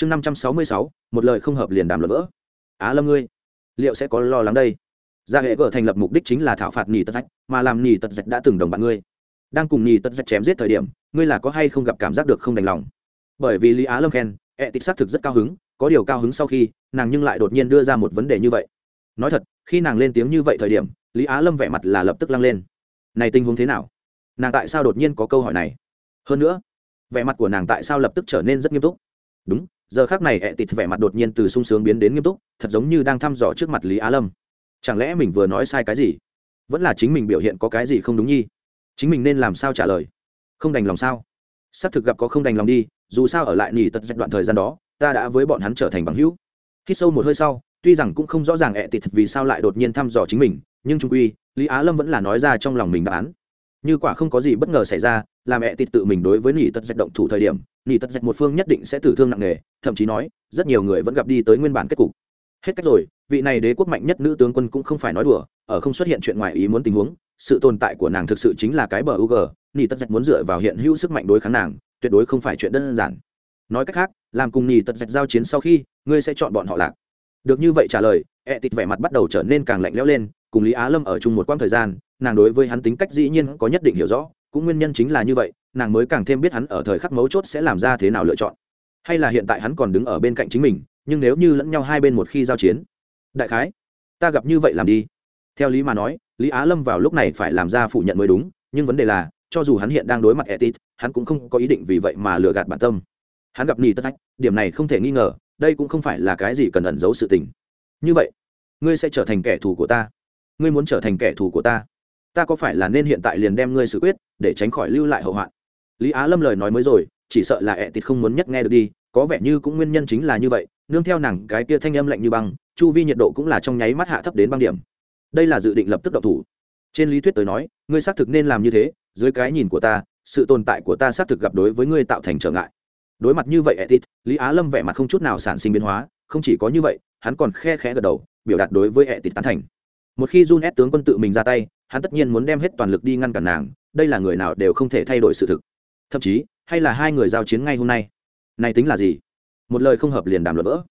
chương năm trăm sáu mươi sáu, một lời không hợp liền đàm luận vỡ. Á lâm ngươi, liệu sẽ có lo lắng đây? Gia hệ gở thành lập mục đích chính là thảo phạt nhì tật rạch mà làm nhì tật dạch đã từng đồng bạn ngươi. Đang cùng nhì tật dạch chém giết thời điểm, ngươi là có hay không gặp cảm giác được không đành lòng? Bởi vì lý á lâm khen, ẹ tịch xác thực rất cao hứng, có điều cao hứng sau khi, nàng nhưng lại đột nhiên đưa ra một vấn đề như vậy. Nói thật, khi nàng lên tiếng như vậy thời điểm, lý á lâm vẻ mặt là lập tức lăng lên. Này tình huống thế nào? Nàng tại sao đột nhiên có câu hỏi này? Hơn nữa, vẻ mặt của nàng tại sao lập tức trở nên rất nghiêm túc? Đúng giờ khác này ẹ tịt vẻ mặt đột nhiên từ sung sướng biến đến nghiêm túc, thật giống như đang thăm dò trước mặt lý á lâm. Chẳng lẽ mình vừa nói sai cái gì? Vẫn là chính mình biểu hiện có cái gì không đúng nhi? Chính mình nên làm sao trả lời? Không đành lòng sao? Xác thực gặp có không đành lòng đi, dù sao ở lại nỉ tật giai đoạn thời gian đó, ta đã với bọn hắn trở thành bằng hữu. Khi sâu một hơi sau, tuy rằng cũng không rõ ràng ẹ tịt vì sao lại đột nhiên thăm dò chính mình, nhưng trung quy, lý á lâm vẫn là nói ra trong lòng mình đáp án. Như quả không có gì bất ngờ xảy ra, làm ẹ tịt tự mình đối với nỉ tật giai động thủ thời điểm nỉ tật dạch một phương nhất định sẽ tử thương nặng nề, thậm chí nói, rất nhiều người vẫn gặp đi tới nguyên bản kết cục. Hết cách rồi, vị này đế quốc mạnh nhất nữ tướng quân cũng không phải nói đùa, ở không xuất hiện chuyện ngoài ý muốn tình huống, sự tồn tại của nàng thực sự chính là cái bờ u g nỉ tật dạch muốn dựa vào hiện hữu sức mạnh đối kháng nàng, tuyệt đối không phải chuyện đơn giản. Nói cách khác, làm cùng nỉ tật dạch giao chiến sau khi, ngươi sẽ chọn bọn họ lạc. Được như vậy trả lời ẹ tịt vẻ mặt bắt đầu trở nên càng lạnh lẽo lên, cùng lý á lâm ở chung một quãng thời gian, nàng đối với hắn tính cách dĩ nhiên có nhất định hiểu rõ, cũng nguyên nhân chính là như vậy nàng mới càng thêm biết hắn ở thời khắc mấu chốt sẽ làm ra thế nào lựa chọn. Hay là hiện tại hắn còn đứng ở bên cạnh chính mình, nhưng nếu như lẫn nhau hai bên một khi giao chiến, đại khái, ta gặp như vậy làm đi. Theo lý mà nói, lý á lâm vào lúc này phải làm ra phủ nhận mới đúng, nhưng vấn đề là, cho dù hắn hiện đang đối mặt etit, hắn cũng không có ý định vì vậy mà lừa gạt bản tâm. Hắn gặp nhì tất thách, điểm này không thể nghi ngờ, đây cũng không phải là cái gì cần ẩn giấu sự tình. Như vậy, ngươi sẽ trở thành kẻ thù của ta. Ngươi muốn trở thành kẻ thù của ta. Ta có phải là nên hiện tại liền đem ngươi xử quyết, để tránh khỏi lưu lại hậu hoạn? Lý á lâm lời nói mới rồi, chỉ sợ là ẹ tịt không muốn nhất nghe được đi, có vẻ như cũng nguyên nhân chính là như vậy, nương theo nàng cái kia thanh âm lạnh như băng, chu vi nhiệt độ cũng là trong nháy mắt hạ thấp đến băng điểm. Đây là dự định lập tức độc thủ. Trên lý thuyết tới nói, ngươi xác thực nên làm như thế, dưới cái nhìn của ta, sự tồn tại của ta xác thực gặp đối với ngươi tạo thành trở ngại. Đối mặt như vậy etit lý á lâm vẻ mặt không chút nào sản sinh biến hóa, không chỉ có như vậy, hắn còn khe khẽ gật đầu, biểu đạt đối với etit tán thành. Một khi jun ép tướng quân tự mình ra tay, hắn tất nhiên muốn đem hết toàn lực đi ngăn cản nàng, đây là người nào đều không thể thay đổi sự thực thậm chí, hay là hai người giao chiến ngay hôm nay? Này tính là gì? Một lời không hợp liền đàm luận vỡ.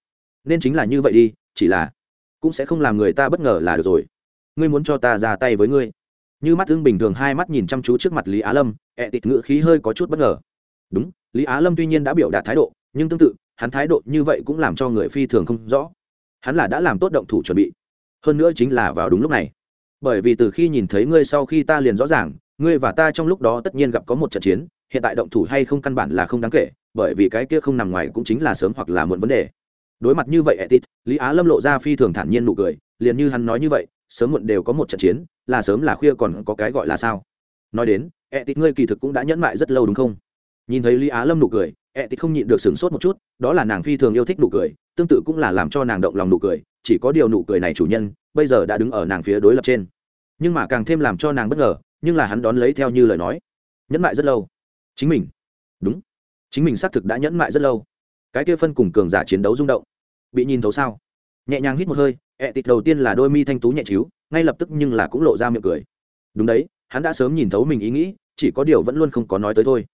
Nên chính là như vậy đi, chỉ là cũng sẽ không làm người ta bất ngờ là được rồi. Ngươi muốn cho ta ra tay với ngươi? Như mắt thương bình thường hai mắt nhìn chăm chú trước mặt lý á lâm, ẹ tịt ngự khí hơi có chút bất ngờ. Đúng, lý á lâm tuy nhiên đã biểu đạt thái độ, nhưng tương tự, hắn thái độ như vậy cũng làm cho người phi thường không rõ. Hắn là đã làm tốt động thủ chuẩn bị. Hơn nữa chính là vào đúng lúc này. Bởi vì từ khi nhìn thấy ngươi sau khi ta liền rõ ràng, ngươi và ta trong lúc đó tất nhiên gặp có một trận chiến hiện tại động thủ hay không căn bản là không đáng kể, bởi vì cái kia không nằm ngoài cũng chính là sớm hoặc là muộn vấn đề. Đối mặt như vậy etit, lý á lâm lộ ra phi thường thản nhiên nụ cười, liền như hắn nói như vậy, sớm muộn đều có một trận chiến, là sớm là khuya còn có cái gọi là sao? Nói đến, etit ngươi kỳ thực cũng đã nhẫn mại rất lâu đúng không? Nhìn thấy lý á lâm nụ cười, etit không nhịn được sửng sốt một chút, đó là nàng phi thường yêu thích nụ cười, tương tự cũng là làm cho nàng động lòng nụ cười, chỉ có điều nụ cười này chủ nhân, bây giờ đã đứng ở nàng phía đối lập trên. Nhưng mà càng thêm làm cho nàng bất ngờ, nhưng là hắn đón lấy theo như lời nói. Nhẫn mại rất lâu chính mình. Đúng. Chính mình xác thực đã nhẫn mại rất lâu. Cái kia phân cùng cường giả chiến đấu rung động. Bị nhìn thấu sao? Nhẹ nhàng hít một hơi, ẹ tịt đầu tiên là đôi mi thanh tú nhẹ chiếu, ngay lập tức nhưng là cũng lộ ra miệng cười. Đúng đấy, hắn đã sớm nhìn thấu mình ý nghĩ, chỉ có điều vẫn luôn không có nói tới thôi.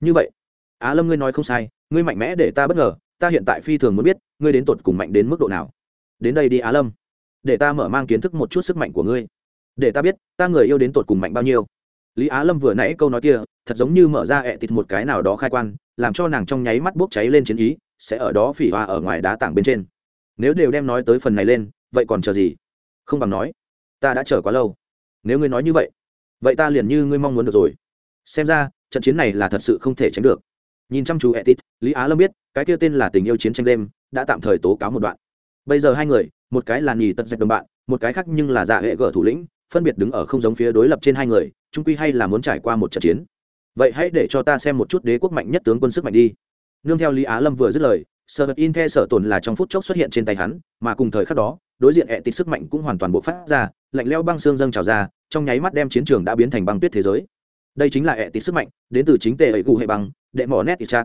Như vậy, á lâm ngươi nói không sai, ngươi mạnh mẽ để ta bất ngờ, ta hiện tại phi thường muốn biết, ngươi đến tột cùng mạnh đến mức độ nào. Đến đây đi á lâm. Để ta mở mang kiến thức một chút sức mạnh của ngươi. Để ta biết, ta người yêu đến tột cùng mạnh bao nhiêu lý á lâm vừa nãy câu nói kia, thật giống như mở ra ẹ tịt một cái nào đó khai quan, làm cho nàng trong nháy mắt bốc cháy lên chiến ý, sẽ ở đó phỉ hoa ở ngoài đá tảng bên trên. Nếu đều đem nói tới phần này lên, vậy còn chờ gì? Không bằng nói, ta đã chờ quá lâu. Nếu ngươi nói như vậy vậy ta liền như ngươi mong muốn được rồi. Xem ra, trận chiến này là thật sự không thể tránh được. Nhìn chăm chú etit lý á lâm biết, cái kia tên là tình yêu chiến tranh đêm, đã tạm thời tố cáo một đoạn. Bây giờ hai người, một cái là nhì tật dạch đồng bạn, một cái khác nhưng là dạ hệ gở thủ lĩnh phân biệt đứng ở không giống phía đối lập trên hai người, trung quy hay là muốn trải qua một trận chiến. Vậy hãy để cho ta xem một chút đế quốc mạnh nhất tướng quân sức mạnh đi. Nương theo lý á lâm vừa dứt lời, sở vật in the sở tồn là trong phút chốc xuất hiện trên tay hắn, mà cùng thời khắc đó, đối diện ẹ tịt sức mạnh cũng hoàn toàn bộ phát ra, lạnh leo băng xương dâng trào ra, trong nháy mắt đem chiến trường đã biến thành băng tuyết thế giới. Đây chính là ẹ tịt sức mạnh, đến từ chính tề ấy cụ hệ băng, đệ mỏ nét ít chặt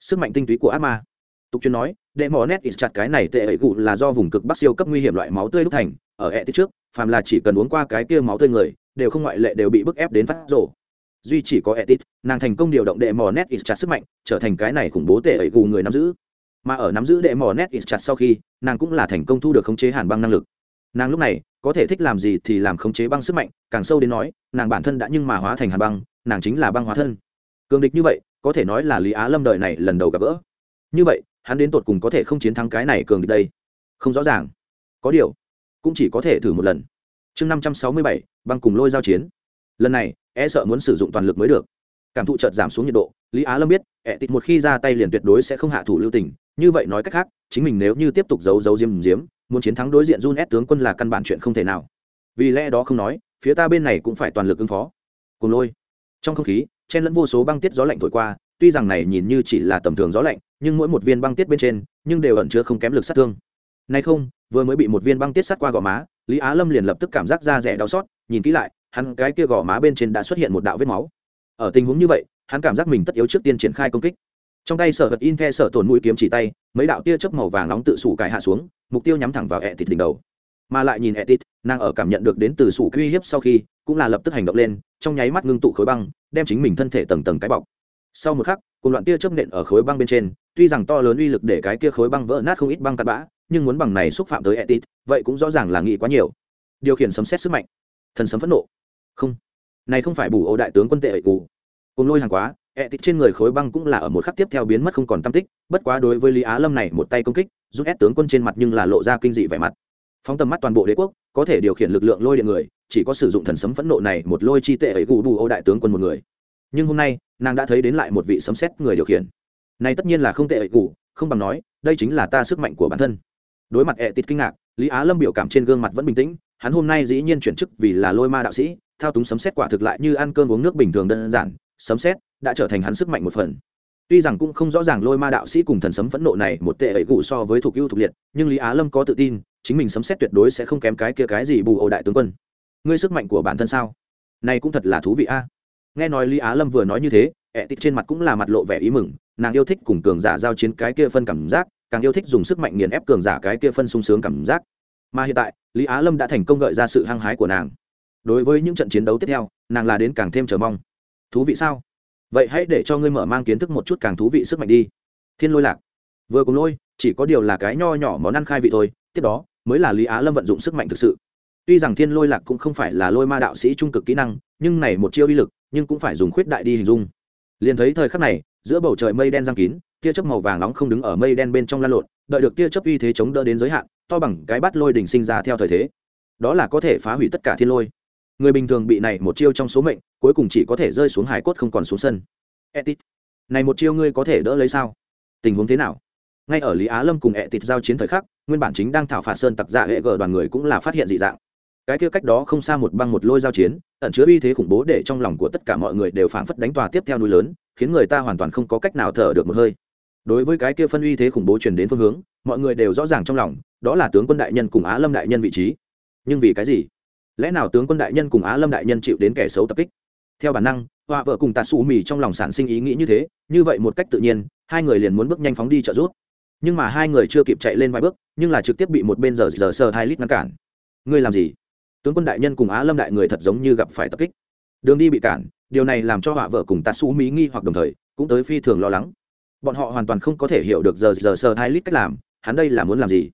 sức mạnh tinh túy của ác ma. Tục chuyên nói, đệ mỏ nét ít chặt cái này tệ ấy cụ là do vùng cực bắc siêu cấp nguy hiểm loại máu tươi đúc thành ở ẹ tiết trước, phàm là chỉ cần uống qua cái kia máu tươi người, đều không ngoại lệ đều bị bức ép đến phát rổ duy chỉ có etit nàng thành công điều động đệ mò net is chặt sức mạnh, trở thành cái này khủng bố tệ ẩy gù người nắm giữ. Mà ở nắm giữ đệ mò net is chặt sau khi, nàng cũng là thành công thu được khống chế hàn băng năng lực. Nàng lúc này, có thể thích làm gì thì làm khống chế băng sức mạnh, càng sâu đến nói, nàng bản thân đã nhưng mà hóa thành hàn băng, nàng chính là băng hóa thân. Cường địch như vậy, có thể nói là lý á lâm đời này lần đầu gặp gỡ. Như vậy, hắn đến tột cùng có thể không chiến thắng cái này cường địch đây? Không rõ ràng. Có điều cũng chỉ có thể thử một lần. Chương năm trăm sáu mươi bảy, băng cùng lôi giao chiến. Lần này e sợ muốn sử dụng toàn lực mới được. Cảm thụ chợt giảm xuống nhiệt độ, lý á lâm biết ẹ tịt một khi ra tay liền tuyệt đối sẽ không hạ thủ lưu tình. Như vậy nói cách khác, chính mình nếu như tiếp tục giấu giấu diêm diếm, muốn chiến thắng đối diện run ép tướng quân là căn bản chuyện không thể nào. Vì lẽ đó không nói, phía ta bên này cũng phải toàn lực ứng phó. Cùng lôi. Trong không khí, chen lẫn vô số băng tiết gió lạnh thổi qua, tuy rằng này nhìn như chỉ là tầm thường gió lạnh, nhưng mỗi một viên băng tiết bên trên, nhưng đều ẩn chứa không kém lực sát thương nay không, vừa mới bị một viên băng tiết sát qua gò má, lý á lâm liền lập tức cảm giác da rẻ đau xót, nhìn kỹ lại, hắn cái kia gò má bên trên đã xuất hiện một đạo vết máu. Ở tình huống như vậy, hắn cảm giác mình tất yếu trước tiên triển khai công kích. Trong tay sở vật in the sở tổn mũi kiếm chỉ tay, mấy đạo tia chớp màu vàng nóng tự sủ cải hạ xuống, mục tiêu nhắm thẳng vào ẹ thịt đỉnh đầu. Mà lại nhìn ẹ thịt, nàng ở cảm nhận được đến từ sủ uy hiếp sau khi, cũng là lập tức hành động lên, trong nháy mắt ngưng tụ khối băng, đem chính mình thân thể tầng tầng cái bọc. Sau một khắc, cùng loạn tia chớp nện ở khối băng bên trên, tuy rằng to lớn uy lực để cái kia khối băng vỡ nát không ít băng cắt bã nhưng muốn bằng này xúc phạm tới etit, vậy cũng rõ ràng là nghĩ quá nhiều. Điều khiển sấm xét sức mạnh. Thần sấm phẫn nộ. Không. Này không phải bù ô đại tướng quân tệ ẩy cụ cùng lôi hàng quá, etit trên người khối băng cũng là ở một khắc tiếp theo biến mất không còn tam tích, bất quá đối với lý á lâm này một tay công kích, giúp ép tướng quân trên mặt nhưng là lộ ra kinh dị vẻ mặt. Phóng tầm mắt toàn bộ đế quốc, có thể điều khiển lực lượng lôi điện người, chỉ có sử dụng thần sấm phẫn nộ này một lôi chi tệ ấy gù bù ô đại tướng quân một người. Nhưng hôm nay, nàng đã thấy đến lại một vị sấm xét người điều khiển. Này tất nhiên là không tệ ấy gù không bằng nói, đây chính là ta sức mạnh của bản thân đối mặt ẹ tịt kinh ngạc, lý á lâm biểu cảm trên gương mặt vẫn bình tĩnh, hắn hôm nay dĩ nhiên chuyển chức vì là lôi ma đạo sĩ, thao túng sấm xét quả thực lại như ăn cơm uống nước bình thường đơn giản, sấm xét đã trở thành hắn sức mạnh một phần. Tuy rằng cũng không rõ ràng lôi ma đạo sĩ cùng thần sấm phẫn nộ này một tệ ấy gụ so với thuộc ưu thuộc liệt, nhưng lý á lâm có tự tin, chính mình sấm xét tuyệt đối sẽ không kém cái kia cái gì bù ổ đại tướng quân. Ngươi sức mạnh của bản thân sao? Này cũng thật là thú vị a. Nghe nói lý á lâm vừa nói như thế, ẹ tịt trên mặt cũng là mặt lộ vẻ ý mừng, nàng yêu thích cùng cường giả giao chiến cái kia phân cảm giác càng yêu thích dùng sức mạnh nghiền ép cường giả cái kia phân sung sướng cảm giác. Mà hiện tại, lý á lâm đã thành công gợi ra sự hăng hái của nàng. Đối với những trận chiến đấu tiếp theo, nàng là đến càng thêm chờ mong. Thú vị sao? Vậy hãy để cho ngươi mở mang kiến thức một chút càng thú vị sức mạnh đi. Thiên lôi lạc. Vừa cùng lôi, chỉ có điều là cái nho nhỏ món ăn khai vị thôi, tiếp đó mới là lý á lâm vận dụng sức mạnh thực sự. Tuy rằng thiên lôi lạc cũng không phải là lôi ma đạo sĩ trung cực kỹ năng, nhưng này một chiêu uy lực, nhưng cũng phải dùng khuyết đại đi hình dung. Liền thấy thời khắc này, giữa bầu trời mây đen giang kín tia chớp màu vàng nóng không đứng ở mây đen bên trong lan lộn, đợi được tia chớp uy thế chống đỡ đến giới hạn, to bằng cái bắt lôi đỉnh sinh ra theo thời thế. Đó là có thể phá hủy tất cả thiên lôi. Người bình thường bị này một chiêu trong số mệnh, cuối cùng chỉ có thể rơi xuống hải cốt không còn xuống sân. Etit, này một chiêu ngươi có thể đỡ lấy sao? Tình huống thế nào? Ngay ở lý á lâm cùng etit giao chiến thời khắc, nguyên bản chính đang thảo phạt sơn tặc dạ hệ gờ đoàn người cũng là phát hiện dị dạng. Cái kia cách đó không xa một băng một lôi giao chiến, ẩn chứa uy thế khủng bố để trong lòng của tất cả mọi người đều phảng phất đánh tòa tiếp theo núi lớn, khiến người ta hoàn toàn không có cách nào thở được một hơi đối với cái kia phân uy thế khủng bố truyền đến phương hướng, mọi người đều rõ ràng trong lòng, đó là tướng quân đại nhân cùng á lâm đại nhân vị trí. Nhưng vì cái gì? Lẽ nào tướng quân đại nhân cùng á lâm đại nhân chịu đến kẻ xấu tập kích? Theo bản năng, họa vợ cùng tạ xù mì trong lòng sản sinh ý nghĩ như thế, như vậy một cách tự nhiên, hai người liền muốn bước nhanh phóng đi trợ giúp. Nhưng mà hai người chưa kịp chạy lên vài bước, nhưng là trực tiếp bị một bên giờ giờ sờ hai lít ngăn cản. Ngươi làm gì? Tướng quân đại nhân cùng á lâm đại người thật giống như gặp phải tập kích. Đường đi bị cản, điều này làm cho họa vợ cùng tạ xù mỹ nghi hoặc đồng thời, cũng tới phi thường lo lắng bọn họ hoàn toàn không có thể hiểu được giờ giờ sờ hai lít cách làm, hắn đây là muốn làm gì?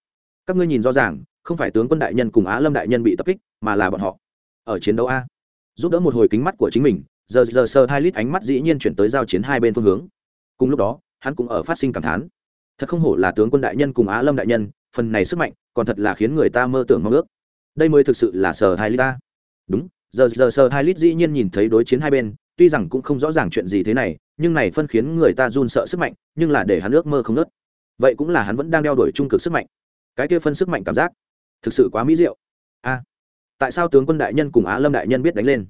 Các ngươi nhìn rõ ràng, không phải tướng quân đại nhân cùng á lâm đại nhân bị tập kích, mà là bọn họ. Ở chiến đấu a. Giúp đỡ một hồi kính mắt của chính mình, giờ giờ sờ hai lít ánh mắt dĩ nhiên chuyển tới giao chiến hai bên phương hướng. Cùng lúc đó, hắn cũng ở phát sinh cảm thán. Thật không hổ là tướng quân đại nhân cùng á lâm đại nhân, phần này sức mạnh, còn thật là khiến người ta mơ tưởng mong ước. Đây mới thực sự là sờ hai lít ta đúng, giờ giờ sờ hai lít dĩ nhiên nhìn thấy đối chiến hai bên, tuy rằng cũng không rõ ràng chuyện gì thế này nhưng này phân khiến người ta run sợ sức mạnh, nhưng là để hắn ước mơ không nớt. Vậy cũng là hắn vẫn đang đeo đuổi trung cực sức mạnh. Cái kia phân sức mạnh cảm giác, thực sự quá mỹ diệu. A, tại sao tướng quân đại nhân cùng á lâm đại nhân biết đánh lên?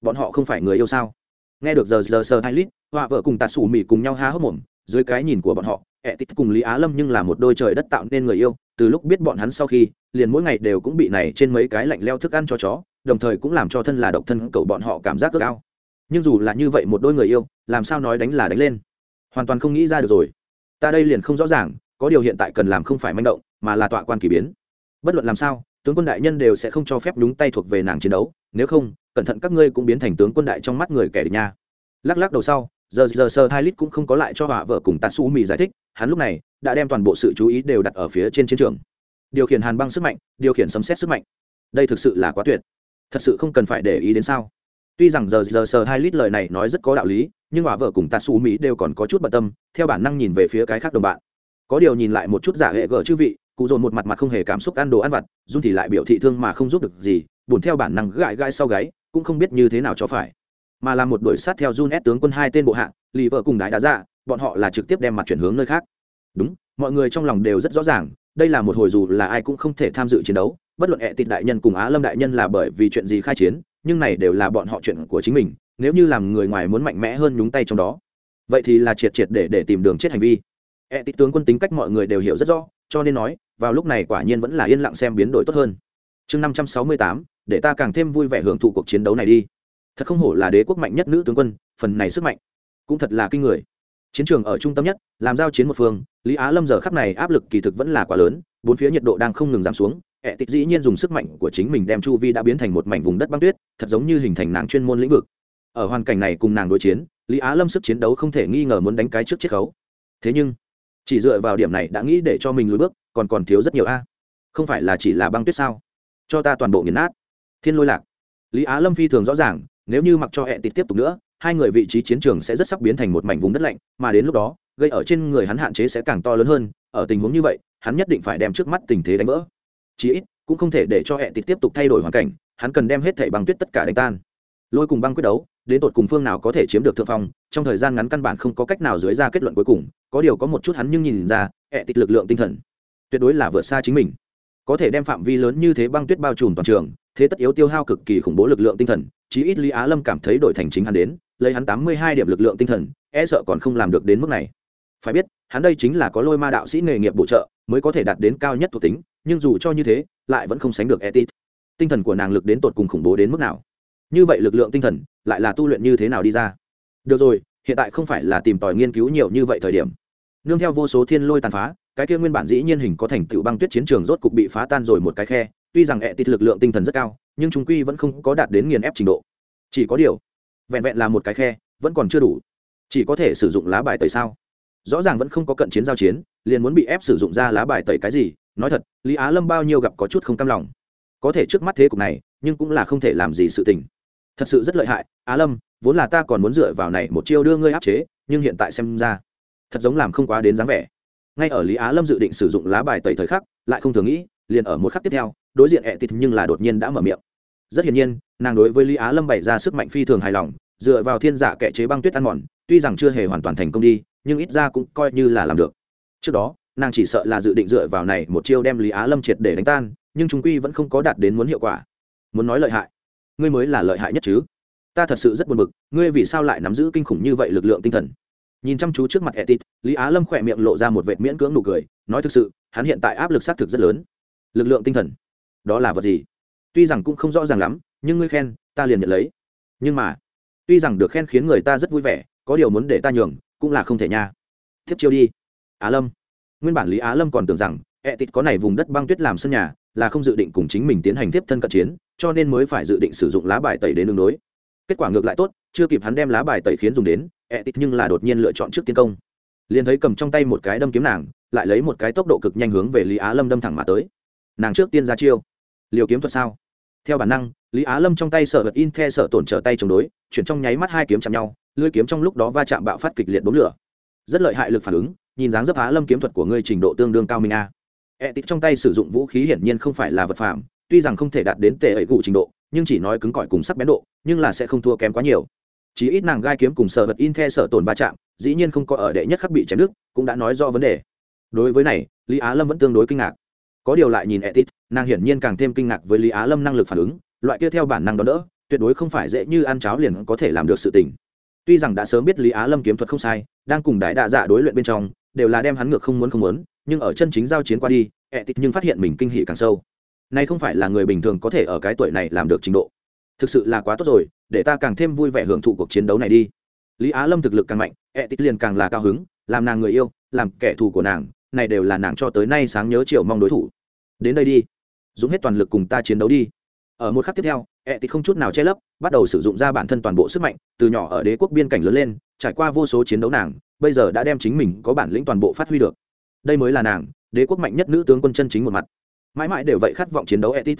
Bọn họ không phải người yêu sao? Nghe được giờ giờ sờ hai lít, họa vợ cùng tạ sủ mỉ cùng nhau há hốc mồm, dưới cái nhìn của bọn họ, ẹ tít cùng lý á lâm nhưng là một đôi trời đất tạo nên người yêu, từ lúc biết bọn hắn sau khi, liền mỗi ngày đều cũng bị này trên mấy cái lạnh leo thức ăn cho chó, đồng thời cũng làm cho thân là độc thân cậu bọn họ cảm giác ước ao nhưng dù là như vậy một đôi người yêu, làm sao nói đánh là đánh lên? Hoàn toàn không nghĩ ra được rồi. Ta đây liền không rõ ràng, có điều hiện tại cần làm không phải manh động, mà là tọa quan k ỳ biến. Bất luận làm sao, tướng quân đại nhân đều sẽ không cho phép đúng tay thuộc về nàng chiến đấu, nếu không, cẩn thận các ngươi cũng biến thành tướng quân đại trong mắt người kẻ địch nha. Lắc lắc đầu sau, giờ giờ sơ hai lít cũng không có lại cho họa vợ cùng tạ su mì giải thích, hắn lúc này đã đem toàn bộ sự chú ý đều đặt ở phía trên chiến trường. Điều khiển hàn băng sức mạnh, điều khiển sấm xét sức mạnh. Đây thực sự là quá tuyệt. Thật sự không cần phải để ý đến sao? Tuy rằng giờ giờ sờ hai lít lời này nói rất có đạo lý nhưng hòa vợ cùng tạ xù mỹ đều còn có chút bận tâm theo bản năng nhìn về phía cái khác đồng bạn có điều nhìn lại một chút giả hệ gở chư vị cụ dồn một mặt mặt không hề cảm xúc ăn đồ ăn vặt dung thì lại biểu thị thương mà không giúp được gì buồn theo bản năng gãi gãi sau gáy cũng không biết như thế nào cho phải mà là một đuổi sát theo Jun S tướng quân hai tên bộ hạ, lì vợ cùng đái đá ra, dạ, bọn họ là trực tiếp đem mặt chuyển hướng nơi khác. Đúng, mọi người trong lòng đều rất rõ ràng, đây là một hồi dù là ai cũng không thể tham dự chiến đấu, bất luận ệ tịt đại nhân cùng Á Lâm đại nhân là bởi vì chuyện gì khai chiến, nhưng này đều là bọn họ chuyện của chính mình, nếu như làm người ngoài muốn mạnh mẽ hơn nhúng tay trong đó, vậy thì là triệt triệt để để tìm đường chết hành vi. ệ tịt tướng quân tính cách mọi người đều hiểu rất rõ, cho nên nói, vào lúc này quả nhiên vẫn là yên lặng xem biến đổi tốt hơn. Chương năm trăm sáu mươi tám, để ta càng thêm vui vẻ hưởng thụ cuộc chiến đấu này đi thật không hổ là đế quốc mạnh nhất nữ tướng quân phần này sức mạnh cũng thật là kinh người chiến trường ở trung tâm nhất làm giao chiến một phương lý á lâm giờ khắp này áp lực kỳ thực vẫn là quá lớn bốn phía nhiệt độ đang không ngừng giảm xuống ẹ tịch dĩ nhiên dùng sức mạnh của chính mình đem chu vi đã biến thành một mảnh vùng đất băng tuyết, thật giống như hình thành nàng chuyên môn lĩnh vực. Ở hoàn cảnh này cùng nàng đối chiến, lý á lâm sức chiến đấu không thể nghi ngờ muốn đánh cái trước chiết khấu. Thế nhưng, chỉ dựa vào điểm này đã nghĩ để cho mình lùi bước, còn còn thiếu rất nhiều a. Không phải là chỉ là băng tuyết sao? Cho ta toàn bộ nghiền nát. Thiên lôi lạc. Lý á lâm phi thường rõ ràng, nếu như mặc cho hẹ tịt tiếp tục nữa, hai người vị trí chiến trường sẽ rất sắp biến thành một mảnh vùng đất lạnh, mà đến lúc đó, gây ở trên người hắn hạn chế sẽ càng to lớn hơn, ở tình huống như vậy, hắn nhất định phải đem trước mắt tình thế đánh vỡ chí ít, cũng không thể để cho hệ tịch tiếp tục thay đổi hoàn cảnh, hắn cần đem hết thảy băng tuyết tất cả đánh tan. Lôi cùng băng quyết đấu, đến tột cùng phương nào có thể chiếm được thượng phong, trong thời gian ngắn căn bản không có cách nào dưới ra kết luận cuối cùng, có điều có một chút hắn nhưng nhìn ra hệ tịch lực lượng tinh thần tuyệt đối là vượt xa chính mình. Có thể đem phạm vi lớn như thế băng tuyết bao trùm toàn trường, thế tất yếu tiêu hao cực kỳ khủng bố lực lượng tinh thần, chí ít lý á lâm cảm thấy đổi thành chính hắn đến, lấy hắn tám mươi hai điểm lực lượng tinh thần e sợ còn không làm được đến mức này. Phải biết hắn đây chính là có lôi ma đạo sĩ nghề nghiệp bổ trợ, mới có thể đạt đến cao nhất thuộc tính, nhưng dù cho như thế, lại vẫn không sánh được etit. Tinh thần của nàng lực đến tột cùng khủng bố đến mức nào? Như vậy lực lượng tinh thần, lại là tu luyện như thế nào đi ra? Được rồi, hiện tại không phải là tìm tòi nghiên cứu nhiều như vậy thời điểm. Nương theo vô số thiên lôi tàn phá, cái kia nguyên bản dĩ nhiên hình có thành tựu băng tuyết chiến trường rốt cục bị phá tan rồi một cái khe, tuy rằng ẹ tịt lực lượng tinh thần rất cao, nhưng chúng quy vẫn không có đạt đến nghiền ép trình độ. Chỉ có điều, vẹn vẹn là một cái khe, vẫn còn chưa đủ. Chỉ có thể sử dụng lá bài tẩy sao? Rõ ràng vẫn không có cận chiến giao chiến, liền muốn bị ép sử dụng ra lá bài tẩy cái gì, nói thật, lý á lâm bao nhiêu gặp có chút không cam lòng. Có thể trước mắt thế cục này, nhưng cũng là không thể làm gì sự tình. Thật sự rất lợi hại, á lâm, vốn là ta còn muốn dựa vào này một chiêu đưa ngươi áp chế, nhưng hiện tại xem ra, thật giống làm không quá đến dáng vẻ. Ngay ở lý á lâm dự định sử dụng lá bài tẩy thời khắc, lại không thường nghĩ, liền ở một khắc tiếp theo, đối diện ẹ tịt nhưng là đột nhiên đã mở miệng. Rất hiển nhiên, nàng đối với lý á lâm bày ra sức mạnh phi thường hài lòng, dựa vào thiên giả kẻ chế băng tuyết ăn mòn, tuy rằng chưa hề hoàn toàn thành công đi nhưng ít ra cũng coi như là làm được. Trước đó, nàng chỉ sợ là dự định dựa vào này một chiêu đem lý á lâm triệt để đánh tan, nhưng chúng quy vẫn không có đạt đến muốn hiệu quả. Muốn nói lợi hại? Ngươi mới là lợi hại nhất chứ? Ta thật sự rất buồn bực, ngươi vì sao lại nắm giữ kinh khủng như vậy lực lượng tinh thần? Nhìn chăm chú trước mặt etit, lý á lâm khỏe miệng lộ ra một vệt miễn cưỡng nụ cười, nói thực sự, hắn hiện tại áp lực xác thực rất lớn. Lực lượng tinh thần? Đó là vật gì? Tuy rằng cũng không rõ ràng lắm, nhưng ngươi khen, ta liền nhận lấy. Nhưng mà, tuy rằng được khen khiến người ta rất vui vẻ, có điều muốn để ta nhường cũng là không thể nha. Tiếp chiêu đi. Á lâm. Nguyên bản lý á lâm còn tưởng rằng, ẹ tịt có này vùng đất băng tuyết làm sân nhà, là không dự định cùng chính mình tiến hành tiếp thân cận chiến, cho nên mới phải dự định sử dụng lá bài tẩy đến đường đối kết quả ngược lại tốt, chưa kịp hắn đem lá bài tẩy khiến dùng đến, ẹ tịt nhưng là đột nhiên lựa chọn trước tiến công. Liền thấy cầm trong tay một cái đâm kiếm nàng, lại lấy một cái tốc độ cực nhanh hướng về lý á lâm đâm thẳng mà tới. Nàng trước tiên ra chiêu. Liều kiếm thuật sao? Theo bản năng, lý á lâm trong tay sợ vật in the sợ tổn trở tay chống đối, chuyển trong nháy mắt hai kiếm chạm nhau, lưỡi kiếm trong lúc đó va chạm bạo phát kịch liệt đốn lửa. Rất lợi hại lực phản ứng, nhìn dáng dấp á lâm kiếm thuật của ngươi trình độ tương đương cao minh a. E Tích trong tay sử dụng vũ khí hiển nhiên không phải là vật phạm tuy rằng không thể đạt đến tệ ẩy gụ trình độ, nhưng chỉ nói cứng cỏi cùng sắc bén độ, nhưng là sẽ không thua kém quá nhiều. Chỉ ít nàng gai kiếm cùng sợ vật in the sợ tổn va chạm, dĩ nhiên không có ở đệ nhất khắc bị chém đứt, cũng đã nói do vấn đề. Đối với này, lý á lâm vẫn tương đối kinh ngạc có điều lại nhìn etit nàng hiển nhiên càng thêm kinh ngạc với lý á lâm năng lực phản ứng, loại kia theo bản năng đó đỡ, tuyệt đối không phải dễ như ăn cháo liền có thể làm được sự tình. Tuy rằng đã sớm biết lý á lâm kiếm thuật không sai, đang cùng đại đạ dạ đối luyện bên trong, đều là đem hắn ngược không muốn không muốn, nhưng ở chân chính giao chiến qua đi etit nhưng phát hiện mình kinh hỉ càng sâu. Nay không phải là người bình thường có thể ở cái tuổi này làm được trình độ. Thực sự là quá tốt rồi, để ta càng thêm vui vẻ hưởng thụ cuộc chiến đấu này đi. Lý á lâm thực lực càng mạnh etit liền càng là cao hứng, làm nàng người yêu, làm kẻ thù của nàng này đều là nàng cho tới nay sáng nhớ chiều mong đối thủ. Đến đây đi. Dùng hết toàn lực cùng ta chiến đấu đi. Ở một khắc tiếp theo e ẹ thì không chút nào che lấp, bắt đầu sử dụng ra bản thân toàn bộ sức mạnh, từ nhỏ ở đế quốc biên cảnh lớn lên, trải qua vô số chiến đấu nàng, bây giờ đã đem chính mình có bản lĩnh toàn bộ phát huy được. Đây mới là nàng, đế quốc mạnh nhất nữ tướng quân chân chính một mặt. Mãi mãi đều vậy khát vọng chiến đấu etit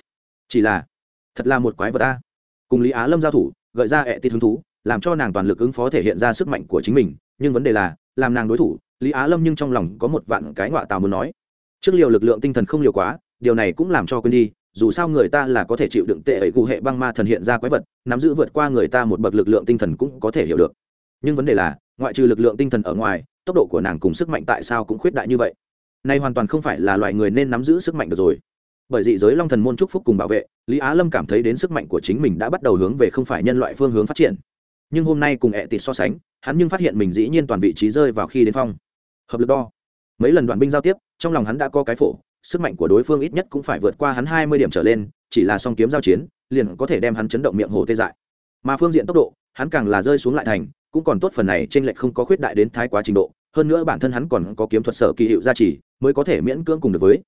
chỉ là, thật là một quái vật ta cùng lý á lâm giao thủ, gợi ra etit hứng thú, làm cho nàng toàn lực ứng phó thể hiện ra sức mạnh của chính mình, nhưng vấn đề là, làm nàng đối thủ lý á lâm nhưng trong lòng có một vạn cái ngọa tào muốn nói. Trước liều lực lượng tinh thần không liều quá, điều này cũng làm cho quên đi, dù sao người ta là có thể chịu đựng tệ ấy cụ hệ băng ma thần hiện ra quái vật, nắm giữ vượt qua người ta một bậc lực lượng tinh thần cũng có thể hiểu được. Nhưng vấn đề là, ngoại trừ lực lượng tinh thần ở ngoài, tốc độ của nàng cùng sức mạnh tại sao cũng khuyết đại như vậy? Nay hoàn toàn không phải là loại người nên nắm giữ sức mạnh được rồi. Bởi dị giới long thần môn trúc phúc cùng bảo vệ, lý á lâm cảm thấy đến sức mạnh của chính mình đã bắt đầu hướng về không phải nhân loại phương hướng phát triển. Nhưng hôm nay cùng ẹ tịt so sánh, hắn nhưng phát hiện mình dĩ nhiên toàn vị trí rơi vào khi đến phong hợp lực đo. Mấy lần đoàn binh giao tiếp, trong lòng hắn đã có cái phổ, sức mạnh của đối phương ít nhất cũng phải vượt qua hắn hai mươi điểm trở lên, chỉ là song kiếm giao chiến, liền có thể đem hắn chấn động miệng hồ tê dại. Mà phương diện tốc độ, hắn càng là rơi xuống lại thành, cũng còn tốt phần này trên lệch không có khuyết đại đến thái quá trình độ, hơn nữa bản thân hắn còn có kiếm thuật sở kỳ hiệu gia trì, mới có thể miễn cưỡng cùng được với.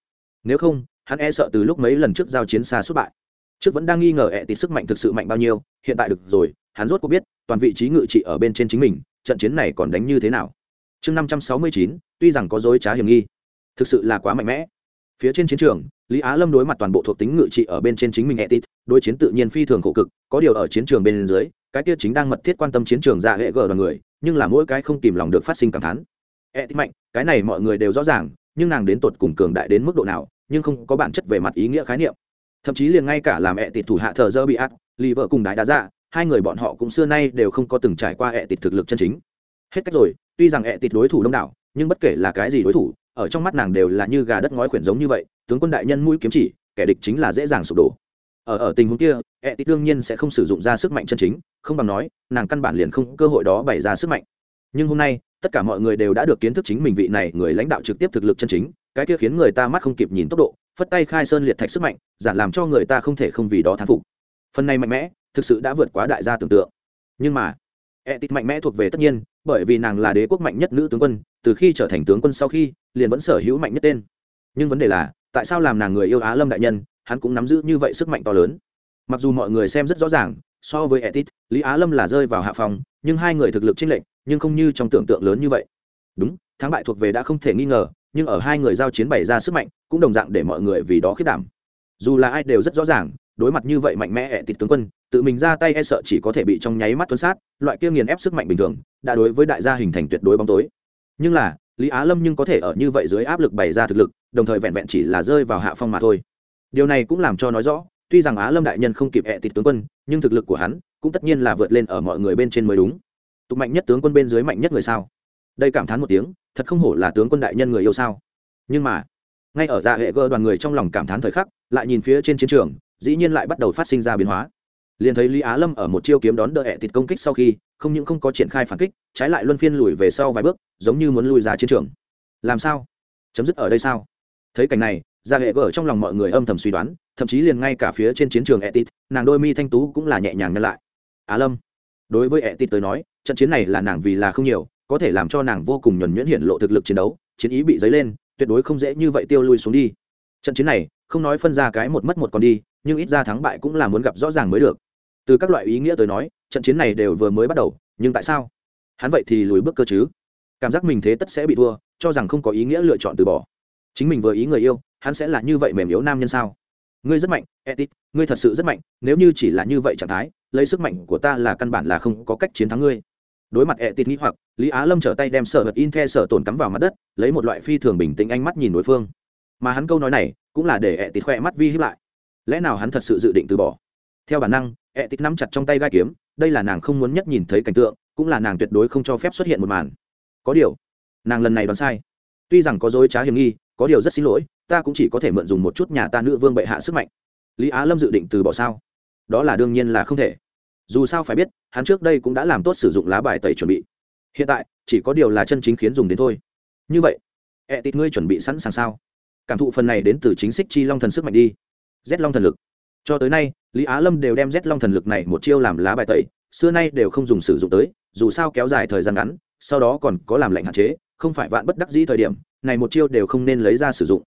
Nếu không, hắn e sợ từ lúc mấy lần trước giao chiến xa xuất bại. Trước vẫn đang nghi ngờ ẹ tịt sức mạnh thực sự mạnh bao nhiêu, hiện tại được rồi, hắn rốt có biết, toàn vị trí ngự trị ở bên trên chính mình, trận chiến này còn đánh như thế nào chương năm trăm sáu mươi chín, tuy rằng có dối trá hiểm nghi, thực sự là quá mạnh mẽ. Phía trên chiến trường, lý á lâm đối mặt toàn bộ thuộc tính ngự trị ở bên trên chính mình etit, đối chiến tự nhiên phi thường khổ cực, có điều ở chiến trường bên dưới, cái kia chính đang mật thiết quan tâm chiến trường ra hệ gờ đoàn người, nhưng là mỗi cái không kìm lòng được phát sinh cảm thán. Etit mạnh, cái này mọi người đều rõ ràng, nhưng nàng đến tột cùng cường đại đến mức độ nào, nhưng không có bản chất về mặt ý nghĩa khái niệm. Thậm chí liền ngay cả làm ẹ tịt thủ hạ thờ dơ bị ắt lì vợ cùng đái đá dạ hai người bọn họ cũng xưa nay đều không có từng trải qua ẹ tịt thực lực chân chính hết cách rồi, tuy rằng ẹ tịt đối thủ đông đảo, nhưng bất kể là cái gì đối thủ, ở trong mắt nàng đều là như gà đất ngói khuyển giống như vậy, tướng quân đại nhân mũi kiếm chỉ, kẻ địch chính là dễ dàng sụp đổ. Ở ở tình huống kia, ẹ tịt đương nhiên sẽ không sử dụng ra sức mạnh chân chính, không bằng nói, nàng căn bản liền không cơ hội đó bày ra sức mạnh. Nhưng hôm nay, tất cả mọi người đều đã được kiến thức chính mình vị này người lãnh đạo trực tiếp thực lực chân chính, cái kia khiến người ta mắt không kịp nhìn tốc độ, phất tay khai sơn liệt thạch sức mạnh, giản làm cho người ta không thể không vì đó thán phục. Phần này mạnh mẽ, thực sự đã vượt quá đại gia tưởng tượng. Nhưng mà etit mạnh mẽ thuộc về tất nhiên, bởi vì nàng là đế quốc mạnh nhất nữ tướng quân, từ khi trở thành tướng quân sau khi, liền vẫn sở hữu mạnh nhất tên. Nhưng vấn đề là, tại sao làm nàng người yêu á lâm đại nhân, hắn cũng nắm giữ như vậy sức mạnh to lớn? Mặc dù mọi người xem rất rõ ràng, so với etit, lý á lâm là rơi vào hạ phòng, nhưng hai người thực lực chênh lệch, nhưng không như trong tưởng tượng lớn như vậy. Đúng, thắng bại thuộc về đã không thể nghi ngờ, nhưng ở hai người giao chiến bày ra sức mạnh, cũng đồng dạng để mọi người vì đó khiết đảm. Dù là ai đều rất rõ ràng đối mặt như vậy mạnh mẽ ẹ tịt tướng quân, tự mình ra tay e sợ chỉ có thể bị trong nháy mắt tuân sát, loại kia nghiền ép sức mạnh bình thường, đã đối với đại gia hình thành tuyệt đối bóng tối. Nhưng là, lý á lâm nhưng có thể ở như vậy dưới áp lực bày ra thực lực, đồng thời vẹn vẹn chỉ là rơi vào hạ phong mà thôi. Điều này cũng làm cho nói rõ, tuy rằng á lâm đại nhân không kịp ẹ tịt tướng quân, nhưng thực lực của hắn cũng tất nhiên là vượt lên ở mọi người bên trên mới đúng. Tục mạnh nhất tướng quân bên dưới mạnh nhất người sao? Đây cảm thán một tiếng, thật không hổ là tướng quân đại nhân người yêu sao? Nhưng mà, ngay ở dạ hệ gơ đoàn người trong lòng cảm thán thời khắc, lại nhìn phía trên chiến trường dĩ nhiên lại bắt đầu phát sinh ra biến hóa. Liền thấy lý á lâm ở một chiêu kiếm đón đỡ ẹ thịt công kích sau khi, không những không có triển khai phản kích, trái lại luân phiên lùi về sau vài bước, giống như muốn lùi ra chiến trường. Làm sao? Chấm dứt ở đây sao? Thấy cảnh này ra hệ gở trong lòng mọi người âm thầm suy đoán, thậm chí liền ngay cả phía trên chiến trường etit nàng đôi mi thanh tú cũng là nhẹ nhàng nhân lại. Á lâm, đối với etit tới nói, trận chiến này là nàng vì là không nhiều, có thể làm cho nàng vô cùng nhuẩn nhuyễn hiện lộ thực lực chiến đấu, chiến ý bị dấy lên, tuyệt đối không dễ như vậy tiêu lui xuống đi. Trận chiến này, không nói phân ra cái một mất một còn đi nhưng ít ra thắng bại cũng là muốn gặp rõ ràng mới được. Từ các loại ý nghĩa tới nói, trận chiến này đều vừa mới bắt đầu, nhưng tại sao? Hắn vậy thì lùi bước cơ chứ? Cảm giác mình thế tất sẽ bị thua, cho rằng không có ý nghĩa lựa chọn từ bỏ. Chính mình vừa ý người yêu, hắn sẽ là như vậy mềm yếu nam nhân sao? Ngươi rất mạnh, etit, ngươi thật sự rất mạnh, nếu như chỉ là như vậy trạng thái, lấy sức mạnh của ta là căn bản là không có cách chiến thắng ngươi. Đối mặt etit nghĩ hoặc, lý á lâm trở tay đem sở vật in the sở tồn cắm vào mặt đất, lấy một loại phi thường bình tĩnh ánh mắt nhìn đối phương. Mà hắn câu nói này cũng là để etit khoe mắt vi hiếp lại lẽ nào hắn thật sự dự định từ bỏ? Theo bản năng etit nắm chặt trong tay gai kiếm, đây là nàng không muốn nhất nhìn thấy cảnh tượng, cũng là nàng tuyệt đối không cho phép xuất hiện một màn. Có điều, nàng lần này đoán sai. Tuy rằng có dối trá hiểm nghi, có điều rất xin lỗi, ta cũng chỉ có thể mượn dùng một chút nhà ta nữ vương bệ hạ sức mạnh. Lý á lâm dự định từ bỏ sao? Đó là đương nhiên là không thể. Dù sao phải biết, hắn trước đây cũng đã làm tốt sử dụng lá bài tẩy chuẩn bị. Hiện tại, chỉ có điều là chân chính khiến dùng đến thôi. Như vậy ẹ tịt ngươi chuẩn bị sẵn sàng sao? Cảm thụ phần này đến từ chính xích chi long thần sức mạnh đi z long thần lực. Cho tới nay, lý á lâm đều đem z long thần lực này một chiêu làm lá bài tẩy, xưa nay đều không dùng sử dụng tới, dù sao kéo dài thời gian ngắn, sau đó còn có làm lệnh hạn chế, không phải vạn bất đắc dĩ thời điểm, này một chiêu đều không nên lấy ra sử dụng.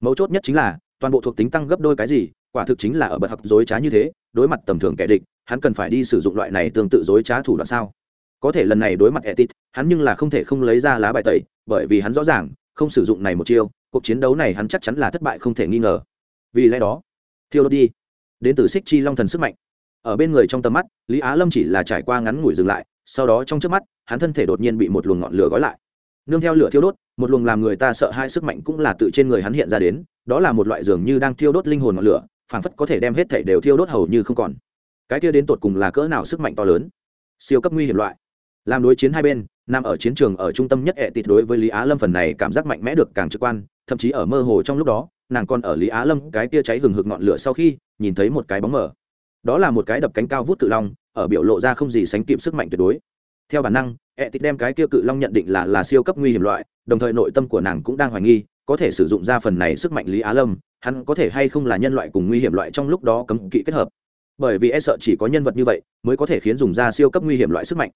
Mấu chốt nhất chính là, toàn bộ thuộc tính tăng gấp đôi cái gì, quả thực chính là ở bậc học dối trá như thế, đối mặt tầm thường kẻ địch, hắn cần phải đi sử dụng loại này tương tự dối trá thủ đoạn sao? Có thể lần này đối mặt etit, hắn nhưng là không thể không lấy ra lá bài tẩy, bởi vì hắn rõ ràng, không sử dụng này một chiêu, cuộc chiến đấu này hắn chắc chắn là thất bại không thể nghi ngờ. Vì lẽ đó thiêu đốt đi. Đến từ xích chi long thần sức mạnh. Ở bên người trong tầm mắt, lý á lâm chỉ là trải qua ngắn ngủi dừng lại, sau đó trong trước mắt, hắn thân thể đột nhiên bị một luồng ngọn lửa gói lại. Nương theo lửa thiêu đốt, một luồng làm người ta sợ hai sức mạnh cũng là tự trên người hắn hiện ra đến, đó là một loại dường như đang thiêu đốt linh hồn ngọn lửa, phảng phất có thể đem hết thể đều thiêu đốt hầu như không còn. Cái kia đến tột cùng là cỡ nào sức mạnh to lớn? Siêu cấp nguy hiểm loại. Làm đối chiến hai bên, nằm ở chiến trường ở trung tâm nhất ẹ tịt đối với lý á lâm phần này cảm giác mạnh mẽ được càng trực quan, thậm chí ở mơ hồ trong lúc đó nàng còn ở lý á lâm, cái tia cháy hừng hực ngọn lửa sau khi, nhìn thấy một cái bóng mờ. Đó là một cái đập cánh cao vút cự long, ở biểu lộ ra không gì sánh kịp sức mạnh tuyệt đối. Theo bản năng e ẹ tịt đem cái kia cự long nhận định là là siêu cấp nguy hiểm loại, đồng thời nội tâm của nàng cũng đang hoài nghi, có thể sử dụng ra phần này sức mạnh lý á lâm, hắn có thể hay không là nhân loại cùng nguy hiểm loại trong lúc đó cấm kỵ kết hợp. Bởi vì e sợ chỉ có nhân vật như vậy, mới có thể khiến dùng ra siêu cấp nguy hiểm loại sức mạnh.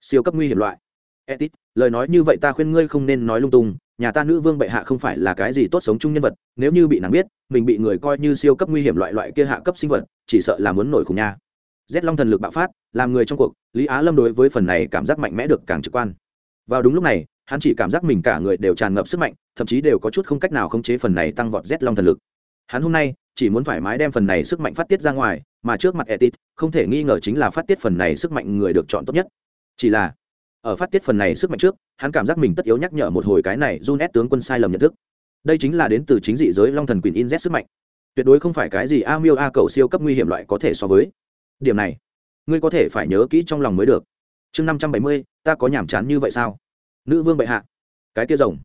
Siêu cấp nguy hiểm loại. Etit lời nói như vậy ta khuyên ngươi không nên nói lung tung nhà ta nữ vương bệ hạ không phải là cái gì tốt sống chung nhân vật, nếu như bị nàng biết, mình bị người coi như siêu cấp nguy hiểm loại loại kia hạ cấp sinh vật, chỉ sợ là muốn nổi khủng nha. Rét long thần lực bạo phát, làm người trong cuộc, lý á lâm đối với phần này cảm giác mạnh mẽ được càng trực quan. Vào đúng lúc này, hắn chỉ cảm giác mình cả người đều tràn ngập sức mạnh, thậm chí đều có chút không cách nào khống chế phần này tăng vọt rét long thần lực. Hắn hôm nay, chỉ muốn thoải mái đem phần này sức mạnh phát tiết ra ngoài, mà trước mặt etit, không thể nghi ngờ chính là phát tiết phần này sức mạnh người được chọn tốt nhất. Chỉ là ở phát tiết phần này sức mạnh trước, hắn cảm giác mình tất yếu nhắc nhở một hồi cái này run ép tướng quân sai lầm nhận thức. Đây chính là đến từ chính dị giới long thần quyền in z sức mạnh. Tuyệt đối không phải cái gì a miêu a cầu siêu cấp nguy hiểm loại có thể so với. Điểm này, ngươi có thể phải nhớ kỹ trong lòng mới được. Chương năm trăm bảy mươi, ta có nhàm chán như vậy sao? Nữ vương bệ hạ. Cái kia rồng.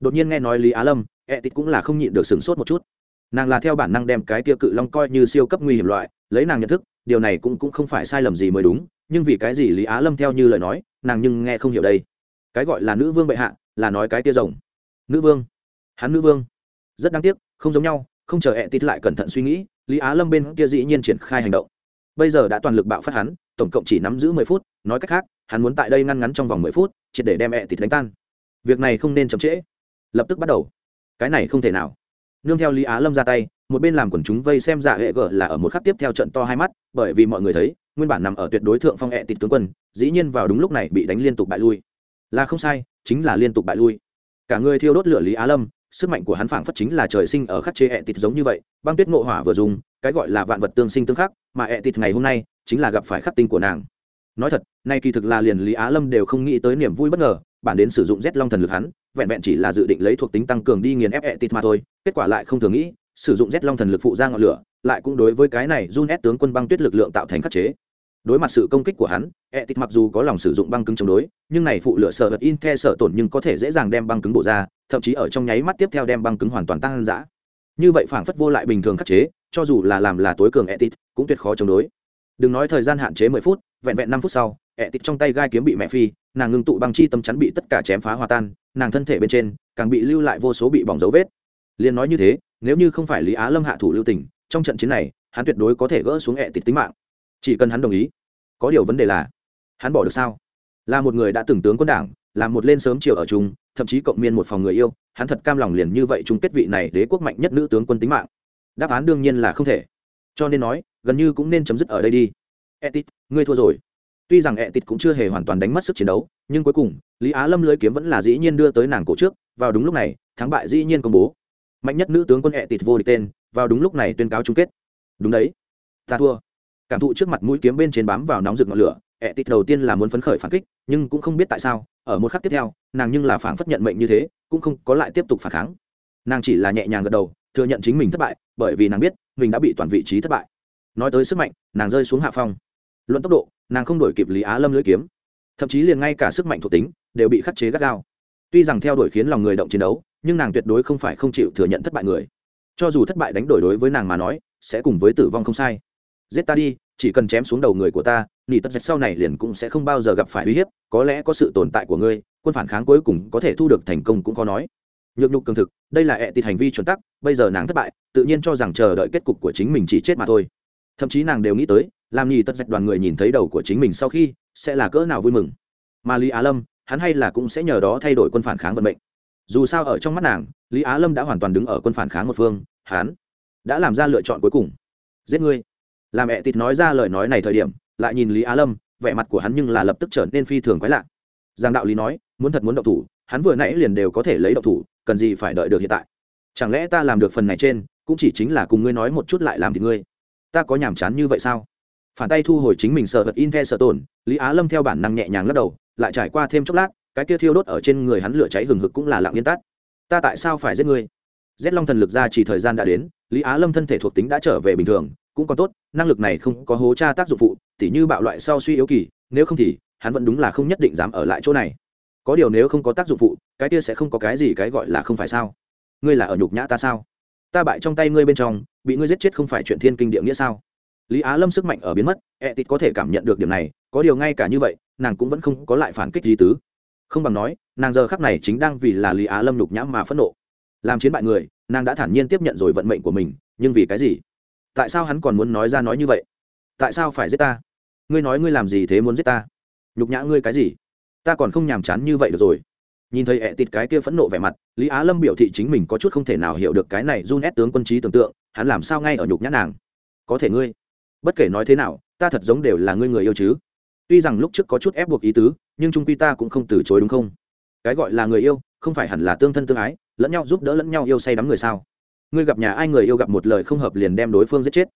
Đột nhiên nghe nói lý á lâm e tít cũng là không nhịn được sửng sốt một chút. Nàng là theo bản năng đem cái kia cự long coi như siêu cấp nguy hiểm loại, lấy nàng nhận thức, điều này cũng cũng không phải sai lầm gì mới đúng, nhưng vì cái gì lý á lâm theo như lời nói nàng nhưng nghe không hiểu đây. Cái gọi là nữ vương bệ hạ là nói cái tia rồng. Nữ vương? Hắn nữ vương? Rất đáng tiếc, không giống nhau, không chờ hẹ tít lại cẩn thận suy nghĩ, lý á lâm bên kia dĩ nhiên triển khai hành động. Bây giờ đã toàn lực bạo phát hắn, tổng cộng chỉ nắm giữ mười phút, nói cách khác, hắn muốn tại đây ngăn ngắn trong vòng mười phút, triệt để đem hẹ tít đánh tan. Việc này không nên chậm trễ. Lập tức bắt đầu. Cái này không thể nào. Nương theo lý á lâm ra tay, một bên làm quần chúng vây xem giả hệ gở là ở một khắc tiếp theo trận to hai mắt, bởi vì mọi người thấy nguyên bản nằm ở tuyệt đối thượng phong ẹ tịt tướng quân, dĩ nhiên vào đúng lúc này bị đánh liên tục bại lui. Là không sai, chính là liên tục bại lui. Cả người thiêu đốt lửa lý á lâm, sức mạnh của hắn phảng phất chính là trời sinh ở khắc chế ẹ tịt giống như vậy, băng tuyết ngộ hỏa vừa dùng, cái gọi là vạn vật tương sinh tương khắc, mà ẹ tịt ngày hôm nay chính là gặp phải khắc tinh của nàng. Nói thật, nay kỳ thực là liền lý á lâm đều không nghĩ tới niềm vui bất ngờ, bản đến sử dụng rét long thần lực hắn, vẹn vẹn chỉ là dự định lấy thuộc tính tăng cường đi nghiền ép ẹ tịt mà thôi, kết quả lại không thường nghĩ, sử dụng rét long thần lực phụ ra ngọn lửa lại cũng đối với cái này run ép tướng quân băng tuyết lực lượng tạo thành khắc chế. Đối mặt sự công kích của hắn e t mặc dù có lòng sử dụng băng cứng chống đối, nhưng này phụ lửa sợ vật in the sợ tổn nhưng có thể dễ dàng đem băng cứng bổ ra, thậm chí ở trong nháy mắt tiếp theo đem băng cứng hoàn toàn tăng dã. như vậy phảng phất vô lại bình thường khắc chế, cho dù là làm là tối cường e t cũng tuyệt khó chống đối. Đừng nói thời gian hạn chế mười phút, vẹn vẹn năm phút sau e t trong tay gai kiếm bị mẹ phi, nàng ngưng tụ băng chi tâm chắn bị tất cả chém phá hòa tan, nàng thân thể bên trên càng bị lưu lại vô số bị bỏng dấu vết. Liền nói như thế, nếu như không phải lý á lâm hạ thủ lưu tình trong trận chiến này, hắn tuyệt đối có thể gỡ xuống ẹ tịt tính mạng. Chỉ cần hắn đồng ý, có điều vấn đề là, hắn bỏ được sao? Là một người đã từng tướng quân đảng, là một lên sớm chiều ở chung, thậm chí cộng miên một phòng người yêu, hắn thật cam lòng liền như vậy chung kết vị này đế quốc mạnh nhất nữ tướng quân tính mạng. Đáp án đương nhiên là không thể. Cho nên nói, gần như cũng nên chấm dứt ở đây đi. Etit ngươi thua rồi. Tuy rằng etit cũng chưa hề hoàn toàn đánh mất sức chiến đấu, nhưng cuối cùng, lý á lâm lưới kiếm vẫn là dĩ nhiên đưa tới nàng cổ trước. Vào đúng lúc này, thắng bại dĩ nhiên công bố. Mạnh nhất nữ tướng quân etit vô địch tên vào đúng lúc này tuyên cáo chung kết. Đúng đấy. Ta thua. Cảm thụ trước mặt mũi kiếm bên trên bám vào nóng rực ngọn lửa, ẹ tịt đầu tiên là muốn phấn khởi phản kích, nhưng cũng không biết tại sao, ở một khắc tiếp theo, nàng nhưng là phản phất nhận mệnh như thế, cũng không có lại tiếp tục phản kháng. Nàng chỉ là nhẹ nhàng gật đầu, thừa nhận chính mình thất bại, bởi vì nàng biết, mình đã bị toàn vị trí thất bại. Nói tới sức mạnh, nàng rơi xuống hạ phong. Luận tốc độ, nàng không đổi kịp lý á lâm lưỡi kiếm. Thậm chí liền ngay cả sức mạnh thuộc tính, đều bị khắc chế gắt gao. Tuy rằng theo đuổi khiến lòng người động chiến đấu, nhưng nàng tuyệt đối không phải không chịu thừa nhận thất bại người cho dù thất bại đánh đổi đối với nàng mà nói, sẽ cùng với tử vong không sai. Giết ta đi, chỉ cần chém xuống đầu người của ta, nỉ tất dạch sau này liền cũng sẽ không bao giờ gặp phải uy hiếp, có lẽ có sự tồn tại của ngươi, quân phản kháng cuối cùng có thể thu được thành công cũng khó nói. Nhược nhục cường thực, đây là ẹ tịt hành vi chuẩn tắc, bây giờ nàng thất bại, tự nhiên cho rằng chờ đợi kết cục của chính mình chỉ chết mà thôi. Thậm chí nàng đều nghĩ tới, làm nhì tất dạch đoàn người nhìn thấy đầu của chính mình sau khi, sẽ là cỡ nào vui mừng. Mà lý á lâm, hắn hay là cũng sẽ nhờ đó thay đổi quân phản kháng vận mệnh dù sao ở trong mắt nàng, lý á lâm đã hoàn toàn đứng ở quân phản kháng một phương, hắn đã làm ra lựa chọn cuối cùng. Giết ngươi. Làm mẹ tịt nói ra lời nói này thời điểm, lại nhìn lý á lâm, vẻ mặt của hắn nhưng là lập tức trở nên phi thường quái lạ. Giang đạo lý nói, muốn thật muốn động thủ, hắn vừa nãy liền đều có thể lấy động thủ, cần gì phải đợi được hiện tại? Chẳng lẽ ta làm được phần này trên, cũng chỉ chính là cùng ngươi nói một chút lại làm thì ngươi? Ta có nhàm chán như vậy sao? Phản tay thu hồi chính mình sợ vật in the sợ tổn, lý á lâm theo bản năng nhẹ nhàng lắc đầu, lại trải qua thêm chốc lát cái kia thiêu đốt ở trên người hắn lửa cháy hừng hực cũng là lặng yên tắt. Ta tại sao phải giết ngươi? Rét long thần lực ra chỉ thời gian đã đến, lý á lâm thân thể thuộc tính đã trở về bình thường, cũng còn tốt, năng lực này không có hố tra tác dụng phụ, tỉ như bạo loại sau suy yếu kỳ, nếu không thì, hắn vẫn đúng là không nhất định dám ở lại chỗ này. Có điều nếu không có tác dụng phụ, cái kia sẽ không có cái gì cái gọi là không phải sao? Ngươi là ở nhục nhã ta sao? Ta bại trong tay ngươi bên trong, bị ngươi giết chết không phải chuyện thiên kinh địa nghĩa sao? Lý á lâm sức mạnh ở biến mất e tịt có thể cảm nhận được điểm này, có điều ngay cả như vậy, nàng cũng vẫn không có lại phản kích gì tứ không bằng nói, nàng giờ khắc này chính đang vì là lý á lâm nhục nhã mà phẫn nộ. Làm chiến bại người, nàng đã thản nhiên tiếp nhận rồi vận mệnh của mình, nhưng vì cái gì? Tại sao hắn còn muốn nói ra nói như vậy? Tại sao phải giết ta? Ngươi nói ngươi làm gì thế muốn giết ta? Nhục nhã ngươi cái gì? Ta còn không nhàm chán như vậy được rồi. Nhìn thấy ẹ tịt cái kia phẫn nộ vẻ mặt, lý á lâm biểu thị chính mình có chút không thể nào hiểu được cái này run ép tướng quân trí tưởng tượng, hắn làm sao ngay ở nhục nhã nàng? Có thể ngươi, bất kể nói thế nào, ta thật giống đều là ngươi người yêu chứ tuy rằng lúc trước có chút ép buộc ý tứ nhưng trung quy ta cũng không từ chối đúng không cái gọi là người yêu không phải hẳn là tương thân tương ái lẫn nhau giúp đỡ lẫn nhau yêu say đắm người sao ngươi gặp nhà ai người yêu gặp một lời không hợp liền đem đối phương giết chết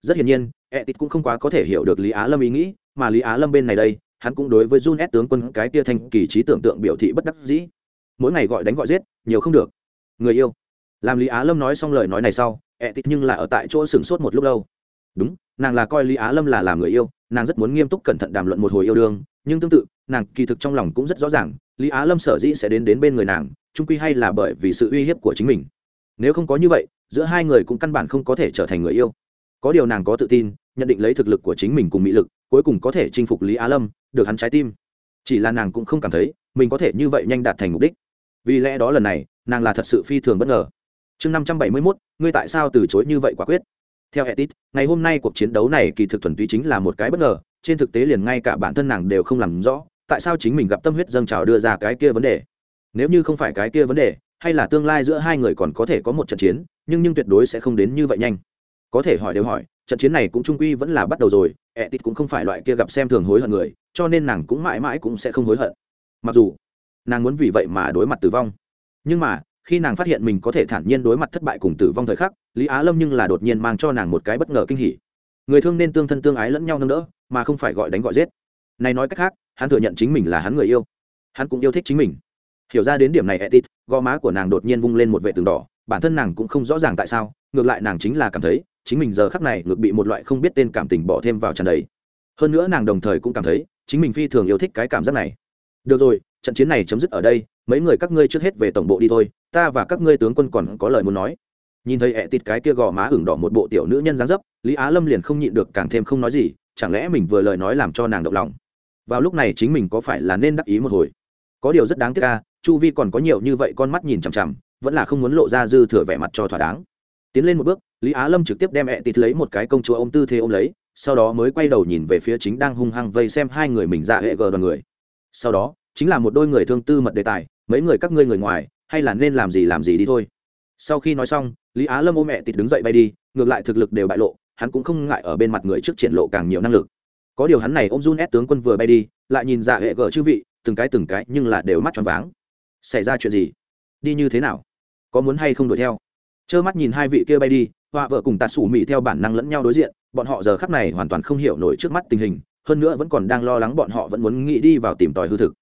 rất hiển nhiên ẹ tịt cũng không quá có thể hiểu được lý á lâm ý nghĩ mà lý á lâm bên này đây hắn cũng đối với Jun S tướng quân cái tia thanh kỳ trí tưởng tượng biểu thị bất đắc dĩ. Mỗi ngày gọi đánh gọi giết, nhiều không được. Người yêu. Làm Lý Á Lâm nói xong lời nói này sau, ẹ tịt nhưng là ở tại chỗ sửng sốt một lúc lâu. Đúng, nàng là coi Lý Á Lâm là làm người yêu, nàng rất muốn nghiêm túc cẩn thận đàm luận một hồi yêu đương, nhưng tương tự, nàng kỳ thực trong lòng cũng rất rõ ràng, Lý Á Lâm sở dĩ sẽ đến đến bên người nàng, chung quy hay là bởi vì sự uy hiếp của chính mình. Nếu không có như vậy, giữa hai người cũng căn bản không có thể trở thành người yêu. Có điều nàng có tự tin, nhận định lấy thực lực của chính mình cùng mỹ lực, cuối cùng có thể chinh phục Lý Á Lâm, được hắn trái tim chỉ là nàng cũng không cảm thấy mình có thể như vậy nhanh đạt thành mục đích vì lẽ đó lần này nàng là thật sự phi thường bất ngờ chương năm trăm bảy mươi mốt ngươi tại sao từ chối như vậy quả quyết theo etit, ngày hôm nay cuộc chiến đấu này kỳ thực thuần túy chính là một cái bất ngờ, trên thực tế liền ngay cả bản thân nàng đều không làm rõ, tại sao chính mình gặp tâm huyết dâng trào đưa ra cái kia vấn đề. Nếu như không phải cái kia vấn đề, hay là tương lai giữa hai người còn có thể có một trận chiến, nhưng nhưng tuyệt đối sẽ không đến như vậy nhanh. Có thể hỏi đều hỏi, trận chiến này cũng trung quy vẫn là bắt đầu rồi ẹ tít cũng không phải loại kia gặp xem thường hối hận người, cho nên nàng cũng mãi mãi cũng sẽ không hối hận. Mặc dù, nàng muốn vì vậy mà đối mặt tử vong. Nhưng mà, khi nàng phát hiện mình có thể thản nhiên đối mặt thất bại cùng tử vong thời khắc lý á lâm nhưng là đột nhiên mang cho nàng một cái bất ngờ kinh hỉ. Người thương nên tương thân tương ái lẫn nhau nâng đỡ, mà không phải gọi đánh gọi giết. Này nói cách khác, hắn thừa nhận chính mình là hắn người yêu. Hắn cũng yêu thích chính mình. Hiểu ra đến điểm này etit gò má của nàng đột nhiên vung lên một vệ tường đỏ, bản thân nàng cũng không rõ ràng tại sao, ngược lại nàng chính là cảm thấy, chính mình giờ khắc này ngược bị một loại không biết tên cảm tình bỏ thêm vào tràn đầy. Hơn nữa nàng đồng thời cũng cảm thấy, chính mình phi thường yêu thích cái cảm giác này. Được rồi, trận chiến này chấm dứt ở đây, mấy người các ngươi trước hết về tổng bộ đi thôi, ta và các ngươi tướng quân còn có lời muốn nói nhìn thấy ẹ tịt cái kia gò má ửng đỏ một bộ tiểu nữ nhân dáng dấp, lý á lâm liền không nhịn được càng thêm không nói gì, chẳng lẽ mình vừa lời nói làm cho nàng động lòng? Vào lúc này chính mình có phải là nên đắc ý một hồi? Có điều rất đáng tiếc ca chu vi còn có nhiều như vậy con mắt nhìn chằm chằm, vẫn là không muốn lộ ra dư thừa vẻ mặt cho thỏa đáng. Tiến lên một bước, lý á lâm trực tiếp đem ẹ tịt lấy một cái công chúa ôm tư thế ôm lấy, sau đó mới quay đầu nhìn về phía chính đang hung hăng vây xem hai người mình dạ hệ gờ đoàn người. Sau đó, chính là một đôi người thương tư mật đề tài, mấy người các ngươi người ngoài, hay là nên làm gì làm gì đi thôi. Sau khi nói xong lý á lâm ôm mẹ tịt đứng dậy bay đi, ngược lại thực lực đều bại lộ, hắn cũng không ngại ở bên mặt người trước triển lộ càng nhiều năng lực. Có điều hắn này ôm run ép tướng quân vừa bay đi, lại nhìn dạ hệ gở chư vị, từng cái từng cái nhưng là đều mắt tròn váng. Xảy ra chuyện gì? Đi như thế nào? Có muốn hay không đuổi theo? Trơ mắt nhìn hai vị kia bay đi, họa vợ cùng tạt sủ mỹ theo bản năng lẫn nhau đối diện, bọn họ giờ khắc này hoàn toàn không hiểu nổi trước mắt tình hình, hơn nữa vẫn còn đang lo lắng bọn họ vẫn muốn nghĩ đi vào tìm tòi hư thực.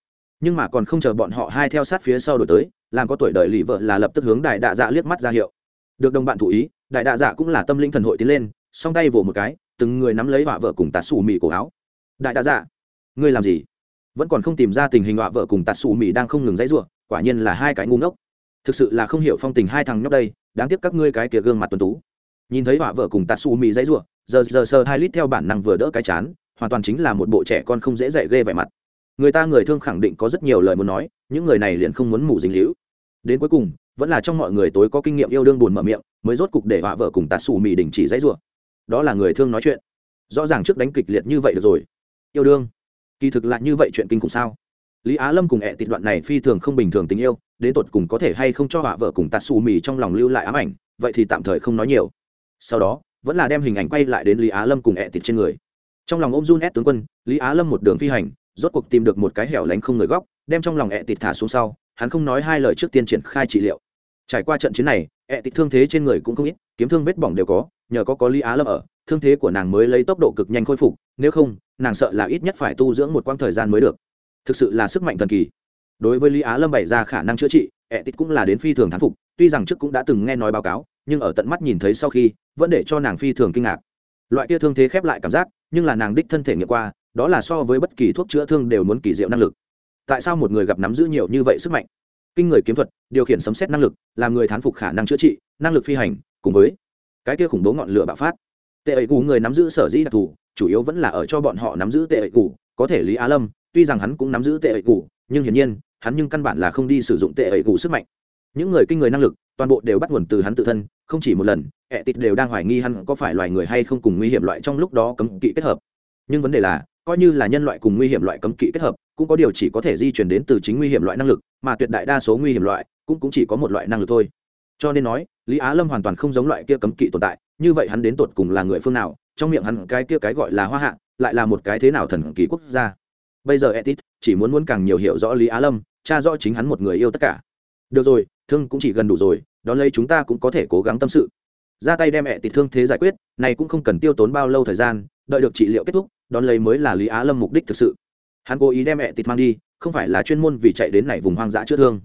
Nhưng mà còn không chờ bọn họ hai theo sát phía sau đổi tới, làm có tuổi đời lì vợ là lập tức hướng đại đạ dạ liếc mắt ra hiệu được đồng bạn thủ ý, đại đạ dạ cũng là tâm linh thần hội tiến lên, song tay vỗ một cái, từng người nắm lấy vạ vợ cùng tạt xù mì cổ áo. Đại đạ dạ ngươi làm gì? Vẫn còn không tìm ra tình hình vạ vợ cùng tạt xù mì đang không ngừng dãy ruộng quả nhiên là hai cái ngu ngốc. Thực sự là không hiểu phong tình hai thằng nhóc đây, đáng tiếc các ngươi cái kia gương mặt tuấn tú. Nhìn thấy vạ vợ cùng tạt xù mì dãy ruộng giờ giờ sờ hai lít theo bản năng vừa đỡ cái chán, hoàn toàn chính là một bộ trẻ con không dễ dạy ghê vẻ mặt. Người ta người thương khẳng định có rất nhiều lời muốn nói, những người này liền không muốn mủ dính hữu đến cuối cùng vẫn là trong mọi người tối có kinh nghiệm yêu đương buồn mở miệng, mới rốt cục để họa vợ cùng tạt xù mì đình chỉ dãy rủa. Đó là người thương nói chuyện. Rõ ràng trước đánh kịch liệt như vậy được rồi. Yêu đương? Kỳ thực lại như vậy chuyện kinh khủng sao? Lý á lâm cùng ẹ tịt đoạn này phi thường không bình thường tình yêu, đến tột cùng có thể hay không cho họa vợ cùng tạt xù mì trong lòng lưu lại ám ảnh, vậy thì tạm thời không nói nhiều. Sau đó, vẫn là đem hình ảnh quay lại đến lý á lâm cùng ẹ tịt trên người. Trong lòng ôm run ép tướng quân, lý á lâm một đường phi hành, rốt cuộc tìm được một cái hẻo lánh không người góc, đem trong lòng ẹ tịt thả xuống sau hắn không nói hai lời trước tiên triển khai trị liệu. Trải qua trận chiến này, ẹ tịch thương thế trên người cũng không ít, kiếm thương vết bỏng đều có, nhờ có có lý á lâm ở, thương thế của nàng mới lấy tốc độ cực nhanh khôi phục, nếu không, nàng sợ là ít nhất phải tu dưỡng một quãng thời gian mới được. Thực sự là sức mạnh thần kỳ. Đối với lý á lâm bày ra khả năng chữa trị, ẹ tịch cũng là đến phi thường thán phục, tuy rằng trước cũng đã từng nghe nói báo cáo, nhưng ở tận mắt nhìn thấy sau khi, vẫn để cho nàng phi thường kinh ngạc. Loại kia thương thế khép lại cảm giác, nhưng là nàng đích thân thể nghiệm qua, đó là so với bất kỳ thuốc chữa thương đều muốn kỳ diệu năng lực tại sao một người gặp nắm giữ nhiều như vậy sức mạnh? Kinh người kiếm thuật, điều khiển sấm xét năng lực, làm người thán phục khả năng chữa trị, năng lực phi hành, cùng với cái kia khủng bố ngọn lửa bạo phát. Tệ ẩy cù người nắm giữ sở dĩ đặc thù, chủ yếu vẫn là ở cho bọn họ nắm giữ tệ ẩy cù có thể lý á lâm, tuy rằng hắn cũng nắm giữ tệ ẩy cù nhưng hiển nhiên, hắn nhưng căn bản là không đi sử dụng tệ ẩy cù sức mạnh. Những người kinh người năng lực, toàn bộ đều bắt nguồn từ hắn tự thân, không chỉ một lần ẹ tịt đều đang hoài nghi hắn có phải loài người hay không cùng nguy hiểm loại trong lúc đó cấm kỵ kết hợp. Nhưng vấn đề là, coi như là nhân loại cùng nguy hiểm loại cấm kỵ kết hợp cũng có điều chỉ có thể di chuyển đến từ chính nguy hiểm loại năng lực mà tuyệt đại đa số nguy hiểm loại cũng, cũng chỉ có một loại năng lực thôi. Cho nên nói lý á lâm hoàn toàn không giống loại kia cấm kỵ tồn tại như vậy hắn đến tột cùng là người phương nào trong miệng hắn cái kia cái gọi là hoa hạ lại là một cái thế nào thần kỳ quốc gia? Bây giờ etit chỉ muốn muốn càng nhiều hiểu rõ lý á lâm cha rõ chính hắn một người yêu tất cả. Được rồi thương cũng chỉ gần đủ rồi đón lấy chúng ta cũng có thể cố gắng tâm sự. Ra tay đem etit thương thế giải quyết này cũng không cần tiêu tốn bao lâu thời gian đợi được trị liệu kết thúc đón lấy mới là lý á lâm mục đích thực sự hắn cố ý đem mẹ tịt mang đi không phải là chuyên môn vì chạy đến này vùng hoang dã chữa thương.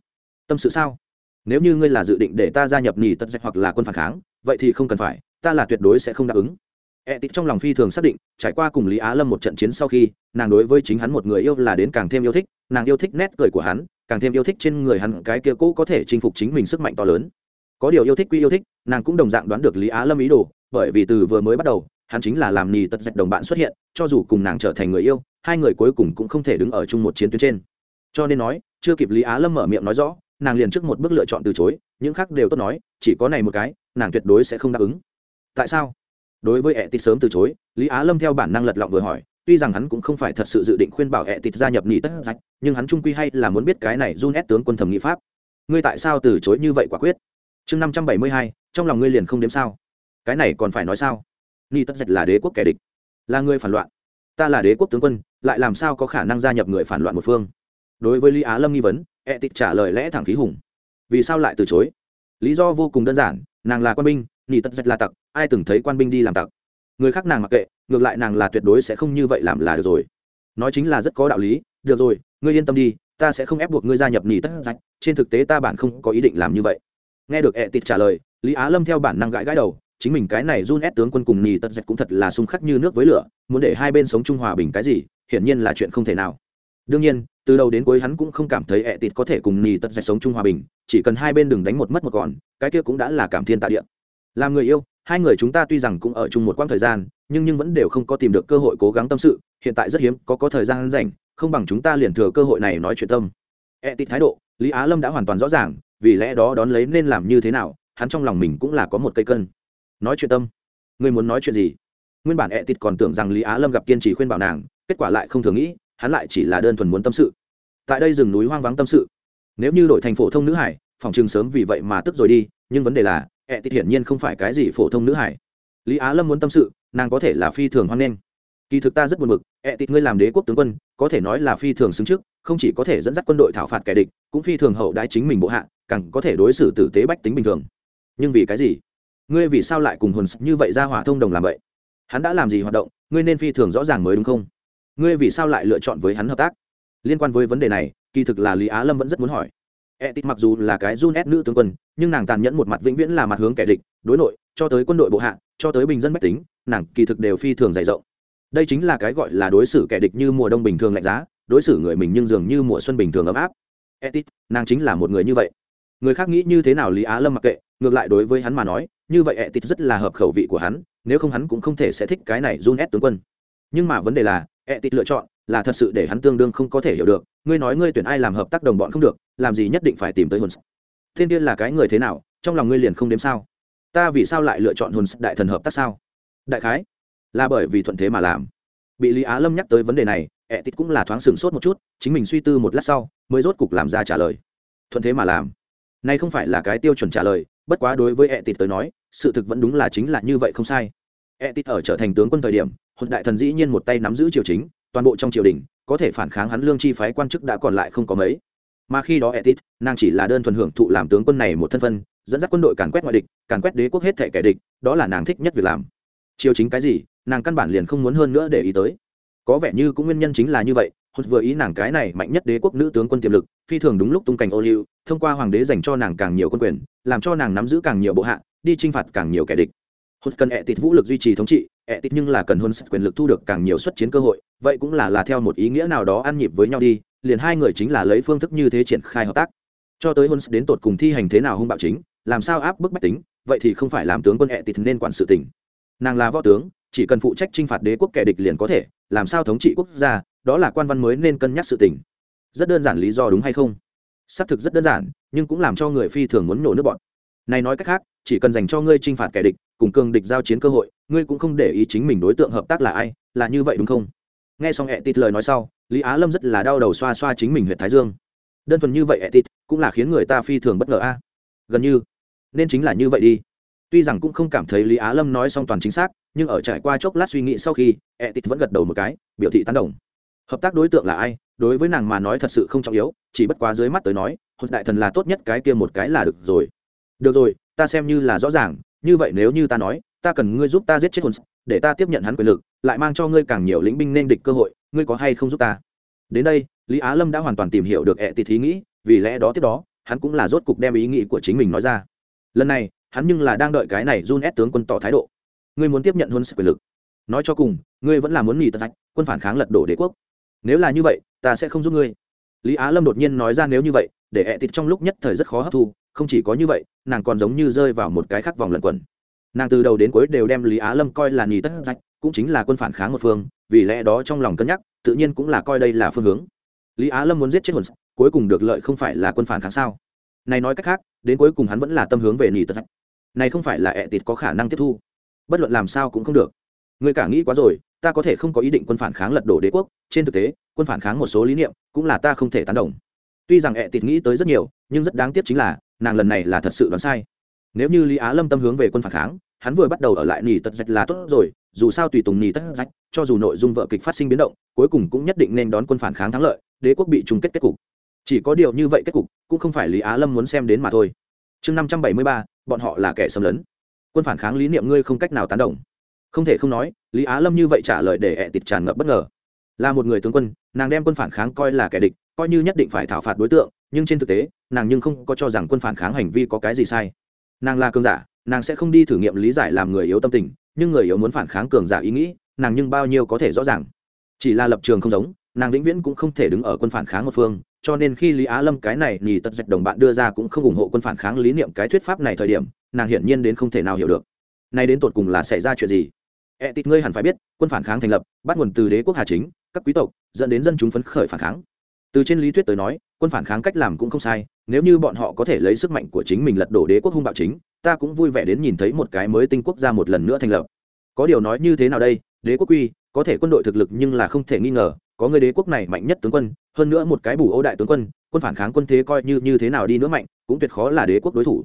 Tâm sự sao? Nếu như ngươi là dự định để ta gia nhập nhì tật dạch hoặc là quân phản kháng vậy thì không cần phải ta là tuyệt đối sẽ không đáp ứng. E tịt trong lòng phi thường xác định, trải qua cùng Lý Á Lâm một trận chiến sau khi, nàng đối với chính hắn một người yêu là đến càng thêm yêu thích, nàng yêu thích nét cười của hắn, càng thêm yêu thích trên người hắn cái kia cũ có thể chinh phục chính mình sức mạnh to lớn. Có điều yêu thích quy yêu thích, nàng cũng đồng dạng đoán được Lý Á Lâm ý đồ, bởi vì từ vừa mới bắt đầu, hắn chính là làm nì tật dạch đồng bạn xuất hiện, cho dù cùng nàng trở thành người yêu, hai người cuối cùng cũng không thể đứng ở chung một chiến tuyến trên. Cho nên nói, chưa kịp Lý Á Lâm mở miệng nói rõ, nàng liền trước một bước lựa chọn từ chối, những khác đều tốt nói, chỉ có này một cái, nàng tuyệt đối sẽ không đáp ứng. Tại sao? đối với ẹ tịt sớm từ chối lý á lâm theo bản năng lật lọng vừa hỏi tuy rằng hắn cũng không phải thật sự dự định khuyên bảo ẹ tịt gia nhập nỉ tất rạch nhưng hắn trung quy hay là muốn biết cái này run ép tướng quân thẩm nghị pháp ngươi tại sao từ chối như vậy quả quyết chương năm trăm bảy mươi hai trong lòng ngươi liền không đếm sao cái này còn phải nói sao ni tất dạch là đế quốc kẻ địch. Là người phản loạn. Ta là đế quốc tướng quân, lại làm sao có khả năng gia nhập người phản loạn một phương? Đối với lý á lâm nghi vấn e tịch trả lời lẽ thẳng khí hùng. Vì sao lại từ chối? Lý do vô cùng đơn giản, nàng là quan binh, ni tất dạch là tặc, ai từng thấy quan binh đi làm tặc? Người khác nàng mặc kệ, ngược lại nàng là tuyệt đối sẽ không như vậy làm là được rồi. Nói chính là rất có đạo lý, được rồi, ngươi yên tâm đi, ta sẽ không ép buộc ngươi gia nhập nỉ tất dạch trên thực tế ta bản không có ý định làm như vậy. Nghe được ẹ tịt trả lời, lý á lâm theo bản năng gãi gãi đầu chính mình cái này run ép tướng quân cùng nhì tật dẹt cũng thật là xung khắc như nước với lửa, muốn để hai bên sống chung hòa bình cái gì, hiển nhiên là chuyện không thể nào. Đương nhiên, từ đầu đến cuối hắn cũng không cảm thấy ẹ tịt có thể cùng nhì tật dẹt sống chung hòa bình, chỉ cần hai bên đừng đánh một mất một còn, cái kia cũng đã là cảm thiên tạ địa. Làm người yêu, hai người chúng ta tuy rằng cũng ở chung một quãng thời gian, nhưng nhưng vẫn đều không có tìm được cơ hội cố gắng tâm sự, hiện tại rất hiếm có có thời gian rảnh, không bằng chúng ta liền thừa cơ hội này nói chuyện tâm. E tít thái độ, lý á lâm đã hoàn toàn rõ ràng, vì lẽ đó đón lấy nên làm như thế nào, hắn trong lòng mình cũng là có một cây cân nói chuyện tâm. Người muốn nói chuyện gì? Nguyên bản e tịt còn tưởng rằng lý á lâm gặp kiên trì khuyên bảo nàng, kết quả lại không thường nghĩ, hắn lại chỉ là đơn thuần muốn tâm sự. Tại đây rừng núi hoang vắng tâm sự. Nếu như đổi thành phổ thông nữ hải, phòng trường sớm vì vậy mà tức rồi đi, nhưng vấn đề là ẹ tịt hiển nhiên không phải cái gì phổ thông nữ hải. Lý á lâm muốn tâm sự, nàng có thể là phi thường hoan nghênh. Kỳ thực ta rất buồn bực ẹ tịt ngươi làm đế quốc tướng quân, có thể nói là phi thường xứng trước, không chỉ có thể dẫn dắt quân đội thảo phạt kẻ địch, cũng phi thường hậu đãi chính mình bộ hạ, càng có thể đối xử tử tế bách tính bình thường. Nhưng vì cái gì? Ngươi vì sao lại cùng hồn như vậy ra hỏa thông đồng làm vậy? Hắn đã làm gì hoạt động, ngươi nên phi thường rõ ràng mới đúng không? Ngươi vì sao lại lựa chọn với hắn hợp tác? Liên quan với vấn đề này, kỳ thực là lý á lâm vẫn rất muốn hỏi. E tít mặc dù là cái run ép nữ tướng quân, nhưng nàng tàn nhẫn một mặt vĩnh viễn là mặt hướng kẻ địch, đối nội, cho tới quân đội bộ hạ, cho tới bình dân bách tính, nàng kỳ thực đều phi thường dày rộng. Đây chính là cái gọi là đối xử kẻ địch như mùa đông bình thường lạnh giá, đối xử người mình nhưng dường như mùa xuân bình thường ấm áp. Etit, nàng chính là một người như vậy. Người khác nghĩ như thế nào lý á lâm mặc kệ, ngược lại đối với hắn mà nói như vậy etit rất là hợp khẩu vị của hắn, nếu không hắn cũng không thể sẽ thích cái này run ép tướng quân. Nhưng mà vấn đề là, etit lựa chọn là thật sự để hắn tương đương không có thể hiểu được, ngươi nói ngươi tuyển ai làm hợp tác đồng bọn không được, làm gì nhất định phải tìm tới hồn thiên tiên là cái người thế nào, trong lòng ngươi liền không đếm sao? Ta vì sao lại lựa chọn hồn đại thần hợp tác sao? Đại khái là bởi vì thuận thế mà làm. Bị lý á lâm nhắc tới vấn đề này ẹ tịt cũng là thoáng sửng sốt một chút, chính mình suy tư một lát sau, mới rốt cục làm ra trả lời. Thuận thế mà làm. Nay không phải là cái tiêu chuẩn trả lời bất quá đối với ẹ tịt tới nói, sự thực vẫn đúng là chính là như vậy không sai. Ẹ tịt ở trở thành tướng quân thời điểm hồn đại thần dĩ nhiên một tay nắm giữ triều chính, toàn bộ trong triều đình, có thể phản kháng hắn lương chi phái quan chức đã còn lại không có mấy. Mà khi đó etit, nàng chỉ là đơn thuần hưởng thụ làm tướng quân này một thân phân dẫn dắt quân đội càn quét ngoại địch, càn quét đế quốc hết thể kẻ địch, đó là nàng thích nhất việc làm. Chiều chính cái gì, nàng căn bản liền không muốn hơn nữa để ý tới. Có vẻ như cũng nguyên nhân chính là như vậy hốt vừa ý nàng cái này mạnh nhất đế quốc nữ tướng quân tiềm lực, phi thường đúng lúc tung cảnh ô liu, thông qua hoàng đế dành cho nàng càng nhiều quân quyền, làm cho nàng nắm giữ càng nhiều bộ hạ, đi chinh phạt càng nhiều kẻ địch. Hốt cần ẹ tịt vũ lực duy trì thống trị ẹ tịt nhưng là cần hơn quyền lực thu được càng nhiều xuất chiến cơ hội, vậy cũng là là theo một ý nghĩa nào đó ăn nhịp với nhau đi, liền hai người chính là lấy phương thức như thế triển khai hợp tác. Cho tới hôn đến tột cùng thi hành thế nào hung bạo chính, làm sao áp bức bách tính, vậy thì không phải làm tướng quân ẹ tịt nên quản sự tỉnh nàng là võ tướng, chỉ cần phụ trách chinh phạt đế quốc kẻ địch liền có thể, làm sao thống trị quốc gia đó là quan văn mới nên cân nhắc sự tình. Rất đơn giản lý do đúng hay không? Xác thực rất đơn giản, nhưng cũng làm cho người phi thường muốn nổ nước bọn. Này nói cách khác, chỉ cần dành cho ngươi t r i n h phạt kẻ địch, cùng cường địch giao chiến cơ hội, ngươi cũng không để ý chính mình đối tượng hợp tác là ai, là như vậy đúng không? Nghe xong ẹ tịt lời nói sau, lý á lâm rất là đau đầu xoa xoa chính mình huyện thái dương. Đơn thuần như vậy ẹ tịt cũng là khiến người ta phi thường bất ngờ a. Gần như, nên chính là như vậy đi. Tuy rằng cũng không cảm thấy lý á lâm nói xong toàn chính xác, nhưng ở trải qua chốc lát suy nghĩ sau khi e tịt vẫn gật đầu một cái, biểu thị tán đồng hợp tác đối tượng là ai, đối với nàng mà nói thật sự không trọng yếu, chỉ bất quá dưới mắt tới nói hột đại thần là tốt nhất cái kia một cái là được rồi. Được rồi, ta xem như là rõ ràng, như vậy nếu như ta nói, ta cần ngươi giúp ta giết chết hồn để ta tiếp nhận hắn quyền lực, lại mang cho ngươi càng nhiều lĩnh binh nên địch cơ hội, ngươi có hay không giúp ta? Đến đây, lý á lâm đã hoàn toàn tìm hiểu được ẹ tịt ý nghĩ, vì lẽ đó tiếp đó, hắn cũng là rốt cục đem ý nghĩ của chính mình nói ra. Lần này, hắn nhưng là đang đợi cái này run ép tướng quân tỏ thái độ. Ngươi muốn tiếp nhận huân quyền lực. Nói cho cùng, ngươi vẫn là muốn nghỉ tật rạch quân phản kháng lật đổ đế quốc nếu là như vậy, ta sẽ không giúp ngươi. Lý á lâm đột nhiên nói ra nếu như vậy, để ẹ tịt trong lúc nhất thời rất khó hấp thu, không chỉ có như vậy, nàng còn giống như rơi vào một cái khắc vòng lẩn quẩn. Nàng từ đầu đến cuối đều đem lý á lâm coi là nhì tất rách, cũng chính là quân phản kháng một phương, vì lẽ đó trong lòng cân nhắc, tự nhiên cũng là coi đây là phương hướng. Lý á lâm muốn giết chết hồn cuối cùng được lợi không phải là quân phản kháng sao? Này nói cách khác, đến cuối cùng hắn vẫn là tâm hướng về nhì tất rách. Này không phải là ẹ tịt có khả năng tiếp thu. Bất luận làm sao cũng không được. Người cả nghĩ quá rồi ta có thể không có ý định quân phản kháng lật đổ đế quốc, trên thực tế, quân phản kháng một số lý niệm cũng là ta không thể tán đồng. Tuy rằng ẹ tịt nghĩ tới rất nhiều, nhưng rất đáng tiếc chính là, nàng lần này là thật sự đoán sai. Nếu như lý á lâm tâm hướng về quân phản kháng, hắn vừa bắt đầu ở lại nỉ tật dạch là tốt rồi, dù sao tùy tùng nỉ tất dạch cho dù nội dung vợ kịch phát sinh biến động, cuối cùng cũng nhất định nên đón quân phản kháng thắng lợi, đế quốc bị chung kết kết cục. Chỉ có điều như vậy kết cục, cũng không phải lý á lâm muốn xem đến mà thôi. Chương năm trăm bảy mươi ba, bọn họ là kẻ xâm lấn. Quân phản kháng lý niệm ngươi không cách nào tán đồng không thể không nói, lý á lâm như vậy trả lời để ẹ tịt tràn ngập bất ngờ. Là một người tướng quân, nàng đem quân phản kháng coi là kẻ địch, coi như nhất định phải thảo phạt đối tượng, nhưng trên thực tế, nàng nhưng không có cho rằng quân phản kháng hành vi có cái gì sai. Nàng là cường giả, nàng sẽ không đi thử nghiệm lý giải làm người yếu tâm tình, nhưng người yếu muốn phản kháng cường giả ý nghĩ, nàng nhưng bao nhiêu có thể rõ ràng. Chỉ là lập trường không giống, nàng vĩnh viễn cũng không thể đứng ở quân phản kháng một phương, cho nên khi lý á lâm cái này nhì tật dạch đồng bạn đưa ra cũng không ủng hộ quân phản kháng lý niệm cái thuyết pháp này thời điểm, nàng hiển nhiên đến không thể nào hiểu được. Nay đến tột cùng là xảy ra chuyện gì? E tịt ngươi hẳn phải biết, quân phản kháng thành lập, bắt nguồn từ đế quốc hà chính, các quý tộc, dẫn đến dân chúng phấn khởi phản kháng. Từ trên lý thuyết tới nói, quân phản kháng cách làm cũng không sai, nếu như bọn họ có thể lấy sức mạnh của chính mình lật đổ đế quốc hung bạo chính, ta cũng vui vẻ đến nhìn thấy một cái mới tinh quốc gia một lần nữa thành lập. Có điều nói như thế nào đây, đế quốc quy, có thể quân đội thực lực nhưng là không thể nghi ngờ, có người đế quốc này mạnh nhất tướng quân, hơn nữa một cái bù ô đại tướng quân quân phản kháng quân thế coi như như thế nào đi nữa mạnh, cũng tuyệt khó là đế quốc đối thủ.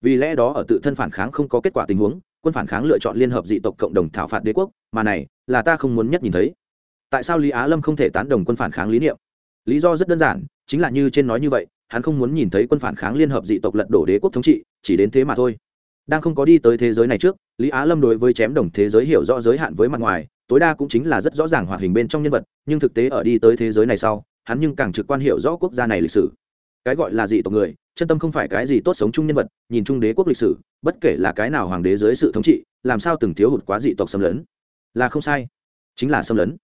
Vì lẽ đó ở tự thân phản kháng không có kết quả tình huống quân phản kháng lựa chọn liên hợp dị tộc cộng đồng thảo phạt đế quốc, mà này, là ta không muốn nhất nhìn thấy. Tại sao lý á lâm không thể tán đồng quân phản kháng lý niệm? Lý do rất đơn giản, chính là như trên nói như vậy, hắn không muốn nhìn thấy quân phản kháng liên hợp dị tộc lật đổ đế quốc thống trị, chỉ đến thế mà thôi. Đang không có đi tới thế giới này trước, lý á lâm đối với chém đồng thế giới hiểu rõ giới hạn với mặt ngoài, tối đa cũng chính là rất rõ ràng hoạt hình bên trong nhân vật, nhưng thực tế ở đi tới thế giới này sau, hắn nhưng càng trực quan hiểu rõ quốc gia này lịch sử. Cái gọi là dị tộc người chân tâm không phải cái gì tốt sống chung nhân vật, nhìn chung đế quốc lịch sử, bất kể là cái nào hoàng đế dưới sự thống trị, làm sao từng thiếu hụt quá dị tộc xâm lấn. Là không sai, chính là xâm lấn.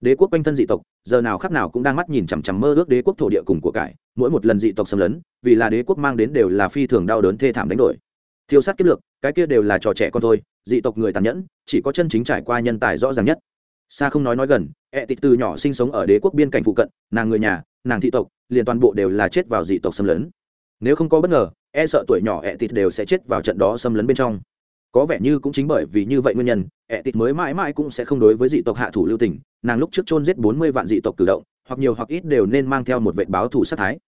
Đế quốc quanh thân dị tộc, giờ nào khác nào cũng đang mắt nhìn chằm chằm mơ ước đế quốc thổ địa cùng của cải, mỗi một lần dị tộc xâm lấn, vì là đế quốc mang đến đều là phi thường đau đớn thê thảm đánh đổi. Thiêu sát kiếp lược, cái kia đều là trò trẻ con thôi, dị tộc người tàn nhẫn, chỉ có chân chính trải qua nhân tài rõ ràng nhất. Xa không nói nói gần, ẹ tịt từ nhỏ sinh sống ở đế quốc biên cảnh phụ cận, nàng người nhà, nàng thị tộc, liền toàn bộ đều là chết vào dị tộc xâm lấn nếu không có bất ngờ e sợ tuổi nhỏ ẹ tịt đều sẽ chết vào trận đó xâm lấn bên trong. Có vẻ như cũng chính bởi vì như vậy nguyên nhân, ẹ tịt mới mãi mãi cũng sẽ không đối với dị tộc hạ thủ lưu tình, nàng lúc trước chôn giết bốn mươi vạn dị tộc cử động, hoặc nhiều hoặc ít đều nên mang theo một vệ báo thủ sát thái.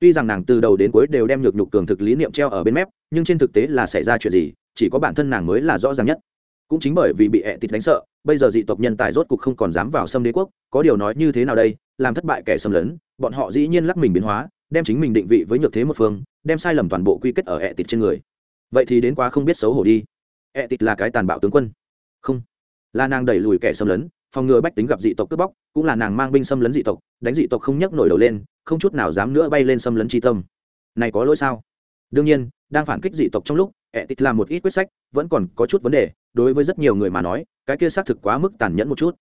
Tuy rằng nàng từ đầu đến cuối đều đem nhược nhục cường thực lý niệm treo ở bên mép, nhưng trên thực tế là xảy ra chuyện gì, chỉ có bản thân nàng mới là rõ ràng nhất. Cũng chính bởi vì bị ẹ tịt đánh sợ, bây giờ dị tộc nhân tài rốt cục không còn dám vào xâm đế quốc, có điều nói như thế nào đây, làm thất bại kẻ xâm lấn, bọn họ dĩ nhiên lắc mình biến hóa đem chính mình định vị với nhược thế một phương, đem sai lầm toàn bộ quy kết ở ẹ tịt trên người. Vậy thì đến quá không biết xấu hổ đi. Ẹ tịt là cái tàn bạo tướng quân. Không. Là nàng đẩy lùi kẻ xâm lấn, phòng ngừa bách tính gặp dị tộc cướp bóc, cũng là nàng mang binh xâm lấn dị tộc, đánh dị tộc không nhấc nổi đầu lên, không chút nào dám nữa bay lên xâm lấn tri tâm. Này có lỗi sao? Đương nhiên, đang phản kích dị tộc trong lúc, ẹ tịt làm một ít quyết sách, vẫn còn có chút vấn đề, đối với rất nhiều người mà nói, cái kia xác thực quá mức tàn nhẫn một chút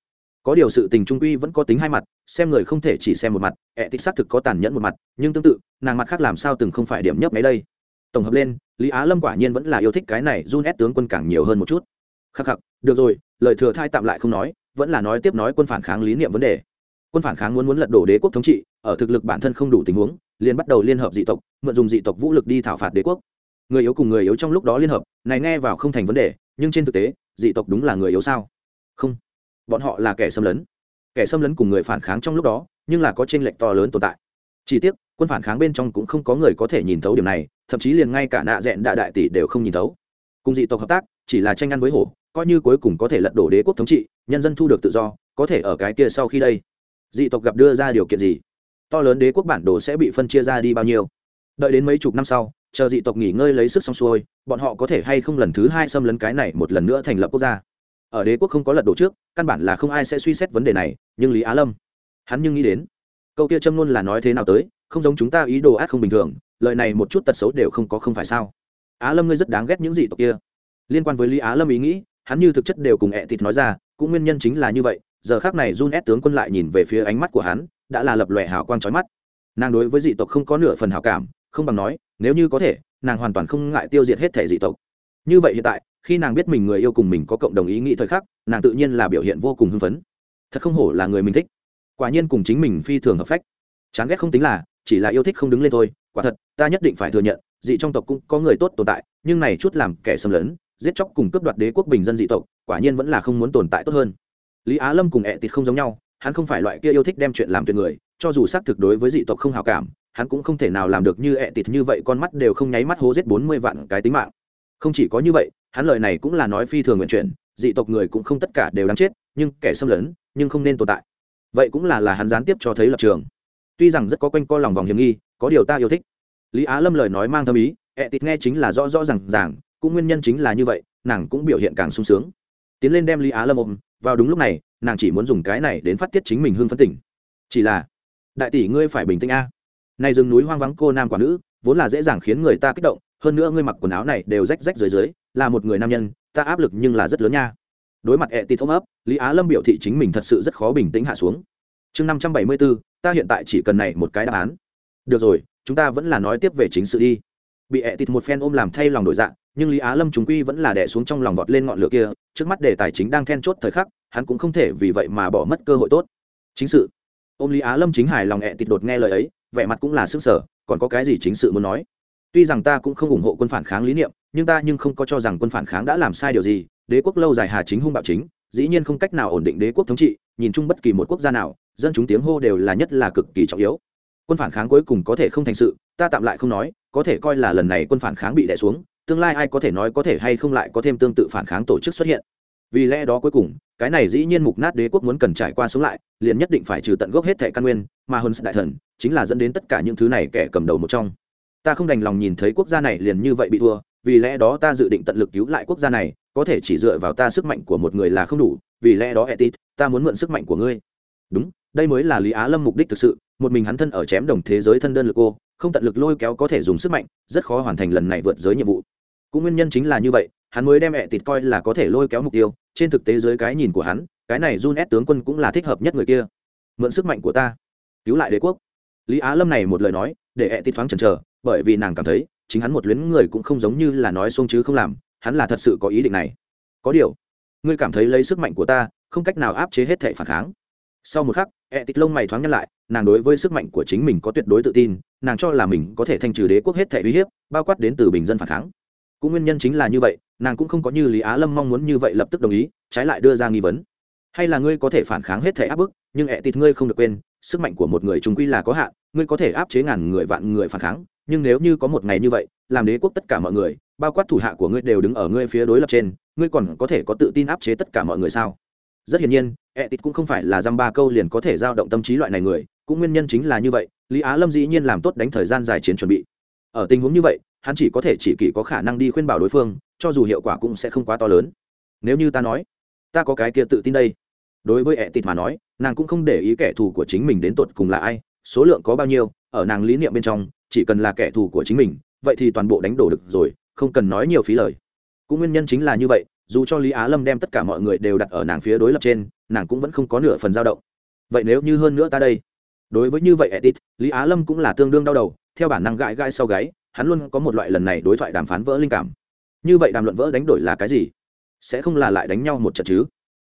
có điều sự tình trung quy vẫn có tính hai mặt, xem người không thể chỉ xem một mặt ẹ tích xác thực có tàn nhẫn một mặt, nhưng tương tự, nàng mặt khác làm sao từng không phải điểm nhấp mấy đây? Tổng hợp lên, lý á lâm quả nhiên vẫn là yêu thích cái này run ép tướng quân càng nhiều hơn một chút. Khắc khắc, được rồi, lời thừa thai tạm lại không nói, vẫn là nói tiếp nói quân phản kháng lý niệm vấn đề. Quân phản kháng muốn muốn lật đổ đế quốc thống trị, ở thực lực bản thân không đủ tình huống, liền bắt đầu liên hợp dị tộc, mượn dùng dị tộc vũ lực đi thảo phạt đế quốc. Người yếu cùng người yếu trong lúc đó liên hợp, này nghe vào không thành vấn đề, nhưng trên thực tế, dị tộc đúng là người yếu sao? Không bọn họ là kẻ xâm lấn. Kẻ xâm lấn cùng người phản kháng trong lúc đó, nhưng là có t r ê n lệch to lớn tồn tại. Chỉ tiếc, quân phản kháng bên trong cũng không có người có thể nhìn thấu điểm này, thậm chí liền ngay cả nạ rẽn đạ đại tỷ đều không nhìn thấu. Cùng dị tộc hợp tác, chỉ là tranh ăn với hổ, coi như cuối cùng có thể lật đổ đế quốc thống trị, nhân dân thu được tự do, có thể ở cái kia sau khi đây. Dị tộc gặp đưa ra điều kiện gì? To lớn đế quốc bản đồ sẽ bị phân chia ra đi bao nhiêu? Đợi đến mấy chục năm sau, chờ dị tộc nghỉ ngơi lấy sức xong xuôi, bọn họ có thể hay không lần thứ hai xâm lấn cái này một lần nữa thành lập quốc gia? Ở đế quốc không có lật đổ trước, căn bản là không ai sẽ suy xét vấn đề này, nhưng lý á lâm, hắn nhưng nghĩ đến, câu kia châm luôn là nói thế nào tới, không giống chúng ta ý đồ ác không bình thường, lời này một chút tật xấu đều không có không phải sao. Á lâm ngươi rất đáng ghét những dị tộc kia. Liên quan với lý á lâm ý nghĩ, hắn như thực chất đều cùng ẹ thịt nói ra, cũng nguyên nhân chính là như vậy, giờ khác này run ép tướng quân lại nhìn về phía ánh mắt của hắn, đã là lập lòe hào quang trói mắt. Nàng đối với dị tộc không có nửa phần hào cảm, không bằng nói, nếu như có thể, nàng hoàn toàn không ngại tiêu diệt hết thể dị tộc. Như vậy hiện tại khi nàng biết mình người yêu cùng mình có cộng đồng ý nghĩ thời khắc, nàng tự nhiên là biểu hiện vô cùng hưng phấn. Thật không hổ là người mình thích. Quả nhiên cùng chính mình phi thường hợp phách. Chán ghét không tính là, chỉ là yêu thích không đứng lên thôi, quả thật, ta nhất định phải thừa nhận, dị trong tộc cũng có người tốt tồn tại, nhưng này chút làm kẻ xâm lấn, giết chóc cùng cướp đoạt đế quốc bình dân dị tộc, quả nhiên vẫn là không muốn tồn tại tốt hơn. Lý á lâm cùng ẹ tịt không giống nhau, hắn không phải loại kia yêu thích đem chuyện làm tuyệt người, cho dù xác thực đối với dị tộc không hào cảm, hắn cũng không thể nào làm được như ẹ tịt như vậy, con mắt đều không nháy mắt hố giết bốn mươi vạn cái tính mạng không chỉ có như vậy, hắn lời này cũng là nói phi thường nguyện chuyển, dị tộc người cũng không tất cả đều đáng chết, nhưng kẻ xâm lấn, nhưng không nên tồn tại. Vậy cũng là là hắn gián tiếp cho thấy lập trường. Tuy rằng rất có quanh co lòng vòng hiểm nghi, có điều ta yêu thích. Lý á lâm lời nói mang thâm ý, ẹ tịt nghe chính là rõ rõ r à n g ràng, cũng nguyên nhân chính là như vậy, nàng cũng biểu hiện càng sung sướng. Tiến lên đem lý á lâm ôm, vào đúng lúc này, nàng chỉ muốn dùng cái này đến phát tiết chính mình hương phân tỉnh chỉ là, đại tỷ ngươi phải bình tĩnh a. Này rừng núi hoang vắng cô nam quả nữ, vốn là dễ dàng khiến người ta kích động hơn nữa ngươi mặc quần áo này đều rách rách dưới dưới, là một người nam nhân, ta áp lực nhưng là rất lớn nha. Đối mặt ẹ tịt thông ấp lý á lâm biểu thị chính mình thật sự rất khó bình tĩnh hạ xuống. Chương năm trăm bảy mươi bốn, ta hiện tại chỉ cần này một cái đáp án. Được rồi, chúng ta vẫn là nói tiếp về chính sự đi. Bị ẹ tịt một phen ôm làm thay lòng đổi dạng nhưng lý á lâm chúng quy vẫn là đẻ xuống trong lòng vọt lên ngọn lửa kia, trước mắt đề tài chính đang then chốt thời khắc, hắn cũng không thể vì vậy mà bỏ mất cơ hội tốt. Chính sự. Ôm lý á lâm chính hài lòng ẹ tịt đột nghe lời ấy, vẻ mặt cũng là sức sở còn có cái gì chính sự muốn nói? Tuy rằng ta cũng không ủng hộ quân phản kháng lý niệm, nhưng ta nhưng không có cho rằng quân phản kháng đã làm sai điều gì. Đế quốc lâu dài hà chính hung bạo chính, dĩ nhiên không cách nào ổn định đế quốc thống trị, nhìn chung bất kỳ một quốc gia nào, dân chúng tiếng hô đều là nhất là cực kỳ trọng yếu. Quân phản kháng cuối cùng có thể không thành sự, ta tạm lại không nói, có thể coi là lần này quân phản kháng bị đè xuống, tương lai ai có thể nói có thể hay không lại có thêm tương tự phản kháng tổ chức xuất hiện. Vì lẽ đó cuối cùng, cái này dĩ nhiên mục nát đế quốc muốn cần trải qua sống lại, liền nhất định phải trừ tận gốc hết thẻ căn nguyên, mà hơn đại thần chính là dẫn đến tất cả những thứ này kẻ cầm đầu một trong ta không đành lòng nhìn thấy quốc gia này liền như vậy bị thua, vì lẽ đó ta dự định tận lực cứu lại quốc gia này, có thể chỉ dựa vào ta sức mạnh của một người là không đủ, vì lẽ đó etit, ta muốn mượn sức mạnh của ngươi. Đúng, đây mới là lý á lâm mục đích thực sự, một mình hắn thân ở chém đồng thế giới thân đơn lực cô không tận lực lôi kéo có thể dùng sức mạnh, rất khó hoàn thành lần này vượt giới nhiệm vụ. Cũng nguyên nhân chính là như vậy, hắn mới đem ẹ tịt coi là có thể lôi kéo mục tiêu, trên thực tế dưới cái nhìn của hắn, cái này run ép tướng quân cũng là thích hợp nhất người kia. Mượn sức mạnh của ta, cứu lại đế quốc. Lý á lâm này một lời nói, để ẹ tịt thoáng chần chờ bởi vì nàng cảm thấy chính hắn một luyến người cũng không giống như là nói xuông chứ không làm, hắn là thật sự có ý định này. Có điều, ngươi cảm thấy lấy sức mạnh của ta, không cách nào áp chế hết thể phản kháng. Sau một khắc ẹ tịt lông mày thoáng nhăn lại, nàng đối với sức mạnh của chính mình có tuyệt đối tự tin, nàng cho là mình có thể thanh trừ đế quốc hết thể uy hiếp, bao quát đến từ bình dân phản kháng. Cũng nguyên nhân chính là như vậy, nàng cũng không có như lý á lâm mong muốn như vậy lập tức đồng ý, trái lại đưa ra nghi vấn. Hay là ngươi có thể phản kháng hết thể áp bức, nhưng ẹ tịt ngươi không được quên, sức mạnh của một người chúng quy là có hạn, ngươi có thể áp chế ngàn người vạn người phản kháng nhưng nếu như có một ngày như vậy, làm đế quốc tất cả mọi người, bao quát thủ hạ của ngươi đều đứng ở ngươi phía đối lập trên, ngươi còn có thể có tự tin áp chế tất cả mọi người sao? Rất hiển nhiên ẹ tịt cũng không phải là dăm ba câu liền có thể giao động tâm trí loại này người, cũng nguyên nhân chính là như vậy, lý á lâm dĩ nhiên làm tốt đánh thời gian dài chiến chuẩn bị. Ở tình huống như vậy, hắn chỉ có thể chỉ kỷ có khả năng đi khuyên bảo đối phương, cho dù hiệu quả cũng sẽ không quá to lớn. Nếu như ta nói, ta có cái kia tự tin đây. Đối với ẹ tịt mà nói, nàng cũng không để ý kẻ thù của chính mình đến tột cùng là ai, số lượng có bao nhiêu, ở nàng lý niệm bên trong chỉ cần là kẻ thù của chính mình, vậy thì toàn bộ đánh đổ được rồi, không cần nói nhiều phí lời. Cũng nguyên nhân chính là như vậy, dù cho lý á lâm đem tất cả mọi người đều đặt ở nàng phía đối lập trên, nàng cũng vẫn không có nửa phần dao động. Vậy nếu như hơn nữa ta đây? Đối với như vậy etit lý á lâm cũng là tương đương đau đầu, theo bản năng gãi gãi sau gáy, hắn luôn có một loại lần này đối thoại đàm phán vỡ linh cảm. Như vậy đàm luận vỡ đánh đổi là cái gì? Sẽ không là lại đánh nhau một trận chứ?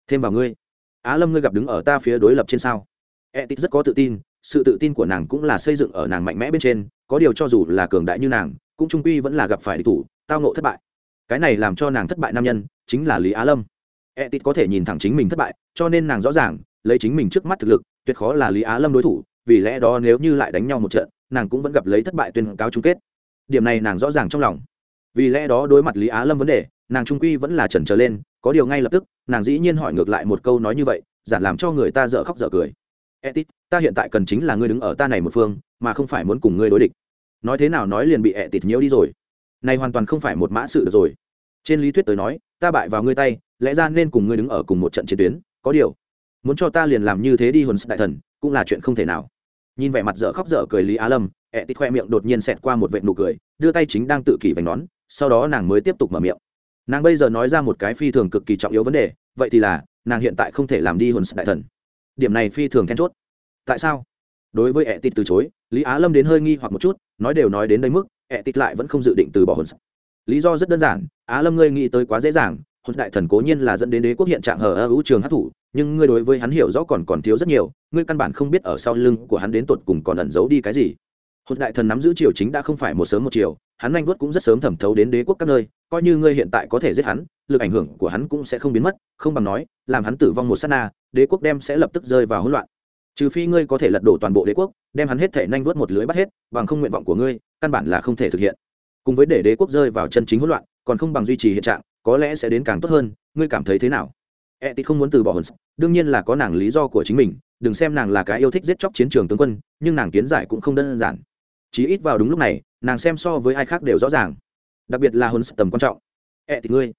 Thêm vào ngươi, á lâm ngươi gặp đứng ở ta phía đối lập trên sao? Etit rất có tự tin, sự tự tin của nàng cũng là xây dựng ở nàng mạnh mẽ bên trên có điều cho dù là cường đại như nàng, cũng trung quy vẫn là gặp phải địch thủ, tao nộ thất bại. Cái này làm cho nàng thất bại nam nhân, chính là lý á lâm. E tịt có thể nhìn thẳng chính mình thất bại, cho nên nàng rõ ràng, lấy chính mình trước mắt thực lực, tuyệt khó là lý á lâm đối thủ, vì lẽ đó nếu như lại đánh nhau một trận, nàng cũng vẫn gặp lấy thất bại tuyên cáo chung kết. Điểm này nàng rõ ràng trong lòng. Vì lẽ đó đối mặt lý á lâm vấn đề, nàng trung quy vẫn là chần trở lên, có điều ngay lập tức, nàng dĩ nhiên hỏi ngược lại một câu nói như vậy giản làm cho người ta dở khóc dở cười etit ta hiện tại cần chính là ngươi đứng ở ta này một phương, mà không phải muốn cùng ngươi đối địch. Nói thế nào nói liền bị etit nhiễu đi rồi. Này hoàn toàn không phải một mã sự được rồi. Trên lý thuyết tới nói, ta bại vào ngươi tay, lẽ ra nên cùng ngươi đứng ở cùng một trận chiến tuyến, có điều, muốn cho ta liền làm như thế đi hồn đại thần, cũng là chuyện không thể nào. Nhìn vẻ mặt dở khóc dở cười lý á lâm ẹ tít khoe miệng đột nhiên xẹt qua một vệ nụ cười, đưa tay chính đang tự kỷ vành nón, sau đó nàng mới tiếp tục mở miệng. Nàng bây giờ nói ra một cái phi thường cực kỳ trọng yếu vấn đề, vậy thì là, nàng hiện tại không thể làm đi hồn đại thần điểm này phi thường then chốt. Tại sao? Đối với ẹ tịt từ chối, lý á lâm đến hơi nghi hoặc một chút, nói đều nói đến đây mức ẹ tịt lại vẫn không dự định từ bỏ hồn lý do rất đơn giản, á lâm ngươi nghĩ tới quá dễ dàng hồn đại thần cố nhiên là dẫn đến đế quốc hiện trạng hờ ơ hữu trường hát thủ nhưng ngươi đối với hắn hiểu rõ còn còn thiếu rất nhiều, ngươi căn bản không biết ở sau lưng của hắn đến tột cùng còn ẩn giấu đi cái gì. Hồn đại thần nắm giữ triều chính đã không phải một sớm một chiều, hắn anh vuốt cũng rất sớm thẩm thấu đến đế quốc các nơi, coi như ngươi hiện tại có thể giết hắn lực ảnh hưởng của hắn cũng sẽ không biến mất, không bằng nói, làm hắn tử vong một sát na, đế quốc đem sẽ lập tức rơi vào hỗn loạn. Trừ phi ngươi có thể lật đổ toàn bộ đế quốc, đem hắn hết thể nhanh nuốt một lưới bắt hết, bằng không nguyện vọng của ngươi, căn bản là không thể thực hiện. Cùng với để đế quốc rơi vào chân chính hỗn loạn, còn không bằng duy trì hiện trạng, có lẽ sẽ đến càng tốt hơn, ngươi cảm thấy thế nào? E t không muốn từ bỏ hồn đương nhiên là có nàng lý do của chính mình, đừng xem nàng là cái yêu thích giết chóc chiến trường tướng quân, nhưng nàng kiến giải cũng không đơn giản. Chí ít vào đúng lúc này, nàng xem so với ai khác đều rõ ràng. Đặc biệt là hồn tầm quan trọng. E t ngươi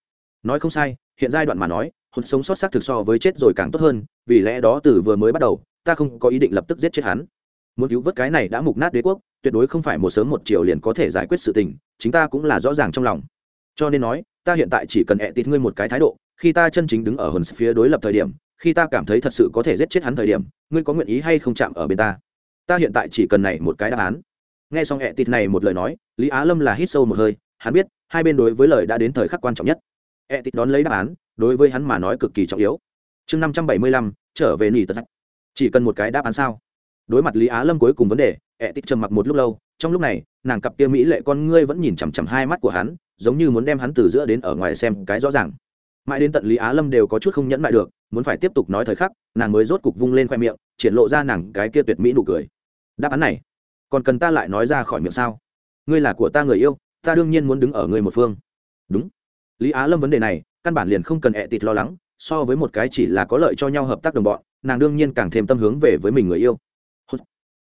nói không sai, hiện giai đoạn mà nói hồn sống sót xác thực so với chết rồi càng tốt hơn, vì lẽ đó từ vừa mới bắt đầu, ta không có ý định lập tức giết chết hắn. Muốn cứu vớt cái này đã mục nát đế quốc, tuyệt đối không phải một sớm một chiều liền có thể giải quyết sự tình, chính ta cũng là rõ ràng trong lòng. Cho nên nói, ta hiện tại chỉ cần ẹ tịt ngươi một cái thái độ, khi ta chân chính đứng ở hồn phía đối lập thời điểm, khi ta cảm thấy thật sự có thể giết chết hắn thời điểm, ngươi có nguyện ý hay không chạm ở bên ta? Ta hiện tại chỉ cần này một cái đáp án. Nghe xong ẹ tịt này một lời nói, lý á lâm là hít sâu một hơi, hắn biết, hai bên đối với lời đã đến thời khắc quan trọng nhất. E tịt đón lấy đáp án, đối với hắn mà nói cực kỳ trọng yếu. Chương năm trăm bảy mươi lăm, trở về nỉ tật chỉ cần một cái đáp án sao? Đối mặt lý á lâm cuối cùng vấn đề E tịt trầm mặc một lúc lâu, trong lúc này, nàng cặp kia mỹ lệ con ngươi vẫn nhìn chằm chằm hai mắt của hắn, giống như muốn đem hắn từ giữa đến ở ngoài xem cái rõ ràng. Mãi đến tận lý á lâm đều có chút không nhẫn lại được, muốn phải tiếp tục nói thời khắc, nàng mới rốt cục vung lên khoe miệng, triển lộ ra nàng cái kia tuyệt mỹ nụ cười. Đáp án này, còn cần ta lại nói ra khỏi miệng sao? Ngươi là của ta người yêu, ta đương nhiên muốn đứng ở người một phương. Đúng lý á lâm vấn đề này, căn bản liền không cần ẹ tịt lo lắng, so với một cái chỉ là có lợi cho nhau hợp tác đồng bọn, nàng đương nhiên càng thêm tâm hướng về với mình người yêu.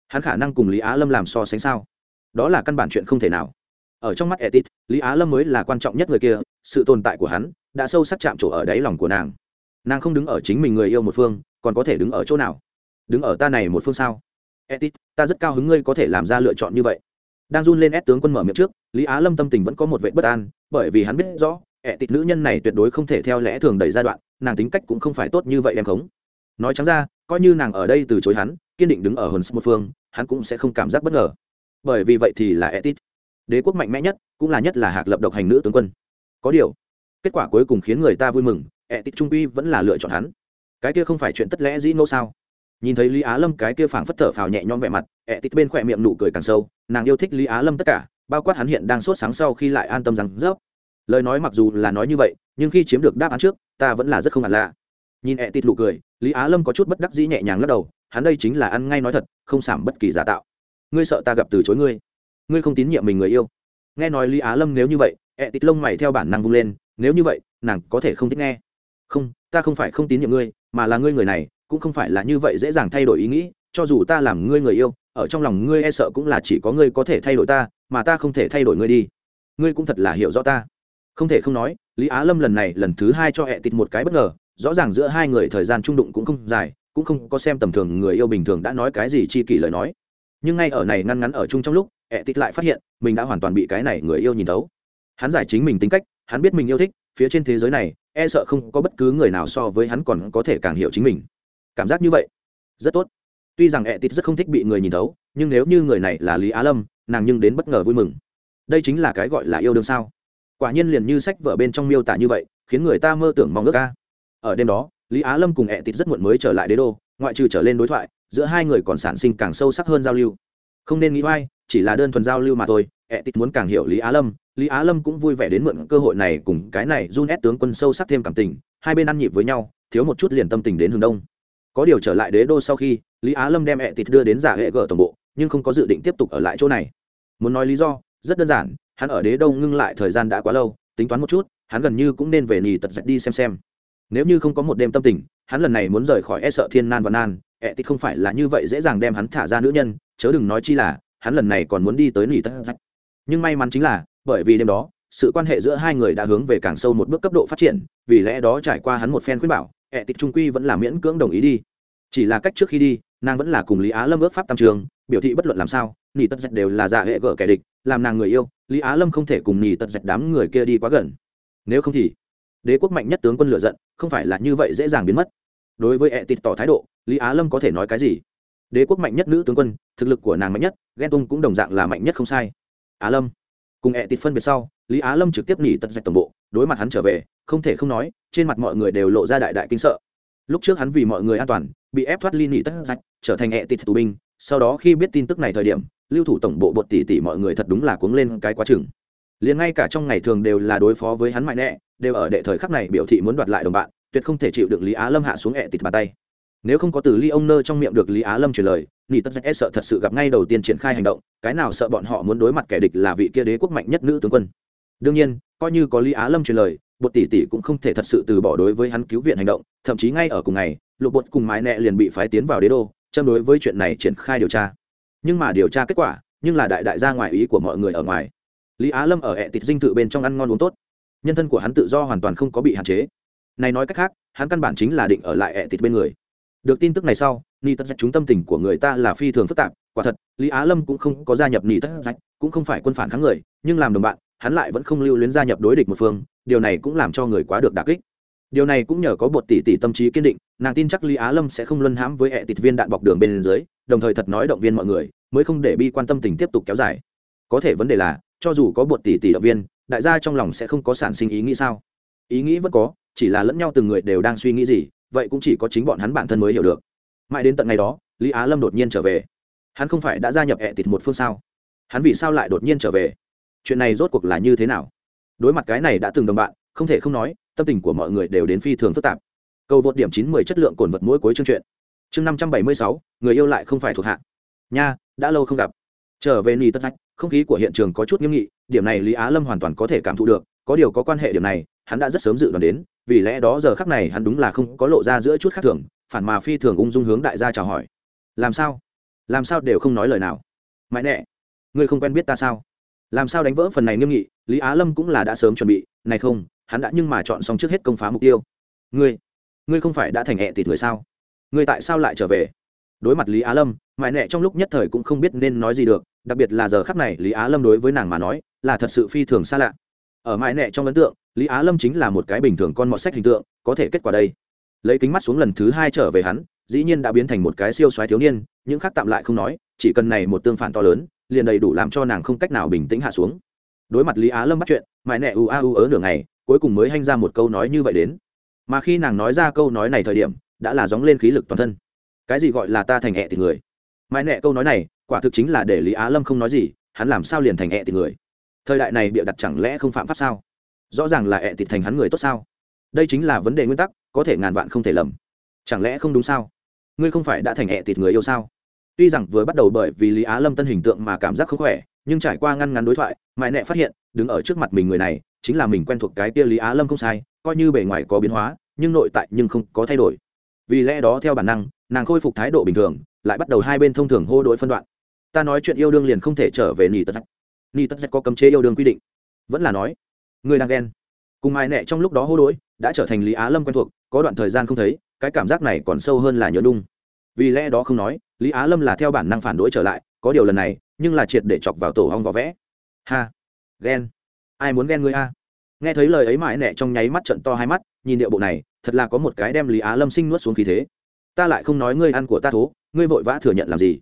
Hắn khả năng cùng lý á lâm làm so sánh sao? Đó là căn bản chuyện không thể nào. Ở trong mắt etit lý á lâm mới là quan trọng nhất người kia, sự tồn tại của hắn đã sâu sắc chạm trổ ở đáy lòng của nàng. Nàng không đứng ở chính mình người yêu một phương, còn có thể đứng ở chỗ nào? Đứng ở ta này một phương sao? Etit ta rất cao hứng ngươi có thể làm ra lựa chọn như vậy. Đang run lên ép tướng quân mở miệng trước, lý á lâm tâm tình vẫn có một vệ bất an, bởi vì hắn biết rõ etit nữ nhân này tuyệt đối không thể theo lẽ thường đầy giai đoạn, nàng tính cách cũng không phải tốt như vậy đem khống. Nói trắng ra, coi như nàng ở đây từ chối hắn, kiên định đứng ở hồn một phương, hắn cũng sẽ không cảm giác bất ngờ. Bởi vì vậy thì là etit đế quốc mạnh mẽ nhất, cũng là nhất là hạc lập độc hành nữ tướng quân. Có điều, kết quả cuối cùng khiến người ta vui mừng, ẹ tịch trung uy vẫn là lựa chọn hắn. Cái kia không phải chuyện tất lẽ dĩ ngẫu sao? Nhìn thấy lý á lâm cái kia phảng phất thở phào nhẹ nhõm vẻ mặt, ẹ tịch bên khỏe miệng nụ cười càng sâu, nàng yêu thích lý á lâm tất cả, bao quát hắn hiện đang sốt sáng sau khi lại an tâm rằng rớp lời nói mặc dù là nói như vậy, nhưng khi chiếm được đáp án trước, ta vẫn là rất không hẳn lạ. Nhìn ẹ Tịt nụ cười, lý á lâm có chút bất đắc dĩ nhẹ nhàng lắc đầu, hắn đây chính là ăn ngay nói thật, không giảm bất kỳ giả tạo. Ngươi sợ ta gặp từ chối ngươi? Ngươi không tín nhiệm mình người yêu. Nghe nói lý á lâm nếu như vậy ẹ tịt lông mày theo bản năng vung lên, nếu như vậy, nàng có thể không thích nghe. Không, ta không phải không tín nhiệm ngươi, mà là ngươi người này, cũng không phải là như vậy dễ dàng thay đổi ý nghĩ, cho dù ta làm ngươi người yêu, ở trong lòng ngươi e sợ cũng là chỉ có ngươi có thể thay đổi ta, mà ta không thể thay đổi ngươi đi. Ngươi cũng thật là hiểu rõ ta không thể không nói, lý á lâm lần này lần thứ hai cho hẹ tịt một cái bất ngờ, rõ ràng giữa hai người thời gian trung đụng cũng không dài, cũng không có xem tầm thường người yêu bình thường đã nói cái gì chi kỷ lời nói. Nhưng ngay ở này ngăn ngắn ở chung trong lúc hẹ tịt lại phát hiện, mình đã hoàn toàn bị cái này người yêu nhìn thấu. Hắn giải chính mình tính cách, hắn biết mình yêu thích, phía trên thế giới này e sợ không có bất cứ người nào so với hắn còn có thể càng hiểu chính mình. Cảm giác như vậy, rất tốt. Tuy rằng ẹ tịt rất không thích bị người nhìn thấu, nhưng nếu như người này là lý á lâm, nàng nhưng đến bất ngờ vui mừng. Đây chính là cái gọi là yêu đương sao? Quả nhiên liền như sách vở bên trong miêu tả như vậy, khiến người ta mơ tưởng mong ước ca ở đêm đó, lý á lâm cùng ẹ tịt rất muộn mới trở lại đế đô, ngoại trừ trở lên đối thoại, giữa hai người còn sản sinh càng sâu sắc hơn giao lưu. Không nên nghĩ oai, chỉ là đơn thuần giao lưu mà thôi ẹ tịt muốn càng hiểu lý á lâm, lý á lâm cũng vui vẻ đến mượn cơ hội này cùng cái này run ép tướng quân sâu sắc thêm cảm tình, hai bên ăn nhịp với nhau, thiếu một chút liền tâm tình đến hướng đông. Có điều trở lại đế đô sau khi, lý á lâm đem ẹ tịt đưa đến giả hệ gở tổng bộ, nhưng không có dự định tiếp tục ở lại chỗ này. Muốn nói lý do, rất đơn giản hắn ở đế đâu, ngưng lại thời gian đã quá lâu tính toán một chút hắn gần như cũng nên về nhì tật dạch đi xem xem. Nếu như không có một đêm tâm tình hắn lần này muốn rời khỏi e sợ thiên nan và nan ẹ thì không phải là như vậy dễ dàng đem hắn thả ra nữ nhân chớ đừng nói chi là hắn lần này còn muốn đi tới nhì tật dạch nhưng may mắn chính là bởi vì đêm đó sự quan hệ giữa hai người đã hướng về càng sâu một bước cấp độ phát triển vì lẽ đó trải qua hắn một phen khuyên bảo e ẹ tịch trung quy vẫn là miễn cưỡng đồng ý đi. Chỉ là cách trước khi đi nàng vẫn là cùng lý á lâm ước pháp tam trường biểu thị bất luận làm sao nỉ tất dạch đều là giả hệ gở kẻ địch làm nàng người yêu, lý á lâm không thể cùng nhì tật dạch đám người kia đi quá gần. Nếu không thì, đế quốc mạnh nhất tướng quân lựa giận, không phải là như vậy dễ dàng biến mất. Đối với ẹ tịt tỏ thái độ, lý á lâm có thể nói cái gì? Đế quốc mạnh nhất nữ tướng quân, thực lực của nàng mạnh nhất, ghen tung cũng đồng dạng là mạnh nhất không sai. Á lâm, cùng ẹ tịt phân biệt sau, lý á lâm trực tiếp nỉ tật dạch tổng bộ, đối mặt hắn trở về, không thể không nói, trên mặt mọi người đều lộ ra đại đại kinh sợ. Lúc trước hắn vì mọi người an toàn, bị ép thoát ly nỉ tất dạch trở thành ẹ tịt tù binh, sau đó khi biết tin tức này thời điểm lưu thủ tổng bộ bột tỷ tỷ mọi người thật đúng là cuống lên cái quá chừng. Liền ngay cả trong ngày thường đều là đối phó với hắn mạnh mẽ đều ở đệ thời khắc này biểu thị muốn đoạt lại đồng bạn, tuyệt không thể chịu được lý á lâm hạ xuống ẹ tịt bàn tay. Nếu không có từ ly ông nơ trong miệng được lý á lâm truyền lời, nỉ tất e sợ thật sự gặp ngay đầu tiên triển khai hành động, cái nào sợ bọn họ muốn đối mặt kẻ địch là vị kia đế quốc mạnh nhất nữ tướng quân. Đương nhiên, coi như có lý á lâm truyền lời, bột tỷ tỷ cũng không thể thật sự từ bỏ đối với hắn cứu viện hành động, thậm chí ngay ở cùng ngày, lục bột cùng mái nẹ liền bị phái tiến vào đế đô, châm đối với chuyện này triển khai điều tra nhưng mà điều tra kết quả, nhưng là đại đại gia ngoài ý của mọi người ở ngoài. Lý á lâm ở ẹ tịt dinh tự bên trong ăn ngon uống tốt. Nhân thân của hắn tự do hoàn toàn không có bị hạn chế. Này nói cách khác, hắn căn bản chính là định ở lại ẹ tịt bên người. Được tin tức này sau ni tất dạch chúng tâm tình của người ta là phi thường phức tạp. Quả thật, lý á lâm cũng không có gia nhập ni tất dạch, cũng không phải quân phản kháng người, nhưng làm đồng bạn, hắn lại vẫn không lưu luyến gia nhập đối địch một phương. Điều này cũng làm cho người quá được đà kích. Điều này cũng nhờ có bột tỷ tỷ tâm trí kiên định nàng tin chắc lý á lâm sẽ không luân hãm với hệ tịt viên đạn bọc đường bên dưới, đồng thời thật nói động viên mọi người, mới không để bi quan tâm tình tiếp tục kéo dài. Có thể vấn đề là, cho dù có bột tỷ tỷ động viên, đại gia trong lòng sẽ không có sản sinh ý nghĩ sao? Ý nghĩ vẫn có, chỉ là lẫn nhau từng người đều đang suy nghĩ gì, vậy cũng chỉ có chính bọn hắn bản thân mới hiểu được. Mãi đến tận ngày đó, lý á lâm đột nhiên trở về. Hắn không phải đã gia nhập hệ tịt một phương sao? Hắn vì sao lại đột nhiên trở về? Chuyện này rốt cuộc là như thế nào? Đối mặt cái này đã từng đồng bạn, không thể không nói, tâm tình của mọi người đều đến phi thường phức tạp câu vượt điểm chín mươi chất lượng cồn vật mỗi cuối chương truyện. Chương năm trăm bảy mươi sáu, người yêu lại không phải thuộc hạ. Nha, đã lâu không gặp. Trở về nì tất rách không khí của hiện trường có chút nghiêm nghị, điểm này lý á lâm hoàn toàn có thể cảm thụ được, có điều có quan hệ điểm này, hắn đã rất sớm dự đoán đến, vì lẽ đó giờ khắc này hắn đúng là không có lộ ra giữa chút khác thường, phản mà phi thường ung dung hướng đại gia chào hỏi. Làm sao? Làm sao đều không nói lời nào. Mãi nẹ ngươi không quen biết ta sao? Làm sao đánh vỡ phần này nghiêm nghị, lý á lâm cũng là đã sớm chuẩn bị, này không, hắn đã nhưng mà chọn xong trước hết công phá mục tiêu. Ngươi ngươi không phải đã thành hẹ tịt người sao? Ngươi tại sao lại trở về? Đối mặt lý á lâm, mãi nẹ trong lúc nhất thời cũng không biết nên nói gì được, đặc biệt là giờ khắc này lý á lâm đối với nàng mà nói, là thật sự phi thường xa lạ. Ở mãi nẹ trong ấn tượng, lý á lâm chính là một cái bình thường con mọt sách hình tượng, có thể kết quả đây. Lấy kính mắt xuống lần thứ hai trở về hắn, dĩ nhiên đã biến thành một cái siêu xoáy thiếu niên, những khác tạm lại không nói, chỉ cần này một tương phản to lớn, liền đầy đủ làm cho nàng không cách nào bình tĩnh hạ xuống. Đối mặt lý á lâm bắt chuyện, mãi nẹ u a u ớ nửa ngày, cuối cùng mới hanh ra một câu nói như vậy đến mà khi nàng nói ra câu nói này thời điểm, đã là dóng lên khí lực toàn thân. Cái gì gọi là ta thành hẹ thì người? Mãi nẹ câu nói này, quả thực chính là để lý á lâm không nói gì, hắn làm sao liền thành hẹ thì người? Thời đại này bịa đặt chẳng lẽ không phạm pháp sao? Rõ ràng là hẹ thì thành hắn người tốt sao? Đây chính là vấn đề nguyên tắc, có thể ngàn vạn không thể lầm. Chẳng lẽ không đúng sao? Ngươi không phải đã thành hẹ thịt người yêu sao? Tuy rằng vừa bắt đầu bởi vì lý á lâm tân hình tượng mà cảm giác không khỏe, nhưng trải qua ngăn ngắn đối thoại, mãi nẹ phát hiện, đứng ở trước mặt mình người này, chính là mình quen thuộc cái kia lý á lâm không sai, coi như bề ngoài có biến hóa nhưng nội tại nhưng không có thay đổi. Vì lẽ đó theo bản năng, nàng khôi phục thái độ bình thường, lại bắt đầu hai bên thông thường hô đối phân đoạn. Ta nói chuyện yêu đương liền không thể trở về nỉ tất sách nỉ tất sách có cấm chế yêu đương quy định. Vẫn là nói, người đang ghen. Cùng ai nẹ trong lúc đó hô đối đã trở thành lý á lâm quen thuộc, có đoạn thời gian không thấy, cái cảm giác này còn sâu hơn là nhớ đung. Vì lẽ đó không nói, lý á lâm là theo bản năng phản đối trở lại, có điều lần này, nhưng là triệt để chọc vào tổ hong vỏ vẽ. Ha, ghen. Ai muốn ghen ngươi a? Nghe thấy lời ấy mãi nẹ trong nháy mắt trận to hai mắt nhìn điệu bộ này, thật là có một cái đem lý á lâm sinh nuốt xuống khí thế. Ta lại không nói ngươi ăn của ta thố, ngươi vội vã thừa nhận làm gì?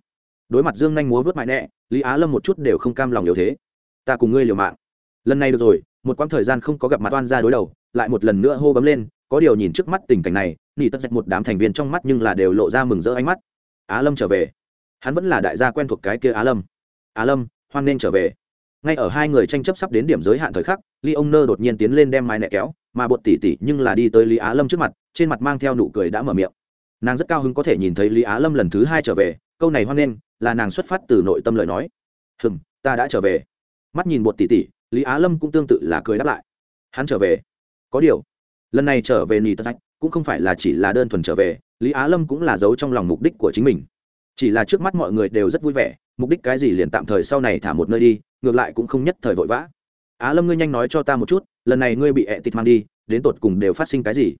Đối mặt dương nhanh múa vớt mãi nẹ, lý á lâm một chút đều không cam lòng yếu thế. Ta cùng ngươi liều mạng. Lần này được rồi, một quãng thời gian không có gặp mặt oan ra đối đầu, lại một lần nữa hô bấm lên, có điều nhìn trước mắt tình cảnh này, nỉ tất dạch một đám thành viên trong mắt nhưng là đều lộ ra mừng rỡ ánh mắt. Á lâm trở về. Hắn vẫn là đại gia quen thuộc cái kia á lâm. Á lâm, hoan nên trở về. Ngay ở hai người tranh chấp sắp đến điểm giới hạn thời khắc ly ông nơ đột nhiên tiến lên đem mái nẹ kéo mà bột tỷ tỷ nhưng là đi tới lý á lâm trước mặt trên mặt mang theo nụ cười đã mở miệng. Nàng rất cao hứng có thể nhìn thấy lý á lâm lần thứ hai trở về câu này hoan nghênh là nàng xuất phát từ nội tâm lời nói. Hừng ta đã trở về. Mắt nhìn bột tỷ tỷ, lý á lâm cũng tương tự là cười đáp lại. Hắn trở về. Có điều lần này trở về nỉ sách cũng không phải là chỉ là đơn thuần trở về lý á lâm cũng là giấu trong lòng mục đích của chính mình. Chỉ là trước mắt mọi người đều rất vui vẻ mục đích cái gì liền tạm thời sau này thả một nơi đi ngược lại cũng không nhất thời vội vã á lâm ngươi nhanh nói cho ta một chút lần này ngươi bị ẹ tịt mang đi đến tột cùng đều phát sinh cái gì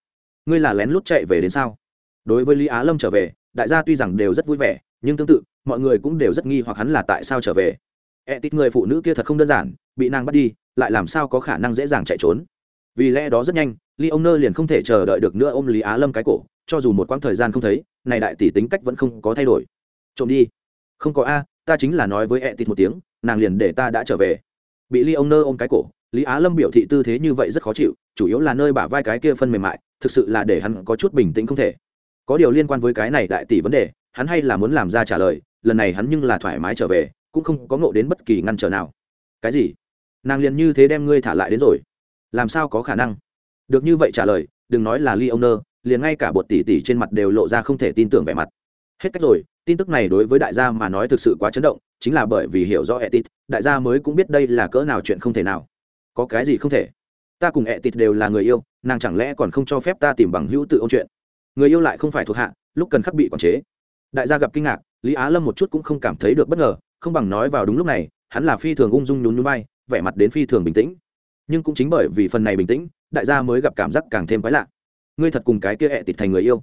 ngươi là lén lút chạy về đến sao đối với lý á lâm trở về đại gia tuy rằng đều rất vui vẻ nhưng tương tự mọi người cũng đều rất nghi hoặc hắn là tại sao trở về ẹ tịt người phụ nữ kia thật không đơn giản bị nàng bắt đi lại làm sao có khả năng dễ dàng chạy trốn vì lẽ đó rất nhanh ly ông nơ liền không thể chờ đợi được nữa ôm lý á lâm cái cổ cho dù một quãng thời gian không thấy này đại tỷ tính cách vẫn không có thay đổi trộm đi không có a ta chính là nói với ẹ tịt một tiếng nàng liền để ta đã trở về bị ly ông nơ ôm cái cổ, lý á lâm biểu thị tư thế như vậy rất khó chịu, chủ yếu là nơi bả vai cái kia phân mềm mại, thực sự là để hắn có chút bình tĩnh không thể. Có điều liên quan với cái này đại tỷ vấn đề, hắn hay là muốn làm ra trả lời, lần này hắn nhưng là thoải mái trở về, cũng không có ngộ đến bất kỳ ngăn trở nào. Cái gì? Nàng liền như thế đem ngươi thả lại đến rồi. Làm sao có khả năng? Được như vậy trả lời, đừng nói là ly ông nơ, liền ngay cả bột tỷ tỷ trên mặt đều lộ ra không thể tin tưởng vẻ mặt. Hết cách rồi tin tức này đối với đại gia mà nói thực sự quá chấn động, chính là bởi vì hiểu rõ etit, đại gia mới cũng biết đây là cỡ nào chuyện không thể nào. Có cái gì không thể? Ta cùng etit đều là người yêu, nàng chẳng lẽ còn không cho phép ta tìm bằng hữu tự ôn chuyện? Người yêu lại không phải thuộc hạ, lúc cần khắc bị quản chế. Đại gia gặp kinh ngạc, lý á lâm một chút cũng không cảm thấy được bất ngờ, không bằng nói vào đúng lúc này, hắn là phi thường ung dung nhún nhún bay vẻ mặt đến phi thường bình tĩnh. Nhưng cũng chính bởi vì phần này bình tĩnh, đại gia mới gặp cảm giác càng thêm quái lạ. Ngươi thật cùng cái kia ẹ tịt thành người yêu.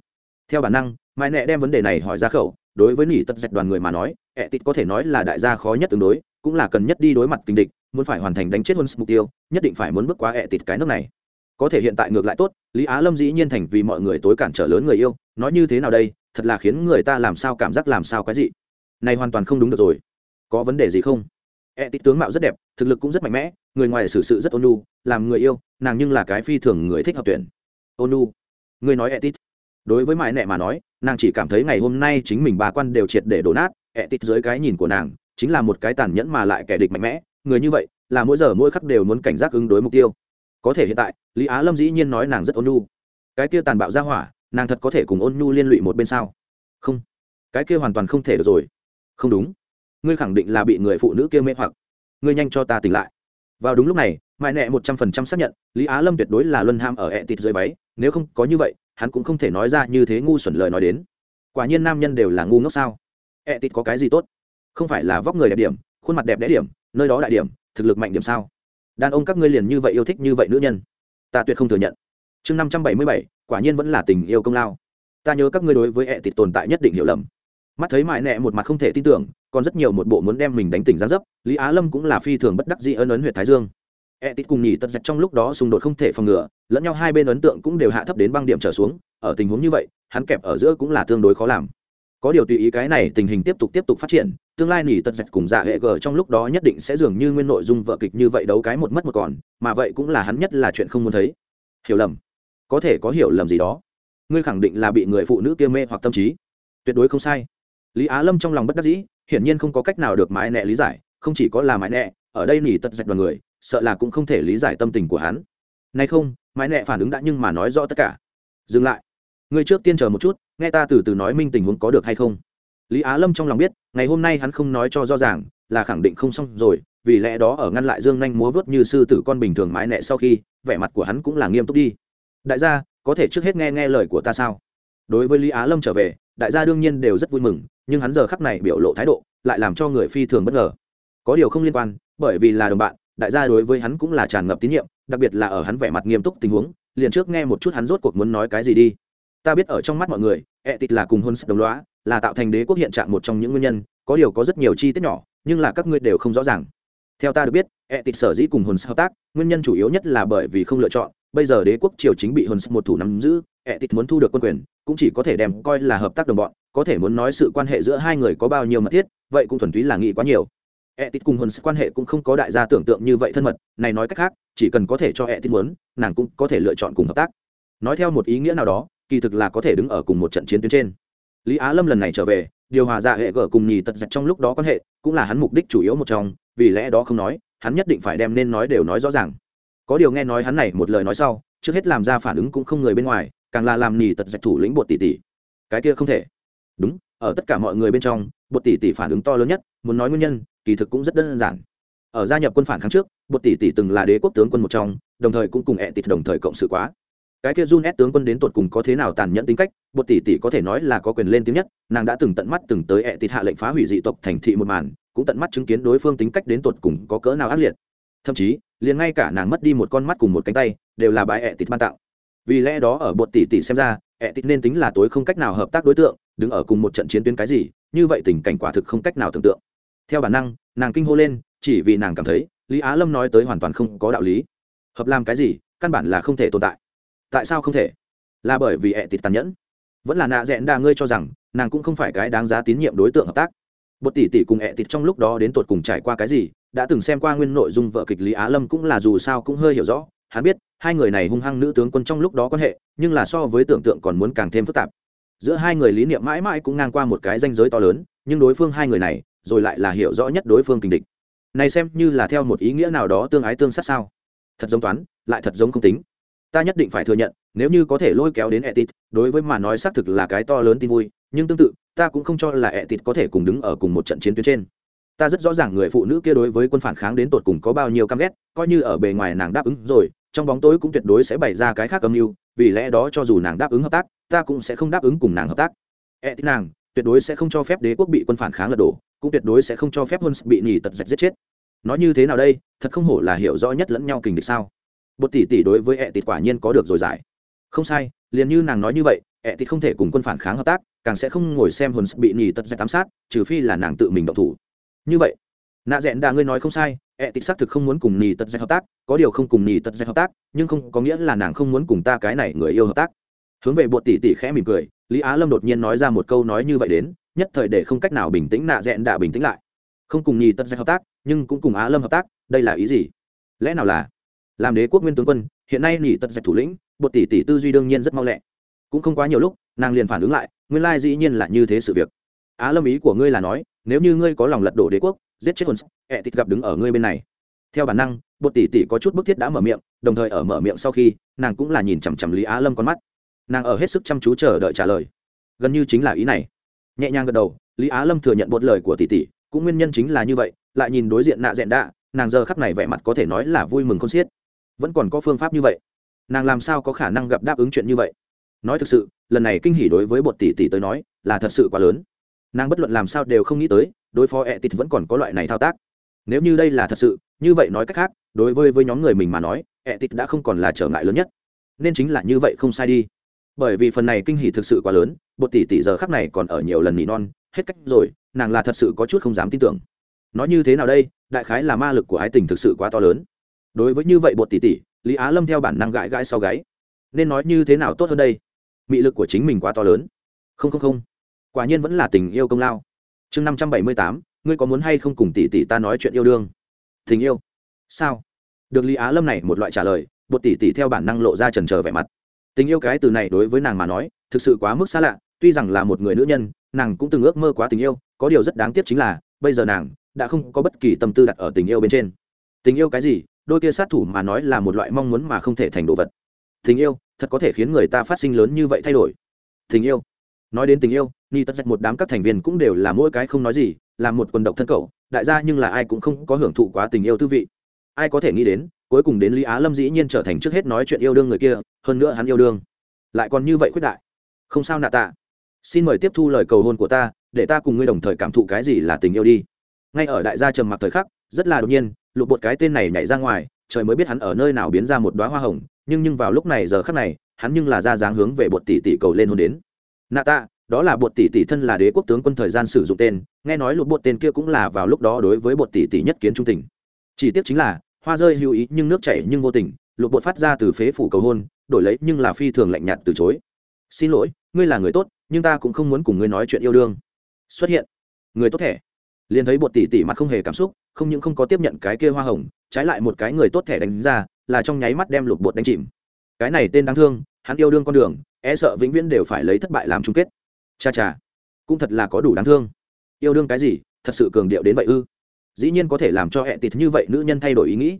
Theo bản năng mãi nẹ đem vấn đề này hỏi ra khẩu đối với nỉ tật dạch đoàn người mà nói, ẹ tịt có thể nói là đại gia khó nhất tương đối, cũng là cần nhất đi đối mặt kinh địch, muốn phải hoàn thành đánh chết huân mục tiêu, nhất định phải muốn bước qua ẹ tịt cái nước này. Có thể hiện tại ngược lại tốt, lý á lâm dĩ nhiên thành vì mọi người tối cản trở lớn người yêu, nói như thế nào đây, thật là khiến người ta làm sao cảm giác làm sao cái gì này hoàn toàn không đúng được rồi. Có vấn đề gì không? Ẹ tịt tướng mạo rất đẹp, thực lực cũng rất mạnh mẽ, người ngoài xử sự rất ôn nu làm người yêu, nàng nhưng là cái phi thường người thích hợp tuyển. Ôn nu người nói ẹ tịt. Đối với mãi nẹ mà nói nàng chỉ cảm thấy ngày hôm nay chính mình bà quan đều triệt để đổ nát, ẹ tít dưới cái nhìn của nàng, chính là một cái tàn nhẫn mà lại kẻ địch mạnh mẽ, người như vậy, là mỗi giờ mỗi khắc đều muốn cảnh giác ứng đối mục tiêu. Có thể hiện tại, lý á lâm dĩ nhiên nói nàng rất ôn nhu. Cái kia tàn bạo ra hỏa, nàng thật có thể cùng ôn nhu liên lụy một bên sao? Không. Cái kia hoàn toàn không thể được rồi. Không đúng. Ngươi khẳng định là bị người phụ nữ kia mê hoặc. Ngươi nhanh cho ta tỉnh lại. Vào đúng lúc này, mãi nẹ một trăm phần trăm xác nhận, lý á lâm tuyệt đối là luân ham ở ẹ tịt dưới váy, nếu không có như vậy hắn cũng không thể nói ra như thế ngu xuẩn lời nói đến. Quả nhiên nam nhân đều là ngu ngốc sao? Ẹ tịt có cái gì tốt? Không phải là vóc người đẹp điểm, khuôn mặt đẹp đẽ điểm, nơi đó đại điểm, thực lực mạnh điểm sao? Đàn ông các ngươi liền như vậy yêu thích như vậy nữ nhân. Ta tuyệt không thừa nhận. Chương năm trăm bảy mươi bảy, quả nhiên vẫn là tình yêu công lao. Ta nhớ các ngươi đối với ẹ tịt tồn tại nhất định hiểu lầm. Mắt thấy mại nẹ một mặt không thể tin tưởng, còn rất nhiều một bộ muốn đem mình đánh tỉnh gián dấp, lý á lâm cũng là phi thường bất đắc dĩ ân ấn huyện thái dương. E tịt cùng nhỉ tật dạch trong lúc đó xung đột không thể phòng ngừa lẫn nhau hai bên ấn tượng cũng đều hạ thấp đến băng điểm trở xuống, ở tình huống như vậy, hắn kẹp ở giữa cũng là tương đối khó làm. Có điều tùy ý cái này tình hình tiếp tục tiếp tục phát triển, tương lai nỉ tật dạch cùng dạ hệ g trong lúc đó nhất định sẽ dường như nguyên nội dung vợ kịch như vậy đấu cái một mất một còn, mà vậy cũng là hắn nhất là chuyện không muốn thấy. Hiểu lầm. Có thể có hiểu lầm gì đó. Ngươi khẳng định là bị người phụ nữ kia mê hoặc tâm trí. Tuyệt đối không sai. Lý á lâm trong lòng bất đắc dĩ, hiển nhiên không có cách nào được mãi nẹ lý giải, không chỉ có là mãi nẹ, ở đây nỉ tật dạch đoàn người, sợ là cũng không thể lý giải tâm tình của hắn. Nay không mãi nẹ phản ứng đã nhưng mà nói rõ tất cả. Dừng lại. Người trước tiên chờ một chút, nghe ta từ từ nói minh tình huống có được hay không. Lý á lâm trong lòng biết, ngày hôm nay hắn không nói cho rõ ràng, là khẳng định không xong rồi, vì lẽ đó ở ngăn lại dương nhanh múa vớt như sư tử con bình thường mãi nẹ sau khi, vẻ mặt của hắn cũng là nghiêm túc đi. Đại gia, có thể trước hết nghe nghe lời của ta sao? Đối với lý á lâm trở về, đại gia đương nhiên đều rất vui mừng, nhưng hắn giờ khắc này biểu lộ thái độ lại làm cho người phi thường bất ngờ. Có điều không liên quan, bởi vì là đồng bạn đại gia đối với hắn cũng là tràn ngập tín nhiệm, đặc biệt là ở hắn vẻ mặt nghiêm túc tình huống, liền trước nghe một chút hắn rốt cuộc muốn nói cái gì đi. Ta biết ở trong mắt mọi người ẹ tịt là cùng hôn Sắc đồng loá, là tạo thành đế quốc hiện trạng một trong những nguyên nhân, có điều có rất nhiều chi tiết nhỏ, nhưng là các ngươi đều không rõ ràng. Theo ta được biết ẹ tịt sở dĩ cùng hôn Sắc hợp tác, nguyên nhân chủ yếu nhất là bởi vì không lựa chọn, bây giờ đế quốc triều chính bị hôn Sắc một thủ nắm giữ ẹ tịt muốn thu được quân quyền, cũng chỉ có thể đem coi là hợp tác đồng bọn, có thể muốn nói sự quan hệ giữa hai người có bao nhiêu mật thiết, vậy cũng thuần túy là nghĩ quá nhiều e tít cùng hồn quan hệ cũng không có đại gia tưởng tượng như vậy thân mật, này nói cách khác, chỉ cần có thể cho e tít muốn, nàng cũng có thể lựa chọn cùng hợp tác. Nói theo một ý nghĩa nào đó, kỳ thực là có thể đứng ở cùng một trận chiến tuyến trên. Lý á lâm lần này trở về, điều hòa dạ hệ gở cùng nhì tật giật trong lúc đó quan hệ, cũng là hắn mục đích chủ yếu một trong, vì lẽ đó không nói, hắn nhất định phải đem nên nói đều nói rõ ràng. Có điều nghe nói hắn này một lời nói sau, trước hết làm ra phản ứng cũng không người bên ngoài, càng là làm nhì tật giật thủ lĩnh bột tỷ tỷ. Cái kia không thể. Đúng, ở tất cả mọi người bên trong, bột tỷ tỷ phản ứng to lớn nhất, muốn nói nguyên nhân kỳ thực cũng rất đơn giản ở gia nhập quân phản kháng trước bột tỷ tỷ từng là đế quốc tướng quân một trong đồng thời cũng cùng ẹ tịt đồng thời cộng sự quá cái kia Jun S tướng quân đến tột cùng có thế nào tàn nhẫn tính cách, bột tỷ tỷ có thể nói là có quyền lên tiếng nhất, nàng đã từng tận mắt từng tới ẹ tịt hạ lệnh phá hủy dị tộc thành thị một màn, cũng tận mắt chứng kiến đối phương tính cách đến tột cùng có cỡ nào ác liệt. Thậm chí, liền ngay cả nàng mất đi một con mắt cùng một cánh tay, đều là bãi ẹ tịt ban tặng. Vì lẽ đó ở bột tỷ tỷ xem ra, ẹ tịt nên tính là tối không cách nào hợp tác đối tượng, đứng ở cùng một trận chiến tuyến cái gì, như vậy tình cảnh quả thực không cách nào tưởng tượng. Theo bản năng, nàng kinh hô lên, chỉ vì nàng cảm thấy, Lý Á Lâm nói tới hoàn toàn không có đạo lý. Hợp làm cái gì, căn bản là không thể tồn tại. Tại sao không thể? Là bởi vì ẹ tịt tàn nhẫn. Vẫn là nạ dẹn đa ngươi cho rằng nàng cũng không phải cái đáng giá tín nhiệm đối tượng hợp tác. Bột tỷ tỷ cùng ẹ tịt trong lúc đó đến tột cùng trải qua cái gì đã từng xem qua nguyên nội dung vợ kịch lý á lâm cũng là dù sao cũng hơi hiểu rõ. Hắn biết hai người này hung hăng nữ tướng quân trong lúc đó quan hệ nhưng là so với tưởng tượng còn muốn càng thêm phức tạp. Giữa hai người lý niệm mãi mãi cũng ngang qua một cái danh giới to lớn nhưng đối phương hai người này rồi lại là hiểu rõ nhất đối phương kình địch. Này xem như là theo một ý nghĩa nào đó tương ái tương sát sao? Thật giống toán, lại thật giống không tính. Ta nhất định phải thừa nhận, nếu như có thể lôi kéo đến etit, đối với mà nói xác thực là cái to lớn tin vui, nhưng tương tự, ta cũng không cho là etit có thể cùng đứng ở cùng một trận chiến tuyến trên. Ta rất rõ ràng người phụ nữ kia đối với quân phản kháng đến tột cùng có bao nhiêu căm ghét, coi như ở bề ngoài nàng đáp ứng rồi, trong bóng tối cũng tuyệt đối sẽ bày ra cái khác âm mưu, vì lẽ đó cho dù nàng đáp ứng hợp tác, ta cũng sẽ không đáp ứng cùng nàng hợp tác. Etit nàng, tuyệt đối sẽ không cho phép đế quốc bị quân phản kháng lật đổ cũng tuyệt đối sẽ không cho phép huns bị nhì tật dạch giết chết. Nói như thế nào đây, thật không hổ là hiểu rõ nhất lẫn nhau kình địch sao? Bột tỷ tỷ đối với ẹ tịt quả nhiên có được rồi giải. Không sai, liền như nàng nói như vậy, ẹ tịt không thể cùng quân phản kháng hợp tác, càng sẽ không ngồi xem huns bị nhì tật dạch ám sát, trừ phi là nàng tự mình động thủ. Như vậy, nạ rẽn đà ngươi nói không sai, ẹ tịt xác thực không muốn cùng nhì tật dạch hợp tác, có điều không cùng nhì tật dạch hợp tác, nhưng không, có nghĩa là nàng không muốn cùng ta cái này người yêu hợp tác. Hướng về bột tỷ tỷ khẽ mỉm cười, lý á lâm đột nhiên nói ra một câu nói như vậy đến nhất thời để không cách nào bình tĩnh nạ rẽn đã bình tĩnh lại. Không cùng nhì tật dạch hợp tác, nhưng cũng cùng á lâm hợp tác, đây là ý gì? Lẽ nào là? Làm đế quốc nguyên tướng quân, hiện nay nhì tật dạch thủ lĩnh bột tỷ tỷ tư duy đương nhiên rất mau lẹ. Cũng không quá nhiều lúc, nàng liền phản ứng lại, nguyên lai dĩ nhiên là như thế sự việc. Á lâm ý của ngươi là nói, nếu như ngươi có lòng lật đổ đế quốc, giết chết hồn ẹ thịt gặp đứng ở ngươi bên này. Theo bản năng bột tỷ tỷ có chút bức thiết đã mở miệng, đồng thời ở mở miệng sau khi, nàng cũng là nhìn chằm chằm lý á lâm con mắt. Nàng ở hết sức chăm chú chờ đợi trả lời. Gần như chính là ý này nhẹ nhàng gật đầu, lý á lâm thừa nhận bột lời của tỷ tỷ, cũng nguyên nhân chính là như vậy, lại nhìn đối diện nạ dẹn đạ, nàng giờ khắp này vẻ mặt có thể nói là vui mừng không xiết. Vẫn còn có phương pháp như vậy. Nàng làm sao có khả năng gặp đáp ứng chuyện như vậy? Nói thực sự, lần này kinh hỉ đối với bột tỷ tỷ tới nói, là thật sự quá lớn. Nàng bất luận làm sao đều không nghĩ tới, đối phó ẹ tịt vẫn còn có loại này thao tác. Nếu như đây là thật sự, như vậy nói cách khác, đối với với nhóm người mình mà nói, ẹ tịt đã không còn là trở ngại lớn nhất. Nên chính là như vậy không sai đi bởi vì phần này kinh hỉ thực sự quá lớn, bột tỷ tỷ giờ khắc này còn ở nhiều lần nỉ non, hết cách rồi, nàng là thật sự có chút không dám tin tưởng. Nói như thế nào đây, đại khái là ma lực của ái tình thực sự quá to lớn. Đối với như vậy bột tỷ tỷ lý á lâm theo bản năng gãi gãi sau gáy. Nên nói như thế nào tốt hơn đây? Mị lực của chính mình quá to lớn. Không không không. Quả nhiên vẫn là tình yêu công lao. Chương năm trăm bảy mươi tám, ngươi có muốn hay không cùng tỷ tỷ ta nói chuyện yêu đương? Tình yêu. Sao? Được lý á lâm này một loại trả lời, bột tỷ tỷ theo bản năng lộ ra trần trờ vẻ mặt tình yêu cái từ này đối với nàng mà nói, thực sự quá mức xa lạ, tuy rằng là một người nữ nhân, nàng cũng từng ước mơ quá tình yêu, có điều rất đáng tiếc chính là, bây giờ nàng đã không có bất kỳ tâm tư đặt ở tình yêu bên trên. Tình yêu cái gì? Đôi kia sát thủ mà nói là một loại mong muốn mà không thể thành đồ vật. Tình yêu, thật có thể khiến người ta phát sinh lớn như vậy thay đổi. Tình yêu. Nói đến tình yêu, ni tất dạch một đám các thành viên cũng đều là mỗi cái không nói gì, là một quần độc thân cậu, đại gia nhưng là ai cũng không có hưởng thụ quá tình yêu tư vị. Ai có thể nghĩ đến cuối cùng đến lý á lâm dĩ nhiên trở thành trước hết nói chuyện yêu đương người kia, hơn nữa hắn yêu đương. Lại còn như vậy khuyết đại. Không sao nạ tạ. Xin mời tiếp thu lời cầu hôn của ta, để ta cùng ngươi đồng thời cảm thụ cái gì là tình yêu đi. Ngay ở đại gia trầm mặc thời khắc, rất là đột nhiên, lục bột cái tên này nhảy ra ngoài, trời mới biết hắn ở nơi nào biến ra một đoá hoa hồng, nhưng nhưng vào lúc này giờ khắc này, hắn nhưng là ra dáng hướng về bột tỷ tỷ cầu lên hôn đến. Nạ tạ, đó là bột tỷ tỷ thân là đế quốc tướng quân thời gian sử dụng tên, nghe nói lục bột tên kia cũng là vào lúc đó đối với bột tỷ tỷ nhất kiến trung tình. Chỉ tiếc chính là hoa rơi hữu ý nhưng nước chảy nhưng vô tình, lục bột phát ra từ phế phủ cầu hôn, đổi lấy nhưng là phi thường lạnh nhạt từ chối. Xin lỗi, ngươi là người tốt, nhưng ta cũng không muốn cùng ngươi nói chuyện yêu đương. Xuất hiện. Người tốt thẻ. Liền thấy bột tỷ tỷ mặt không hề cảm xúc, không những không có tiếp nhận cái kia hoa hồng, trái lại một cái người tốt thẻ đánh ra, là trong nháy mắt đem lục bột đánh chìm. Cái này tên đáng thương, hắn yêu đương con đường e sợ vĩnh viễn đều phải lấy thất bại làm chung kết. Cha cha, cũng thật là có đủ đáng thương. Yêu đương cái gì, thật sự cường điệu đến vậy ư? Dĩ nhiên có thể làm cho hệ tịt như vậy nữ nhân thay đổi ý nghĩ.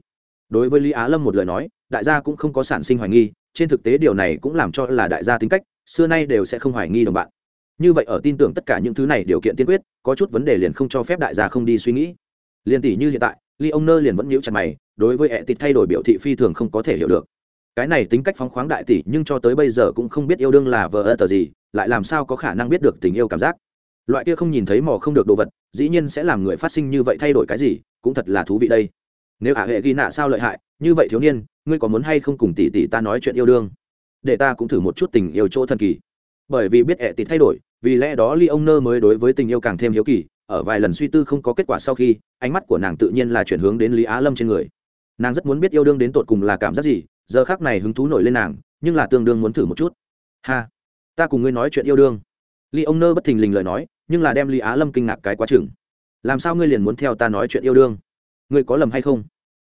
Đối với lý á lâm một lời nói, đại gia cũng không có sản sinh hoài nghi, trên thực tế điều này cũng làm cho là đại gia tính cách, xưa nay đều sẽ không hoài nghi đồng bạn. Như vậy ở tin tưởng tất cả những thứ này điều kiện tiên quyết, có chút vấn đề liền không cho phép đại gia không đi suy nghĩ. Liền tỷ như hiện tại ly ông nơ liền vẫn nhíu chặt mày, đối với hệ tịt thay đổi biểu thị phi thường không có thể hiểu được. Cái này tính cách phóng khoáng đại tỷ nhưng cho tới bây giờ cũng không biết yêu đương là vờ ơ tờ gì, lại làm sao có khả năng biết được tình yêu cảm giác loại kia không nhìn thấy mò không được đồ vật, dĩ nhiên sẽ làm người phát sinh như vậy thay đổi cái gì, cũng thật là thú vị đây. Nếu ả hệ ghi nạ sao lợi hại, như vậy thiếu niên, ngươi có muốn hay không cùng tỷ tỷ ta nói chuyện yêu đương? Để ta cũng thử một chút tình yêu chỗ thần kỳ. Bởi vì biết ẹ tỷ thay đổi, vì lẽ đó ly ông nơ mới đối với tình yêu càng thêm hiếu kỳ, ở vài lần suy tư không có kết quả sau khi, ánh mắt của nàng tự nhiên là chuyển hướng đến lý á lâm trên người. Nàng rất muốn biết yêu đương đến tột cùng là cảm giác gì, giờ khác này hứng thú nổi lên nàng, nhưng là tương đương muốn thử một chút. Ha, ta cùng ngươi nói chuyện yêu đương. Ly ông nơ bất thình lình lời nói nhưng là đem lý á lâm kinh ngạc cái quá chừng. Làm sao ngươi liền muốn theo ta nói chuyện yêu đương? Ngươi có lầm hay không?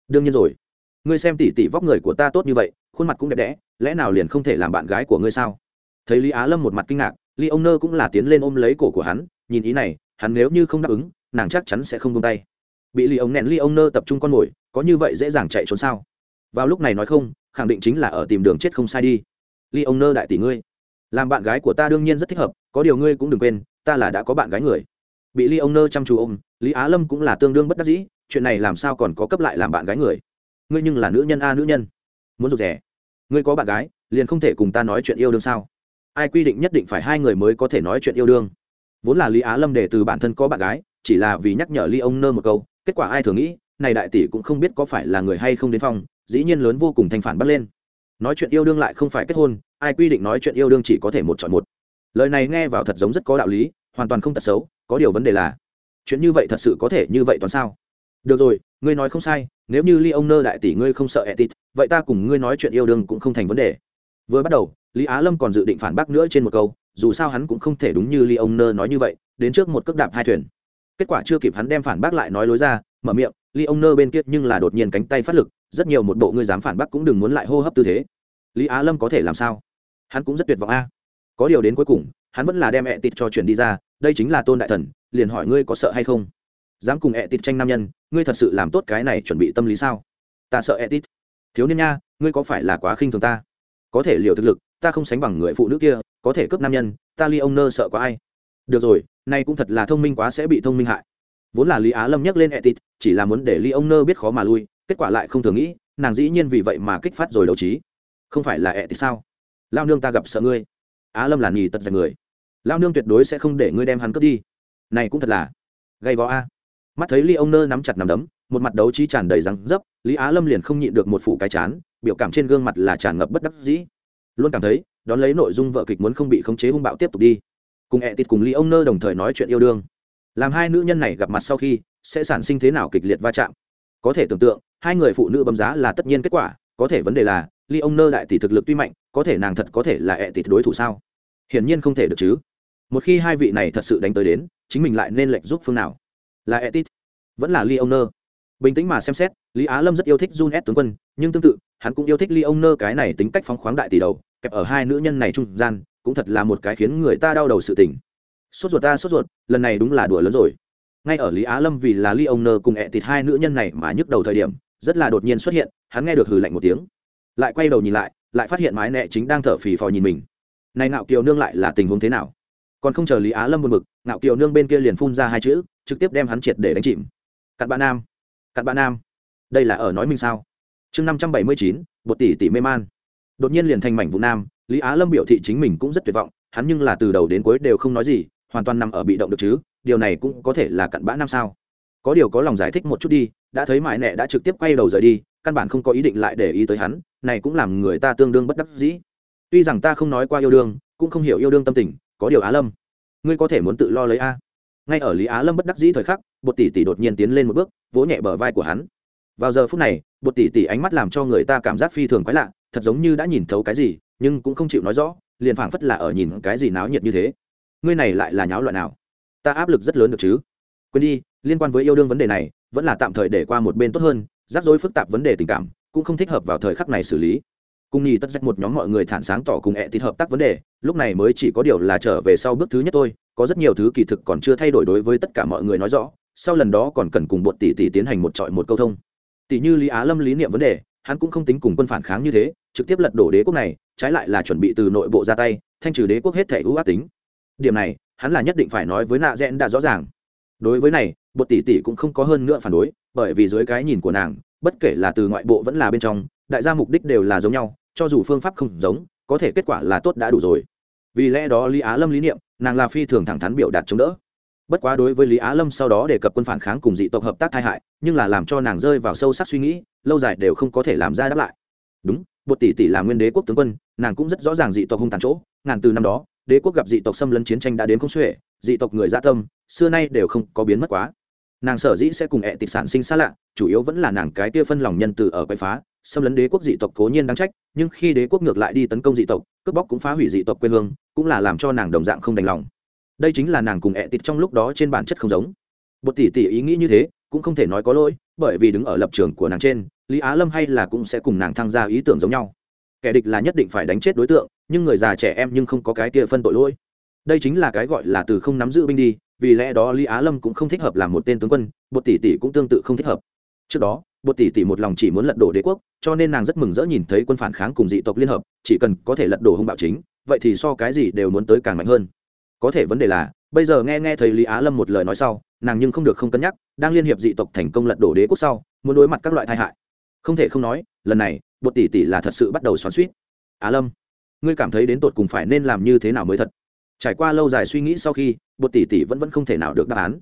Đương nhiên rồi. Ngươi xem tỉ tỉ vóc người của ta tốt như vậy, khuôn mặt cũng đẹp đẽ, lẽ nào liền không thể làm bạn gái của ngươi sao? Thấy lý á lâm một mặt kinh ngạc ly ông nơ cũng là tiến lên ôm lấy cổ của hắn, nhìn ý này, hắn nếu như không đáp ứng, nàng chắc chắn sẽ không tung tay. Bị ly ông nẹn ly ông nơ tập trung con mồi có như vậy dễ dàng chạy trốn sao? Vào lúc này nói không, khẳng định chính là ở tìm đường chết không sai đi. Ly ông nơ đại tỷ ngươi, làm bạn gái của ta đương nhiên rất thích hợp, có điều ngươi cũng đừng quên ta là đã có bạn gái người. Bị ly ông nơ chăm chú ôm, lý á lâm cũng là tương đương bất đắc dĩ, chuyện này làm sao còn có cấp lại làm bạn gái người? Ngươi nhưng là nữ nhân a nữ nhân. Muốn rụt rẻ ngươi có bạn gái, liền không thể cùng ta nói chuyện yêu đương sao? Ai quy định nhất định phải hai người mới có thể nói chuyện yêu đương? Vốn là lý á lâm để từ bản thân có bạn gái, chỉ là vì nhắc nhở ly ông nơ một câu, kết quả ai thường nghĩ, này đại tỷ cũng không biết có phải là người hay không đến phòng, dĩ nhiên lớn vô cùng thành phản bắt lên. Nói chuyện yêu đương lại không phải kết hôn, ai quy định nói chuyện yêu đương chỉ có thể một chọn một lời này nghe vào thật giống rất có đạo lý, hoàn toàn không tật xấu, có điều vấn đề là, chuyện như vậy thật sự có thể như vậy toàn sao? Được rồi, ngươi nói không sai, nếu như ly ông nơ đại tỷ ngươi không sợ etit vậy ta cùng ngươi nói chuyện yêu đương cũng không thành vấn đề. Vừa bắt đầu, lý á lâm còn dự định phản bác nữa trên một câu, dù sao hắn cũng không thể đúng như ly ông nơ nói như vậy, đến trước một cước đạp hai thuyền. Kết quả chưa kịp hắn đem phản bác lại nói lối ra, mở miệng, ly ông nơ bên kia nhưng là đột nhiên cánh tay phát lực, rất nhiều một bộ ngươi dám phản bác cũng đừng muốn lại hô hấp tư thế. Lý á lâm có thể làm sao? Hắn cũng rất tuyệt vọng a có điều đến cuối cùng, hắn vẫn là đem ẹ tịt cho chuyển đi ra, đây chính là tôn đại thần, liền hỏi ngươi có sợ hay không? Dám cùng ẹ tịt tranh nam nhân, ngươi thật sự làm tốt cái này chuẩn bị tâm lý sao? Ta sợ ẹ tịt thiếu niên nha, ngươi có phải là quá khinh thường ta? Có thể liều thực lực, ta không sánh bằng người phụ nữ kia, có thể cướp nam nhân, ta ly ông nơ sợ quá ai? Được rồi, nay cũng thật là thông minh quá sẽ bị thông minh hại. Vốn là lý á lâm nhắc lên etit, chỉ là muốn để ly ông nơ biết khó mà lui, kết quả lại không thường nghĩ, nàng dĩ nhiên vì vậy mà kích phát rồi đấu trí. Không phải là etit sao? Lao nương ta gặp sợ ngươi á lâm là nhì tật dành người. Lao nương tuyệt đối sẽ không để ngươi đem hắn cướp đi. Này cũng thật là gay gó a. Mắt thấy ly ông nơ nắm chặt nằm đấm, một mặt đấu trí tràn đầy răng dấp, lý á lâm liền không nhịn được một phủ cái chán, biểu cảm trên gương mặt là tràn ngập bất đắc dĩ. Luôn cảm thấy, đón lấy nội dung vợ kịch muốn không bị khống chế hung bạo tiếp tục đi. Cùng ẹ tịt cùng lý ông nơ đồng thời nói chuyện yêu đương. Làm hai nữ nhân này gặp mặt sau khi, sẽ sản sinh thế nào kịch liệt va chạm? Có thể tưởng tượng, hai người phụ nữ bấm giá là tất nhiên kết quả, có thể vấn đề là, ly ông nơ đại tỷ thực lực tuy mạnh có thể nàng thật có thể là ẹ tịt đối thủ sao? Hiển nhiên không thể được chứ. Một khi hai vị này thật sự đánh tới đến, chính mình lại nên lệnh giúp phương nào? Là ẹ tịt, vẫn là ly ông nơ bình tĩnh mà xem xét, lý á lâm rất yêu thích jun s tướng quân, nhưng tương tự, hắn cũng yêu thích ly ông nơ cái này tính cách phóng khoáng đại tỷ đầu, kẹp ở hai nữ nhân này trung gian, cũng thật là một cái khiến người ta đau đầu sự tình. Sốt ruột ta, sốt ruột, lần này đúng là đùa lớn rồi. Ngay ở lý á lâm vì là ly ông nơ cùng ẹ tịt hai nữ nhân này mà nhức đầu thời điểm, rất là đột nhiên xuất hiện, hắn nghe được hừ lạnh một tiếng. Lại quay đầu nhìn lại lại phát hiện mái nẹ chính đang thở phì phò nhìn mình. Này ngạo kiều nương lại là tình huống thế nào? Còn không chờ lý á lâm buồn bực, ngạo kiều nương bên kia liền phun ra hai chữ, trực tiếp đem hắn triệt để đánh chìm. Cặn bạn nam, cặn bạn nam. Đây là ở nói mình sao? Chương năm trăm bảy mươi chín, một tỷ tỷ mê man. Đột nhiên liền thành mảnh vụ nam, lý á lâm biểu thị chính mình cũng rất tuyệt vọng, hắn nhưng là từ đầu đến cuối đều không nói gì, hoàn toàn nằm ở bị động được chứ, điều này cũng có thể là cặn bã nam sao? Có điều có lòng giải thích một chút đi, đã thấy mãi nẹ đã trực tiếp quay đầu rời đi căn bản không có ý định lại để ý tới hắn, này cũng làm người ta tương đương bất đắc dĩ. Tuy rằng ta không nói qua yêu đương, cũng không hiểu yêu đương tâm tình, có điều á lâm, ngươi có thể muốn tự lo lấy a? Ngay ở lý á lâm bất đắc dĩ thời khắc, bột tỷ tỷ đột nhiên tiến lên một bước, vỗ nhẹ bờ vai của hắn. Vào giờ phút này, bột tỷ tỷ ánh mắt làm cho người ta cảm giác phi thường quái lạ, thật giống như đã nhìn thấu cái gì, nhưng cũng không chịu nói rõ, liền phảng phất là ở nhìn cái gì náo nhiệt như thế. Ngươi này lại là nháo loạn nào? Ta áp lực rất lớn được chứ? Quên đi, liên quan với yêu đương vấn đề này, vẫn là tạm thời để qua một bên tốt hơn rắc rối phức tạp vấn đề tình cảm, cũng không thích hợp vào thời khắc này xử lý. Cùng nhì tất rách một nhóm mọi người thản sáng tỏ cùng ẹ tịt hợp tác vấn đề, lúc này mới chỉ có điều là trở về sau bước thứ nhất thôi, có rất nhiều thứ kỳ thực còn chưa thay đổi đối với tất cả mọi người nói rõ, sau lần đó còn cần cùng bột tỷ tỷ tiến hành một trọi một câu thông. Tỷ như lý á lâm lý niệm vấn đề, hắn cũng không tính cùng quân phản kháng như thế, trực tiếp lật đổ đế quốc này, trái lại là chuẩn bị từ nội bộ ra tay, thanh trừ đế quốc hết thể ưu ác tính. Điểm này, hắn là nhất định phải nói với nạ rẽn đã rõ ràng đối với này, bột tỷ tỷ cũng không có hơn nữa phản đối, bởi vì dưới cái nhìn của nàng, bất kể là từ ngoại bộ vẫn là bên trong, đại gia mục đích đều là giống nhau, cho dù phương pháp không giống, có thể kết quả là tốt đã đủ rồi. Vì lẽ đó lý á lâm lý niệm, nàng là phi thường thẳng thắn biểu đạt chống đỡ. Bất quá đối với lý á lâm sau đó đề cập quân phản kháng cùng dị tộc hợp tác tai hại, nhưng là làm cho nàng rơi vào sâu sắc suy nghĩ, lâu dài đều không có thể làm ra đáp lại. Đúng, bột tỷ tỷ là nguyên đế quốc tướng quân, nàng cũng rất rõ ràng dị tộc hung tàn chỗ, ngàn từ năm đó, đế quốc gặp dị tộc xâm lấn chiến tranh đã đến không xuể, dị tộc người gia tâm xưa nay đều không có biến mất quá. Nàng sở dĩ sẽ cùng ẹ tịch sản sinh xa lạ, chủ yếu vẫn là nàng cái kia phân lòng nhân từ ở quậy phá, xâm lấn đế quốc dị tộc cố nhiên đáng trách, nhưng khi đế quốc ngược lại đi tấn công dị tộc, cướp bóc cũng phá hủy dị tộc quê hương, cũng là làm cho nàng đồng dạng không đành lòng. Đây chính là nàng cùng ẹ tịt trong lúc đó trên bản chất không giống. Một tỷ tỷ ý nghĩ như thế, cũng không thể nói có lỗi, bởi vì đứng ở lập trường của nàng trên, lý á lâm hay là cũng sẽ cùng nàng tham gia ý tưởng giống nhau. Kẻ địch là nhất định phải đánh chết đối tượng, nhưng người già trẻ em nhưng không có cái kia phân tội lỗi. Đây chính là cái gọi là từ không nắm giữ binh đi vì lẽ đó lý á lâm cũng không thích hợp làm một tên tướng quân, bột tỷ tỷ cũng tương tự không thích hợp. Trước đó, bột tỷ tỷ một lòng chỉ muốn lật đổ đế quốc, cho nên nàng rất mừng rỡ nhìn thấy quân phản kháng cùng dị tộc liên hợp, chỉ cần có thể lật đổ hung bạo chính, vậy thì so cái gì đều muốn tới càng mạnh hơn. Có thể vấn đề là, bây giờ nghe nghe thấy lý á lâm một lời nói sau, nàng nhưng không được không cân nhắc, đang liên hiệp dị tộc thành công lật đổ đế quốc sau, muốn đối mặt các loại tai hại. Không thể không nói, lần này, bột tỷ tỷ là thật sự bắt đầu xoắn suýt á lâm, ngươi cảm thấy đến tột cùng phải nên làm như thế nào mới thật? Trải qua lâu dài suy nghĩ sau khi, bột tỷ tỷ vẫn vẫn không thể nào được đáp án.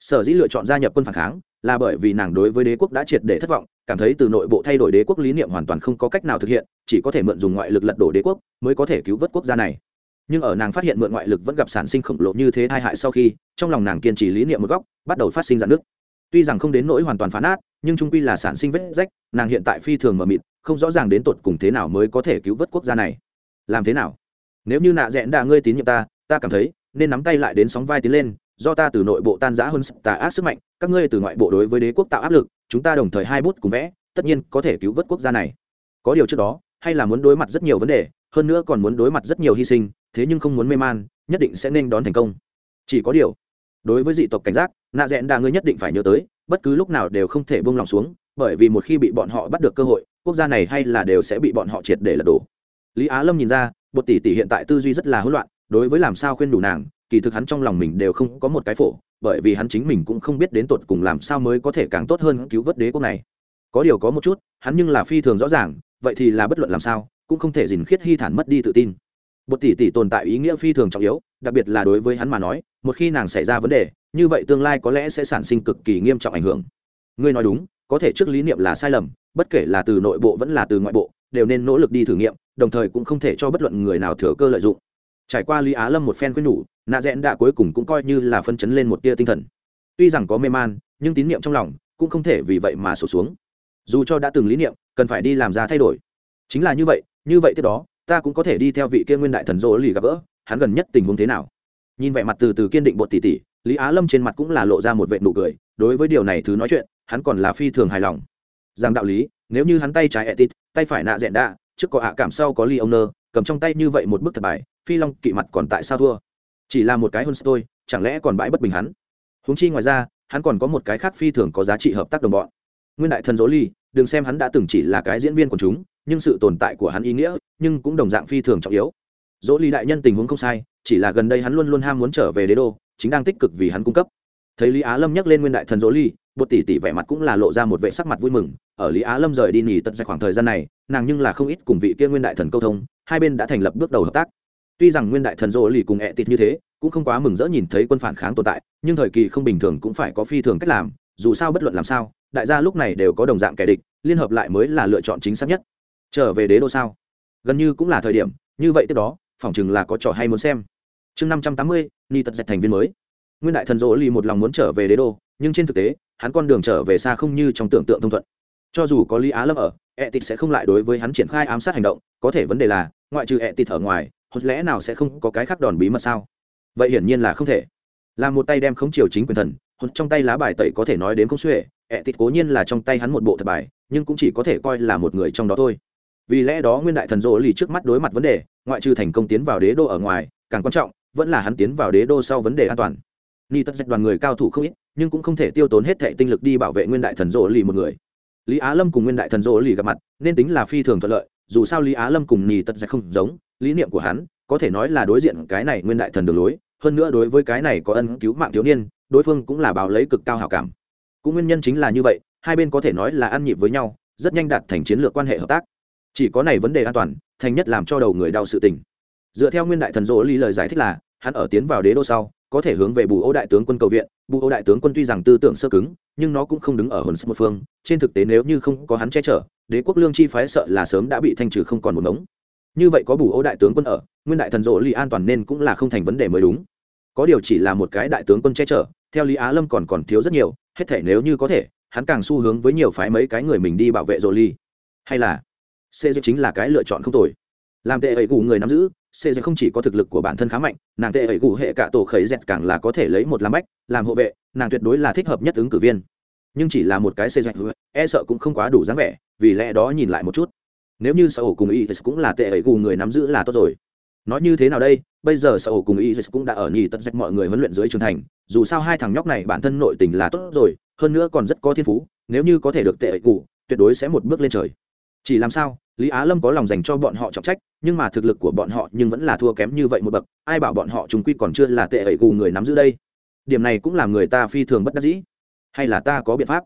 Sở dĩ lựa chọn gia nhập quân phản kháng là bởi vì nàng đối với đế quốc đã triệt để thất vọng, cảm thấy từ nội bộ thay đổi đế quốc lý niệm hoàn toàn không có cách nào thực hiện, chỉ có thể mượn dùng ngoại lực lật đổ đế quốc mới có thể cứu vớt quốc gia này. Nhưng ở nàng phát hiện mượn ngoại lực vẫn gặp sản sinh khổng lồ như thế hai hại sau khi, trong lòng nàng kiên trì lý niệm một góc, bắt đầu phát sinh dạn nước tuy rằng không đến nỗi hoàn toàn phá nát, nhưng trung quy là sản sinh vết rách, nàng hiện tại phi thường mờ mịt, không rõ ràng đến tột cùng thế nào mới có thể cứu vớt quốc gia này. Làm thế nào? Nếu như nạ rẽn đà ngươi tín nhiệm ta ta cảm thấy, nên nắm tay lại đến sóng vai tiến lên, do ta từ nội bộ tan giã hơn tà ác sức mạnh, các ngươi từ ngoại bộ đối với đế quốc tạo áp lực, chúng ta đồng thời hai bút cùng vẽ, tất nhiên có thể cứu vớt quốc gia này. Có điều trước đó, hay là muốn đối mặt rất nhiều vấn đề, hơn nữa còn muốn đối mặt rất nhiều hy sinh, thế nhưng không muốn mê man, nhất định sẽ nên đón thành công. Chỉ có điều, đối với dị tộc cảnh giác, nạ rẽn đà ngươi nhất định phải nhớ tới, bất cứ lúc nào đều không thể buông lòng xuống, bởi vì một khi bị bọn họ bắt được cơ hội, quốc gia này hay là đều sẽ bị bọn họ triệt để lật đổ. Lý á lâm nhìn ra bột tỷ tỷ hiện tại tư duy rất là hỗn loạn đối với làm sao khuyên đủ nàng, kỳ thực hắn trong lòng mình đều không có một cái phổ, bởi vì hắn chính mình cũng không biết đến tột cùng làm sao mới có thể càng tốt hơn cứu vớt đế quốc này. Có điều có một chút, hắn nhưng là phi thường rõ ràng, vậy thì là bất luận làm sao, cũng không thể dình khiết hy thản mất đi tự tin. Bột tỷ tỷ tồn tại ý nghĩa phi thường trọng yếu, đặc biệt là đối với hắn mà nói, một khi nàng xảy ra vấn đề, như vậy tương lai có lẽ sẽ sản sinh cực kỳ nghiêm trọng ảnh hưởng. Ngươi nói đúng, có thể trước lý niệm là sai lầm, bất kể là từ nội bộ vẫn là từ ngoại bộ, đều nên nỗ lực đi thử nghiệm, đồng thời cũng không thể cho bất luận người nào thừa cơ lợi dụng trải qua lý á lâm một phen quyết nhủ, nạ rẽn đã cuối cùng cũng coi như là phân chấn lên một tia tinh thần. Tuy rằng có mê man, nhưng tín niệm trong lòng cũng không thể vì vậy mà sụt xuống. Dù cho đã từng lý niệm, cần phải đi làm ra thay đổi. Chính là như vậy như vậy tiếp đó, ta cũng có thể đi theo vị kia nguyên đại thần dỗ lì gặp gỡ, hắn gần nhất tình huống thế nào? Nhìn vẻ mặt từ từ kiên định bột tỷ tỷ lý á lâm trên mặt cũng là lộ ra một vệ nụ cười, đối với điều này thứ nói chuyện, hắn còn là phi thường hài lòng. Rằng đạo lý, nếu như hắn tay trái etit, tay phải nạ dẹn đạ, trước có hạ cảm, sau có ly ông nơ cầm trong tay như vậy một bức thật bài phi long kỵ mặt còn tại sao thua? Chỉ là một cái hơn tôi chẳng lẽ còn bãi bất bình hắn? Húng chi ngoài ra, hắn còn có một cái khác phi thường có giá trị hợp tác đồng bọn. Nguyên đại thần dỗ ly, đừng xem hắn đã từng chỉ là cái diễn viên của chúng, nhưng sự tồn tại của hắn ý nghĩa, nhưng cũng đồng dạng phi thường trọng yếu. Dỗ ly đại nhân tình huống không sai, chỉ là gần đây hắn luôn luôn ham muốn trở về đế đô, chính đang tích cực vì hắn cung cấp. Thấy lý á lâm nhắc lên nguyên đại thần dỗ ly bột tỷ tỷ vẻ mặt cũng là lộ ra một vệ sắc mặt vui mừng. Ở lý á lâm rời đi nghỉ tận ra khoảng thời gian này, nàng nhưng là không ít cùng vị kia nguyên đại thần câu thông, hai bên đã thành lập bước đầu hợp tác tuy rằng nguyên đại thần rô lì cùng ẹ tịt như thế, cũng không quá mừng rỡ nhìn thấy quân phản kháng tồn tại, nhưng thời kỳ không bình thường cũng phải có phi thường cách làm, dù sao bất luận làm sao, đại gia lúc này đều có đồng dạng kẻ địch, liên hợp lại mới là lựa chọn chính xác nhất. Trở về đế đô sao? Gần như cũng là thời điểm, như vậy tiếp đó, phỏng chừng là có trò hay muốn xem. Chương năm trăm tám mươi, ni tật dạch thành viên mới. Nguyên đại thần rỗ lì một lòng muốn trở về đế đô, nhưng trên thực tế, hắn con đường trở về xa không như trong tưởng tượng thông thuận. Cho dù có lý á lâm ở ẹ tịt sẽ không lại đối với hắn triển khai ám sát hành động, có thể vấn đề là, ngoại trừ ẹ tịt ở ngoài hoặc lẽ nào sẽ không có cái khác đòn bí mật sao? Vậy hiển nhiên là không thể. Là một tay đem khống chiều chính quyền thần hoặc trong tay lá bài tẩy có thể nói đến không xuể, ẹ tịt cố nhiên là trong tay hắn một bộ thật bài, nhưng cũng chỉ có thể coi là một người trong đó thôi. Vì lẽ đó nguyên đại thần rỗ lì trước mắt đối mặt vấn đề, ngoại trừ thành công tiến vào đế đô ở ngoài, càng quan trọng, vẫn là hắn tiến vào đế đô sau vấn đề an toàn. Ni tất dạch đoàn người cao thủ không ít, nhưng cũng không thể tiêu tốn hết thệ tinh lực đi bảo vệ nguyên đại thần rỗ lì một người. Lý á lâm cùng nguyên đại thần rỗ lì gặp mặt, nên tính là phi thường thuận lợi, dù sao lý á lâm cùng ni tất dạch không giống lý niệm của hắn có thể nói là đối diện cái này nguyên đại thần đường lối, hơn nữa đối với cái này có ân cứu mạng thiếu niên, đối phương cũng là báo lấy cực cao hảo cảm. Cũng nguyên nhân chính là như vậy, hai bên có thể nói là ăn nhịp với nhau, rất nhanh đạt thành chiến lược quan hệ hợp tác. Chỉ có này vấn đề an toàn, thành nhất làm cho đầu người đau sự tình. Dựa theo nguyên đại thần dỗ lý lời giải thích là, hắn ở tiến vào đế đô sau, có thể hướng về bù ô đại tướng quân cầu viện. Bù ô đại tướng quân tuy rằng tư tưởng sơ cứng, nhưng nó cũng không đứng ở hồn sức một phương. Trên thực tế nếu như không có hắn che chở, đế quốc lương chi phái sợ là sớm đã bị thanh trừ không còn một mống như vậy có bù ô đại tướng quân ở, nguyên đại thần dỗ lý an toàn nên cũng là không thành vấn đề mới đúng. Có điều chỉ là một cái đại tướng quân che chở, theo lý á lâm còn còn thiếu rất nhiều, hết thể nếu như có thể, hắn càng xu hướng với nhiều phái mấy cái người mình đi bảo vệ rồ ly hay là, xê chính là cái lựa chọn không tồi. Làm tệ ấy gù người nắm giữ, xê không chỉ có thực lực của bản thân khá mạnh, nàng tệ ấy gù hệ cả tổ khởi dẹt càng là có thể lấy một làm bách, làm hộ vệ, nàng tuyệt đối là thích hợp nhất ứng cử viên. Nhưng chỉ là một cái xê dịch e sợ cũng không quá đủ dáng vẻ, vì lẽ đó nhìn lại một chút nếu như sở hữu cùng ý cũng là tệ ấy gù người nắm giữ là tốt rồi. Nói như thế nào đây? Bây giờ sở hữu cùng ý cũng đã ở nhì tận dạch mọi người huấn luyện dưới trưởng thành. Dù sao hai thằng nhóc này bản thân nội tình là tốt rồi, hơn nữa còn rất có thiên phú, nếu như có thể được tệ ấy gù, tuyệt đối sẽ một bước lên trời. Chỉ làm sao, lý á lâm có lòng dành cho bọn họ trọng trách, nhưng mà thực lực của bọn họ nhưng vẫn là thua kém như vậy một bậc, ai bảo bọn họ chúng quy còn chưa là tệ ấy gù người nắm giữ đây? Điểm này cũng làm người ta phi thường bất đắc dĩ. Hay là ta có biện pháp?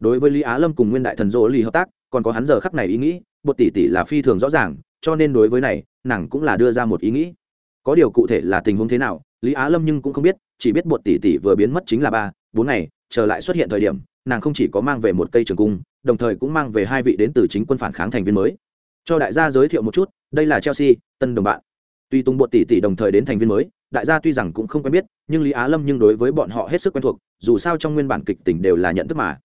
Đối với lý á lâm cùng nguyên đại thần dỗ lý hợp tác còn có hắn giờ khắc này ý nghĩ, bột tỷ tỷ là phi thường rõ ràng, cho nên đối với này, nàng cũng là đưa ra một ý nghĩ. Có điều cụ thể là tình huống thế nào, lý á lâm nhưng cũng không biết, chỉ biết bột tỷ tỷ vừa biến mất chính là ba, bốn ngày, trở lại xuất hiện thời điểm, nàng không chỉ có mang về một cây trường cung, đồng thời cũng mang về hai vị đến từ chính quân phản kháng thành viên mới. Cho đại gia giới thiệu một chút, đây là chelsea, tân đồng bạn. Tuy tung bột tỷ tỷ đồng thời đến thành viên mới, đại gia tuy rằng cũng không quen biết, nhưng lý á lâm nhưng đối với bọn họ hết sức quen thuộc, dù sao trong nguyên bản kịch tỉnh đều là nhận thức mà.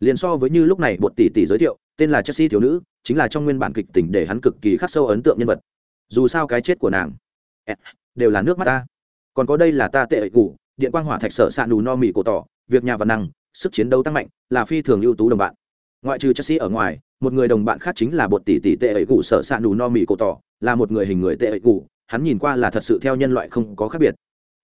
Liền so với như lúc này bột tỷ tỷ giới thiệu tên là chelsea thiếu nữ, chính là trong nguyên bản kịch tỉnh để hắn cực kỳ khắc sâu ấn tượng nhân vật. Dù sao cái chết của nàng đều là nước mắt ta. Còn có đây là ta tệ ẩy cụ điện quang hỏa thạch sở s ạ nù no mì cổ tỏ, việc nhà và năng, sức chiến đấu tăng mạnh, là phi thường ưu tú đồng bạn. Ngoại trừ chelsea ở ngoài, một người đồng bạn khác chính là bột tỷ tỷ tệ ấy cụ sở s ạ nù no mì cổ tỏ, là một người hình người tệ ấy cụ hắn nhìn qua là thật sự theo nhân loại không có khác biệt.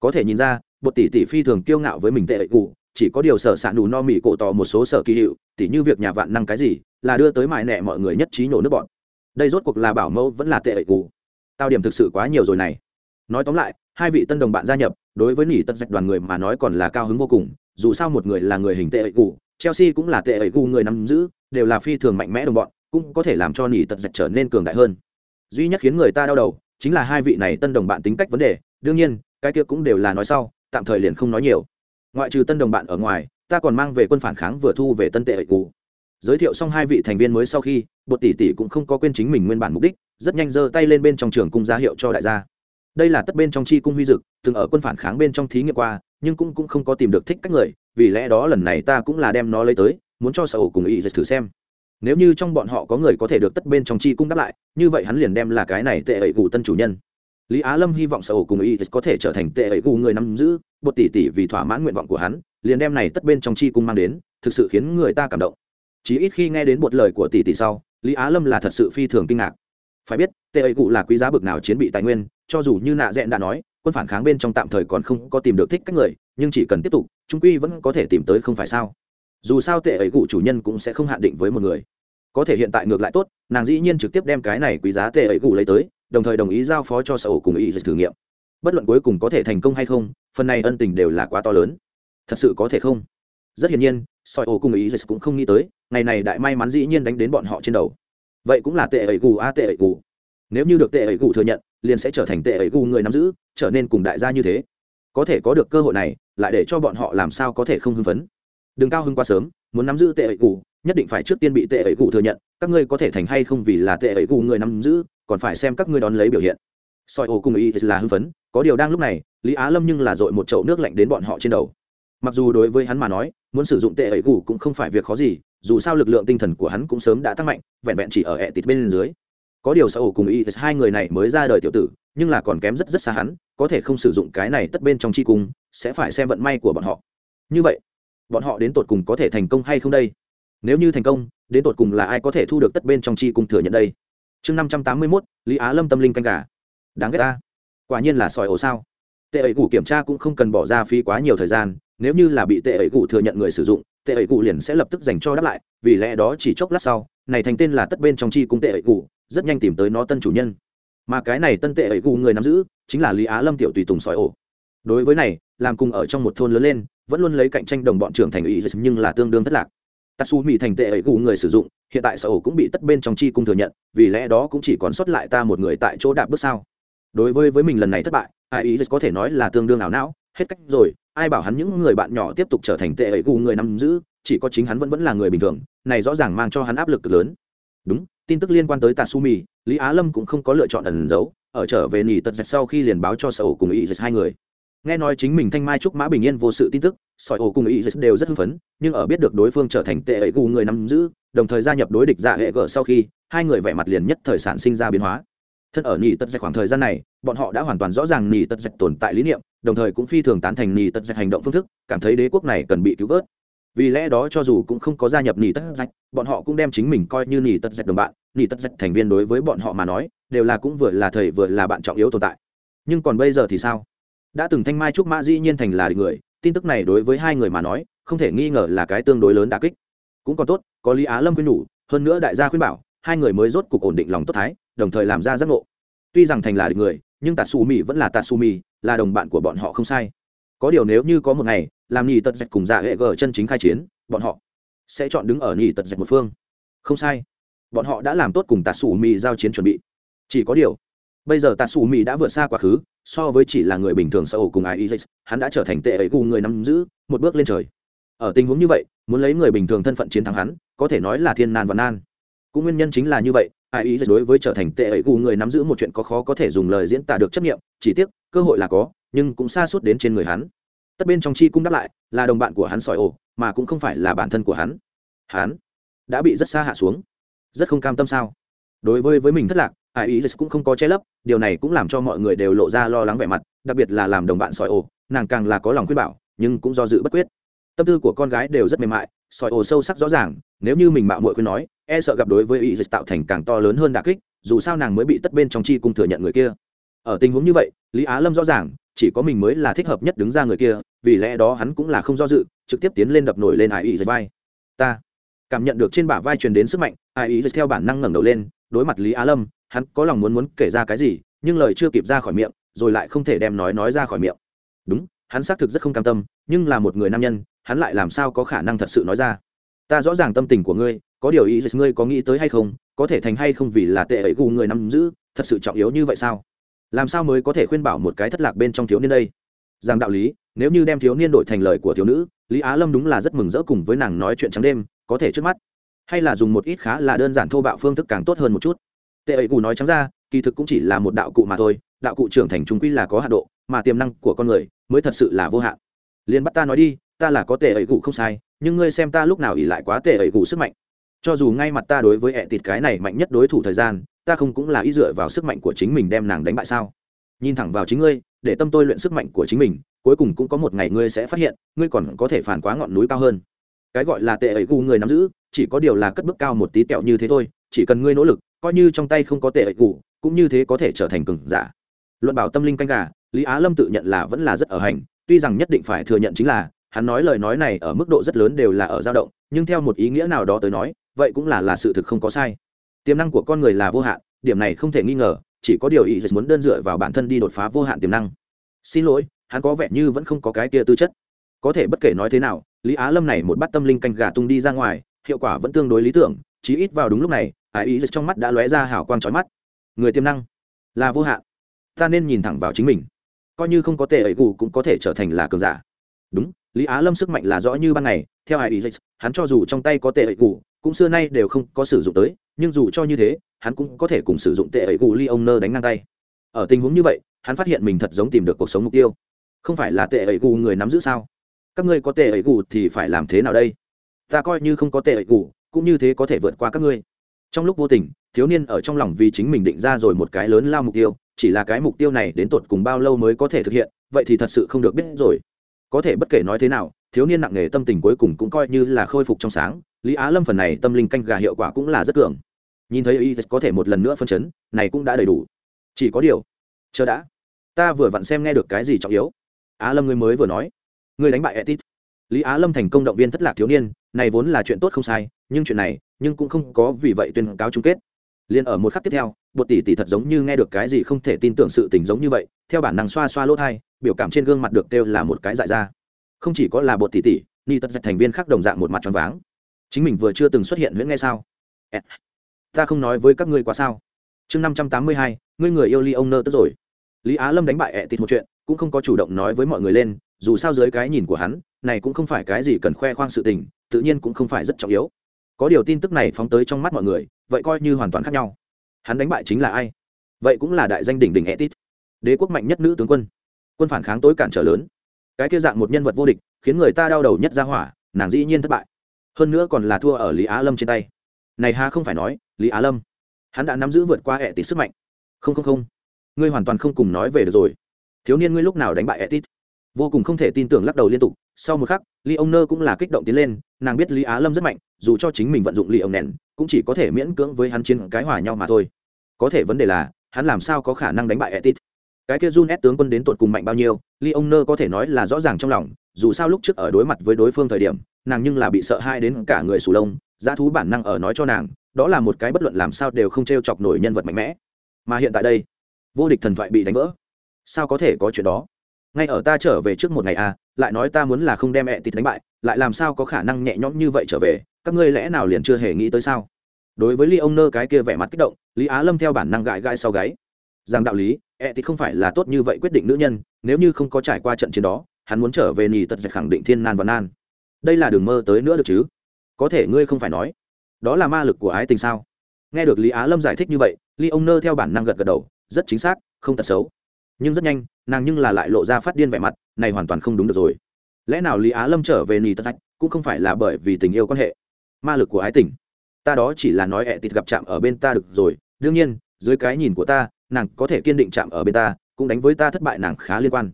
Có thể nhìn ra, bột tỷ tỷ phi thường kiêu ngạo với mình tệ ấy cụ chỉ có điều sợ xạ nù no mì cổ tỏ một số sở kỳ hiệu tỷ như việc nhà vạn năng cái gì, là đưa tới mại nẹ mọi người nhất trí nhổ nước bọn. Đây rốt cuộc là bảo mẫu vẫn là tệ ẩy cù tao điểm thực sự quá nhiều rồi này. Nói tóm lại, hai vị tân đồng bạn gia nhập, đối với nỉ tân dạch đoàn người mà nói còn là cao hứng vô cùng, dù sao một người là người hình tệ ẩy cù chelsea cũng là tệ ẩy cù người nắm giữ, đều là phi thường mạnh mẽ đồng bọn, cũng có thể làm cho nỉ tật dạch trở nên cường đại hơn. Duy nhất khiến người ta đau đầu, chính là hai vị này tân đồng bạn tính cách vấn đề, đương nhiên, cái kia cũng đều là nói sau, tạm thời liền không nói nhiều ngoại trừ tân đồng bạn ở ngoài, ta còn mang về quân phản kháng vừa thu về tân tệ ẩy cụ giới thiệu xong hai vị thành viên mới sau khi, bột tỷ tỷ cũng không có quên chính mình nguyên bản mục đích, rất nhanh giơ tay lên bên trong trường cung ra hiệu cho đại gia. Đây là tất bên trong chi cung huy dực, từng ở quân phản kháng bên trong thí nghiệm qua, nhưng cũng cũng không có tìm được thích các người, vì lẽ đó lần này ta cũng là đem nó lấy tới, muốn cho sở hữu cùng ý thử xem. Nếu như trong bọn họ có người có thể được tất bên trong chi cung đáp lại, như vậy hắn liền đem là cái này tệ ẩy cụ tân chủ nhân lý á lâm hy vọng sở hữu cùng ý có thể trở thành tệ ấy gù người nắm giữ, bột tỷ tỷ vì thỏa mãn nguyện vọng của hắn, liền đem này tất bên trong chi cung mang đến, thực sự khiến người ta cảm động. Chỉ ít khi nghe đến một lời của tỷ tỷ sau, lý á lâm là thật sự phi thường kinh ngạc. Phải biết, tệ ấy cụ là quý giá bực nào chiến bị tài nguyên, cho dù như nạ dẹn đã nói, quân phản kháng bên trong tạm thời còn không có tìm được thích các người, nhưng chỉ cần tiếp tục trung quy vẫn có thể tìm tới không phải sao. Dù sao tệ ấy cụ chủ nhân cũng sẽ không hạn định với một người. Có thể hiện tại ngược lại tốt, nàng dĩ nhiên trực tiếp đem cái này quý giá tệ ấy cụ lấy tới đồng thời đồng ý giao phó cho sở ổ cùng ý thử nghiệm. Bất luận cuối cùng có thể thành công hay không, phần này ân tình đều là quá to lớn. Thật sự có thể không? Rất hiển nhiên soi ổ cùng ý cũng không nghĩ tới, ngày này đại may mắn dĩ nhiên đánh đến bọn họ trên đầu. Vậy cũng là tệ ẩy gù a, tệ ẩy gù. Nếu như được tệ ẩy gù thừa nhận, liền sẽ trở thành tệ ẩy gù người nắm giữ, trở nên cùng đại gia như thế. Có thể có được cơ hội này, lại để cho bọn họ làm sao có thể không hưng phấn? Đừng cao hưng quá sớm, muốn nắm giữ tệ ẩy gù, nhất định phải trước tiên bị tệ ẩy gù thừa nhận, các ngươi có thể thành hay không vì là tệ ẩy gù người nắm giữ còn phải xem các ngươi đón lấy biểu hiện. Soi ổ cùng y là hưng phấn, có điều đang lúc này, lý á lâm nhưng là dội một chậu nước lạnh đến bọn họ trên đầu. Mặc dù đối với hắn mà nói, muốn sử dụng tệ ấy gù cũng không phải việc khó gì, dù sao lực lượng tinh thần của hắn cũng sớm đã tăng mạnh, vẹn vẹn chỉ ở ẹ tịt bên dưới. Có điều sao cùng y hai người này mới ra đời tiểu tử, nhưng là còn kém rất rất xa hắn, có thể không sử dụng cái này tất bên trong chi cung, sẽ phải xem vận may của bọn họ. Như vậy, bọn họ đến tột cùng có thể thành công hay không đây? Nếu như thành công, đến tột cùng là ai có thể thu được tất bên trong chi cung thừa nhận đây? Chương năm trăm tám mươi mốt, lý á lâm tâm linh canh gà. Đáng ghét ta. Quả nhiên là sỏi ổ sao. Tệ ấy cụ kiểm tra cũng không cần bỏ ra phí quá nhiều thời gian, nếu như là bị tệ ấy cụ thừa nhận người sử dụng, tệ ấy cụ liền sẽ lập tức dành cho đáp lại, vì lẽ đó chỉ chốc lát sau, này thành tên là tất bên trong chi cung tệ ấy cụ rất nhanh tìm tới nó tân chủ nhân. Mà cái này tân tệ ấy cụ người nắm giữ, chính là lý á lâm tiểu tùy tùng sỏi ổ. Đối với này, làm cùng ở trong một thôn lớn lên, vẫn luôn lấy cạnh tranh đồng bọn trưởng thành ủy nhưng là tương đương thất lạc. Tatsu mỹ thành tệ ấy cụ người sử dụng hiện tại sở ổ cũng bị tất bên trong chi cung thừa nhận, vì lẽ đó cũng chỉ còn sót lại ta một người tại chỗ đạp bước sao. Đối với với mình lần này thất bại, ai ý có thể nói là tương đương ảo não, hết cách rồi, ai bảo hắn những người bạn nhỏ tiếp tục trở thành tệ ấy gù người nắm giữ, chỉ có chính hắn vẫn vẫn là người bình thường, này rõ ràng mang cho hắn áp lực cực lớn. Đúng, tin tức liên quan tới tatsumi lý á lâm cũng không có lựa chọn ẩn giấu, ở trở về nỉ tật dạch sau khi liền báo cho sở ổ cùng ý hai người. Nghe nói chính mình thanh mai trúc mã bình yên vô sự tin tức sỏi ổ cùng ý đều rất hưng phấn, nhưng ở biết được đối phương trở thành tệ ấy gù người nắm giữ, đồng thời gia nhập đối địch dạ hệ gở sau khi, hai người vẻ mặt liền nhất thời sản sinh ra biến hóa. Thân ở nỉ tật dạch khoảng thời gian này, bọn họ đã hoàn toàn rõ ràng nỉ tật dạch tồn tại lý niệm, đồng thời cũng phi thường tán thành nỉ tật dạch hành động phương thức, cảm thấy đế quốc này cần bị cứu vớt. Vì lẽ đó cho dù cũng không có gia nhập nỉ tật dạch, bọn họ cũng đem chính mình coi như nỉ tật dạch đồng bạn, nỉ tật dạch thành viên đối với bọn họ mà nói, đều là cũng vừa là thầy vừa là bạn trọng yếu tồn tại. Nhưng còn bây giờ thì sao? Đã từng thanh mai trúc mã dĩ nhiên thành là người tin tức này đối với hai người mà nói, không thể nghi ngờ là cái tương đối lớn đà kích. Cũng còn tốt, có lý á lâm khuyên nhủ, hơn nữa đại gia khuyên bảo, hai người mới rốt cục ổn định lòng tốt thái, đồng thời làm ra giác ngộ. Tuy rằng thành là người, nhưng tatsumi vẫn là tatsumi, là đồng bạn của bọn họ không sai. Có điều nếu như có một ngày, làm nhì tật dạch cùng dạ hệ gờ chân chính khai chiến, bọn họ sẽ chọn đứng ở nhì tật dạch một phương. Không sai. Bọn họ đã làm tốt cùng tatsumi giao chiến chuẩn bị. Chỉ có điều, bây giờ tatsumi đã vượt xa quá khứ so với chỉ là người bình thường xã hội cùng ai hắn đã trở thành tệ ấy cùng người nắm giữ, một bước lên trời. Ở tình huống như vậy, muốn lấy người bình thường thân phận chiến thắng hắn, có thể nói là thiên nan và nan. Cũng nguyên nhân chính là như vậy, ai đối với trở thành tệ ấy cùng người nắm giữ một chuyện có khó có thể dùng lời diễn tả được chấp nghiệm chỉ tiếc, cơ hội là có, nhưng cũng xa suốt đến trên người hắn. Tất bên trong chi cũng đáp lại, là đồng bạn của hắn sỏi ổ, mà cũng không phải là bản thân của hắn. Hắn đã bị rất xa hạ xuống. Rất không cam tâm sao? Đối với với mình thất lạc ai ý cũng không có che lấp điều này cũng làm cho mọi người đều lộ ra lo lắng vẻ mặt đặc biệt là làm đồng bạn sỏi ồ, nàng càng là có lòng khuyên bảo nhưng cũng do dự bất quyết. Tâm tư của con gái đều rất mềm mại sỏi ồ sâu sắc rõ ràng nếu như mình mạo muội khuyên nói e sợ gặp đối với ý dịch tạo thành càng to lớn hơn đà kích dù sao nàng mới bị tất bên trong chi cung thừa nhận người kia. Ở tình huống như vậy lý á lâm rõ ràng chỉ có mình mới là thích hợp nhất đứng ra người kia vì lẽ đó hắn cũng là không do dự trực tiếp tiến lên đập nổi lên ai ý dịch vai. Ta cảm nhận được trên bả vai truyền đến sức mạnh ai ý dịch theo bản năng ngẩng đầu lên đối mặt lý á lâm hắn có lòng muốn muốn kể ra cái gì, nhưng lời chưa kịp ra khỏi miệng, rồi lại không thể đem nói nói ra khỏi miệng. Đúng, hắn xác thực rất không cam tâm, nhưng là một người nam nhân, hắn lại làm sao có khả năng thật sự nói ra? Ta rõ ràng tâm tình của ngươi, có điều ý ngươi có nghĩ tới hay không? Có thể thành hay không vì là tệ ấy gù người nắm giữ, thật sự trọng yếu như vậy sao? Làm sao mới có thể khuyên bảo một cái thất lạc bên trong thiếu niên đây? Rằng đạo lý, nếu như đem thiếu niên đổi thành lời của thiếu nữ, lý á lâm đúng là rất mừng rỡ cùng với nàng nói chuyện trắng đêm, có thể trước mắt. Hay là dùng một ít khá là đơn giản thô bạo phương thức càng tốt hơn một chút tệ ấy cụ nói trắng ra, kỳ thực cũng chỉ là một đạo cụ mà thôi, đạo cụ trưởng thành trung quy là có hạ độ, mà tiềm năng của con người mới thật sự là vô hạn. Liền bắt ta nói đi, ta là có tệ ấy cụ không sai, nhưng ngươi xem ta lúc nào ỉ lại quá tệ ấy cụ sức mạnh. Cho dù ngay mặt ta đối với ẹ tịt cái này mạnh nhất đối thủ thời gian, ta không cũng là ý dựa vào sức mạnh của chính mình đem nàng đánh bại sao? Nhìn thẳng vào chính ngươi, để tâm tôi luyện sức mạnh của chính mình, cuối cùng cũng có một ngày ngươi sẽ phát hiện, ngươi còn có thể phản quá ngọn núi cao hơn. Cái gọi là tệ ấy gu người nắm giữ, chỉ có điều là cất bước cao một tí tẹo như thế thôi, chỉ cần ngươi nỗ lực coi như trong tay không có tệ ẩy gu cũng như thế có thể trở thành cường giả. Luận bảo tâm linh canh gà, lý á lâm tự nhận là vẫn là rất ở hành, tuy rằng nhất định phải thừa nhận chính là, hắn nói lời nói này ở mức độ rất lớn đều là ở dao động, nhưng theo một ý nghĩa nào đó tới nói, vậy cũng là là sự thực không có sai. Tiềm năng của con người là vô hạn, điểm này không thể nghi ngờ, chỉ có điều ý dịch muốn đơn dựa vào bản thân đi đột phá vô hạn tiềm năng. Xin lỗi, hắn có vẻ như vẫn không có cái kia tư chất. Có thể bất kể nói thế nào, lý á lâm này một bát tâm linh canh gà tung đi ra ngoài, hiệu quả vẫn tương đối lý tưởng, chí ít vào đúng lúc này ái ý dịch trong mắt đã lóe ra hào quang trói mắt. Người tiềm năng là vô hạn. Ta nên nhìn thẳng vào chính mình. Coi như không có tệ ấy gù cũng có thể trở thành là cường giả. Đúng, lý á lâm sức mạnh là rõ như ban ngày. Theo ai ý, hắn cho dù trong tay có tệ ấy gù, cũng xưa nay đều không có sử dụng tới. Nhưng dù cho như thế, hắn cũng có thể cùng sử dụng tệ ấy gù ly ông nơ đánh ngang tay. Ở tình huống như vậy, hắn phát hiện mình thật giống tìm được cuộc sống mục tiêu. Không phải là tệ ấy gù người nắm giữ sao? Các ngươi có tệ ấy gù thì phải làm thế nào đây? Ta coi như không có tệ ấy gù, cũng như thế có thể vượt qua các ngươi trong lúc vô tình, thiếu niên ở trong lòng vì chính mình định ra rồi một cái lớn lao mục tiêu, chỉ là cái mục tiêu này đến tột cùng bao lâu mới có thể thực hiện, vậy thì thật sự không được biết rồi. Có thể bất kể nói thế nào, thiếu niên nặng nề tâm tình cuối cùng cũng coi như là khôi phục trong sáng, lý á lâm phần này tâm linh canh gà hiệu quả cũng là rất cường. Nhìn thấy y có thể một lần nữa phân chấn, này cũng đã đầy đủ. Chỉ có điều, chờ đã. Ta vừa vặn xem nghe được cái gì trọng yếu. Á lâm ngươi mới vừa nói. Ngươi đánh bại etit. Lý á lâm thành công động viên thất lạc thiếu niên, này vốn là chuyện tốt không sai, nhưng chuyện này nhưng cũng không có vì vậy tuyên cáo chung kết. Liền ở một khắc tiếp theo, bột tỷ tỷ thật giống như nghe được cái gì không thể tin tưởng sự tình giống như vậy, theo bản năng xoa xoa lỗ thai, biểu cảm trên gương mặt được kêu là một cái dại ra. Không chỉ có là bột tỷ tỷ, ni tất dạch thành viên khác đồng dạng một mặt tròn váng. Chính mình vừa chưa từng xuất hiện huyễn nghe sao? Ta không nói với các ngươi quá sao? Chương năm trăm tám mươi hai, ngươi người yêu ly ông nơ tức rồi. Lý á lâm đánh bại ẹ tịt một chuyện, cũng không có chủ động nói với mọi người lên, dù sao dưới cái nhìn của hắn, này cũng không phải cái gì cần khoe khoang sự tình, tự nhiên cũng không phải rất trọng yếu có điều tin tức này phóng tới trong mắt mọi người, vậy coi như hoàn toàn khác nhau. Hắn đánh bại chính là ai? Vậy cũng là đại danh đỉnh đỉnh etit. Đế quốc mạnh nhất nữ tướng quân. Quân phản kháng tối cản trở lớn. Cái kia dạng một nhân vật vô địch, khiến người ta đau đầu nhất ra hỏa, nàng dĩ nhiên thất bại. Hơn nữa còn là thua ở lý á lâm trên tay. Này ha không phải nói, lý á lâm, hắn đã nắm giữ vượt qua ẹ tít sức mạnh. Không không không. Ngươi hoàn toàn không cùng nói về được rồi. Thiếu niên ngươi lúc nào đánh bại ẹ tít vô cùng không thể tin tưởng lắc đầu liên tục, sau một khắc, ly ông nơ cũng là kích động tiến lên, nàng biết lý á lâm rất mạnh, dù cho chính mình vận dụng ly ông nèn, cũng chỉ có thể miễn cưỡng với hắn chiến cái hòa nhau mà thôi. Có thể vấn đề là, hắn làm sao có khả năng đánh bại etit? Cái kia jun ép tướng quân đến tột cùng mạnh bao nhiêu, ly ông nơ có thể nói là rõ ràng trong lòng, dù sao lúc trước ở đối mặt với đối phương thời điểm, nàng nhưng là bị sợ hai đến cả người sù lông, giá thú bản năng ở nói cho nàng, đó là một cái bất luận làm sao đều không t r e o chọc nổi nhân vật mạnh mẽ. Mà hiện tại đây, vô địch thần thoại bị đánh vỡ. Sao có thể có chuyện đó? Ngay ở ta trở về trước một ngày à lại nói ta muốn là không đem ẹ tịt đánh bại, lại làm sao có khả năng nhẹ nhõm như vậy trở về, các ngươi lẽ nào liền chưa hề nghĩ tới sao? Đối với ly ông nơ cái kia vẻ mặt kích động, lý á lâm theo bản năng gãi gãi sau gáy. Rằng đạo lý, ẹ tịt không phải là tốt như vậy quyết định nữ nhân, nếu như không có trải qua trận chiến đó, hắn muốn trở về nhì tật dạch khẳng định thiên nan và nan. Đây là đường mơ tới nữa được chứ? Có thể ngươi không phải nói. Đó là ma lực của ái tình sao? Nghe được lý á lâm giải thích như vậy ly ông nơ theo bản năng gật gật đầu, rất chính xác, không tật xấu. Nhưng rất nhanh nàng nhưng là lại lộ ra phát điên vẻ mặt, này hoàn toàn không đúng được rồi. Lẽ nào lý á lâm trở về nì tất ách cũng không phải là bởi vì tình yêu quan hệ? Ma lực của ái tình. Ta đó chỉ là nói ẹ tịt gặp chạm ở bên ta được rồi. Đương nhiên, dưới cái nhìn của ta, nàng có thể kiên định chạm ở bên ta, cũng đánh với ta thất bại nàng khá liên quan.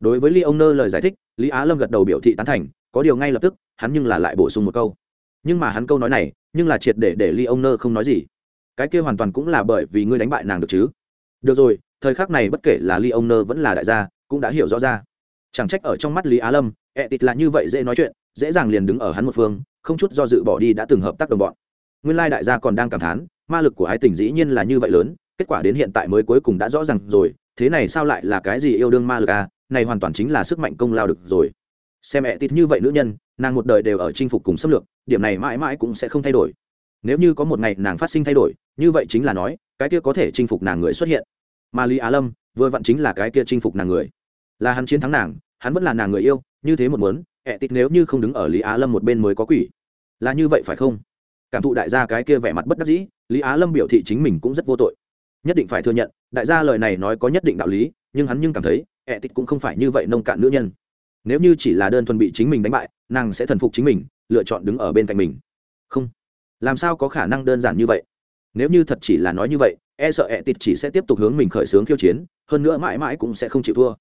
Đối với lee ông nơ lời giải thích, lý á lâm gật đầu biểu thị tán thành, có điều ngay lập tức, hắn nhưng là lại bổ sung một câu. Nhưng mà hắn câu nói này, nhưng là triệt để để lee ông nơ không nói gì. Cái kia hoàn toàn cũng là bởi vì ngươi đánh bại nàng được chứ? Được rồi thời khắc này bất kể là ly ông nơ vẫn là đại gia, cũng đã hiểu rõ ra. Chẳng trách ở trong mắt lý á lâm ẹ tịt là như vậy dễ nói chuyện, dễ dàng liền đứng ở hắn một phương, không chút do dự bỏ đi đã từng hợp tác đồng bọn. Nguyên lai đại gia còn đang cảm thán, ma lực của ái tình dĩ nhiên là như vậy lớn, kết quả đến hiện tại mới cuối cùng đã rõ ràng rồi, thế này sao lại là cái gì yêu đương ma lực à này hoàn toàn chính là sức mạnh công lao được rồi. Xem ẹ tịt như vậy nữ nhân, nàng một đời đều ở chinh phục cùng xâm lược, điểm này mãi mãi cũng sẽ không thay đổi. Nếu như có một ngày nàng phát sinh thay đổi, như vậy chính là nói, cái kia có thể chinh phục nàng người xuất hiện mà lý á lâm vừa vặn chính là cái kia chinh phục nàng người là hắn chiến thắng nàng hắn vẫn là nàng người yêu như thế một muốn ẹ tịt nếu như không đứng ở lý á lâm một bên mới có quỷ là như vậy phải không cảm thụ đại gia cái kia vẻ mặt bất đắc dĩ lý á lâm biểu thị chính mình cũng rất vô tội nhất định phải thừa nhận đại gia lời này nói có nhất định đạo lý nhưng hắn nhưng cảm thấy ẹ tịt cũng không phải như vậy nông cạn nữ nhân nếu như chỉ là đơn thuần bị chính mình đánh bại nàng sẽ thần phục chính mình lựa chọn đứng ở bên cạnh mình không làm sao có khả năng đơn giản như vậy nếu như thật chỉ là nói như vậy e sợ ẹ tịt chỉ sẽ tiếp tục hướng mình khởi xướng khiêu chiến, hơn nữa mãi mãi cũng sẽ không chịu thua.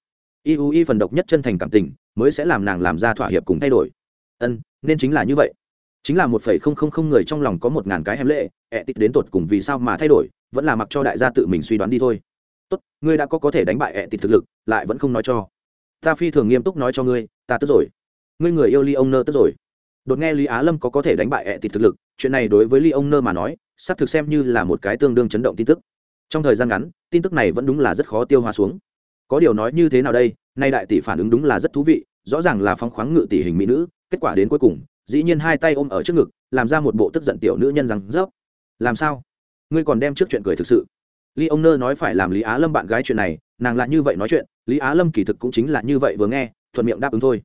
Iui phần độc nhất chân thành cảm tình, mới sẽ làm nàng làm ra thỏa hiệp cùng thay đổi. Ân, nên chính là như vậy. Chính là một phẩy không không không người trong lòng có một ngàn cái hèm lệ ẹ tịt đến tột cùng vì sao mà thay đổi, vẫn là mặc cho đại gia tự mình suy đoán đi thôi. Tốt, ngươi đã có có thể đánh bại ẹ tịt thực lực, lại vẫn không nói cho. Ta phi thường nghiêm túc nói cho ngươi, ta tức rồi. Ngươi người yêu ly ông nơ tức rồi. Đột nghe lý á lâm có có thể đánh bại ẹ tịt thực lực, chuyện này đối với ly ông nơ mà nói, xác thực xem như là một cái tương đương chấn động tin tức trong thời gian ngắn, tin tức này vẫn đúng là rất khó tiêu hóa xuống. Có điều nói như thế nào đây, nay đại tỷ phản ứng đúng là rất thú vị, rõ ràng là phong khoáng ngự tỷ hình mỹ nữ, kết quả đến cuối cùng, dĩ nhiên hai tay ôm ở trước ngực, làm ra một bộ tức giận tiểu nữ nhân rằng rớp làm sao? Ngươi còn đem trước chuyện cười thực sự? Ly ông nơ nói phải làm lý á lâm bạn gái chuyện này, nàng lại như vậy nói chuyện, lý á lâm kỳ thực cũng chính là như vậy vừa nghe, thuận miệng đáp ứng thôi.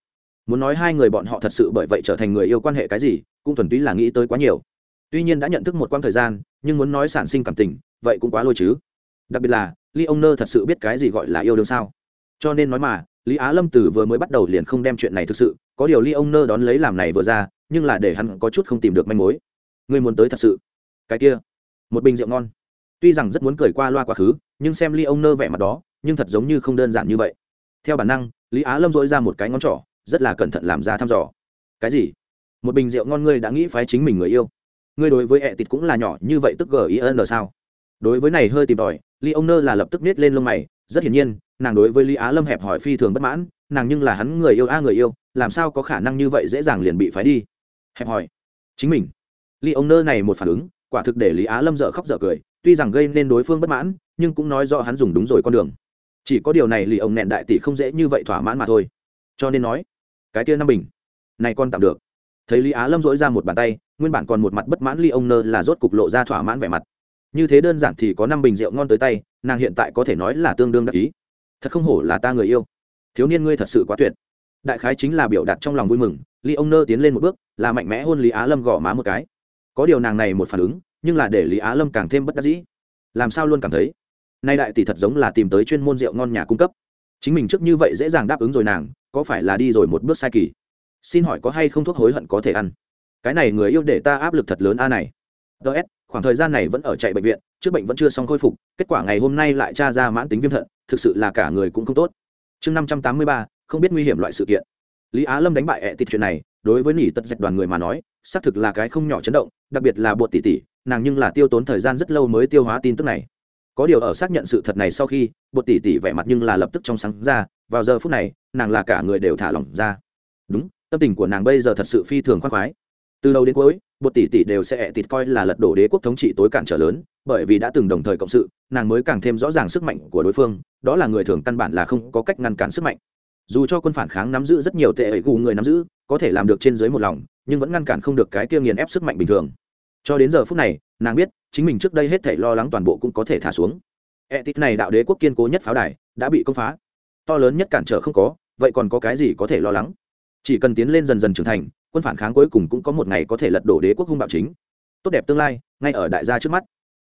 Muốn nói hai người bọn họ thật sự bởi vậy trở thành người yêu quan hệ cái gì, cũng thuần túy là nghĩ tới quá nhiều. Tuy nhiên đã nhận thức một quãng thời gian, nhưng muốn nói sản sinh cảm tình vậy cũng quá lôi chứ. Đặc biệt là ly ông nơ thật sự biết cái gì gọi là yêu đương sao? Cho nên nói mà, lý á lâm từ vừa mới bắt đầu liền không đem chuyện này thực sự, có điều ly ông nơ đón lấy làm này vừa ra, nhưng là để hắn có chút không tìm được manh mối. Người muốn tới thật sự. Cái kia, một bình rượu ngon. Tuy rằng rất muốn cười qua loa quá khứ, nhưng xem ly ông nơ vẻ mặt đó, nhưng thật giống như không đơn giản như vậy. Theo bản năng, lý á lâm dỗi ra một cái ngón trỏ, rất là cẩn thận làm ra thăm dò. Cái gì? Một bình rượu ngon ngươi đã nghĩ phái chính mình người yêu. Ngươi đối với ẹ tịt cũng là nhỏ như vậy tức g i n sao? Đối với này hơi tìm tòi ly ông nơ là lập tức nết lên lông mày, rất hiển nhiên, nàng đối với lý á lâm hẹp hỏi phi thường bất mãn, nàng nhưng là hắn người yêu a người yêu, làm sao có khả năng như vậy dễ dàng liền bị phái đi? Hẹp hỏi. Chính mình. Ly ông nơ này một phản ứng, quả thực để lý á lâm dở khóc dở cười, tuy rằng gây nên đối phương bất mãn, nhưng cũng nói do hắn dùng đúng rồi con đường. Chỉ có điều này lì ông nẹn đại tỷ không dễ như vậy thỏa mãn mà thôi. Cho nên nói, cái kia năm bình, này con tạm được. Thấy lý á lâm dỗi ra một bàn tay, nguyên bản còn một mặt bất mãn ly ông nơ là rốt cục lộ ra thỏa mãn vẻ mặt như thế đơn giản thì có năm bình rượu ngon tới tay, nàng hiện tại có thể nói là tương đương đắc ý. Thật không hổ là ta người yêu. Thiếu niên ngươi thật sự quá tuyệt. Đại khái chính là biểu đạt trong lòng vui mừng ly ông nơ tiến lên một bước, là mạnh mẽ hôn lý á lâm gõ má một cái. Có điều nàng này một phản ứng, nhưng là để lý á lâm càng thêm bất đắc dĩ. Làm sao luôn cảm thấy, nay đại tỷ thật giống là tìm tới chuyên môn rượu ngon nhà cung cấp. Chính mình trước như vậy dễ dàng đáp ứng rồi nàng, có phải là đi rồi một bước sai kỳ? Xin hỏi có hay không thuốc hối hận có thể ăn? Cái này người yêu để ta áp lực thật lớn a này. Ts khoảng thời gian này vẫn ở chạy bệnh viện, trước bệnh vẫn chưa xong khôi phục, kết quả ngày hôm nay lại tra ra mãn tính viêm thận, thực sự là cả người cũng không tốt. Chương năm trăm tám mươi ba, không biết nguy hiểm loại sự kiện. Lý á lâm đánh bại ẹ tịt chuyện này, đối với nỉ tật dạch đoàn người mà nói, xác thực là cái không nhỏ chấn động, đặc biệt là bột tỷ tỷ nàng nhưng là tiêu tốn thời gian rất lâu mới tiêu hóa tin tức này. Có điều ở xác nhận sự thật này sau khi, bột tỷ tỷ vẻ mặt nhưng là lập tức trong sáng ra, vào giờ phút này, nàng là cả người đều thả lỏng ra. Đúng, tâm tình của nàng bây giờ thật sự phi thường khoan khoái. Từ đầu đến cuối bột tỷ tỷ đều sẽ tịt coi là lật đổ đế quốc thống trị tối cản trở lớn, bởi vì đã từng đồng thời cộng sự, nàng mới càng thêm rõ ràng sức mạnh của đối phương, đó là người thường căn bản là không có cách ngăn cản sức mạnh. Dù cho quân phản kháng nắm giữ rất nhiều tệ ấy gù người nắm giữ, có thể làm được trên dưới một lòng, nhưng vẫn ngăn cản không được cái kia nghiền ép sức mạnh bình thường. Cho đến giờ phút này, nàng biết, chính mình trước đây hết thể lo lắng toàn bộ cũng có thể thả xuống. E tít này đạo đế quốc kiên cố nhất pháo đài, đã bị công phá. To lớn nhất cản trở không có, vậy còn có cái gì có thể lo lắng? Chỉ cần tiến lên dần dần trưởng thành quân phản kháng cuối cùng cũng có một ngày có thể lật đổ đế quốc hung bạo chính. Tốt đẹp tương lai, ngay ở đại gia trước mắt.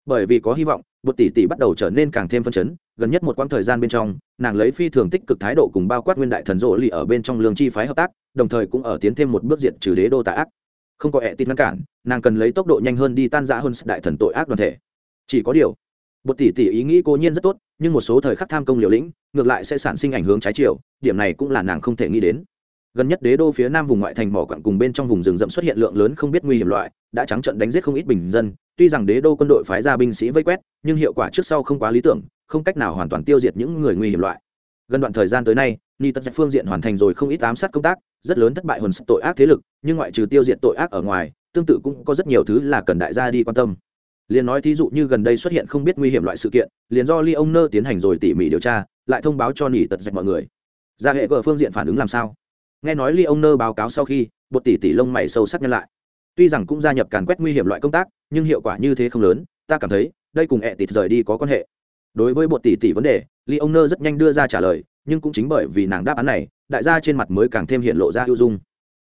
Bởi vì có hy vọng bột tỷ tỷ bắt đầu trở nên càng thêm phân chấn, gần nhất một quãng thời gian bên trong, nàng lấy phi thường tích cực thái độ cùng bao quát nguyên đại thần rộ lì ở bên trong lương chi phái hợp tác, đồng thời cũng ở tiến thêm một bước diện trừ đế đô tạ ác. Không có ẹ tin ngăn cản, nàng cần lấy tốc độ nhanh hơn đi tan giã hơn đại thần tội ác đoàn thể. Chỉ có điều bột tỷ tỷ ý nghĩ cố nhiên rất tốt, nhưng một số thời khắc tham công liều lĩnh, ngược lại sẽ sản sinh ảnh hướng trái chiều, điểm này cũng là nàng không thể nghĩ đến gần nhất đế đô phía nam vùng ngoại thành mỏ quặng cùng bên trong vùng rừng rậm xuất hiện lượng lớn không biết nguy hiểm loại, đã trắng trận đánh giết không ít bình dân. Tuy rằng đế đô quân đội phái ra binh sĩ vây quét, nhưng hiệu quả trước sau không quá lý tưởng, không cách nào hoàn toàn tiêu diệt những người nguy hiểm loại. Gần đoạn thời gian tới nay, ni tật phương diện hoàn thành rồi không ít ám sát công tác, rất lớn thất bại hồn tội ác thế lực, nhưng ngoại trừ tiêu diệt tội ác ở ngoài, tương tự cũng có rất nhiều thứ là cần đại gia đi quan tâm. Liền nói thí dụ như gần đây xuất hiện không biết nguy hiểm loại sự kiện, liền do ly ông nơ tiến hành rồi tỉ mỉ điều tra, lại thông báo cho nỉ tật dạch mọi người. Ra hệ gờ phương diện phản ứng làm sao? Nghe nói ly ông nơ báo cáo sau khi, bột tỷ tỷ lông mày sâu sắc nhân lại. Tuy rằng cũng gia nhập càn quét nguy hiểm loại công tác, nhưng hiệu quả như thế không lớn, ta cảm thấy, đây cùng ẹ tịt rời đi có quan hệ. Đối với bột tỷ tỷ vấn đề ly ông nơ rất nhanh đưa ra trả lời, nhưng cũng chính bởi vì nàng đáp án này, đại gia trên mặt mới càng thêm hiện lộ ra ưu dung.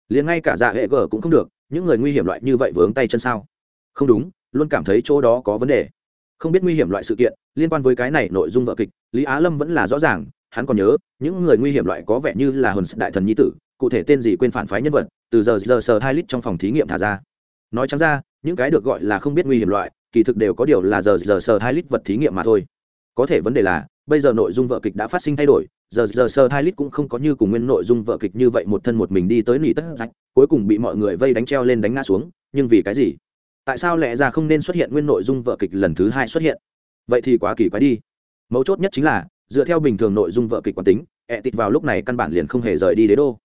Liền ngay cả dạ hệ gờ cũng không được, những người nguy hiểm loại như vậy vướng tay chân sao? Không đúng, luôn cảm thấy chỗ đó có vấn đề. Không biết nguy hiểm loại sự kiện, liên quan với cái này nội dung vợ kịch, lý á lâm vẫn là rõ ràng hắn còn nhớ, những người nguy hiểm loại có vẻ như là hồn đại thần nhi tử, cụ thể tên gì quên phản phái nhân vật, từ giờ giờ sờ hai lít trong phòng thí nghiệm thả ra. Nói chẳng ra, những cái được gọi là không biết nguy hiểm loại, kỳ thực đều có điều là giờ giờ sờ hai lít vật thí nghiệm mà thôi. Có thể vấn đề là, bây giờ nội dung vợ kịch đã phát sinh thay đổi, giờ giờ sờ hai lít cũng không có như cùng nguyên nội dung vợ kịch như vậy một thân một mình đi tới nỉ tất rạch, cuối cùng bị mọi người vây đánh treo lên đánh ngã xuống, nhưng vì cái gì? Tại sao lẽ ra không nên xuất hiện nguyên nội dung vợ kịch lần thứ hai xuất hiện? Vậy thì quá kỳ quái đi. Mấu chốt nhất chính là dựa theo bình thường nội dung vợ kịch quán tính ẹ tịt vào lúc này căn bản liền không hề rời đi đế đô.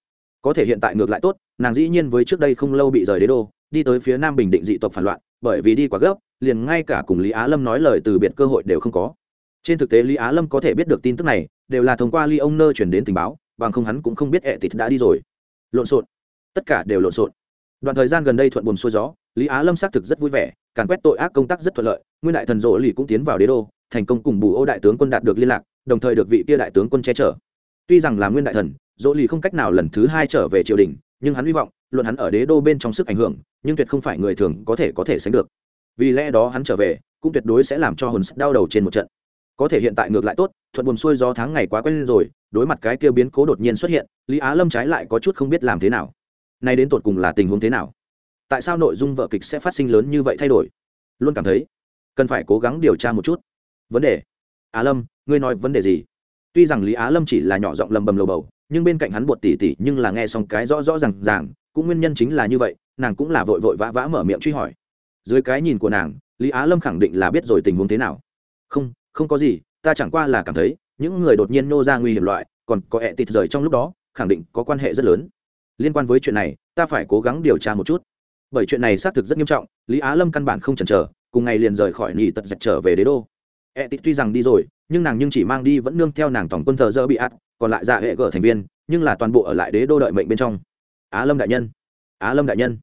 Có thể hiện tại ngược lại tốt, nàng dĩ nhiên với trước đây không lâu bị rời đế đô, đi tới phía nam bình định dị tộc phản loạn, bởi vì đi quá gấp, liền ngay cả cùng lý á lâm nói lời từ biệt cơ hội đều không có. Trên thực tế lý á lâm có thể biết được tin tức này, đều là thông qua ly ông nơ chuyển đến tình báo, bằng không hắn cũng không biết ẹ tịt đã đi rồi. Lộn xộn. Tất cả đều lộn xộn. Đoạn thời gian gần đây thuận buồn xuôi gió, lý á lâm xác thực rất vui vẻ, càn quét tội ác công tác rất thuận lợi, nguyên đại thần rỗ lì cũng tiến vào đế đô, thành công cùng bù ô đại tướng quân đạt được liên lạc đồng thời được vị kia đại tướng quân che chở. Tuy rằng là nguyên đại thần, dỗ lì không cách nào lần thứ hai trở về triều đình, nhưng hắn hy vọng, luận hắn ở đế đô bên trong sức ảnh hưởng, nhưng tuyệt không phải người thường có thể có thể sánh được. Vì lẽ đó hắn trở về, cũng tuyệt đối sẽ làm cho hồn đau đầu trên một trận. Có thể hiện tại ngược lại tốt, thuận buồn xuôi do tháng ngày quá quen rồi, đối mặt cái kia biến cố đột nhiên xuất hiện, lý á lâm trái lại có chút không biết làm thế nào. Nay đến tột cùng là tình huống thế nào? Tại sao nội dung vợ kịch sẽ phát sinh lớn như vậy thay đổi? Luôn cảm thấy cần phải cố gắng điều tra một chút. Vấn đề á lâm ngươi nói vấn đề gì? Tuy rằng lý á lâm chỉ là nhỏ giọng lầm bầm lầu bầu, nhưng bên cạnh hắn bột tỉ tỉ nhưng là nghe xong cái rõ rõ r à n g ràng, cũng nguyên nhân chính là như vậy, nàng cũng là vội vội vã vã mở miệng truy hỏi. Dưới cái nhìn của nàng, lý á lâm khẳng định là biết rồi tình huống thế nào. Không không có gì, ta chẳng qua là cảm thấy, những người đột nhiên nô ra nguy hiểm loại, còn có ẹ tịt rời trong lúc đó, khẳng định có quan hệ rất lớn. Liên quan với chuyện này, ta phải cố gắng điều tra một chút. Bởi chuyện này xác thực rất nghiêm trọng, lý á lâm căn bản không chần chờ, cùng ngày liền rời khỏi nghỉ tật dạch trở về đế đô e tít tuy rằng đi rồi, nhưng nàng nhưng chỉ mang đi vẫn nương theo nàng tổng quân thờ dơ bị ạt còn lại dạ hệ gở thành viên, nhưng là toàn bộ ở lại đế đô đợi mệnh bên trong. Á lâm đại nhân. Á lâm đại nhân.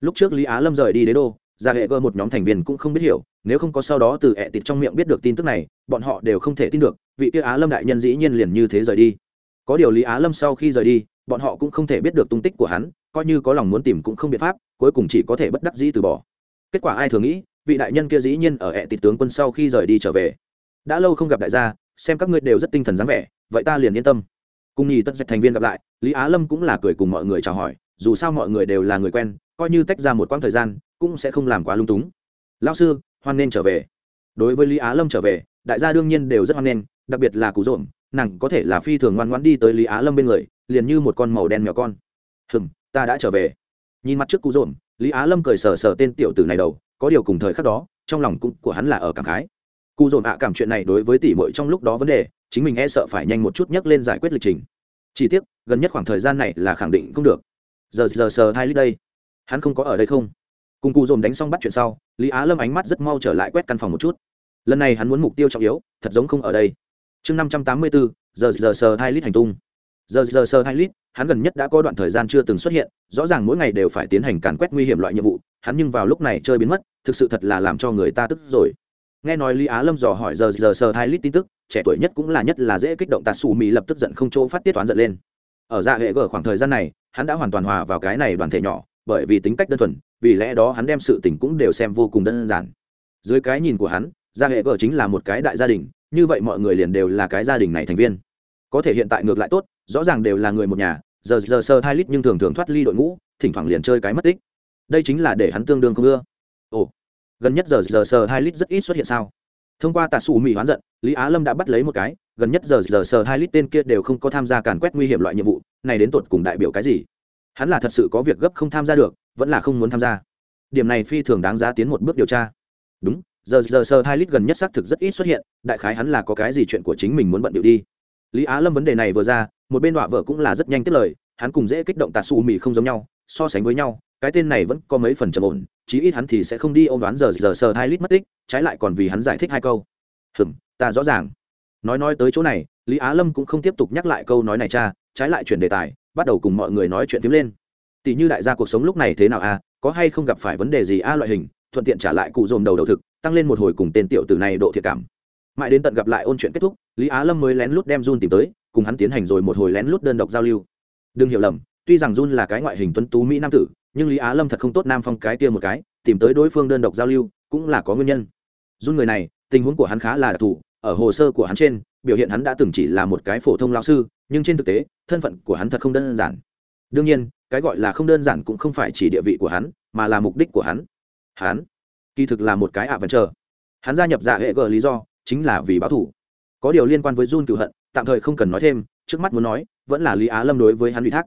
Lúc trước lý á lâm rời đi đế đô dạ hệ gở một nhóm thành viên cũng không biết hiểu, nếu không có sau đó từ ẹ tịt trong miệng biết được tin tức này, bọn họ đều không thể tin được, vị kia á lâm đại nhân dĩ nhiên liền như thế rời đi. Có điều lý á lâm sau khi rời đi, bọn họ cũng không thể biết được tung tích của hắn, coi như có lòng muốn tìm cũng không biện pháp, cuối cùng chỉ có thể bất đắc dĩ từ bỏ. Kết quả ai thường nghĩ vị đại nhân kia dĩ nhiên ở ẹ tịt tướng quân sau khi rời đi trở về. Đã lâu không gặp đại gia, xem các ngươi đều rất tinh thần dáng vẻ, vậy ta liền yên tâm. Cùng nhì tất dạch thành viên gặp lại, lý á lâm cũng là cười cùng mọi người chào hỏi, dù sao mọi người đều là người quen, coi như tách ra một quãng thời gian, cũng sẽ không làm quá lung túng. Lao sư, hoan nên trở về. Đối với lý á lâm trở về, đại gia đương nhiên đều rất hoan nghênh, đặc biệt là Cú rộn nàng có thể là phi thường ngoan ngoãn đi tới lý á lâm bên người, liền như một con màu đen mèo con. Hừm, ta đã trở về. Nhìn mặt trước Cú rộn lý á lâm cười sờ sờ tên tiểu tử này đầu có điều cùng thời khắc đó, trong lòng cũng của hắn là ở cảm khái. Cụ dồn ạ cảm chuyện này đối với tỷ muội trong lúc đó vấn đề, chính mình e sợ phải nhanh một chút nhắc lên giải quyết lịch trình. Chỉ tiếc, gần nhất khoảng thời gian này là khẳng định không được. Giờ giờ sờ hai lít đây. Hắn không có ở đây không? Cùng cụ dồn đánh xong bắt chuyện sau, lý á lâm ánh mắt rất mau trở lại quét căn phòng một chút. Lần này hắn muốn mục tiêu trọng yếu, thật giống không ở đây. Chương năm trăm tám mươi bốn giờ giờ sờ hai lít hành tung. Giờ giờ sờ hai lít, hắn gần nhất đã có đoạn thời gian chưa từng xuất hiện, rõ ràng mỗi ngày đều phải tiến hành càn quét nguy hiểm loại nhiệm vụ hắn nhưng vào lúc này chơi biến mất, thực sự thật là làm cho người ta tức rồi. Nghe nói lý á lâm dò hỏi giờ giờ sờ hai lít tin tức, trẻ tuổi nhất cũng là nhất là dễ kích động tạt xù mỹ lập tức giận không chỗ phát tiết toán giận lên. Ở dạ hệ gở khoảng thời gian này, hắn đã hoàn toàn hòa vào cái này đoàn thể nhỏ, bởi vì tính cách đơn thuần, vì lẽ đó hắn đem sự tình cũng đều xem vô cùng đơn giản. Dưới cái nhìn của hắn dạ hệ gở chính là một cái đại gia đình, như vậy mọi người liền đều là cái gia đình này thành viên. Có thể hiện tại ngược lại tốt, rõ ràng đều là người một nhà, giờ giờ sơ hai lít nhưng thường thường thoát ly đội ngũ, thỉnh thoảng liền chơi cái mất tích đây chính là để hắn tương đương không ưa. Ồ, gần nhất giờ giờ sờ hai lít rất ít xuất hiện sao? Thông qua tà xù mỹ hoán giận, lý á lâm đã bắt lấy một cái, gần nhất giờ giờ sờ hai lít tên kia đều không có tham gia càn quét nguy hiểm loại nhiệm vụ, này đến tột cùng đại biểu cái gì? Hắn là thật sự có việc gấp không tham gia được, vẫn là không muốn tham gia. Điểm này phi thường đáng giá tiến một bước điều tra. Đúng, giờ giờ sờ hai lít gần nhất xác thực rất ít xuất hiện, đại khái hắn là có cái gì chuyện của chính mình muốn bận điệu đi. Lý á lâm vấn đề này vừa ra, một bên đọa vợ cũng là rất nhanh tiếp lời, hắn cùng dễ kích động tà xù mỹ không giống nhau, so sánh với nhau cái tên này vẫn có mấy phần trầm ổn, chí ít hắn thì sẽ không đi ôm đoán giờ giờ sờ hai lít mất tích, trái lại còn vì hắn giải thích hai câu. Hừm, ta rõ ràng. Nói nói tới chỗ này, lý á lâm cũng không tiếp tục nhắc lại câu nói này cha, trái lại chuyển đề tài, bắt đầu cùng mọi người nói chuyện phím lên. Tỷ như đại gia cuộc sống lúc này thế nào a? Có hay không gặp phải vấn đề gì a loại hình? Thuận tiện trả lại cụ dồn đầu đầu thực, tăng lên một hồi cùng tên tiểu tử này độ thiệt cảm. Mãi đến tận gặp lại ôn chuyện kết thúc, lý á lâm mới lén lút đem run tìm tới, cùng hắn tiến hành rồi một hồi lén lút đơn độc giao lưu. Đừng hiểu lầm, tuy rằng run là cái ngoại hình tuấn tú mỹ nam tử nhưng lý á lâm thật không tốt nam phong cái kia một cái tìm tới đối phương đơn độc giao lưu cũng là có nguyên nhân. Run người này tình huống của hắn khá là đặc thù ở hồ sơ của hắn trên biểu hiện hắn đã từng chỉ là một cái phổ thông lao sư nhưng trên thực tế thân phận của hắn thật không đơn giản. Đương nhiên cái gọi là không đơn giản cũng không phải chỉ địa vị của hắn mà là mục đích của hắn. Hắn kỳ thực là một cái ạ vẫn chờ hắn gia nhập dạ hệ gờ lý do chính là vì báo thủ có điều liên quan với Jun cựu hận tạm thời không cần nói thêm trước mắt muốn nói vẫn là lý á lâm đối với hắn ủy thác.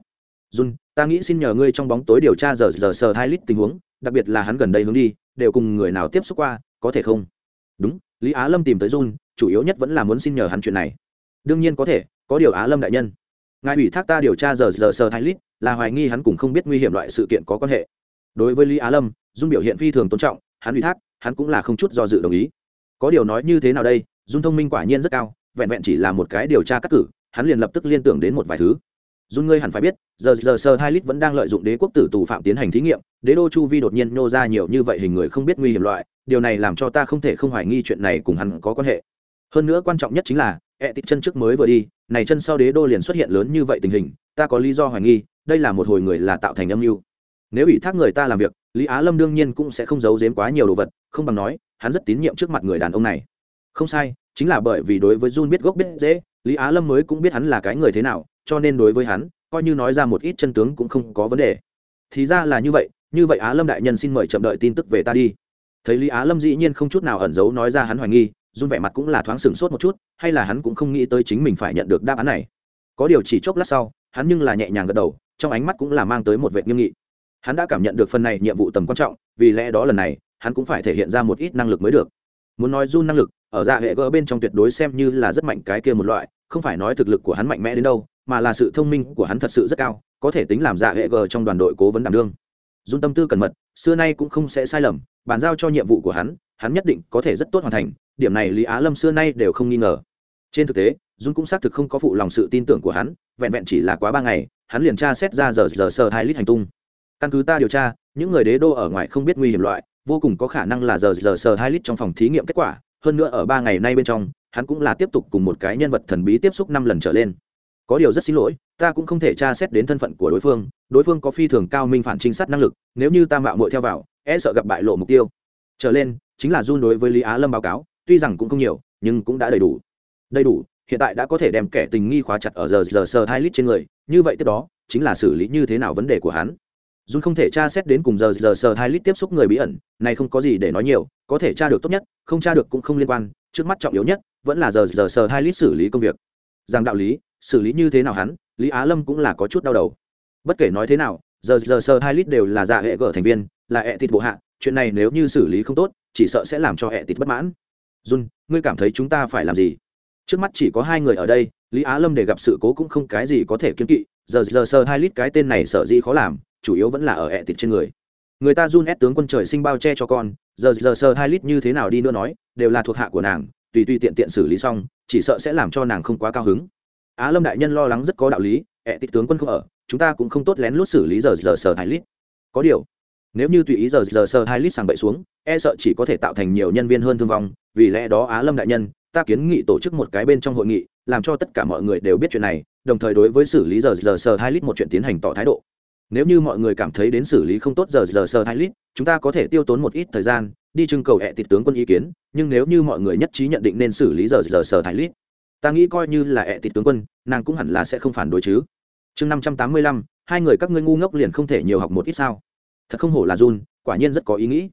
Jun, ta nghĩ xin nhờ ngươi trong bóng tối điều tra giờ giờ sờ hai lít tình huống đặc biệt là hắn gần đây hướng đi đều cùng người nào tiếp xúc qua có thể không? Đúng lý á lâm tìm tới Jun, chủ yếu nhất vẫn là muốn xin nhờ hắn chuyện này. Đương nhiên có thể có điều á lâm đại nhân. Ngài ủy thác ta điều tra giờ giờ sờ hai lít là hoài nghi hắn cũng không biết nguy hiểm loại sự kiện có quan hệ. Đối với lý á lâm dung biểu hiện phi thường tôn trọng hắn ủy thác hắn cũng là không chút do dự đồng ý. Có điều nói như thế nào đây dung thông minh quả nhiên rất cao vẹn vẹn chỉ là một cái điều tra cắt cử hắn liền lập tức liên tưởng đến một vài thứ dung ngươi hẳn phải biết, giờ giờ sơ hai lít vẫn đang lợi dụng đế quốc tử tù phạm tiến hành thí nghiệm, đế đô chu vi đột nhiên nô ra nhiều như vậy hình người không biết nguy hiểm loại, điều này làm cho ta không thể không hoài nghi chuyện này cùng hắn có quan hệ. Hơn nữa quan trọng nhất chính là, ẹ tịt chân trước mới vừa đi, này chân sau đế đô liền xuất hiện lớn như vậy tình hình, ta có lý do hoài nghi, đây là một hồi người là tạo thành âm mưu. Nếu ủy thác người ta làm việc, lý á lâm đương nhiên cũng sẽ không giấu giếm quá nhiều đồ vật, không bằng nói, hắn rất tín nhiệm trước mặt người đàn ông này. Không sai, chính là bởi vì đối với Jun biết gốc biết dễ lý á lâm mới cũng biết hắn là cái người thế nào, cho nên đối với hắn, coi như nói ra một ít chân tướng cũng không có vấn đề. Thì ra là như vậy như vậy á lâm đại nhân xin mời chậm đợi tin tức về ta đi. Thấy lý á lâm dĩ nhiên không chút nào ẩn giấu nói ra hắn hoài nghi run vẻ mặt cũng là thoáng sừng sốt một chút, hay là hắn cũng không nghĩ tới chính mình phải nhận được đáp án này. Có điều chỉ chốc lát sau, hắn nhưng là nhẹ nhàng gật đầu, trong ánh mắt cũng là mang tới một vệ nghiêm nghị. Hắn đã cảm nhận được phần này nhiệm vụ tầm quan trọng, vì lẽ đó lần này, hắn cũng phải thể hiện ra một ít năng lực mới được. Muốn nói run năng lực ở dạ hệ gỡ bên trong tuyệt đối xem như là rất mạnh cái kia một loại không phải nói thực lực của hắn mạnh mẽ đến đâu mà là sự thông minh của hắn thật sự rất cao có thể tính làm dạ hệ gỡ trong đoàn đội cố vấn đảm đương dùng tâm tư cẩn mật xưa nay cũng không sẽ sai lầm bàn giao cho nhiệm vụ của hắn hắn nhất định có thể rất tốt hoàn thành điểm này lý á lâm xưa nay đều không nghi ngờ trên thực tế Dung cũng xác thực không có phụ lòng sự tin tưởng của hắn, vẹn vẹn chỉ là quá ba ngày, hắn liền tra xét ra giờ giờ sờ hai lít hành tung. Căn cứ ta điều tra, những người đế đô ở ngoài không biết nguy hiểm loại, vô cùng có khả năng là giờ giờ sờ hai lít trong phòng thí nghiệm kết quả, hơn nữa ở ba ngày nay bên trong, hắn cũng là tiếp tục cùng một cái nhân vật thần bí tiếp xúc năm lần trở lên. Có điều rất xin lỗi, ta cũng không thể tra xét đến thân phận của đối phương, đối phương có phi thường cao minh phản trinh sát năng lực, nếu như ta mạo muội theo vào, e sợ gặp bại lộ mục tiêu. Trở lên, chính là Jun đối với Lý Á Lâm báo cáo, tuy rằng cũng không nhiều, nhưng cũng đã đầy đủ. Đầy đủ, hiện tại đã có thể đem kẻ tình nghi khóa chặt ở giờ giờ sờ hai lít trên người như vậy tiếp đó chính là xử lý như thế nào vấn đề của hắn Jun không thể tra xét đến cùng giờ giờ sờ hai lít tiếp xúc người bí ẩn này không có gì để nói nhiều có thể tra được tốt nhất không tra được cũng không liên quan trước mắt trọng yếu nhất vẫn là giờ giờ sờ hai lít xử lý công việc. Rằng đạo lý xử lý như thế nào hắn lý á lâm cũng là có chút đau đầu. Bất kể nói thế nào giờ giờ sờ hai lít đều là dạ hệ gở thành viên là hệ thịt bộ hạ chuyện này nếu như xử lý không tốt chỉ sợ sẽ làm cho hệ thịt bất mãn. Jun, ngươi cảm thấy chúng ta phải làm gì? Trước mắt chỉ có hai người ở đây lý á lâm để gặp sự cố cũng không cái gì có thể kiên kỵ giờ giờ sờ hai lít cái tên này sợ gì khó làm chủ yếu vẫn là ở ẹ tịt trên người. Người ta run ép tướng quân trời sinh bao che cho con, giờ giờ sơ hai lít như thế nào đi nữa nói, đều là thuộc hạ của nàng, tùy tùy tiện tiện xử lý xong, chỉ sợ sẽ làm cho nàng không quá cao hứng. Á lâm đại nhân lo lắng rất có đạo lý, ẹ tịt tướng quân không ở, chúng ta cũng không tốt lén lút xử lý giờ giờ sơ hai lít. Có điều, nếu như tùy ý giờ giờ sơ hai lít sàng bậy xuống e sợ chỉ có thể tạo thành nhiều nhân viên hơn thương vong, vì lẽ đó á lâm đại nhân, ta kiến nghị tổ chức một cái bên trong hội nghị, làm cho tất cả mọi người đều biết chuyện này, đồng thời đối với xử lý giờ giờ sờ hai lít một chuyện tiến hành tỏ thái độ nếu như mọi người cảm thấy đến xử lý không tốt giờ giờ sơ hai lít, chúng ta có thể tiêu tốn một ít thời gian, đi trưng cầu hẹ tịt tướng quân ý kiến, nhưng nếu như mọi người nhất trí nhận định nên xử lý giờ giờ sơ hai lít, ta nghĩ coi như là hẹ tịt tướng quân, nàng cũng hẳn là sẽ không phản đối chứ. Chương năm trăm tám mươi lăm, hai người các ngươi ngu ngốc liền không thể nhiều học một ít sao? Thật không hổ là run quả nhiên rất có ý nghĩ.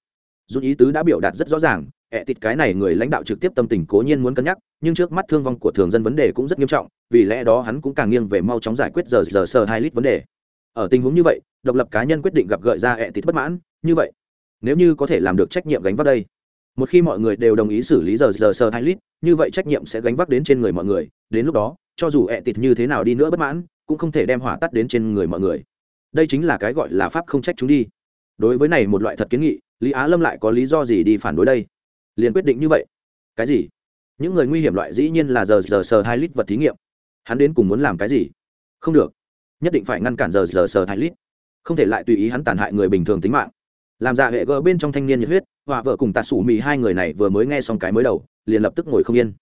Jun ý tứ đã biểu đạt rất rõ ràng, ẹ tịt cái này người lãnh đạo trực tiếp tâm tình cố nhiên muốn cân nhắc, nhưng trước mắt thương vong của thường dân vấn đề cũng rất nghiêm trọng, vì lẽ đó hắn cũng càng nghiêng về mau chóng giải quyết giờ giờ sơ hai lít vấn đề ở tình huống như vậy, độc lập cá nhân quyết định gặp gợi ra ẹ tịt bất mãn, như vậy, nếu như có thể làm được trách nhiệm gánh vác đây, một khi mọi người đều đồng ý xử lý giờ giờ sơ hai lít, như vậy trách nhiệm sẽ gánh vác đến trên người mọi người, đến lúc đó, cho dù ẹ tịt như thế nào đi nữa bất mãn, cũng không thể đem hỏa tắt đến trên người mọi người. Đây chính là cái gọi là pháp không trách chúng đi. Đối với này một loại thật kiến nghị, lý á lâm lại có lý do gì đi phản đối đây? Liền quyết định như vậy. Cái gì? Những người nguy hiểm loại dĩ nhiên là giờ giờ sờ hai lít vật thí nghiệm. Hắn đến cùng muốn làm cái gì? Không được nhất định phải ngăn cản giờ giờ sờ Thái lít. Không thể lại tùy ý hắn tàn hại người bình thường tính mạng. Làm ra hệ gờ bên trong thanh niên nhiệt huyết họa vợ cùng tạt sủ mì hai người này vừa mới nghe xong cái mới đầu, liền lập tức ngồi không yên.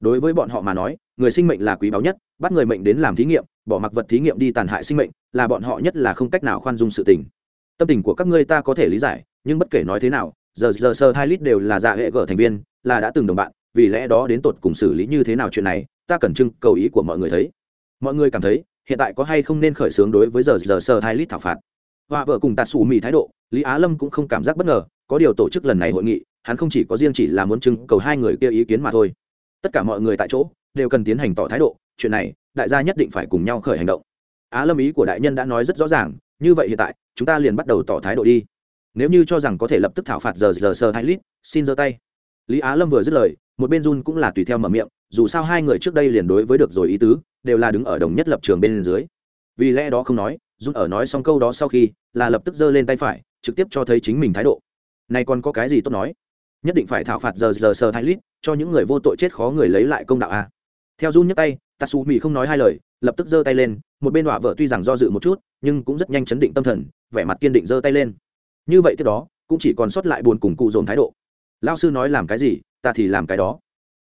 Đối với bọn họ mà nói, người sinh mệnh là quý báu nhất, bắt người mệnh đến làm thí nghiệm, bỏ mặc vật thí nghiệm đi tàn hại sinh mệnh, là bọn họ nhất là không cách nào khoan dung sự tình. Tâm tình của các ngươi ta có thể lý giải, nhưng bất kể nói thế nào, giờ giờ sơ hai lít đều là dạ hệ gở thành viên, là đã từng đồng bạn, vì lẽ đó đến tột cùng xử lý như thế nào chuyện này, ta cần trưng cầu ý của mọi người thấy. Mọi người cảm thấy hiện tại có hay không nên khởi xướng đối với giờ giờ sơ hai lít thảo phạt? Họa vợ cùng tạt xù mì thái độ, lý á lâm cũng không cảm giác bất ngờ, có điều tổ chức lần này hội nghị, hắn không chỉ có riêng chỉ là muốn trưng cầu hai người kia ý kiến mà thôi. Tất cả mọi người tại chỗ đều cần tiến hành tỏ thái độ, chuyện này, đại gia nhất định phải cùng nhau khởi hành động. Á lâm ý của đại nhân đã nói rất rõ ràng, như vậy hiện tại, chúng ta liền bắt đầu tỏ thái độ đi. Nếu như cho rằng có thể lập tức thảo phạt giờ giờ sơ hai lít, xin giơ tay. Lý á lâm vừa dứt lời, một bên run cũng là tùy theo mở miệng, dù sao hai người trước đây liền đối với được rồi ý tứ đều là đứng ở đồng nhất lập trường bên dưới. Vì lẽ đó không nói run ở nói xong câu đó sau khi, là lập tức giơ lên tay phải, trực tiếp cho thấy chính mình thái độ. Này còn có cái gì tốt nói? Nhất định phải thảo phạt giờ giờ sờ thái lít, cho những người vô tội chết khó người lấy lại công đạo a. Theo run nhấc tay tatsu mỹ không nói hai lời, lập tức giơ tay lên, một bên đọa vợ tuy rằng do dự một chút, nhưng cũng rất nhanh chấn định tâm thần, vẻ mặt kiên định giơ tay lên. Như vậy tiếp đó, cũng chỉ còn sót lại buồn cùng cụ dồn thái độ. Lao sư nói làm cái gì, ta thì làm cái đó.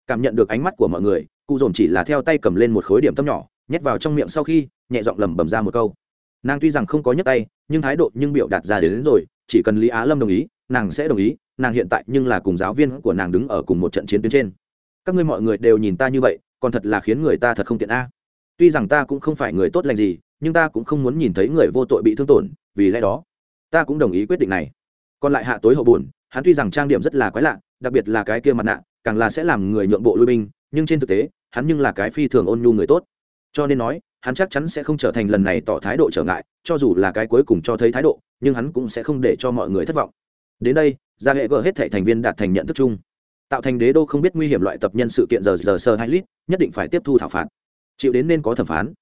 Cảm nhận được ánh mắt của mọi người cụ dồn chỉ là theo tay cầm lên một khối điểm tâm nhỏ nhét vào trong miệng sau khi nhẹ giọng lẩm bẩm ra một câu. Nàng tuy rằng không có nhấc tay nhưng thái độ nhưng biểu đạt ra đến, đến rồi chỉ cần lý á lâm đồng ý nàng sẽ đồng ý nàng hiện tại nhưng là cùng giáo viên của nàng đứng ở cùng một trận chiến tuyến trên. Các ngươi mọi người đều nhìn ta như vậy còn thật là khiến người ta thật không tiện a. Tuy rằng ta cũng không phải người tốt lành gì nhưng ta cũng không muốn nhìn thấy người vô tội bị thương tổn vì lẽ đó ta cũng đồng ý quyết định này. Còn lại hạ tối hậu buồn hắn tuy rằng trang điểm rất là quái lạ đặc biệt là cái kia mặt nạ càng là sẽ làm người nhượng bộ lui binh nhưng trên thực tế, hắn nhưng là cái phi thường ôn nhu người tốt. Cho nên nói, hắn chắc chắn sẽ không trở thành lần này tỏ thái độ trở ngại, cho dù là cái cuối cùng cho thấy thái độ, nhưng hắn cũng sẽ không để cho mọi người thất vọng. Đến đây, gia hệ gỡ hết thảy thành viên đạt thành nhận thức chung. Tạo thành đế đô không biết nguy hiểm loại tập nhân sự kiện giờ giờ sơ hai lít, nhất định phải tiếp thu thảo phạt. Chịu đến nên có thẩm phán.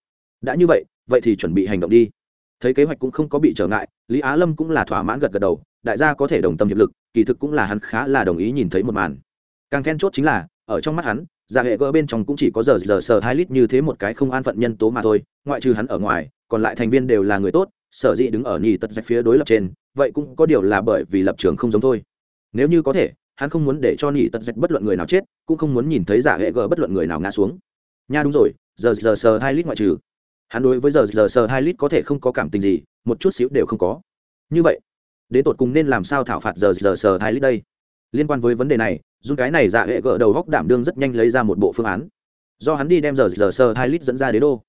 Đã như vậy vậy thì chuẩn bị hành động đi. Thấy kế hoạch cũng không có bị trở ngại, lý á lâm cũng là thỏa mãn gật gật đầu, đại gia có thể đồng tâm hiệp lực, kỳ thực cũng là hắn khá là đồng ý nhìn thấy một màn. Càng then chốt chính là, ở trong mắt hắn dạ hệ gỡ bên trong cũng chỉ có giờ giờ sờ hai lít như thế một cái không an phận nhân tố mà thôi, ngoại trừ hắn ở ngoài, còn lại thành viên đều là người tốt, sở dĩ đứng ở nhì tật dạch phía đối lập trên, vậy cũng có điều là bởi vì lập trường không giống thôi. Nếu như có thể, hắn không muốn để cho nhì tật dạch bất luận người nào chết, cũng không muốn nhìn thấy giả hệ gỡ bất luận người nào ngã xuống. Nha đúng rồi, giờ giờ sờ hai lít ngoại trừ. Hắn đối với giờ giờ sờ hai lít có thể không có cảm tình gì, một chút xíu đều không có. Như vậy, đến tột cùng nên làm sao thảo phạt giờ giờ sờ hai lít đây? Liên quan với vấn đề này dùng cái này dạ hệ gỡ đầu góc đảm đương rất nhanh lấy ra một bộ phương án. Do hắn đi đem giờ giờ sơ hai lít dẫn ra đế đô.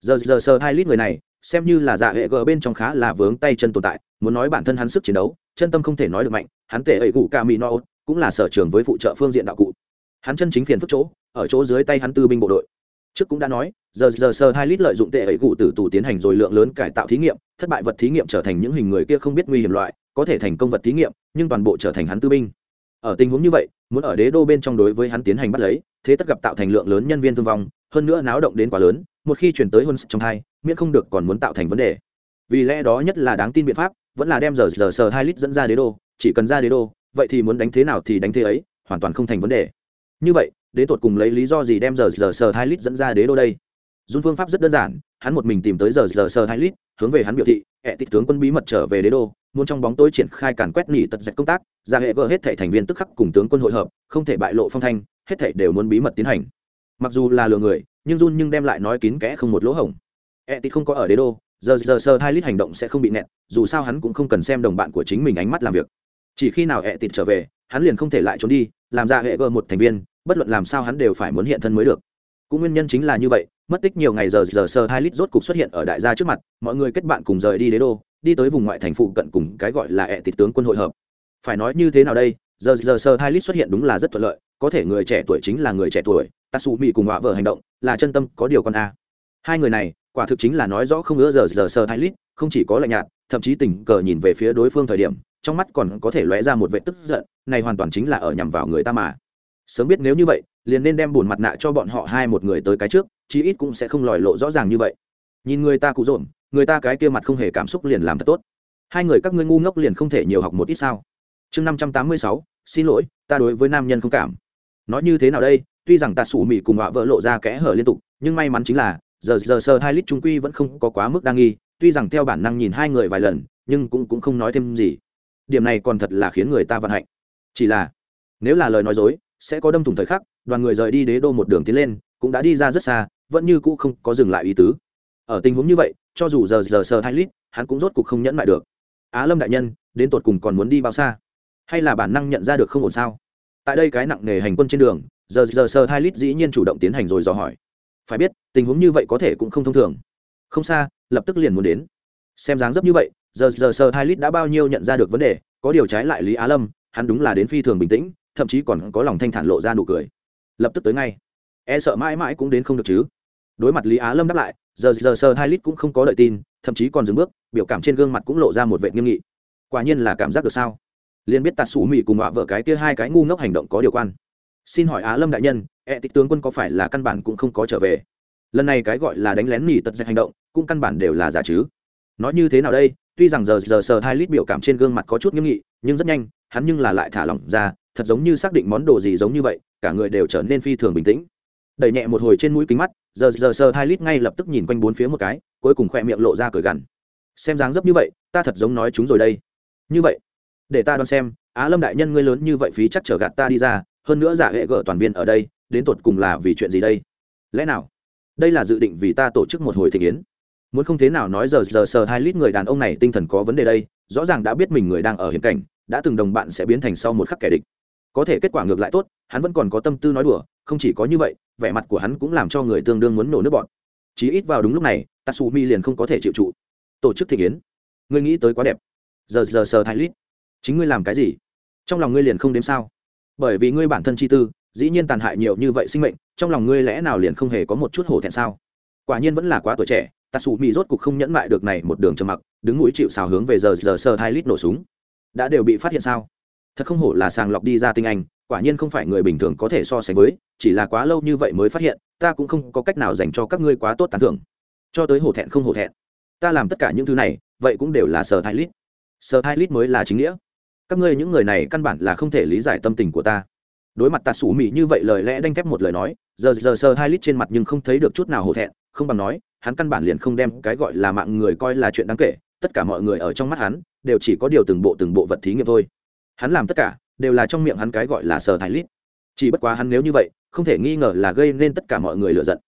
Giờ giờ sơ hai lít người này, xem như là dạ hệ gỡ bên trong khá là vướng tay chân tồn tại, muốn nói bản thân hắn sức chiến đấu, chân tâm không thể nói được mạnh, hắn tệ ẩy cụ ca mỹ no, cũng là sở trường với phụ trợ phương diện đạo cụ. Hắn chân chính phiền phức chỗ, ở chỗ dưới tay hắn tư binh bộ đội. Trước cũng đã nói, giờ giờ sơ hai lít lợi dụng tệ ấy cụ tử tù tiến hành rồi lượng lớn cải tạo thí nghiệm, thất bại vật thí nghiệm trở thành những hình người kia không biết nguy hiểm loại, có thể thành công vật thí nghiệm, nhưng toàn bộ trở thành hắn tư binh. Ở tình huống như vậy muốn ở đế đô bên trong đối với hắn tiến hành bắt lấy, thế tất gặp tạo thành lượng lớn nhân viên thương vong, hơn nữa náo động đến quá lớn, một khi chuyển tới hơn trong hai, miễn không được còn muốn tạo thành vấn đề. Vì lẽ đó nhất là đáng tin biện pháp, vẫn là đem giờ giờ sờ hai lít dẫn ra đế đô, chỉ cần ra đế đô, vậy thì muốn đánh thế nào thì đánh thế ấy, hoàn toàn không thành vấn đề. Như vậy đến tột cùng lấy lý do gì đem giờ giờ sờ hai lít dẫn ra đế đô đây? Dùng phương pháp rất đơn giản, hắn một mình tìm tới giờ giờ sờ hai lít, hướng về hắn biểu thị hệ tịch tướng quân bí mật trở về đế đô muốn trong bóng tối triển khai càn quét nỉ tật dạch công tác, ra hệ gỡ hết thể thành viên tức khắc cùng tướng quân hội hợp, không thể bại lộ phong thanh, hết thể đều muốn bí mật tiến hành. Mặc dù là lừa người, nhưng run nhưng đem lại nói kín kẽ không một lỗ hổng. E tịch không có ở đế đô, giờ giờ sơ hai lít hành động sẽ không bị nẹt, dù sao hắn cũng không cần xem đồng bạn của chính mình ánh mắt làm việc. Chỉ khi nào e tịch trở về, hắn liền không thể lại trốn đi, làm ra hệ gỡ một thành viên, bất luận làm sao hắn đều phải muốn hiện thân mới được cũng nguyên nhân chính là như vậy, mất tích nhiều ngày giờ giờ sơ hai lít rốt cục xuất hiện ở đại gia trước mặt, mọi người kết bạn cùng rời đi đế đô, đi tới vùng ngoại thành phụ cận cùng cái gọi là ẹ tịch tướng quân hội hợp. Phải nói như thế nào đây, giờ giờ sơ hai lít xuất hiện đúng là rất thuận lợi, có thể người trẻ tuổi chính là người trẻ tuổi tatsu mỹ cùng họa vợ hành động, là chân tâm có điều con a. Hai người này, quả thực chính là nói rõ không ngỡ giờ giờ sơ hai lít, không chỉ có lạnh nhạt, thậm chí tình cờ nhìn về phía đối phương thời điểm, trong mắt còn có thể lóe ra một vệ tức giận, này hoàn toàn chính là ở nhằm vào người ta mà sớm biết nếu như vậy, liền nên đem bùn mặt nạ cho bọn họ hai một người tới cái trước, chí ít cũng sẽ không lòi lộ rõ ràng như vậy. Nhìn người ta cụ rộn, người ta cái kia mặt không hề cảm xúc liền làm thật tốt. Hai người các ngươi ngu ngốc liền không thể nhiều học một ít sao? Chương năm trăm tám mươi sáu, xin lỗi, ta đối với nam nhân không cảm. Nói như thế nào đây? Tuy rằng ta sủ mị cùng họa vợ lộ ra kẽ hở liên tục, nhưng may mắn chính là, giờ giờ sơ hai lít trung quy vẫn không có quá mức đa nghi, tuy rằng theo bản năng nhìn hai người vài lần, nhưng cũng cũng không nói thêm gì. Điểm này còn thật là khiến người ta vận hạnh. Chỉ là, nếu là lời nói dối sẽ có đâm thủng thời khắc, đoàn người rời đi đế đô một đường tiến lên, cũng đã đi ra rất xa, vẫn như cũ không có dừng lại ý tứ. Ở tình huống như vậy, cho dù giờ giờ sờ hai lít, hắn cũng rốt cuộc không nhẫn lại được. Á lâm đại nhân, đến tột cùng còn muốn đi bao xa? Hay là bản năng nhận ra được không ổn sao? Tại đây cái nặng nề hành quân trên đường, giờ giờ sờ hai lít dĩ nhiên chủ động tiến hành rồi dò hỏi. Phải biết, tình huống như vậy có thể cũng không thông thường. Không xa, lập tức liền muốn đến. Xem dáng dấp như vậy, giờ giờ sờ hai lít đã bao nhiêu nhận ra được vấn đề, có điều trái lại lý á lâm, hắn đúng là đến phi thường bình tĩnh thậm chí còn có lòng thanh thản lộ ra nụ cười. Lập tức tới ngay. E sợ mãi mãi cũng đến không được chứ. Đối mặt lý á lâm đáp lại, giờ giờ sơ hai lít cũng không có đợi tin, thậm chí còn dừng bước, biểu cảm trên gương mặt cũng lộ ra một vệ nghiêm nghị. Quả nhiên là cảm giác được sao? Liền biết tạt sủ mị cùng họa vợ cái kia hai cái ngu ngốc hành động có điều quan. Xin hỏi á lâm đại nhân e tịch tướng quân có phải là căn bản cũng không có trở về? Lần này cái gọi là đánh lén nỉ tật dạch hành động, cũng căn bản đều là giả chứ. Nói như thế nào đây? Tuy rằng giờ giờ sờ hai lít biểu cảm trên gương mặt có chút nghiêm nghị nhưng rất nhanh, hắn nhưng là lại thả lỏng ra, thật giống như xác định món đồ gì giống như vậy, cả người đều trở nên phi thường bình tĩnh. Đẩy nhẹ một hồi trên mũi kính mắt, giờ giờ sờ hai lít ngay lập tức nhìn quanh bốn phía một cái, cuối cùng khoe miệng lộ ra cười gằn. Xem dáng dấp như vậy, ta thật giống nói chúng rồi đây. Như vậy, để ta đoán xem, á lâm đại nhân ngươi lớn như vậy phí chắc trở gạt ta đi ra, hơn nữa giả hệ gở toàn viên ở đây, đến tột cùng là vì chuyện gì đây? Lẽ nào? Đây là dự định vì ta tổ chức một hồi thị kiến muốn không thế nào nói giờ giờ sờ hai lít người đàn ông này tinh thần có vấn đề đây, rõ ràng đã biết mình người đang ở hiểm cảnh đã từng đồng bạn sẽ biến thành sau một khắc kẻ địch. Có thể kết quả ngược lại tốt, hắn vẫn còn có tâm tư nói đùa, không chỉ có như vậy, vẻ mặt của hắn cũng làm cho người tương đương muốn nổ nước bọn chí ít vào đúng lúc này, tatsumi liền không có thể chịu trụ. Tổ chức thị kiến. Ngươi nghĩ tới quá đẹp. Giờ giờ sờ thái lít. Chính ngươi làm cái gì? Trong lòng ngươi liền không đếm sao? Bởi vì ngươi bản thân chi tư, dĩ nhiên tàn hại nhiều như vậy sinh mệnh, trong lòng ngươi lẽ nào liền không hề có một chút hổ thẹn sao? Quả nhiên vẫn là quá tuổi trẻ tạ sụ mỹ rốt cục không nhẫn mại được này một đường trầm mặc, đứng mũi chịu xào hướng về giờ giờ sờ thái lít nổ súng đã đều bị phát hiện sao? Thật không hổ là sàng lọc đi ra tinh anh, quả nhiên không phải người bình thường có thể so sánh với, chỉ là quá lâu như vậy mới phát hiện, ta cũng không có cách nào dành cho các ngươi quá tốt tán thưởng. Cho tới hổ thẹn không hổ thẹn. Ta làm tất cả những thứ này, vậy cũng đều là sơ hai lít sơ hai lít mới là chính nghĩa. Các ngươi những người này căn bản là không thể lý giải tâm tình của ta. Đối mặt ta sủ mỹ như vậy lời lẽ đanh thép một lời nói, giờ giờ sơ hai lít trên mặt nhưng không thấy được chút nào hổ thẹn, không bằng nói, hắn căn bản liền không đem cái gọi là mạng người coi là chuyện đáng kể, tất cả mọi người ở trong mắt hắn đều chỉ có điều từng bộ từng bộ vật thí nghiệm thôi. Hắn làm tất cả, đều là trong miệng hắn cái gọi là sờ thái lít. Chỉ bất quá hắn nếu như vậy, không thể nghi ngờ là gây nên tất cả mọi người lựa giận.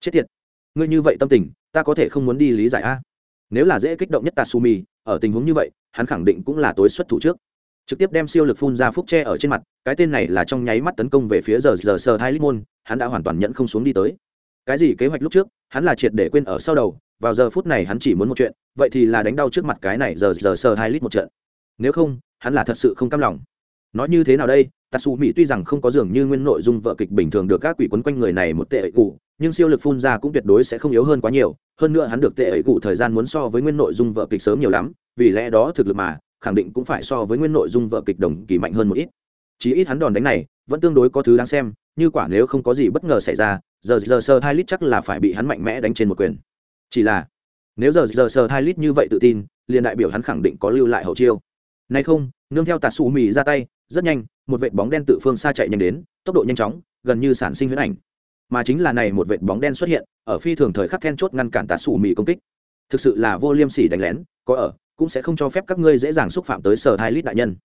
Chết tiệt! Ngươi như vậy tâm tình, ta có thể không muốn đi lý giải a. Nếu là dễ kích động nhất tatsumi ở tình huống như vậy, hắn khẳng định cũng là tối xuất thủ trước. Trực tiếp đem siêu lực phun ra phúc tre ở trên mặt, cái tên này là trong nháy mắt tấn công về phía giờ giờ sờ thái lít môn, hắn đã hoàn toàn nhận không xuống đi tới cái gì kế hoạch lúc trước, hắn là triệt để quên ở sau đầu, vào giờ phút này hắn chỉ muốn một chuyện, vậy thì là đánh đau trước mặt cái này giờ giờ sờ hai lít một trận. Nếu không, hắn là thật sự không cam lòng. Nói như thế nào đây tatsu mỹ tuy rằng không có dường như nguyên nội dung vợ kịch bình thường được các quỷ quấn quanh người này một tệ ấy cụ nhưng siêu lực phun ra cũng tuyệt đối sẽ không yếu hơn quá nhiều. Hơn nữa hắn được tệ ấy cụ thời gian muốn so với nguyên nội dung vợ kịch sớm nhiều lắm, vì lẽ đó thực lực mà, khẳng định cũng phải so với nguyên nội dung vợ kịch đồng kỳ mạnh hơn một ít. Chí ít hắn đòn đánh này, vẫn tương đối có thứ đáng xem, như quả nếu không có gì bất ngờ xảy ra giờ giờ sơ hai lít chắc là phải bị hắn mạnh mẽ đánh trên một quyền. Chỉ là, nếu giờ giờ sơ hai lít như vậy tự tin, liền đại biểu hắn khẳng định có lưu lại hậu chiêu. Nay không, nương theo tạt xù mì ra tay, rất nhanh, một vệt bóng đen tự phương xa chạy nhanh đến, tốc độ nhanh chóng, gần như sản sinh huyễn ảnh. Mà chính là này một vệt bóng đen xuất hiện, ở phi thường thời khắc then chốt ngăn cản tạt xù mì công kích. Thực sự là vô liêm sỉ đánh lén, có ở, cũng sẽ không cho phép các ngươi dễ dàng xúc phạm tới sở hai lít đại nhân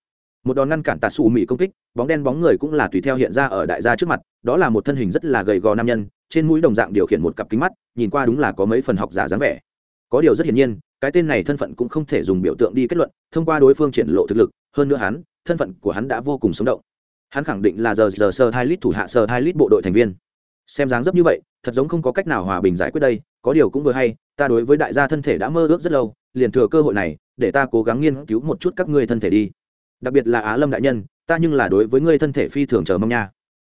một đòn ngăn cản tà xù mỹ công kích, bóng đen bóng người cũng là tùy theo hiện ra ở đại gia trước mặt, đó là một thân hình rất là gầy gò nam nhân, trên mũi đồng dạng điều khiển một cặp kính mắt, nhìn qua đúng là có mấy phần học giả dáng vẻ. Có điều rất hiển nhiên, cái tên này thân phận cũng không thể dùng biểu tượng đi kết luận, thông qua đối phương triển lộ thực lực, hơn nữa hắn, thân phận của hắn đã vô cùng sống động. Hắn khẳng định là giờ giờ sơ hai lít thủ hạ sơ hai lít bộ đội thành viên. Xem dáng dấp như vậy, thật giống không có cách nào hòa bình giải quyết đây, có điều cũng vừa hay, ta đối với đại gia thân thể đã mơ ước rất lâu, liền thừa cơ hội này, để ta cố gắng nghiên cứu một chút các ngươi thân thể đi đặc biệt là á lâm đại nhân, ta nhưng là đối với ngươi thân thể phi thường chờ mong nha.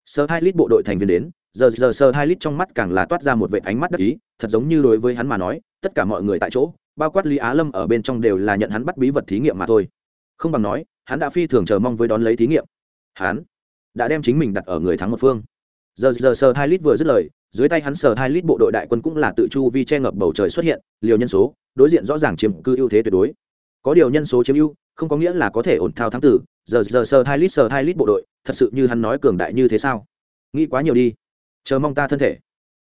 Sơ hai lít bộ đội thành viên đến, giờ giờ sơ hai lít trong mắt càng là toát ra một vệ ánh mắt đắc ý, thật giống như đối với hắn mà nói, tất cả mọi người tại chỗ, bao quát lý á lâm ở bên trong đều là nhận hắn bắt bí vật thí nghiệm mà thôi. Không bằng nói, hắn đã phi thường chờ mong với đón lấy thí nghiệm. Hắn đã đem chính mình đặt ở người thắng một phương. Giờ giờ sơ hai lít vừa dứt lời, dưới tay hắn sờ hai lít bộ đội đại quân cũng là tự chu vi che ngập bầu trời xuất hiện, liều nhân số, đối diện rõ ràng chiếm cư ưu thế tuyệt đối. Có điều nhân số chiếm ưu không có nghĩa là có thể ổn thao thắng tử, giờ giờ sờ hai lít, sờ hai lít bộ đội, thật sự như hắn nói cường đại như thế sao? Nghĩ quá nhiều đi. Chờ mong ta thân thể.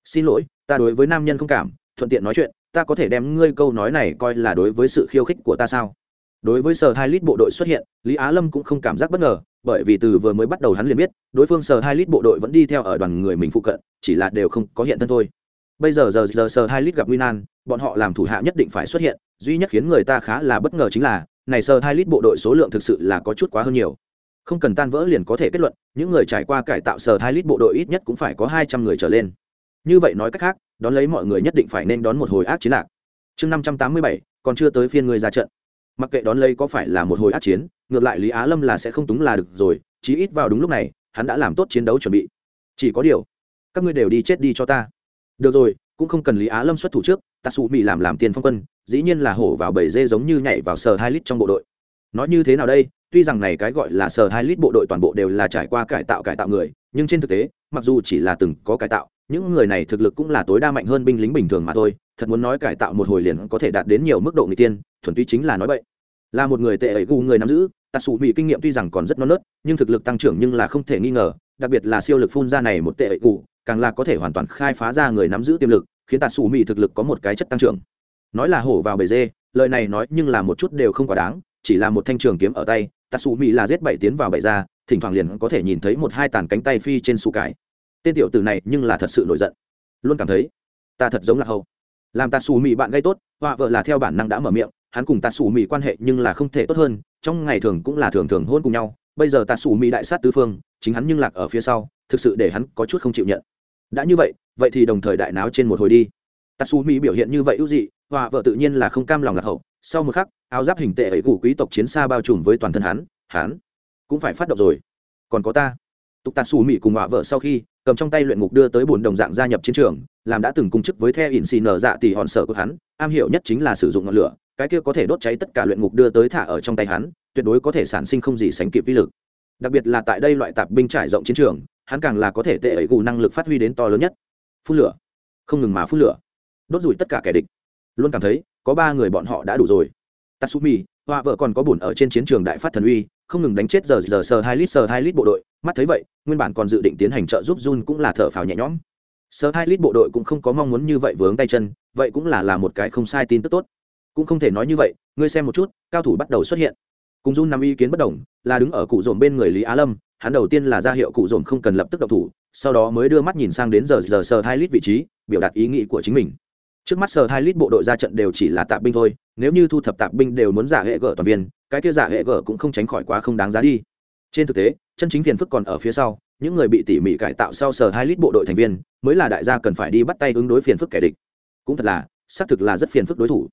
Xin lỗi, ta đối với nam nhân không cảm, thuận tiện nói chuyện, ta có thể đem ngươi câu nói này coi là đối với sự khiêu khích của ta sao? Đối với sờ hai lít bộ đội xuất hiện, lý á lâm cũng không cảm giác bất ngờ, bởi vì từ vừa mới bắt đầu hắn liền biết, đối phương sờ hai lít bộ đội vẫn đi theo ở đoàn người mình phụ cận, chỉ là đều không có hiện thân thôi. Bây giờ giờ giờ sờ hai lít gặp nguy nan, bọn họ làm thủ hạ nhất định phải xuất hiện, duy nhất khiến người ta khá là bất ngờ chính là này sơ hai lít bộ đội số lượng thực sự là có chút quá hơn nhiều. Không cần tan vỡ liền có thể kết luận, những người trải qua cải tạo sờ hai lít bộ đội ít nhất cũng phải có hai trăm người trở lên. Như vậy nói cách khác, đón lấy mọi người nhất định phải nên đón một hồi ác chiến lạc. Chương năm trăm tám mươi bảy, còn chưa tới phiên người ra trận. Mặc kệ đón lấy có phải là một hồi ác chiến, ngược lại lý á lâm là sẽ không túng là được rồi, chí ít vào đúng lúc này, hắn đã làm tốt chiến đấu chuẩn bị. Chỉ có điều, các ngươi đều đi chết đi cho ta. Được rồi, cũng không cần lý á lâm xuất thủ trước, ta xù mỹ làm làm tiền phong quân dĩ nhiên là hổ vào bầy dê giống như nhảy vào sờ hai lít trong bộ đội. Nói như thế nào đây? Tuy rằng này cái gọi là sờ hai lít bộ đội toàn bộ đều là trải qua cải tạo cải tạo người, nhưng trên thực tế, mặc dù chỉ là từng có cải tạo, những người này thực lực cũng là tối đa mạnh hơn binh lính bình thường mà thôi. Thật muốn nói cải tạo một hồi liền có thể đạt đến nhiều mức độ người tiên, thuần túy chính là nói vậy. Là một người tệ ấy gu người nắm giữ tạ sủ mỹ kinh nghiệm tuy rằng còn rất non nớt, nhưng thực lực tăng trưởng nhưng là không thể nghi ngờ, đặc biệt là siêu lực phun ra này một tệ ấy gu càng là có thể hoàn toàn khai phá ra người nắm giữ tiềm lực, khiến tạ sủ mỹ thực lực có một cái chất tăng trưởng nói là hổ vào bể dê, lời này nói nhưng là một chút đều không quá đáng, chỉ là một thanh trường kiếm ở tay tạ sủ mỹ là giết bảy tiến vào bảy ra, thỉnh thoảng liền có thể nhìn thấy một hai tàn cánh tay phi trên su cái tên tiểu tử này nhưng là thật sự nổi giận. Luôn cảm thấy, ta thật giống là hầu. Làm ta xù mị bạn gây tốt, họa vợ là theo bản năng đã mở miệng, hắn cùng ta xù mị quan hệ nhưng là không thể tốt hơn, trong ngày thường cũng là thường thường hôn cùng nhau, bây giờ ta xù mị đại sát tứ phương, chính hắn nhưng lạc ở phía sau, thực sự để hắn có chút không chịu nhận. Đã như vậy vậy thì đồng thời đại náo trên một hồi đi. Ta xù mị biểu hiện như vậy ưu dị họa vợ tự nhiên là không cam lòng lạc hậu, sau một khắc, áo giáp hình tệ ấy củ quý tộc chiến xa bao trùm với toàn thân hắn hắn cũng phải phát động rồi. Còn có ta. Tục tạt xù mị cùng họa vợ sau khi, cầm trong tay luyện ngục đưa tới bồn đồng dạng gia nhập chiến trường, làm đã từng cung chức với the ỉn xì nở dạ tỷ hòn sở của hắn, am hiểu nhất chính là sử dụng ngọn lửa, cái kia có thể đốt cháy tất cả luyện ngục đưa tới thả ở trong tay hắn, tuyệt đối có thể sản sinh không gì sánh kịp vi lực. Đặc biệt là tại đây loại tạp binh trải rộng chiến trường, hắn càng là có thể tệ ấy gù năng lực phát huy đến to lớn nhất. Phun lửa. Không ngừng mà phun lửa. Đốt rủi tất cả kẻ địch luôn cảm thấy có ba người bọn họ đã đủ rồi. Tatsumi, họa vợ còn có bùn ở trên chiến trường đại phát thần uy, không ngừng đánh chết giờ giờ sờ hai lít sờ hai lít bộ đội. Mắt thấy vậy, nguyên bản còn dự định tiến hành trợ giúp jun cũng là thở phào nhẹ nhõm. Sờ hai lít bộ đội cũng không có mong muốn như vậy vướng tay chân, vậy cũng là là một cái không sai tin tức tốt. Cũng không thể nói như vậy, ngươi xem một chút, cao thủ bắt đầu xuất hiện. Cùng jun nằm ý kiến bất đồng, là đứng ở cụ dồn bên người lý á lâm, hắn đầu tiên là ra hiệu cụ dồn không cần lập tức độc thủ, sau đó mới đưa mắt nhìn sang đến giờ giờ sờ hai lít vị trí, biểu đạt ý nghĩ của chính mình trước mắt sở hai lít bộ đội ra trận đều chỉ là tạp binh thôi, nếu như thu thập tạp binh đều muốn giả hệ gở toàn viên, cái kia giả hệ gở cũng không tránh khỏi quá không đáng giá đi. Trên thực tế, chân chính phiền phức còn ở phía sau, những người bị tỉ mỉ cải tạo sau sở hai lít bộ đội thành viên, mới là đại gia cần phải đi bắt tay ứng đối phiền phức kẻ địch. Cũng thật là, xác thực là rất phiền phức đối thủ.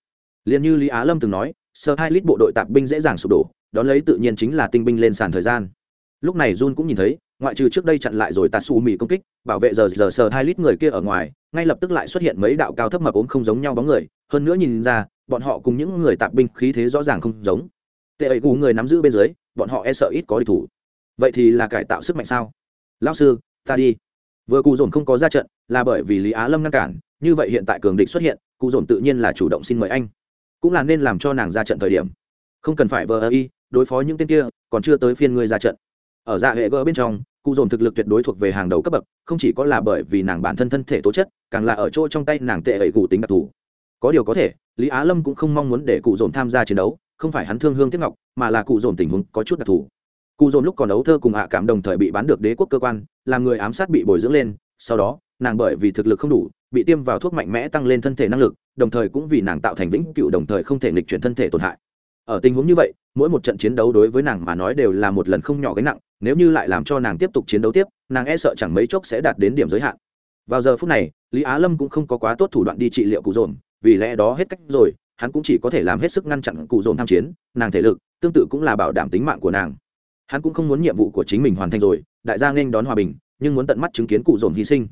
Liền như lý á lâm từng nói sở hai lít bộ đội tạp binh dễ dàng sụp đổ, đón lấy tự nhiên chính là tinh binh lên sàn thời gian. Lúc này jun cũng nhìn thấy ngoại trừ trước đây chặn lại rồi tạt xù mì công kích, bảo vệ giờ giờ sờ hai lít người kia ở ngoài, ngay lập tức lại xuất hiện mấy đạo cao thấp mập ốm không giống nhau bóng người. Hơn nữa nhìn ra, bọn họ cùng những người tạp binh khí thế rõ ràng không giống. Tệ ấy cú người nắm giữ bên dưới, bọn họ e sợ ít có địch thủ. Vậy thì là cải tạo sức mạnh sao? Lao sư, ta đi. Vừa cụ dồn không có ra trận, là bởi vì lý á lâm ngăn cản, như vậy hiện tại cường địch xuất hiện, cụ dồn tự nhiên là chủ động xin mời anh. Cũng là nên làm cho nàng ra trận thời điểm. Không cần phải vờ ơ y, đối phó những tên kia, còn chưa tới phiên ngươi ra trận ở dạ hệ gỡ bên trong, cụ dồn thực lực tuyệt đối thuộc về hàng đầu cấp bậc, không chỉ có là bởi vì nàng bản thân thân thể tố chất, càng là ở chỗ trong tay nàng tệ ẩy cụ tính đặc thù. Có điều có thể, lý á lâm cũng không mong muốn để cụ dồn tham gia chiến đấu, không phải hắn thương hương tiếp ngọc, mà là cụ dồn tình huống có chút đặc thù. Cụ dồn lúc còn ấu thơ cùng hạ cảm đồng thời bị bán được đế quốc cơ quan, làm người ám sát bị bồi dưỡng lên, sau đó, nàng bởi vì thực lực không đủ, bị tiêm vào thuốc mạnh mẽ tăng lên thân thể năng lực, đồng thời cũng vì nàng tạo thành vĩnh cựu đồng thời không thể nghịch chuyển thân thể tổn hại. Ở tình huống như vậy, mỗi một trận chiến đấu đối với nàng mà nói đều là một lần không nhỏ gánh nặng nếu như lại làm cho nàng tiếp tục chiến đấu tiếp, nàng e sợ chẳng mấy chốc sẽ đạt đến điểm giới hạn. Vào giờ phút này, lý á lâm cũng không có quá tốt thủ đoạn đi trị liệu cụ dồn, vì lẽ đó hết cách rồi, hắn cũng chỉ có thể làm hết sức ngăn chặn cụ dồn tham chiến, nàng thể lực, tương tự cũng là bảo đảm tính mạng của nàng. Hắn cũng không muốn nhiệm vụ của chính mình hoàn thành rồi, đại gia nên đón hòa bình, nhưng muốn tận mắt chứng kiến cụ dồn hy sinh.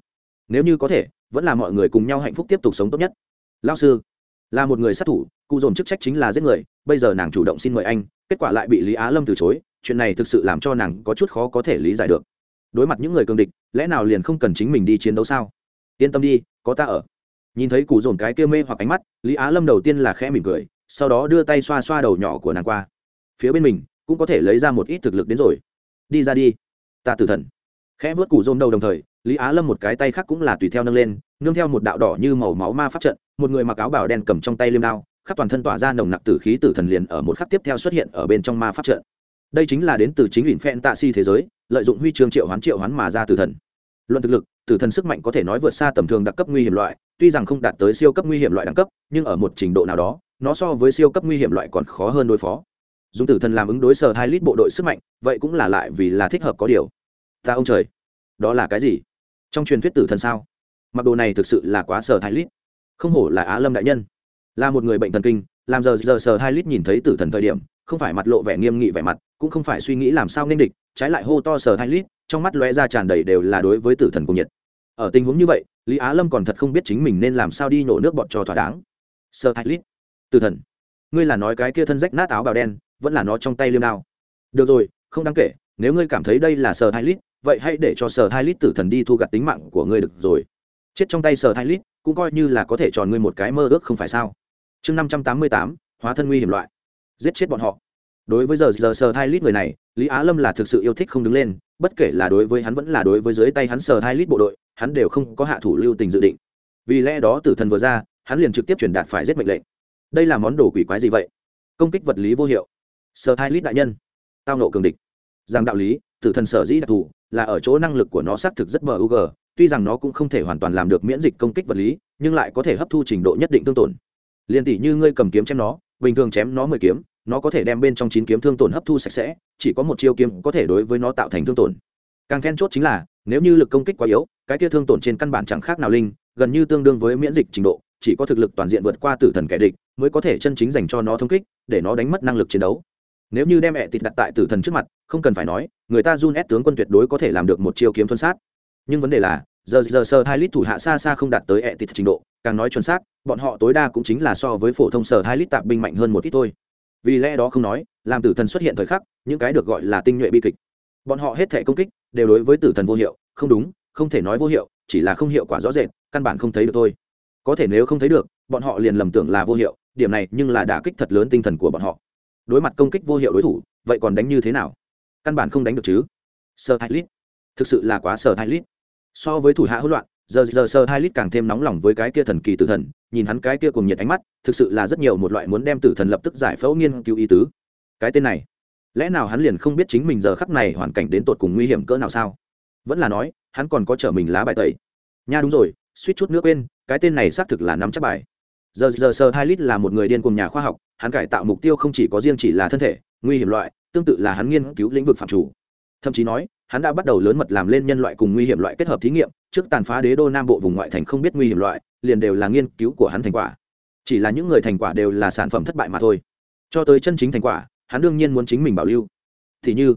Nếu như có thể, vẫn là mọi người cùng nhau hạnh phúc tiếp tục sống tốt nhất. Lao sư, là một người sát thủ, cụ dồn chức trách chính là giết người, bây giờ nàng chủ động xin mời anh, kết quả lại bị lý á lâm từ chối chuyện này thực sự làm cho nàng có chút khó có thể lý giải được. Đối mặt những người cường địch, lẽ nào liền không cần chính mình đi chiến đấu sao? Yên tâm đi, có ta ở. Nhìn thấy cụ dồn cái kia mê hoặc ánh mắt, lý á lâm đầu tiên là khẽ mỉm cười, sau đó đưa tay xoa xoa đầu nhỏ của nàng qua. Phía bên mình, cũng có thể lấy ra một ít thực lực đến rồi. Đi ra đi. Ta tử thần. Khẽ vớt cụ dồn đầu đồng thời, lý á lâm một cái tay khác cũng là tùy theo nâng lên, nương theo một đạo đỏ như màu máu ma pháp trận, một người mặc áo bảo đen cầm trong tay liêm đao, khắp toàn thân tỏa ra nồng nặc tử khí tử thần liền ở một khắc tiếp theo xuất hiện ở bên trong ma pháp trận đây chính là đến từ chính ủy phen tạ si thế giới, lợi dụng huy chương triệu hoán triệu hoán mà ra tử thần. Luận thực lực, tử thần sức mạnh có thể nói vượt xa tầm thường đặc cấp nguy hiểm loại, tuy rằng không đạt tới siêu cấp nguy hiểm loại đẳng cấp, nhưng ở một trình độ nào đó, nó so với siêu cấp nguy hiểm loại còn khó hơn đối phó. Dùng tử thần làm ứng đối sở hai lít bộ đội sức mạnh, vậy cũng là lại vì là thích hợp có điều. Ta ông trời, đó là cái gì? Trong truyền thuyết tử thần sao? Mặc đồ này thực sự là quá sở hai lít. Không hổ là á lâm đại nhân. Là một người bệnh thần kinh làm giờ giờ sờ hai lít nhìn thấy tử thần thời điểm, không phải mặt lộ vẻ nghiêm nghị vẻ mặt, cũng không phải suy nghĩ làm sao nên địch, trái lại hô to sờ hai lít, trong mắt lóe ra tràn đầy đều là đối với tử thần cùng nhiệt. Ở tình huống như vậy, lý á lâm còn thật không biết chính mình nên làm sao đi nổ nước bọt cho thỏa đáng. Sờ hai lít. Tử thần, ngươi là nói cái kia thân rách nát áo bào đen, vẫn là nó trong tay liêm đao. Được rồi, không đáng kể, nếu ngươi cảm thấy đây là sờ hai lít, vậy hãy để cho sờ hai lít tử thần đi thu gặt tính mạng của ngươi được rồi. Chết trong tay sờ hai lít, cũng coi như là có thể tròn ngươi một cái mơ ước không phải sao? Chương năm trăm tám mươi tám, hóa thân nguy hiểm loại. Giết chết bọn họ. Đối với giờ giờ sờ hai lít người này, lý á lâm là thực sự yêu thích không đứng lên, bất kể là đối với hắn vẫn là đối với dưới tay hắn sờ hai lít bộ đội, hắn đều không có hạ thủ lưu tình dự định. Vì lẽ đó tử thần vừa ra, hắn liền trực tiếp truyền đạt phải giết mệnh lệnh. Đây là món đồ quỷ quái gì vậy? Công kích vật lý vô hiệu. Sờ hai lít đại nhân. Tao nộ cường địch. Rằng đạo lý, tử thần sở dĩ đặc thù là ở chỗ năng lực của nó xác thực rất bờ u g tuy rằng nó cũng không thể hoàn toàn làm được miễn dịch công kích vật lý, nhưng lại có thể hấp thu trình độ nhất định tương tổn liền tỷ như ngươi cầm kiếm chém nó, bình thường chém nó mười kiếm, nó có thể đem bên trong chín kiếm thương tổn hấp thu sạch sẽ, chỉ có một chiêu kiếm có thể đối với nó tạo thành thương tổn. Càng then chốt chính là, nếu như lực công kích quá yếu, cái kia thương tổn trên căn bản chẳng khác nào linh, gần như tương đương với miễn dịch trình độ, chỉ có thực lực toàn diện vượt qua tử thần kẻ địch mới có thể chân chính dành cho nó thông kích, để nó đánh mất năng lực chiến đấu. Nếu như đem ẹ tịt đặt tại tử thần trước mặt, không cần phải nói, người ta run ép tướng quân tuyệt đối có thể làm được một chiêu kiếm thuân sát. Nhưng vấn đề là giờ giờ sơ hai lít thủ hạ xa xa không đạt tới ẹ tịt trình độ, càng nói chuẩn xác, bọn họ tối đa cũng chính là so với phổ thông sở hai lít tạp binh mạnh hơn một ít thôi. Vì lẽ đó không nói, làm tử thần xuất hiện thời khắc, những cái được gọi là tinh nhuệ bi kịch, bọn họ hết thể công kích, đều đối với tử thần vô hiệu, không đúng, không thể nói vô hiệu, chỉ là không hiệu quả rõ rệt, căn bản không thấy được thôi. Có thể nếu không thấy được, bọn họ liền lầm tưởng là vô hiệu, điểm này nhưng là đả kích thật lớn tinh thần của bọn họ. Đối mặt công kích vô hiệu đối thủ, vậy còn đánh như thế nào? Căn bản không đánh được chứ? Sơ hai lít thực sự là quá sơ hai lít so với thủ hạ hỗn loạn, giờ giờ sơ hai lít càng thêm nóng lòng với cái kia thần kỳ tử thần, nhìn hắn cái kia cùng nhiệt ánh mắt, thực sự là rất nhiều một loại muốn đem tử thần lập tức giải phẫu nghiên cứu ý tứ. Cái tên này, lẽ nào hắn liền không biết chính mình giờ khắc này hoàn cảnh đến tột cùng nguy hiểm cỡ nào sao? Vẫn là nói, hắn còn có trở mình lá bài tẩy. Nha đúng rồi, suýt chút nữa quên, cái tên này xác thực là nắm chắc bài. Giờ giờ sơ hai lít là một người điên cùng nhà khoa học, hắn cải tạo mục tiêu không chỉ có riêng chỉ là thân thể, nguy hiểm loại, tương tự là hắn nghiên cứu lĩnh vực phạm chủ. Thậm chí nói hắn đã bắt đầu lớn mật làm lên nhân loại cùng nguy hiểm loại kết hợp thí nghiệm, trước tàn phá đế đô nam bộ vùng ngoại thành không biết nguy hiểm loại, liền đều là nghiên cứu của hắn thành quả. Chỉ là những người thành quả đều là sản phẩm thất bại mà thôi. Cho tới chân chính thành quả, hắn đương nhiên muốn chính mình bảo lưu. Thì như,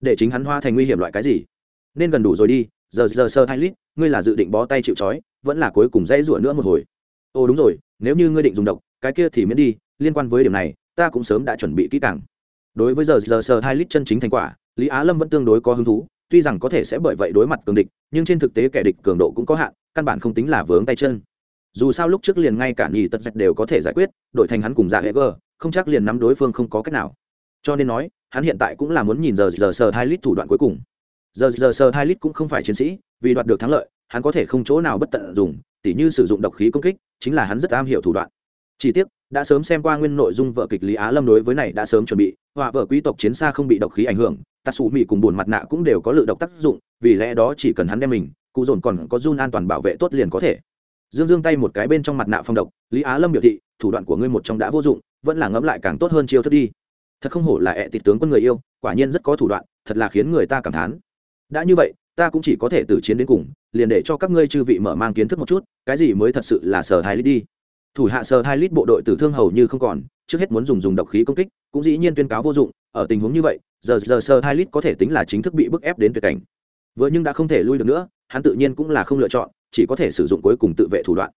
để chính hắn hoa thành nguy hiểm loại cái gì? Nên gần đủ rồi đi, giờ giờ, sơ hai lít, ngươi là dự định bó tay chịu trói, vẫn là cuối cùng dãy rủa nữa một hồi. Ồ, đúng rồi, nếu như ngươi định dùng độc, cái kia thì miễn đi, liên quan với điểm này, ta cũng sớm đã chuẩn bị kỹ càng. Đối với giờ giờ, sơ hai lít chân chính thành quả lý á lâm vẫn tương đối có hứng thú, tuy rằng có thể sẽ bởi vậy đối mặt cường địch, nhưng trên thực tế kẻ địch cường độ cũng có hạn, căn bản không tính là vướng tay chân. Dù sao lúc trước liền ngay cả nhì tật dạch đều có thể giải quyết, đổi thành hắn cùng dạ hệ gờ, không chắc liền nắm đối phương không có cách nào. Cho nên nói, hắn hiện tại cũng là muốn nhìn giờ giờ sờ hai lít thủ đoạn cuối cùng. Giờ giờ sờ hai lít cũng không phải chiến sĩ, vì đoạt được thắng lợi, hắn có thể không chỗ nào bất tận dùng, tỉ như sử dụng độc khí công kích, chính là hắn rất am hiểu thủ đoạn. Chỉ tiếc, đã sớm xem qua nguyên nội dung vợ kịch lý á lâm đối với này đã sớm chuẩn bị, họa vợ quý tộc chiến xa không bị độc khí ảnh hưởng tạ xù mị cùng bùn mặt nạ cũng đều có lự độc tác dụng, vì lẽ đó chỉ cần hắn đem mình, cụ dồn còn có run an toàn bảo vệ tốt liền có thể. Dương dương tay một cái bên trong mặt nạ phong độc, lý á lâm biểu thị, thủ đoạn của ngươi một trong đã vô dụng, vẫn là ngẫm lại càng tốt hơn chiêu thức đi. Thật không hổ là ẹ tịt tướng quân người yêu, quả nhiên rất có thủ đoạn, thật là khiến người ta cảm thán. Đã như vậy, ta cũng chỉ có thể tử chiến đến cùng, liền để cho các ngươi chư vị mở mang kiến thức một chút, cái gì mới thật sự là sờ hai lít đi. Thủ hạ sờ hai lít bộ đội tử thương hầu như không còn, trước hết muốn dùng dùng độc khí công kích, cũng dĩ nhiên tuyên cáo vô dụng, ở tình huống như vậy giờ giờ sơ hai lít có thể tính là chính thức bị bức ép đến tuyệt cảnh. Vừa nhưng đã không thể lui được nữa, hắn tự nhiên cũng là không lựa chọn, chỉ có thể sử dụng cuối cùng tự vệ thủ đoạn.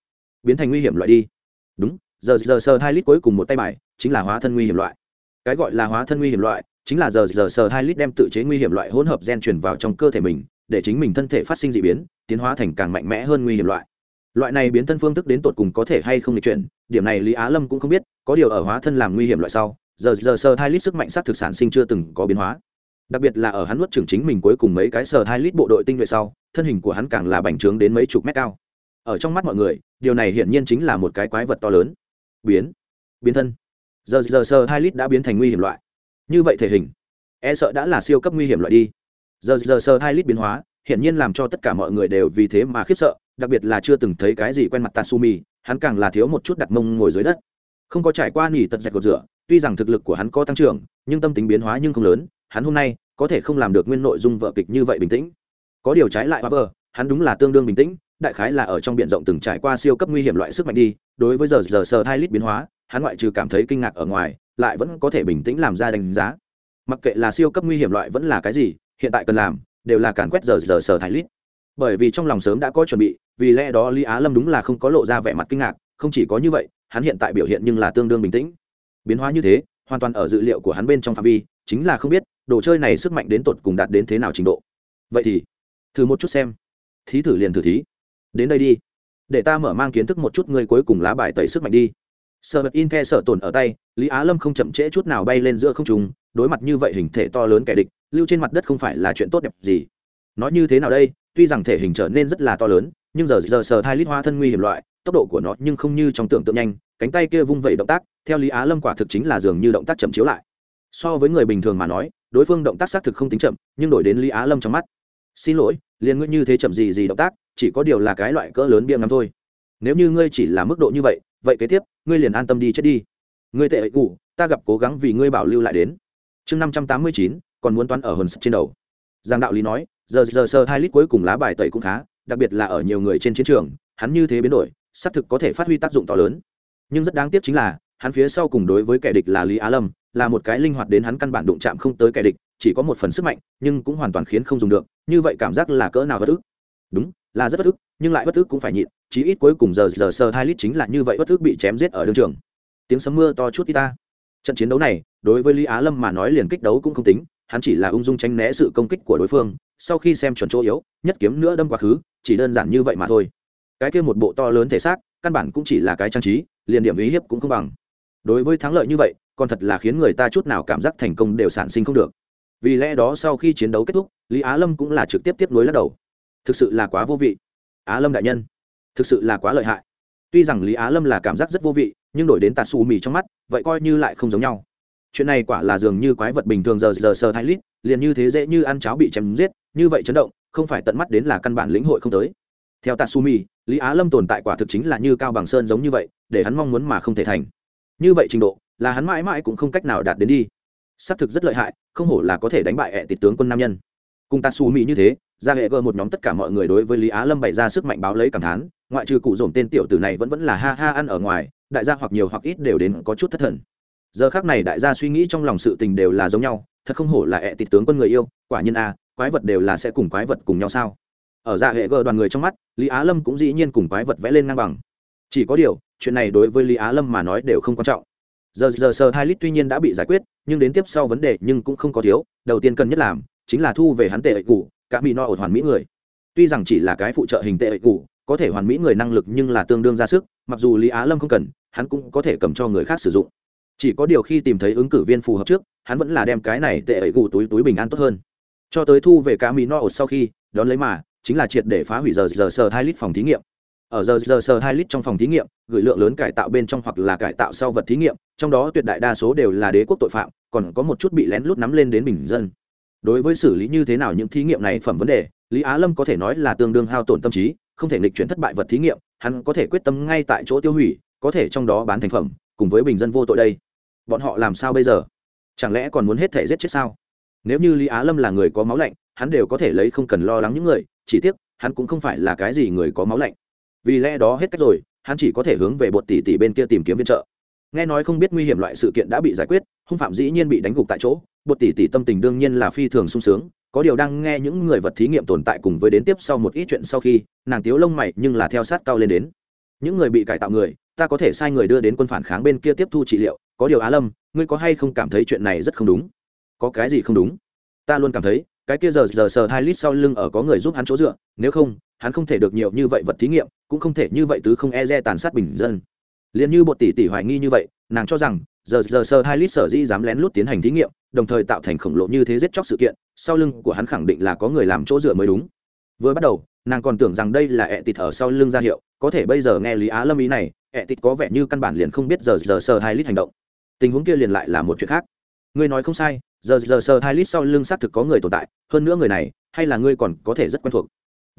Biến thành nguy hiểm loại đi. Đúng, giờ giờ sơ hai lít cuối cùng một tay bài, chính là hóa thân nguy hiểm loại. Cái gọi là hóa thân nguy hiểm loại, chính là giờ giờ sờ hai lít đem tự chế nguy hiểm loại hỗn hợp gen truyền vào trong cơ thể mình, để chính mình thân thể phát sinh d ị biến, tiến hóa thành càng mạnh mẽ hơn nguy hiểm loại. Loại này biến thân phương thức đến tột cùng có thể hay không được chuyển, điểm này lý á lâm cũng không biết, có điều ở hóa thân làm nguy hiểm loại sau giờ giờ sờ hai lít sức mạnh sát thực sản sinh chưa từng có biến hóa. Đặc biệt là ở hắn nuốt trưởng chính mình cuối cùng mấy cái sờ hai lít bộ đội tinh nhuệ sau, thân hình của hắn càng là bành trướng đến mấy chục mét cao. Ở trong mắt mọi người, điều này hiển nhiên chính là một cái quái vật to lớn. Biến. Biến thân. Giờ giờ sờ hai lít đã biến thành nguy hiểm loại. Như vậy thể hình. E sợ đã là siêu cấp nguy hiểm loại đi. Giờ giờ sờ hai lít biến hóa, hiển nhiên làm cho tất cả mọi người đều vì thế mà khiếp sợ, đặc biệt là chưa từng thấy cái gì quen mặt tatsumi, hắn càng là thiếu một chút đặt mông ngồi dưới đất. Không có trải qua nỉ tật dạch cột rửa tuy rằng thực lực của hắn có tăng trưởng, nhưng tâm tính biến hóa nhưng không lớn, hắn hôm nay có thể không làm được nguyên nội dung vợ kịch như vậy bình tĩnh. Có điều trái lại vờ hắn đúng là tương đương bình tĩnh, đại khái là ở trong b i ể n rộng từng trải qua siêu cấp nguy hiểm loại sức mạnh đi, đối với giờ giờ sờ hai lít biến hóa, hắn ngoại trừ cảm thấy kinh ngạc ở ngoài, lại vẫn có thể bình tĩnh làm ra đánh giá. Mặc kệ là siêu cấp nguy hiểm loại vẫn là cái gì, hiện tại cần làm đều là càn quét giờ giờ sờ thái lít. Bởi vì trong lòng sớm đã có chuẩn bị, vì lẽ đó lý á lâm đúng là không có lộ ra vẻ mặt kinh ngạc, không chỉ có như vậy, hắn hiện tại biểu hiện nhưng là tương đương bình tĩnh biến hóa như thế, hoàn toàn ở dữ liệu của hắn bên trong phạm vi, chính là không biết, đồ chơi này sức mạnh đến tột cùng đạt đến thế nào trình độ. Vậy thì, thử một chút xem. Thí thử liền thử thí. Đến đây đi. Để ta mở mang kiến thức một chút ngươi cuối cùng lá bài tẩy sức mạnh đi. Sợ vật in the sợ tổn ở tay, lý á lâm không chậm trễ chút nào bay lên giữa không trùng đối mặt như vậy hình thể to lớn kẻ địch, lưu trên mặt đất không phải là chuyện tốt đẹp gì. Nói như thế nào đây, tuy rằng thể hình trở nên rất là to lớn, nhưng giờ giờ sờ thai lít hoa thân nguy hiểm loại, tốc độ của nó nhưng không như trong tưởng tượng nhanh, cánh tay kia vung vẩy động tác theo lý á lâm quả thực chính là dường như động tác chậm chiếu lại. So với người bình thường mà nói, đối phương động tác xác thực không tính chậm, nhưng đổi đến lý á lâm trong mắt. Xin lỗi, liền ngươi như thế chậm gì gì động tác, chỉ có điều là cái loại cỡ lớn bia ngắm thôi. Nếu như ngươi chỉ là mức độ như vậy vậy kế tiếp, ngươi liền an tâm đi chết đi. Ngươi tệ ủ ta gặp cố gắng vì ngươi bảo lưu lại đến. Chương năm trăm tám mươi chín, còn muốn toán ở hồn trên đầu. Giang đạo lý nói, giờ giờ sơ hai lít cuối cùng lá bài tẩy cũng khá, đặc biệt là ở nhiều người trên chiến trường, hắn như thế biến đổi, xác thực có thể phát huy tác dụng to lớn. Nhưng rất đáng tiếc chính là hắn phía sau cùng đối với kẻ địch là lý á lâm, là một cái linh hoạt đến hắn căn bản đụng chạm không tới kẻ địch, chỉ có một phần sức mạnh, nhưng cũng hoàn toàn khiến không dùng được, như vậy cảm giác là cỡ nào bất ức? Đúng, là rất bất ức, nhưng lại bất ức cũng phải nhịn, chí ít cuối cùng giờ giờ sơ hai lít chính là như vậy bất ức bị chém giết ở đường trường. Tiếng sấm mưa to chút ít ta. Trận chiến đấu này, đối với lý á lâm mà nói liền kích đấu cũng không tính, hắn chỉ là ung dung tránh né sự công kích của đối phương, sau khi xem chuẩn chỗ yếu, nhất kiếm nữa đâm quá khứ, chỉ đơn giản như vậy mà thôi. Cái kia một bộ to lớn thể xác, căn bản cũng chỉ là cái trang trí, liền điểm uy hiếp cũng không bằng đối với thắng lợi như vậy, còn thật là khiến người ta chút nào cảm giác thành công đều sản sinh không được. Vì lẽ đó sau khi chiến đấu kết thúc, lý á lâm cũng là trực tiếp tiếp nối lắc đầu. Thực sự là quá vô vị. Á lâm đại nhân, thực sự là quá lợi hại. Tuy rằng lý á lâm là cảm giác rất vô vị, nhưng đổi đến tạt xù mì trong mắt, vậy coi như lại không giống nhau. Chuyện này quả là dường như quái vật bình thường giờ giờ sờ hai lít, liền như thế dễ như ăn cháo bị chém giết, như vậy chấn động, không phải tận mắt đến là căn bản lĩnh hội không tới. Theo tatsumi lý á lâm tồn tại quả thực chính là như cao bằng sơn giống như vậy, để hắn mong muốn mà không thể thành như vậy trình độ, là hắn mãi mãi cũng không cách nào đạt đến đi. Xác thực rất lợi hại, không hổ là có thể đánh bại hệ tịt tướng quân nam nhân. Cùng ta xù mỹ như thế, ra hệ gờ một nhóm tất cả mọi người đối với lý á lâm bày ra sức mạnh báo lấy cảm thán, ngoại trừ cụ dồn tên tiểu tử này vẫn vẫn là ha ha ăn ở ngoài, đại gia hoặc nhiều hoặc ít đều đến có chút thất thần. Giờ khác này đại gia suy nghĩ trong lòng sự tình đều là giống nhau, thật không hổ là hệ tịt tướng quân người yêu, quả nhiên a, quái vật đều là sẽ cùng quái vật cùng nhau sao? Ở ra hệ gờ đoàn người trong mắt, lý á lâm cũng dĩ nhiên cùng quái vật vẽ lên ngang bằng chỉ có điều, chuyện này đối với lý á lâm mà nói đều không quan trọng. Giờ giờ sơ hai lít tuy nhiên đã bị giải quyết, nhưng đến tiếp sau vấn đề nhưng cũng không có thiếu. Đầu tiên cần nhất làm chính là thu về hắn tệ ệ cũ cả bị no ột hoàn mỹ người. Tuy rằng chỉ là cái phụ trợ hình tệ ệ cũ có thể hoàn mỹ người năng lực nhưng là tương đương ra sức, mặc dù lý á lâm không cần, hắn cũng có thể cầm cho người khác sử dụng. Chỉ có điều khi tìm thấy ứng cử viên phù hợp trước, hắn vẫn là đem cái này tệ ẩy gù túi túi bình an tốt hơn. Cho tới thu về cá mì no ột sau khi, đón lấy mà, chính là triệt để phá hủy giờ giờ sờ hai lít phòng thí nghiệm ở giờ giờ sờ hai lít trong phòng thí nghiệm, gửi lượng lớn cải tạo bên trong hoặc là cải tạo sau vật thí nghiệm, trong đó tuyệt đại đa số đều là đế quốc tội phạm, còn có một chút bị lén lút nắm lên đến bình dân. Đối với xử lý như thế nào những thí nghiệm này phẩm vấn đề, lý á lâm có thể nói là tương đương hao tổn tâm trí, không thể nghịch chuyển thất bại vật thí nghiệm, hắn có thể quyết tâm ngay tại chỗ tiêu hủy, có thể trong đó bán thành phẩm, cùng với bình dân vô tội đây. Bọn họ làm sao bây giờ? Chẳng lẽ còn muốn hết thể giết chết sao? Nếu như lý á lâm là người có máu lạnh, hắn đều có thể lấy không cần lo lắng những người, chỉ tiếc, hắn cũng không phải là cái gì người có máu lạnh vì lẽ đó hết cách rồi, hắn chỉ có thể hướng về bột tỷ tỷ bên kia tìm kiếm viện trợ. Nghe nói không biết nguy hiểm loại sự kiện đã bị giải quyết, hung phạm dĩ nhiên bị đánh gục tại chỗ. Bột tỷ tỷ tâm tình đương nhiên là phi thường sung sướng, có điều đang nghe những người vật thí nghiệm tồn tại cùng với đến tiếp sau một ít chuyện sau khi, nàng tiếu lông mày nhưng là theo sát cao lên đến. Những người bị cải tạo người, ta có thể sai người đưa đến quân phản kháng bên kia tiếp thu trị liệu. Có điều á lâm, ngươi có hay không cảm thấy chuyện này rất không đúng? Có cái gì không đúng? Ta luôn cảm thấy, cái kia giờ giờ sờ hai lít sau lưng ở có người giúp hắn chỗ dựa, nếu không hắn không thể được nhiều như vậy vật thí nghiệm, cũng không thể như vậy tứ không e re tàn sát bình dân. Liền như bột tỷ tỷ hoài nghi như vậy, nàng cho rằng, giờ giờ sờ hai lít sở dĩ dám lén lút tiến hành thí nghiệm, đồng thời tạo thành khổng lồ như thế giết chóc sự kiện, sau lưng của hắn khẳng định là có người làm chỗ dựa mới đúng. Vừa bắt đầu, nàng còn tưởng rằng đây là ẹ tịt ở sau lưng ra hiệu, có thể bây giờ nghe lý á lâm ý này, ẹ tịt có vẻ như căn bản liền không biết giờ giờ sờ hai lít hành động. Tình huống kia liền lại là một chuyện khác. Ngươi nói không sai, giờ giờ sờ hai lít sau lưng xác thực có người tồn tại, hơn nữa người này, hay là ngươi còn có thể rất quen thuộc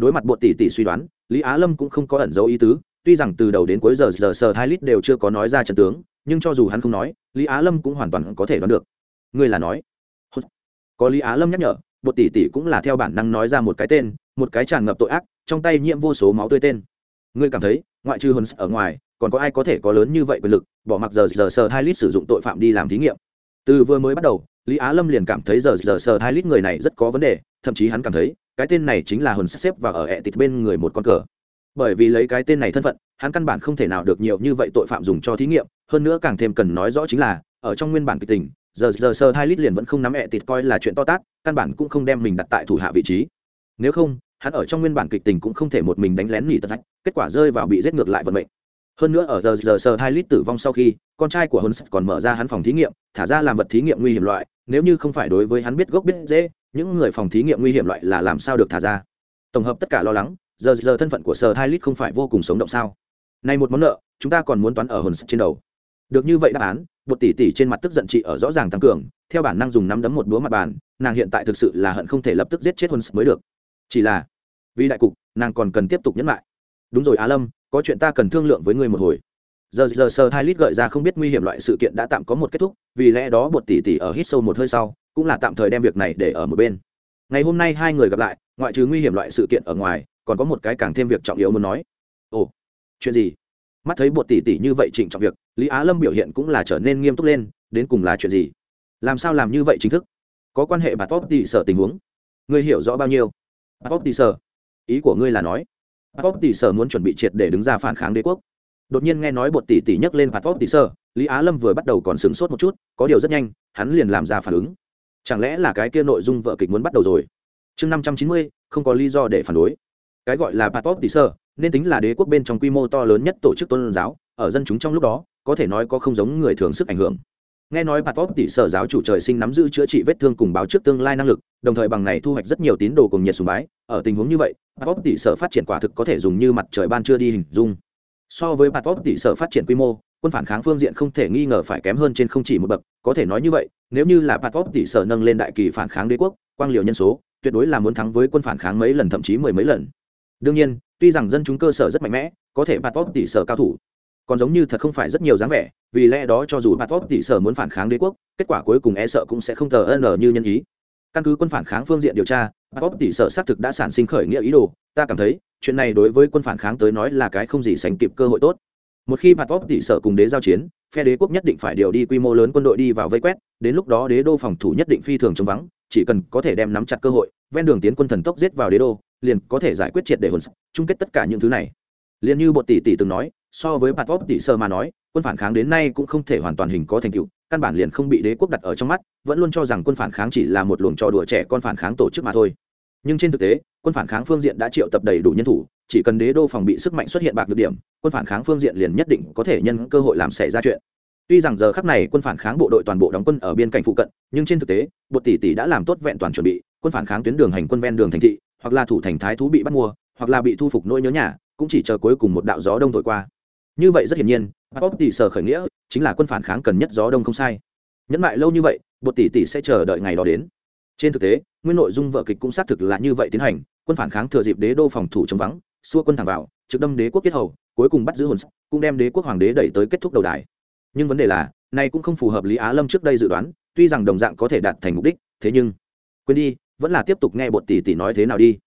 đối mặt bộ tỷ tỷ suy đoán, lý á lâm cũng không có ẩn dấu ý tứ, tuy rằng từ đầu đến cuối giờ giờ sờ hai lít đều chưa có nói ra trận tướng, nhưng cho dù hắn không nói, lý á lâm cũng hoàn toàn có thể đoán được. Người là nói. Có lý á lâm nhắc nhở, bộ tỷ tỷ cũng là theo bản năng nói ra một cái tên, một cái tràn ngập tội ác, trong tay nhiễm vô số máu tươi tên. Ngươi cảm thấy, ngoại trừ hồn ở ngoài, còn có ai có thể có lớn như vậy quyền lực, bỏ mặc giờ giờ sờ hai lít sử dụng tội phạm đi làm thí nghiệm? Từ vừa mới bắt đầu, lý á lâm liền cảm thấy giờ giờ sờ hai lít người này rất có vấn đề, thậm chí hắn cảm thấy cái tên này chính là hồn xếp và ở ẹ tịt bên người một con cờ. Bởi vì lấy cái tên này thân phận, hắn căn bản không thể nào được nhiều như vậy tội phạm dùng cho thí nghiệm, hơn nữa càng thêm cần nói rõ chính là, ở trong nguyên bản kịch tình, giờ giờ sơ hai lít liền vẫn không nắm ẹ tịt coi là chuyện to tát, căn bản cũng không đem mình đặt tại thủ hạ vị trí. Nếu không, hắn ở trong nguyên bản kịch tình cũng không thể một mình đánh lén nhỉ tật kết quả rơi vào bị giết ngược lại vận mệnh. Hơn nữa ở giờ giờ sơ hai lít tử vong sau khi, con trai của huấn còn mở ra hắn phòng thí nghiệm, thả ra làm vật thí nghiệm nguy hiểm loại, nếu như không phải đối với hắn biết gốc biết dễ những người phòng thí nghiệm nguy hiểm loại là làm sao được thả ra? Tổng hợp tất cả lo lắng, giờ giờ thân phận của Sơ hai lít không phải vô cùng sống động sao? Này một món nợ, chúng ta còn muốn toán ở huấn trên đầu. Được như vậy đáp án, một tỷ tỷ trên mặt tức giận chị ở rõ ràng tăng cường, theo bản năng dùng nắm đấm một búa mặt bàn, nàng hiện tại thực sự là hận không thể lập tức giết chết huấn mới được. Chỉ là, vì đại cục, nàng còn cần tiếp tục nhấn lại. Đúng rồi á lâm, có chuyện ta cần thương lượng với ngươi một hồi. Giờ giờ sơ hai lít gợi ra không biết nguy hiểm loại sự kiện đã tạm có một kết thúc, vì lẽ đó bột Tỷ Tỷ ở hít sâu một hơi sau cũng là tạm thời đem việc này để ở một bên. Ngày hôm nay hai người gặp lại, ngoại trừ nguy hiểm loại sự kiện ở ngoài, còn có một cái càng thêm việc trọng yếu muốn nói. Ồ, chuyện gì? Mắt thấy bột tỉ tỉ như vậy trịnh trọng việc, lý á lâm biểu hiện cũng là trở nên nghiêm túc lên, đến cùng là chuyện gì? Làm sao làm như vậy chính thức? Có quan hệ bà top tỉ sở tình huống? Ngươi hiểu rõ bao nhiêu? Bà top tỉ sở, ý của ngươi là nói, bà top tỉ sở muốn chuẩn bị triệt để đứng ra phản kháng đế quốc. Đột nhiên nghe nói bột tỉ tỉ nhắc lên bà top tỉ sở, lý á lâm vừa bắt đầu còn sửng sốt một chút, có điều rất nhanh, hắn liền làm ra phản ứng chẳng lẽ là cái kia nội dung vợ kịch muốn bắt đầu rồi? Chương năm trăm chín mươi, không có lý do để phản đối. Cái gọi là patop tỷ sơ sở nên tính là đế quốc bên trong quy mô to lớn nhất tổ chức tôn giáo, ở dân chúng trong lúc đó, có thể nói có không giống người thường sức ảnh hưởng. Nghe nói patop tỷ sở giáo chủ trời sinh nắm giữ chữa trị vết thương cùng báo trước tương lai năng lực, đồng thời bằng này thu hoạch rất nhiều tín đồ cùng nhiệt sùng bái. Ở tình huống như vậy patop tỷ sở phát triển quả thực có thể dùng như mặt trời ban chưa đi hình dung. So với patop tỷ sở phát triển quy mô quân phản kháng phương diện không thể nghi ngờ phải kém hơn trên không chỉ một bậc, có thể nói như vậy, nếu như là bà tỷ sở nâng lên đại kỳ phản kháng đế quốc, quang liều nhân số, tuyệt đối là muốn thắng với quân phản kháng mấy lần, thậm chí mười mấy lần. Đương nhiên, tuy rằng dân chúng cơ sở rất mạnh mẽ, có thể bà tỷ sở cao thủ, còn giống như thật không phải rất nhiều dáng vẻ, vì lẽ đó cho dù bà tỷ sở muốn phản kháng đế quốc, kết quả cuối cùng e sợ cũng sẽ không tờ ân như nhân ý. Căn cứ quân phản kháng phương diện điều tra bà tỷ sở xác thực đã sản sinh khởi nghĩa ý đồ, ta cảm thấy, chuyện này đối với quân phản kháng tới nói là cái không gì sánh kịp cơ hội tốt một khi bạt vóc tỷ sở cùng đế giao chiến, phe đế quốc nhất định phải điều đi quy mô lớn quân đội đi vào vây quét, đến lúc đó đế đô phòng thủ nhất định phi thường chống vắng, chỉ cần có thể đem nắm chặt cơ hội, ven đường tiến quân thần tốc giết vào đế đô, liền có thể giải quyết triệt để hồn chung kết tất cả những thứ này. Liền như bột tỷ tỷ từng nói, so với bạt vóc tỷ sở mà nói, quân phản kháng đến nay cũng không thể hoàn toàn hình có thành tựu, căn bản liền không bị đế quốc đặt ở trong mắt, vẫn luôn cho rằng quân phản kháng chỉ là một luồng trò đùa trẻ con phản kháng tổ chức mà thôi. Nhưng trên thực tế, quân phản kháng phương diện đã triệu tập đầy đủ nhân thủ chỉ cần đế đô phòng bị sức mạnh xuất hiện bạc được điểm, quân phản kháng phương diện liền nhất định có thể nhân cơ hội làm xảy ra chuyện. Tuy rằng giờ khắc này quân phản kháng bộ đội toàn bộ đóng quân ở biên cảnh phụ cận, nhưng trên thực tế bột tỷ tỷ đã làm tốt vẹn toàn chuẩn bị, quân phản kháng tuyến đường hành quân ven đường thành thị, hoặc là thủ thành thái thú bị bắt mua, hoặc là bị thu phục nỗi nhớ nhà, cũng chỉ chờ cuối cùng một đạo gió đông thổi qua. Như vậy rất hiển nhiên bột tỷ sở khởi nghĩa, chính là quân phản kháng cần nhất gió đông không sai. Nhẫn lại lâu như vậy bột tỷ tỷ sẽ chờ đợi ngày đó đến. Trên thực tế, nguyên nội dung vở kịch cũng xác thực là như vậy tiến hành, quân phản kháng thừa dịp đế đô phòng thủ chống vắng xua quân thẳng vào, trực đâm đế quốc kết hầu, cuối cùng bắt giữ hồn sắc cũng đem đế quốc hoàng đế đẩy tới kết thúc đầu đài. Nhưng vấn đề là, này cũng không phù hợp lý á lâm trước đây dự đoán, tuy rằng đồng dạng có thể đạt thành mục đích, thế nhưng, quên đi, vẫn là tiếp tục nghe bột tỷ tỷ nói thế nào đi.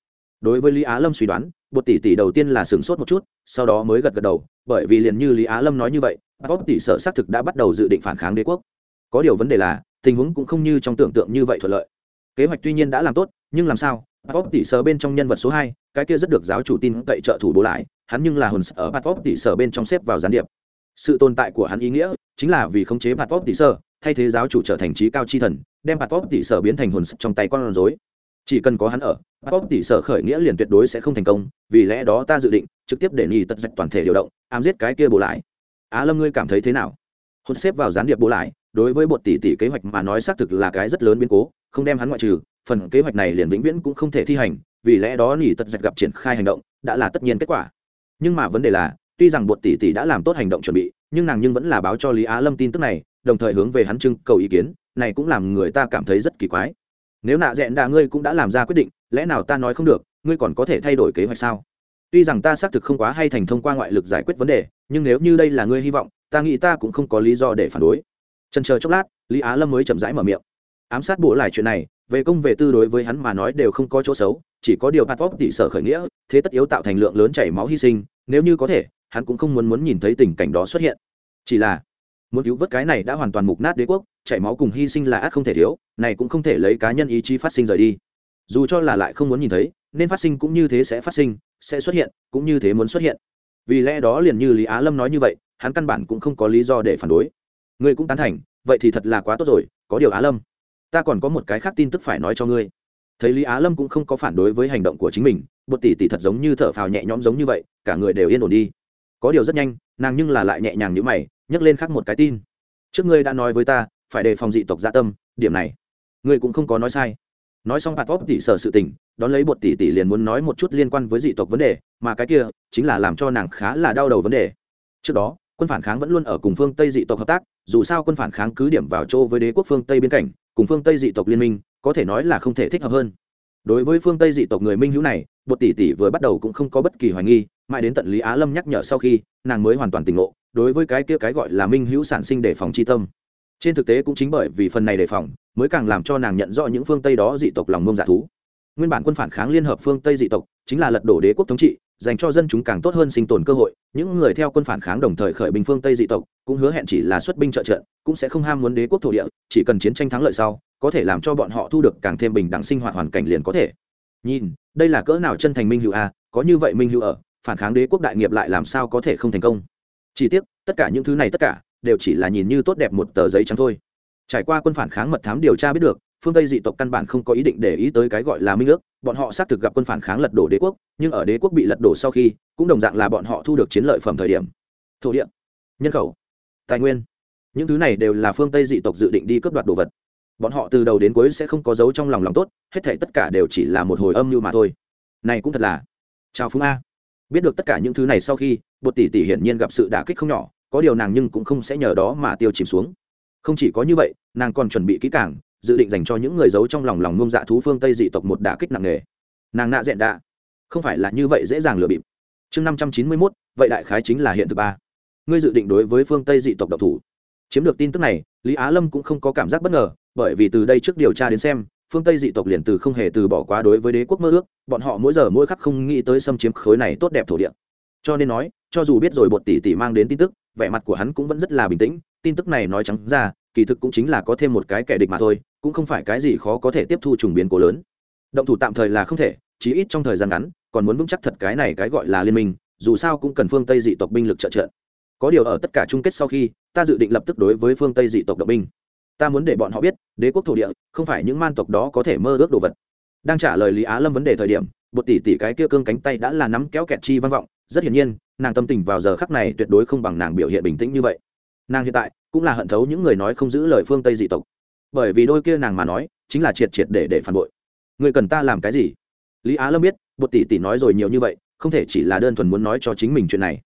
Đối với lý á lâm suy đoán, bột tỷ tỷ đầu tiên là sửng sốt một chút, sau đó mới gật gật đầu, bởi vì liền như lý á lâm nói như vậy bốt tỷ sở xác thực đã bắt đầu dự định phản kháng đế quốc. Có điều vấn đề là, tình huống cũng không như trong tưởng tượng như vậy thuận lợi. Kế hoạch tuy nhiên đã làm tốt, nhưng làm sao? Bốt tỷ sở bên trong nhân vật số hai cái kia rất được giáo chủ tin cậy trợ thủ bố lại, hắn nhưng là hồn ở bốt tỷ sở bên trong xếp vào gián điệp. Sự tồn tại của hắn ý nghĩa chính là vì khống chế bốt tỷ sở, thay thế giáo chủ trở thành trí cao chi thần, đem bốt tỷ sở biến thành hồn trong tay con rối. Chỉ cần có hắn ở pop tỷ sở khởi nghĩa liền tuyệt đối sẽ không thành công, vì lẽ đó ta dự định trực tiếp để nhì tật dạch toàn thể điều động, ám giết cái kia bố lại. Á lâm ngươi cảm thấy thế nào? Hôn xếp vào gián điệp bố lại, đối với bột tỷ tỷ kế hoạch mà nói xác thực là cái rất lớn biến cố, không đem hắn ngoại trừ, phần kế hoạch này liền vĩnh viễn cũng không thể thi hành vì lẽ đó nỉ tật dạch gặp triển khai hành động đã là tất nhiên kết quả. Nhưng mà vấn đề là, tuy rằng bột tỷ tỷ đã làm tốt hành động chuẩn bị, nhưng nàng nhưng vẫn là báo cho lý á lâm tin tức này, đồng thời hướng về hắn trưng cầu ý kiến, này cũng làm người ta cảm thấy rất kỳ quái. Nếu nạ dẹn đà ngươi cũng đã làm ra quyết định, lẽ nào ta nói không được, ngươi còn có thể thay đổi kế hoạch sao? Tuy rằng ta xác thực không quá hay thành thông qua ngoại lực giải quyết vấn đề, nhưng nếu như đây là ngươi hy vọng, ta nghĩ ta cũng không có lý do để phản đối. Trần chờ chốc lát, lý á lâm mới chậm rãi mở miệng. Ám sát bộ lại chuyện này, về công về tư đối với hắn mà nói đều không có chỗ xấu chỉ có điều patpop tỷ sở khởi nghĩa, thế tất yếu tạo thành lượng lớn chảy máu hy sinh, nếu như có thể, hắn cũng không muốn muốn nhìn thấy tình cảnh đó xuất hiện. Chỉ là, muốn cứu vớt cái này đã hoàn toàn mục nát đế quốc, chảy máu cùng hy sinh là ác không thể thiếu, này cũng không thể lấy cá nhân ý chí phát sinh rời đi. Dù cho là lại không muốn nhìn thấy, nên phát sinh cũng như thế sẽ phát sinh, sẽ xuất hiện, cũng như thế muốn xuất hiện. Vì lẽ đó liền như lý á lâm nói như vậy, hắn căn bản cũng không có lý do để phản đối. Ngươi cũng tán thành, vậy thì thật là quá tốt rồi, có điều á lâm, ta còn có một cái khác tin tức phải nói cho ngươi thấy lý á lâm cũng không có phản đối với hành động của chính mình bột tỷ tỷ thật giống như thở phào nhẹ nhõm giống như vậy, cả người đều yên ổn đi. Có điều rất nhanh, nàng nhưng là lại nhẹ nhàng như mày, nhấc lên khác một cái tin. Trước ngươi đã nói với ta, phải đề phòng dị tộc gia tâm, điểm này, ngươi cũng không có nói sai. Nói xong hạt vóc tỷ sở sự tình, đón lấy bột tỷ tỷ liền muốn nói một chút liên quan với dị tộc vấn đề, mà cái kia chính là làm cho nàng khá là đau đầu vấn đề. Trước đó, quân phản kháng vẫn luôn ở cùng phương tây dị tộc hợp tác, dù sao quân phản kháng cứ điểm vào chỗ với đế quốc phương tây biên cảnh cùng phương tây dị tộc liên minh có thể nói là không thể thích hợp hơn. Đối với phương tây dị tộc người minh hữu này, bột tỷ tỷ vừa bắt đầu cũng không có bất kỳ hoài nghi, mãi đến tận lý á lâm nhắc nhở sau khi, nàng mới hoàn toàn tỉnh ngộ, đối với cái kia cái gọi là minh hữu sản sinh đề phòng c h i tâm. Trên thực tế cũng chính bởi vì phần này đề phòng, mới càng làm cho nàng nhận rõ những phương tây đó dị tộc lòng mông giả thú. Nguyên bản quân phản kháng liên hợp phương tây dị tộc, chính là lật đổ đế quốc thống trị dành cho dân chúng càng tốt hơn sinh tồn cơ hội. Những người theo quân phản kháng đồng thời khởi binh phương tây dị tộc, cũng hứa hẹn chỉ là xuất binh trợ trận, cũng sẽ không ham muốn đế quốc thổ địa, chỉ cần chiến tranh thắng lợi sau, có thể làm cho bọn họ thu được càng thêm bình đẳng sinh hoạt hoàn cảnh liền có thể. Nhìn, đây là cỡ nào chân thành minh hữu a, có như vậy minh hữu ở, phản kháng đế quốc đại nghiệp lại làm sao có thể không thành công? Chỉ tiếc, tất cả những thứ này tất cả, đều chỉ là nhìn như tốt đẹp một tờ giấy trắng thôi. Trải qua quân phản kháng mật thám điều tra biết được phương tây dị tộc căn bản không có ý định để ý tới cái gọi là minh ước, bọn họ xác thực gặp quân phản kháng lật đổ đế quốc, nhưng ở đế quốc bị lật đổ sau khi, cũng đồng dạng là bọn họ thu được chiến lợi phẩm thời điểm. Thổ địa, nhân khẩu, tài nguyên, những thứ này đều là phương tây dị tộc dự định đi cướp đoạt đồ vật. Bọn họ từ đầu đến cuối sẽ không có dấu trong lòng lòng tốt, hết thể tất cả đều chỉ là một hồi âm mưu mà thôi. Này cũng thật là, chào phúng a. Biết được tất cả những thứ này sau khi, bột tỷ tỷ hiển nhiên gặp sự đả kích không nhỏ, có điều nàng nhưng cũng không sẽ nhờ đó mà tiêu chìm xuống. Không chỉ có như vậy, nàng còn chuẩn bị kỹ càng dự định dành cho những người giấu trong lòng lòng ngông dạ thú phương tây dị tộc một đả kích nặng nề. Nàng nạ dẹn đạ. Không phải là như vậy dễ dàng lừa bịp. Chương năm trăm chín mươi mốt, vậy đại khái chính là hiện thực ba. Ngươi dự định đối với phương tây dị tộc độc thủ. Chiếm được tin tức này, lý á lâm cũng không có cảm giác bất ngờ, bởi vì từ đây trước điều tra đến xem, phương tây dị tộc liền từ không hề từ bỏ quá đối với đế quốc mơ ước, bọn họ mỗi giờ mỗi khắc không nghĩ tới xâm chiếm khối này tốt đẹp thổ địa. Cho nên nói, cho dù biết rồi bột tỷ tỷ mang đến tin tức, vẻ mặt của hắn cũng vẫn rất là bình tĩnh, tin tức này nói trắng ra kỳ thực cũng chính là có thêm một cái kẻ địch mà thôi, cũng không phải cái gì khó có thể tiếp thu trùng biến cố lớn. Động thủ tạm thời là không thể, chí ít trong thời gian ngắn, còn muốn vững chắc thật cái này cái gọi là liên minh, dù sao cũng cần phương tây dị tộc binh lực trợ trợ. Có điều ở tất cả chung kết sau khi, ta dự định lập tức đối với phương tây dị tộc động binh. Ta muốn để bọn họ biết, đế quốc thổ địa, không phải những man tộc đó có thể mơ ước đồ vật. Đang trả lời lý á lâm vấn đề thời điểm, một tỷ tỷ cái kia cương cánh tay đã là nắm kéo kẹt chi văn vọng. Rất hiển nhiên, nàng tâm tình vào giờ khắc này tuyệt đối không bằng nàng biểu hiện bình tĩnh như vậy nàng hiện tại cũng là hận thấu những người nói không giữ lời phương tây dị tộc bởi vì đôi kia nàng mà nói chính là triệt triệt để để phản bội người cần ta làm cái gì lý á lâm biết bột tỷ tỷ nói rồi nhiều như vậy không thể chỉ là đơn thuần muốn nói cho chính mình chuyện này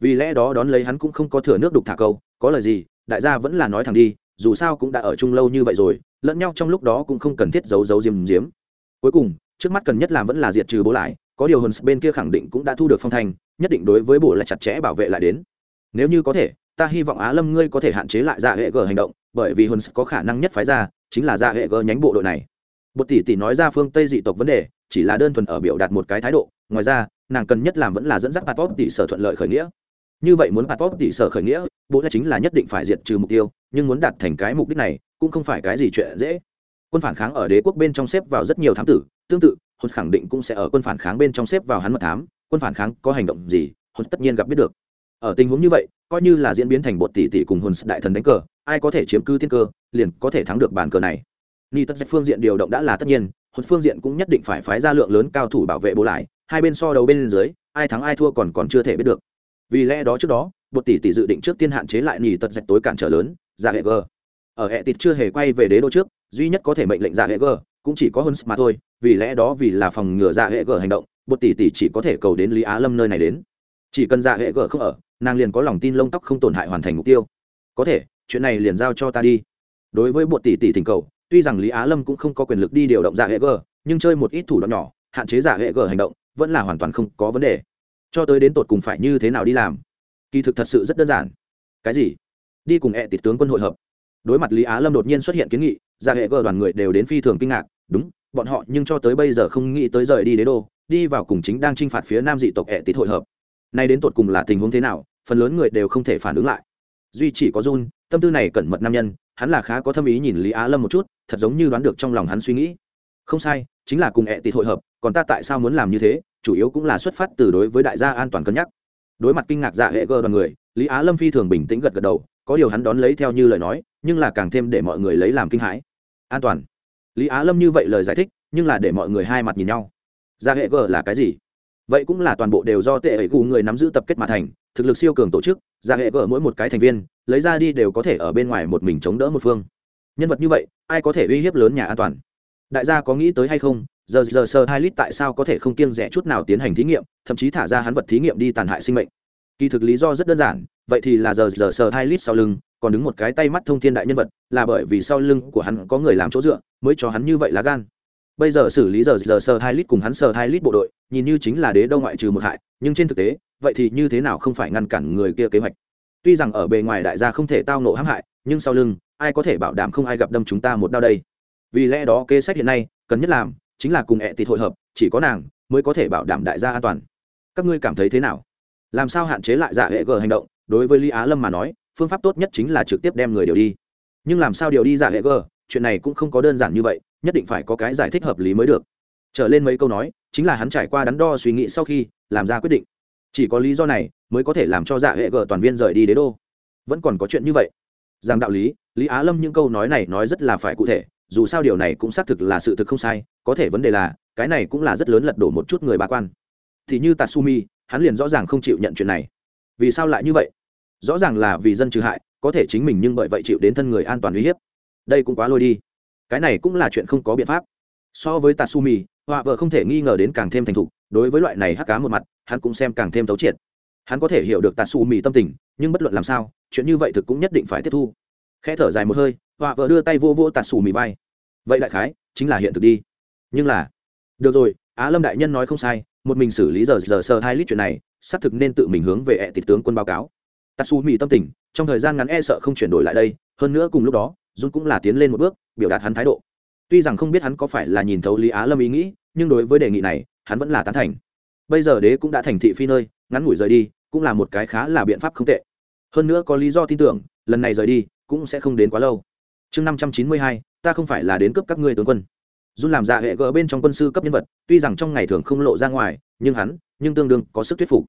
vì lẽ đó đón lấy hắn cũng không có thừa nước đục thả câu có lời gì đại gia vẫn là nói thẳng đi dù sao cũng đã ở chung lâu như vậy rồi lẫn nhau trong lúc đó cũng không cần thiết giấu giấu diếm diếm cuối cùng trước mắt cần nhất làm vẫn là diệt trừ bố lại có điều hồn bên kia khẳng định cũng đã thu được phong thanh nhất định đối với bộ là chặt chẽ bảo vệ lại đến nếu như có thể ta hy vọng á lâm ngươi có thể hạn chế lại dạ hệ g hành động, bởi vì hồn có khả năng nhất phái ra, chính là dạ hệ g nhánh bộ đội này. Bột tỷ tỷ nói ra phương tây dị tộc vấn đề, chỉ là đơn thuần ở biểu đạt một cái thái độ, ngoài ra, nàng cần nhất làm vẫn là dẫn dắt patop tỷ sở thuận lợi khởi nghĩa. Như vậy muốn patop tỷ sở khởi nghĩa bộ là chính là nhất định phải diệt trừ mục tiêu, nhưng muốn đạt thành cái mục đích này, cũng không phải cái gì chuyện dễ. Quân phản kháng ở đế quốc bên trong xếp vào rất nhiều thám tử, tương tự hồn khẳng định cũng sẽ ở quân phản kháng bên trong xếp vào hắn mật thám. Quân phản kháng có hành động gì hồn tất nhiên gặp biết được ở tình huống như vậy, coi như là diễn biến thành bột tỷ tỷ cùng hồn đại thần đánh cờ, ai có thể chiếm cư thiên cơ, liền có thể thắng được bàn cờ này. Ni tất phương diện điều động đã là tất nhiên, hồn phương diện cũng nhất định phải phái ra lượng lớn cao thủ bảo vệ bố lại, hai bên so đầu bên dưới, ai thắng ai thua còn còn chưa thể biết được. Vì lẽ đó trước đó, bột tỷ tỷ dự định trước tiên hạn chế lại nỉ tật dạch tối cản trở lớn giả hệ g. Ở hệ tịt chưa hề quay về đế đô trước, duy nhất có thể mệnh lệnh giả hệ g cũng chỉ có hơn mà thôi, vì lẽ đó vì là phòng ngừa giả hệ g hành động, bột tỷ tỷ chỉ có thể cầu đến lý á lâm nơi này đến. Chỉ cần giả hệ g không ở nàng liền có lòng tin lông tóc không tổn hại hoàn thành mục tiêu. Có thể, chuyện này liền giao cho ta đi. Đối với bột tỷ tỷ thỉnh cầu, tuy rằng lý á lâm cũng không có quyền lực đi điều động giả hệ g nhưng chơi một ít thủ đoạn nhỏ, hạn chế giả hệ g hành động, vẫn là hoàn toàn không có vấn đề. Cho tới đến tột cùng phải như thế nào đi làm? Kỳ thực thật sự rất đơn giản. Cái gì? Đi cùng ẹ tịt tướng quân hội hợp. Đối mặt lý á lâm đột nhiên xuất hiện kiến nghị, giả hệ g đoàn người đều đến phi thường kinh ngạc. Đúng, bọn họ nhưng cho tới bây giờ không nghĩ tới rời đi đế đô, đi vào cùng chính đang t r i n h phạt phía nam dị tộc ẹ tịt hội hợp. Nay đến tột cùng là tình huống thế nào? Phần lớn người đều không thể phản ứng lại. Duy chỉ có run tâm tư này cẩn mật nam nhân, hắn là khá có tâm ý nhìn lý á lâm một chút, thật giống như đoán được trong lòng hắn suy nghĩ. Không sai, chính là cùng ẹ tịt hội hợp, còn ta tại sao muốn làm như thế, chủ yếu cũng là xuất phát từ đối với đại gia an toàn cân nhắc. Đối mặt kinh ngạc dạ hệ gờ đoàn người, lý á lâm phi thường bình tĩnh gật gật đầu, có điều hắn đón lấy theo như lời nói, nhưng là càng thêm để mọi người lấy làm kinh hãi. An toàn. Lý á lâm như vậy lời giải thích, nhưng là để mọi người hai mặt nhìn nhau. Dạ hệ gờ là cái gì? Vậy cũng là toàn bộ đều do tệ ấy gù người nắm giữ tập kết mà thành, thực lực siêu cường tổ chức, ra hệ gỡ mỗi một cái thành viên, lấy ra đi đều có thể ở bên ngoài một mình chống đỡ một phương. Nhân vật như vậy, ai có thể uy hiếp lớn nhà an toàn? Đại gia có nghĩ tới hay không? Giờ giờ sơ hai lít tại sao có thể không kiêng rẻ chút nào tiến hành thí nghiệm, thậm chí thả ra hắn vật thí nghiệm đi tàn hại sinh mệnh? Kỳ thực lý do rất đơn giản, vậy thì là giờ giờ sơ hai lít sau lưng, còn đứng một cái tay mắt thông thiên đại nhân vật, là bởi vì sau lưng của hắn có người làm chỗ dựa, mới cho hắn như vậy lá gan bây giờ xử lý giờ giờ sơ hai lít cùng hắn sơ hai lít bộ đội, nhìn như chính là đế đâu ngoại trừ một hại, nhưng trên thực tế, vậy thì như thế nào không phải ngăn cản người kia kế hoạch? Tuy rằng ở bề ngoài đại gia không thể tao nộ hãm hại, nhưng sau lưng, ai có thể bảo đảm không ai gặp đâm chúng ta một đau đây? Vì lẽ đó kế sách hiện nay, cần nhất làm, chính là cùng ẹ tịt hội hợp, chỉ có nàng mới có thể bảo đảm đại gia an toàn. Các ngươi cảm thấy thế nào? Làm sao hạn chế lại giả hệ g hành động? Đối với lý á lâm mà nói, phương pháp tốt nhất chính là trực tiếp đem người điều đi. Nhưng làm sao điều đi giả hệ g chuyện này cũng không có đơn giản như vậy nhất định phải có cái giải thích hợp lý mới được. Trở lên mấy câu nói, chính là hắn trải qua đắn đo suy nghĩ sau khi làm ra quyết định. Chỉ có lý do này mới có thể làm cho dạ hệ gờ toàn viên rời đi đế đô. Vẫn còn có chuyện như vậy. Rằng đạo lý lý á lâm những câu nói này nói rất là phải cụ thể, dù sao điều này cũng xác thực là sự thực không sai, có thể vấn đề là, cái này cũng là rất lớn lật đổ một chút người bà quan. Thì như tatsumi, hắn liền rõ ràng không chịu nhận chuyện này. Vì sao lại như vậy? Rõ ràng là vì dân trừ hại, có thể chính mình nhưng bởi vậy chịu đến thân người an toàn uy hiếp. Đây cũng quá lôi đi cái này cũng là chuyện không có biện pháp. So với tatsumi, họa vợ không thể nghi ngờ đến càng thêm thành thục, đối với loại này hắc cá một mặt, hắn cũng xem càng thêm thấu triệt. Hắn có thể hiểu được tatsumi tâm tình, nhưng bất luận làm sao, chuyện như vậy thực cũng nhất định phải tiếp thu. Khẽ thở dài một hơi, họa vợ đưa tay vô vô tatsumi vai. Vậy đại khái, chính là hiện thực đi. Nhưng là, được rồi, á lâm đại nhân nói không sai, một mình xử lý giờ giờ sơ hai lít chuyện này, xác thực nên tự mình hướng về ẹ tịt tướng quân báo cáo. Tatsumi tâm tình, trong thời gian ngắn e sợ không chuyển đổi lại đây, hơn nữa cùng lúc đó dun cũng là tiến lên một bước biểu đạt hắn thái độ. Tuy rằng không biết hắn có phải là nhìn thấu lý á lâm ý nghĩ nhưng đối với đề nghị này hắn vẫn là tán thành. Bây giờ đế cũng đã thành thị phi nơi ngắn ngủi rời đi cũng là một cái khá là biện pháp không tệ. Hơn nữa có lý do tin tưởng lần này rời đi cũng sẽ không đến quá lâu. Chương năm trăm chín mươi hai ta không phải là đến cướp các ngươi tướng quân. Jun làm dạ hệ gỡ bên trong quân sư cấp nhân vật, tuy rằng trong ngày thường không lộ ra ngoài, nhưng hắn, nhưng tương đương có sức thuyết phục.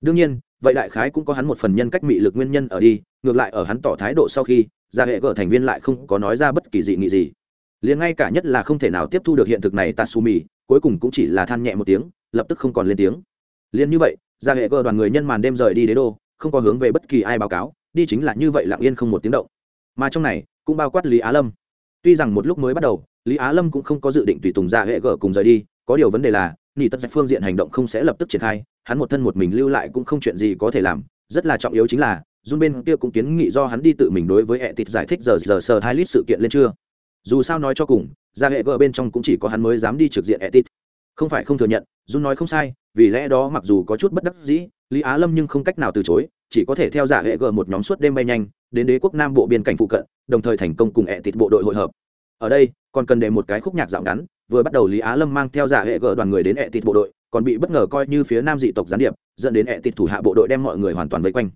Đương nhiên, vậy đại khái cũng có hắn một phần nhân cách mị lực nguyên nhân ở đi, ngược lại ở hắn tỏ thái độ sau khi, gia hệ gở thành viên lại không có nói ra bất kỳ dị nghị gì. Liền ngay cả nhất là không thể nào tiếp thu được hiện thực này Tatsumi, cuối cùng cũng chỉ là than nhẹ một tiếng, lập tức không còn lên tiếng. liền như vậy, gia hệ gở đoàn người nhân màn đêm rời đi đế đô, không có hướng về bất kỳ ai báo cáo, đi chính là như vậy lặng yên không một tiếng động. Mà trong này, cũng bao quát Lý Á Lâm. Tuy rằng một lúc mới bắt đầu, lý á lâm cũng không có dự định tùy tùng gia hệ gở cùng rời đi có điều vấn đề là nỉ tất phương diện hành động không sẽ lập tức triển khai, hắn một thân một mình lưu lại cũng không chuyện gì có thể làm, rất là trọng yếu chính là, Jun bên kia cũng kiến nghị do hắn đi tự mình đối với hệ tịt giải thích giờ giờ sờ hai lít sự kiện lên chưa. Dù sao nói cho cùng, ra hệ gờ bên trong cũng chỉ có hắn mới dám đi trực diện hệ tịt không phải không thừa nhận, Jun nói không sai, vì lẽ đó mặc dù có chút bất đắc dĩ, lý á lâm nhưng không cách nào từ chối, chỉ có thể theo giả hệ gờ một nhóm suốt đêm bay nhanh, đến đế quốc nam bộ biên cảnh phụ cận, đồng thời thành công cùng hệ tịt bộ đội hội hợp. Ở đây, còn cần để một cái khúc nhạc dạo ngắn vừa bắt đầu lý á lâm mang theo giả hệ gỡ đoàn người đến ẹ tịt bộ đội, còn bị bất ngờ coi như phía nam dị tộc gián điệp, dẫn đến ẹ tịt thủ hạ bộ đội đem mọi người hoàn toàn vây quanh.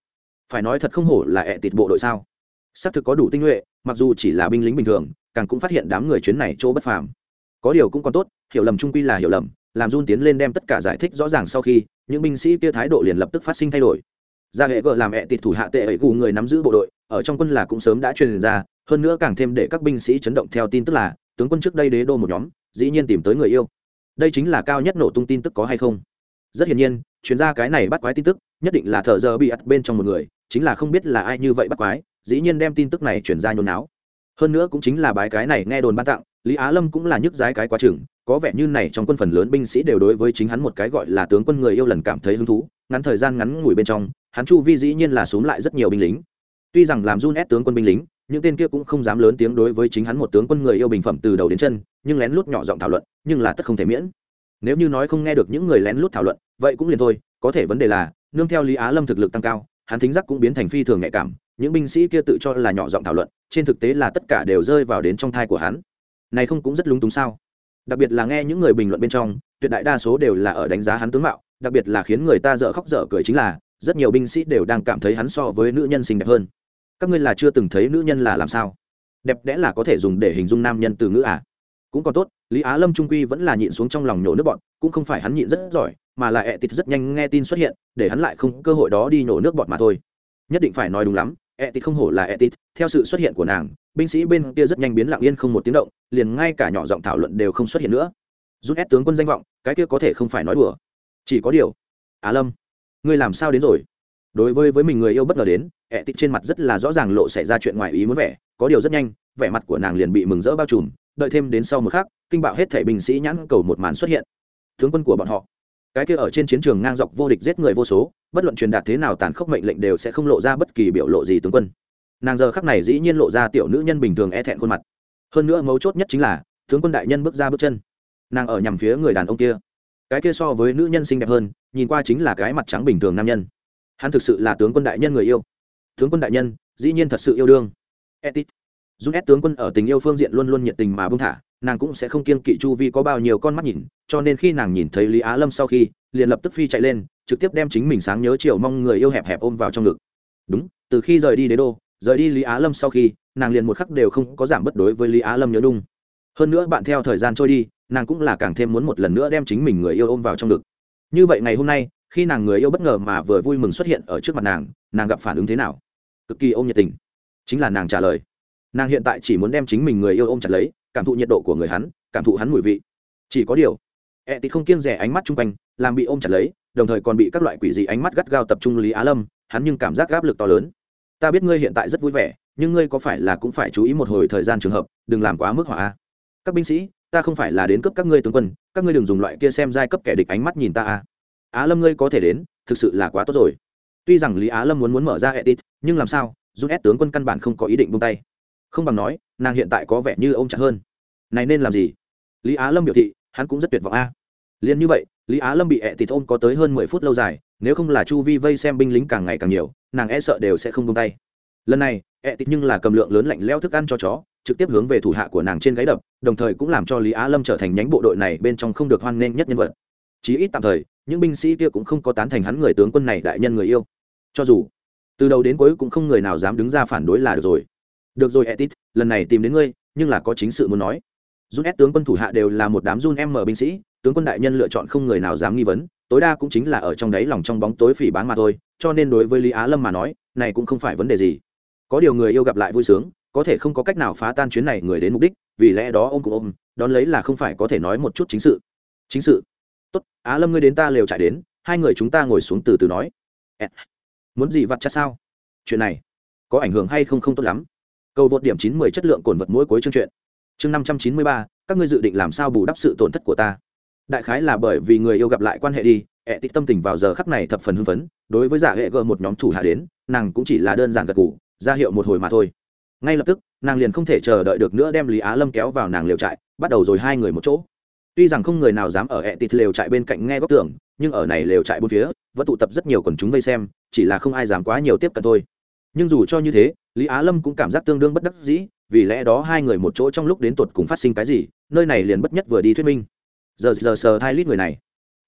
Phải nói thật không hổ là ẹ tịt bộ đội sao? Xác thực có đủ tinh nhuệ, mặc dù chỉ là binh lính bình thường, càng cũng phát hiện đám người chuyến này chỗ bất phàm. Có điều cũng còn tốt, hiểu lầm trung quy là hiểu lầm, làm run tiến lên đem tất cả giải thích rõ ràng sau khi, những binh sĩ kia thái độ liền lập tức phát sinh thay đổi. Ra hệ gợ làm ẹ tịt thủ hạ tệ ấy gù người nắm giữ bộ đội, ở trong quân là cũng sớm đã truyền ra, hơn nữa càng thêm để các binh sĩ chấn động theo tin tức là, tướng quân trước đây đế đô một nhóm dĩ nhiên tìm tới người yêu. Đây chính là cao nhất nổ tung tin tức có hay không? Rất hiển nhiên, chuyên gia cái này bắt quái tin tức, nhất định là thợ giờ bị ắt bên trong một người, chính là không biết là ai như vậy bắt quái, dĩ nhiên đem tin tức này chuyển ra nhốn náo. Hơn nữa cũng chính là bái cái này nghe đồn ban tặng, lý á lâm cũng là nhức giái cái quá chừng, có vẻ như này trong quân phần lớn binh sĩ đều đối với chính hắn một cái gọi là tướng quân người yêu lần cảm thấy hứng thú, ngắn thời gian ngắn ngủi bên trong, hắn chu vi dĩ nhiên là xuống lại rất nhiều binh lính. Tuy rằng làm run ép tướng quân binh lính những tên kia cũng không dám lớn tiếng đối với chính hắn một tướng quân người yêu bình phẩm từ đầu đến chân, nhưng lén lút nhỏ giọng thảo luận, nhưng là tất không thể miễn. Nếu như nói không nghe được những người lén lút thảo luận, vậy cũng liền thôi, có thể vấn đề là, nương theo lý á lâm thực lực tăng cao, hắn thính giác cũng biến thành phi thường nhạy cảm, những binh sĩ kia tự cho là nhỏ giọng thảo luận, trên thực tế là tất cả đều rơi vào đến trong thai của hắn. Này không cũng rất lúng túng sao? Đặc biệt là nghe những người bình luận bên trong, tuyệt đại đa số đều là ở đánh giá hắn tướng mạo, đặc biệt là khiến người ta dở khóc dở cười chính là, rất nhiều binh sĩ đều đang cảm thấy hắn so với nữ nhân xinh đẹp hơn các ngươi là chưa từng thấy nữ nhân là làm sao? Đẹp đẽ là có thể dùng để hình dung nam nhân từ ngữ à? Cũng còn tốt, lý á lâm trung quy vẫn là nhịn xuống trong lòng nhổ nước bọn, cũng không phải hắn nhịn rất giỏi, mà là ẹ tịt rất nhanh nghe tin xuất hiện, để hắn lại không cơ hội đó đi nhổ nước bọt mà thôi. Nhất định phải nói đúng lắm ẹ tịt không hổ là ẹ tịt theo sự xuất hiện của nàng, binh sĩ bên kia rất nhanh biến lặng yên không một tiếng động, liền ngay cả nhỏ giọng thảo luận đều không xuất hiện nữa. Rút ép tướng quân danh vọng, cái kia có thể không phải nói đùa. Chỉ có điều, á lâm, ngươi làm sao đến rồi? Đối với với mình người yêu bất ngờ đến ẹ tịt trên mặt rất là rõ ràng lộ xảy ra chuyện ngoài ý muốn vẻ, có điều rất nhanh, vẻ mặt của nàng liền bị mừng rỡ bao trùm, đợi thêm đến sau một khắc, kinh bạo hết thể binh sĩ nhãn cầu một màn xuất hiện. Tướng quân của bọn họ, cái kia ở trên chiến trường ngang dọc vô địch giết người vô số, bất luận truyền đạt thế nào tàn khốc mệnh lệnh đều sẽ không lộ ra bất kỳ biểu lộ gì tướng quân. Nàng giờ khắc này dĩ nhiên lộ ra tiểu nữ nhân bình thường e thẹn khuôn mặt. Hơn nữa mấu chốt nhất chính là, tướng quân đại nhân bước ra bước chân. Nàng ở nhằm phía người đàn ông kia. Cái kia so với nữ nhân xinh đẹp hơn, nhìn qua chính là cái mặt trắng bình thường nam nhân. Hắn thực sự là tướng quân đại nhân người yêu tướng quân đại nhân, dĩ nhiên thật sự yêu đương. Etit. Giúp ép tướng quân ở tình yêu phương diện luôn luôn nhiệt tình mà bưng thả, nàng cũng sẽ không kiêng kỵ chu vi có bao nhiêu con mắt nhìn, cho nên khi nàng nhìn thấy lý á lâm sau khi, liền lập tức phi chạy lên, trực tiếp đem chính mình sáng nhớ chiều mong người yêu hẹp hẹp ôm vào trong ngực. Đúng, từ khi rời đi đế đô, rời đi lý á lâm sau khi, nàng liền một khắc đều không có giảm bất đối với lý á lâm nhớ đung hơn nữa bạn theo thời gian trôi đi, nàng cũng là càng thêm muốn một lần nữa đem chính mình người yêu ôm vào trong ngực. Như vậy ngày hôm nay khi nàng người yêu bất ngờ mà vừa vui mừng xuất hiện ở trước mặt nàng nàng gặp phản ứng thế nào? Cực kỳ ôm nhiệt tình. Chính là nàng trả lời. Nàng hiện tại chỉ muốn đem chính mình người yêu ôm chặt lấy, cảm thụ nhiệt độ của người hắn, cảm thụ hắn mùi vị. Chỉ có điều, ẹ thì không kiêng rẻ ánh mắt chung quanh, làm bị ôm chặt lấy, đồng thời còn bị các loại quỷ dị ánh mắt gắt gao tập trung lý á lâm, hắn nhưng cảm giác áp lực to lớn. Ta biết ngươi hiện tại rất vui vẻ, nhưng ngươi có phải là cũng phải chú ý một hồi thời gian trường hợp, đừng làm quá mức hỏa các binh sĩ, ta không phải là đến cấp các ngươi tướng quân, các ngươi đừng dùng loại kia xem giai cấp kẻ địch ánh mắt nhìn ta à á lâm ngươi có thể đến, thực sự là quá tốt rồi. Tuy rằng lý á lâm muốn muốn mở ra edit nhưng làm sao giúp ép tướng quân căn bản không có ý định buông tay. Không bằng nói, nàng hiện tại có vẻ như ông chặt hơn. Này nên làm gì? Lý á lâm biểu thị, hắn cũng rất tuyệt vọng a. Liền như vậy, lý á lâm bị ẹ tịt ôm có tới hơn mười phút lâu dài, nếu không là chu vi vây xem binh lính càng ngày càng nhiều, nàng e sợ đều sẽ không buông tay. Lần này ẹ tịt nhưng là cầm lượng lớn lạnh leo thức ăn cho chó, trực tiếp hướng về thủ hạ của nàng trên gáy đập, đồng thời cũng làm cho lý á lâm trở thành nhánh bộ đội này bên trong không được hoan nghênh nhất nhân vật chí ít tạm thời, những binh sĩ kia cũng không có tán thành hắn người tướng quân này đại nhân người yêu. Cho dù, từ đầu đến cuối cũng không người nào dám đứng ra phản đối là được rồi. Được rồi, etit, lần này tìm đến ngươi, nhưng là có chính sự muốn nói. Run ép tướng quân thủ hạ đều là một đám run em binh sĩ, tướng quân đại nhân lựa chọn không người nào dám nghi vấn, tối đa cũng chính là ở trong đáy lòng trong bóng tối phỉ bán mà thôi, cho nên đối với lý á lâm mà nói, này cũng không phải vấn đề gì. Có điều người yêu gặp lại vui sướng, có thể không có cách nào phá tan chuyến này người đến mục đích, vì lẽ đó ông cũng ôm, đón lấy là không phải có thể nói một chút chính sự. Chính sự tốt, á lâm ngươi đến ta lều chạy đến, hai người chúng ta ngồi xuống từ từ nói. Muốn gì vặt chặt sao? Chuyện này có ảnh hưởng hay không không tốt lắm. Cầu vượt điểm chín mươi chất lượng cồn vật mỗi cuối chương chuyện. Chương năm trăm chín mươi ba, các ngươi dự định làm sao bù đắp sự tổn thất của ta? Đại khái là bởi vì người yêu gặp lại quan hệ đi ẹ tịch tâm tình vào giờ khắc này thập phần hưng phấn, đối với giả hệ gờ một nhóm thủ hạ đến, nàng cũng chỉ là đơn giản gật ngủ ra hiệu một hồi mà thôi. Ngay lập tức, nàng liền không thể chờ đợi được nữa đem lý á lâm kéo vào nàng liều trại, bắt đầu rồi hai người một chỗ tuy rằng không người nào dám ở ẹ tịt lều trại bên cạnh nghe góc tưởng nhưng ở này lều trại bốn phía, vẫn tụ tập rất nhiều quần chúng vây xem, chỉ là không ai dám quá nhiều tiếp cận thôi. Nhưng dù cho như thế, lý á lâm cũng cảm giác tương đương bất đắc dĩ, vì lẽ đó hai người một chỗ trong lúc đến tột cùng phát sinh cái gì, nơi này liền bất nhất vừa đi thuyết minh. Giờ giờ sờ hai lít người này.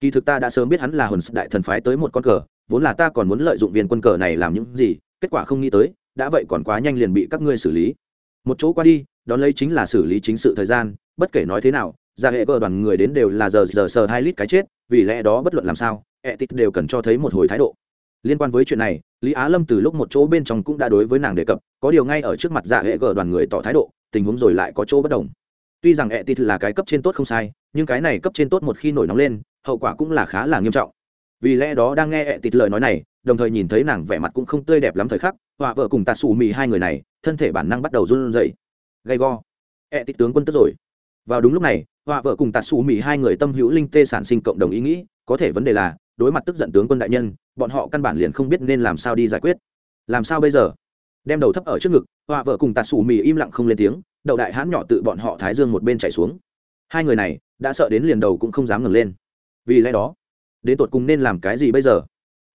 Kỳ thực ta đã sớm biết hắn là hồn đại thần phái tới một con cờ, vốn là ta còn muốn lợi dụng viên quân cờ này làm những gì, kết quả không nghĩ tới, đã vậy còn quá nhanh liền bị các ngươi xử lý. Một chỗ qua đi, đón lấy chính là xử lý chính sự thời gian, bất kể nói thế nào ra hệ cờ đoàn người đến đều là giờ giờ sờ hai lít cái chết, vì lẽ đó bất luận làm sao e tít đều cần cho thấy một hồi thái độ. Liên quan với chuyện này, lý á lâm từ lúc một chỗ bên trong cũng đã đối với nàng đề cập, có điều ngay ở trước mặt dạ hệ gờ đoàn người tỏ thái độ, tình huống rồi lại có chỗ bất đồng. Tuy rằng ẹ tịt là cái cấp trên tốt không sai, nhưng cái này cấp trên tốt một khi nổi nóng lên, hậu quả cũng là khá là nghiêm trọng. Vì lẽ đó đang nghe ẹ tịt lời nói này, đồng thời nhìn thấy nàng vẻ mặt cũng không tươi đẹp lắm thời khắc, họa vợ cùng tạ xù mì hai người này, thân thể bản năng bắt đầu run rẩy. Gay go. Ẹ tịt tướng quân tức rồi. Vào đúng lúc này họa vợ cùng tạ xù mì hai người tâm hữu linh tê sản sinh cộng đồng ý nghĩ có thể vấn đề là đối mặt tức giận tướng quân đại nhân bọn họ căn bản liền không biết nên làm sao đi giải quyết. Làm sao bây giờ? Đem đầu thấp ở trước ngực họa vợ cùng tạt xù mì im lặng không lên tiếng đậu đại hãn nhỏ tự bọn họ thái dương một bên chạy xuống. Hai người này đã sợ đến liền đầu cũng không dám ngẩng lên. Vì lẽ đó đến tột cùng nên làm cái gì bây giờ?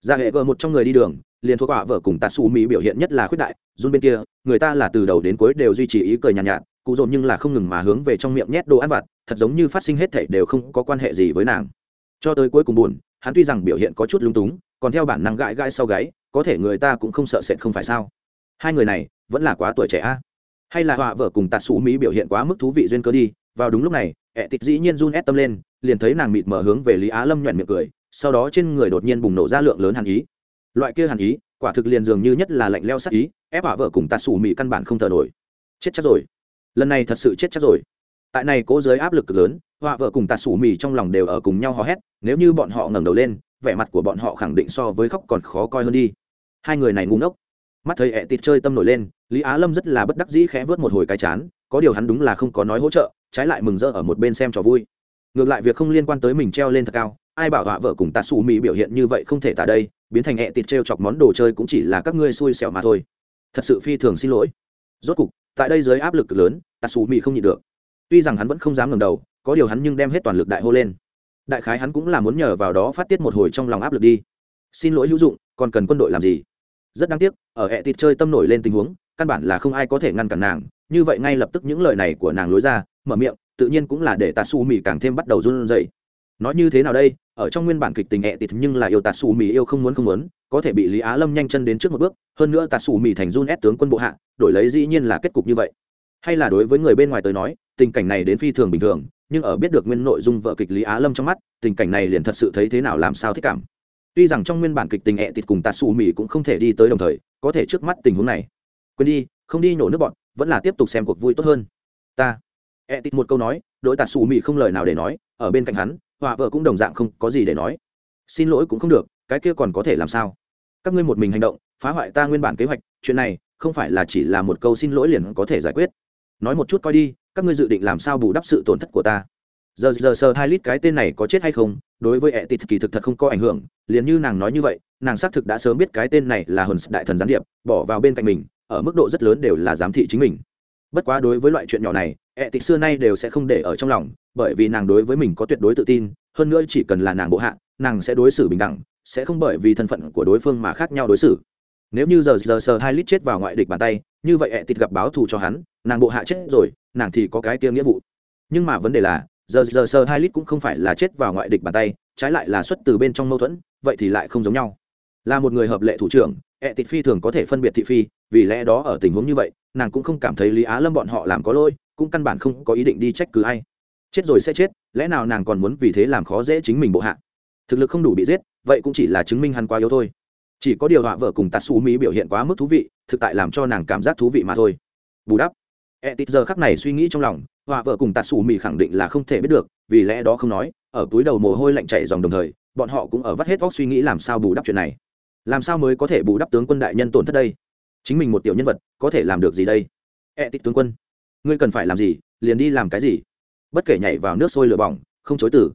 Ra hệ gờ một trong người đi đường liền thuộc họa vợ cùng tạt xù mì biểu hiện nhất là khuyết đại run bên kia người ta là từ đầu đến cuối đều duy trì ý cười nhàn nhạt, nhạt cụ dồn nhưng là không ngừng mà hướng về trong miệng nhét đồ ăn vặt thật giống như phát sinh hết thảy đều không có quan hệ gì với nàng. Cho tới cuối cùng buồn, hắn tuy rằng biểu hiện có chút lung túng, còn theo bản năng gãi gãi sau gáy, có thể người ta cũng không sợ sệt không phải sao? Hai người này, vẫn là quá tuổi trẻ a. Hay là họa vợ cùng tạt xú mỹ biểu hiện quá mức thú vị duyên cơ đi, vào đúng lúc này, ẹ tịt dĩ nhiên run ép tâm lên, liền thấy nàng mịt mở hướng về lý á lâm nhoẹn miệng cười, sau đó trên người đột nhiên bùng nổ ra lượng lớn hàn ý. Loại kia hàn ý, quả thực liền dường như nhất là lạnh leo sắc ý, ép họa vợ cùng tạt xù mỹ căn bản không thở nổi. Chết chắc rồi. Lần này thật sự chết chắc rồi tại này cố giới áp lực cực lớn, họa vợ cùng tạt sủ mì trong lòng đều ở cùng nhau hò hét, nếu như bọn họ ngẩng đầu lên, vẻ mặt của bọn họ khẳng định so với khóc còn khó coi hơn đi. Hai người này ngu ngốc. Mắt thấy ẹ tịt chơi tâm nổi lên, lý á lâm rất là bất đắc dĩ khẽ vớt một hồi cái chán, có điều hắn đúng là không có nói hỗ trợ, trái lại mừng rỡ ở một bên xem trò vui. Ngược lại việc không liên quan tới mình treo lên thật cao, ai bảo họa vợ cùng tạt sủ mì biểu hiện như vậy không thể tả đây, biến thành ẹ tịt trêu chọc món đồ chơi cũng chỉ là các ngươi xui xẻo mà thôi. Thật sự phi thường xin lỗi. Rốt cục, tại đây dưới áp lực lớn tạt sủ mì không nhịn được tuy rằng hắn vẫn không dám ngẩng đầu, có điều hắn nhưng đem hết toàn lực đại hô lên. Đại khái hắn cũng là muốn nhờ vào đó phát tiết một hồi trong lòng áp lực đi. Xin lỗi hữu dụng, còn cần quân đội làm gì? Rất đáng tiếc, ở ẹ tịt chơi tâm nổi lên tình huống, căn bản là không ai có thể ngăn cản nàng, như vậy ngay lập tức những lời này của nàng lối ra, mở miệng, tự nhiên cũng là để tạ su Mị càng thêm bắt đầu run rẩy. Nói như thế nào đây, ở trong nguyên bản kịch tình ẹ tịt nhưng là yêu tạ su Mị yêu không muốn không muốn, có thể bị lý á lâm nhanh chân đến trước một bước, hơn nữa tạ su Mị thành run ép tướng quân bộ hạ, đổi lấy dĩ nhiên là kết cục như vậy. Hay là đối với người bên ngoài tới nói tình cảnh này đến phi thường bình thường, nhưng ở biết được nguyên nội dung vợ kịch lý á lâm trong mắt, tình cảnh này liền thật sự thấy thế nào làm sao thích cảm. Tuy rằng trong nguyên bản kịch tình ẹ tịt cùng tạt xù mì cũng không thể đi tới đồng thời, có thể trước mắt tình huống này. Quên đi, không đi nhổ nước bọn, vẫn là tiếp tục xem cuộc vui tốt hơn. Ta. Ẹ tịt một câu nói đỗi tạt xù mì không lời nào để nói, ở bên cạnh hắn, họa vợ cũng đồng dạng không có gì để nói. Xin lỗi cũng không được, cái kia còn có thể làm sao? Các ngươi một mình hành động, phá hoại ta nguyên bản kế hoạch, chuyện này không phải là chỉ là một câu xin lỗi liền có thể giải quyết. Nói một chút coi đi các ngươi dự định làm sao bù đắp sự tổn thất của ta? Giờ giờ sơ hai lít cái tên này có chết hay không, đối với ẹ tịt kỳ thực thật không có ảnh hưởng, liền như nàng nói như vậy, nàng xác thực đã sớm biết cái tên này là hồn đại thần gián điệp, bỏ vào bên cạnh mình, ở mức độ rất lớn đều là giám thị chính mình. Bất quá đối với loại chuyện nhỏ này ẹ tịt xưa nay đều sẽ không để ở trong lòng, bởi vì nàng đối với mình có tuyệt đối tự tin, hơn nữa chỉ cần là nàng bộ hạ, nàng sẽ đối xử bình đẳng, sẽ không bởi vì thân phận của đối phương mà khác nhau đối xử. Nếu như giờ giờ sờ hai lít chết vào ngoại địch bàn tay, như vậy ẹ tịt gặp báo thù cho hắn, nàng bộ hạ chết rồi nàng thì có cái kia nghĩa vụ. Nhưng mà vấn đề là, giờ giờ sơ hai lít cũng không phải là chết vào ngoại địch bàn tay, trái lại là xuất từ bên trong mâu thuẫn, vậy thì lại không giống nhau. Là một người hợp lệ thủ trưởng, ẹ tịt phi thường có thể phân biệt thị phi, vì lẽ đó ở tình huống như vậy, nàng cũng không cảm thấy lý á lâm bọn họ làm có lỗi, cũng căn bản không có ý định đi trách cứ ai. Chết rồi sẽ chết, lẽ nào nàng còn muốn vì thế làm khó dễ chính mình bộ hạ? Thực lực không đủ bị giết, vậy cũng chỉ là chứng minh hắn quá yếu thôi. Chỉ có điều họa vợ cùng tạt xù mỹ biểu hiện quá mức thú vị, thực tại làm cho nàng cảm giác thú vị mà thôi. Bù đắp e tít giờ khắc này suy nghĩ trong lòng, họa vợ cùng tạt xù mì khẳng định là không thể biết được, vì lẽ đó không nói, ở túi đầu mồ hôi lạnh chảy dòng đồng thời, bọn họ cũng ở vắt hết óc suy nghĩ làm sao bù đắp chuyện này. Làm sao mới có thể bù đắp tướng quân đại nhân tổn thất đây? Chính mình một tiểu nhân vật, có thể làm được gì đây? E tít tướng quân, ngươi cần phải làm gì, liền đi làm cái gì? Bất kể nhảy vào nước sôi lửa bỏng, không chối từ.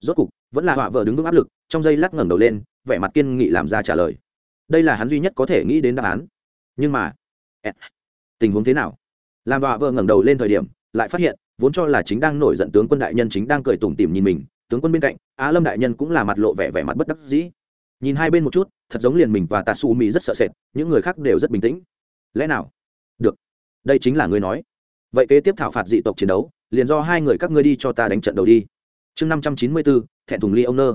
Rốt cục, vẫn là họa vợ đứng vững áp lực, trong giây lắc ngẩng đầu lên, vẻ mặt kiên nghị làm ra trả lời. Đây là hắn duy nhất có thể nghĩ đến đáp án. Nhưng mà e, tình huống thế nào? Làm họa vợ ngẩng đầu lên thời điểm, lại phát hiện, vốn cho là chính đang nổi giận tướng quân đại nhân chính đang cười tủm tỉm nhìn mình, tướng quân bên cạnh, á lâm đại nhân cũng là mặt lộ vẻ vẻ mặt bất đắc dĩ. Nhìn hai bên một chút, thật giống liền mình và tà su mỹ rất sợ sệt, những người khác đều rất bình tĩnh. Lẽ nào? Được. Đây chính là ngươi nói. Vậy kế tiếp thảo phạt dị tộc chiến đấu, liền do hai người các ngươi đi cho ta đánh trận đầu đi. Chương năm trăm chín mươi bốn thẹn thùng ly ông nơ.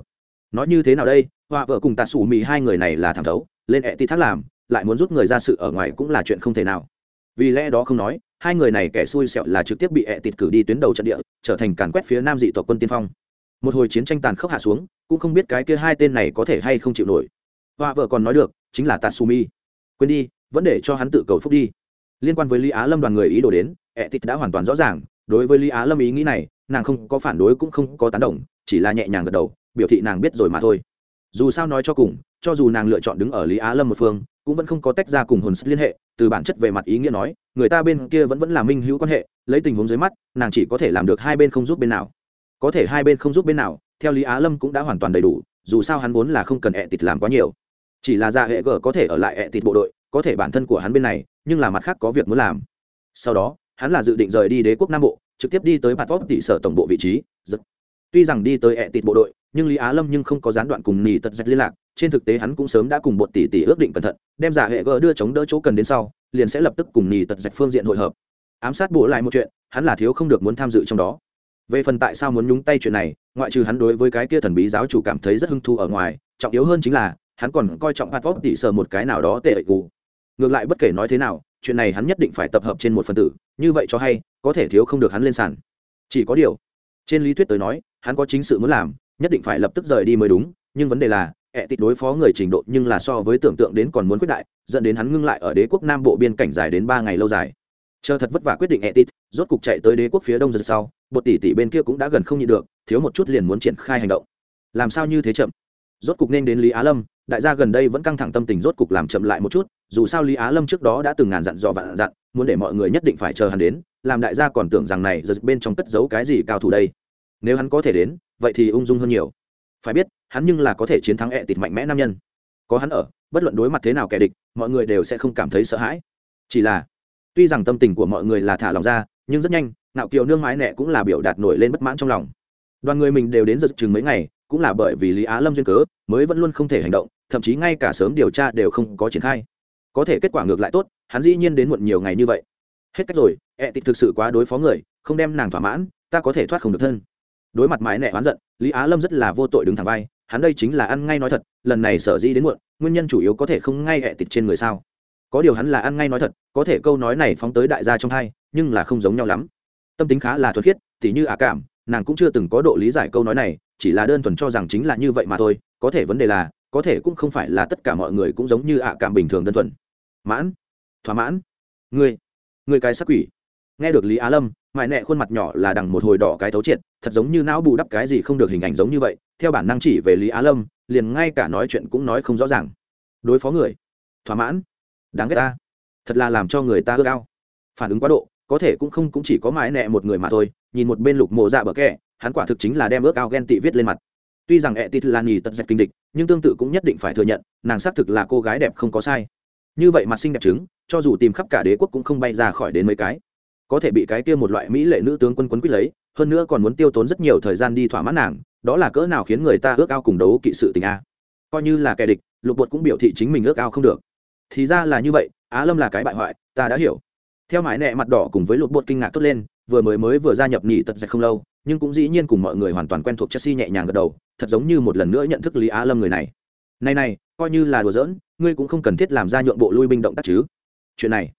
Nói như thế nào đây? Họa vợ cùng tà sủ mì hai người này là thảm thấu, lên ẹ ti thác làm, lại muốn rút người ra sự ở ngoài cũng là chuyện không thể nào. Vì lẽ đó không nói hai người này kẻ xui xẹo là trực tiếp bị ẹ tịt cử đi tuyến đầu trận địa, trở thành càn quét phía nam dị tộc quân tiên phong. Một hồi chiến tranh tàn khốc hạ xuống, cũng không biết cái kia hai tên này có thể hay không chịu nổi. Họa vợ còn nói được, chính là tatsumi. Quên đi, vẫn để cho hắn tự cầu phúc đi. Liên quan với lý á lâm đoàn người ý đồ đến, ẹ tịt đã hoàn toàn rõ ràng, đối với lý á lâm ý nghĩ này, nàng không có phản đối cũng không có tán đồng, chỉ là nhẹ nhàng gật đầu, biểu thị nàng biết rồi mà thôi. Dù sao nói cho cùng, cho dù nàng lựa chọn đứng ở lý á lâm một phương, cũng vẫn không có tách ra cùng hồn sức liên hệ, từ bản chất về mặt ý nghĩa nói người ta bên kia vẫn vẫn là minh hữu quan hệ, lấy tình huống dưới mắt, nàng chỉ có thể làm được hai bên không giúp bên nào. Có thể hai bên không giúp bên nào, theo lý á lâm cũng đã hoàn toàn đầy đủ, dù sao hắn vốn là không cần ẹ tịt làm quá nhiều. Chỉ là ra hệ g có thể ở lại ẹ tịt bộ đội, có thể bản thân của hắn bên này, nhưng là mặt khác có việc muốn làm. Sau đó, hắn là dự định rời đi đế quốc nam bộ, trực tiếp đi tới mặt vóc tỷ sở tổng bộ vị trí, Giật. tuy rằng đi tới ẹ tịt bộ đội, nhưng lý á lâm nhưng không có gián đoạn cùng nỉ tật dạch liên lạc, trên thực tế hắn cũng sớm đã cùng bột tỷ tỷ ước định cẩn thận, đem giả hệ g đưa chống đỡ chỗ cần đến sau liền sẽ lập tức cùng nhì tật dạch phương diện hội hợp. Ám sát bộ lại một chuyện, hắn là thiếu không được muốn tham dự trong đó. Về phần tại sao muốn nhúng tay chuyện này, ngoại trừ hắn đối với cái kia thần bí giáo chủ cảm thấy rất hứng thú ở ngoài, trọng yếu hơn chính là, hắn còn coi trọng hạt vóc tỷ sở một cái nào đó tệ ẩy cù ngược lại bất kể nói thế nào, chuyện này hắn nhất định phải tập hợp trên một phần tử, như vậy cho hay, có thể thiếu không được hắn lên sàn. Chỉ có điều, trên lý thuyết tới nói, hắn có chính sự muốn làm, nhất định phải lập tức rời đi mới đúng, nhưng vấn đề là ẹ tịt đối phó người trình độ nhưng là so với tưởng tượng đến còn muốn quyết đại dẫn đến hắn ngưng lại ở đế quốc nam bộ biên cảnh dài đến ba ngày lâu dài. Chờ thật vất vả quyết định etit tịt rốt cục chạy tới đế quốc phía đông dần sau, một tỷ tỷ bên kia cũng đã gần không nhịn được, thiếu một chút liền muốn triển khai hành động. Làm sao như thế chậm? Rốt cục nên đến lý á lâm, đại gia gần đây vẫn căng thẳng tâm tình rốt cục làm chậm lại một chút, dù sao lý á lâm trước đó đã từng ngàn dặn dò vạn dặn, muốn để mọi người nhất định phải chờ hắn đến, làm đại gia còn tưởng rằng này giật bên trong cất giấu cái gì cao thủ đây. Nếu hắn có thể đến, vậy thì ung dung hơn nhiều. Phải biết, hắn nhưng là có thể chiến thắng ẹ tịt mạnh mẽ nam nhân. Có hắn ở bất luận đối mặt thế nào kẻ địch, mọi người đều sẽ không cảm thấy sợ hãi. Chỉ là, tuy rằng tâm tình của mọi người là thả lòng ra, nhưng rất nhanh nạo kiều nương mái nẹ cũng là biểu đạt nổi lên bất mãn trong lòng. Đoàn người mình đều đến giật chừng mấy ngày, cũng là bởi vì lý á lâm duyên cớ, mới vẫn luôn không thể hành động, thậm chí ngay cả sớm điều tra đều không có triển khai. Có thể kết quả ngược lại tốt, hắn dĩ nhiên đến muộn nhiều ngày như vậy. Hết cách rồi, ẹ tịch thực sự quá đối phó người, không đem nàng thỏa mãn, ta có thể thoát không được thân. Đối mặt mái nẹ oán giận, lý á lâm rất là vô tội đứng thẳng vai, hắn đây chính là ăn ngay nói thật, lần này sở dĩ đến muộn nguyên nhân chủ yếu có thể không ngay hệ tịt trên người sao? Có điều hắn là ăn ngay nói thật, có thể câu nói này phóng tới đại gia trong hai, nhưng là không giống nhau lắm. Tâm tính khá là thuật khiết, tỉ như ả cảm, nàng cũng chưa từng có độ lý giải câu nói này, chỉ là đơn thuần cho rằng chính là như vậy mà thôi. Có thể vấn đề là, có thể cũng không phải là tất cả mọi người cũng giống như ả cảm bình thường đơn thuần. Mãn, thỏa mãn. Ngươi ngươi cái sắc quỷ. Nghe được lý á lâm, mại nẹ khuôn mặt nhỏ là đằng một hồi đỏ cái thấu triệt, thật giống như não bù đắp cái gì không được hình ảnh giống như vậy. Theo bản năng chỉ về lý á lâm liền ngay cả nói chuyện cũng nói không rõ ràng. Đối phó người, thỏa mãn. Đáng ghét ta. Thật là làm cho người ta ước ao. Phản ứng quá độ, có thể cũng không cũng chỉ có mãi nẹ một người mà thôi, nhìn một bên lục mộ dạ bờ kẹ, hắn quả thực chính là đem ước ao ghen tị viết lên mặt. Tuy rằng ẹ tít là nhì tật dạch kinh địch, nhưng tương tự cũng nhất định phải thừa nhận, nàng xác thực là cô gái đẹp không có sai. Như vậy mặt xinh đẹp chứng cho dù tìm khắp cả đế quốc cũng không bay ra khỏi đến mấy cái. Có thể bị cái kia một loại mỹ lệ nữ tướng quân quấn quýt lấy, hơn nữa còn muốn tiêu tốn rất nhiều thời gian đi thỏa mãn nàng đó là cỡ nào khiến người ta ước ao cùng đấu kỵ sự tình a? Coi như là kẻ địch, lục bột cũng biểu thị chính mình ước ao không được. Thì ra là như vậy, á lâm là cái bại hoại, ta đã hiểu. Theo mãi nẹ mặt đỏ cùng với lục bột kinh ngạc tốt lên, vừa mới mới vừa gia nhập nhị tật dạch không lâu, nhưng cũng dĩ nhiên cùng mọi người hoàn toàn quen thuộc chelsea nhẹ nhàng gật đầu, thật giống như một lần nữa nhận thức lý á lâm người này. Này này, coi như là đùa giỡn, ngươi cũng không cần thiết làm ra nhượng bộ lui binh động tác chứ. Chuyện này,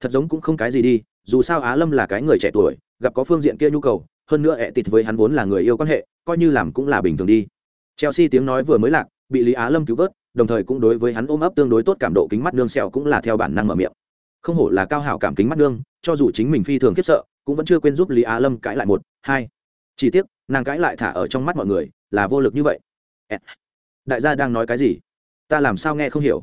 thật giống cũng không cái gì đi, dù sao á lâm là cái người trẻ tuổi, gặp có phương diện kia nhu cầu, hơn nữa ẹ tịt với hắn vốn là người yêu quan hệ coi như làm cũng là bình thường đi. Chelsea tiếng nói vừa mới lạc, bị lý á lâm cứu vớt, đồng thời cũng đối với hắn ôm ấp tương đối tốt cảm độ kính mắt nương sẹo cũng là theo bản năng mở miệng. Không hổ là cao hảo cảm kính mắt nương, cho dù chính mình phi thường khiếp sợ, cũng vẫn chưa quên giúp lý á lâm cãi lại một, hai. Chỉ tiếc, nàng cãi lại thả ở trong mắt mọi người, là vô lực như vậy. Đại gia đang nói cái gì? Ta làm sao nghe không hiểu?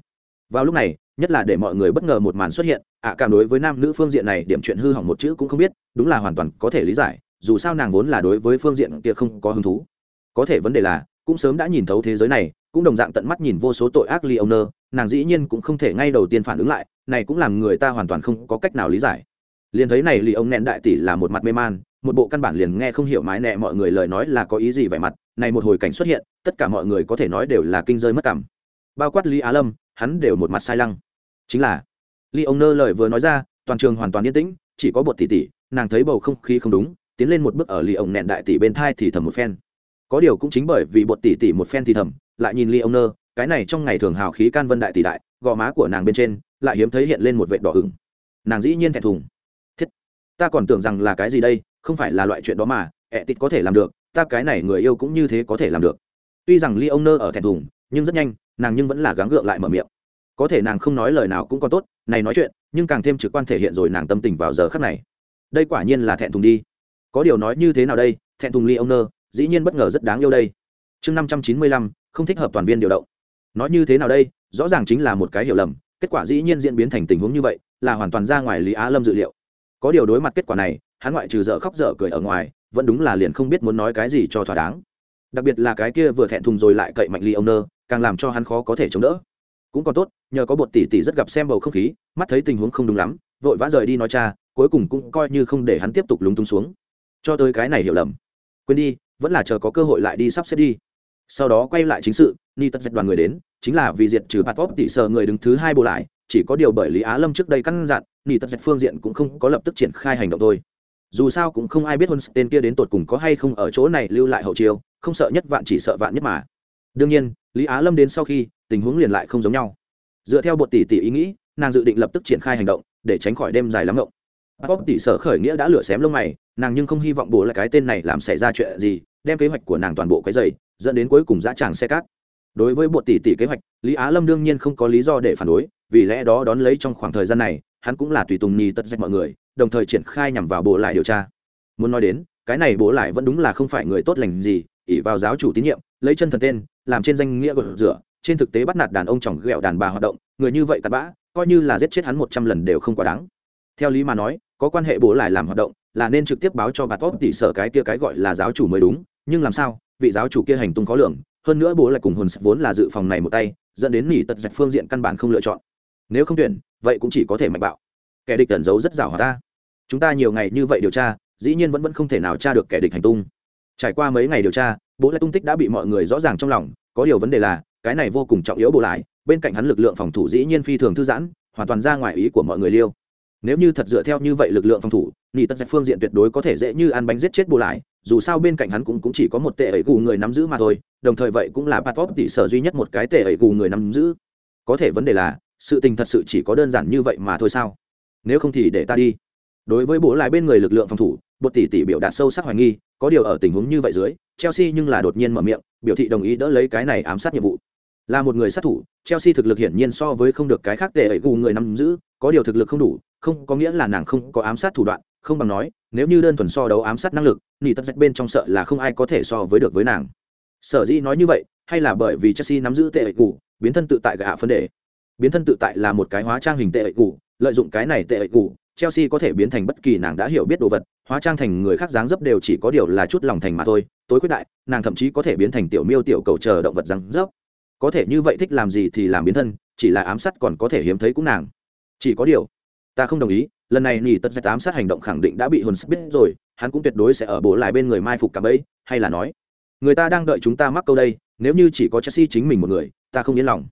Vào lúc này, nhất là để mọi người bất ngờ một màn xuất hiện, ạ cảm đối với nam nữ phương diện này điểm chuyện hư hỏng một chữ cũng không biết, đúng là hoàn toàn có thể lý giải dù sao nàng vốn là đối với phương diện kia không có hứng thú. Có thể vấn đề là, cũng sớm đã nhìn thấu thế giới này, cũng đồng dạng tận mắt nhìn vô số tội ác ly ông nơ, nàng dĩ nhiên cũng không thể ngay đầu tiên phản ứng lại, này cũng làm người ta hoàn toàn không có cách nào lý giải. Liền thấy này Ly ông nẹn đại tỷ là một mặt mê man, một bộ căn bản liền nghe không hiểu mái nẹ mọi người lời nói là có ý gì vẻ mặt, này một hồi cảnh xuất hiện, tất cả mọi người có thể nói đều là kinh rơi mất cảm. Bao quát lý á lâm, hắn đều một mặt sai lăng. Chính là, ly ông nơ lời vừa nói ra, toàn trường hoàn toàn yên tĩnh, chỉ có bột tỷ tỷ, nàng thấy bầu không khí không đúng tiến lên một bước ở ly ông nẹn đại tỷ bên thai thì thầm một phen. Có điều cũng chính bởi vì bột tỷ tỷ một phen thì thầm, lại nhìn ly ông nơ, cái này trong ngày thường hào khí can vân đại tỷ đại, gò má của nàng bên trên lại hiếm thấy hiện lên một vệt đỏ ửng. Nàng dĩ nhiên thẹn thùng. Thiết, ta còn tưởng rằng là cái gì đây, không phải là loại chuyện đó mà, ẹ tịt có thể làm được, ta cái này người yêu cũng như thế có thể làm được. Tuy rằng ly ông nơ ở thẹn thùng, nhưng rất nhanh, nàng nhưng vẫn là gắng gượng lại mở miệng. Có thể nàng không nói lời nào cũng còn tốt, này nói chuyện, nhưng càng thêm trực quan thể hiện rồi nàng tâm tình vào giờ khắc này. Đây quả nhiên là thẹn thùng đi có điều nói như thế nào đây? Thẹn thùng ly ông nơ, dĩ nhiên bất ngờ rất đáng yêu đây. Chương năm trăm chín mươi lăm, không thích hợp toàn viên điều động. Nói như thế nào đây? Rõ ràng chính là một cái hiểu lầm. Kết quả dĩ nhiên diễn biến thành tình huống như vậy, là hoàn toàn ra ngoài lý á lâm dự liệu. Có điều đối mặt kết quả này, hắn ngoại trừ dở khóc dở cười ở ngoài, vẫn đúng là liền không biết muốn nói cái gì cho thỏa đáng. Đặc biệt là cái kia vừa thẹn thùng rồi lại cậy mạnh ly ông nơ, càng làm cho hắn khó có thể chống đỡ. Cũng còn tốt, nhờ có bột tỷ tỷ rất gặp xem bầu không khí, mắt thấy tình huống không đúng lắm, vội vã rời đi nói cha, cuối cùng cũng coi như không để hắn tiếp tục lúng túng xuống cho tới cái này hiểu lầm. Quên đi, vẫn là chờ có cơ hội lại đi sắp xếp đi. Sau đó quay lại chính sự, ni tất dạch đoàn người đến, chính là vì diệt trừ bạt vóp tỷ sợ người đứng thứ hai bộ lại, chỉ có điều bởi lý á lâm trước đây căn dặn, ni tất dạch phương diện cũng không có lập tức triển khai hành động thôi. Dù sao cũng không ai biết hơn tên kia đến tột cùng có hay không ở chỗ này lưu lại hậu chiêu, không sợ nhất vạn chỉ sợ vạn nhất mà. Đương nhiên, lý á lâm đến sau khi, tình huống liền lại không giống nhau. Dựa theo bột tỷ tỷ ý nghĩ, nàng dự định lập tức triển khai hành động, để tránh khỏi đêm dài lắm ngộng bóp tỷ sở khởi nghĩa đã lửa xém lông mày, nàng nhưng không hy vọng bố lại cái tên này làm xảy ra chuyện gì, đem kế hoạch của nàng toàn bộ cái dày dẫn đến cuối cùng dã tràng xe cát. Đối với bộ tỷ tỷ kế hoạch, lý á lâm đương nhiên không có lý do để phản đối, vì lẽ đó đón lấy trong khoảng thời gian này, hắn cũng là tùy tùng nhì tất dạch mọi người, đồng thời triển khai nhằm vào bộ lại điều tra. Muốn nói đến, cái này bố lại vẫn đúng là không phải người tốt lành gì, ỷ vào giáo chủ tín nhiệm, lấy chân thần tên, làm trên danh nghĩa gột rửa, trên thực tế bắt nạt đàn ông chồng ghẹo đàn bà hoạt động, người như vậy cặn bã, coi như là giết chết hắn một trăm lần đều không quá đáng. Theo lý mà nói có quan hệ bố lại làm hoạt động, là nên trực tiếp báo cho bà tốt tỷ sở cái kia cái gọi là giáo chủ mới đúng, nhưng làm sao, vị giáo chủ kia hành tung khó lường, hơn nữa bố lại cùng hồn vốn là dự phòng này một tay, dẫn đến nỉ tật dạch phương diện căn bản không lựa chọn. Nếu không tuyển, vậy cũng chỉ có thể mạnh bạo. Kẻ địch tẩn giấu rất rào hòa ta? Chúng ta nhiều ngày như vậy điều tra, dĩ nhiên vẫn vẫn không thể nào tra được kẻ địch hành tung. Trải qua mấy ngày điều tra, bố lại tung tích đã bị mọi người rõ ràng trong lòng, có điều vấn đề là, cái này vô cùng trọng yếu bổ lại, bên cạnh hắn lực lượng phòng thủ dĩ nhiên phi thường thư giãn, hoàn toàn ra ngoài ý của mọi người liêu nếu như thật dựa theo như vậy lực lượng phòng thủ nỉ tật phương diện tuyệt đối có thể dễ như ăn bánh giết chết bù lại dù sao bên cạnh hắn cũng, cũng chỉ có một tệ ấy gù người nắm giữ mà thôi đồng thời vậy cũng là patop tỷ sở duy nhất một cái tệ ấy gù người nắm giữ. Có thể vấn đề là sự tình thật sự chỉ có đơn giản như vậy mà thôi sao? Nếu không thì để ta đi. Đối với bố lại bên người lực lượng phòng thủ bột tỷ tỷ biểu đạt sâu sắc hoài nghi có điều ở tình huống như vậy dưới chelsea nhưng là đột nhiên mở miệng biểu thị đồng ý đỡ lấy cái này ám sát nhiệm vụ. Là một người sát thủ chelsea thực lực hiển nhiên so với không được cái khác tệ ấy gù người nắm giữ có điều thực lực không đủ, không có nghĩa là nàng không có ám sát thủ đoạn, không bằng nói, nếu như đơn thuần so đấu ám sát năng lực, nỉ tất rách bên trong sợ là không ai có thể so với được với nàng. Sở dĩ nói như vậy, hay là bởi vì chelsea nắm giữ tệ ệ cụ biến thân tự tại gạ phân đề. Biến thân tự tại là một cái hóa trang hình tệ ệ cụ lợi dụng cái này tệ ệ cụ chelsea có thể biến thành bất kỳ nàng đã hiểu biết đồ vật, hóa trang thành người khác dáng dấp đều chỉ có điều là chút lòng thành mà thôi, tối quyết đại, nàng thậm chí có thể biến thành tiểu miêu tiểu cầu chờ động vật dáng dấp. Có thể như vậy thích làm gì thì làm biến thân, chỉ là ám sát còn có thể hiếm thấy cũng nàng chỉ có điều, ta không đồng ý, lần này nghỉ tật giải tám sát hành động khẳng định đã bị hồn biết rồi, hắn cũng tuyệt đối sẽ ở bố lại bên người mai phục cả bấy hay là nói, người ta đang đợi chúng ta mắc câu đây, nếu như chỉ có chelsea chính mình một người, ta không yên lòng.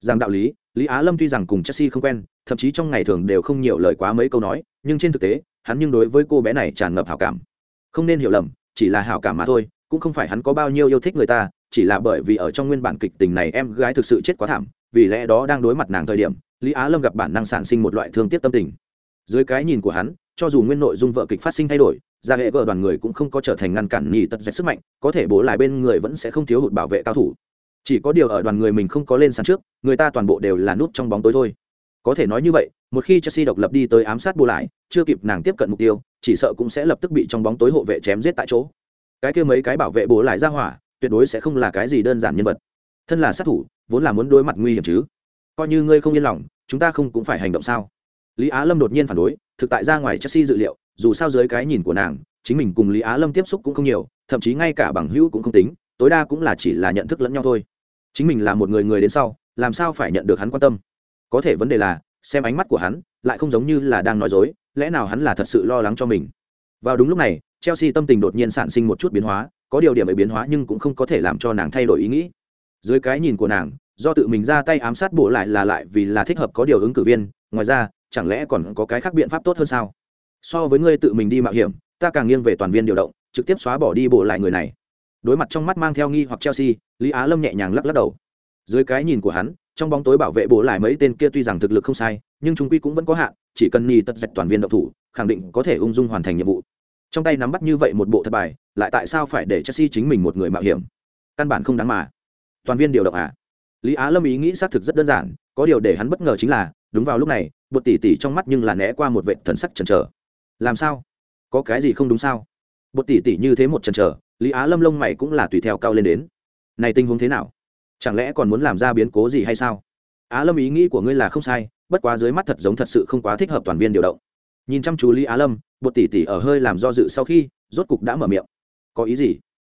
Rằng đạo lý lý á lâm tuy rằng cùng chelsea không quen, thậm chí trong ngày thường đều không nhiều lời quá mấy câu nói, nhưng trên thực tế, hắn nhưng đối với cô bé này tràn ngập hảo cảm. Không nên hiểu lầm, chỉ là hảo cảm mà thôi, cũng không phải hắn có bao nhiêu yêu thích người ta, chỉ là bởi vì ở trong nguyên bản kịch tình này em gái thực sự chết quá thảm, vì lẽ đó đang đối mặt nàng thời điểm lý á lâm gặp bản năng sản sinh một loại thương tiếc tâm tình. Dưới cái nhìn của hắn, cho dù nguyên nội dung vợ kịch phát sinh thay đổi ra hệ gờ đoàn người cũng không có trở thành ngăn cản nhì tật dạch sức mạnh, có thể bố lại bên người vẫn sẽ không thiếu hụt bảo vệ cao thủ. Chỉ có điều ở đoàn người mình không có lên sàn trước, người ta toàn bộ đều là nút trong bóng tối thôi. Có thể nói như vậy, một khi chelsea độc lập đi tới ám sát bù lại, chưa kịp nàng tiếp cận mục tiêu, chỉ sợ cũng sẽ lập tức bị trong bóng tối hộ vệ chém giết tại chỗ. Cái kia mấy cái bảo vệ bố lại ra hỏa, tuyệt đối sẽ không là cái gì đơn giản nhân vật. Thân là sát thủ, vốn là muốn đối mặt nguy hiểm chứ coi như ngươi không yên lòng, chúng ta không cũng phải hành động sao? Lý á lâm đột nhiên phản đối, thực tại ra ngoài chelsea dự liệu, dù sao dưới cái nhìn của nàng, chính mình cùng lý á lâm tiếp xúc cũng không nhiều, thậm chí ngay cả bằng hữu cũng không tính, tối đa cũng là chỉ là nhận thức lẫn nhau thôi. Chính mình là một người người đến sau, làm sao phải nhận được hắn quan tâm? Có thể vấn đề là, xem ánh mắt của hắn, lại không giống như là đang nói dối, lẽ nào hắn là thật sự lo lắng cho mình? Vào đúng lúc này, chelsea tâm tình đột nhiên sản sinh một chút biến hóa, có điều điểm ấy biến hóa nhưng cũng không có thể làm cho nàng thay đổi ý nghĩ dưới cái nhìn của nàng, do tự mình ra tay ám sát bộ lại là lại vì là thích hợp có điều ứng cử viên, ngoài ra, chẳng lẽ còn có cái khác biện pháp tốt hơn sao? So với ngươi tự mình đi mạo hiểm, ta càng nghiêng về toàn viên điều động, trực tiếp xóa bỏ đi bộ lại người này. Đối mặt trong mắt mang theo nghi hoặc chelsea, lý á lâm nhẹ nhàng lắc lắc đầu. Dưới cái nhìn của hắn, trong bóng tối bảo vệ bộ lại mấy tên kia tuy rằng thực lực không sai, nhưng chúng quy cũng vẫn có hạn, chỉ cần nhì tật dạch toàn viên động thủ, khẳng định có thể ung dung hoàn thành nhiệm vụ. Trong tay nắm bắt như vậy một bộ thất bài, lại tại sao phải để chelsea chính mình một người mạo hiểm? Căn bản không đáng mà toàn viên điều động à? Lý á lâm ý nghĩ xác thực rất đơn giản, có điều để hắn bất ngờ chính là, đúng vào lúc này bột tỉ tỉ trong mắt nhưng là né qua một vệ thần sắc chần chờ. Làm sao? Có cái gì không đúng sao? Bột tỉ tỉ như thế một chần chờ, lý á lâm lông mày cũng là tùy theo cao lên đến. Này tình huống thế nào? Chẳng lẽ còn muốn làm ra biến cố gì hay sao? Á lâm ý nghĩ của ngươi là không sai, bất quá dưới mắt thật giống thật sự không quá thích hợp toàn viên điều động. Nhìn chăm chú lý á lâm bột tỉ tỉ ở hơi làm do dự sau khi, rốt cục đã mở miệng. Có ý gì?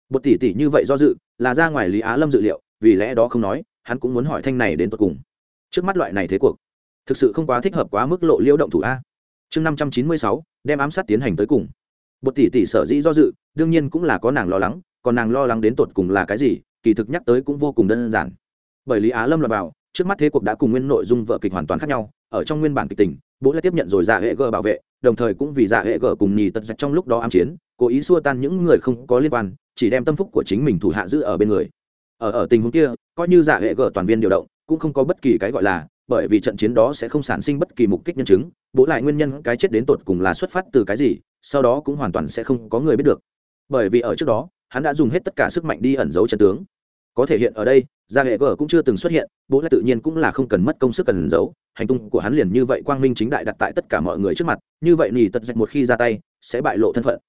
Bột tỉ tỉ như vậy do dự, là ra ngoài lý á lâm dự liệu vì lẽ đó không nói, hắn cũng muốn hỏi thanh này đến tột cùng. Trước mắt loại này thế cuộc, thực sự không quá thích hợp quá mức lộ liễu động thủ a. Chương năm trăm chín mươi sáu, đem ám sát tiến hành tới cùng. Bột tỷ tỷ sở dĩ do dự, đương nhiên cũng là có nàng lo lắng, còn nàng lo lắng đến tột cùng là cái gì, kỳ thực nhắc tới cũng vô cùng đơn giản. Bởi lý á lâm lọt vào, trước mắt thế cuộc đã cùng nguyên nội dung vợ kịch hoàn toàn khác nhau, ở trong nguyên bản kịch tình, bố lại tiếp nhận rồi giả hệ g bảo vệ, đồng thời cũng vì giả hệ g cùng nhì tật sạch trong lúc đó ám chiến, cố ý xua tan những người không có liên quan, chỉ đem tâm phúc của chính mình thủ hạ giữ ở bên người ở ở tình huống kia, coi như giả hệ gở toàn viên điều động, cũng không có bất kỳ cái gọi là, bởi vì trận chiến đó sẽ không sản sinh bất kỳ mục kích nhân chứng, bố lại nguyên nhân cái chết đến tột cùng là xuất phát từ cái gì, sau đó cũng hoàn toàn sẽ không có người biết được. Bởi vì ở trước đó, hắn đã dùng hết tất cả sức mạnh đi ẩn giấu trận tướng. Có thể hiện ở đây gia hệ gở cũng chưa từng xuất hiện, bố lại tự nhiên cũng là không cần mất công sức cần giấu, hành tung của hắn liền như vậy quang minh chính đại đặt tại tất cả mọi người trước mặt, như vậy nỉ tật dạch một khi ra tay, sẽ bại lộ thân phận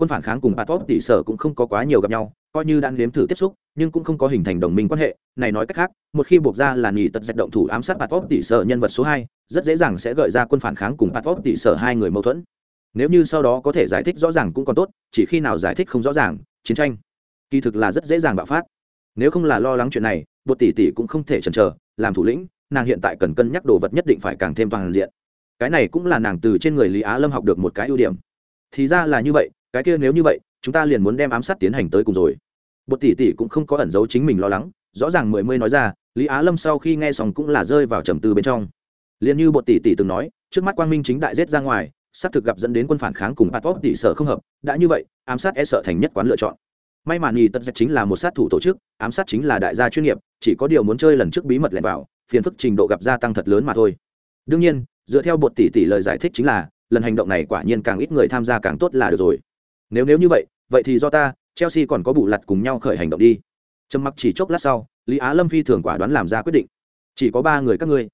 quân phản kháng cùng patop tỷ sở cũng không có quá nhiều gặp nhau, coi như đang nếm thử tiếp xúc, nhưng cũng không có hình thành đồng minh quan hệ. Này nói cách khác, một khi buộc ra là nghỉ tật dạch động thủ ám sát patop tỷ sở nhân vật số hai, rất dễ dàng sẽ gợi ra quân phản kháng cùng patop tỷ sở hai người mâu thuẫn. Nếu như sau đó có thể giải thích rõ ràng cũng còn tốt, chỉ khi nào giải thích không rõ ràng, chiến tranh kỳ thực là rất dễ dàng bạo phát. Nếu không là lo lắng chuyện này, bột tỷ tỷ cũng không thể chần chờ, làm thủ lĩnh, nàng hiện tại cần cân nhắc đồ vật nhất định phải càng thêm toàn diện. Cái này cũng là nàng từ trên người lý á lâm học được một cái ưu điểm. Thì ra là như vậy cái kia nếu như vậy, chúng ta liền muốn đem ám sát tiến hành tới cùng rồi. Bột tỷ tỷ cũng không có ẩn giấu chính mình lo lắng, rõ ràng mười mươi nói ra, lý á lâm sau khi nghe xong cũng là rơi vào trầm tư bên trong. Liền như bột tỷ tỷ từng nói, trước mắt quang minh chính đại rết ra ngoài, xác thực gặp dẫn đến quân phản kháng cùng patop tỷ sở không hợp, đã như vậy, ám sát e sợ thành nhất quán lựa chọn. May mà nhì tật chính là một sát thủ tổ chức, ám sát chính là đại gia chuyên nghiệp, chỉ có điều muốn chơi lần trước bí mật lẻn vào, phiền phức trình độ gặp gia tăng thật lớn mà thôi. Đương nhiên, dựa theo bột tỷ tỷ lời giải thích chính là, lần hành động này quả nhiên càng ít người tham gia càng tốt là được rồi nếu nếu như vậy vậy thì do ta, chelsea còn có bù lặt cùng nhau khởi hành động đi. Trầm mặc chỉ chốc lát sau, lý á lâm phi thường quả đoán làm ra quyết định. Chỉ có ba người các ngươi.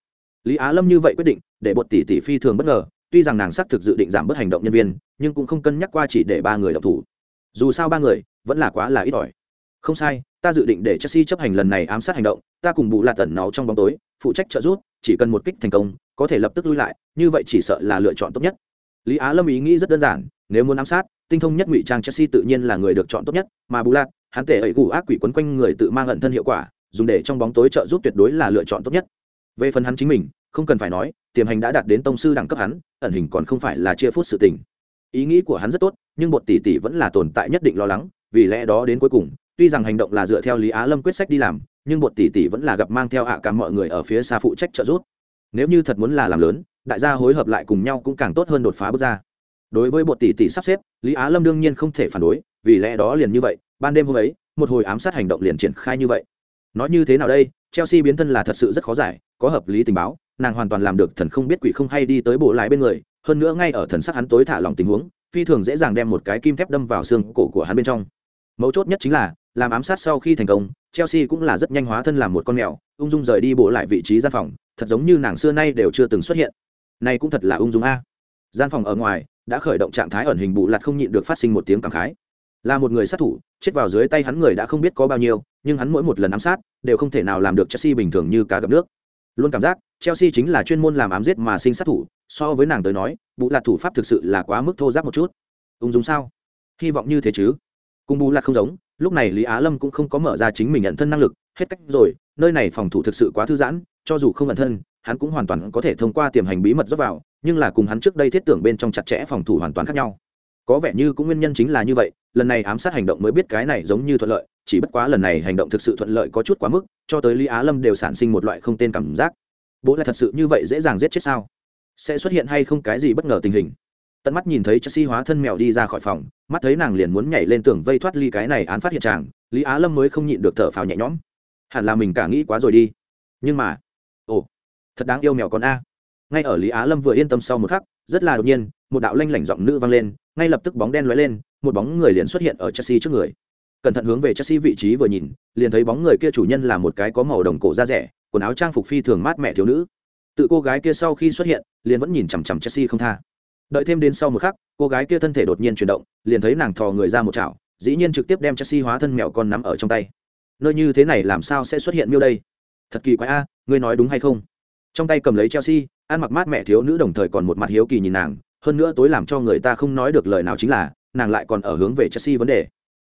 Lý á lâm như vậy quyết định, để bột tỷ tỷ phi thường bất ngờ, tuy rằng nàng xác thực dự định giảm bớt hành động nhân viên, nhưng cũng không cân nhắc qua chỉ để ba người đọc thủ. Dù sao ba người, vẫn là quá là ít ỏi. Không sai, ta dự định để chelsea chấp hành lần này ám sát hành động, ta cùng bù lạt tẩn náu trong bóng tối, phụ trách trợ giúp, chỉ cần một kích thành công, có thể lập tức lui lại, như vậy chỉ sợ là lựa chọn tốt nhất. Lý á lâm ý nghĩ rất đơn giản, nếu muốn ám sát tinh thông nhất ngụy trang chelsea tự nhiên là người được chọn tốt nhất, mà bù lạt, hắn tể ấy gù ác quỷ quấn quanh người tự mang ẩn thân hiệu quả, dùng để trong bóng tối trợ giúp tuyệt đối là lựa chọn tốt nhất. Về phần hắn chính mình, không cần phải nói, tiềm hành đã đạt đến tông sư đẳng cấp hắn, ẩn hình còn không phải là chia phút sự tình. Ý nghĩ của hắn rất tốt, nhưng một tỷ tỷ vẫn là tồn tại nhất định lo lắng, vì lẽ đó đến cuối cùng, tuy rằng hành động là dựa theo lý á lâm quyết sách đi làm, nhưng một tỷ tỷ vẫn là gặp mang theo hạ cả mọi người ở phía xa phụ trách trợ giúp. Nếu như thật muốn là làm lớn, đại gia hối hợp lại cùng nhau cũng càng tốt hơn đột phá bước ra đối với bột tỷ tỷ sắp xếp, lý á lâm đương nhiên không thể phản đối, vì lẽ đó liền như vậy, ban đêm hôm ấy, một hồi ám sát hành động liền triển khai như vậy. Nói như thế nào đây, chelsea biến thân là thật sự rất khó giải, có hợp lý tình báo, nàng hoàn toàn làm được thần không biết quỷ không hay đi tới bộ lại bên người, hơn nữa ngay ở thần sắc hắn tối thả lòng tình huống, phi thường dễ dàng đem một cái kim thép đâm vào xương cổ của hắn bên trong. Mấu chốt nhất chính là, làm ám sát sau khi thành công, chelsea cũng là rất nhanh hóa thân làm một con mèo, ung dung rời đi bộ lại vị trí gian phòng, thật giống như nàng xưa nay đều chưa từng xuất hiện. Này cũng thật là ung dung a. Gian phòng ở ngoài đã khởi động trạng thái ẩn hình bù lạt không nhịn được phát sinh một tiếng cảm khái. Là một người sát thủ, chết vào dưới tay hắn người đã không biết có bao nhiêu, nhưng hắn mỗi một lần ám sát đều không thể nào làm được chelsea bình thường như cá gặp nước. Luôn cảm giác, chelsea chính là chuyên môn làm ám giết mà sinh sát thủ, so với nàng tới nói, bù lạt thủ pháp thực sự là quá mức thô giáp một chút. Ung dung sao? Hy vọng như thế chứ? Cùng bù lạt không giống, lúc này lý á lâm cũng không có mở ra chính mình nhận thân năng lực, hết cách rồi, nơi này phòng thủ thực sự quá thư giãn, cho dù không ẩn thân hắn cũng hoàn toàn có thể thông qua tiềm hành bí mật dốc vào, nhưng là cùng hắn trước đây thiết tưởng bên trong chặt chẽ phòng thủ hoàn toàn khác nhau. Có vẻ như cũng nguyên nhân chính là như vậy, lần này ám sát hành động mới biết cái này giống như thuận lợi, chỉ bất quá lần này hành động thực sự thuận lợi có chút quá mức, cho tới lý á lâm đều sản sinh một loại không tên cảm giác. Bố là thật sự như vậy dễ dàng giết chết sao? Sẽ xuất hiện hay không cái gì bất ngờ tình hình? Tận mắt nhìn thấy chelsea hóa thân mèo đi ra khỏi phòng, mắt thấy nàng liền muốn nhảy lên tường vây thoát ly cái này án phát hiện tràng lý á lâm mới không nhịn được thở phào nhẹ nhõm. Hẳn là mình cả nghĩ quá rồi đi. Nhưng mà thật đáng yêu mèo con a. Ngay ở lý á lâm vừa yên tâm sau một khắc, rất là đột nhiên, một đạo lanh lảnh giọng nữ vang lên, ngay lập tức bóng đen lóe lên, một bóng người liền xuất hiện ở chelsea trước người. Cẩn thận hướng về chelsea vị trí vừa nhìn, liền thấy bóng người kia chủ nhân là một cái có màu đồng cổ da rẻ, quần áo trang phục phi thường mát mẻ thiếu nữ. Tự cô gái kia sau khi xuất hiện, liền vẫn nhìn chằm chằm chelsea không tha. Đợi thêm đến sau một khắc, cô gái kia thân thể đột nhiên chuyển động, liền thấy nàng thò người ra một chảo, dĩ nhiên trực tiếp đem chelsea hóa thân mèo con nắm ở trong tay. Nơi như thế này làm sao sẽ xuất hiện miêu đây? Thật kỳ quái a, ngươi nói đúng hay không? Trong tay cầm lấy chelsea, ăn mặc mát mẹ thiếu nữ đồng thời còn một mặt hiếu kỳ nhìn nàng, hơn nữa tối làm cho người ta không nói được lời nào chính là, nàng lại còn ở hướng về chelsea vấn đề.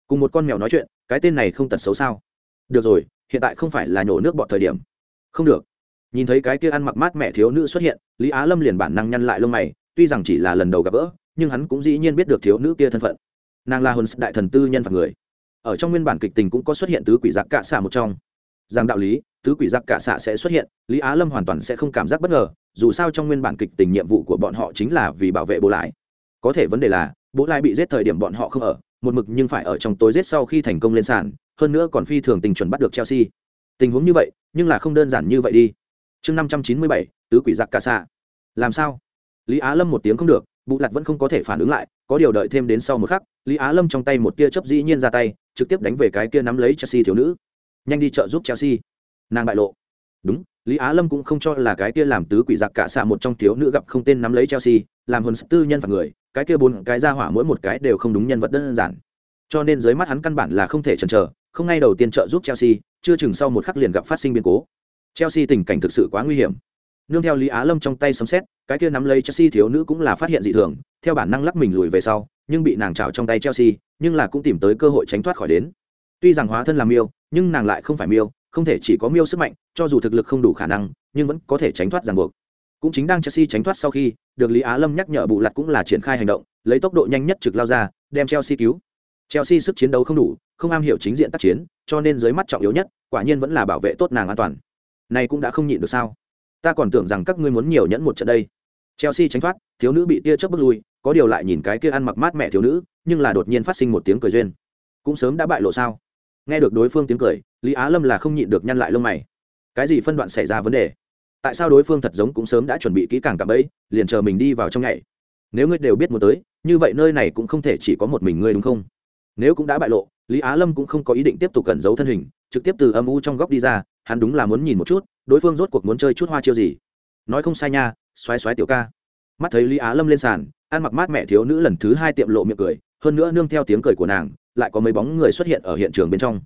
Cùng một con mèo nói chuyện, cái tên này không tật xấu sao? Được rồi, hiện tại không phải là nhổ nước bọt thời điểm. Không được. Nhìn thấy cái kia ăn mặc mát mẹ thiếu nữ xuất hiện, lý á lâm liền bản năng nhăn lại lông mày, tuy rằng chỉ là lần đầu gặp gỡ, nhưng hắn cũng dĩ nhiên biết được thiếu nữ kia thân phận. Nàng là hồn đại thần tư nhân phạt người. Ở trong nguyên bản kịch tình cũng có xuất hiện tứ quỷ giặc cạ xạ một trong rằng đạo lý, tứ quỷ giặc cả xạ sẽ xuất hiện, lý á lâm hoàn toàn sẽ không cảm giác bất ngờ, dù sao trong nguyên bản kịch tình nhiệm vụ của bọn họ chính là vì bảo vệ bố lái có thể vấn đề là, bố lái bị giết thời điểm bọn họ không ở, một mực nhưng phải ở trong tối giết sau khi thành công lên sàn, hơn nữa còn phi thường tình chuẩn bắt được chelsea. Tình huống như vậy, nhưng là không đơn giản như vậy đi. Chương năm trăm chín mươi bảy, tứ quỷ giặc cả xạ. Làm sao? Lý á lâm một tiếng không được bụ lặt vẫn không có thể phản ứng lại, có điều đợi thêm đến sau một khắc, lý á lâm trong tay một tia chấp dĩ nhiên ra tay, trực tiếp đánh về cái kia nắm lấy chelsea thiếu nữ nhanh đi chợ giúp chelsea. Nàng bại lộ. Đúng, lý á lâm cũng không cho là cái kia làm tứ quỷ giặc cả xạ một trong thiếu nữ gặp không tên nắm lấy chelsea, làm hồn tư nhân phạt người, cái kia bốn cái ra hỏa mỗi một cái đều không đúng nhân vật đơn giản. Cho nên dưới mắt hắn căn bản là không thể chần chờ, không ngay đầu tiên trợ giúp chelsea, chưa chừng sau một khắc liền gặp phát sinh biến cố. Chelsea tình cảnh thực sự quá nguy hiểm. Nương theo lý á lâm trong tay sấm xét cái kia nắm lấy chelsea thiếu nữ cũng là phát hiện dị thường, theo bản năng lắc mình lùi về sau, nhưng bị nàng trào trong tay chelsea, nhưng là cũng tìm tới cơ hội tránh thoát khỏi đến. Tuy rằng hóa thân làm miêu nhưng nàng lại không phải miêu, không thể chỉ có miêu sức mạnh, cho dù thực lực không đủ khả năng, nhưng vẫn có thể tránh thoát ràng buộc. Cũng chính đang chelsea tránh thoát sau khi, được lý á lâm nhắc nhở bù lặt cũng là triển khai hành động, lấy tốc độ nhanh nhất trực lao ra, đem chelsea cứu. Chelsea sức chiến đấu không đủ, không am hiểu chính diện tác chiến, cho nên dưới mắt trọng yếu nhất, quả nhiên vẫn là bảo vệ tốt nàng an toàn. Này cũng đã không nhịn được sao? Ta còn tưởng rằng các ngươi muốn nhiều nhẫn một trận đây. Chelsea tránh thoát, thiếu nữ bị tia chớp bước lui, có điều lại nhìn cái kia ăn mặc mát mẹ thiếu nữ, nhưng là đột nhiên phát sinh một tiếng cười duyên. Cũng sớm đã bại lộ sao? Nghe được đối phương tiếng cười, lý á lâm là không nhịn được nhăn lại lông mày. Cái gì phân đoạn xảy ra vấn đề? Tại sao đối phương thật giống cũng sớm đã chuẩn bị kỹ càng cạm ấy liền chờ mình đi vào trong ngày nếu ngươi đều biết muốn tới, như vậy nơi này cũng không thể chỉ có một mình ngươi đúng không? Nếu cũng đã bại lộ, lý á lâm cũng không có ý định tiếp tục cẩn giấu thân hình, trực tiếp từ âm u trong góc đi ra, hắn đúng là muốn nhìn một chút, đối phương rốt cuộc muốn chơi chút hoa chiêu gì. Nói không sai nha xoáy xoáy tiểu ca. Mắt thấy lý á lâm lên sàn, ăn mặc mát mẹ thiếu nữ lần thứ hai tiệm lộ miệng cười, hơn nữa nương theo tiếng cười của nàng lại có mấy bóng người xuất hiện ở hiện trường bên trong.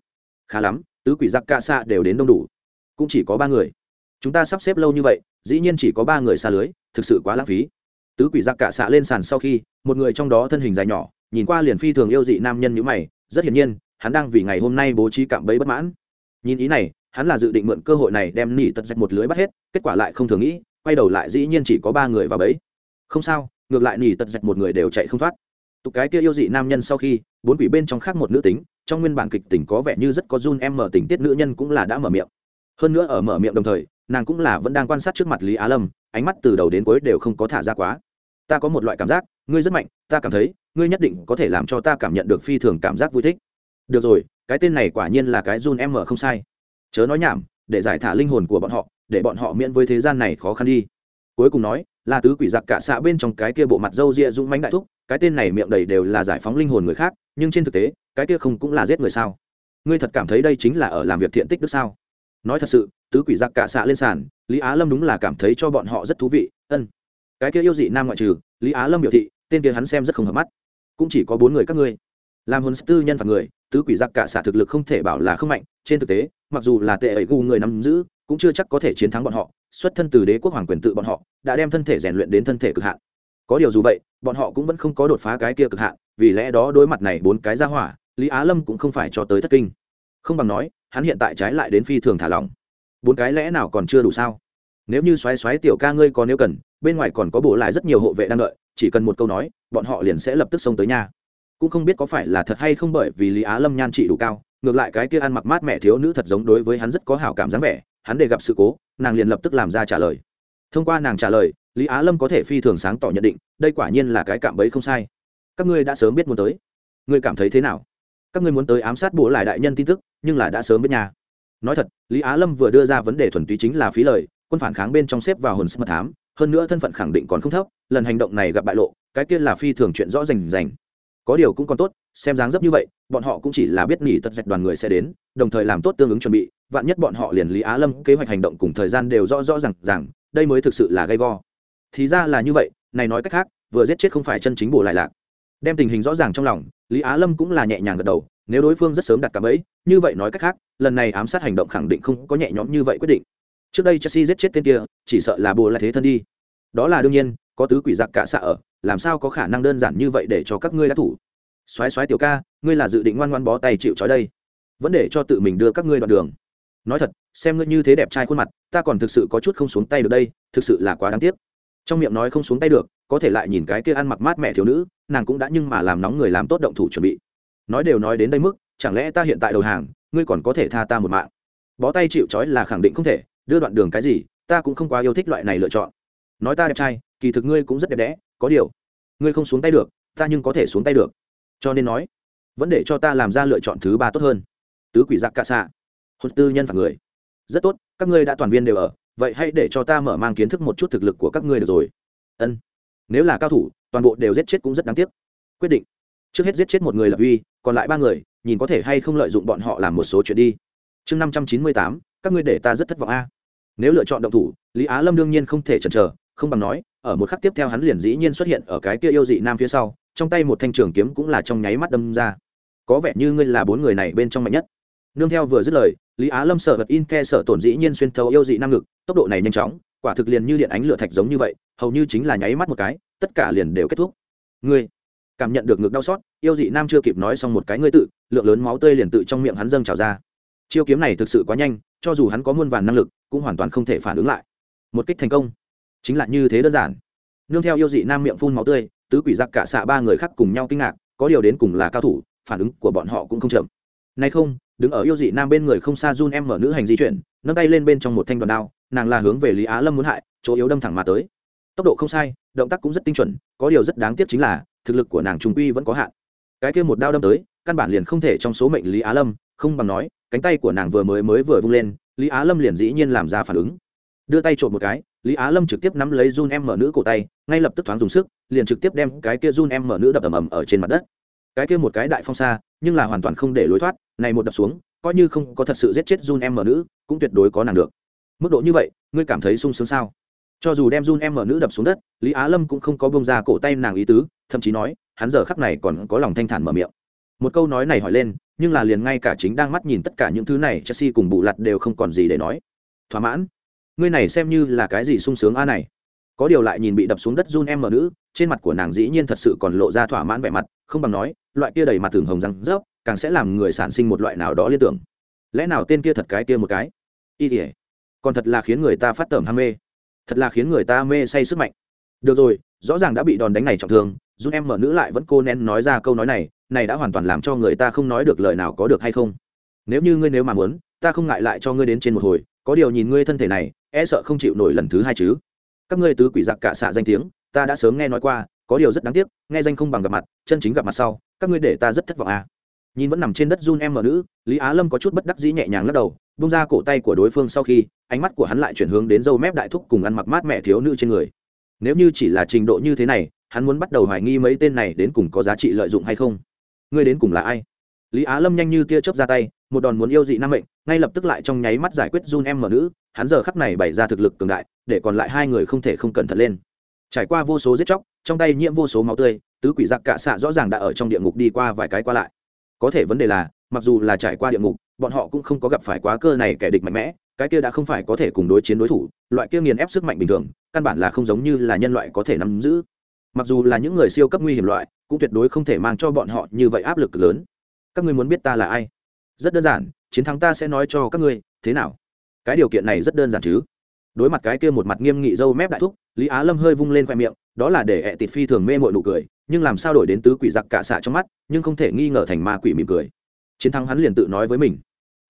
Khá lắm, tứ quỷ giặc ca xa đều đến đông đủ. Cũng chỉ có ba người. Chúng ta sắp xếp lâu như vậy, dĩ nhiên chỉ có ba người xa lưới, thực sự quá lãng phí. Tứ quỷ giặc cả xạ lên sàn sau khi, một người trong đó thân hình dài nhỏ, nhìn qua liền phi thường yêu dị nam nhân như mày, rất hiển nhiên, hắn đang vì ngày hôm nay bố trí cạm bẫy bất mãn. Nhìn ý này, hắn là dự định mượn cơ hội này đem nỉ tật dạch một lưới bắt hết, kết quả lại không thường nghĩ, quay đầu lại dĩ nhiên chỉ có ba người vào bẫy. Không sao, ngược lại nỉ tật dạch một người đều chạy không thoát tục cái kia yêu dị nam nhân sau khi, bốn quỷ bên trong khác một nữ tính, trong nguyên bản kịch tình có vẻ như rất có run em mở tình tiết nữ nhân cũng là đã mở miệng. Hơn nữa ở mở miệng đồng thời, nàng cũng là vẫn đang quan sát trước mặt lý á lâm, ánh mắt từ đầu đến cuối đều không có thả ra quá. Ta có một loại cảm giác, ngươi rất mạnh, ta cảm thấy, ngươi nhất định có thể làm cho ta cảm nhận được phi thường cảm giác vui thích. Được rồi, cái tên này quả nhiên là cái run em mở không sai. Chớ nói nhảm, để giải thả linh hồn của bọn họ, để bọn họ miễn với thế gian này khó khăn đi. Cuối cùng nói là tứ quỷ giặc cả xạ bên trong cái kia bộ mặt râu ria dũng mánh đại thúc, cái tên này miệng đầy đều là giải phóng linh hồn người khác, nhưng trên thực tế, cái kia không cũng là giết người sao? Ngươi thật cảm thấy đây chính là ở làm việc thiện tích đức sao? Nói thật sự, tứ quỷ giặc cả xạ lên sàn, lý á lâm đúng là cảm thấy cho bọn họ rất thú vị, ân. Cái kia yêu dị nam ngoại trừ, lý á lâm biểu thị, tên kia hắn xem rất không hợp mắt. Cũng chỉ có bốn người các ngươi. Làm hồn tư nhân phạt người, tứ quỷ giặc cả xạ thực lực không thể bảo là không mạnh, trên thực tế, mặc dù là tệ ấy gu người nắm giữ cũng chưa chắc có thể chiến thắng bọn họ, xuất thân từ đế quốc hoàng quyền tự bọn họ, đã đem thân thể rèn luyện đến thân thể cực hạn. Có điều dù vậy, bọn họ cũng vẫn không có đột phá cái kia cực hạn, vì lẽ đó đối mặt này bốn cái ra hỏa, lý á lâm cũng không phải cho tới thất kinh. Không bằng nói, hắn hiện tại trái lại đến phi thường thả lỏng. Bốn cái lẽ nào còn chưa đủ sao? Nếu như xoáy xoáy tiểu ca ngươi có nếu cần, bên ngoài còn có bổ lại rất nhiều hộ vệ đang đợi, chỉ cần một câu nói, bọn họ liền sẽ lập tức xông tới nhà cũng không biết có phải là thật hay không bởi vì lý á lâm nhan trị đủ cao, ngược lại cái kia ăn mặc mát mẹ thiếu nữ thật giống đối với hắn rất có hảo cảm dáng vẻ hắn để gặp sự cố, nàng liền lập tức làm ra trả lời. Thông qua nàng trả lời, lý á lâm có thể phi thường sáng tỏ nhận định, đây quả nhiên là cái cạm bẫy không sai. Các ngươi đã sớm biết muốn tới. Ngươi cảm thấy thế nào? Các ngươi muốn tới ám sát bố lại đại nhân tin tức, nhưng là đã sớm biết nhà. Nói thật, lý á lâm vừa đưa ra vấn đề thuần túy chính là phí lời, quân phản kháng bên trong xếp vào hồn mật thám, hơn nữa thân phận khẳng định còn không thấp, lần hành động này gặp bại lộ, cái kia là phi thường chuyện rõ rành rành. Có điều cũng còn tốt xem dáng dấp như vậy, bọn họ cũng chỉ là biết nghỉ tật dạch đoàn người sẽ đến, đồng thời làm tốt tương ứng chuẩn bị, vạn nhất bọn họ liền lý á lâm kế hoạch hành động cùng thời gian đều rõ rõ rằng rằng đây mới thực sự là gây go. Thì ra là như vậy, này nói cách khác, vừa giết chết không phải chân chính bổ lại lạc. Đem tình hình rõ ràng trong lòng, lý á lâm cũng là nhẹ nhàng gật đầu, nếu đối phương rất sớm đặt cạm ấy như vậy nói cách khác, lần này ám sát hành động khẳng định không có nhẹ nhõm như vậy quyết định. Trước đây chelsea giết chết tên kia, chỉ sợ là bồ là thế thân đi. Đó là đương nhiên, có tứ quỷ giặc cả xạ ở, làm sao có khả năng đơn giản như vậy để cho các ngươi đã thủ? Xoáy xoáy tiểu ca, ngươi là dự định ngoan ngoan bó tay chịu trói đây. Vẫn để cho tự mình đưa các ngươi đoạn đường. Nói thật, xem ngươi như thế đẹp trai khuôn mặt, ta còn thực sự có chút không xuống tay được đây, thực sự là quá đáng tiếc. Trong miệng nói không xuống tay được, có thể lại nhìn cái kia ăn mặc mát mẹ thiếu nữ, nàng cũng đã nhưng mà làm nóng người làm tốt động thủ chuẩn bị. Nói đều nói đến đây mức, chẳng lẽ ta hiện tại đầu hàng, ngươi còn có thể tha ta một mạng? Bó tay chịu trói là khẳng định không thể, đưa đoạn đường cái gì, ta cũng không quá yêu thích loại này lựa chọn. Nói ta đẹp trai, kỳ thực ngươi cũng rất đẹp đẽ, có điều, ngươi không xuống tay được, ta nhưng có thể xuống tay được cho nên nói, vẫn để cho ta làm ra lựa chọn thứ ba tốt hơn. Tứ quỷ giặc ca xạ. Hôn tư nhân phạt người. Rất tốt, các ngươi đã toàn viên đều ở, vậy hãy để cho ta mở mang kiến thức một chút thực lực của các ngươi được rồi. Ân. Nếu là cao thủ, toàn bộ đều giết chết cũng rất đáng tiếc. Quyết định. Trước hết giết chết một người là uy, còn lại ba người, nhìn có thể hay không lợi dụng bọn họ làm một số chuyện đi. Chương năm trăm chín mươi tám, các ngươi để ta rất thất vọng a. Nếu lựa chọn động thủ, lý á lâm đương nhiên không thể chần chờ, không bằng nói, ở một khắc tiếp theo hắn liền dĩ nhiên xuất hiện ở cái kia yêu dị nam phía sau trong tay một thanh trường kiếm cũng là trong nháy mắt đâm ra. Có vẻ như ngươi là bốn người này bên trong mạnh nhất. Nương theo vừa dứt lời, lý á lâm sợ vật in the sợ tổn dĩ nhiên xuyên thấu yêu dị nam ngực tốc độ này nhanh chóng, quả thực liền như điện ánh lửa thạch giống như vậy, hầu như chính là nháy mắt một cái, tất cả liền đều kết thúc. Ngươi cảm nhận được ngực đau xót, yêu dị nam chưa kịp nói xong một cái ngươi tự, lượng lớn máu tươi liền tự trong miệng hắn dâng trào ra. Chiêu kiếm này thực sự quá nhanh, cho dù hắn có muôn vàn năng lực, cũng hoàn toàn không thể phản ứng lại. Một kích thành công, chính là như thế đơn giản. Nương theo yêu dị nam miệng phun máu tươi tứ quỷ giặc cả xạ ba người khác cùng nhau kinh ngạc, có điều đến cùng là cao thủ, phản ứng của bọn họ cũng không chậm. Nay không, đứng ở yêu dị nam bên người không xa run em mở nữ hành di chuyển, nâng tay lên bên trong một thanh đoàn đao, nàng là hướng về lý á lâm muốn hại, chỗ yếu đâm thẳng mà tới. Tốc độ không sai, động tác cũng rất tinh chuẩn, có điều rất đáng tiếc chính là, thực lực của nàng trung quy vẫn có hạn. Cái kia một đao đâm tới, căn bản liền không thể trong số mệnh lý á lâm, không bằng nói, cánh tay của nàng vừa mới mới vừa vung lên, lý á lâm liền dĩ nhiên làm ra phản ứng. Đưa tay trộm một cái, lý á lâm trực tiếp nắm lấy run em mở nữ cổ tay, ngay lập tức thoáng dùng sức liền trực tiếp đem cái kia run em mở nữ đập ầm ầm ở trên mặt đất. Cái kia một cái đại phong xa, nhưng là hoàn toàn không để lối thoát, này một đập xuống, coi như không có thật sự giết chết run em mở nữ, cũng tuyệt đối có nàng được. Mức độ như vậy, ngươi cảm thấy sung sướng sao? Cho dù đem run em mở nữ đập xuống đất, lý á lâm cũng không có bông ra cổ tay nàng ý tứ, thậm chí nói, hắn giờ khắc này còn có lòng thanh thản mở miệng. Một câu nói này hỏi lên, nhưng là liền ngay cả chính đang mắt nhìn tất cả những thứ này, chelsea cùng bù lặt đều không còn gì để nói. Thỏa mãn. Ngươi này xem như là cái gì sung sướng a này? Có điều lại nhìn bị đập xuống đất run em mở nữ trên mặt của nàng dĩ nhiên thật sự còn lộ ra thỏa mãn vẻ mặt, không bằng nói, loại kia đầy mặt thường hồng răng rớp, càng sẽ làm người sản sinh một loại nào đó liên tưởng. Lẽ nào tên kia thật cái kia một cái? Y tỉa còn thật là khiến người ta phát tởm ham mê. Thật là khiến người ta mê say sức mạnh. Được rồi, rõ ràng đã bị đòn đánh này trọng thương run em mở nữ lại vẫn cô nén nói ra câu nói này này đã hoàn toàn làm cho người ta không nói được lời nào có được hay không? Nếu như ngươi nếu mà muốn, ta không ngại lại cho ngươi đến trên một hồi, có điều nhìn ngươi thân thể này e sợ không chịu nổi lần thứ hai chứ. Các ngươi tứ quỷ giặc cả xạ danh tiếng ta đã sớm nghe nói qua, có điều rất đáng tiếc, nghe danh không bằng gặp mặt, chân chính gặp mặt sau, các ngươi để ta rất thất vọng à. nhìn vẫn nằm trên đất run em mở nữ, lý á lâm có chút bất đắc dĩ nhẹ nhàng lắc đầu bung ra cổ tay của đối phương sau khi, ánh mắt của hắn lại chuyển hướng đến dâu mép đại thúc cùng ăn mặc mát mẹ thiếu nữ trên người. Nếu như chỉ là trình độ như thế này, hắn muốn bắt đầu hoài nghi mấy tên này đến cùng có giá trị lợi dụng hay không. Ngươi đến cùng là ai? Lý á lâm nhanh như tia chớp ra tay, một đòn muốn yêu dị nam mệnh, ngay lập tức lại trong nháy mắt giải quyết run em mở nữ, hắn giờ khắc này bày ra thực lực cường đại, để còn lại hai người không thể không cẩn thận lên trải qua vô số giết chóc, trong tay nhiễm vô số máu tươi, tứ quỷ giặc cạ xạ rõ ràng đã ở trong địa ngục đi qua vài cái qua lại. Có thể vấn đề là, mặc dù là trải qua địa ngục, bọn họ cũng không có gặp phải quá cơ này kẻ địch mạnh mẽ, cái kia đã không phải có thể cùng đối chiến đối thủ, loại kia nghiền ép sức mạnh bình thường, căn bản là không giống như là nhân loại có thể nắm giữ. Mặc dù là những người siêu cấp nguy hiểm loại, cũng tuyệt đối không thể mang cho bọn họ như vậy áp lực lớn. Các ngươi muốn biết ta là ai? Rất đơn giản, chiến thắng ta sẽ nói cho các ngươi, thế nào? Cái điều kiện này rất đơn giản chứ? Đối mặt cái kia một mặt nghiêm nghị dâu mép đại thúc lý á lâm hơi vung lên khoe miệng, đó là để ẹ tịt phi thường mê mội nụ cười, nhưng làm sao đổi đến tứ quỷ giặc cả xạ trong mắt, nhưng không thể nghi ngờ thành ma quỷ mỉm cười. Chiến thắng hắn liền tự nói với mình.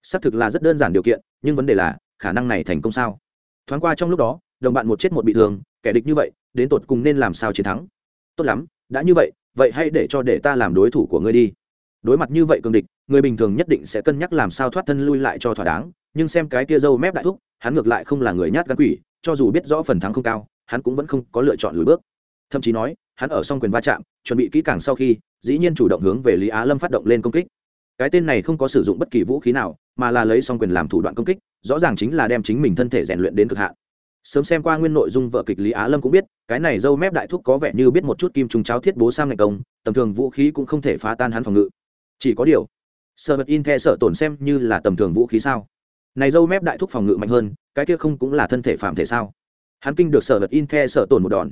Xác thực là rất đơn giản điều kiện, nhưng vấn đề là, khả năng này thành công sao? Thoáng qua trong lúc đó, đồng bạn một chết một bị thương, kẻ địch như vậy, đến tột cùng nên làm sao chiến thắng? Tốt lắm, đã như vậy vậy hãy để cho để ta làm đối thủ của ngươi đi. Đối mặt như vậy cường địch, người bình thường nhất định sẽ cân nhắc làm sao thoát thân lui lại cho thỏa đáng, nhưng xem cái kia dâu mép đại thúc, hắn ngược lại không là người nhát gan quỷ, cho dù biết rõ phần thắng không cao hắn cũng vẫn không có lựa chọn lùi bước. Thậm chí nói, hắn ở xong quyền va chạm, chuẩn bị kỹ càng sau khi, dĩ nhiên chủ động hướng về lý á lâm phát động lên công kích. Cái tên này không có sử dụng bất kỳ vũ khí nào, mà là lấy xong quyền làm thủ đoạn công kích, rõ ràng chính là đem chính mình thân thể rèn luyện đến cực hạn. Sớm xem qua nguyên nội dung vợ kịch lý á lâm cũng biết, cái này dâu mép đại thúc có vẻ như biết một chút kim trùng cháo thiết bố sang ngày công, tầm thường vũ khí cũng không thể phá tan hắn phòng ngự. Chỉ có điều sợ vật in the sợ tổn xem như là tầm thường vũ khí sao? Này dâu mép đại thúc phòng ngự mạnh hơn, cái kia không cũng là thân thể phạm thể sao? Hắn kinh được sở vật in the sở tổn một đòn.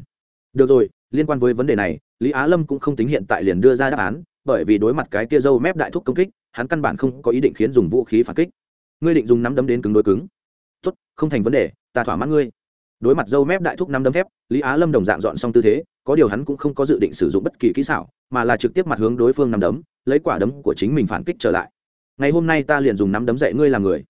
Được rồi, liên quan với vấn đề này, lý á lâm cũng không tính hiện tại liền đưa ra đáp án, bởi vì đối mặt cái kia dâu mép đại thúc công kích, hắn căn bản không có ý định khiến dùng vũ khí phản kích. Ngươi định dùng nắm đấm đến cứng đối cứng. Tốt, không thành vấn đề, ta thỏa mãn ngươi. Đối mặt dâu mép đại thúc năm đấm thép, lý á lâm đồng dạng dọn xong tư thế, có điều hắn cũng không có dự định sử dụng bất kỳ kỹ xảo, mà là trực tiếp mặt hướng đối phương năm đấm, lấy quả đấm của chính mình phản kích trở lại. Ngày hôm nay ta liền dùng nắm đấm dạy ngươi làm người.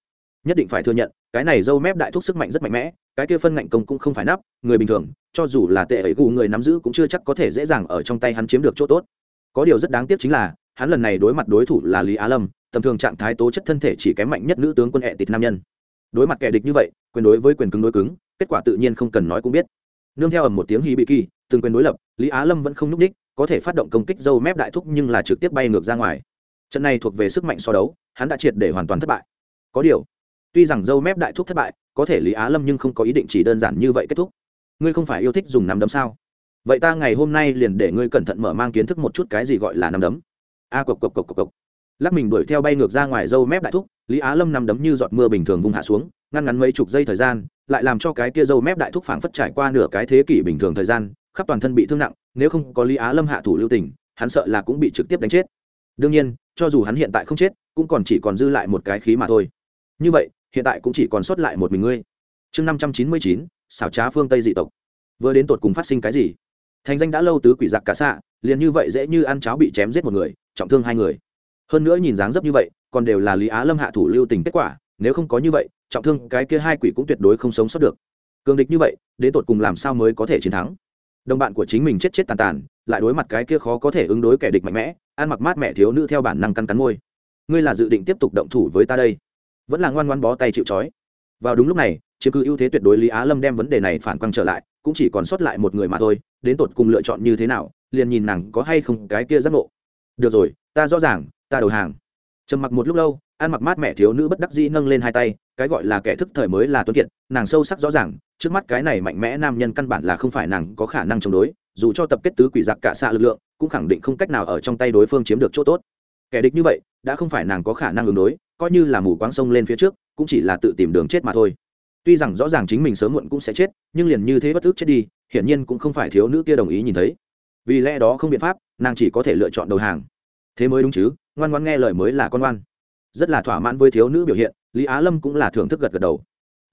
Nhất định phải thừa nhận, cái này dâu mép đại thúc sức mạnh rất mạnh mẽ cái kia phân ngạnh công cũng không phải nắp, người bình thường, cho dù là tệ ấy gù người nắm giữ cũng chưa chắc có thể dễ dàng ở trong tay hắn chiếm được chỗ tốt. Có điều rất đáng tiếc chính là, hắn lần này đối mặt đối thủ là lý á lâm, tầm thường trạng thái tố chất thân thể chỉ kém mạnh nhất nữ tướng quân hệ tịt nam nhân. Đối mặt kẻ địch như vậy, quyền đối với quyền cứng đối cứng, kết quả tự nhiên không cần nói cũng biết. Nương theo ầm một tiếng hí bị kỳ từng quyền đối lập, lý á lâm vẫn không nhúc ních có thể phát động công kích dâu mép đại thúc nhưng là trực tiếp bay ngược ra ngoài. Trận này thuộc về sức mạnh so đấu, hắn đã triệt để hoàn toàn thất bại. Có điều, tuy rằng dâu mép đại thúc thất bại có thể lý á lâm nhưng không có ý định chỉ đơn giản như vậy kết thúc. Ngươi không phải yêu thích dùng nắm đấm sao? Vậy ta ngày hôm nay liền để ngươi cẩn thận mở mang kiến thức một chút cái gì gọi là nắm đấm. A, cộc cộc cộc cộc cộc. Lắc mình đuổi theo bay ngược ra ngoài dâu mép đại thúc, lý á lâm nằm đấm như giọt mưa bình thường vung hạ xuống, ngăn ngắn mấy chục giây thời gian, lại làm cho cái kia dâu mép đại thúc phảng phất trải qua nửa cái thế kỷ bình thường thời gian, khắp toàn thân bị thương nặng, nếu không có lý á lâm hạ thủ lưu tình, hắn sợ là cũng bị trực tiếp đánh chết. Đương nhiên, cho dù hắn hiện tại không chết, cũng còn chỉ còn dư lại một cái khí mà thôi. Như vậy hiện tại cũng chỉ còn sót lại một mình ngươi. Chương năm trăm chín mươi chín, xảo trá phương tây dị tộc. Vừa đến tột cùng phát sinh cái gì? Thành danh đã lâu tứ quỷ giặc cả xạ, liền như vậy dễ như ăn cháo bị chém giết một người, trọng thương hai người. Hơn nữa nhìn dáng dấp như vậy, còn đều là lý á lâm hạ thủ lưu tình kết quả, nếu không có như vậy, trọng thương cái kia hai quỷ cũng tuyệt đối không sống sót được. Cường địch như vậy, đến tột cùng làm sao mới có thể chiến thắng? Đồng bạn của chính mình chết chết tàn tàn, lại đối mặt cái kia khó có thể ứng đối kẻ địch mạnh mẽ, ăn mặc mát mẹ thiếu nữ theo bản năng căn cắn môi. Ngươi là dự định tiếp tục động thủ với ta đây? Vẫn là ngoan ngoan bó tay chịu trói. Vào đúng lúc này chứ cứ ưu thế tuyệt đối lý á lâm đem vấn đề này phản quang trở lại, cũng chỉ còn sót lại một người mà thôi, đến tột cùng lựa chọn như thế nào, liền nhìn nàng có hay không cái kia giác ngộ. Được rồi, ta rõ ràng, ta đầu hàng. Trầm mặc một lúc lâu, ăn mặc mát mẹ thiếu nữ bất đắc dĩ nâng lên hai tay, cái gọi là kẻ thức thời mới là tuấn kiệt, nàng sâu sắc rõ ràng, trước mắt cái này mạnh mẽ nam nhân căn bản là không phải nàng có khả năng chống đối, dù cho tập kết tứ quỷ giặc cả xạ lực lượng, cũng khẳng định không cách nào ở trong tay đối phương chiếm được chỗ tốt kẻ địch như vậy, đã không phải nàng có khả năng ứng đối, coi như là mù quáng sông lên phía trước, cũng chỉ là tự tìm đường chết mà thôi. Tuy rằng rõ ràng chính mình sớm muộn cũng sẽ chết, nhưng liền như thế bất ước chết đi, hiển nhiên cũng không phải thiếu nữ kia đồng ý nhìn thấy. Vì lẽ đó không biện pháp, nàng chỉ có thể lựa chọn đầu hàng. Thế mới đúng chứ, ngoan ngoan nghe lời mới là con ngoan. Rất là thỏa mãn với thiếu nữ biểu hiện, lý á lâm cũng là thưởng thức gật gật đầu.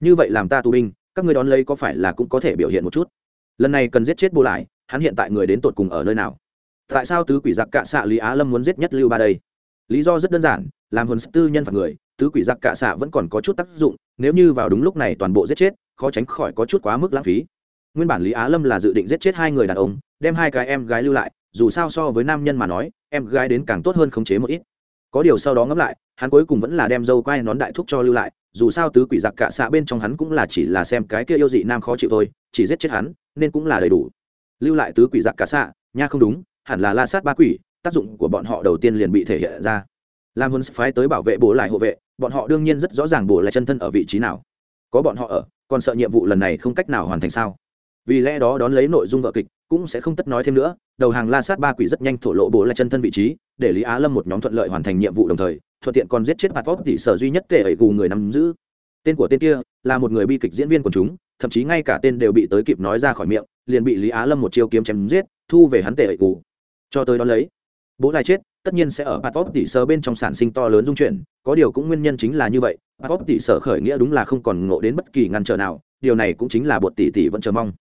Như vậy làm ta tù binh, các ngươi đón lấy có phải là cũng có thể biểu hiện một chút? Lần này cần giết chết bù lại, hắn hiện tại người đến tột cùng ở nơi nào? Tại sao tứ quỷ giặc cạ xạ lý á lâm muốn giết nhất lưu ba đây? Lý do rất đơn giản, làm huấn tư nhân phạt người, tứ quỷ giặc cạ xạ vẫn còn có chút tác dụng, nếu như vào đúng lúc này toàn bộ giết chết, khó tránh khỏi có chút quá mức lãng phí. Nguyên bản lý á lâm là dự định giết chết hai người đàn ông, đem hai cái em gái lưu lại, dù sao so với nam nhân mà nói, em gái đến càng tốt hơn khống chế một ít. Có điều sau đó ngẫm lại, hắn cuối cùng vẫn là đem dâu quai nón đại thúc cho lưu lại, dù sao tứ quỷ giặc cả xạ bên trong hắn cũng là chỉ là xem cái kia yêu dị nam khó chịu thôi, chỉ giết chết hắn, nên cũng là đầy đủ. Lưu lại tứ quỷ giặc cả xạ, nha không đúng, hẳn là la sát ba quỷ tác dụng của bọn họ đầu tiên liền bị thể hiện ra. Làm huấn phái tới bảo vệ bố lại hộ vệ, bọn họ đương nhiên rất rõ ràng bố lại chân thân ở vị trí nào. Có bọn họ ở, còn sợ nhiệm vụ lần này không cách nào hoàn thành sao? Vì lẽ đó đón lấy nội dung vợ kịch, cũng sẽ không tất nói thêm nữa, đầu hàng la sát ba quỷ rất nhanh thổ lộ bố lại chân thân vị trí, để lý á lâm một nhóm thuận lợi hoàn thành nhiệm vụ đồng thời, thuận tiện còn giết chết mặt vót tỷ sở duy nhất tệ ẩy gù người nắm giữ. Tên của tên kia là một người bi kịch diễn viên của chúng, thậm chí ngay cả tên đều bị tới kịp nói ra khỏi miệng, liền bị lý á lâm một chiêu kiếm chém giết, thu về hắn tệ ẩy gù. Cho tới đó lấy bố lại chết tất nhiên sẽ ở Patop tỷ sở bên trong sản sinh to lớn dung chuyển, có điều cũng nguyên nhân chính là như vậy, Patop tỷ sở khởi nghĩa đúng là không còn ngộ đến bất kỳ ngăn trở nào, điều này cũng chính là bột tỷ tỷ vẫn chờ mong.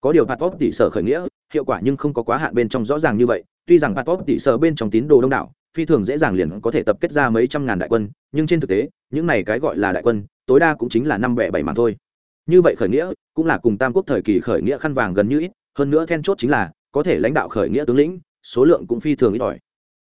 Có điều Patop tỷ sở khởi nghĩa, hiệu quả nhưng không có quá hạn bên trong rõ ràng như vậy, tuy rằng Patop tỷ sở bên trong tín đồ đông đảo, phi thường dễ dàng liền có thể tập kết ra mấy trăm ngàn đại quân, nhưng trên thực tế, những này cái gọi là đại quân, tối đa cũng chính là năm bẻ bảy mà thôi. Như vậy khởi nghĩa, cũng là cùng Tam quốc thời kỳ khởi nghĩa khăn vàng gần như ít, hơn nữa then chốt chính là có thể lãnh đạo khởi nghĩa tướng lĩnh, số lượng cũng phi thường ít ỏi.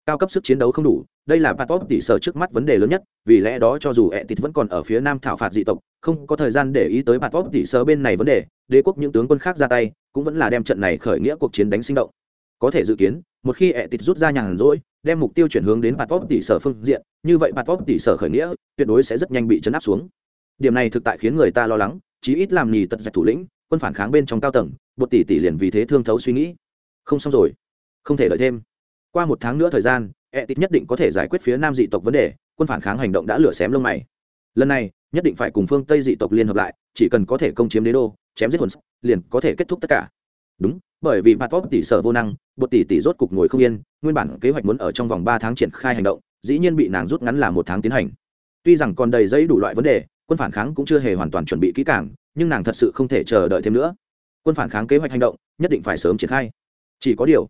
Cao cấp sức chiến đấu không đủ, đây là patop tỷ sở trước mắt vấn đề lớn nhất, vì lẽ đó cho dù ẹ tịt vẫn còn ở phía nam thảo phạt dị tộc, không có thời gian để ý tới patop tỷ sở bên này vấn đề, đế quốc những tướng quân khác ra tay, cũng vẫn là đem trận này khởi nghĩa cuộc chiến đánh sinh động. Có thể dự kiến, một khi ẹ tịt rút ra nhàn rỗi, đem mục tiêu chuyển hướng đến patop tỷ sở phương diện, như vậy patop tỷ sở khởi nghĩa tuyệt đối sẽ rất nhanh bị chấn áp xuống. Điểm này thực tại khiến người ta lo lắng, chí ít làm nhì tật giặc thủ lĩnh, quân phản kháng bên trong cao tầng, một tỷ tỷ liền vì thế thương thấu suy nghĩ. Không xong rồi không thể đợi thêm. Qua một tháng nữa thời gian e tít nhất định có thể giải quyết phía nam dị tộc vấn đề, quân phản kháng hành động đã lửa xém lông mày. Lần này, nhất định phải cùng phương tây dị tộc liên hợp lại, chỉ cần có thể công chiếm đế đô, chém giết hồn liền có thể kết thúc tất cả. Đúng, bởi vì bạt vóc tỷ sở vô năng, bột tỷ tỷ rốt cục ngồi không yên, nguyên bản kế hoạch muốn ở trong vòng ba tháng triển khai hành động, dĩ nhiên bị nàng rút ngắn là một tháng tiến hành. Tuy rằng còn đầy dây đủ loại vấn đề, quân phản kháng cũng chưa hề hoàn toàn chuẩn bị kỹ càng, nhưng nàng thật sự không thể chờ đợi thêm nữa. Quân phản kháng kế hoạch hành động, nhất định phải sớm triển khai. Chỉ có điều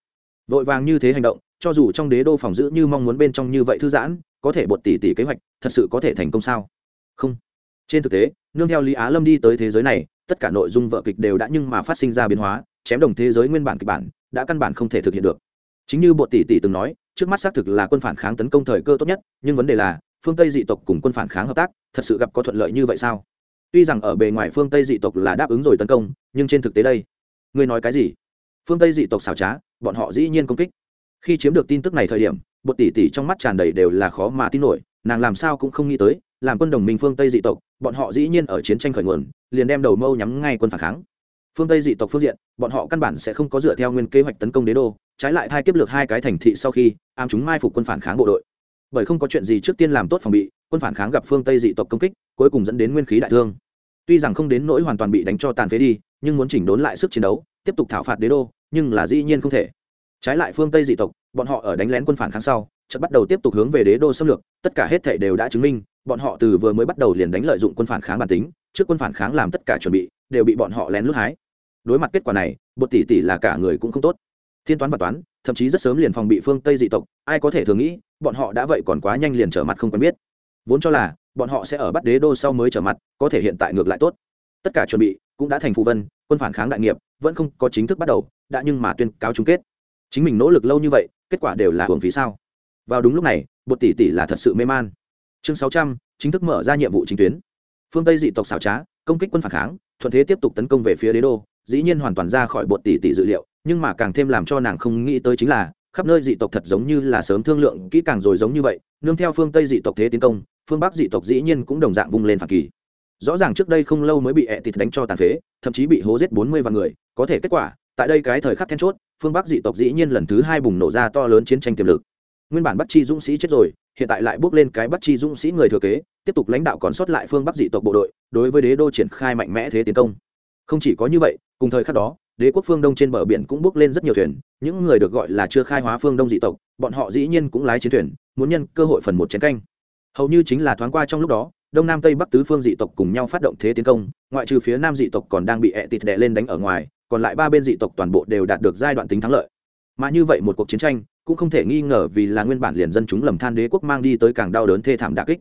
vội vàng như thế hành động, cho dù trong đế đô phòng giữ như mong muốn bên trong như vậy thư giãn, có thể bột tỷ tỷ kế hoạch, thật sự có thể thành công sao? Không. Trên thực tế, nương theo lý á lâm đi tới thế giới này, tất cả nội dung vợ kịch đều đã nhưng mà phát sinh ra biến hóa, chém đồng thế giới nguyên bản kịch bản, đã căn bản không thể thực hiện được. Chính như bột tỷ tỷ từng nói, trước mắt xác thực là quân phản kháng tấn công thời cơ tốt nhất, nhưng vấn đề là, phương tây dị tộc cùng quân phản kháng hợp tác, thật sự gặp có thuận lợi như vậy sao? Tuy rằng ở bề ngoài phương tây dị tộc là đáp ứng rồi tấn công, nhưng trên thực tế đây, ngươi nói cái gì? Phương tây dị tộc xảo trá bọn họ dĩ nhiên công kích. Khi chiếm được tin tức này thời điểm bột tỷ tỷ trong mắt tràn đầy đều là khó mà tin nổi, nàng làm sao cũng không nghĩ tới, làm quân đồng minh phương tây dị tộc, bọn họ dĩ nhiên ở chiến tranh khởi nguồn, liền đem đầu mâu nhắm ngay quân phản kháng. Phương tây dị tộc phương diện, bọn họ căn bản sẽ không có dựa theo nguyên kế hoạch tấn công đế đô, trái lại thai kiếp lược hai cái thành thị sau khi, ám chúng mai phục quân phản kháng bộ đội. Bởi không có chuyện gì trước tiên làm tốt phòng bị, quân phản kháng gặp phương tây dị tộc công kích, cuối cùng dẫn đến nguyên khí đại thương. Tuy rằng không đến nỗi hoàn toàn bị đánh cho tàn phế đi, nhưng muốn chỉnh đốn lại sức chiến đấu, tiếp tục thảo phạt đế đô nhưng là dĩ nhiên không thể. Trái lại phương tây dị tộc, bọn họ ở đánh lén quân phản kháng sau, chợt bắt đầu tiếp tục hướng về đế đô xâm lược, tất cả hết thể đều đã chứng minh, bọn họ từ vừa mới bắt đầu liền đánh lợi dụng quân phản kháng bản tính, trước quân phản kháng làm tất cả chuẩn bị, đều bị bọn họ lén lút hái. Đối mặt kết quả này, bột tỷ tỷ là cả người cũng không tốt. Thiên toán và toán, thậm chí rất sớm liền phòng bị phương tây dị tộc, ai có thể thường nghĩ, bọn họ đã vậy còn quá nhanh liền trở mặt không quen biết. Vốn cho là, bọn họ sẽ ở bắt đế đô sau mới trở mặt, có thể hiện tại ngược lại tốt. Tất cả chuẩn bị cũng đã thành phù vân, quân phản kháng đại nghiệp vẫn không có chính thức bắt đầu đã nhưng mà tuyên cáo chung kết. Chính mình nỗ lực lâu như vậy, kết quả đều là hưởng phí sao? Vào đúng lúc này, bột tỷ tỷ là thật sự mê man. Chương sáu trăm, chính thức mở ra nhiệm vụ chính tuyến. Phương tây dị tộc xảo trá, công kích quân phản kháng, thuận thế tiếp tục tấn công về phía đế đô, dĩ nhiên hoàn toàn ra khỏi bột tỷ tỷ dự liệu, nhưng mà càng thêm làm cho nàng không nghĩ tới chính là, khắp nơi dị tộc thật giống như là sớm thương lượng kỹ càng rồi giống như vậy, nương theo phương tây dị tộc thế tiến công, phương bắc dị tộc dĩ nhiên cũng đồng dạng vung lên phản kỳ. Rõ ràng trước đây không lâu mới bị ẹ tịt đánh cho tàn phế, thậm chí bị hố giết bốn mươi vạn người, có thể kết quả tại đây cái thời khắc then chốt, phương bắc dị tộc dĩ nhiên lần thứ hai bùng nổ ra to lớn chiến tranh tiềm lực. Nguyên bản bắc chi dũng sĩ chết rồi, hiện tại lại bước lên cái bắc chi dũng sĩ người thừa kế, tiếp tục lãnh đạo còn sót lại phương bắc dị tộc bộ đội, đối với đế đô triển khai mạnh mẽ thế tiến công. Không chỉ có như vậy, cùng thời khắc đó, đế quốc phương đông trên bờ biển cũng bước lên rất nhiều thuyền, những người được gọi là chưa khai hóa phương đông dị tộc, bọn họ dĩ nhiên cũng lái chiến thuyền, muốn nhân cơ hội phần một chiến canh. Hầu như chính là thoáng qua trong lúc đó, đông nam tây bắc tứ phương dị tộc cùng nhau phát động thế tiến công, ngoại trừ phía nam dị tộc còn đang bị ẹ tịt đè lên đánh ở ngoài còn lại ba bên dị tộc toàn bộ đều đạt được giai đoạn tính thắng lợi. Mà như vậy một cuộc chiến tranh, cũng không thể nghi ngờ vì là nguyên bản liền dân chúng lầm than đế quốc mang đi tới càng đau đớn thê thảm đà kích.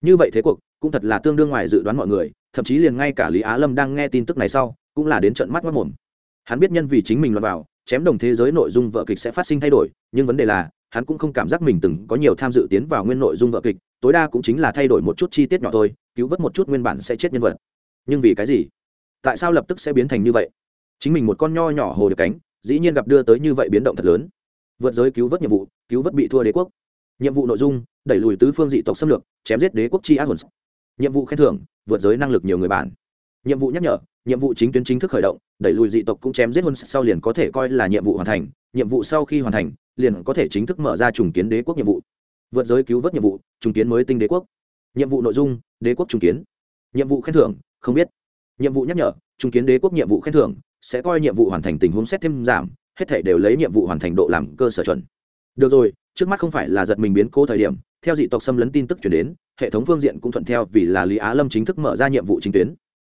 Như vậy thế cuộc, cũng thật là tương đương ngoài dự đoán mọi người, thậm chí liền ngay cả lý á lâm đang nghe tin tức này sau, cũng là đến trận mắt mất mồm hắn biết nhân vì chính mình loạt vào, chém đồng thế giới nội dung vợ kịch sẽ phát sinh thay đổi, nhưng vấn đề là, hắn cũng không cảm giác mình từng có nhiều tham dự tiến vào nguyên nội dung vợ kịch, tối đa cũng chính là thay đổi một chút chi tiết nhỏ thôi, cứu vớt một chút nguyên bản sẽ chết nhân vật. Nhưng vì cái gì? Tại sao lập tức sẽ biến thành như vậy? Chính mình một con nho nhỏ hồ được cánh, dĩ nhiên gặp đưa tới như vậy biến động thật lớn. Vượt giới cứu vớt nhiệm vụ, cứu vớt bị thua đế quốc. Nhiệm vụ nội dung, đẩy lùi tứ phương dị tộc xâm lược, chém giết đế quốc chi ác hồn. Nhiệm vụ khen thưởng, vượt giới năng lực nhiều người bản. Nhiệm vụ nhắc nhở, nhiệm vụ chính tuyến chính thức khởi động, đẩy lùi dị tộc cũng chém giết hôn sau liền có thể coi là nhiệm vụ hoàn thành. Nhiệm vụ sau khi hoàn thành, liền có thể chính thức mở ra trùng kiến đế quốc nhiệm vụ. Vượt giới cứu vớt nhiệm vụ, trùng kiến mới tinh đế quốc. Nhiệm vụ nội dung, đế quốc trùng kiến. Nhiệm vụ khen thưởng, không biết. Nhiệm vụ nhắc nhở, trùng kiến đế quốc nhiệm vụ khen thưởng sẽ coi nhiệm vụ hoàn thành tình huống xét thêm giảm, hết thể đều lấy nhiệm vụ hoàn thành độ làm cơ sở chuẩn. Được rồi, trước mắt không phải là giật mình biến cố thời điểm, theo dị tộc xâm lấn tin tức chuyển đến, hệ thống phương diện cũng thuận theo vì là lý á lâm chính thức mở ra nhiệm vụ chính tuyến.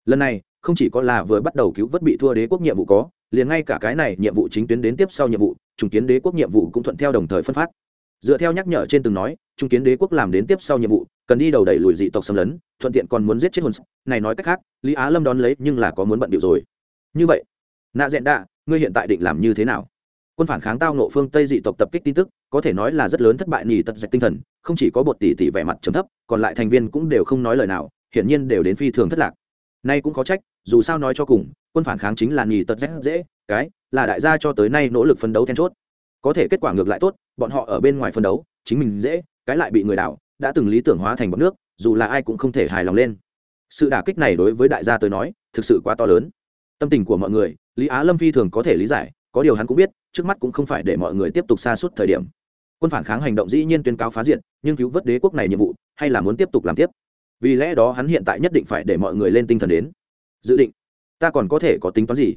Lần này, không chỉ có là vừa bắt đầu cứu vớt bị thua đế quốc nhiệm vụ có, liền ngay cả cái này nhiệm vụ chính tuyến đến tiếp sau nhiệm vụ, trùng kiến đế quốc nhiệm vụ cũng thuận theo đồng thời phân phát. Dựa theo nhắc nhở trên từng nói trung kiến đế quốc làm đến tiếp sau nhiệm vụ, cần đi đầu đẩy lùi dị tộc xâm lấn, thuận tiện còn muốn giết chết hồn này nói cách khác, lý á lâm đón lấy nhưng là có muốn bận điệu rồi như vậy, nạ dẹn đạ, ngươi hiện tại định làm như thế nào? Quân phản kháng tao nộ phương tây dị tộc tập kích tin tức, có thể nói là rất lớn thất bại nhì tật dạch tinh thần, không chỉ có bột tỷ tỷ vẻ mặt trầm thấp, còn lại thành viên cũng đều không nói lời nào, hiển nhiên đều đến phi thường thất lạc. Nay cũng có trách, dù sao nói cho cùng, quân phản kháng chính là nhì tật dạch dễ, cái, là đại gia cho tới nay nỗ lực phấn đấu then chốt. Có thể kết quả ngược lại tốt, bọn họ ở bên ngoài phấn đấu, chính mình dễ, cái lại bị người đảo, đã từng lý tưởng hóa thành bọn nước, dù là ai cũng không thể hài lòng lên. Sự đả kích này đối với đại gia tới nói, thực sự quá to lớn tâm tình của mọi người, lý á lâm phi thường có thể lý giải, có điều hắn cũng biết, trước mắt cũng không phải để mọi người tiếp tục xa suốt thời điểm. Quân phản kháng hành động dĩ nhiên tuyên cáo phá diện nhưng cứu vớt đế quốc này nhiệm vụ, hay là muốn tiếp tục làm tiếp. Vì lẽ đó hắn hiện tại nhất định phải để mọi người lên tinh thần đến. Dự định, ta còn có thể có tính toán gì?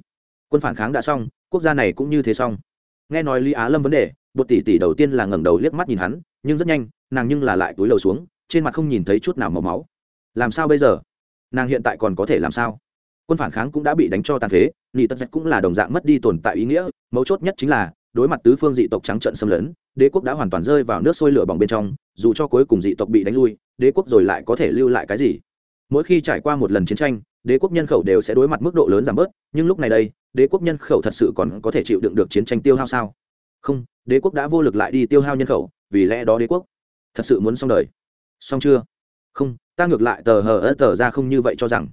Quân phản kháng đã xong, quốc gia này cũng như thế xong. Nghe nói lý á lâm vấn đề bột tỷ tỷ đầu tiên là ngẩng đầu liếc mắt nhìn hắn, nhưng rất nhanh, nàng nhưng là lại túi lầu xuống, trên mặt không nhìn thấy chút nào màu máu. Làm sao bây giờ? Nàng hiện tại còn có thể làm sao? Quân phản kháng cũng đã bị đánh cho tàn phế, nị tất dạch cũng là đồng dạng mất đi tồn tại ý nghĩa, mấu chốt nhất chính là, đối mặt tứ phương dị tộc trắng trận xâm lấn, đế quốc đã hoàn toàn rơi vào nước sôi lửa bỏng bên trong, dù cho cuối cùng dị tộc bị đánh lui, đế quốc rồi lại có thể lưu lại cái gì? Mỗi khi trải qua một lần chiến tranh, đế quốc nhân khẩu đều sẽ đối mặt mức độ lớn giảm bớt, nhưng lúc này đây, đế quốc nhân khẩu thật sự còn có thể chịu đựng được chiến tranh tiêu hao sao? Không, đế quốc đã vô lực lại đi tiêu hao nhân khẩu, vì lẽ đó đế quốc thật sự muốn xong đời. Xong chưa? Không, ta ngược lại tờ hờ ớt tờ ra không như vậy cho rằng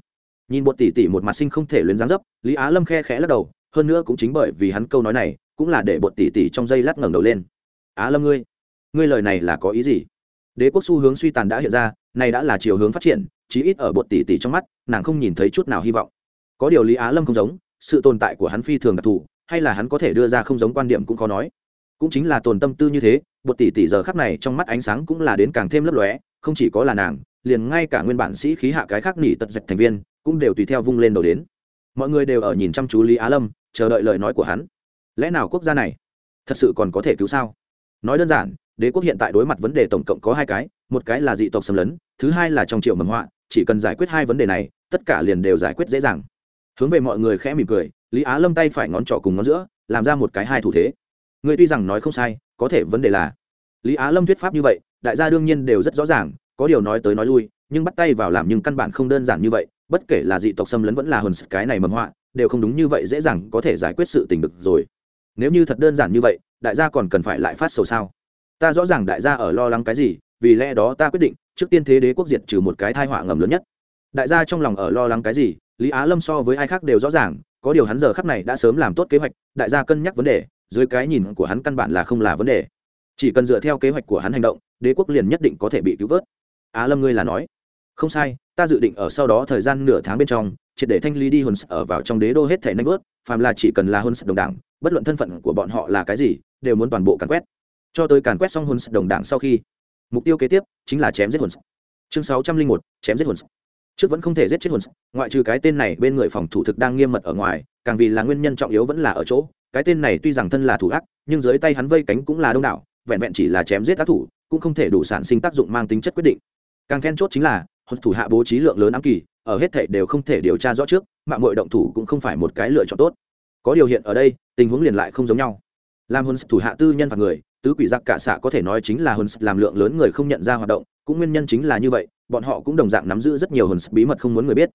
nhìn bột tỉ tỉ một mặt sinh không thể luyến dáng dấp, lý á lâm khe khẽ lắc đầu, hơn nữa cũng chính bởi vì hắn câu nói này, cũng là để bột tỉ tỉ trong dây lát ngẩng đầu lên. Á lâm ngươi ngươi lời này là có ý gì? Đế quốc xu hướng suy tàn đã hiện ra, này đã là chiều hướng phát triển, chí ít ở bột tỉ tỉ trong mắt, nàng không nhìn thấy chút nào hy vọng. Có điều lý á lâm không giống, sự tồn tại của hắn phi thường đặc thù, hay là hắn có thể đưa ra không giống quan điểm cũng khó nói. Cũng chính là tồn tâm tư như thế bột tỷ tỷ giờ khắc này trong mắt ánh sáng cũng là đến càng thêm lấp lóe, không chỉ có là nàng liền ngay cả nguyên bản sĩ khí hạ cái khác nỉ tật dạch thành viên cũng đều tùy theo vung lên đầu đến. Mọi người đều ở nhìn chăm chú lý á lâm, chờ đợi lời nói của hắn. Lẽ nào quốc gia này thật sự còn có thể cứu sao? Nói đơn giản, đế quốc hiện tại đối mặt vấn đề tổng cộng có hai cái, một cái là dị tộc xâm lấn, thứ hai là trong triệu mầm họa, chỉ cần giải quyết hai vấn đề này, tất cả liền đều giải quyết dễ dàng. Hướng về mọi người khẽ mỉm cười, lý á lâm tay phải ngón trỏ cùng ngón giữa, làm ra một cái hai thủ thế. Ngươi tuy rằng nói không sai, có thể vấn đề là lý á lâm thuyết pháp như vậy, đại gia đương nhiên đều rất rõ ràng có điều nói tới nói lui, nhưng bắt tay vào làm nhưng căn bản không đơn giản như vậy, bất kể là dị tộc xâm lấn vẫn là hồn cái này mầm họa, đều không đúng như vậy dễ dàng có thể giải quyết sự tình được rồi. Nếu như thật đơn giản như vậy, đại gia còn cần phải lại phát sầu sao? Ta rõ ràng đại gia ở lo lắng cái gì, vì lẽ đó ta quyết định, trước tiên thế đế quốc diệt trừ một cái thai họa ngầm lớn nhất. Đại gia trong lòng ở lo lắng cái gì, lý á lâm so với ai khác đều rõ ràng, có điều hắn giờ khắp này đã sớm làm tốt kế hoạch, đại gia cân nhắc vấn đề, dưới cái nhìn của hắn căn bản là không là vấn đề. Chỉ cần dựa theo kế hoạch của hắn hành động, đế quốc liền nhất định có thể bị cứu vớt á lâm ngươi là nói. Không sai, ta dự định ở sau đó thời gian nửa tháng bên trong, triệt để thanh lý đi hồn ở vào trong đế đô hết thể nanh vớt, phàm là chỉ cần là hồn đồng đảng, bất luận thân phận của bọn họ là cái gì, đều muốn toàn bộ càn quét. Cho tới càn quét xong hồn đồng đảng sau khi, mục tiêu kế tiếp chính là chém giết hồn chương sáu trăm linh một, chém giết hồn trước vẫn không thể giết chết hồn ngoại trừ cái tên này bên người phòng thủ thực đang nghiêm mật ở ngoài, càng vì là nguyên nhân trọng yếu vẫn là ở chỗ, cái tên này tuy rằng thân là thủ ác, nhưng dưới tay hắn vây cánh cũng là đông đảo, vẹn vẹn chỉ là chém giết tác thủ, cũng không thể đủ sản sinh tác dụng mang tính chất quyết định càng then chốt chính là, hồn thủ hạ bố trí lượng lớn ám kỳ, ở hết thảy đều không thể điều tra rõ trước, mạng mọi động thủ cũng không phải một cái lựa chọn tốt. Có điều hiện ở đây, tình huống liền lại không giống nhau. Làm hồn thủ hạ tư nhân và người, tứ quỷ giặc cả xạ có thể nói chính là hồn làm lượng lớn người không nhận ra hoạt động, cũng nguyên nhân chính là như vậy, bọn họ cũng đồng dạng nắm giữ rất nhiều hồn bí mật không muốn người biết.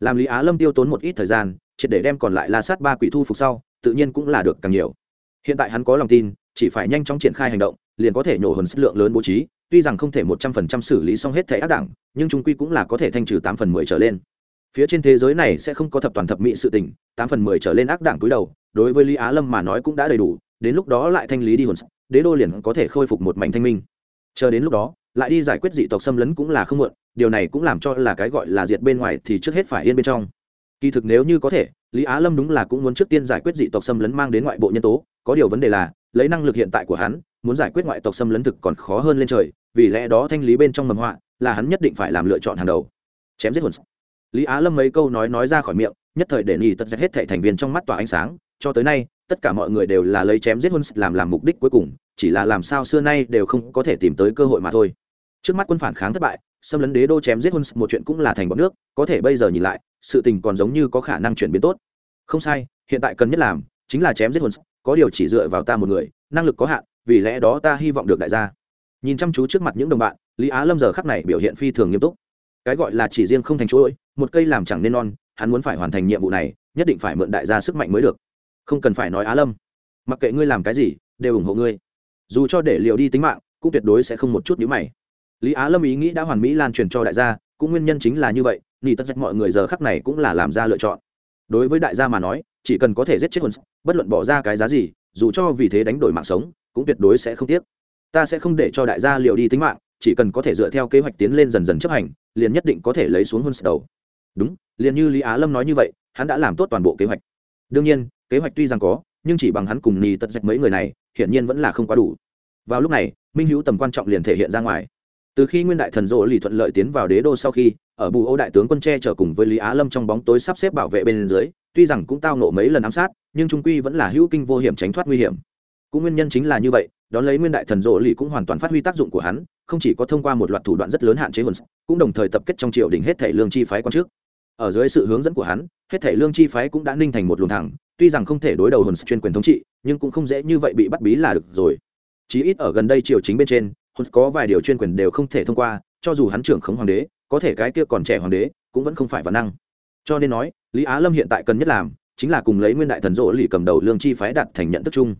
Làm lý á lâm tiêu tốn một ít thời gian, triệt để đem còn lại la sát ba quỷ thu phục sau, tự nhiên cũng là được càng nhiều. Hiện tại hắn có lòng tin, chỉ phải nhanh chóng triển khai hành động, liền có thể nhổ hồn lượng lớn bố trí tuy rằng không thể một trăm phần trăm xử lý xong hết thẻ ác đảng, nhưng chúng quy cũng là có thể thanh trừ tám phần mười trở lên. Phía trên thế giới này sẽ không có thập toàn thập mỹ sự tình, tám phần mười trở lên ác đảng túi đầu, đối với lý á lâm mà nói cũng đã đầy đủ, đến lúc đó lại thanh lý đi hồn sắc đế đô liền có thể khôi phục một mảnh thanh minh. Chờ đến lúc đó, lại đi giải quyết dị tộc xâm lấn cũng là không muộn, điều này cũng làm cho là cái gọi là diệt bên ngoài thì trước hết phải yên bên trong. Kỳ thực nếu như có thể, lý á lâm đúng là cũng muốn trước tiên giải quyết dị tộc xâm lấn mang đến ngoại bộ nhân tố, có điều vấn đề là, lấy năng lực hiện tại của hắn, muốn giải quyết ngoại tộc xâm lấn thực còn khó hơn lên trời vì lẽ đó thanh lý bên trong mầm họa là hắn nhất định phải làm lựa chọn hàng đầu. Chém giết hồn lý á lâm mấy câu nói nói ra khỏi miệng, nhất thời để nhì tật giết hết thệ thành viên trong mắt tỏa ánh sáng, cho tới nay, tất cả mọi người đều là lấy chém giết hồn làm làm mục đích cuối cùng, chỉ là làm sao xưa nay đều không có thể tìm tới cơ hội mà thôi. Trước mắt quân phản kháng thất bại, xâm lấn đế đô chém giết hồn một chuyện cũng là thành bọn nước, có thể bây giờ nhìn lại, sự tình còn giống như có khả năng chuyển biến tốt. Không sai, hiện tại cần nhất làm chính là chém giết hồn có điều chỉ dựa vào ta một người, năng lực có hạn, vì lẽ đó ta hy vọng được đại gia nhìn chăm chú trước mặt những đồng bạn, lý á lâm giờ khắc này biểu hiện phi thường nghiêm túc. Cái gọi là chỉ riêng không thành chuỗi, một cây làm chẳng nên non, hắn muốn phải hoàn thành nhiệm vụ này, nhất định phải mượn đại gia sức mạnh mới được. Không cần phải nói á lâm. Mặc kệ ngươi làm cái gì, đều ủng hộ ngươi. Dù cho để liệu đi tính mạng, cũng tuyệt đối sẽ không một chút nhữ mày. Lý á lâm ý nghĩ đã hoàn mỹ lan truyền cho đại gia, cũng nguyên nhân chính là như vậy, nỉ tất dạch mọi người giờ khắc này cũng là làm ra lựa chọn. Đối với đại gia mà nói, chỉ cần có thể giết chết hồn bất luận bỏ ra cái giá gì, dù cho vì thế đánh đổi mạng sống, cũng tuyệt đối sẽ không tiếc ta sẽ không để cho đại gia liệu đi tính mạng, chỉ cần có thể dựa theo kế hoạch tiến lên dần dần chấp hành, liền nhất định có thể lấy xuống hôn đầu. Đúng, liền như lý á lâm nói như vậy, hắn đã làm tốt toàn bộ kế hoạch. Đương nhiên, kế hoạch tuy rằng có, nhưng chỉ bằng hắn cùng nì tật dạch mấy người này, hiển nhiên vẫn là không quá đủ. Vào lúc này, minh hữu tầm quan trọng liền thể hiện ra ngoài. Từ khi nguyên đại thần rộ lì thuận lợi tiến vào đế đô sau khi, ở bù ô đại tướng quân tre chở cùng với lý á lâm trong bóng tối sắp xếp bảo vệ bên dưới, tuy rằng cũng tao nộ mấy lần ám sát, nhưng trung quy vẫn là hữu kinh vô hiểm tránh thoát nguy hiểm. Cũng nguyên nhân chính là như vậy đón lấy nguyên đại thần rộ lì cũng hoàn toàn phát huy tác dụng của hắn, không chỉ có thông qua một loạt thủ đoạn rất lớn hạn chế hồn cũng đồng thời tập kết trong triều đình hết thể lương chi phái quan trước. Ở dưới sự hướng dẫn của hắn, hết thể lương chi phái cũng đã ninh thành một luồng thẳng, tuy rằng không thể đối đầu hồn chuyên quyền thống trị, nhưng cũng không dễ như vậy bị bắt bí là được rồi. Chí ít ở gần đây triều chính bên trên, hồn có vài điều chuyên quyền đều không thể thông qua, cho dù hắn trưởng khống hoàng đế, có thể cái kia còn trẻ hoàng đế, cũng vẫn không phải văn năng. Cho nên nói, lý á lâm hiện tại cần nhất làm, chính là cùng lấy nguyên đại thần rộ lì cầm đầu lương chi phái đạt thành nhận thức chung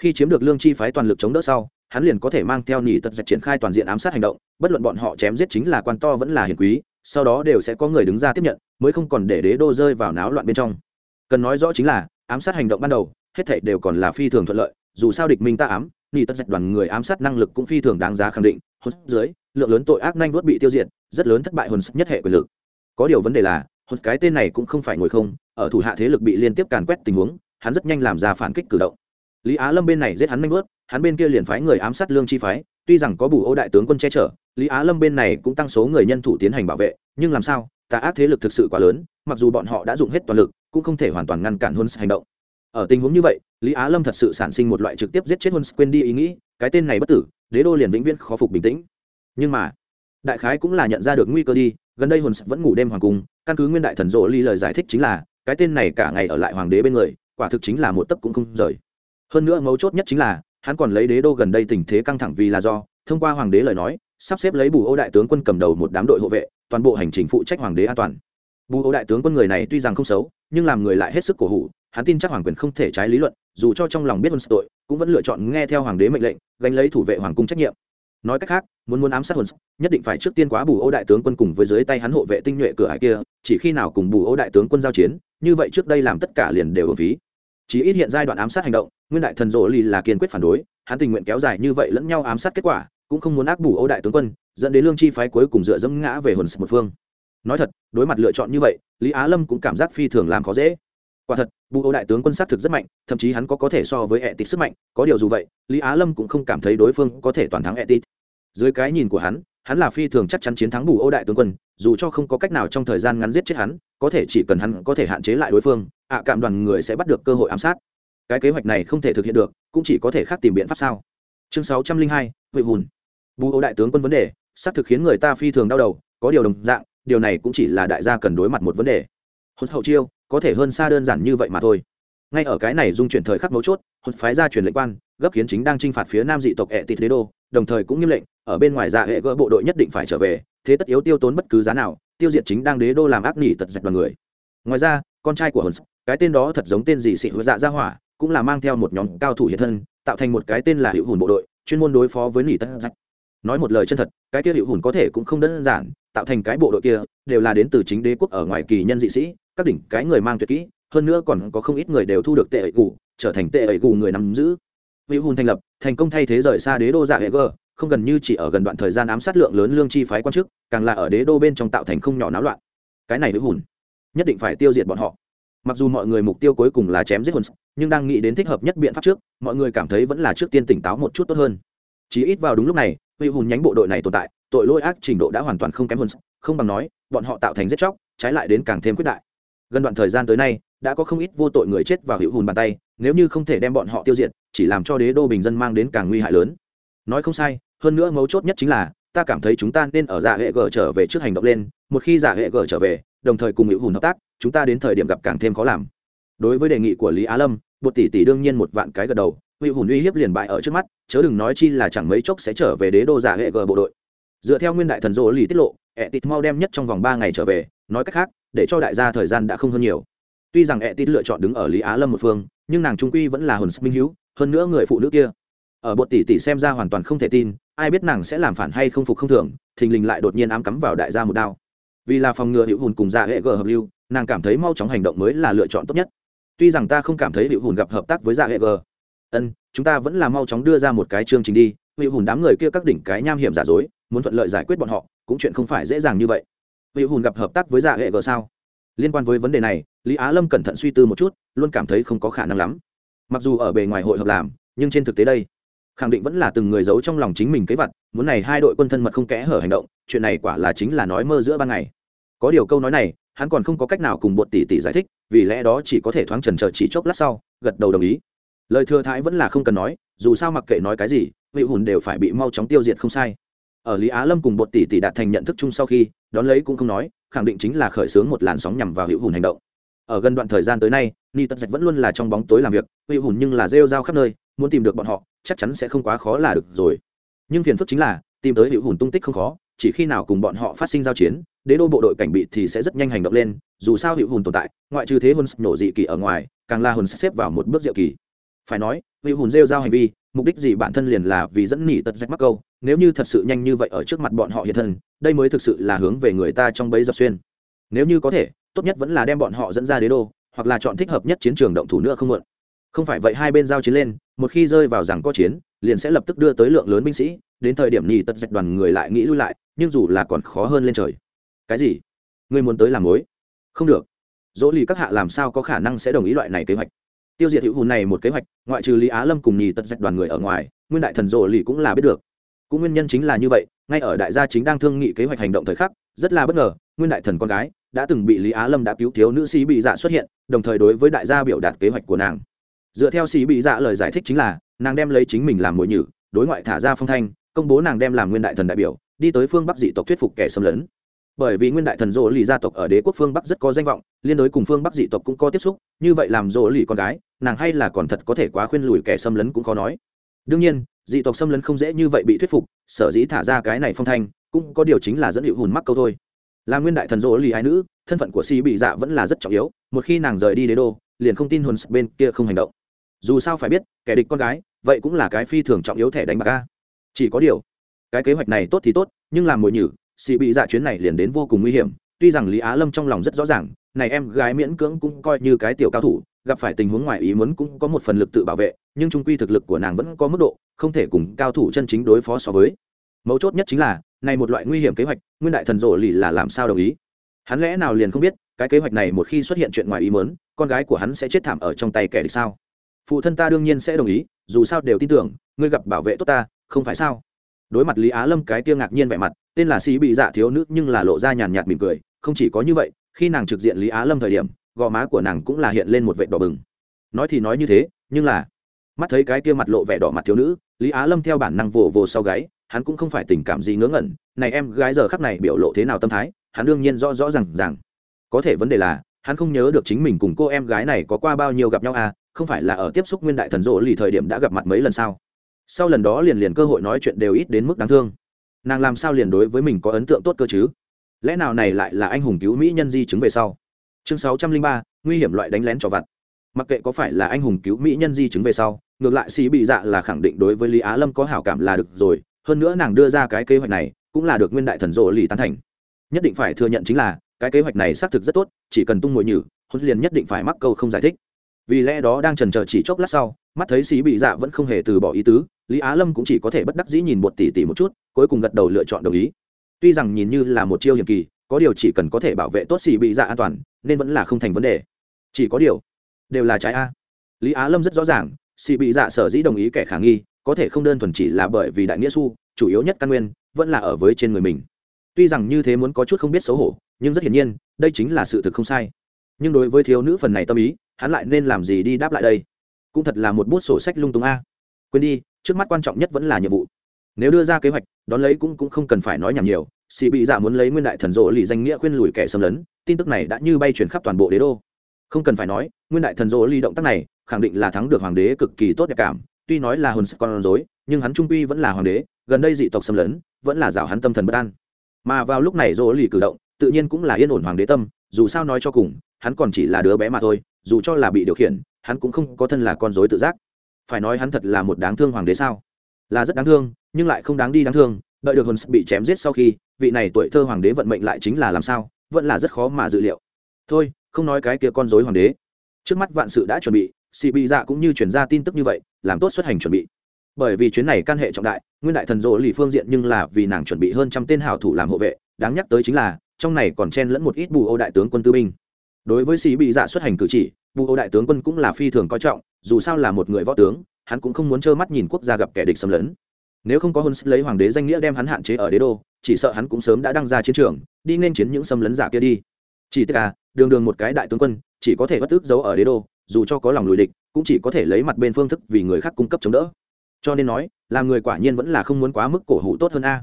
khi chiếm được lương chi phái toàn lực chống đỡ sau, hắn liền có thể mang theo nhì tật dạch triển khai toàn diện ám sát hành động, bất luận bọn họ chém giết chính là quan to vẫn là hiền quý, sau đó đều sẽ có người đứng ra tiếp nhận, mới không còn để đế đô rơi vào náo loạn bên trong. Cần nói rõ chính là, ám sát hành động ban đầu, hết thảy đều còn là phi thường thuận lợi, dù sao địch minh ta ám nhì tật dạch đoàn người ám sát năng lực cũng phi thường đáng giá khẳng định hốt dưới, lượng lớn tội ác nhanh vuốt bị tiêu diệt, rất lớn thất bại hồn nhất hệ quyền lực. Có điều vấn đề là, hồn cái tên này cũng không phải ngồi không, ở thủ hạ thế lực bị liên tiếp càn quét tình huống, hắn rất nhanh làm ra phản kích cử động lý á lâm bên này giết hắn manh vớt, hắn bên kia liền phái người ám sát lương chi phái, tuy rằng có bù ô đại tướng quân che chở, lý á lâm bên này cũng tăng số người nhân thủ tiến hành bảo vệ, nhưng làm sao, tà ác thế lực thực sự quá lớn, mặc dù bọn họ đã dùng hết toàn lực, cũng không thể hoàn toàn ngăn cản huân hành động. Ở tình huống như vậy, lý á lâm thật sự sản sinh một loại trực tiếp giết chết huân quên đi ý nghĩ, cái tên này bất tử, đế đô liền vĩnh viễn khó phục bình tĩnh. Nhưng mà, đại khái cũng là nhận ra được nguy cơ đi, gần đây hồn vẫn ngủ đêm hoàng cung, căn cứ nguyên đại thần rộ ly lời giải thích chính là, cái tên này cả ngày ở lại hoàng đế bên người, quả thực chính là một tấc cũng không rời hơn nữa mấu chốt nhất chính là, hắn còn lấy đế đô gần đây tình thế căng thẳng vì là do, thông qua hoàng đế lời nói, sắp xếp lấy bù ô đại tướng quân cầm đầu một đám đội hộ vệ, toàn bộ hành trình phụ trách hoàng đế an toàn. Bù ô đại tướng quân người này tuy rằng không xấu, nhưng làm người lại hết sức cổ hủ, hắn tin chắc hoàng quyền không thể trái lý luận, dù cho trong lòng biết huân tội, cũng vẫn lựa chọn nghe theo hoàng đế mệnh lệnh, gánh lấy thủ vệ hoàng cung trách nhiệm. Nói cách khác, muốn muốn ám sát huân nhất định phải trước tiên quá bù ô đại tướng quân cùng với dưới tay hắn hộ vệ tinh nhuệ cửa hải kia, chỉ khi nào cùng bù ô đại tướng quân giao chiến, như vậy trước đây làm tất cả liền đều ở phí chỉ ít hiện giai đoạn ám sát hành động nguyên đại thần rỗ lì là kiên quyết phản đối, hắn tình nguyện kéo dài như vậy lẫn nhau ám sát kết quả, cũng không muốn ác bù ô đại tướng quân, dẫn đến lương chi phái cuối cùng dựa dẫm ngã về hồn một phương. Nói thật, đối mặt lựa chọn như vậy, lý á lâm cũng cảm giác phi thường làm khó dễ. Quả thật, bù ô đại tướng quân sát thực rất mạnh, thậm chí hắn có có thể so với ẹ tịt sức mạnh, có điều dù vậy, lý á lâm cũng không cảm thấy đối phương có thể toàn thắng ẹ tịt. Dưới cái nhìn của hắn hắn là phi thường chắc chắn chiến thắng bù ô đại tướng quân, dù cho không có cách nào trong thời gian ngắn giết chết hắn, có thể chỉ cần hắn có thể hạn chế lại đối phương, ạ cảm đoàn người sẽ bắt được cơ hội ám sát cái kế hoạch này không thể thực hiện được, cũng chỉ có thể khác tìm biện pháp sao? Chương sáu trăm linh hai, huệ hùn. Bù ô đại tướng quân vấn đề, xác thực khiến người ta phi thường đau đầu, có điều đồng dạng, điều này cũng chỉ là đại gia cần đối mặt một vấn đề. Hốt hậu chiêu, có thể hơn xa đơn giản như vậy mà thôi. Ngay ở cái này dung chuyển thời khắc mấu chốt, hốt phái ra truyền lệnh quan, gấp khiến chính đang t r i n h phạt phía nam dị tộc ẹ tịt đế đô, đồng thời cũng nghiêm lệnh, ở bên ngoài dạ hệ gỡ bộ đội nhất định phải trở về, thế tất yếu tiêu tốn bất cứ giá nào, tiêu diệt chính đang đế đô làm ác nỉ tật dạch đoàn người. Ngoài ra, con trai của hồn cái tên đó thật giống tên gì xị hứa dạ ra hỏa cũng là mang theo một nhóm cao thủ hiện thân, tạo thành một cái tên là hữu hùn bộ đội, chuyên môn đối phó với nỉ tân dạch nói một lời chân thật, cái kia hữu hùn có thể cũng không đơn giản, tạo thành cái bộ đội kia, đều là đến từ chính đế quốc ở ngoài kỳ nhân dị sĩ, các đỉnh cái người mang tuyệt kỹ, hơn nữa còn có không ít người đều thu được tệ ẩy cụ trở thành tệ ẩy cụ người nắm giữ. Hữu hùn thành lập, thành công thay thế rời xa đế đô dạ hệ gờ, không gần như chỉ ở gần đoạn thời gian ám sát lượng lớn lương chi phái quan chức, càng là ở đế đô bên trong tạo thành không nhỏ náo loạn. Cái này hữu hùn nhất định phải tiêu diệt bọn họ mặc dù mọi người mục tiêu cuối cùng là chém giết hồn nhưng đang nghĩ đến thích hợp nhất biện pháp trước, mọi người cảm thấy vẫn là trước tiên tỉnh táo một chút tốt hơn. Chỉ ít vào đúng lúc này, huy hùn nhánh bộ đội này tồn tại, tội lỗi ác trình độ đã hoàn toàn không kém hơn không bằng nói, bọn họ tạo thành giết chóc, trái lại đến càng thêm quyết đại. Gần đoạn thời gian tới nay, đã có không ít vô tội người chết vào hữu hùn bàn tay, nếu như không thể đem bọn họ tiêu diệt, chỉ làm cho đế đô bình dân mang đến càng nguy hại lớn. Nói không sai, hơn nữa mấu chốt nhất chính là, ta cảm thấy chúng ta nên ở dạ giả hệ gở trở về trước hành động lên, một khi dạ giả hệ gở trở về, đồng thời cùng hữu hùn hợp tác chúng ta đến thời điểm gặp càng thêm khó làm. Đối với đề nghị của lý á lâm, bột tỷ tỷ đương nhiên một vạn cái gật đầu hữu hùn uy hiếp liền bại ở trước mắt, chớ đừng nói chi là chẳng mấy chốc sẽ trở về đế đô giả hệ g bộ đội. Dựa theo nguyên đại thần rỗ lì tiết lộ, ẹ tịt mau đem nhất trong vòng ba ngày trở về, nói cách khác, để cho đại gia thời gian đã không hơn nhiều. Tuy rằng ẹ tịt lựa chọn đứng ở lý á lâm một phương, nhưng nàng trung quy vẫn là hồn minh hữu, hơn nữa người phụ nữ kia. Ở bột tỷ tỷ xem ra hoàn toàn không thể tin, ai biết nàng sẽ làm phản hay không phục không thường, thình lình lại đột nhiên ám cắm vào đại gia một đao. Vì là phòng ngừa hữu hùn cùng giả hệ g hợp lưu nàng cảm thấy mau chóng hành động mới là lựa chọn tốt nhất. Tuy rằng ta không cảm thấy hữu hùn gặp hợp tác với dạ hệ g. Ân, chúng ta vẫn là mau chóng đưa ra một cái chương trình đi. Vị hùn đám người kia các đỉnh cái nham hiểm giả dối, muốn thuận lợi giải quyết bọn họ, cũng chuyện không phải dễ dàng như vậy. Vị hùn gặp hợp tác với dạ hệ gờ sao? Liên quan với vấn đề này, lý á lâm cẩn thận suy tư một chút, luôn cảm thấy không có khả năng lắm. Mặc dù ở bề ngoài hội hợp làm, nhưng trên thực tế đây, khẳng định vẫn là từng người giấu trong lòng chính mình kế vật, muốn này hai đội quân thân mật không kẽ hở hành động, chuyện này quả là chính là nói mơ giữa ban ngày có điều câu nói này, hắn còn không có cách nào cùng bột tỷ tỷ giải thích, vì lẽ đó chỉ có thể thoáng trần trờ chỉ chốc lát sau, gật đầu đồng ý. Lời thừa thái vẫn là không cần nói, dù sao mặc kệ nói cái gì, vị hùn đều phải bị mau chóng tiêu diệt không sai. Ở lý á lâm cùng bột tỷ tỷ đạt thành nhận thức chung sau khi, đón lấy cũng không nói, khẳng định chính là khởi xướng một làn sóng nhằm vào hữu hùn hành động. Ở gần đoạn thời gian tới nay, ni tật dạch vẫn luôn là trong bóng tối làm việc, hữu hùn nhưng là rêu rao khắp nơi, muốn tìm được bọn họ, chắc chắn sẽ không quá khó là được rồi. Nhưng phiền phức chính là, tìm tới hữu hùn tung tích không khó chỉ khi nào cùng bọn họ phát sinh giao chiến, đế đô bộ đội cảnh bị thì sẽ rất nhanh hành động lên, dù sao hữu hùn tồn tại, ngoại trừ thế hồn nổ dị kỳ ở ngoài, càng là hồn sẽ xếp vào một bước diệu kỳ phải nói, hữu hùn rêu giao hành vi, mục đích gì bản thân liền là vì dẫn nỉ tật rách mắc câu, nếu như thật sự nhanh như vậy ở trước mặt bọn họ hiện thân, đây mới thực sự là hướng về người ta trong bấy dập xuyên. Nếu như có thể, tốt nhất vẫn là đem bọn họ dẫn ra đế đô, hoặc là chọn thích hợp nhất chiến trường động thủ nữa không muộn. Không phải vậy hai bên giao chiến lên, một khi rơi vào rằng có chiến, liền sẽ lập tức đưa tới lượng lớn binh sĩ, đến thời điểm nhì tật dạch đoàn người lại nghĩ lui lại nhưng dù là còn khó hơn lên trời. Cái gì? Người muốn tới làm mối? Không được. Dỗ lì các hạ làm sao có khả năng sẽ đồng ý loại này kế hoạch? Tiêu diệt hữu hùn này một kế hoạch, ngoại trừ lý á lâm cùng nhì tật dạch đoàn người ở ngoài, nguyên đại thần Dỗ lì cũng là biết được. Cũng nguyên nhân chính là như vậy, ngay ở đại gia chính đang thương nghị kế hoạch hành động thời khắc, rất là bất ngờ, nguyên đại thần con gái đã từng bị lý á lâm đã cứu thiếu nữ sĩ bị dạ xuất hiện, đồng thời đối với đại gia biểu đạt kế hoạch của nàng. Dựa theo sĩ bị dạ lời giải thích chính là, nàng đem lấy chính mình làm mồi nhử, đối ngoại thả ra phong thanh, công bố nàng đem làm nguyên đại thần đại biểu đi tới phương bắc dị tộc thuyết phục kẻ xâm lấn. Bởi vì nguyên đại thần rỗ lì gia tộc ở đế quốc phương bắc rất có danh vọng, liên đối cùng phương bắc dị tộc cũng có tiếp xúc, như vậy làm rỗ lì con gái, nàng hay là còn thật có thể quá khuyên lùi kẻ xâm lấn cũng khó nói. Đương nhiên, dị tộc xâm lấn không dễ như vậy bị thuyết phục, sở dĩ thả ra cái này phong thanh, cũng có điều chính là dẫn hiệu hùn mắc câu thôi. Là nguyên đại thần rỗ lì ai nữ, thân phận của si bị dạ vẫn là rất trọng yếu, một khi nàng rời đi đế đô, liền không tin hồn bên kia không hành động. Dù sao phải biết, kẻ địch con gái, vậy cũng là cái phi thường trọng yếu thẻ đánh bạc ca chỉ có điều cái kế hoạch này tốt thì tốt, nhưng làm mồi nhử, xì bị dạ chuyến này liền đến vô cùng nguy hiểm. Tuy rằng lý á lâm trong lòng rất rõ ràng, này em gái miễn cưỡng cũng coi như cái tiểu cao thủ, gặp phải tình huống ngoài ý muốn cũng có một phần lực tự bảo vệ, nhưng trung quy thực lực của nàng vẫn có mức độ, không thể cùng cao thủ chân chính đối phó so với. Mấu chốt nhất chính là, này một loại nguy hiểm kế hoạch, nguyên đại thần rộ lì là làm sao đồng ý? Hắn lẽ nào liền không biết, cái kế hoạch này một khi xuất hiện chuyện ngoài ý muốn, con gái của hắn sẽ chết thảm ở trong tay kẻ địch sao? Phụ thân ta đương nhiên sẽ đồng ý, dù sao đều tin tưởng, ngươi gặp bảo vệ tốt ta, không phải sao? Đối mặt lý á lâm cái kia ngạc nhiên vẻ mặt, tên là sĩ bị dạ thiếu nữ nhưng là lộ ra nhàn nhạt mỉm cười, không chỉ có như vậy, khi nàng trực diện lý á lâm thời điểm, gò má của nàng cũng là hiện lên một vệ đỏ bừng. Nói thì nói như thế, nhưng là, mắt thấy cái kia mặt lộ vẻ đỏ mặt thiếu nữ, lý á lâm theo bản năng vồ vồ sau gáy, hắn cũng không phải tình cảm gì ngớ ngẩn, này em gái giờ khắc này biểu lộ thế nào tâm thái, hắn đương nhiên rõ rõ r à n g rằng có thể vấn đề là, hắn không nhớ được chính mình cùng cô em gái này có qua bao nhiêu gặp nhau à không phải là ở tiếp xúc nguyên đại thần rộ lì thời điểm đã gặp mặt mấy lần sao? Sau lần đó liền liền cơ hội nói chuyện đều ít đến mức đáng thương. Nàng làm sao liền đối với mình có ấn tượng tốt cơ chứ? Lẽ nào này lại là anh hùng cứu mỹ nhân di chứng về sau? Chương sáu trăm linh ba, nguy hiểm loại đánh lén cho vặt. Mặc kệ có phải là anh hùng cứu mỹ nhân di chứng về sau, ngược lại xì bị dạ là khẳng định đối với lý á lâm có hảo cảm là được rồi, hơn nữa nàng đưa ra cái kế hoạch này, cũng là được nguyên đại thần rộ lì tán thành. Nhất định phải thừa nhận chính là, cái kế hoạch này xác thực rất tốt, chỉ cần tung mồi nhử hôn liền nhất định phải mắc câu không giải thích vì lẽ đó đang trần chờ chỉ chốc lát sau, mắt thấy xí bị dạ vẫn không hề từ bỏ ý tứ, lý á lâm cũng chỉ có thể bất đắc dĩ nhìn bột tỉ tỉ một chút, cuối cùng gật đầu lựa chọn đồng ý. Tuy rằng nhìn như là một chiêu hiểm kỳ, có điều chỉ cần có thể bảo vệ tốt xì bị dạ an toàn, nên vẫn là không thành vấn đề. Chỉ có điều, đều là trái a. Lý á lâm rất rõ ràng xì bị dạ sở dĩ đồng ý kẻ khả nghi, có thể không đơn thuần chỉ là bởi vì đại nghĩa su chủ yếu nhất căn nguyên, vẫn là ở với trên người mình. Tuy rằng như thế muốn có chút không biết xấu hổ, nhưng rất hiển nhiên, đây chính là sự thực không sai. Nhưng đối với thiếu nữ phần này tâm ý hắn lại nên làm gì đi đáp lại đây? Cũng thật là một bút sổ sách lung tung a. Quên đi, trước mắt quan trọng nhất vẫn là nhiệm vụ. Nếu đưa ra kế hoạch, đón lấy cũng cũng không cần phải nói nhảm nhiều. Xì bị dạ muốn lấy nguyên đại thần rộ lì danh nghĩa khuyên lùi kẻ xâm lấn, tin tức này đã như bay chuyển khắp toàn bộ đế đô. Không cần phải nói, nguyên đại thần rộ lì động tác này khẳng định là thắng được hoàng đế cực kỳ tốt đẹp cảm. Tuy nói là hồn sắc con rối, nhưng hắn trung quy vẫn là hoàng đế, gần đây dị tộc xâm lấn, vẫn là rào hắn tâm thần bất an. Mà vào lúc này rộ lì cử động, tự nhiên cũng là yên ổn hoàng đế tâm, dù sao nói cho cùng hắn còn chỉ là đứa bé mà thôi, dù cho là bị điều khiển, hắn cũng không có thân là con dối tự giác. Phải nói hắn thật là một đáng thương hoàng đế sao? Là rất đáng thương, nhưng lại không đáng đi đáng thương, đợi được hồn bị chém giết sau khi, vị này tuổi thơ hoàng đế vận mệnh lại chính là làm sao, vẫn là rất khó mà dự liệu. Thôi, không nói cái kia con dối hoàng đế. Trước mắt vạn sự đã chuẩn bị xị bị dạ cũng như chuyển ra tin tức như vậy, làm tốt xuất hành chuẩn bị. Bởi vì chuyến này can hệ trọng đại, nguyên đại thần rộ lì phương diện nhưng là vì nàng chuẩn bị hơn trăm tên hảo thủ làm hộ vệ, đáng nhắc tới chính là, trong này còn chen lẫn một ít bù ô đại tướng quân tư binh đối với sĩ bị dạ xuất hành cử chỉ, bù ô đại tướng quân cũng là phi thường coi trọng, dù sao là một người võ tướng, hắn cũng không muốn trơ mắt nhìn quốc gia gặp kẻ địch xâm lấn. Nếu không có hôn lấy hoàng đế danh nghĩa đem hắn hạn chế ở đế đô, chỉ sợ hắn cũng sớm đã đăng ra chiến trường, đi nên chiến những xâm lấn giả kia đi. Chỉ tất cả à, đường đường một cái đại tướng quân, chỉ có thể bất tức giấu ở đế đô, dù cho có lòng lùi địch, cũng chỉ có thể lấy mặt bên phương thức vì người khác cung cấp chống đỡ. Cho nên nói, làm người quả nhiên vẫn là không muốn quá mức cổ hủ tốt hơn a.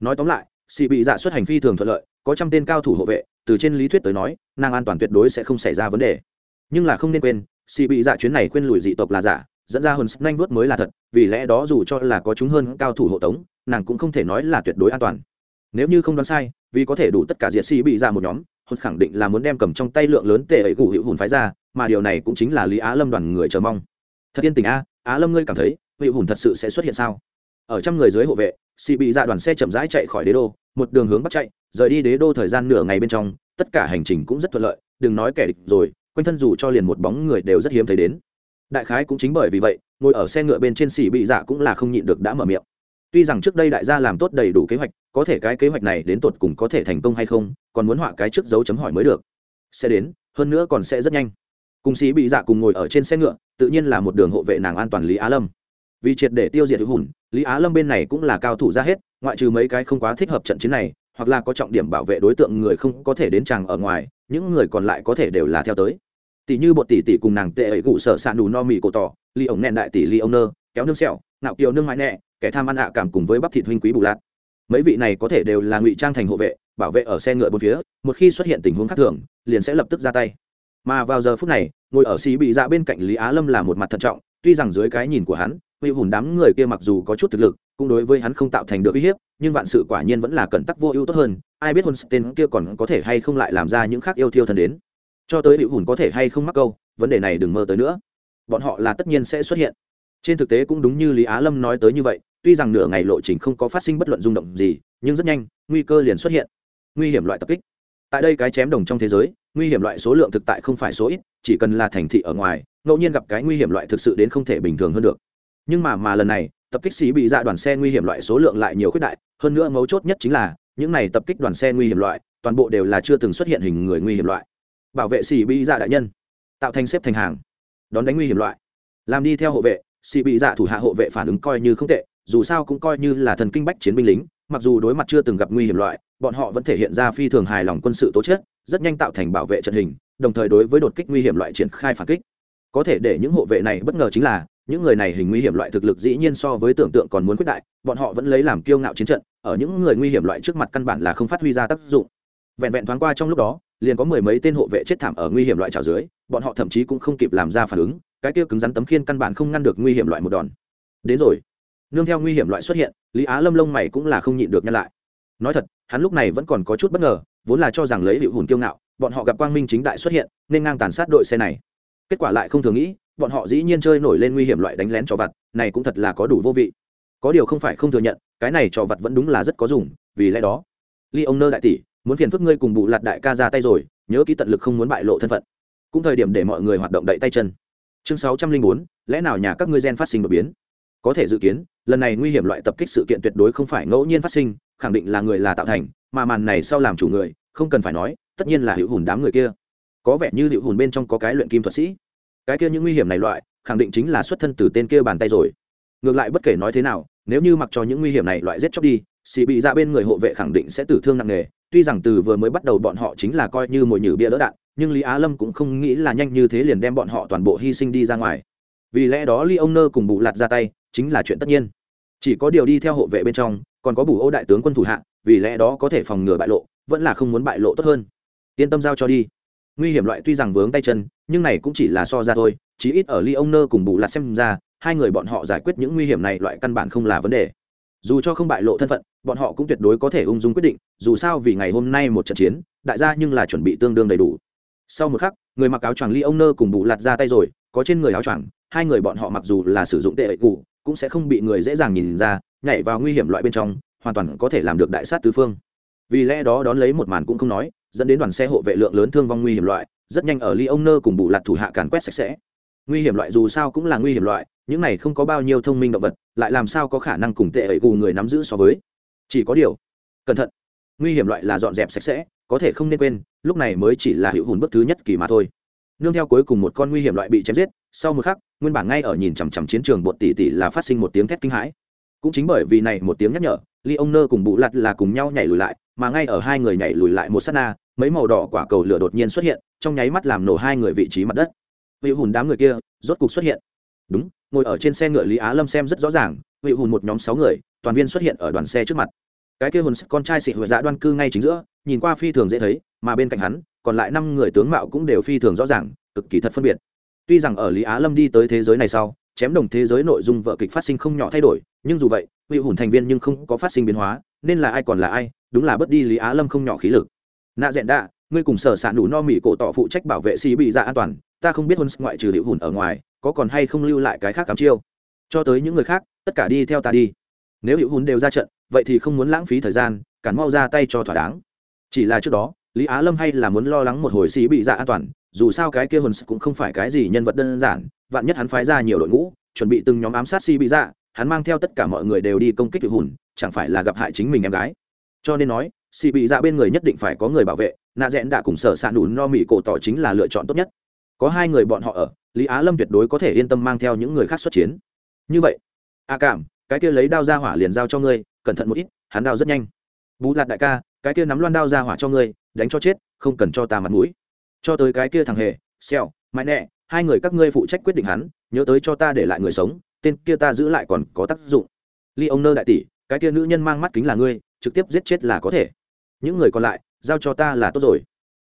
Nói tóm lại xì bị dạ xuất hành phi thường thuận lợi, có trăm tên cao thủ hộ vệ, từ trên lý thuyết tới nói, nàng an toàn tuyệt đối sẽ không xảy ra vấn đề. Nhưng là không nên quên, xì bị dạ chuyến này quên lùi dị tộc là giả, dẫn ra hơn nhanh vuốt mới là thật, vì lẽ đó dù cho là có chúng hơn cao thủ hộ tống, nàng cũng không thể nói là tuyệt đối an toàn. Nếu như không đoán sai, vì có thể đủ tất cả diệt xì bị dạ một nhóm, hồn khẳng định là muốn đem cầm trong tay lượng lớn tệ ấy gù hữu hùn phái ra, mà điều này cũng chính là lý á lâm đoàn người chờ mong. Thật yên tình a, á lâm ngươi cảm thấy, hữu hùn thật sự sẽ xuất hiện sao? Ở trăm người dưới hộ vệ xị bị dạ đoàn xe chậm rãi chạy khỏi đế đô, một đường hướng bắt chạy, rời đi đế đô thời gian nửa ngày bên trong, tất cả hành trình cũng rất thuận lợi, đừng nói kẻ địch rồi, quanh thân dù cho liền một bóng người đều rất hiếm thấy đến. Đại khái cũng chính bởi vì vậy, ngồi ở xe ngựa bên trên xỉ bị dạ cũng là không nhịn được đã mở miệng. Tuy rằng trước đây đại gia làm tốt đầy đủ kế hoạch, có thể cái kế hoạch này đến tột cùng có thể thành công hay không, còn muốn họa cái trước dấu chấm hỏi mới được. Sẽ đến, hơn nữa còn sẽ rất nhanh. Cùng xỉ bị dạ cùng ngồi ở trên xe ngựa, tự nhiên là một đường hộ vệ nàng an toàn lý á lâm vì triệt để tiêu diệt hữu hùn, lý á lâm bên này cũng là cao thủ ra hết, ngoại trừ mấy cái không quá thích hợp trận chiến này, hoặc là có trọng điểm bảo vệ đối tượng người không có thể đến chàng ở ngoài, những người còn lại có thể đều là theo tới. Tỷ như bột tỷ tỷ cùng nàng tệ ấy gụ sở s ạ nù no mì cổ tỏ ly ổng nẹn đại tỷ ly ông nơ, kéo nương sẹo nạo kiều nương mãi nẹ, kẻ tham ăn ạ cảm cùng với bắp thịt huynh quý bù lạt. Mấy vị này có thể đều là ngụy trang thành hộ vệ, bảo vệ ở xe ngựa bốn phía, một khi xuất hiện tình huống khác thường, liền sẽ lập tức ra tay. Mà vào giờ phút này, ngồi ở xì bị dạ bên cạnh lý á lâm là một mặt thận trọng, tuy rằng dưới cái nhìn của hắn huy hùn đám người kia mặc dù có chút thực lực, cũng đối với hắn không tạo thành được uy hiếp, nhưng vạn sự quả nhiên vẫn là cẩn tắc vô ưu tốt hơn, ai biết hôn tên kia còn có thể hay không lại làm ra những khác yêu thiêu thần đến. Cho tới hữu hùn có thể hay không mắc câu, vấn đề này đừng mơ tới nữa. Bọn họ là tất nhiên sẽ xuất hiện. Trên thực tế cũng đúng như lý á lâm nói tới như vậy, tuy rằng nửa ngày lộ trình không có phát sinh bất luận rung động gì, nhưng rất nhanh, nguy cơ liền xuất hiện. Nguy hiểm loại tập kích. Tại đây cái chém đồng trong thế giới, nguy hiểm loại số lượng thực tại không phải số ít, chỉ cần là thành thị ở ngoài, ngẫu nhiên gặp cái nguy hiểm loại thực sự đến không thể bình thường hơn được nhưng mà mà lần này, tập kích sĩ bị dạ đoàn xe nguy hiểm loại số lượng lại nhiều khuyết đại. Hơn nữa mấu chốt nhất chính là, những này tập kích đoàn xe nguy hiểm loại, toàn bộ đều là chưa từng xuất hiện hình người nguy hiểm loại. Bảo vệ sĩ bị dạ đại nhân. Tạo thành xếp thành hàng. Đón đánh nguy hiểm loại. Làm đi theo hộ vệ, sĩ bị dạ thủ hạ hộ vệ phản ứng coi như không tệ. Dù sao cũng coi như là thần kinh bách chiến binh lính, mặc dù đối mặt chưa từng gặp nguy hiểm loại, bọn họ vẫn thể hiện ra phi thường hài lòng quân sự tố chất, rất nhanh tạo thành bảo vệ trận hình, đồng thời đối với đột kích nguy hiểm loại triển khai phản kích. Có thể để những hộ vệ này bất ngờ chính là những người này hình nguy hiểm loại thực lực dĩ nhiên so với tưởng tượng còn muốn quyết đại, bọn họ vẫn lấy làm kiêu ngạo chiến trận, ở những người nguy hiểm loại trước mặt căn bản là không phát huy ra tác dụng. Vẹn vẹn thoáng qua trong lúc đó, liền có mười mấy tên hộ vệ chết thảm ở nguy hiểm loại trào dưới, bọn họ thậm chí cũng không kịp làm ra phản ứng, cái kia cứng rắn tấm khiên căn bản không ngăn được nguy hiểm loại một đòn. Đến rồi. Nương theo nguy hiểm loại xuất hiện, lý á lâm lông mày cũng là không nhịn được nhăn lại. Nói thật, hắn lúc này vẫn còn có chút bất ngờ, vốn là cho rằng lấy hiệu hùn kiêu ngạo, bọn họ gặp quang minh chính đại xuất hiện, nên ngang tàn sát đội xe này. Kết quả lại không thường nghĩ bọn họ dĩ nhiên chơi nổi lên nguy hiểm loại đánh lén trò vặt, này cũng thật là có đủ vô vị. Có điều không phải không thừa nhận, cái này trò vặt vẫn đúng là rất có dùng, vì lẽ đó ly ông nơ đại tỷ, muốn phiền phức ngươi cùng bù lạt đại ca ra tay rồi, nhớ ký tận lực không muốn bại lộ thân phận. Cũng thời điểm để mọi người hoạt động đậy tay chân. Chương sáu trăm linh bốn, lẽ nào nhà các ngươi gen phát sinh đột biến? Có thể dự kiến, lần này nguy hiểm loại tập kích sự kiện tuyệt đối không phải ngẫu nhiên phát sinh, khẳng định là người là tạo thành, mà màn này sau làm chủ người, không cần phải nói, tất nhiên là hữu hùn đám người kia. Có vẻ như hữu hùn bên trong có cái luyện kim thuật sĩ cái kia những nguy hiểm này loại khẳng định chính là xuất thân từ tên kia bàn tay rồi. Ngược lại bất kể nói thế nào nếu như mặc cho những nguy hiểm này loại giết chóc đi xì bị ra bên người hộ vệ khẳng định sẽ tử thương nặng nề. Tuy rằng từ vừa mới bắt đầu bọn họ chính là coi như mồi nhử bia đỡ đạn nhưng lý á lâm cũng không nghĩ là nhanh như thế liền đem bọn họ toàn bộ hy sinh đi ra ngoài. Vì lẽ đó ly ông nơ cùng bù lạt ra tay chính là chuyện tất nhiên. Chỉ có điều đi theo hộ vệ bên trong còn có bù ô đại tướng quân thủ hạng, vì lẽ đó có thể phòng ngừa bại lộ vẫn là không muốn bại lộ tốt hơn. Yên tâm giao cho đi. Nguy hiểm loại tuy rằng vướng tay chân nhưng này cũng chỉ là so ra thôi, chí ít ở ly ông nơ cùng bù lạt xem ra, hai người bọn họ giải quyết những nguy hiểm này loại căn bản không là vấn đề. Dù cho không bại lộ thân phận, bọn họ cũng tuyệt đối có thể ung dung quyết định, dù sao vì ngày hôm nay một trận chiến, đại gia nhưng là chuẩn bị tương đương đầy đủ. Sau một khắc, người mặc áo choàng ly ông nơ cùng bù lạt ra tay rồi, có trên người áo choàng, hai người bọn họ mặc dù là sử dụng tệ ệ cụ cũng sẽ không bị người dễ dàng nhìn ra, nhảy vào nguy hiểm loại bên trong, hoàn toàn có thể làm được đại sát tứ phương. Vì lẽ đó đón lấy một màn cũng không nói, dẫn đến đoàn xe hộ vệ lượng lớn thương vong nguy hiểm loại rất nhanh ở ly ông nơ cùng bù lạt thủ hạ càn quét sạch sẽ. Nguy hiểm loại dù sao cũng là nguy hiểm loại, những này không có bao nhiêu thông minh động vật, lại làm sao có khả năng cùng tệ ẩy gù người nắm giữ so với? Chỉ có điều, cẩn thận. Nguy hiểm loại là dọn dẹp sạch sẽ, có thể không nên quên, lúc này mới chỉ là hữu hùn bước thứ nhất kỳ mà thôi. Nương theo cuối cùng một con nguy hiểm loại bị chém giết, sau một khắc, nguyên bản ngay ở nhìn chằm chằm chiến trường bột tỷ tỷ là phát sinh một tiếng thét kinh hãi. Cũng chính bởi vì này một tiếng nhắc nhở ly ông nơ cùng bụ lặt là cùng nhau nhảy lùi lại, mà ngay ở hai người nhảy lùi lại một s á t na mấy màu đỏ quả cầu lửa đột nhiên xuất hiện, trong nháy mắt làm nổ hai người vị trí mặt đất. Vị hùn đám người kia, rốt cục xuất hiện. Đúng, ngồi ở trên xe ngựa lý á lâm xem rất rõ ràng, vị hùn một nhóm sáu người, toàn viên xuất hiện ở đoàn xe trước mặt. Cái kia hùn con trai xị huệ dạ đoan cư ngay chính giữa, nhìn qua phi thường dễ thấy, mà bên cạnh hắn, còn lại năm người tướng mạo cũng đều phi thường rõ ràng, cực kỳ thật phân biệt. Tuy rằng ở lý á lâm đi tới thế giới này sau, chém đồng thế giới nội dung vợ kịch phát sinh không nhỏ thay đổi, nhưng dù vậy, vị hùn thành viên nhưng không có phát sinh biến hóa, nên là ai còn là ai, đúng là bớt đi lý á lâm không nhỏ khí lực nạ dẹn đạ, ngươi cùng sở sản đủ no mỹ cổ tỏ phụ trách bảo vệ xì bị dạ an toàn, ta không biết hôn ngoại trừ hiệu hùn ở ngoài, có còn hay không lưu lại cái khác cắm chiêu. Cho tới những người khác, tất cả đi theo ta đi. Nếu hiệu hùn đều ra trận, vậy thì không muốn lãng phí thời gian, cản mau ra tay cho thỏa đáng. Chỉ là trước đó, lý á lâm hay là muốn lo lắng một hồi xì bị dạ an toàn, dù sao cái kia hồn cũng không phải cái gì nhân vật đơn giản, vạn nhất hắn phái ra nhiều đội ngũ, chuẩn bị từng nhóm ám sát xì bị dạ hắn mang theo tất cả mọi người đều đi công kích hiệu hùn, chẳng phải là gặp hại chính mình em gái. Cho nên nói xì bị dạ bên người nhất định phải có người bảo vệ, nạ rẽn đã cùng sở s ạ nủ no mỹ cổ tỏ chính là lựa chọn tốt nhất. Có hai người bọn họ ở, lý á lâm tuyệt đối có thể yên tâm mang theo những người khác xuất chiến. Như vậy, a cảm, cái kia lấy đao ra hỏa liền giao cho ngươi, cẩn thận một ít, hắn đao rất nhanh. Bú lạt đại ca, cái kia nắm loan đao ra hỏa cho ngươi, đánh cho chết, không cần cho ta mặt mũi. Cho tới cái kia thằng hề xèo mãi nẹ, hai người các ngươi phụ trách quyết định hắn, nhớ tới cho ta để lại người sống, tên kia ta giữ lại còn có tác dụng. Ly ông nơ đại tỷ, cái kia nữ nhân mang mắt kính là ngươi, trực tiếp giết chết là có thể những người còn lại, giao cho ta là tốt rồi.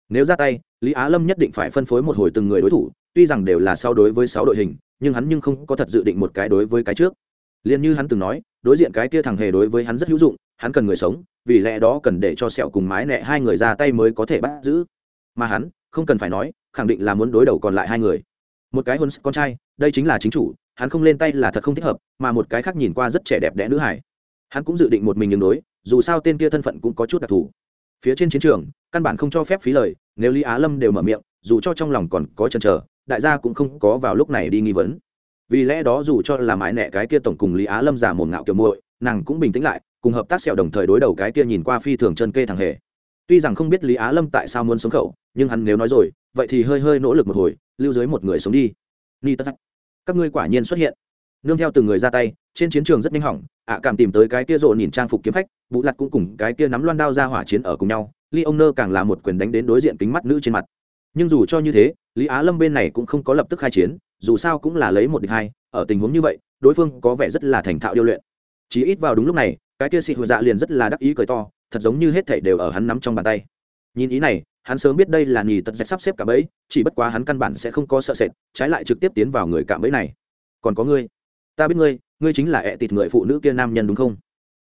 Nếu ra tay, lý á lâm nhất định phải phân phối một hồi từng người đối thủ, tuy rằng đều là sau đối với sáu đội hình, nhưng hắn nhưng không có thật dự định một cái đối với cái trước. Liền như hắn từng nói, đối diện cái kia thằng hề đối với hắn rất hữu dụng, hắn cần người sống, vì lẽ đó cần để cho sẹo cùng mái nẹ hai người ra tay mới có thể bắt giữ. Mà hắn, không cần phải nói, khẳng định là muốn đối đầu còn lại hai người. Một cái hôn con trai, đây chính là chính chủ, hắn không lên tay là thật không thích hợp, mà một cái khác nhìn qua rất trẻ đẹp đẽ nữ hải hắn cũng dự định một mình đường đối, dù sao tên kia thân phận cũng có chút đặc thù phía trên chiến trường, căn bản không cho phép phí lời, nếu lý á lâm đều mở miệng, dù cho trong lòng còn có chần chờ, đại gia cũng không có vào lúc này đi nghi vấn. Vì lẽ đó dù cho là mãi nẹ cái kia tổng cùng lý á lâm giả mồm ngạo kiểu muội, nàng cũng bình tĩnh lại, cùng hợp tác sẹo đồng thời đối đầu cái kia nhìn qua phi thường chân kê thằng hề. Tuy rằng không biết lý á lâm tại sao muốn sống khẩu, nhưng hắn nếu nói rồi, vậy thì hơi hơi nỗ lực một hồi, lưu dưới một người sống đi. Ni tất. Các ngươi quả nhiên xuất hiện. Nương theo từng người ra tay, trên chiến trường rất nhanh hỏng ạ cảm tìm tới cái kia rộn nhìn trang phục kiếm khách, vũ lặt cũng cùng cái kia nắm loan đao ra hỏa chiến ở cùng nhau ly ông nơ càng là một quyền đánh đến đối diện kính mắt nữ trên mặt. Nhưng dù cho như thế, lý á lâm bên này cũng không có lập tức khai chiến, dù sao cũng là lấy một địch hai, ở tình huống như vậy, đối phương có vẻ rất là thành thạo điêu luyện. Chỉ ít vào đúng lúc này, cái kia xị hồi dạ liền rất là đắc ý cười to, thật giống như hết thảy đều ở hắn nắm trong bàn tay. Nhìn ý này, hắn sớm biết đây là nhì tật dạch sắp xếp cả bẫy, chỉ bất quá hắn căn bản sẽ không có sợ sệt, trái lại trực tiếp tiến vào người cạm bẫy này. Còn có ngươi? Ta biết ngươi ngươi chính là ẹ tịt người phụ nữ kia nam nhân đúng không?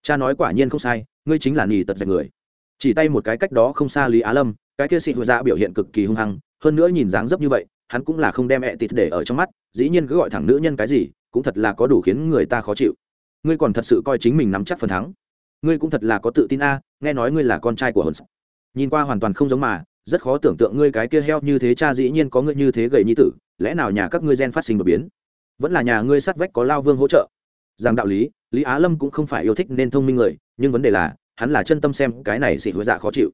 Cha nói quả nhiên không sai, ngươi chính là nỉ tật dạch người. Chỉ tay một cái cách đó không xa lý á lâm, cái kia xị hồi dạ biểu hiện cực kỳ hung hăng, hơn nữa nhìn dáng dấp như vậy, hắn cũng là không đem ẹ tịt để ở trong mắt, dĩ nhiên cứ gọi thẳng nữ nhân cái gì, cũng thật là có đủ khiến người ta khó chịu. Ngươi còn thật sự coi chính mình nắm chắc phần thắng. Ngươi cũng thật là có tự tin a, nghe nói ngươi là con trai của hồn nhìn qua hoàn toàn không giống mà, rất khó tưởng tượng ngươi cái kia heo như thế cha dĩ nhiên có ngươi như thế gầy như tử, lẽ nào nhà các ngươi gen phát sinh đột biến? Vẫn là nhà ngươi sát vách có lao vương hỗ trợ. Rằng đạo lý lý á lâm cũng không phải yêu thích nên thông minh người, nhưng vấn đề là, hắn là chân tâm xem cái này xị hứa dạ khó chịu.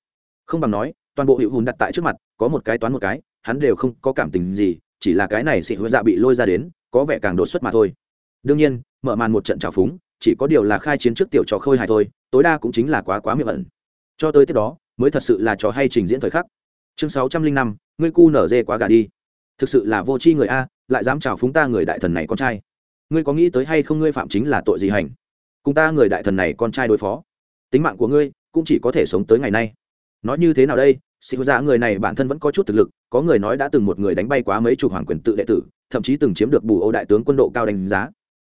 Không bằng nói, toàn bộ hiệu hùn đặt tại trước mặt, có một cái toán một cái, hắn đều không có cảm tình gì, chỉ là cái này xị hứa dạ bị lôi ra đến, có vẻ càng đột xuất mà thôi. Đương nhiên, mở màn một trận trào phúng, chỉ có điều là khai chiến trước tiểu trò khôi hài thôi, tối đa cũng chính là quá quá miệng ẩn. Cho tới tiếp đó, mới thật sự là trò hay trình diễn thời khắc. Chương sáu trăm linh năm, ngươi cu nở dê quá gà đi thực sự là vô tri người a, lại dám chào phúng ta người đại thần này con trai. Ngươi có nghĩ tới hay không ngươi phạm chính là tội gì hành? Cùng ta người đại thần này con trai đối phó. Tính mạng của ngươi cũng chỉ có thể sống tới ngày nay. Nói như thế nào đây? Sĩ dạ người này bản thân vẫn có chút thực lực, có người nói đã từng một người đánh bay quá mấy chục hoàng quyền tự đệ tử, thậm chí từng chiếm được bù ô đại tướng quân độ cao đánh giá.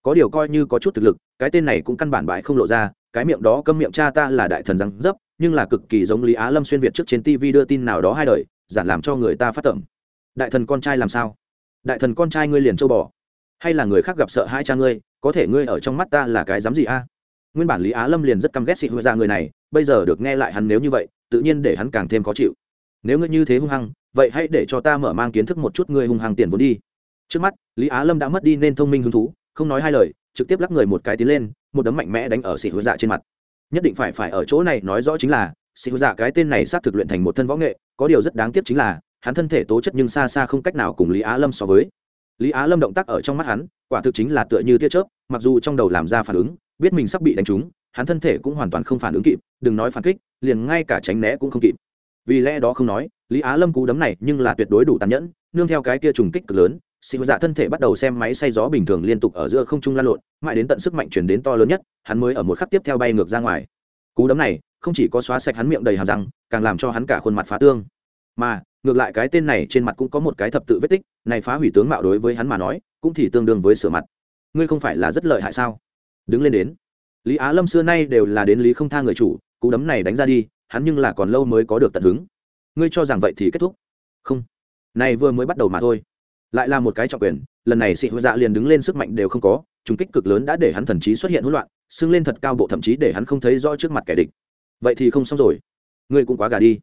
Có điều coi như có chút thực lực, cái tên này cũng căn bản bại không lộ ra, cái miệng đó câm miệng cha ta là đại thần răng dấp, nhưng là cực kỳ giống lý á lâm xuyên việt trước trên tv đưa tin nào đó hai đời, giản làm cho người ta phát tẩm đại thần con trai làm sao? Đại thần con trai ngươi liền châu bò. Hay là người khác gặp sợ hai cha ngươi, có thể ngươi ở trong mắt ta là cái dám gì a? Nguyên bản lý á lâm liền rất căm ghét xị hứa ra người này, bây giờ được nghe lại hắn nếu như vậy, tự nhiên để hắn càng thêm khó chịu. Nếu ngươi như thế hung hăng, vậy hãy để cho ta mở mang kiến thức một chút ngươi hung hăng tiền vốn đi. Trước mắt, lý á lâm đã mất đi nên thông minh hứng thú, không nói hai lời, trực tiếp lắc người một cái tiến lên, một đấm mạnh mẽ đánh ở xị hứa dạ trên mặt. Nhất định phải phải ở chỗ này nói rõ chính là, xị hứa dạ cái tên này xác thực luyện thành một thân võ nghệ, có điều rất đáng tiếc chính là hắn thân thể tố chất nhưng xa xa không cách nào cùng lý á lâm so với. Lý á lâm động tác ở trong mắt hắn, quả thực chính là tựa như tia chớp, mặc dù trong đầu làm ra phản ứng, biết mình sắp bị đánh trúng, hắn thân thể cũng hoàn toàn không phản ứng kịp, đừng nói phản kích, liền ngay cả tránh né cũng không kịp. Vì lẽ đó không nói, lý á lâm cú đấm này nhưng là tuyệt đối đủ tàn nhẫn, nương theo cái kia trùng kích cực lớn, xì dạ thân thể bắt đầu xem máy xay gió bình thường liên tục ở giữa không trung lan lộn, mãi đến tận sức mạnh chuyển đến to lớn nhất, hắn mới ở một khắc tiếp theo bay ngược ra ngoài. Cú đấm này, không chỉ có xóa sạch hắn miệng đầy hàm răng, càng làm cho hắn cả khuôn mặt phá tương. Mà ngược lại cái tên này trên mặt cũng có một cái thập tự vết tích, này phá hủy tướng mạo đối với hắn mà nói, cũng thì tương đương với sửa mặt. Ngươi không phải là rất lợi hại sao? Đứng lên đến. Lý á lâm xưa nay đều là đến lý không tha người chủ, cú đấm này đánh ra đi, hắn nhưng là còn lâu mới có được tận hứng. Ngươi cho rằng vậy thì kết thúc. Không. Này vừa mới bắt đầu mà thôi. Lại là một cái trọng quyền, lần này sĩ hữu dạ liền đứng lên sức mạnh đều không có, trùng kích cực lớn đã để hắn thần trí xuất hiện hỗn loạn sưng lên thật cao bộ thậm chí để hắn không thấy rõ trước mặt kẻ địch. Vậy thì không xong rồi. Ngươi cũng quá gà đi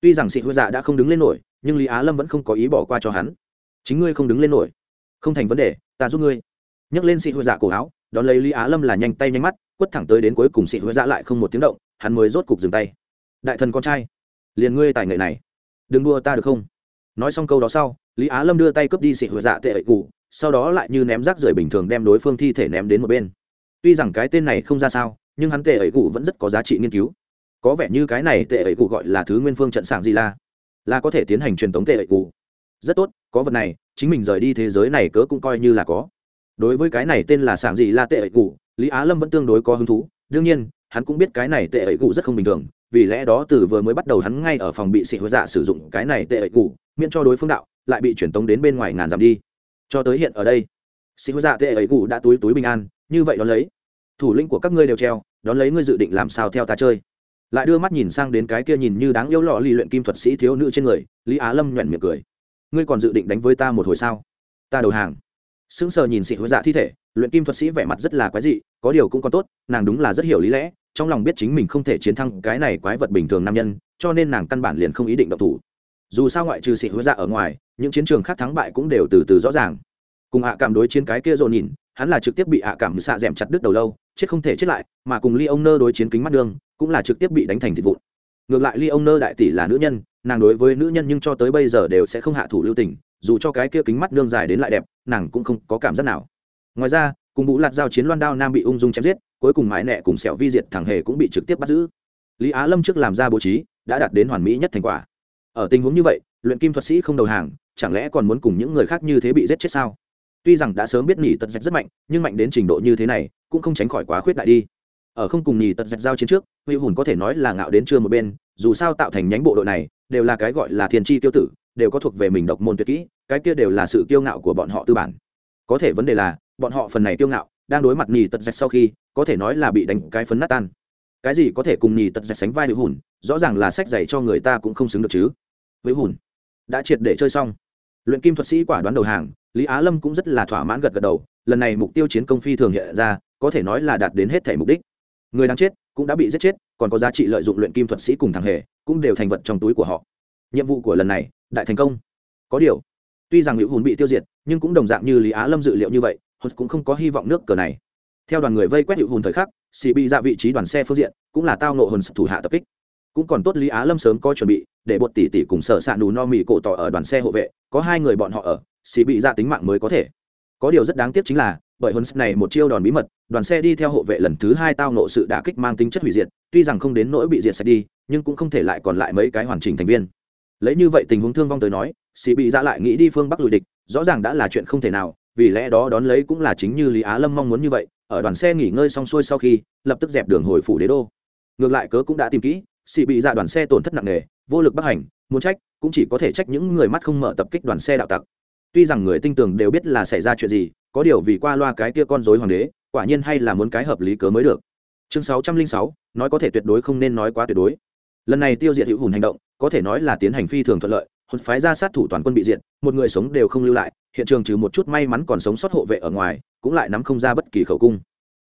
tuy rằng sĩ hữu dạ đã không đứng lên nổi, nhưng lý á lâm vẫn không có ý bỏ qua cho hắn. Chính ngươi không đứng lên nổi. Không thành vấn đề, ta giúp ngươi. Nhấc lên sĩ hữu dạ cổ áo, đón lấy lý á lâm là nhanh tay nhanh mắt, quất thẳng tới đến cuối cùng sĩ hữu dạ lại không một tiếng động, hắn mới rốt cục dừng tay. Đại thần con trai, liền ngươi tài nghệ này. Đừng đua ta được không? Nói xong câu đó sau, lý á lâm đưa tay cướp đi Sĩ hựa dạ tệ ẩy cụ sau đó lại như ném rác rưởi bình thường đem đối phương thi thể ném đến một bên. Tuy rằng cái tên này không ra sao, nhưng hắn tệ ẩy cụ vẫn rất có giá trị nghiên cứu có vẻ như cái này tệ ẩy cụ gọi là thứ nguyên phương trận sảng gì la là có thể tiến hành truyền tống tệ ẩy cụ. Rất tốt, có vật này, chính mình rời đi thế giới này cớ cũng coi như là có. Đối với cái này tên là sảng gì la tệ ẩy cụ, lý á lâm vẫn tương đối có hứng thú. Đương nhiên, hắn cũng biết cái này tệ ẩy cụ rất không bình thường, vì lẽ đó từ vừa mới bắt đầu hắn ngay ở phòng bị sĩ hứa dạ sử dụng cái này tệ ẩy cụ, miễn cho đối phương đạo, lại bị truyền tống đến bên ngoài ngàn dặm đi. Cho tới hiện ở đây sĩ hứa dạ tệ ẩy cụ đã túi túi bình an, như vậy đón lấy. Thủ lĩnh của các ngươi đều treo, đón lấy ngươi dự định làm sao theo ta chơi lại đưa mắt nhìn sang đến cái kia nhìn như đáng yêu lọ lì luyện kim thuật sĩ thiếu nữ trên người, lý á lâm nhoẹn miệng cười. Ngươi còn dự định đánh với ta một hồi sao? Ta đầu hàng. Sững sờ nhìn xị hối dạ thi thể, luyện kim thuật sĩ vẻ mặt rất là quái dị, có điều cũng còn tốt, nàng đúng là rất hiểu lý lẽ, trong lòng biết chính mình không thể chiến thắng cái này quái vật bình thường nam nhân, cho nên nàng căn bản liền không ý định động thủ. Dù sao ngoại trừ xị hối dạ ở ngoài, những chiến trường khác thắng bại cũng đều từ từ rõ ràng. Cùng hạ cảm đối chiến cái kia rộn nhìn, hắn là trực tiếp bị hạ cảm xạ d chặt đứt đầu lâu, chết không thể chết lại, mà cùng ly ông nơ đối chiến kính mắt đương cũng là trực tiếp bị đánh thành thịt vụn. Ngược lại ly ông nơ đại tỷ là nữ nhân, nàng đối với nữ nhân nhưng cho tới bây giờ đều sẽ không hạ thủ lưu tình, dù cho cái kia kính mắt nương dài đến lại đẹp, nàng cũng không có cảm giác nào. Ngoài ra, cùng vũ lạt giao chiến loan đao nam bị ung dung chém giết, cuối cùng mãi nẹ cùng sẹo vi diệt thằng hề cũng bị trực tiếp bắt giữ. Lý á lâm trước làm ra bố trí, đã đạt đến hoàn mỹ nhất thành quả. Ở tình huống như vậy, luyện kim thuật sĩ không đầu hàng, chẳng lẽ còn muốn cùng những người khác như thế bị giết chết sao? Tuy rằng đã sớm biết nỉ tật dạch rất mạnh, nhưng mạnh đến trình độ như thế này, cũng không tránh khỏi quá khuyết đại đi ở không cùng nhì tật dạch giao chiến trước, huy hùn có thể nói là ngạo đến chưa một bên, dù sao tạo thành nhánh bộ đội này, đều là cái gọi là thiên tri tiêu tử, đều có thuộc về mình độc môn tuyệt kỹ, cái kia đều là sự kiêu ngạo của bọn họ tư bản. Có thể vấn đề là, bọn họ phần này kiêu ngạo, đang đối mặt nhì tật dạch sau khi, có thể nói là bị đánh cái phấn nát tan. Cái gì có thể cùng nhì tật dạch sánh vai với hùn, rõ ràng là sách dạy cho người ta cũng không xứng được chứ. Với hùn, đã triệt để chơi xong. Luyện kim thuật sĩ quả đoán đầu hàng, lý á lâm cũng rất là thỏa mãn gật gật đầu, lần này mục tiêu chiến công phi thường hiện ra, có thể nói là đạt đến hết thể mục đích người đang chết cũng đã bị giết chết, còn có giá trị lợi dụng luyện kim thuật sĩ cùng thằng hề cũng đều thành vật trong túi của họ. Nhiệm vụ của lần này, đại thành công. Có điều, tuy rằng hữu hùn bị tiêu diệt, nhưng cũng đồng dạng như lý á lâm dự liệu như vậy hốt cũng không có hy vọng nước cờ này. Theo đoàn người vây quét hữu hùn thời khắc xì bị ra vị trí đoàn xe phương diện, cũng là tao nộ hồn thủ hạ tập kích. Cũng còn tốt lý á lâm sớm có chuẩn bị, để bột tỷ tỷ cùng sở s ạ nù no mì cổ tỏ ở đoàn xe hộ vệ, có hai người bọn họ ở xì bị ra tính mạng mới có thể. Có điều rất đáng tiếc chính là bởi huấn này một chiêu đòn bí mật, đoàn xe đi theo hộ vệ lần thứ hai tao nộ sự đả kích mang tính chất hủy diệt, tuy rằng không đến nỗi bị diệt sạch đi, nhưng cũng không thể lại còn lại mấy cái hoàn chỉnh thành viên. Lấy như vậy tình huống thương vong tới nói sĩ bị ra lại nghĩ đi phương bắc lùi địch, rõ ràng đã là chuyện không thể nào, vì lẽ đó đón lấy cũng là chính như lý á lâm mong muốn như vậy, ở đoàn xe nghỉ ngơi xong xuôi sau khi, lập tức dẹp đường hồi phủ đế đô. Ngược lại cớ cũng đã tìm kỹ sĩ bị ra đoàn xe tổn thất nặng nề, vô lực bắc hành, muốn trách, cũng chỉ có thể trách những người mắt không mở tập kích đoàn xe đạo tặc. Tuy rằng người tinh tường đều biết là xảy ra chuyện gì có điều vì qua loa cái kia con dối hoàng đế, quả nhiên hay là muốn cái hợp lý cớ mới được. Chương sáu trăm linh sáu, nói có thể tuyệt đối không nên nói quá tuyệt đối. Lần này tiêu diệt hữu hùn hành động, có thể nói là tiến hành phi thường thuận lợi hồn phái ra sát thủ toàn quân bị diệt, một người sống đều không lưu lại, hiện trường trừ một chút may mắn còn sống sót hộ vệ ở ngoài, cũng lại nắm không ra bất kỳ khẩu cung.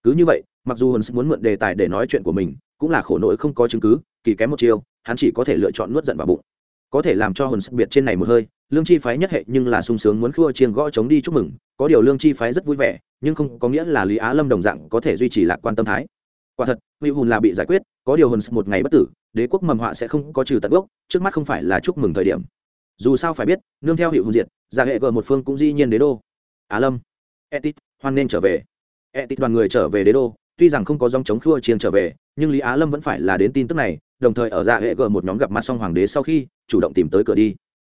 Cứ như vậy, mặc dù hồn muốn mượn đề tài để nói chuyện của mình, cũng là khổ nỗi không có chứng cứ, kỳ kém một chiêu, hắn chỉ có thể lựa chọn nuốt giận vào bụng có thể làm cho hồn biệt trên này một hơi, lương chi phái nhất hệ nhưng là sung sướng muốn khua chiêng gõ chống đi chúc mừng, có điều lương chi phái rất vui vẻ, nhưng không có nghĩa là lý á lâm đồng dạng có thể duy trì lạc quan tâm thái. Quả thật hữu hùn là bị giải quyết, có điều hồn một ngày bất tử, đế quốc mầm họa sẽ không có trừ tận gốc, trước mắt không phải là chúc mừng thời điểm. Dù sao phải biết, nương theo hiệu hùng diệt giả hệ gờ một phương cũng dĩ nhiên đế đô. Á lâm, etit, hoan nên trở về. Etit đoàn người trở về đế đô, tuy rằng không có dòng chống khua chiêng trở về, nhưng lý á lâm vẫn phải là đến tin tức này, đồng thời ở dạ hệ gờ một nhóm gặp mặt song hoàng đế sau khi chủ động tìm tới cửa đi.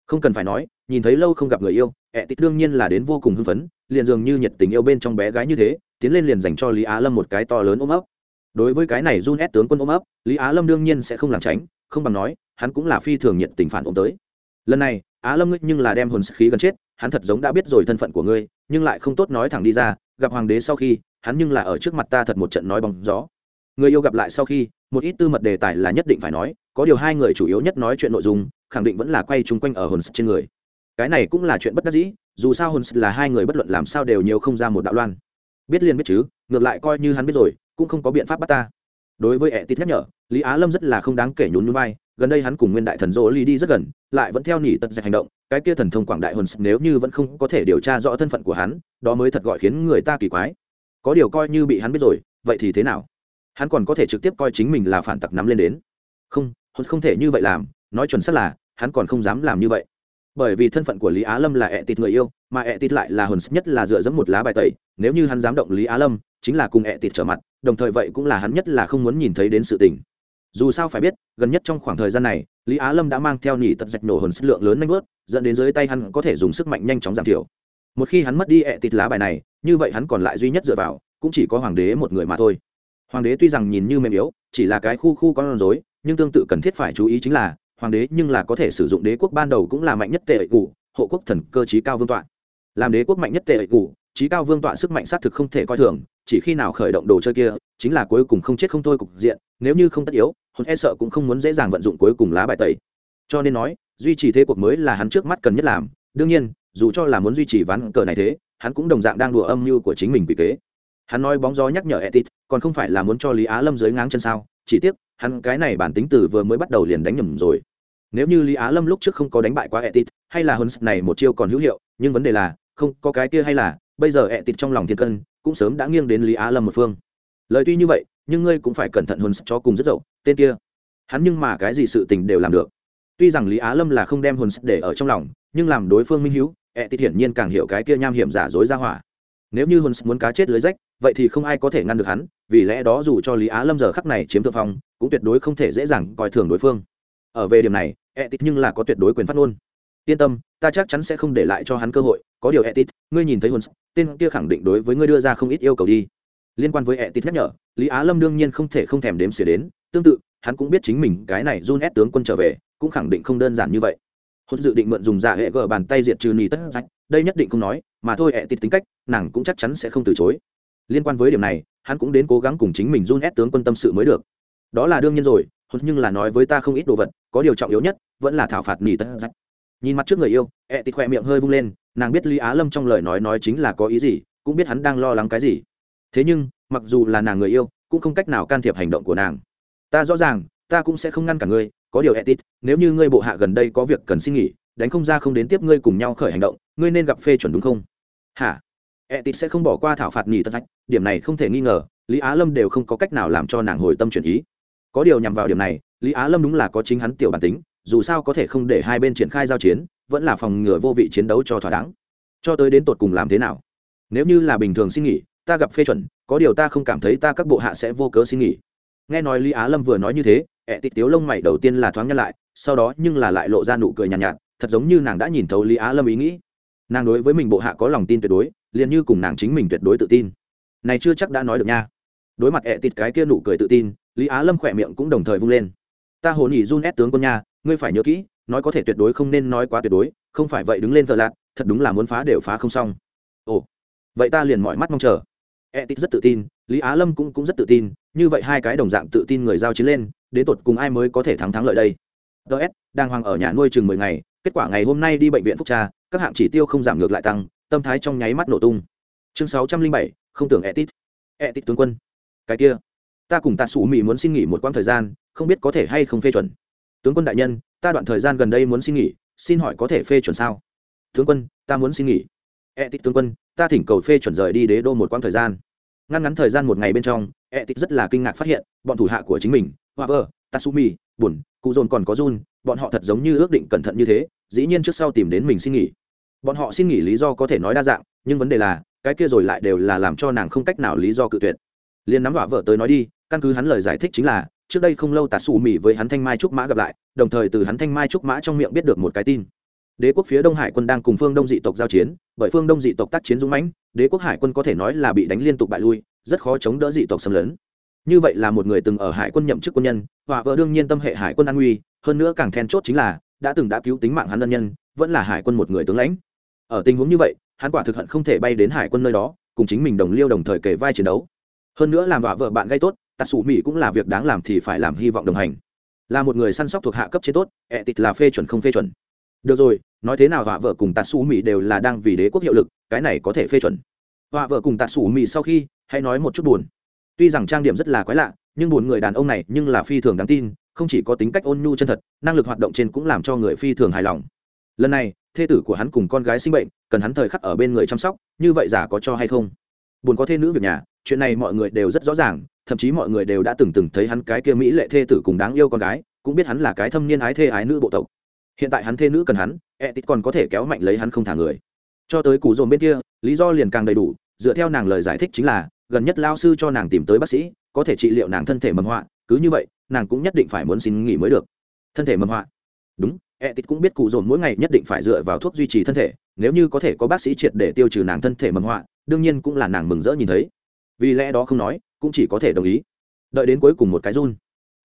Không cần phải nói, nhìn thấy lâu không gặp người yêu, ẹ tít đương nhiên là đến vô cùng hưng phấn, liền dường như nhiệt tình yêu bên trong bé gái như thế, tiến lên liền dành cho lý á lâm một cái to lớn ôm ấp. Đối với cái này run ép tướng quân ôm ấp, lý á lâm đương nhiên sẽ không làm tránh, không bằng nói, hắn cũng là phi thường nhiệt tình phản ôm tới. Lần này, á lâm ngươi nhưng là đem hồn khí gần chết, hắn thật giống đã biết rồi thân phận của ngươi, nhưng lại không tốt nói thẳng đi ra, gặp hoàng đế sau khi, hắn nhưng là ở trước mặt ta thật một trận nói bóng gió. Người yêu gặp lại sau khi một ít tư mật đề tài là nhất định phải nói, có điều hai người chủ yếu nhất nói chuyện nội dung, khẳng định vẫn là quay chung quanh ở hồn trên người. Cái này cũng là chuyện bất đắc dĩ, dù sao hồn là hai người bất luận làm sao đều nhiều không ra một đạo loan. Biết liền biết chứ, ngược lại coi như hắn biết rồi, cũng không có biện pháp bắt ta. Đối với ẹ tít nhắc nhở, lý á lâm rất là không đáng kể nhún núi vai, gần đây hắn cùng nguyên đại thần dỗ ly đi rất gần, lại vẫn theo nỉ tật dạch hành động, cái kia thần thông quảng đại hồn nếu như vẫn không có thể điều tra rõ thân phận của hắn, đó mới thật gọi khiến người ta kỳ quái. Có điều coi như bị hắn biết rồi, vậy thì thế nào? Hắn còn có thể trực tiếp coi chính mình là phản tặc nắm lên đến. Không hốt không thể như vậy làm, nói chuẩn xác là, hắn còn không dám làm như vậy. Bởi vì thân phận của lý á lâm là ẹ tịt người yêu, mà ẹ tịt lại là hồn nhất là dựa dẫm một lá bài tẩy, nếu như hắn dám động lý á lâm, chính là cùng ẹ tịt trở mặt, đồng thời vậy cũng là hắn nhất là không muốn nhìn thấy đến sự tình. Dù sao phải biết, gần nhất trong khoảng thời gian này, lý á lâm đã mang theo nhỉ tật dạch nổ hồn sức lượng lớn nanh bớt dẫn đến dưới tay hắn có thể dùng sức mạnh nhanh chóng giảm thiểu. Một khi hắn mất đi ẹ tịt lá bài này, như vậy hắn còn lại duy nhất dựa vào, cũng chỉ có hoàng đế một người mà thôi hoàng đế tuy rằng nhìn như mềm yếu, chỉ là cái khu khu con rối, nhưng tương tự cần thiết phải chú ý chính là, hoàng đế nhưng là có thể sử dụng đế quốc ban đầu cũng là mạnh nhất tệ ẩy cụ, hộ quốc thần cơ chí cao vương tọa. Làm đế quốc mạnh nhất tệ ẩy cụ, chí cao vương tọa sức mạnh xác thực không thể coi thường, chỉ khi nào khởi động đồ chơi kia, chính là cuối cùng không chết không thôi cục diện, nếu như không tất yếu, hồn e sợ cũng không muốn dễ dàng vận dụng cuối cùng lá bài tẩy. Cho nên nói, duy trì thế cuộc mới là hắn trước mắt cần nhất làm, đương nhiên, dù cho là muốn duy trì ván cờ này thế, hắn cũng đồng dạng đang đùa âm mưu của chính mình quỷ kế. Hắn nói bóng gió nhắc nhở etit còn không phải là muốn cho lý á lâm dưới ngáng chân sao? Chỉ tiếc, hắn cái này bản tính từ vừa mới bắt đầu liền đánh nhầm rồi. Nếu như lý á lâm lúc trước không có đánh bại qua etit, hay là hơn này một chiêu còn hữu hiệu, nhưng vấn đề là, không có cái kia hay là, bây giờ etit trong lòng thiên cân, cũng sớm đã nghiêng đến lý á lâm một phương. Lời tuy như vậy, nhưng ngươi cũng phải cẩn thận hơn cho cùng rất dậu, tên kia. Hắn nhưng mà cái gì sự tình đều làm được. Tuy rằng lý á lâm là không đem hồn để ở trong lòng, nhưng làm đối phương minh hữu ẹ tít hiển nhiên càng hiểu cái kia nham hiểm giả dối ra hỏa. Nếu như hồn muốn cá chết lưới rách vậy thì không ai có thể ngăn được hắn, vì lẽ đó dù cho lý á lâm giờ khắc này chiếm thượng phong, cũng tuyệt đối không thể dễ dàng coi thường đối phương. Ở về điểm này ẹ tít nhưng là có tuyệt đối quyền phát ngôn. Yên tâm, ta chắc chắn sẽ không để lại cho hắn cơ hội, có điều ẹ tít ngươi nhìn thấy hồn tên kia khẳng định đối với ngươi đưa ra không ít yêu cầu đi. Liên quan với ẹ tít nhắc nhở, lý á lâm đương nhiên không thể không thèm đếm xỉa đến, tương tự, hắn cũng biết chính mình cái này run ép tướng quân trở về, cũng khẳng định không đơn giản như vậy. Hốt dự định mượn dùng giả hệ gờ bàn tay diệt trừ nì tất rách, đây nhất định không nói, mà thôi ẹ Tít tính cách, nàng cũng chắc chắn sẽ không từ chối liên quan với điểm này, hắn cũng đến cố gắng cùng chính mình run ép tướng quân tâm sự mới được. Đó là đương nhiên rồi, hốt nhưng là nói với ta không ít đồ vật, có điều trọng yếu nhất, vẫn là thảo phạt nỉ tất rách nhìn mặt trước người yêu, ẹ tịt khỏe miệng hơi vung lên, nàng biết lý á lâm trong lời nói nói chính là có ý gì, cũng biết hắn đang lo lắng cái gì. Thế nhưng, mặc dù là nàng người yêu, cũng không cách nào can thiệp hành động của nàng. Ta rõ ràng, ta cũng sẽ không ngăn cả ngươi, có điều etit nếu như ngươi bộ hạ gần đây có việc cần xin nghỉ, đánh không ra không đến tiếp ngươi cùng nhau khởi hành động, ngươi nên gặp phê chuẩn đúng không? Hả? Etit sẽ không bỏ qua thảo phạt nghỉ tất rách điểm này không thể nghi ngờ lý á lâm đều không có cách nào làm cho nàng hồi tâm chuyển ý. Có điều nhằm vào điểm này lý á lâm đúng là có chính hắn tiểu bản tính dù sao có thể không để hai bên triển khai giao chiến vẫn là phòng ngừa vô vị chiến đấu cho thỏa đáng. Cho tới đến tột cùng làm thế nào? Nếu như là bình thường xin nghỉ ta gặp phê chuẩn có điều ta không cảm thấy ta các bộ hạ sẽ vô cớ xin nghỉ. Nghe nói lý á lâm vừa nói như thế ẹ tịt tiếu lông mày đầu tiên là thoáng nhăn lại sau đó nhưng là lại lộ ra nụ cười nhàn nhạt, nhạt thật giống như nàng đã nhìn thấu lý á lâm ý nghĩ. Nàng đối với mình bộ hạ có lòng tin tuyệt đối liền như cùng nàng chính mình tuyệt đối tự tin. Này chưa chắc đã nói được nha. Đối mặt ẹ tịt cái kia nụ cười tự tin, lý á lâm khỏe miệng cũng đồng thời vung lên. Ta hồn nhỉ run ép tướng quân nha, ngươi phải nhớ kỹ, nói có thể tuyệt đối không nên nói quá tuyệt đối, không phải vậy đứng lên vợ lạc thật đúng là muốn phá đều phá không xong. Ồ, vậy ta liền mọi mắt mong chờ. E tịt rất tự tin, lý á lâm cũng cũng rất tự tin, như vậy hai cái đồng dạng tự tin người giao chiến lên, đến tột cùng ai mới có thể thắng thắng lợi đây? Ts đang hoàng ở nhà nuôi chừng mười ngày, kết quả ngày hôm nay đi bệnh viện phúc tra, các hạng chỉ tiêu không giảm ngược lại tăng tâm thái trong nháy mắt nổ tung. Chương sáu trăm linh bảy, không tưởng etit. Etit tướng quân. Cái kia. Ta cùng tạ sủ mỹ muốn xin nghỉ một quãng thời gian, không biết có thể hay không phê chuẩn. Tướng quân đại nhân, ta đoạn thời gian gần đây muốn xin nghỉ, xin hỏi có thể phê chuẩn sao? Tướng quân, ta muốn xin nghỉ. Etit tướng quân, ta thỉnh cầu phê chuẩn rời đi đế đô một quãng thời gian. Ngăn ngắn thời gian một ngày bên trong, etit rất là kinh ngạc phát hiện, bọn thủ hạ của chính mình, hoa vơ tatsumi buồn cụ dồn còn có run bọn họ thật giống như ước định cẩn thận như thế, dĩ nhiên trước sau tìm đến mình xin nghỉ bọn họ xin nghỉ lý do có thể nói đa dạng, nhưng vấn đề là, cái kia rồi lại đều là làm cho nàng không cách nào lý do cự tuyệt. Liền nắm vả vợ tới nói đi, căn cứ hắn lời giải thích chính là, trước đây không lâu tà xù mì với hắn thanh mai trúc mã gặp lại, đồng thời từ hắn thanh mai trúc mã trong miệng biết được một cái tin. Đế quốc phía đông hải quân đang cùng phương đông dị tộc giao chiến, bởi phương đông dị tộc tác chiến dũng mãnh, đế quốc hải quân có thể nói là bị đánh liên tục bại lui, rất khó chống đỡ dị tộc xâm lấn. Như vậy là một người từng ở hải quân nhậm chức quân nhân họa vợ đương nhiên tâm hệ hải quân an nguy, hơn nữa càng then chốt chính là, đã từng đã cứu tính mạng hắn ân nhân, vẫn là hải quân một người tướng lãnh ở tình huống như vậy, hắn quả thực hận không thể bay đến hải quân nơi đó, cùng chính mình đồng liêu đồng thời kể vai chiến đấu. Hơn nữa làm vợ vợ bạn gây tốt tạt sủ mỹ cũng là việc đáng làm thì phải làm hy vọng đồng hành. Là một người săn sóc thuộc hạ cấp chế tốt, ẹ tịt là phê chuẩn không phê chuẩn. Được rồi, nói thế nào họa vợ cùng tạt sủ mỹ đều là đang vì đế quốc hiệu lực, cái này có thể phê chuẩn. Họa vợ cùng tạt sủ mỹ sau khi, hãy nói một chút buồn. Tuy rằng trang điểm rất là quái lạ, nhưng buồn người đàn ông này nhưng là phi thường đáng tin, không chỉ có tính cách ôn nhu chân thật, năng lực hoạt động trên cũng làm cho người phi thường hài lòng lần này, thê tử của hắn cùng con gái sinh bệnh, cần hắn thời khắc ở bên người chăm sóc, như vậy giả có cho hay không? Buồn có thê nữ việc nhà, chuyện này mọi người đều rất rõ ràng, thậm chí mọi người đều đã từng từng thấy hắn cái kia mỹ lệ thê tử cùng đáng yêu con gái, cũng biết hắn là cái thâm niên ái thê ái nữ bộ tộc. Hiện tại hắn thê nữ cần hắn e tít còn có thể kéo mạnh lấy hắn không thả người. Cho tới cụ dồn bên kia, lý do liền càng đầy đủ, dựa theo nàng lời giải thích chính là, gần nhất lao sư cho nàng tìm tới bác sĩ, có thể trị liệu nàng thân thể mầm họa, cứ như vậy, nàng cũng nhất định phải muốn xin nghỉ mới được. Thân thể mầm họa. Đúng e tít cũng biết cụ dồn mỗi ngày nhất định phải dựa vào thuốc duy trì thân thể, nếu như có thể có bác sĩ triệt để tiêu trừ nàng thân thể mầm họa, đương nhiên cũng là nàng mừng rỡ nhìn thấy. Vì lẽ đó không nói, cũng chỉ có thể đồng ý. Đợi đến cuối cùng một cái run.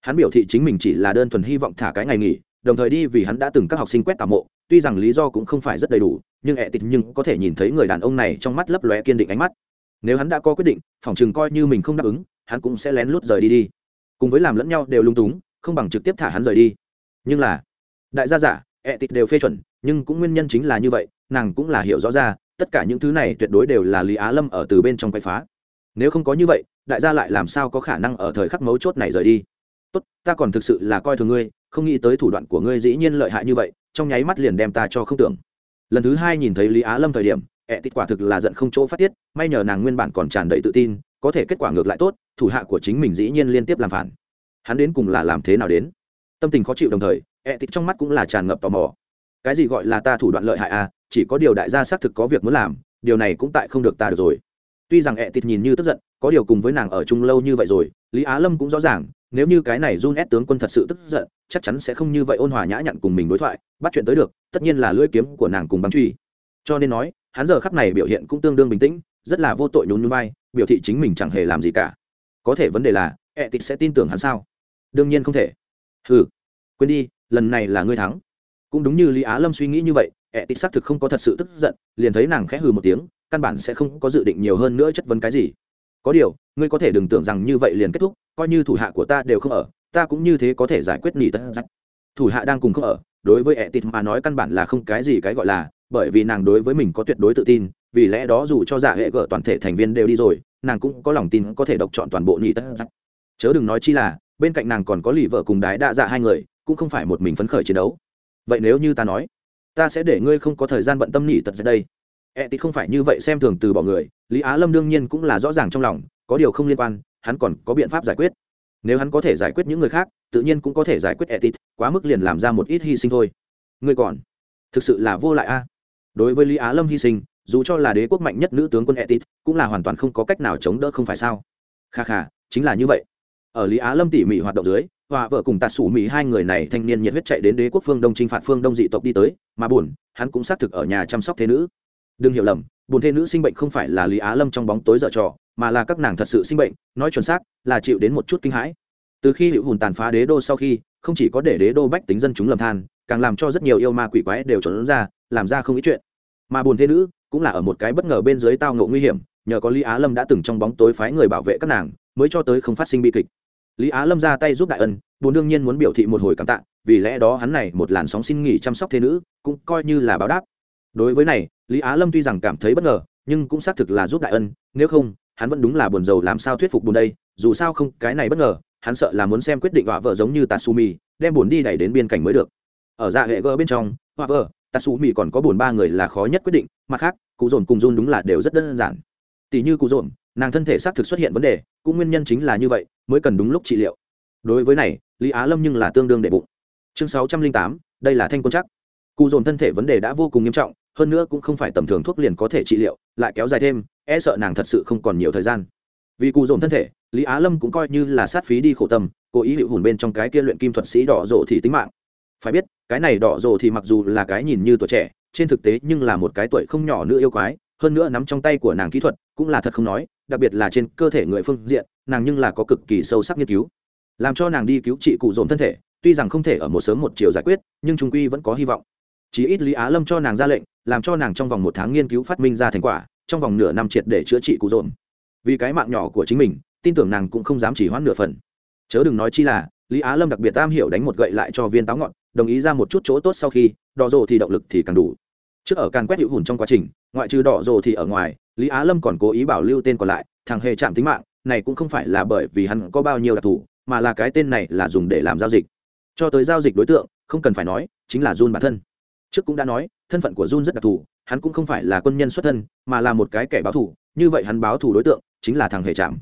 Hắn biểu thị chính mình chỉ là đơn thuần hy vọng thả cái ngày nghỉ, đồng thời đi vì hắn đã từng các học sinh quét tà mộ, tuy rằng lý do cũng không phải rất đầy đủ, nhưng e ẹ tịt nhưng có thể nhìn thấy người đàn ông này trong mắt lấp lóe kiên định ánh mắt. Nếu hắn đã có quyết định, phòng chừng coi như mình không đáp ứng, hắn cũng sẽ lén lút rời đi đi. Cùng với làm lẫn nhau đều lung túng, không bằng trực tiếp thả hắn rời đi. Nhưng là đại gia giả, ẹ tịt đều phê chuẩn, nhưng cũng nguyên nhân chính là như vậy, nàng cũng là hiểu rõ ra, tất cả những thứ này tuyệt đối đều là lý á lâm ở từ bên trong quay phá. Nếu không có như vậy, đại gia lại làm sao có khả năng ở thời khắc mấu chốt này rời đi? Tốt, ta còn thực sự là coi thường ngươi, không nghĩ tới thủ đoạn của ngươi dĩ nhiên lợi hại như vậy, trong nháy mắt liền đem ta cho không tưởng. Lần thứ hai nhìn thấy lý á lâm thời điểm, ẹ tịt quả thực là giận không chỗ phát tiết, may nhờ nàng nguyên bản còn tràn đầy tự tin, có thể kết quả ngược lại tốt, thủ hạ của chính mình dĩ nhiên liên tiếp làm phản. Hắn đến cùng là làm thế nào đến? Tâm tình khó chịu đồng thời E ẹ tịt trong mắt cũng là tràn ngập tò mò. Cái gì gọi là ta thủ đoạn lợi hại à? Chỉ có điều đại gia xác thực có việc muốn làm, điều này cũng tại không được ta được rồi. Tuy rằng e ẹ tịt nhìn như tức giận, có điều cùng với nàng ở chung lâu như vậy rồi, lý á lâm cũng rõ ràng, nếu như cái này run ép tướng quân thật sự tức giận, chắc chắn sẽ không như vậy ôn hòa nhã nhặn cùng mình đối thoại, bắt chuyện tới được, tất nhiên là lưỡi kiếm của nàng cùng băng truy. Cho nên nói, hắn giờ khắc này biểu hiện cũng tương đương bình tĩnh, rất là vô tội nhún nhún vai, biểu thị chính mình chẳng hề làm gì cả. Có thể vấn đề là e ẹ tịt sẽ tin tưởng hắn sao? Đương nhiên không thể. Ừ quên đi, lần này là ngươi thắng. Cũng đúng như lý á lâm suy nghĩ như vậy, ẹ Tị xác thực không có thật sự tức giận, liền thấy nàng khẽ hừ một tiếng, căn bản sẽ không có dự định nhiều hơn nữa chất vấn cái gì. Có điều, ngươi có thể đừng tưởng rằng như vậy liền kết thúc, coi như thủ hạ của ta đều không ở, ta cũng như thế có thể giải quyết nỉ tất rách thủ hạ đang cùng không ở, đối với ẹ tịt mà nói căn bản là không cái gì cái gọi là, bởi vì nàng đối với mình có tuyệt đối tự tin, vì lẽ đó dù cho giả hệ gở toàn thể thành viên đều đi rồi, nàng cũng có lòng tin có thể độc chọn toàn bộ nỉ tất rách chớ đừng nói chi là, bên cạnh nàng còn có lì vợ cùng đái đa dạ hai người cũng không phải một mình phấn khởi chiến đấu. Vậy nếu như ta nói, ta sẽ để ngươi không có thời gian bận tâm nỉ tật ra đây. E thì không phải như vậy xem thường từ bỏ người, lý á lâm đương nhiên cũng là rõ ràng trong lòng, có điều không liên quan, hắn còn có biện pháp giải quyết. Nếu hắn có thể giải quyết những người khác, tự nhiên cũng có thể giải quyết e etit quá mức liền làm ra một ít hy sinh thôi. Ngươi còn, thực sự là vô lại a. Đối với lý á lâm hy sinh, dù cho là đế quốc mạnh nhất nữ tướng quân e etit cũng là hoàn toàn không có cách nào chống đỡ không phải sao? Kha kha, chính là như vậy ở lý á lâm tỉ mỉ hoạt động dưới, hòa vợ cùng tạt sủ mỹ hai người này thanh niên nhiệt huyết chạy đến đế quốc phương đông t r i n h phạt phương đông dị tộc đi tới, mà buồn, hắn cũng xác thực ở nhà chăm sóc thế nữ. Đừng hiểu lầm, buồn thế nữ sinh bệnh không phải là lý á lâm trong bóng tối dở trò, mà là các nàng thật sự sinh bệnh, nói chuẩn xác, là chịu đến một chút kinh hãi. Từ khi hữu hùn tàn phá đế đô sau khi, không chỉ có để đế đô bách tính dân chúng lầm than, càng làm cho rất nhiều yêu ma quỷ quái đều trốn ra, làm ra không ít chuyện. Mà buồn thế nữ cũng là ở một cái bất ngờ bên dưới tao ngộ nguy hiểm, nhờ có lý á lâm đã từng trong bóng tối phái người bảo vệ các nàng, mới cho tới không phát sinh bi kịch lý á lâm ra tay giúp đại ân bồn đương nhiên muốn biểu thị một hồi cảm tạ, vì lẽ đó hắn này một làn sóng xin nghỉ chăm sóc thế nữ, cũng coi như là báo đáp. Đối với này, lý á lâm tuy rằng cảm thấy bất ngờ, nhưng cũng xác thực là giúp đại ân, nếu không, hắn vẫn đúng là buồn rầu làm sao thuyết phục buồn đây, dù sao không, cái này bất ngờ, hắn sợ là muốn xem quyết định họa vợ giống như tatsumi, đem buồn đi đẩy đến biên cảnh mới được. Ở dạ hệ gờ bên trong, họa vợ, tatsumi còn có buồn ba người là khó nhất quyết định, mặt khác, cụ dồn cùng run đúng là đều rất đơn giản. Tỷ như cụ dồn, nàng thân thể xác thực xuất hiện vấn đề cũng nguyên nhân chính là như vậy, mới cần đúng lúc trị liệu. Đối với này, lý á lâm nhưng là tương đương đệ bụng. Chương sáu trăm linh tám, đây là thanh quân chắc. Cụ dồn thân thể vấn đề đã vô cùng nghiêm trọng, hơn nữa cũng không phải tầm thường thuốc liền có thể trị liệu, lại kéo dài thêm e sợ nàng thật sự không còn nhiều thời gian. Vì cụ dồn thân thể, lý á lâm cũng coi như là sát phí đi khổ tâm, cố ý hiệu hùn bên trong cái kia luyện kim thuật sĩ đỏ rộ thì tính mạng. Phải biết, cái này đỏ rộ thì mặc dù là cái nhìn như tuổi trẻ, trên thực tế nhưng là một cái tuổi không nhỏ nữa yêu quái, hơn nữa nắm trong tay của nàng kỹ thuật, cũng là thật không nói đặc biệt là trên cơ thể người phương diện, nàng nhưng là có cực kỳ sâu sắc nghiên cứu. Làm cho nàng đi cứu trị cụ dồn thân thể, tuy rằng không thể ở một sớm một chiều giải quyết, nhưng trung quy vẫn có hy vọng. Chí ít lý á lâm cho nàng ra lệnh, làm cho nàng trong vòng một tháng nghiên cứu phát minh ra thành quả, trong vòng nửa năm triệt để chữa trị cụ dồn. Vì cái mạng nhỏ của chính mình, tin tưởng nàng cũng không dám chỉ hoãn nửa phần. Chớ đừng nói chi là, lý á lâm đặc biệt tam hiểu đánh một gậy lại cho viên táo ngọn, đồng ý ra một chút chỗ tốt sau khi, đò rồ thì động lực thì càng đủ. Trước ở càn quét hữu hùn trong quá trình ngoại trừ đỏ rồ thì ở ngoài, lý á lâm còn cố ý bảo lưu tên còn lại, thằng hề chạm tính mạng, này cũng không phải là bởi vì hắn có bao nhiêu đặc thù, mà là cái tên này là dùng để làm giao dịch. Cho tới giao dịch đối tượng, không cần phải nói, chính là Jun bản thân. Trước cũng đã nói, thân phận của Jun rất đặc thù, hắn cũng không phải là quân nhân xuất thân, mà là một cái kẻ báo thù, như vậy hắn báo thù đối tượng, chính là thằng hề chạm.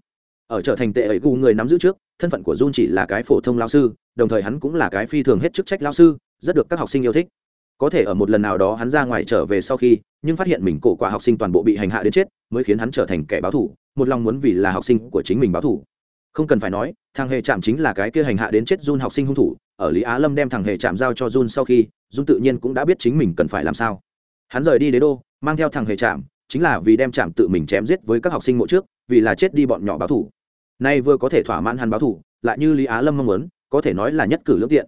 Ở trở thành tệ ấy gu người nắm giữ trước, thân phận của Jun chỉ là cái phổ thông lao sư, đồng thời hắn cũng là cái phi thường hết chức trách lao sư, rất được các học sinh yêu thích có thể ở một lần nào đó hắn ra ngoài trở về sau khi, nhưng phát hiện mình cổ quả học sinh toàn bộ bị hành hạ đến chết, mới khiến hắn trở thành kẻ báo thủ một lòng muốn vì là học sinh của chính mình báo thủ không cần phải nói, thằng hề chạm chính là cái kia hành hạ đến chết Jun học sinh hung thủ, ở lý á lâm đem thằng hề chạm giao cho Jun sau khi, Jun tự nhiên cũng đã biết chính mình cần phải làm sao. Hắn rời đi đế đô, mang theo thằng hề chạm chính là vì đem chạm tự mình chém giết với các học sinh mộ trước, vì là chết đi bọn nhỏ báo thủ nay vừa có thể thỏa mãn hắn báo thủ lại như lý á lâm mong muốn, có thể nói là nhất cử lương tiện.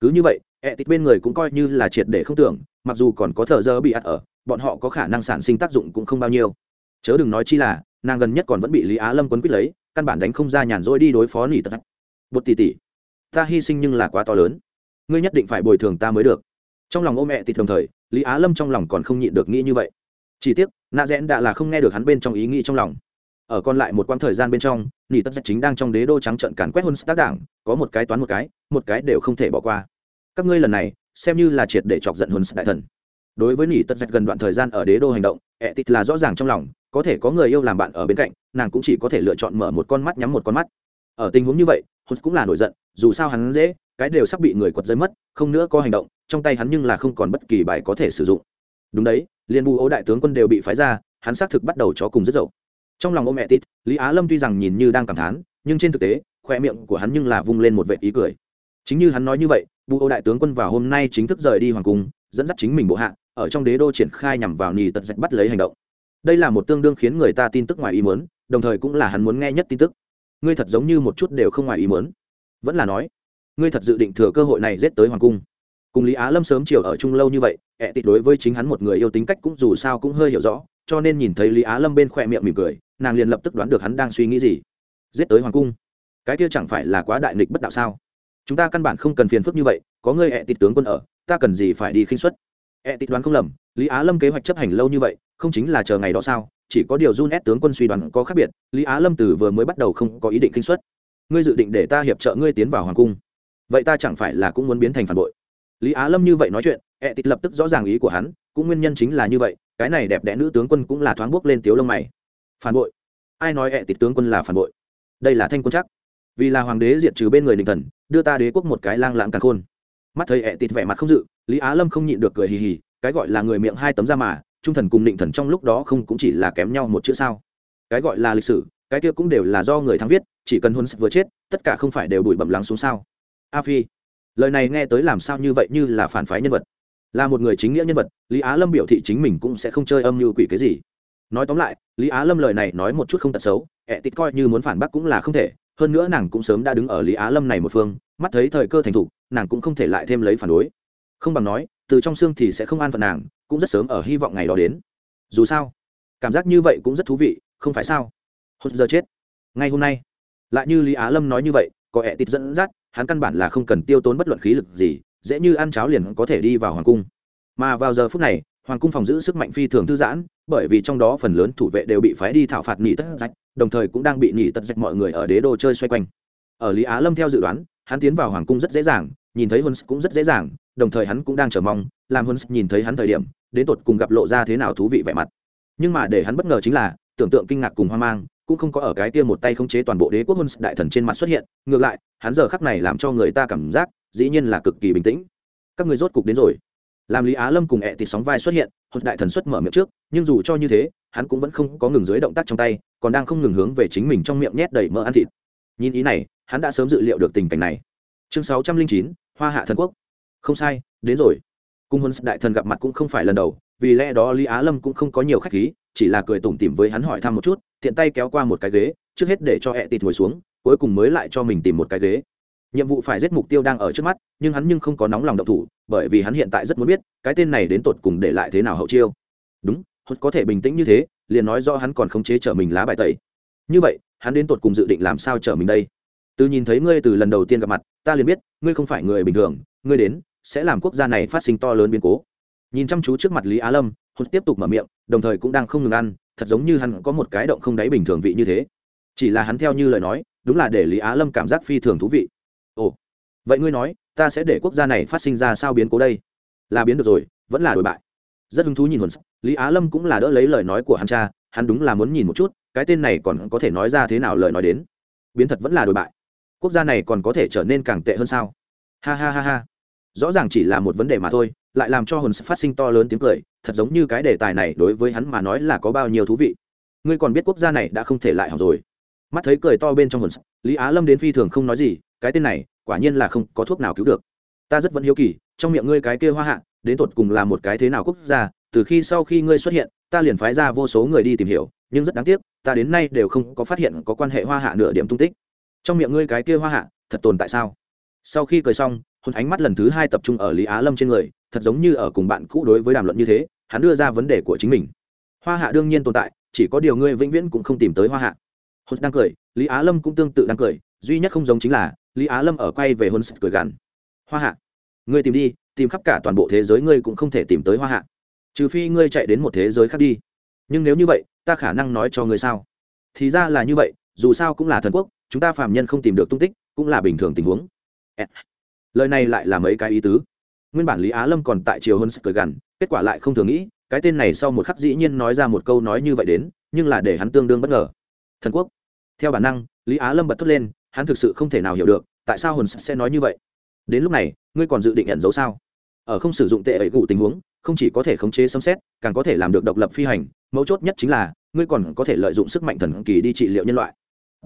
Cứ như vậy ẹ tịt bên người cũng coi như là triệt để không tưởng, mặc dù còn có thợ dơ bị ắt ở, bọn họ có khả năng sản sinh tác dụng cũng không bao nhiêu. Chớ đừng nói chi là, nàng gần nhất còn vẫn bị lý á lâm quấn quýt lấy, căn bản đánh không ra nhàn rỗi đi đối phó nỉ tật. Bột tỉ tỉ ta hy sinh nhưng là quá to lớn. Ngươi nhất định phải bồi thường ta mới được. Trong lòng ô mẹ thì đồng thời, lý á lâm trong lòng còn không nhịn được nghĩ như vậy. Chỉ tiếc nạ rẽn đã là không nghe được hắn bên trong ý nghĩ trong lòng. Ở còn lại một quãng thời gian bên trong, nỉ tất chính đang trong đế đô trắng trận càn quét hôn tác đảng, có một cái toán một cái một cái đều không thể bỏ qua các ngươi lần này, xem như là triệt để chọc giận hôn đại thần. Đối với nỉ tất gần đoạn thời gian ở đế đô hành động ẹ tịt là rõ ràng trong lòng, có thể có người yêu làm bạn ở bên cạnh, nàng cũng chỉ có thể lựa chọn mở một con mắt nhắm một con mắt. Ở tình huống như vậy hôn cũng là nổi giận, dù sao hắn dễ, cái đều sắp bị người quật rơi mất, không nữa có hành động, trong tay hắn nhưng là không còn bất kỳ bài có thể sử dụng. Đúng đấy, liên bù ố đại tướng quân đều bị phái ra, hắn xác thực bắt đầu chó cùng rất dậu. Trong lòng ôm mẹ tít lý á lâm tuy rằng nhìn như đang cảm thán, nhưng trên thực tế, khoe miệng của hắn nhưng là vung lên một vệ ý cười chính như hắn nói như vậy vụ ô đại tướng quân vào hôm nay chính thức rời đi hoàng cung, dẫn dắt chính mình bộ hạ, ở trong đế đô triển khai nhằm vào nì tật dạch bắt lấy hành động. Đây là một tương đương khiến người ta tin tức ngoài ý muốn, đồng thời cũng là hắn muốn nghe nhất tin tức. Ngươi thật giống như một chút đều không ngoài ý muốn. Vẫn là nói, ngươi thật dự định thừa cơ hội này giết tới hoàng cung. Cùng lý á lâm sớm chiều ở chung lâu như vậy, ẹ tịt đối với chính hắn một người yêu tính cách cũng dù sao cũng hơi hiểu rõ, cho nên nhìn thấy lý á lâm bên khoe miệng mỉm cười, nàng liền lập tức đoán được hắn đang suy nghĩ gì. Giết tới hoàng cung, cái kia chẳng phải là quá đại nghịch bất đạo sao? Chúng ta căn bản không cần phiền phức như vậy có người ẹ tịt tướng quân ở ta cần gì phải đi khinh xuất ẹ tịt đoán không lầm lý á lâm kế hoạch chấp hành lâu như vậy không chính là chờ ngày đó sao chỉ có điều Jun S tướng quân suy đoán có khác biệt, Lý Á Lâm từ vừa mới bắt đầu không có ý định kinh xuất. Ngươi dự định để ta hiệp trợ ngươi tiến vào hoàng cung, vậy ta chẳng phải là cũng muốn biến thành phản bội? Lý Á Lâm như vậy nói chuyện, ẹ tịt lập tức rõ ràng ý của hắn, cũng nguyên nhân chính là như vậy, cái này đẹp đẽ nữ tướng quân cũng là thoáng bước lên tiếu lông mày. Phản bội? Ai nói ẹ tịt tướng quân là phản bội? Đây là thanh quân chắc. Vì là hoàng đế diệt trừ bên người đình thần, đưa ta đế quốc một cái lang lãng càng khôn. Mắt thấy ẹ tịt vẻ mặt không dự, Lý Á Lâm không nhịn được cười hì hì, cái gọi là người miệng hai tấm da mà, trung thần cùng định thần trong lúc đó không cũng chỉ là kém nhau một chữ sao. Cái gọi là lịch sử cái kia cũng đều là do người thắng viết chỉ cần hôn vừa chết tất cả không phải đều đuổi bẩm lắng xuống sao. A phi lời này nghe tới làm sao như vậy như là phản phái nhân vật. Là một người chính nghĩa nhân vật lý á lâm biểu thị chính mình cũng sẽ không chơi âm như quỷ cái gì. Nói tóm lại lý á lâm lời này nói một chút không tật xấu ẹ tịt coi như muốn phản bác cũng là không thể hơn nữa nàng cũng sớm đã đứng ở lý á lâm này một phương, mắt thấy thời cơ thành thục, nàng cũng không thể lại thêm lấy phản đối. Không bằng nói, từ trong xương thì sẽ không an phận nàng, cũng rất sớm ở hy vọng ngày đó đến. Dù sao, cảm giác như vậy cũng rất thú vị, không phải sao? Hốt giờ chết. Ngay hôm nay, lại như lý á lâm nói như vậy, có ẹ tịt dẫn dắt, hắn căn bản là không cần tiêu tốn bất luận khí lực gì, dễ như ăn cháo liền có thể đi vào hoàng cung. Mà vào giờ phút này, hoàng cung phòng giữ sức mạnh phi thường thư giãn, bởi vì trong đó phần lớn thủ vệ đều bị phái đi thảo phạt nghỉ tất rách đồng thời cũng đang bị nghỉ tật dạch mọi người ở đế đô chơi xoay quanh. Ở lý á lâm theo dự đoán, hắn tiến vào hoàng cung rất dễ dàng, nhìn thấy huns cũng rất dễ dàng, đồng thời hắn cũng đang chờ mong, làm huns nhìn thấy hắn thời điểm, đến tột cùng gặp lộ ra thế nào thú vị vẻ mặt. Nhưng mà để hắn bất ngờ chính là, tưởng tượng kinh ngạc cùng hoang mang, cũng không có ở cái kia một tay khống chế toàn bộ đế quốc huns đại thần trên mặt xuất hiện, ngược lại, hắn giờ khắc này làm cho người ta cảm giác, dĩ nhiên là cực kỳ bình tĩnh. Các người rốt cục đến rồi làm lý á lâm cùng ẹ tịt sóng vai xuất hiện, hột đại thần xuất mở miệng trước, nhưng dù cho như thế, hắn cũng vẫn không có ngừng dưới động tác trong tay, còn đang không ngừng hướng về chính mình trong miệng nhét đầy mỡ ăn thịt. Nhìn ý này, hắn đã sớm dự liệu được tình cảnh này. Chương sáu trăm linh chín, hoa hạ thần quốc. Không sai, đến rồi. Cung huân đại thần gặp mặt cũng không phải lần đầu, vì lẽ đó lý á lâm cũng không có nhiều khách khí, chỉ là cười tủm tỉm với hắn hỏi thăm một chút, tiện tay kéo qua một cái ghế, trước hết để cho ẹ tịt ngồi xuống, cuối cùng mới lại cho mình tìm một cái ghế nhiệm vụ phải giết mục tiêu đang ở trước mắt, nhưng hắn nhưng không có nóng lòng độc thủ, bởi vì hắn hiện tại rất muốn biết, cái tên này đến tột cùng để lại thế nào hậu chiêu. Đúng có thể bình tĩnh như thế, liền nói do hắn còn không chế trở mình lá bài tẩy. Như vậy, hắn đến tột cùng dự định làm sao trở mình đây? Từ nhìn thấy ngươi từ lần đầu tiên gặp mặt, ta liền biết, ngươi không phải người bình thường, ngươi đến, sẽ làm quốc gia này phát sinh to lớn biến cố. Nhìn chăm chú trước mặt lý á lâm, hốt tiếp tục mở miệng, đồng thời cũng đang không ngừng ăn, thật giống như hắn có một cái động không đáy bình thường vị như thế. Chỉ là hắn theo như lời nói, đúng là để lý á lâm cảm giác phi thường thú vị ồ, vậy ngươi nói, ta sẽ để quốc gia này phát sinh ra sao biến cố đây? Là biến được rồi, vẫn là đổi bại. Rất hứng thú nhìn hồn sắc lý á lâm cũng là đỡ lấy lời nói của hắn cha, hắn đúng là muốn nhìn một chút, cái tên này còn có thể nói ra thế nào lời nói đến. Biến thật vẫn là đổi bại. Quốc gia này còn có thể trở nên càng tệ hơn sao? Ha ha ha ha. Rõ ràng chỉ là một vấn đề mà thôi, lại làm cho hồn phát sinh to lớn tiếng cười, thật giống như cái đề tài này đối với hắn mà nói là có bao nhiêu thú vị. Ngươi còn biết quốc gia này đã không thể lại học rồi. Mắt thấy cười to bên trong hồn lý á lâm đến phi thường không nói gì cái tên này quả nhiên là không có thuốc nào cứu được. Ta rất vẫn hiếu kỳ, trong miệng ngươi cái kia hoa hạ, đến tột cùng là một cái thế nào quốc gia, từ khi sau khi ngươi xuất hiện, ta liền phái ra vô số người đi tìm hiểu, nhưng rất đáng tiếc, ta đến nay đều không có phát hiện có quan hệ hoa hạ nửa điểm tung tích. Trong miệng ngươi cái kia hoa hạ, thật tồn tại sao? Sau khi cười xong hôn ánh mắt lần thứ hai tập trung ở lý á lâm trên người, thật giống như ở cùng bạn cũ đối với đàm luận như thế, hắn đưa ra vấn đề của chính mình. Hoa hạ đương nhiên tồn tại, chỉ có điều ngươi vĩnh viễn cũng không tìm tới hoa hạ. Hôn đang cười, lý á lâm cũng tương tự đang cười, duy nhất không giống chính là lý á lâm ở quay về hôn cười gằn. Hoa hạ. Ngươi tìm đi, tìm khắp cả toàn bộ thế giới ngươi cũng không thể tìm tới hoa hạ. Trừ phi ngươi chạy đến một thế giới khác đi. Nhưng nếu như vậy, ta khả năng nói cho ngươi sao? Thì ra là như vậy, dù sao cũng là thần quốc, chúng ta phàm nhân không tìm được tung tích, cũng là bình thường tình huống. Lời này lại là mấy cái ý tứ. Nguyên bản lý á lâm còn tại chiều hơn cười gằn, kết quả lại không thường nghĩ, cái tên này sau một khắc dĩ nhiên nói ra một câu nói như vậy đến, nhưng là để hắn tương đương bất ngờ. Thần quốc. Theo bản năng, lý á lâm bật thốt lên hắn thực sự không thể nào hiểu được tại sao hồn sẽ nói như vậy đến lúc này ngươi còn dự định nhận dấu sao ở không sử dụng tệ ẩy gụ tình huống không chỉ có thể khống chế xâm xét càng có thể làm được độc lập phi hành mấu chốt nhất chính là ngươi còn có thể lợi dụng sức mạnh thần kỳ đi trị liệu nhân loại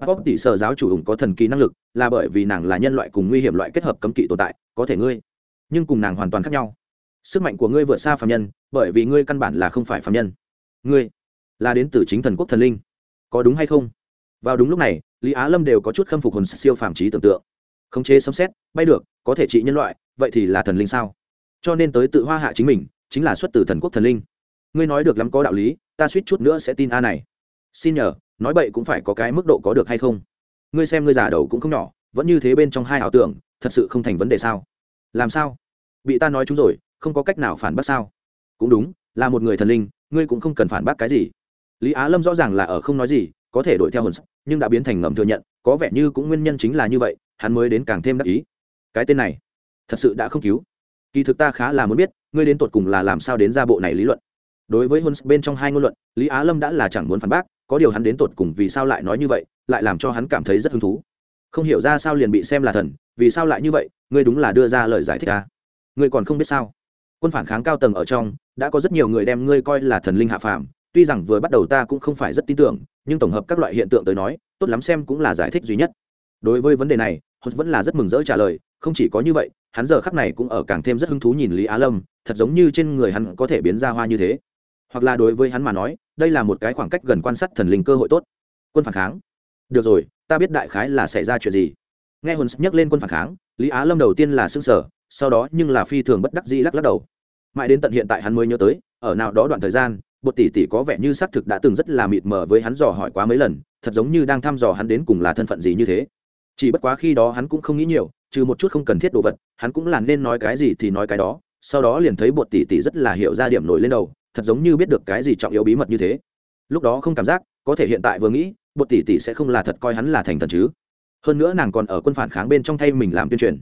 Pop tỷ sở giáo chủ hùng có thần kỳ năng lực, là bởi vì nàng là nhân loại cùng nguy hiểm loại kết hợp cấm kỵ tồn tại, có thể ngươi, nhưng cùng nàng hoàn toàn khác nhau. Sức mạnh của ngươi vượt xa phàm nhân, bởi vì ngươi căn bản là không phải phàm nhân. Ngươi là đến từ chính thần quốc thần linh, có đúng hay không? Vào đúng lúc này, Lý Á Lâm đều có chút khâm phục hồn siêu phàm trí tưởng tượng. Khống chế sấm xét, bay được, có thể trị nhân loại, vậy thì là thần linh sao? Cho nên tới tự hoa hạ chính mình, chính là xuất từ thần quốc thần linh. Ngươi nói được lắm có đạo lý, ta suýt chút nữa sẽ tin a này. Xin nhờ, nói bậy cũng phải có cái mức độ có được hay không ngươi xem ngươi giả đầu cũng không nhỏ vẫn như thế bên trong hai ảo tưởng thật sự không thành vấn đề sao làm sao bị ta nói chúng rồi không có cách nào phản bác sao cũng đúng là một người thần linh ngươi cũng không cần phản bác cái gì lý á lâm rõ ràng là ở không nói gì có thể đổi theo hồn sắc nhưng đã biến thành ngầm thừa nhận, có vẻ như cũng nguyên nhân chính là như vậy, hắn mới đến càng thêm đắc ý. Cái tên này, thật sự đã không cứu. Kỳ thực ta khá là muốn biết, ngươi đến tột cùng là làm sao đến ra bộ này lý luận. Đối với hôn bên trong hai ngôn luận, lý á lâm đã là chẳng muốn phản bác, có điều hắn đến tột cùng vì sao lại nói như vậy, lại làm cho hắn cảm thấy rất hứng thú. Không hiểu ra sao liền bị xem là thần, vì sao lại như vậy, ngươi đúng là đưa ra lời giải thích à? ngươi còn không biết sao? Quân phản kháng cao tầng ở trong, đã có rất nhiều người đem ngươi coi là thần linh hạ phàm, tuy rằng vừa bắt đầu ta cũng không phải rất tin tưởng nhưng tổng hợp các loại hiện tượng tới nói, tốt lắm xem cũng là giải thích duy nhất. Đối với vấn đề này hốt vẫn là rất mừng rỡ trả lời, không chỉ có như vậy, hắn giờ khắc này cũng ở càng thêm rất hứng thú nhìn lý á lâm, thật giống như trên người hắn có thể biến ra hoa như thế. Hoặc là đối với hắn mà nói, đây là một cái khoảng cách gần quan sát thần linh cơ hội tốt. Quân phản kháng. Được rồi, ta biết đại khái là xảy ra chuyện gì. Nghe hồn nhắc lên quân phản kháng, lý á lâm đầu tiên là xương sở sau đó nhưng là phi thường bất đắc dĩ lắc lắc đầu. Mãi đến tận hiện tại hắn mới nhớ tới, ở nào đó đoạn thời gian bột tỷ tỷ có vẻ như xác thực đã từng rất là mịt mờ với hắn dò hỏi quá mấy lần, thật giống như đang thăm dò hắn đến cùng là thân phận gì như thế. Chỉ bất quá khi đó hắn cũng không nghĩ nhiều, trừ một chút không cần thiết đồ vật, hắn cũng là nên nói cái gì thì nói cái đó, sau đó liền thấy bột tỷ tỷ rất là hiểu ra điểm nổi lên đầu, thật giống như biết được cái gì trọng yếu bí mật như thế. Lúc đó không cảm giác, có thể hiện tại vừa nghĩ, bột tỷ tỷ sẽ không là thật coi hắn là thành thần chứ. Hơn nữa nàng còn ở quân phản kháng bên trong thay mình làm tuyên truyền.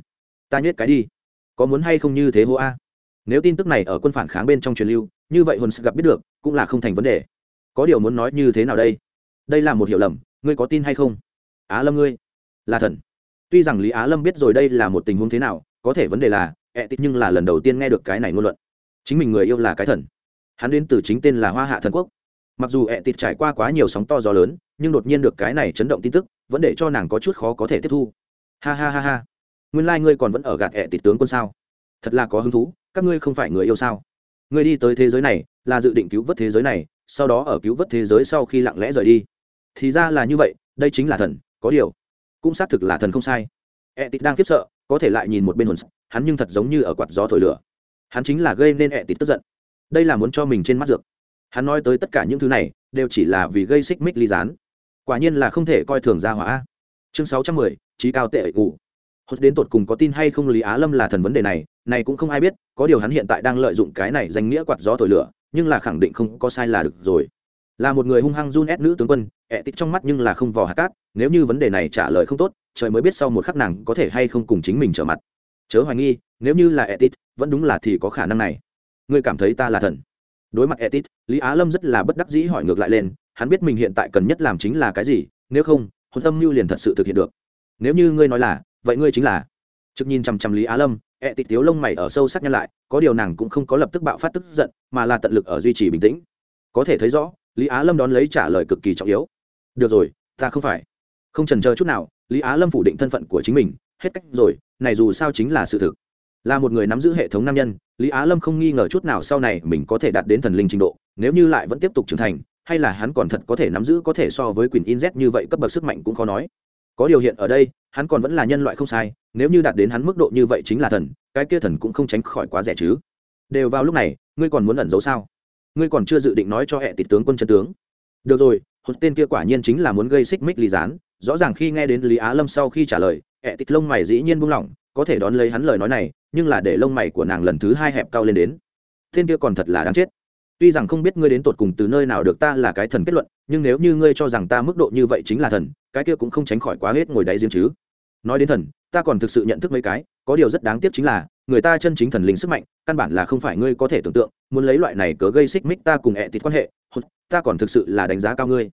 Ta nhét cái đi. Có muốn hay không như thế hô a? Nếu tin tức này ở quân phản kháng bên trong truyền lưu, như vậy hồn sẽ gặp biết được, cũng là không thành vấn đề. Có điều muốn nói như thế nào đây? Đây là một hiểu lầm, ngươi có tin hay không? Á lâm ngươi, là thần. Tuy rằng lý á lâm biết rồi đây là một tình huống thế nào, có thể vấn đề là, ẹ tít nhưng là lần đầu tiên nghe được cái này ngôn luận. Chính mình người yêu là cái thần. Hắn đến từ chính tên là hoa hạ thần quốc. Mặc dù ẹ tịt trải qua quá nhiều sóng to gió lớn, nhưng đột nhiên được cái này chấn động tin tức, vẫn để cho nàng có chút khó có thể tiếp thu. Ha ha ha ha. Nguyên lai、like、ngươi còn vẫn ở gạt ẹ tịt tướng quân sao? Thật là có hứng thú các ngươi không phải người yêu sao? Ngươi đi tới thế giới này, là dự định cứu vớt thế giới này, sau đó ở cứu vớt thế giới sau khi lặng lẽ rời đi. Thì ra là như vậy, đây chính là thần, có điều. Cũng xác thực là thần không sai. E tịt đang khiếp sợ, có thể lại nhìn một bên hồn hắn nhưng thật giống như ở quạt gió thổi lửa. Hắn chính là gây nên E tịt tức giận. Đây là muốn cho mình trên mắt dược. Hắn nói tới tất cả những thứ này, đều chỉ là vì gây xích mích ly gián. Quả nhiên là không thể coi thường ra hỏa chương sáu trăm mười, trí cao tệ cụ hốt đến tột cùng có tin hay không lý á lâm là thần vấn đề này này cũng không ai biết, có điều hắn hiện tại đang lợi dụng cái này danh nghĩa quạt gió thổi lửa, nhưng là khẳng định không có sai là được rồi. Là một người hung hăng run ép nữ tướng quân, ẹ tích trong mắt nhưng là không vò hạt cát, nếu như vấn đề này trả lời không tốt, trời mới biết sau một khắc nàng có thể hay không cùng chính mình trở mặt. Chớ hoài nghi, nếu như là ẹ tích vẫn đúng là thì có khả năng này. Ngươi cảm thấy ta là thần? Đối mặt etit lý á lâm rất là bất đắc dĩ hỏi ngược lại lên, hắn biết mình hiện tại cần nhất làm chính là cái gì, nếu không hồn tâm mưu liền thật sự thực hiện được. Nếu như ngươi nói là, vậy ngươi chính là? Trực nhìn chằm chằm lý á lâm ẹ tịt tiếu lông mày ở sâu sắc nhân lại, có điều nàng cũng không có lập tức bạo phát tức giận, mà là tận lực ở duy trì bình tĩnh. Có thể thấy rõ, lý á lâm đón lấy trả lời cực kỳ trọng yếu. Được rồi, ta không phải. Không trần chờ chút nào, lý á lâm phủ định thân phận của chính mình, hết cách rồi, này dù sao chính là sự thực. Là một người nắm giữ hệ thống nam nhân, lý á lâm không nghi ngờ chút nào sau này mình có thể đạt đến thần linh trình độ, nếu như lại vẫn tiếp tục trưởng thành, hay là hắn còn thật có thể nắm giữ có thể so với quyền in z như vậy cấp bậc sức mạnh cũng khó nói có điều hiện ở đây, hắn còn vẫn là nhân loại không sai, nếu như đạt đến hắn mức độ như vậy chính là thần, cái kia thần cũng không tránh khỏi quá rẻ chứ. Đều vào lúc này, ngươi còn muốn ẩn giấu sao? Ngươi còn chưa dự định nói cho hệ tịch tướng quân chân tướng. Được rồi hốt tên kia quả nhiên chính là muốn gây xích mích lý gián, rõ ràng khi nghe đến lý á lâm sau khi trả lời hệ tịch lông mày dĩ nhiên buông lỏng, có thể đón lấy hắn lời nói này, nhưng là để lông mày của nàng lần thứ hai hẹp cao lên đến. Tên kia còn thật là đáng chết tuy rằng không biết ngươi đến tột cùng từ nơi nào được ta là cái thần kết luận, nhưng nếu như ngươi cho rằng ta mức độ như vậy chính là thần, cái kia cũng không tránh khỏi quá hết ngồi đáy riêng chứ. Nói đến thần, ta còn thực sự nhận thức mấy cái, có điều rất đáng tiếc chính là, người ta chân chính thần linh sức mạnh, căn bản là không phải ngươi có thể tưởng tượng, muốn lấy loại này cớ gây xích mích ta cùng ẹ tịt quan hệ ta còn thực sự là đánh giá cao ngươi.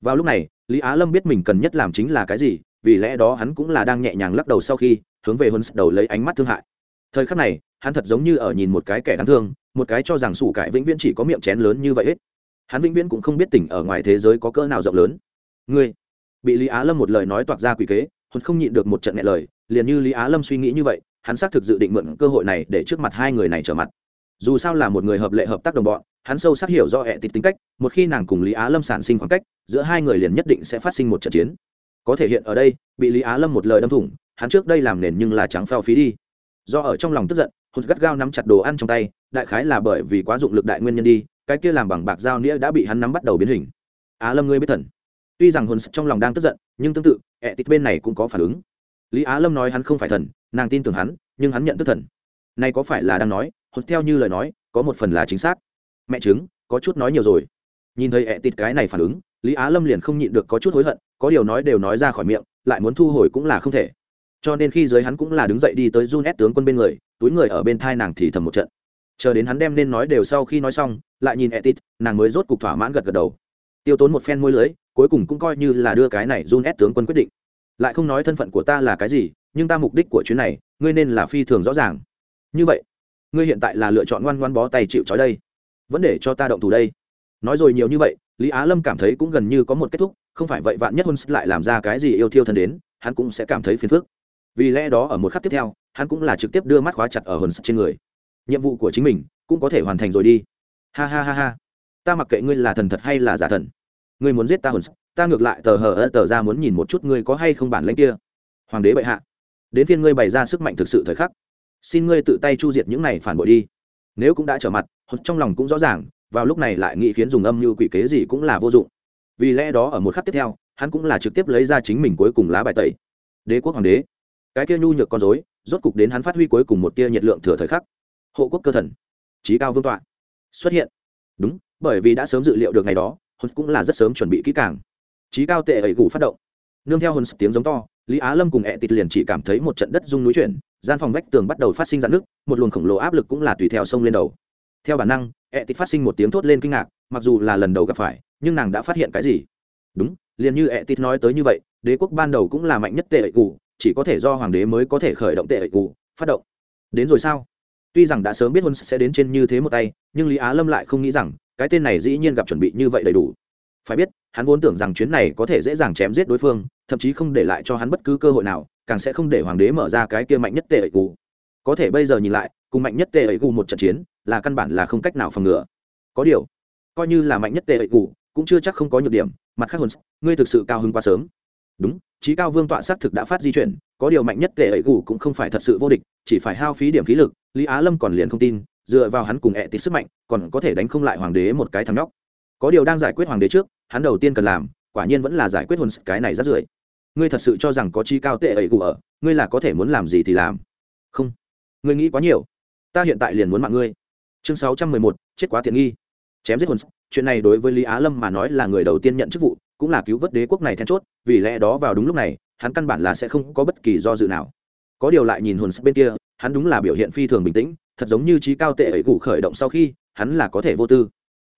Vào lúc này, lý á lâm biết mình cần nhất làm chính là cái gì, vì lẽ đó hắn cũng là đang nhẹ nhàng lắc đầu sau khi, hướng về huân đầu lấy ánh mắt thương hại. Thời khắc này hắn thật giống như ở nhìn một cái kẻ đáng thương, một cái cho rằng sủ cải vĩnh viễn chỉ có miệng chén lớn như vậy hết. Hắn vĩnh viễn cũng không biết tỉnh ở ngoài thế giới có cỡ nào rộng lớn. Ngươi, bị lý á lâm một lời nói toạc ra quỷ kế hồn không nhịn được một trận nghẹn lời, liền như lý á lâm suy nghĩ như vậy, hắn xác thực dự định mượn cơ hội này để trước mặt hai người này trở mặt. Dù sao là một người hợp lệ hợp tác đồng bọn, hắn sâu sắc hiểu do hệ tịch tính cách, một khi nàng cùng lý á lâm sản sinh khoảng cách, giữa hai người liền nhất định sẽ phát sinh một trận chiến. Có thể hiện ở đây, bị lý á lâm một lời đâm thủng, hắn trước đây làm nền nhưng là trắng phao phí đi. Do ở trong lòng tức giận hụt gắt gao nắm chặt đồ ăn trong tay, đại khái là bởi vì quá dụng lực đại nguyên nhân đi, cái kia làm bằng bạc dao nĩa đã bị hắn nắm bắt đầu biến hình. Á lâm ngươi biết thần. Tuy rằng hồn trong lòng đang tức giận, nhưng tương tự ẹ tít bên này cũng có phản ứng. Lý á lâm nói hắn không phải thần, nàng tin tưởng hắn, nhưng hắn nhận thức thần. Nay có phải là đang nói hồn theo như lời nói, có một phần là chính xác. Mẹ chứng có chút nói nhiều rồi. Nhìn thấy ẹ tít cái này phản ứng, lý á lâm liền không nhịn được có chút hối hận, có điều nói đều nói ra khỏi miệng, lại muốn thu hồi cũng là không thể cho nên khi dưới hắn cũng là đứng dậy đi tới run ép tướng quân bên người, túi người ở bên thai nàng thì thầm một trận. Chờ đến hắn đem nên nói đều sau khi nói xong, lại nhìn etit, nàng mới rốt cục thỏa mãn gật gật đầu. Tiêu tốn một phen môi lưới, cuối cùng cũng coi như là đưa cái này run ép tướng quân quyết định. Lại không nói thân phận của ta là cái gì, nhưng ta mục đích của chuyến này, ngươi nên là phi thường rõ ràng. Như vậy, ngươi hiện tại là lựa chọn ngoan ngoan bó tay chịu trói đây. Vẫn để cho ta động thủ đây. Nói rồi nhiều như vậy, lý á lâm cảm thấy cũng gần như có một kết thúc, không phải vậy vạn nhất hôn lại làm ra cái gì yêu thiêu thân đến, hắn cũng sẽ cảm thấy phiền phức vì lẽ đó ở một khắc tiếp theo, hắn cũng là trực tiếp đưa mắt khóa chặt ở hồn trên người. Nhiệm vụ của chính mình cũng có thể hoàn thành rồi đi. Ha ha ha ha. Ta mặc kệ ngươi là thần thật hay là giả thần, ngươi muốn giết ta hồn ta ngược lại tờ hờ ơ tờ ra muốn nhìn một chút ngươi có hay không bản lãnh kia. Hoàng đế bệ hạ, đến phiên ngươi bày ra sức mạnh thực sự thời khắc. Xin ngươi tự tay chu diệt những này phản bội đi. Nếu cũng đã trở mặt trong lòng cũng rõ ràng, vào lúc này lại nghĩ khiến dùng âm như quỷ kế gì cũng là vô dụng. Vì lẽ đó ở một khắc tiếp theo, hắn cũng là trực tiếp lấy ra chính mình cuối cùng lá bài tẩy. Đế quốc hoàng đế cái kia nhu nhược con dối rốt cục đến hắn phát huy cuối cùng một tia nhiệt lượng thừa thời khắc. Hộ quốc cơ thần trí cao vương tọa, xuất hiện. Đúng, bởi vì đã sớm dự liệu được ngày đó hồn cũng là rất sớm chuẩn bị kỹ càng. Trí cao tệ ẩy gù phát động. Nương theo hồn tiếng giống to, lý á lâm cùng ẹ tịt liền chỉ cảm thấy một trận đất rung núi chuyển, gian phòng vách tường bắt đầu phát sinh dạn nước một luồng khổng lồ áp lực cũng là tùy theo sông lên đầu. Theo bản năng ẹ tịt phát sinh một tiếng thốt lên kinh ngạc, mặc dù là lần đầu gặp phải, nhưng nàng đã phát hiện cái gì? Đúng, liền như ẹ tịt nói tới như vậy, đế quốc ban đầu cũng là mạnh nhất tệ ẩy gù chỉ có thể do hoàng đế mới có thể khởi động tệ ẩy gù phát động. Đến rồi sao? Tuy rằng đã sớm biết hôn sẽ đến trên như thế một tay, nhưng lý á lâm lại không nghĩ rằng cái tên này dĩ nhiên gặp chuẩn bị như vậy đầy đủ. Phải biết, hắn vốn tưởng rằng chuyến này có thể dễ dàng chém giết đối phương, thậm chí không để lại cho hắn bất cứ cơ hội nào, càng sẽ không để hoàng đế mở ra cái kia mạnh nhất tệ ẩy cụ. Có thể bây giờ nhìn lại, cùng mạnh nhất tệ ẩy cụ một trận chiến, là căn bản là không cách nào phòng ngừa. Có điều, coi như là mạnh nhất tệ ẩy cụ, cũng chưa chắc không có nhược điểm, mặt khác hồn ngươi thực sự cao hơn quá sớm. Đúng trí cao vương tọa xác thực đã phát di chuyển, có điều mạnh nhất tệ ấy gù cũng không phải thật sự vô địch, chỉ phải hao phí điểm khí lực, lý á lâm còn liền không tin, dựa vào hắn cùng ẹ tít sức mạnh, còn có thể đánh không lại hoàng đế một cái thằng nhóc. Có điều đang giải quyết hoàng đế trước, hắn đầu tiên cần làm, quả nhiên vẫn là giải quyết hồn cái này rất rưởi ngươi thật sự cho rằng có chi cao tệ ấy gù ở, ngươi là có thể muốn làm gì thì làm. Không. Ngươi nghĩ quá nhiều. Ta hiện tại liền muốn mạng ngươi. Chương sáu trăm mười một, chết quá tiện nghi. Chém giết hồn chuyện này đối với lý á lâm mà nói là người đầu tiên nhận chức vụ, cũng là cứu vớt đế quốc này then chốt vì lẽ đó vào đúng lúc này, hắn căn bản là sẽ không có bất kỳ do dự nào. Có điều lại nhìn hồn bên kia, hắn đúng là biểu hiện phi thường bình tĩnh, thật giống như trí cao tệ ấy cụ khởi động sau khi, hắn là có thể vô tư.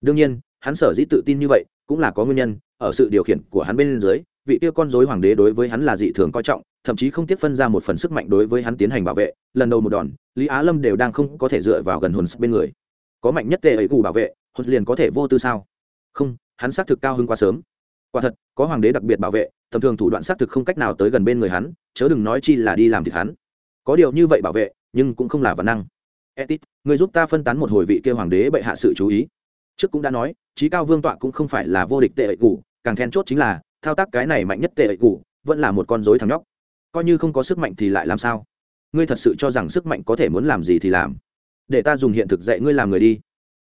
Đương nhiên, hắn sở dĩ tự tin như vậy, cũng là có nguyên nhân, ở sự điều khiển của hắn bên dưới, vị kia con dối hoàng đế đối với hắn là dị thường coi trọng, thậm chí không tiếc phân ra một phần sức mạnh đối với hắn tiến hành bảo vệ, lần đầu một đòn, lý á lâm đều đang không có thể dựa vào gần hồn bên người. Có mạnh nhất tệ ấy cụ bảo vệ, hồn liền có thể vô tư sao? Không, hắn xác thực cao hơn quá sớm quả thật, có hoàng đế đặc biệt bảo vệ, tầm thường thủ đoạn xác thực không cách nào tới gần bên người hắn, chớ đừng nói chi là đi làm thịt hắn. Có điều như vậy bảo vệ, nhưng cũng không là văn năng. Etit, người giúp ta phân tán một hồi vị kia hoàng đế bệ hạ sự chú ý. Trước cũng đã nói trí cao vương tọa cũng không phải là vô địch tệ ệ cũ càng then chốt chính là, thao tác cái này mạnh nhất tệ ệ cũ vẫn là một con rối thằng nhóc. Coi như không có sức mạnh thì lại làm sao? Ngươi thật sự cho rằng sức mạnh có thể muốn làm gì thì làm. Để ta dùng hiện thực dạy ngươi làm người đi.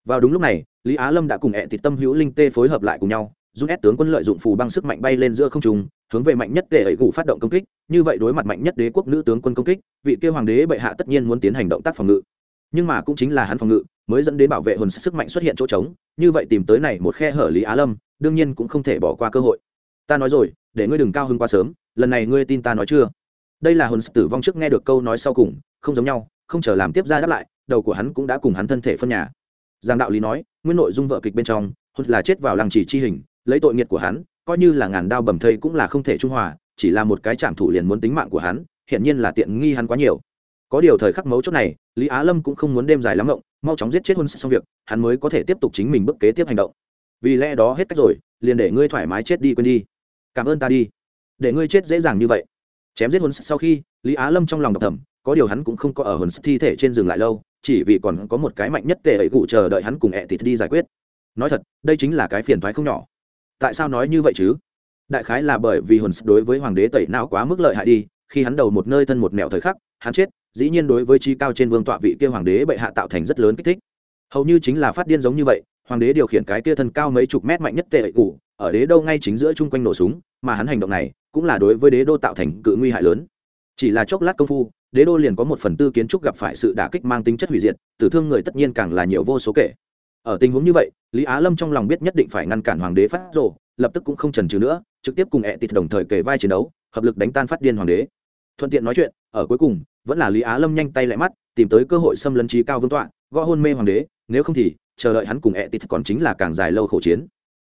Vào đúng lúc này, lý á lâm đã cùng ẹ tịt tâm hữu linh tê phối hợp lại cùng nhau giúp ép tướng quân lợi dụng phù băng sức mạnh bay lên giữa không trung, hướng về mạnh nhất tề ấy gù phát động công kích, như vậy đối mặt mạnh nhất đế quốc nữ tướng quân công kích, vị kia hoàng đế bệ hạ tất nhiên muốn tiến hành động tác phòng ngự. Nhưng mà cũng chính là hắn phòng ngự, mới dẫn đến bảo vệ hồn sức mạnh xuất hiện chỗ trống, như vậy tìm tới này một khe hở lý á lâm, đương nhiên cũng không thể bỏ qua cơ hội. Ta nói rồi, để ngươi đừng cao hơn quá sớm, lần này ngươi tin ta nói chưa? Đây là hồn tử vong trước nghe được câu nói sau cùng, không giống nhau, không chờ làm tiếp ra đáp lại, đầu của hắn cũng đã cùng hắn thân thể phân nhà. Giang đạo lý nói, nguyên nội dung vợ kịch bên trong, hồn là chết vào làng chỉ chi hình lấy tội nghiệt của hắn, coi như là ngàn đao bầm thây cũng là không thể trung hòa, chỉ là một cái chạm thủ liền muốn tính mạng của hắn hiện nhiên là tiện nghi hắn quá nhiều. Có điều thời khắc mấu chốt này, lý á lâm cũng không muốn đêm dài lắm ngộng, mau chóng giết chết hôn xong việc, hắn mới có thể tiếp tục chính mình bước kế tiếp hành động. Vì lẽ đó hết cách rồi, liền để ngươi thoải mái chết đi quên đi. Cảm ơn ta đi. Để ngươi chết dễ dàng như vậy. Chém giết hôn sau khi, lý á lâm trong lòng độc thầm, có điều hắn cũng không có ở hồn thi thể trên rừng lại lâu, chỉ vì còn có một cái mạnh nhất tệ ấy cụ chờ đợi hắn cùng ẹ thịt đi giải quyết. Nói thật, đây chính là cái phiền thoái không nhỏ tại sao nói như vậy chứ? Đại khái là bởi vì hồn đối với hoàng đế tẩy não quá mức lợi hại đi, khi hắn đầu một nơi thân một mẹo thời khắc, hắn chết, dĩ nhiên đối với trí cao trên vương tọa vị kia hoàng đế bệ hạ tạo thành rất lớn kích thích. Hầu như chính là phát điên giống như vậy, hoàng đế điều khiển cái kia thân cao mấy chục mét mạnh nhất tệ ệ ở đế đô ngay chính giữa chung quanh nổ súng, mà hắn hành động này cũng là đối với đế đô tạo thành cự nguy hại lớn. Chỉ là chốc lát công phu, đế đô liền có một phần tư kiến trúc gặp phải sự đả kích mang tính chất hủy diệt, tử thương người tất nhiên càng là nhiều vô số kể ở tình huống như vậy, lý á lâm trong lòng biết nhất định phải ngăn cản hoàng đế phát rộ lập tức cũng không trần trừ nữa, trực tiếp cùng ẹ tịt đồng thời kể vai chiến đấu, hợp lực đánh tan phát điên hoàng đế. Thuận tiện nói chuyện, ở cuối cùng, vẫn là lý á lâm nhanh tay lại mắt, tìm tới cơ hội xâm lấn trí cao vương tọa, gõ hôn mê hoàng đế, nếu không thì, chờ đợi hắn cùng ẹ tịt còn chính là càng dài lâu khổ chiến.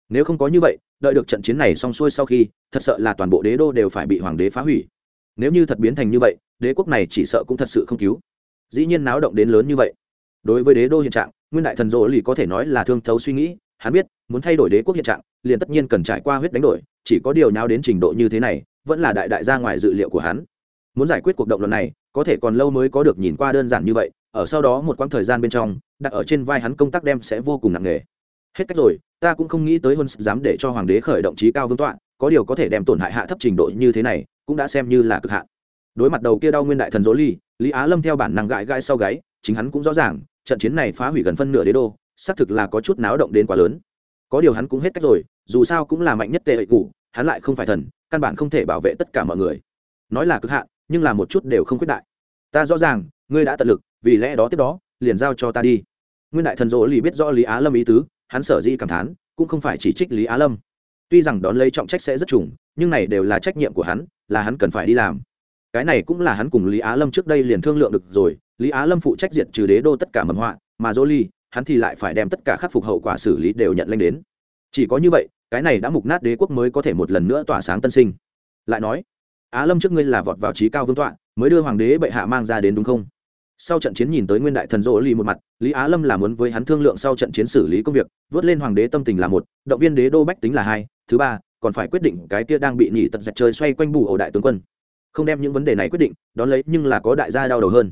Nếu không có như vậy, đợi được trận chiến này xong xuôi sau khi, thật sợ là toàn bộ đế đô đều phải bị hoàng đế phá hủy. Nếu như thật biến thành như vậy, đế quốc này chỉ sợ cũng thật sự không cứu. Dĩ nhiên náo động đến lớn như vậy. Đối với đế đô hiện trạng nguyên đại thần rỗ lì có thể nói là thương thấu suy nghĩ, hắn biết, muốn thay đổi đế quốc hiện trạng, liền tất nhiên cần trải qua huyết đánh đổi, chỉ có điều nào đến trình độ như thế này, vẫn là đại đại gia ngoài dự liệu của hắn. Muốn giải quyết cuộc động lần này, có thể còn lâu mới có được nhìn qua đơn giản như vậy, ở sau đó một quãng thời gian bên trong, đặt ở trên vai hắn công tác đem sẽ vô cùng nặng nề. Hết cách rồi, ta cũng không nghĩ tới huân dám để cho hoàng đế khởi động trí cao vương tọa, có điều có thể đem tổn hại hạ thấp trình độ như thế này, cũng đã xem như là cực hạn. Đối mặt đầu kia đau nguyên đại thần dỗ ly lý á lâm theo bản năng gãi gãi sau gáy, chính hắn cũng rõ ràng trận chiến này phá hủy gần phân nửa đế đô, xác thực là có chút náo động đến quá lớn. Có điều hắn cũng hết cách rồi, dù sao cũng là mạnh nhất tệ ệ cụ hắn lại không phải thần, căn bản không thể bảo vệ tất cả mọi người. Nói là cực hạn, nhưng là một chút đều không quyết đại. Ta rõ ràng, ngươi đã tận lực, vì lẽ đó tiếp đó, liền giao cho ta đi. Nguyên đại thần dỗ lì biết rõ lý á lâm ý tứ, hắn sở di cảm thán, cũng không phải chỉ trích lý á lâm. Tuy rằng đón lấy trọng trách sẽ rất trùng, nhưng này đều là trách nhiệm của hắn, là hắn cần phải đi làm. Cái này cũng là hắn cùng lý á lâm trước đây liền thương lượng được rồi lý á lâm phụ trách diệt trừ đế đô tất cả mầm họa, mà dỗ ly, hắn thì lại phải đem tất cả khắc phục hậu quả xử lý đều nhận lên đến. Chỉ có như vậy, cái này đã mục nát đế quốc mới có thể một lần nữa tỏa sáng tân sinh. Lại nói, á lâm trước ngươi là vọt vào trí cao vương tọa, mới đưa hoàng đế bệ hạ mang ra đến đúng không? Sau trận chiến nhìn tới nguyên đại thần dỗ ly một mặt, lý á lâm là muốn với hắn thương lượng sau trận chiến xử lý công việc, vớt lên hoàng đế tâm tình là một, động viên đế đô bách tính là hai, thứ ba, còn phải quyết định cái kia đang bị nhị tật giật chơi xoay quanh bù ổ đại tướng quân. Không đem những vấn đề này quyết định, đón lấy nhưng là có đại gia đau đầu hơn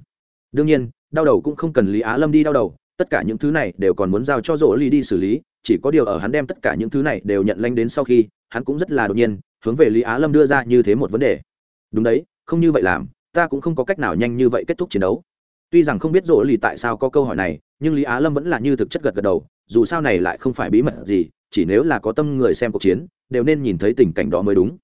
đương nhiên, đau đầu cũng không cần lý á lâm đi đau đầu, tất cả những thứ này đều còn muốn giao cho rỗ ly đi xử lý, chỉ có điều ở hắn đem tất cả những thứ này đều nhận lanh đến sau khi, hắn cũng rất là đột nhiên, hướng về lý á lâm đưa ra như thế một vấn đề. Đúng đấy, không như vậy làm, ta cũng không có cách nào nhanh như vậy kết thúc chiến đấu. Tuy rằng không biết rỗ ly tại sao có câu hỏi này, nhưng lý á lâm vẫn là như thực chất gật gật đầu, dù sao này lại không phải bí mật gì, chỉ nếu là có tâm người xem cuộc chiến, đều nên nhìn thấy tình cảnh đó mới đúng.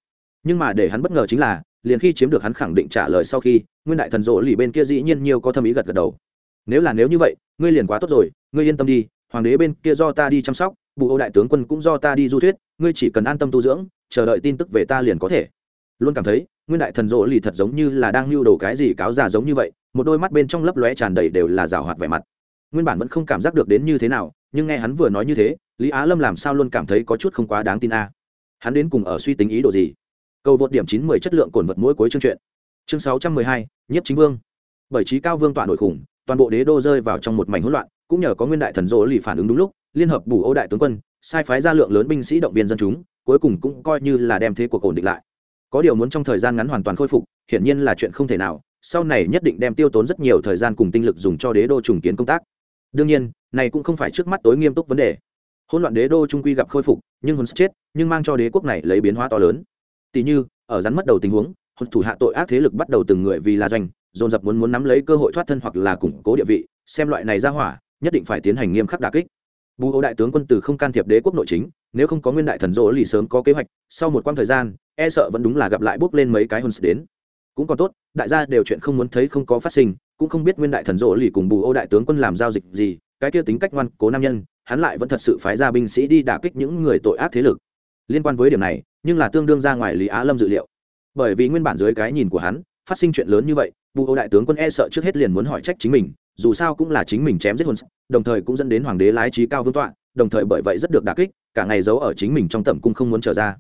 Nhưng mà để hắn bất ngờ chính là, liền khi chiếm được hắn khẳng định trả lời sau khi nguyên đại thần rỗ lì bên kia dĩ nhiên nhiều có thâm ý gật gật đầu. Nếu là nếu như vậy, ngươi liền quá tốt rồi, ngươi yên tâm đi, hoàng đế bên kia do ta đi chăm sóc, bù ô đại tướng quân cũng do ta đi du thuyết, ngươi chỉ cần an tâm tu dưỡng, chờ đợi tin tức về ta liền có thể. Luôn cảm thấy, nguyên đại thần rỗ lì thật giống như là đang lưu đồ cái gì cáo già giống như vậy, một đôi mắt bên trong lấp lóe tràn đầy đều là rào hoạt vẻ mặt. Nguyên bản vẫn không cảm giác được đến như thế nào, nhưng nghe hắn vừa nói như thế, lý á lâm làm sao luôn cảm thấy có chút không quá đáng tin a. Hắn đến cùng ở suy tính ý đồ gì? Cầu vượt điểm chín mười chất lượng cồn vật mỗi cuối chương truyện chương sáu trăm mười hai nhất chính vương. Bởi trí cao vương tọa nổi khủng, toàn bộ đế đô rơi vào trong một mảnh hỗn loạn, cũng nhờ có nguyên đại thần dỗ lì phản ứng đúng lúc, liên hợp bù ô đại tướng quân, sai phái ra lượng lớn binh sĩ động viên dân chúng, cuối cùng cũng coi như là đem thế cuộc ổn định lại. Có điều muốn trong thời gian ngắn hoàn toàn khôi phục, hiển nhiên là chuyện không thể nào, sau này nhất định đem tiêu tốn rất nhiều thời gian cùng tinh lực dùng cho đế đô trùng kiến công tác. Đương nhiên, này cũng không phải trước mắt tối nghiêm túc vấn đề. Hỗn loạn đế đô trung quy gặp khôi phục, nhưng hồn chết, nhưng mang cho đế quốc này lấy biến hóa to lớn. Tỷ như, ở rắn mất đầu tình huống hồn thủ hạ tội ác thế lực bắt đầu từng người vì là doanh, dồn dập muốn muốn nắm lấy cơ hội thoát thân hoặc là củng cố địa vị, xem loại này ra hỏa, nhất định phải tiến hành nghiêm khắc đà kích. Bù ô đại tướng quân từ không can thiệp đế quốc nội chính, nếu không có nguyên đại thần rỗ lì sớm có kế hoạch, sau một quãng thời gian e sợ vẫn đúng là gặp lại bước lên mấy cái hồn đến. Cũng còn tốt, đại gia đều chuyện không muốn thấy không có phát sinh, cũng không biết nguyên đại thần rỗ lì cùng bù ô đại tướng quân làm giao dịch gì, cái kia tính cách ngoan cố nam nhân, hắn lại vẫn thật sự phái ra binh sĩ đi đả kích những người tội ác thế lực. Liên quan với điểm này, nhưng là tương đương ra ngoài lý á lâm dự liệu bởi vì nguyên bản dưới cái nhìn của hắn, phát sinh chuyện lớn như vậy vụ ô đại tướng quân e sợ trước hết liền muốn hỏi trách chính mình, dù sao cũng là chính mình chém giết hồn đồng thời cũng dẫn đến hoàng đế lái trí cao vương tọa, đồng thời bởi vậy rất được đà kích, cả ngày giấu ở chính mình trong tầm cung không muốn trở ra.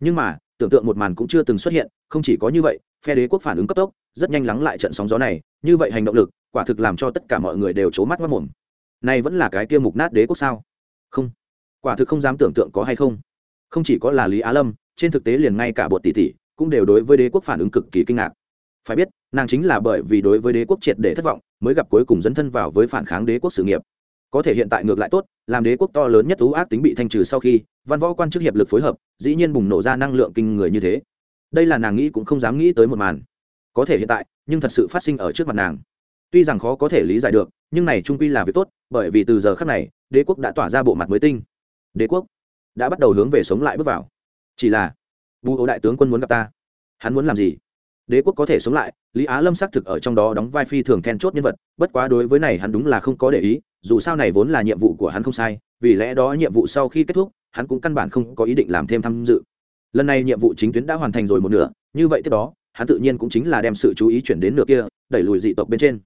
Nhưng mà, tưởng tượng một màn cũng chưa từng xuất hiện, không chỉ có như vậy, phe đế quốc phản ứng cấp tốc, rất nhanh lắng lại trận sóng gió này, như vậy hành động lực, quả thực làm cho tất cả mọi người đều c mắt mất mồm. Này vẫn là cái kia mục nát đế quốc sao? Không. Quả thực không dám tưởng tượng có hay không. Không chỉ có là lý á lâm, trên thực tế liền ngay cả bột tỷ tỷ cũng đều đối với đế quốc phản ứng cực kỳ kinh ngạc. Phải biết, nàng chính là bởi vì đối với đế quốc triệt để thất vọng, mới gặp cuối cùng dấn thân vào với phản kháng đế quốc sự nghiệp. Có thể hiện tại ngược lại tốt, làm đế quốc to lớn nhất thú ác tính bị thanh trừ sau khi, văn võ quan chức hiệp lực phối hợp, dĩ nhiên bùng nổ ra năng lượng kinh người như thế. Đây là nàng nghĩ cũng không dám nghĩ tới một màn. Có thể hiện tại, nhưng thật sự phát sinh ở trước mặt nàng. Tuy rằng khó có thể lý giải được, nhưng này trung quy là việc tốt, bởi vì từ giờ khác này, đế quốc đã tỏa ra bộ mặt mới tinh. Đế quốc đã bắt đầu hướng về sống lại bước vào. Chỉ là vu ố đại tướng quân muốn gặp ta. Hắn muốn làm gì? Đế quốc có thể sống lại, lý á lâm xác thực ở trong đó đóng vai phi thường then chốt nhân vật, bất quá đối với này hắn đúng là không có để ý, dù sao này vốn là nhiệm vụ của hắn không sai, vì lẽ đó nhiệm vụ sau khi kết thúc, hắn cũng căn bản không có ý định làm thêm tham dự. Lần này nhiệm vụ chính tuyến đã hoàn thành rồi một nửa, như vậy tiếp đó, hắn tự nhiên cũng chính là đem sự chú ý chuyển đến nửa kia, đẩy lùi dị tộc bên trên.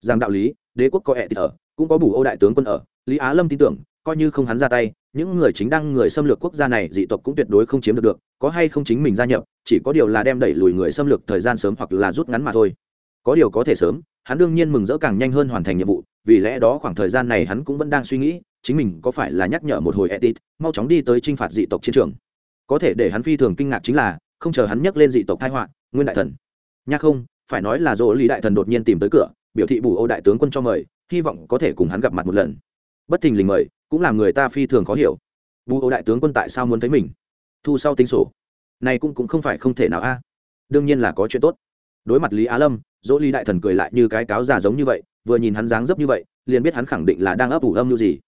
Rằng đạo lý, đế quốc có ẹ thì ở, cũng có bù ô đại tướng quân ở, lý á lâm tin tưởng, coi như không hắn ra tay những người chính đang người xâm lược quốc gia này dị tộc cũng tuyệt đối không chiếm được được, có hay không chính mình gia nhập, chỉ có điều là đem đẩy lùi người xâm lược thời gian sớm hoặc là rút ngắn mà thôi. Có điều có thể sớm, hắn đương nhiên mừng rỡ càng nhanh hơn hoàn thành nhiệm vụ, vì lẽ đó khoảng thời gian này hắn cũng vẫn đang suy nghĩ, chính mình có phải là nhắc nhở một hồi etit, mau chóng đi tới t r i n h phạt dị tộc chiến trường. Có thể để hắn phi thường kinh ngạc chính là, không chờ hắn nhắc lên dị tộc thái họa, nguyên đại thần. Nha không, phải nói là dỗ lý đại thần đột nhiên tìm tới cửa, biểu thị bù ô đại tướng quân cho mời, hy vọng có thể cùng hắn gặp mặt một lần. Bất thình lình mời cũng làm người ta phi thường khó hiểu. Bù ô đại tướng quân tại sao muốn thấy mình? Thu sau tính sổ. Này cũng cũng không phải không thể nào a. Đương nhiên là có chuyện tốt. Đối mặt lý á lâm, dỗ lý đại thần cười lại như cái cáo già giống như vậy, vừa nhìn hắn dáng dấp như vậy, liền biết hắn khẳng định là đang ấp ủ âm như gì.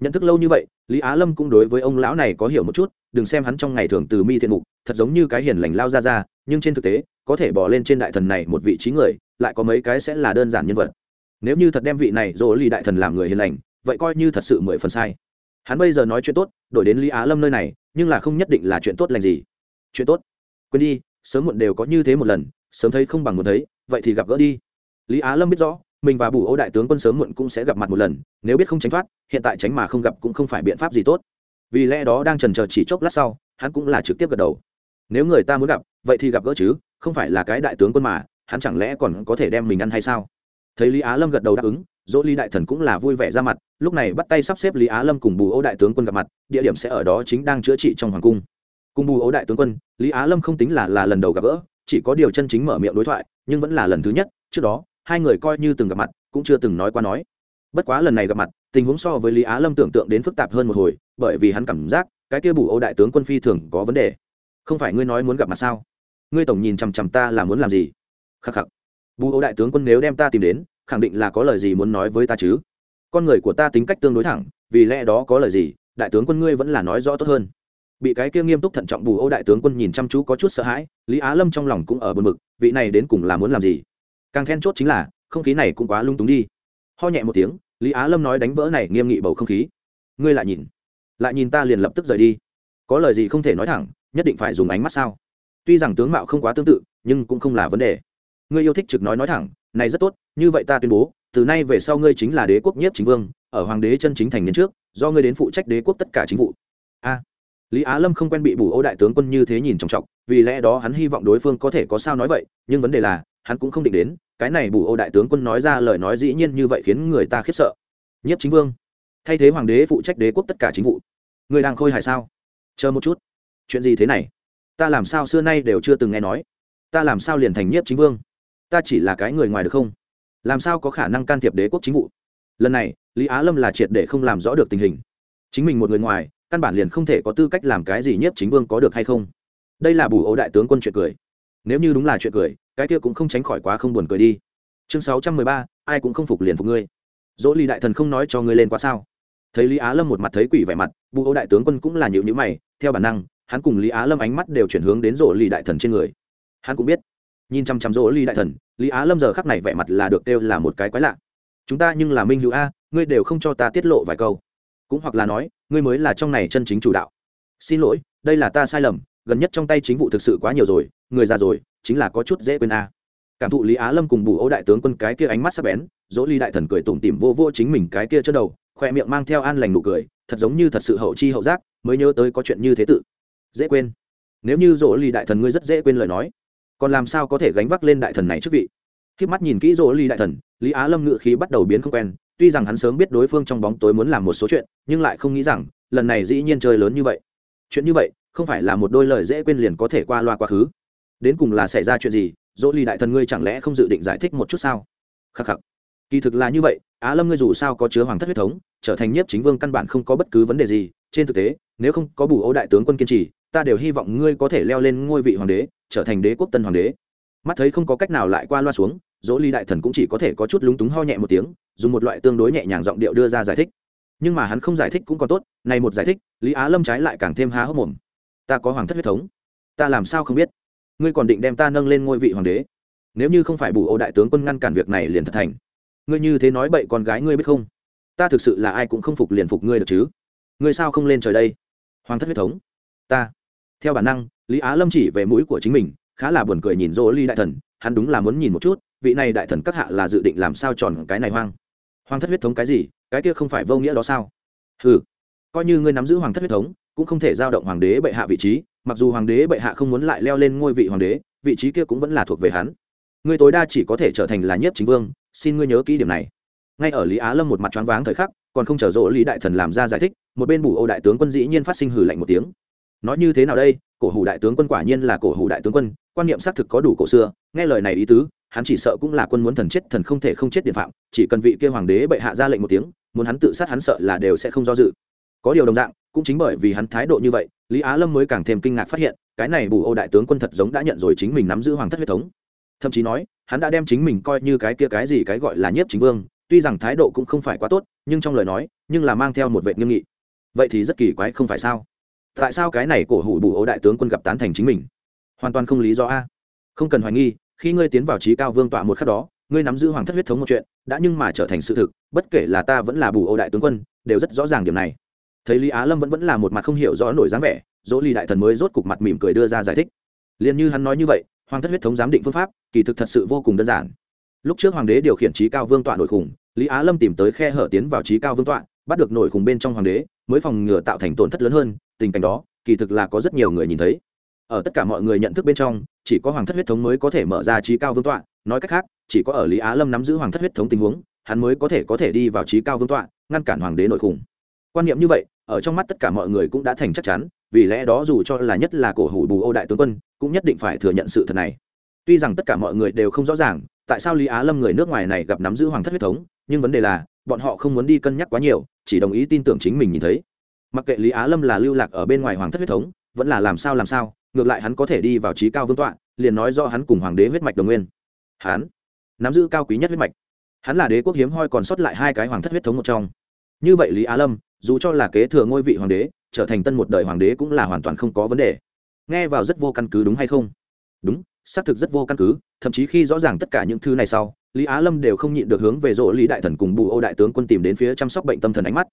Nhận thức lâu như vậy, lý á lâm cũng đối với ông lão này có hiểu một chút, đừng xem hắn trong ngày thường từ mi thiện mục, thật giống như cái hiền lành lao ra ra, nhưng trên thực tế, có thể bỏ lên trên đại thần này một vị trí người, lại có mấy cái sẽ là đơn giản nhân vật. Nếu như thật đem vị này dỗ lý đại thần làm người hiền lành vậy coi như thật sự mười phần sai. Hắn bây giờ nói chuyện tốt, đổi đến lý á lâm nơi này, nhưng là không nhất định là chuyện tốt lành gì. Chuyện tốt. Quên đi, sớm muộn đều có như thế một lần, sớm thấy không bằng muốn thấy, vậy thì gặp gỡ đi. Lý á lâm biết rõ, mình và bù ô đại tướng quân sớm muộn cũng sẽ gặp mặt một lần, nếu biết không tránh thoát, hiện tại tránh mà không gặp cũng không phải biện pháp gì tốt. Vì lẽ đó đang trần chờ chỉ chốc lát sau, hắn cũng là trực tiếp gật đầu. Nếu người ta muốn gặp, vậy thì gặp gỡ chứ, không phải là cái đại tướng quân mà, hắn chẳng lẽ còn có thể đem mình ăn hay sao? Thấy lý á lâm gật đầu đáp ứng dỗ Ly đại thần cũng là vui vẻ ra mặt, lúc này bắt tay sắp xếp lý á lâm cùng bù ô đại tướng quân gặp mặt, địa điểm sẽ ở đó chính đang chữa trị trong hoàng cung. Cùng bù ô đại tướng quân, lý á lâm không tính là là lần đầu gặp gỡ, chỉ có điều chân chính mở miệng đối thoại, nhưng vẫn là lần thứ nhất, trước đó, hai người coi như từng gặp mặt, cũng chưa từng nói qua nói. Bất quá lần này gặp mặt, tình huống so với lý á lâm tưởng tượng đến phức tạp hơn một hồi, bởi vì hắn cảm giác, cái kia bù ô đại tướng quân phi thường có vấn đề. Không phải ngươi nói muốn gặp mặt sao? Ngươi tổng nhìn chằm chằm ta là muốn làm gì? Khắc khắc. Bù ô đại tướng quân nếu đem ta tìm đến khẳng định là có lời gì muốn nói với ta chứ? Con người của ta tính cách tương đối thẳng, vì lẽ đó có lời gì, đại tướng quân ngươi vẫn là nói rõ tốt hơn. Bị cái kia nghiêm túc thận trọng bù ô đại tướng quân nhìn chăm chú có chút sợ hãi, lý á lâm trong lòng cũng ở bờ mực vị này đến cùng là muốn làm gì? Càng then chốt chính là, không khí này cũng quá lung túng đi. Ho nhẹ một tiếng, lý á lâm nói đánh vỡ này nghiêm nghị bầu không khí. Ngươi lại nhìn lại nhìn ta liền lập tức rời đi. Có lời gì không thể nói thẳng, nhất định phải dùng ánh mắt sao? Tuy rằng tướng mạo không quá tương tự, nhưng cũng không là vấn đề. Ngươi yêu thích trực nói nói thẳng này rất tốt, như vậy ta tuyên bố, từ nay về sau ngươi chính là đế quốc nhiếp chính vương, ở hoàng đế chân chính thành niên trước, do ngươi đến phụ trách đế quốc tất cả chính vụ. A. Lý á lâm không quen bị bù ô đại tướng quân như thế nhìn trọng trọng vì lẽ đó hắn hy vọng đối phương có thể có sao nói vậy, nhưng vấn đề là, hắn cũng không định đến, cái này bù ô đại tướng quân nói ra lời nói dĩ nhiên như vậy khiến người ta khiếp sợ. Nhiếp chính vương. Thay thế hoàng đế phụ trách đế quốc tất cả chính vụ. Người đang khôi hài sao? Chờ một chút. Chuyện gì thế này? Ta làm sao xưa nay đều chưa từng nghe nói? Ta làm sao liền thành nhiếp chính vương? Ta chỉ là cái người ngoài được không? Làm sao có khả năng can thiệp đế quốc chính vụ? Lần này, lý á lâm là triệt để không làm rõ được tình hình. Chính mình một người ngoài, căn bản liền không thể có tư cách làm cái gì nhiếp chính vương có được hay không? Đây là bù ô đại tướng quân chuyện cười. Nếu như đúng là chuyện cười, cái kia cũng không tránh khỏi quá không buồn cười đi. Chương sáu trăm mười ba, ai cũng không phục liền phục ngươi. Dỗ ly đại thần không nói cho ngươi lên quá sao? Thấy lý á lâm một mặt thấy quỷ vẻ mặt, bù ô đại tướng quân cũng là nhịu nhữ mày, theo bản năng, hắn cùng lý á lâm ánh mắt đều chuyển hướng đến dỗ lì đại thần trên người. Hắn cũng biết nhìn chăm chăm rỗ ly đại thần, lý á lâm giờ khắc này vẻ mặt là được kêu là một cái quái lạ. Chúng ta nhưng là minh hữu a, ngươi đều không cho ta tiết lộ vài câu. Cũng hoặc là nói, ngươi mới là trong này chân chính chủ đạo. Xin lỗi, đây là ta sai lầm, gần nhất trong tay chính vụ thực sự quá nhiều rồi, người già rồi, chính là có chút dễ quên a. Cảm thụ lý á lâm cùng bù ô đại tướng quân cái kia ánh mắt sắc bén dỗ ly đại thần cười tủm tỉm vô vô chính mình cái kia chân đầu, khoe miệng mang theo an lành nụ cười, thật giống như thật sự hậu chi hậu giác, mới nhớ tới có chuyện như thế tự. Dễ quên. Nếu như dỗ ly đại thần ngươi rất dễ quên lời nói còn làm sao có thể gánh vác lên đại thần này trước vị? Khi mắt nhìn kỹ rỗ ly đại thần, lý á lâm ngự khí bắt đầu biến không quen, tuy rằng hắn sớm biết đối phương trong bóng tối muốn làm một số chuyện, nhưng lại không nghĩ rằng, lần này dĩ nhiên chơi lớn như vậy. Chuyện như vậy, không phải là một đôi lời dễ quên liền có thể qua loa quá khứ. Đến cùng là xảy ra chuyện gì dỗ ly đại thần ngươi chẳng lẽ không dự định giải thích một chút sao? Khắc khắc. Kỳ thực là như vậy, á lâm ngươi dù sao có chứa hoàng thất huyết thống, trở thành nhiếp chính vương căn bản không có bất cứ vấn đề gì. Trên thực tế, nếu không có bù ô đại tướng quân kiên trì, ta đều hy vọng ngươi có thể leo lên ngôi vị hoàng đế trở thành đế quốc tân hoàng đế. Mắt thấy không có cách nào lại qua loa xuống, dỗ ly đại thần cũng chỉ có thể có chút lúng túng ho nhẹ một tiếng, dùng một loại tương đối nhẹ nhàng giọng điệu đưa ra giải thích. Nhưng mà hắn không giải thích cũng còn tốt, này một giải thích, lý á lâm trái lại càng thêm há hốc mồm. Ta có hoàng thất huyết thống, ta làm sao không biết? Ngươi còn định đem ta nâng lên ngôi vị hoàng đế? Nếu như không phải bù ô đại tướng quân ngăn cản việc này liền thật thành. Ngươi như thế nói bậy con gái ngươi biết không? Ta thực sự là ai cũng không phục liền phục ngươi được chứ. Ngươi sao không lên trời đây? Hoàng thất huyết thống, ta. Theo bản năng lý á lâm chỉ về mũi của chính mình, khá là buồn cười nhìn dỗ ly đại thần, hắn đúng là muốn nhìn một chút, vị này đại thần các hạ là dự định làm sao tròn cái này hoang. Hoàng thất huyết thống cái gì, cái kia không phải vô nghĩa đó sao? Ừ coi như ngươi nắm giữ hoàng thất huyết thống, cũng không thể giao động hoàng đế bệ hạ vị trí, mặc dù hoàng đế bệ hạ không muốn lại leo lên ngôi vị hoàng đế, vị trí kia cũng vẫn là thuộc về hắn. Ngươi tối đa chỉ có thể trở thành là nhất chính vương, xin ngươi nhớ kỹ điểm này. Ngay ở lý á lâm một mặt choáng váng thời khắc, còn không chờ rộ lý đại thần làm ra giải thích, một bên bù ô đại tướng quân dĩ nhiên phát sinh hử lạnh một tiếng. Nói như thế nào đây cổ hủ đại tướng quân quả nhiên là cổ hủ đại tướng quân, quan niệm xác thực có đủ cổ xưa, nghe lời này ý tứ, hắn chỉ sợ cũng là quân muốn thần chết thần không thể không chết điện phạm, chỉ cần vị kia hoàng đế bệ hạ ra lệnh một tiếng, muốn hắn tự sát hắn sợ là đều sẽ không do dự. Có điều đồng dạng, cũng chính bởi vì hắn thái độ như vậy, lý á lâm mới càng thêm kinh ngạc phát hiện, cái này bù ô đại tướng quân thật giống đã nhận rồi chính mình nắm giữ hoàng thất huyết thống. Thậm chí nói, hắn đã đem chính mình coi như cái kia cái gì cái gọi là nhiếp chính vương, tuy rằng thái độ cũng không phải quá tốt, nhưng trong lời nói, nhưng là mang theo một vệ nghiêm nghị. Vậy thì rất kỳ quái không phải sao? Tại sao cái này cổ hủ bù ố đại tướng quân gặp tán thành chính mình? Hoàn toàn không lý do a. Không cần hoài nghi, khi ngươi tiến vào trí cao vương tọa một khắc đó, ngươi nắm giữ hoàng thất huyết thống một chuyện, đã nhưng mà trở thành sự thực, bất kể là ta vẫn là bù ô đại tướng quân, đều rất rõ ràng điểm này. Thấy lý á lâm vẫn vẫn là một mặt không hiểu rõ nổi dáng vẻ, dỗ ly đại thần mới rốt cục mặt mỉm cười đưa ra giải thích. Liền như hắn nói như vậy, hoàng thất huyết thống giám định phương pháp, kỳ thực thật sự vô cùng đơn giản. Lúc trước hoàng đế điều khiển trí cao vương tọa nổi khủng, lý á lâm tìm tới khe hở tiến vào trí cao vương tọa, bắt được nổi khủng bên trong hoàng đế, mới phòng ngừa tạo thành tổn thất lớn hơn tình cảnh đó, kỳ thực là có rất nhiều người nhìn thấy. Ở tất cả mọi người nhận thức bên trong, chỉ có hoàng thất huyết thống mới có thể mở ra trí cao vương tọa, nói cách khác, chỉ có ở lý á lâm nắm giữ hoàng thất huyết thống tình huống, hắn mới có thể có thể đi vào trí cao vương tọa, ngăn cản hoàng đế nội khủng. Quan niệm như vậy, ở trong mắt tất cả mọi người cũng đã thành chắc chắn, vì lẽ đó dù cho là nhất là cổ hủ bù ô đại tướng quân, cũng nhất định phải thừa nhận sự thật này. Tuy rằng tất cả mọi người đều không rõ ràng, tại sao lý á lâm người nước ngoài này gặp nắm giữ hoàng thất huyết thống, nhưng vấn đề là, bọn họ không muốn đi cân nhắc quá nhiều, chỉ đồng ý tin tưởng chính mình nhìn thấy mặc kệ lý á lâm là lưu lạc ở bên ngoài hoàng thất huyết thống, vẫn là làm sao làm sao, ngược lại hắn có thể đi vào trí cao vương tọa, liền nói do hắn cùng hoàng đế huyết mạch đồng nguyên. Hắn nắm giữ cao quý nhất huyết mạch. Hắn là đế quốc hiếm hoi còn sót lại hai cái hoàng thất huyết thống một trong. Như vậy lý á lâm, dù cho là kế thừa ngôi vị hoàng đế, trở thành tân một đời hoàng đế cũng là hoàn toàn không có vấn đề. Nghe vào rất vô căn cứ đúng hay không? Đúng, xác thực rất vô căn cứ, thậm chí khi rõ ràng tất cả những thứ này sau, lý á lâm đều không nhịn được hướng về rỗ lý đại thần cùng bù ô đại tướng quân tìm đến phía chăm sóc bệnh tâm thần ánh mắt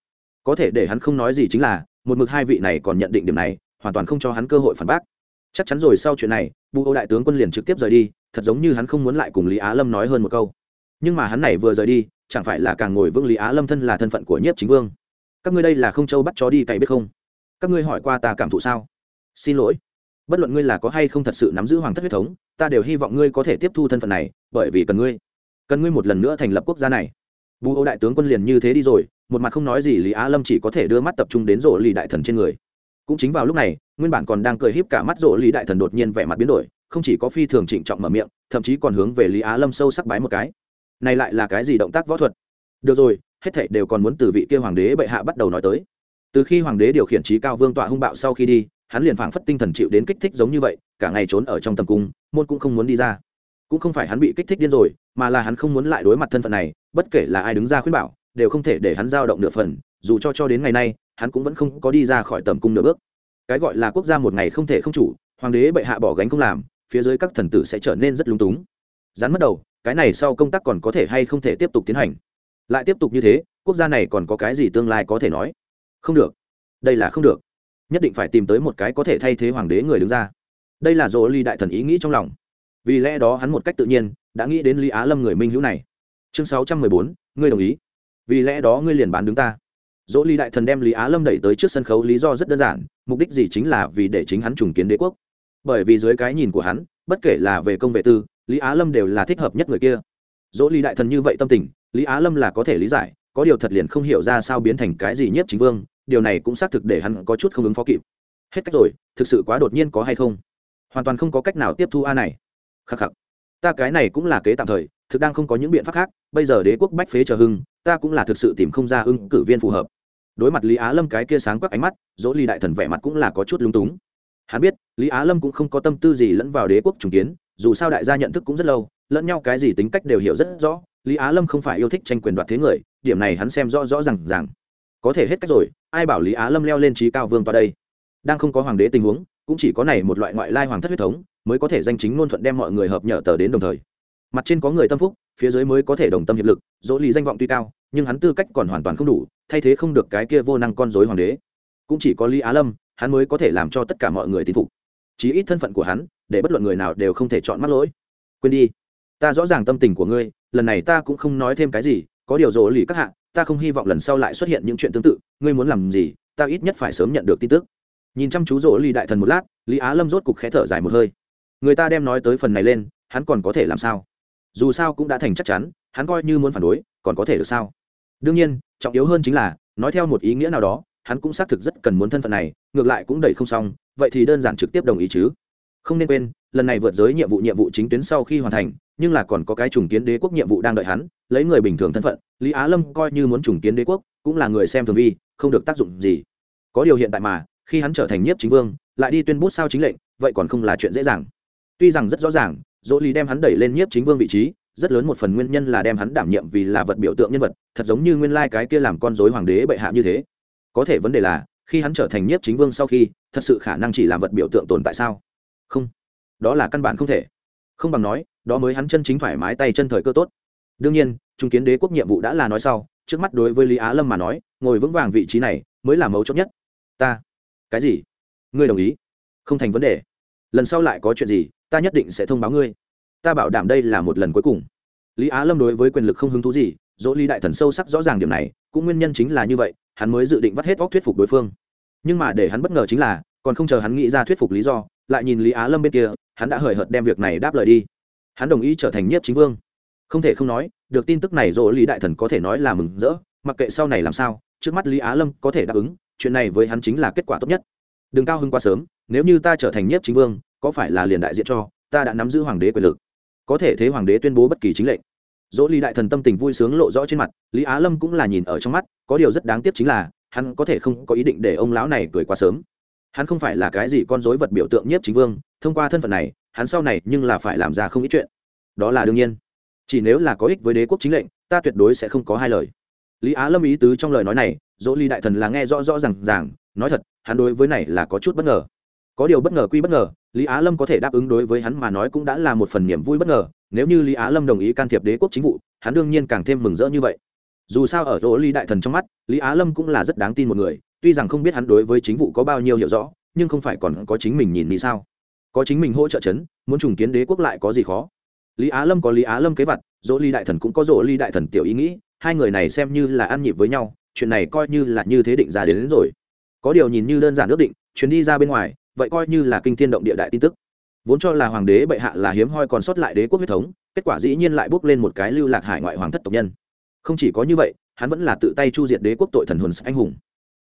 có thể để hắn không nói gì chính là, một mực hai vị này còn nhận định điểm này, hoàn toàn không cho hắn cơ hội phản bác. Chắc chắn rồi sau chuyện này, bù ô đại tướng quân liền trực tiếp rời đi, thật giống như hắn không muốn lại cùng lý á lâm nói hơn một câu. Nhưng mà hắn này vừa rời đi, chẳng phải là càng ngồi vương lý á lâm thân là thân phận của nhiếp chính vương? Các ngươi đây là không châu bắt chó đi cày biết không? Các ngươi hỏi qua ta cảm thụ sao? Xin lỗi. Bất luận ngươi là có hay không thật sự nắm giữ hoàng thất huyết thống, ta đều hy vọng ngươi có thể tiếp thu thân phận này, bởi vì cần ngươi. Cần ngươi một lần nữa thành lập quốc gia này bù ô đại tướng quân liền như thế đi rồi, một mặt không nói gì lý á lâm chỉ có thể đưa mắt tập trung đến rộ lì đại thần trên người. Cũng chính vào lúc này, nguyên bản còn đang cười híp cả mắt rộ lý đại thần đột nhiên vẻ mặt biến đổi, không chỉ có phi thường trịnh trọng mở miệng, thậm chí còn hướng về lý á lâm sâu sắc bái một cái. Này lại là cái gì động tác võ thuật? Được rồi, hết thảy đều còn muốn từ vị kia hoàng đế bệ hạ bắt đầu nói tới. Từ khi hoàng đế điều khiển trí cao vương tọa hung bạo sau khi đi, hắn liền phảng phất tinh thần chịu đến kích thích giống như vậy, cả ngày trốn ở trong tầm cung, môn cũng không muốn đi ra cũng không phải hắn bị kích thích điên rồi, mà là hắn không muốn lại đối mặt thân phận này, bất kể là ai đứng ra khuyên bảo, đều không thể để hắn dao động nửa phần, dù cho cho đến ngày nay, hắn cũng vẫn không có đi ra khỏi tầm cung nửa bước. Cái gọi là quốc gia một ngày không thể không chủ, hoàng đế bệ hạ bỏ gánh không làm, phía dưới các thần tử sẽ trở nên rất lung túng. Rắn mất đầu, cái này sau công tác còn có thể hay không thể tiếp tục tiến hành? Lại tiếp tục như thế, quốc gia này còn có cái gì tương lai có thể nói? Không được. Đây là không được. Nhất định phải tìm tới một cái có thể thay thế hoàng đế người đứng ra. Đây là dỗ ly đại thần ý nghĩ trong lòng vì lẽ đó hắn một cách tự nhiên đã nghĩ đến lý á lâm người minh hữu này chương sáu trăm mười bốn ngươi đồng ý vì lẽ đó ngươi liền bán đứng ta dỗ ly đại thần đem lý á lâm đẩy tới trước sân khấu lý do rất đơn giản mục đích gì chính là vì để chính hắn trùng kiến đế quốc bởi vì dưới cái nhìn của hắn bất kể là về công vệ tư lý á lâm đều là thích hợp nhất người kia dỗ ly đại thần như vậy tâm tình lý á lâm là có thể lý giải có điều thật liền không hiểu ra sao biến thành cái gì nhất chính vương điều này cũng xác thực để hắn có chút không ứng phó kịp hết cách rồi thực sự quá đột nhiên có hay không hoàn toàn không có cách nào tiếp thu a này khắc khắc. Ta cái này cũng là kế tạm thời, thực đang không có những biện pháp khác, bây giờ đế quốc bách phế chờ hưng, ta cũng là thực sự tìm không ra ứng cử viên phù hợp. Đối mặt lý á lâm cái kia sáng quắc ánh mắt, dỗ ly đại thần vẻ mặt cũng là có chút lung túng. Hắn biết, lý á lâm cũng không có tâm tư gì lẫn vào đế quốc trùng kiến, dù sao đại gia nhận thức cũng rất lâu, lẫn nhau cái gì tính cách đều hiểu rất rõ, lý á lâm không phải yêu thích tranh quyền đoạt thế người, điểm này hắn xem rõ rõ r à n g rằng có thể hết cách rồi, ai bảo lý á lâm leo lên trí cao vương vào đây? Đang không có hoàng đế tình huống, cũng chỉ có này một loại ngoại lai hoàng thất huyết thống mới có thể danh chính ngôn thuận đem mọi người hợp nhở tờ đến đồng thời. Mặt trên có người tâm phúc, phía dưới mới có thể đồng tâm hiệp lực, dỗ lý danh vọng tuy cao, nhưng hắn tư cách còn hoàn toàn không đủ, thay thế không được cái kia vô năng con dối hoàng đế. Cũng chỉ có lý á lâm, hắn mới có thể làm cho tất cả mọi người tin phục. Chí ít thân phận của hắn, để bất luận người nào đều không thể chọn mắc lỗi. Quên đi, ta rõ ràng tâm tình của ngươi, lần này ta cũng không nói thêm cái gì, có điều Dỗ lì các hạ, ta không hy vọng lần sau lại xuất hiện những chuyện tương tự, ngươi muốn làm gì, ta ít nhất phải sớm nhận được tin tức. Nhìn chăm chú Dỗ lì đại thần một lát, lý á lâm rốt cục khẽ thở dài một hơi người ta đem nói tới phần này lên, hắn còn có thể làm sao? Dù sao cũng đã thành chắc chắn, hắn coi như muốn phản đối, còn có thể được sao? Đương nhiên, trọng yếu hơn chính là, nói theo một ý nghĩa nào đó, hắn cũng xác thực rất cần muốn thân phận này, ngược lại cũng đẩy không xong, vậy thì đơn giản trực tiếp đồng ý chứ. Không nên quên, lần này vượt giới nhiệm vụ nhiệm vụ chính tuyến sau khi hoàn thành, nhưng là còn có cái trùng kiến đế quốc nhiệm vụ đang đợi hắn, lấy người bình thường thân phận, lý á lâm coi như muốn trùng kiến đế quốc, cũng là người xem thường vi, không được tác dụng gì. Có điều hiện tại mà, khi hắn trở thành nhiếp chính vương, lại đi tuyên bút sao chính lệnh, vậy còn không là chuyện dễ dàng tuy rằng rất rõ ràng, dỗ lý đem hắn đẩy lên nhiếp chính vương vị trí, rất lớn một phần nguyên nhân là đem hắn đảm nhiệm vì là vật biểu tượng nhân vật, thật giống như nguyên lai cái kia làm con dối hoàng đế bệ hạ như thế. Có thể vấn đề là, khi hắn trở thành nhiếp chính vương sau khi, thật sự khả năng chỉ làm vật biểu tượng tồn tại sao? Không. Đó là căn bản không thể. Không bằng nói, đó mới hắn chân chính thoải mái tay chân thời cơ tốt. Đương nhiên, trung kiến đế quốc nhiệm vụ đã là nói sau, trước mắt đối với lý á lâm mà nói, ngồi vững vàng vị trí này, mới là mấu chốt nhất. Ta. Cái gì? Ngươi đồng ý? Không thành vấn đề. Lần sau lại có chuyện gì ta nhất định sẽ thông báo ngươi. Ta bảo đảm đây là một lần cuối cùng. Lý á lâm đối với quyền lực không hứng thú gì, dỗ lý đại thần sâu sắc rõ ràng điểm này, cũng nguyên nhân chính là như vậy, hắn mới dự định vắt hết óc thuyết phục đối phương. Nhưng mà để hắn bất ngờ chính là, còn không chờ hắn nghĩ ra thuyết phục lý do, lại nhìn lý á lâm bên kia, hắn đã hời hợt đem việc này đáp lời đi. Hắn đồng ý trở thành nhiếp chính vương. Không thể không nói, được tin tức này dỗ lý đại thần có thể nói là mừng rỡ, mặc kệ sau này làm sao, trước mắt lý á lâm có thể đáp ứng, chuyện này với hắn chính là kết quả tốt nhất. Đừng cao hứng quá sớm, nếu như ta trở thành nhiếp chính vương có phải là liền đại diện cho, ta đã nắm giữ hoàng đế quyền lực. Có thể thế hoàng đế tuyên bố bất kỳ chính lệnh. Dỗ lý đại thần tâm tình vui sướng lộ rõ trên mặt, lý á lâm cũng là nhìn ở trong mắt, có điều rất đáng tiếc chính là, hắn có thể không có ý định để ông lão này cười quá sớm. Hắn không phải là cái gì con dối vật biểu tượng nhiếp chính vương, thông qua thân phận này, hắn sau này nhưng là phải làm ra không ít chuyện. Đó là đương nhiên. Chỉ nếu là có ích với đế quốc chính lệnh, ta tuyệt đối sẽ không có hai lời. Lý á lâm ý tứ trong lời nói này, dỗ ly đại thần là nghe rõ rõ r à n g ràng, nói thật, hắn đối với này là có chút bất ngờ có điều bất ngờ quy bất ngờ lý á lâm có thể đáp ứng đối với hắn mà nói cũng đã là một phần niềm vui bất ngờ. Nếu như lý á lâm đồng ý can thiệp đế quốc chính vụ hắn đương nhiên càng thêm mừng rỡ như vậy. Dù sao ở chỗ ly đại thần trong mắt lý á lâm cũng là rất đáng tin một người. Tuy rằng không biết hắn đối với chính vụ có bao nhiêu hiểu rõ nhưng không phải còn có chính mình nhìn đi sao? Có chính mình hỗ trợ chấn muốn trùng kiến đế quốc lại có gì khó? Lý á lâm có lý á lâm kế vật dỗ ly đại thần cũng có dỗ ly đại thần tiểu ý nghĩ. Hai người này xem như là ăn nhịp với nhau chuyện này coi như là như thế định ra đến, đến rồi. Có điều nhìn như đơn giản ước định chuyến đi ra bên ngoài vậy coi như là kinh thiên động địa đại tin tức. Vốn cho là hoàng đế bệ hạ là hiếm hoi còn sót lại đế quốc huyết thống, kết quả dĩ nhiên lại bước lên một cái lưu lạc hải ngoại hoàng thất tộc nhân. Không chỉ có như vậy, hắn vẫn là tự tay chu diệt đế quốc tội thần hồn anh hùng.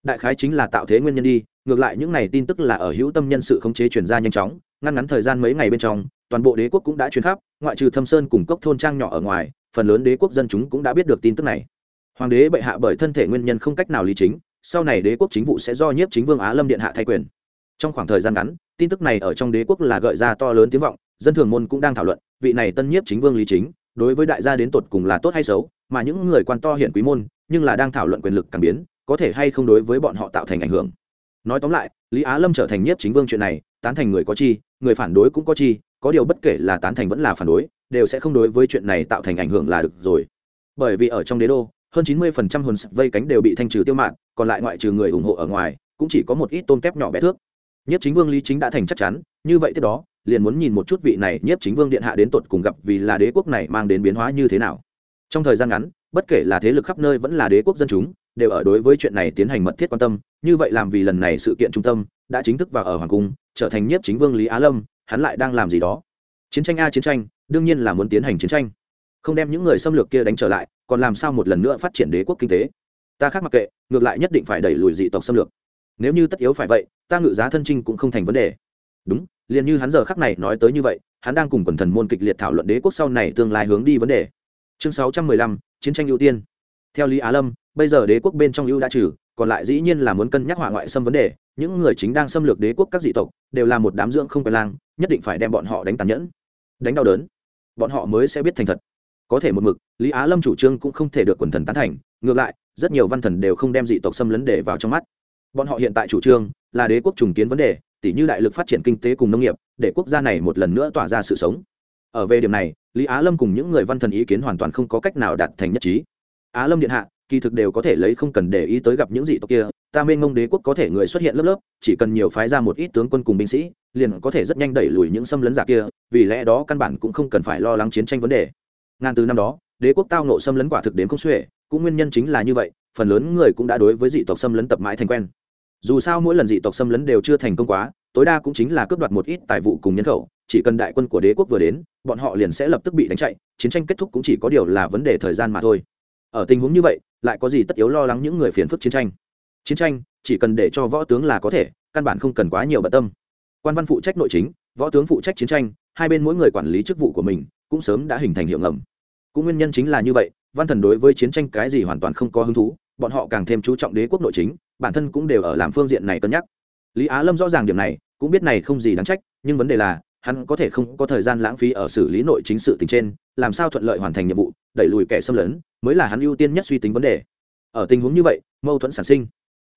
Đại khái chính là tạo thế nguyên nhân đi, ngược lại những này tin tức là ở hữu tâm nhân sự khống chế chuyển ra nhanh chóng, ngăn ngắn thời gian mấy ngày bên trong, toàn bộ đế quốc cũng đã truyền khắp, ngoại trừ thâm sơn cùng cốc thôn trang nhỏ ở ngoài, phần lớn đế quốc dân chúng cũng đã biết được tin tức này. Hoàng đế bệ hạ bởi thân thể nguyên nhân không cách nào lý chính, sau này đế quốc chính vụ sẽ do nhiếp chính vương á lâm điện hạ thay quyền trong khoảng thời gian ngắn, tin tức này ở trong đế quốc là gợi ra to lớn tiếng vọng, dân thường môn cũng đang thảo luận, vị này tân nhiếp chính vương lý chính, đối với đại gia đến tột cùng là tốt hay xấu, mà những người quan to hiện quý môn, nhưng là đang thảo luận quyền lực càng biến, có thể hay không đối với bọn họ tạo thành ảnh hưởng. Nói tóm lại, lý á lâm trở thành nhiếp chính vương chuyện này, tán thành người có chi, người phản đối cũng có chi, có điều bất kể là tán thành vẫn là phản đối, đều sẽ không đối với chuyện này tạo thành ảnh hưởng là được rồi. Bởi vì ở trong đế đô, hơn chín mươi phần trăm hồn vây cánh đều bị thanh trừ tiêu mạng còn lại ngoại trừ người ủng hộ ở ngoài, cũng chỉ có một ít tôn kép nhỏ bé thước nhất chính vương lý chính đã thành chắc chắn, như vậy tiếp đó, liền muốn nhìn một chút vị này nhất chính vương điện hạ đến tột cùng gặp vì là đế quốc này mang đến biến hóa như thế nào. Trong thời gian ngắn, bất kể là thế lực khắp nơi vẫn là đế quốc dân chúng, đều ở đối với chuyện này tiến hành mật thiết quan tâm, như vậy làm vì lần này sự kiện trung tâm, đã chính thức vào ở hoàng cung, trở thành nhất chính vương lý á lâm, hắn lại đang làm gì đó. Chiến tranh a chiến tranh, đương nhiên là muốn tiến hành chiến tranh. Không đem những người xâm lược kia đánh trở lại, còn làm sao một lần nữa phát triển đế quốc kinh tế. Ta khác mặc kệ, ngược lại nhất định phải đẩy lùi dị tộc xâm lược. Nếu như tất yếu phải vậy ta ngự giá thân trinh cũng không thành vấn đề. Đúng, liền như hắn giờ khắc này nói tới như vậy, hắn đang cùng quần thần môn kịch liệt thảo luận đế quốc sau này tương lai hướng đi vấn đề. Chương sáu trăm mười lăm, chiến tranh ưu tiên. Theo lý á lâm, bây giờ đế quốc bên trong ưu đã trừ, còn lại dĩ nhiên là muốn cân nhắc hỏa ngoại xâm vấn đề, những người chính đang xâm lược đế quốc các dị tộc, đều là một đám dưỡng không quen lang, nhất định phải đem bọn họ đánh tàn nhẫn. Đánh đau đớn. Bọn họ mới sẽ biết thành thật. Có thể một mực, lý á lâm chủ trương cũng không thể được quần thần tán thành, ngược lại, rất nhiều văn thần đều không đem dị tộc xâm lấn để vào trong mắt bọn họ hiện tại chủ trương là đế quốc trùng kiến vấn đề tỷ như đại lực phát triển kinh tế cùng nông nghiệp, để quốc gia này một lần nữa tỏa ra sự sống. Ở về điểm này, lý á lâm cùng những người văn thần ý kiến hoàn toàn không có cách nào đạt thành nhất trí. Á lâm điện hạ, kỳ thực đều có thể lấy không cần để ý tới gặp những dị tộc kia, ta mênh ngông đế quốc có thể người xuất hiện lớp lớp, chỉ cần nhiều phái ra một ít tướng quân cùng binh sĩ, liền có thể rất nhanh đẩy lùi những xâm lấn giả kia, vì lẽ đó căn bản cũng không cần phải lo lắng chiến tranh vấn đề. Ngàn từ năm đó, đế quốc tao nộ xâm lấn quả thực đến không xuể, cũng nguyên nhân chính là như vậy, phần lớn người cũng đã đối với dị tộc xâm lấn tập mãi thành quen dù sao mỗi lần dị tộc xâm lấn đều chưa thành công quá, tối đa cũng chính là cướp đoạt một ít tài vụ cùng nhân khẩu, chỉ cần đại quân của đế quốc vừa đến, bọn họ liền sẽ lập tức bị đánh chạy, chiến tranh kết thúc cũng chỉ có điều là vấn đề thời gian mà thôi. Ở tình huống như vậy, lại có gì tất yếu lo lắng những người phiền phức chiến tranh? Chiến tranh, chỉ cần để cho võ tướng là có thể, căn bản không cần quá nhiều bận tâm. Quan văn phụ trách nội chính, võ tướng phụ trách chiến tranh, hai bên mỗi người quản lý chức vụ của mình, cũng sớm đã hình thành hiệu ngầm. Cũng nguyên nhân chính là như vậy, văn thần đối với chiến tranh cái gì hoàn toàn không có hứng thú, bọn họ càng thêm chú trọng đế quốc nội chính bản thân cũng đều ở làm phương diện này cân nhắc. Lý á lâm rõ ràng điểm này, cũng biết này không gì đáng trách, nhưng vấn đề là, hắn có thể không có thời gian lãng phí ở xử lý nội chính sự tình trên, làm sao thuận lợi hoàn thành nhiệm vụ, đẩy lùi kẻ xâm lấn, mới là hắn ưu tiên nhất suy tính vấn đề. Ở tình huống như vậy, mâu thuẫn sản sinh.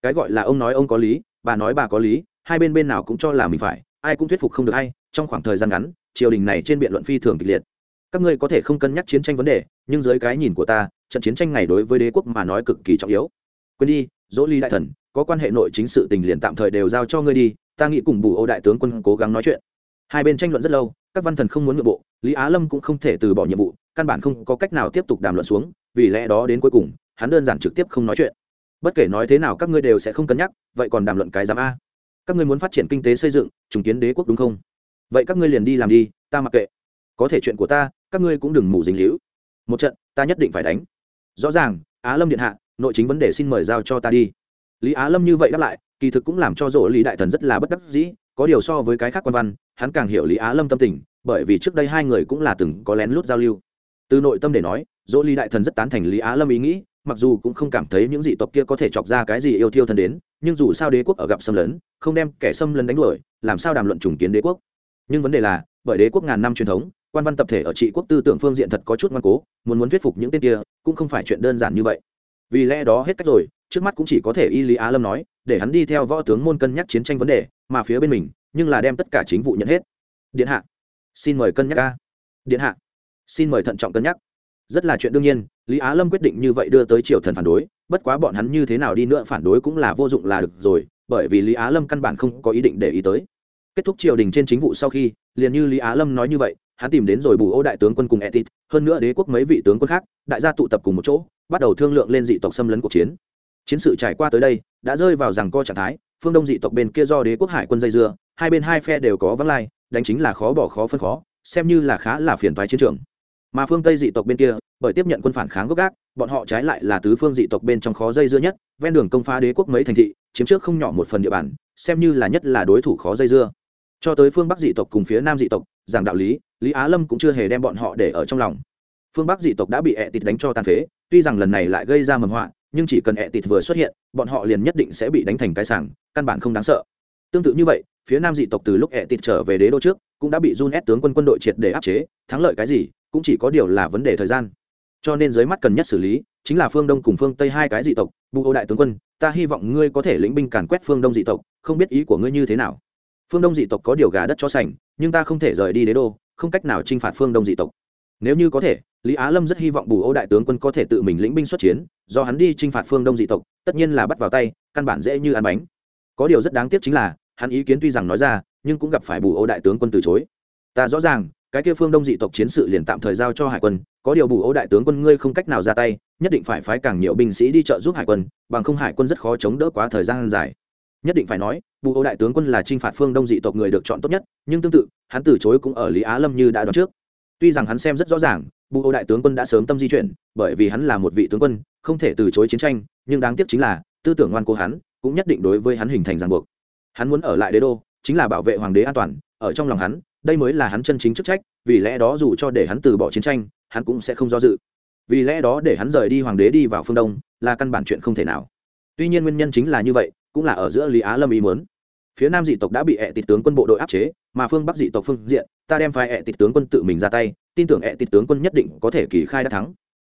Cái gọi là ông nói ông có lý, bà nói bà có lý, hai bên bên nào cũng cho là mình phải, ai cũng thuyết phục không được hay trong khoảng thời gian ngắn, triều đình này trên biện luận phi thường kịch liệt. Các ngươi có thể không cân nhắc chiến tranh vấn đề, nhưng dưới cái nhìn của ta, trận chiến tranh này đối với đế quốc mà nói cực kỳ trọng yếu quên đi, dỗ ly đại thần, có quan hệ nội chính sự tình liền tạm thời đều giao cho ngươi đi, ta nghĩ cùng bù ô đại tướng quân cố gắng nói chuyện. Hai bên tranh luận rất lâu, các văn thần không muốn nội bộ, lý á lâm cũng không thể từ bỏ nhiệm vụ, căn bản không có cách nào tiếp tục đàm luận xuống, vì lẽ đó đến cuối cùng, hắn đơn giản trực tiếp không nói chuyện. Bất kể nói thế nào các ngươi đều sẽ không cân nhắc, vậy còn đàm luận cái giám a? Các ngươi muốn phát triển kinh tế xây dựng, trùng kiến đế quốc đúng không? Vậy các ngươi liền đi làm đi, ta mặc kệ. Có thể chuyện của ta, các ngươi cũng đừng mù dính hữu một trận, ta nhất định phải đánh. Rõ ràng, á lâm điện hạ nội chính vấn đề xin mời giao cho ta đi. Lý á lâm như vậy đáp lại, kỳ thực cũng làm cho rỗ lý đại thần rất là bất đắc dĩ, có điều so với cái khác quan văn, hắn càng hiểu lý á lâm tâm tình, bởi vì trước đây hai người cũng là từng có lén lút giao lưu. Từ nội tâm để nói, dỗ lý đại thần rất tán thành lý á lâm ý nghĩ, mặc dù cũng không cảm thấy những dị tộc kia có thể chọc ra cái gì yêu thiêu thân đến, nhưng dù sao đế quốc ở gặp xâm lấn, không đem kẻ xâm lấn đánh đuổi, làm sao đàm luận trùng kiến đế quốc? Nhưng vấn đề là, bởi đế quốc ngàn năm truyền thống, quan văn tập thể ở trị quốc tư tưởng phương diện thật có chút ngoan cố, muốn muốn thuyết phục những tên kia, cũng không phải chuyện đơn giản như vậy vì lẽ đó hết cách rồi, trước mắt cũng chỉ có thể y lý á lâm nói, để hắn đi theo võ tướng môn cân nhắc chiến tranh vấn đề, mà phía bên mình, nhưng là đem tất cả chính vụ nhận hết. Điện hạ, xin mời cân nhắc ca điện hạ, xin mời thận trọng cân nhắc. Rất là chuyện đương nhiên lý á lâm quyết định như vậy đưa tới triều thần phản đối, bất quá bọn hắn như thế nào đi nữa phản đối cũng là vô dụng là được rồi, bởi vì lý á lâm căn bản không có ý định để ý tới. Kết thúc triều đình trên chính vụ sau khi, liền như lý á lâm nói như vậy, hắn tìm đến rồi bù ô đại tướng quân cùng etit, hơn nữa đế quốc mấy vị tướng quân khác, đại gia tụ tập cùng một chỗ bắt đầu thương lượng lên dị tộc xâm lấn cuộc chiến. Chiến sự trải qua tới đây, đã rơi vào rằng co trạng thái, phương đông dị tộc bên kia do đế quốc hải quân dây dưa, hai bên hai phe đều có vắng lai, đánh chính là khó bỏ khó phân khó, xem như là khá là phiền toái chiến trường. Mà phương tây dị tộc bên kia, bởi tiếp nhận quân phản kháng gốc gác, bọn họ trái lại là tứ phương dị tộc bên trong khó dây dưa nhất, ven đường công phá đế quốc mấy thành thị, chiếm trước không nhỏ một phần địa bàn, xem như là nhất là đối thủ khó dây dưa. Cho tới phương bắc dị tộc cùng phía nam dị tộc, giảng đạo lý lý á lâm cũng chưa hề đem bọn họ để ở trong lòng. Phương bắc dị tộc đã bị ẹ tịt đánh cho tàn phế tuy rằng lần này lại gây ra mầm họa, nhưng chỉ cần ẹ tịt vừa xuất hiện, bọn họ liền nhất định sẽ bị đánh thành cái sảng, căn bản không đáng sợ. Tương tự như vậy, phía nam dị tộc từ lúc ẹ tịt trở về đế đô trước, cũng đã bị run ép tướng quân quân đội triệt để áp chế, thắng lợi cái gì, cũng chỉ có điều là vấn đề thời gian. Cho nên dưới mắt cần nhất xử lý, chính là phương đông cùng phương tây hai cái dị tộc. Bù ô đại tướng quân, ta hy vọng ngươi có thể lĩnh binh càn quét phương đông dị tộc, không biết ý của ngươi như thế nào. Phương đông dị tộc có điều gà đất cho sành, nhưng ta không thể rời đi đế đô, không cách nào t r i n h phạt phương đông dị tộc nếu như có thể, lý á lâm rất hy vọng bù ô đại tướng quân có thể tự mình lĩnh binh xuất chiến, do hắn đi t r i n h phạt phương đông dị tộc, tất nhiên là bắt vào tay, căn bản dễ như ăn bánh. Có điều rất đáng tiếc chính là, hắn ý kiến tuy rằng nói ra, nhưng cũng gặp phải bù ô đại tướng quân từ chối. Ta rõ ràng, cái kia phương đông dị tộc chiến sự liền tạm thời giao cho hải quân, có điều bù ô đại tướng quân ngươi không cách nào ra tay, nhất định phải phái càng nhiều binh sĩ đi trợ giúp hải quân, bằng không hải quân rất khó chống đỡ quá thời gian dài. Nhất định phải nói, bù ô đại tướng quân là t r i n h phạt phương đông dị tộc người được chọn tốt nhất, nhưng tương tự, hắn từ chối cũng ở lý á lâm như đã đoán trước tuy rằng hắn xem rất rõ ràng, bù ô đại tướng quân đã sớm tâm di chuyển, bởi vì hắn là một vị tướng quân, không thể từ chối chiến tranh, nhưng đáng tiếc chính là, tư tưởng ngoan cố hắn cũng nhất định đối với hắn hình thành ràng buộc. Hắn muốn ở lại đế đô, chính là bảo vệ hoàng đế an toàn, ở trong lòng hắn, đây mới là hắn chân chính chức trách, vì lẽ đó dù cho để hắn từ bỏ chiến tranh, hắn cũng sẽ không do dự. Vì lẽ đó để hắn rời đi hoàng đế đi vào phương đông là căn bản chuyện không thể nào. Tuy nhiên nguyên nhân chính là như vậy, cũng là ở giữa lý á lâm ý muốn phía nam dị tộc đã bị ẹ tịt tướng quân bộ đội áp chế mà phương bắc dị tộc phương diện ta đem phái ẹ tịt tướng quân tự mình ra tay tin tưởng ẹ tịt tướng quân nhất định có thể kỳ khai đã thắng.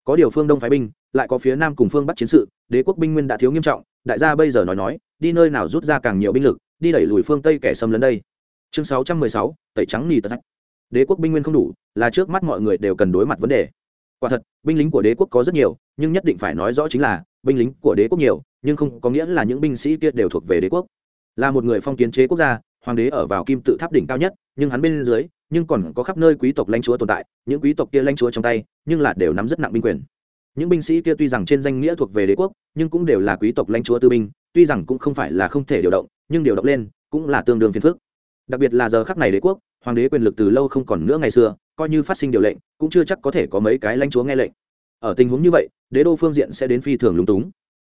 Có điều phương đông phái binh lại có phía nam cùng phương bắc chiến sự đế quốc binh nguyên đã thiếu nghiêm trọng đại gia bây giờ nói nói đi nơi nào rút ra càng nhiều binh lực đi đẩy lùi phương tây kẻ xâm lấn đây. Chương 616, tẩy trắng nì tật đế quốc binh nguyên không đủ là trước mắt mọi người đều cần đối mặt vấn đề. Quả thật binh lính của đế quốc có rất nhiều nhưng nhất định phải nói rõ chính là binh lính của đế quốc nhiều nhưng không có nghĩa là những binh sĩ kia đều thuộc về đế quốc là một người phong kiến chế quốc gia, hoàng đế ở vào kim tự tháp đỉnh cao nhất, nhưng hắn bên dưới, nhưng còn có khắp nơi quý tộc lãnh chúa tồn tại, những quý tộc kia lãnh chúa trong tay, nhưng là đều nắm rất nặng binh quyền. Những binh sĩ kia tuy rằng trên danh nghĩa thuộc về đế quốc, nhưng cũng đều là quý tộc lãnh chúa tư binh, tuy rằng cũng không phải là không thể điều động, nhưng điều động lên, cũng là tương đương phiền phức. Đặc biệt là giờ khắc này đế quốc, hoàng đế quyền lực từ lâu không còn nữa ngày xưa, coi như phát sinh điều lệnh, cũng chưa chắc có thể có mấy cái lãnh chúa nghe lệnh. Ở tình huống như vậy, đế đô phương diện sẽ đến phi thường lúng túng.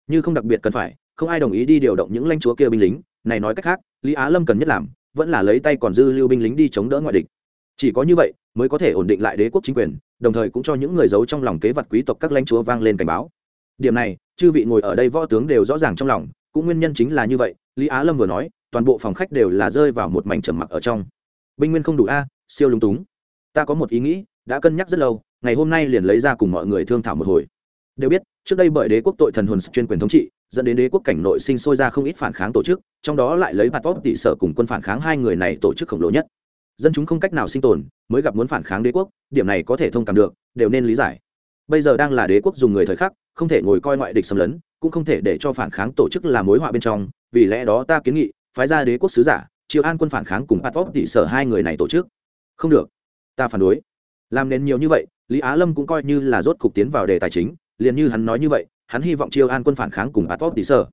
Như không đặc biệt cần phải, không ai đồng ý đi điều động những lãnh chúa kia binh lính này nói cách khác, lý á lâm cần nhất làm, vẫn là lấy tay còn dư lưu binh lính đi chống đỡ ngoại địch. Chỉ có như vậy, mới có thể ổn định lại đế quốc chính quyền, đồng thời cũng cho những người giấu trong lòng kế vật quý tộc các lãnh chúa vang lên cảnh báo. Điểm này, chư vị ngồi ở đây võ tướng đều rõ ràng trong lòng, cũng nguyên nhân chính là như vậy, lý á lâm vừa nói, toàn bộ phòng khách đều là rơi vào một mảnh trầm mặc ở trong. Binh nguyên không đủ a à, siêu lúng túng. Ta có một ý nghĩ, đã cân nhắc rất lâu, ngày hôm nay liền lấy ra cùng mọi người thương thảo một hồi. Đều biết, trước đây bởi đế quốc tội thần hồn chuyên quyền thống trị dẫn đến đế quốc cảnh nội sinh sôi ra không ít phản kháng tổ chức, trong đó lại lấy bạt vóp tỷ sở cùng quân phản kháng hai người này tổ chức khổng lồ nhất. Dân chúng không cách nào sinh tồn, mới gặp muốn phản kháng đế quốc, điểm này có thể thông cảm được, đều nên lý giải. Bây giờ đang là đế quốc dùng người thời khắc, không thể ngồi coi ngoại địch xâm lấn, cũng không thể để cho phản kháng tổ chức là mối họa bên trong, vì lẽ đó ta kiến nghị, phái ra đế quốc sứ giả triệu an quân phản kháng cùng bạt tỷ sở hai người này tổ chức. Không được. Ta phản đối. Làm nên nhiều như vậy, lý á lâm cũng coi như là rốt cục tiến vào đề tài chính, liền như hắn nói như vậy hắn hy vọng chiêu an quân phản kháng cùng atop tỷ sở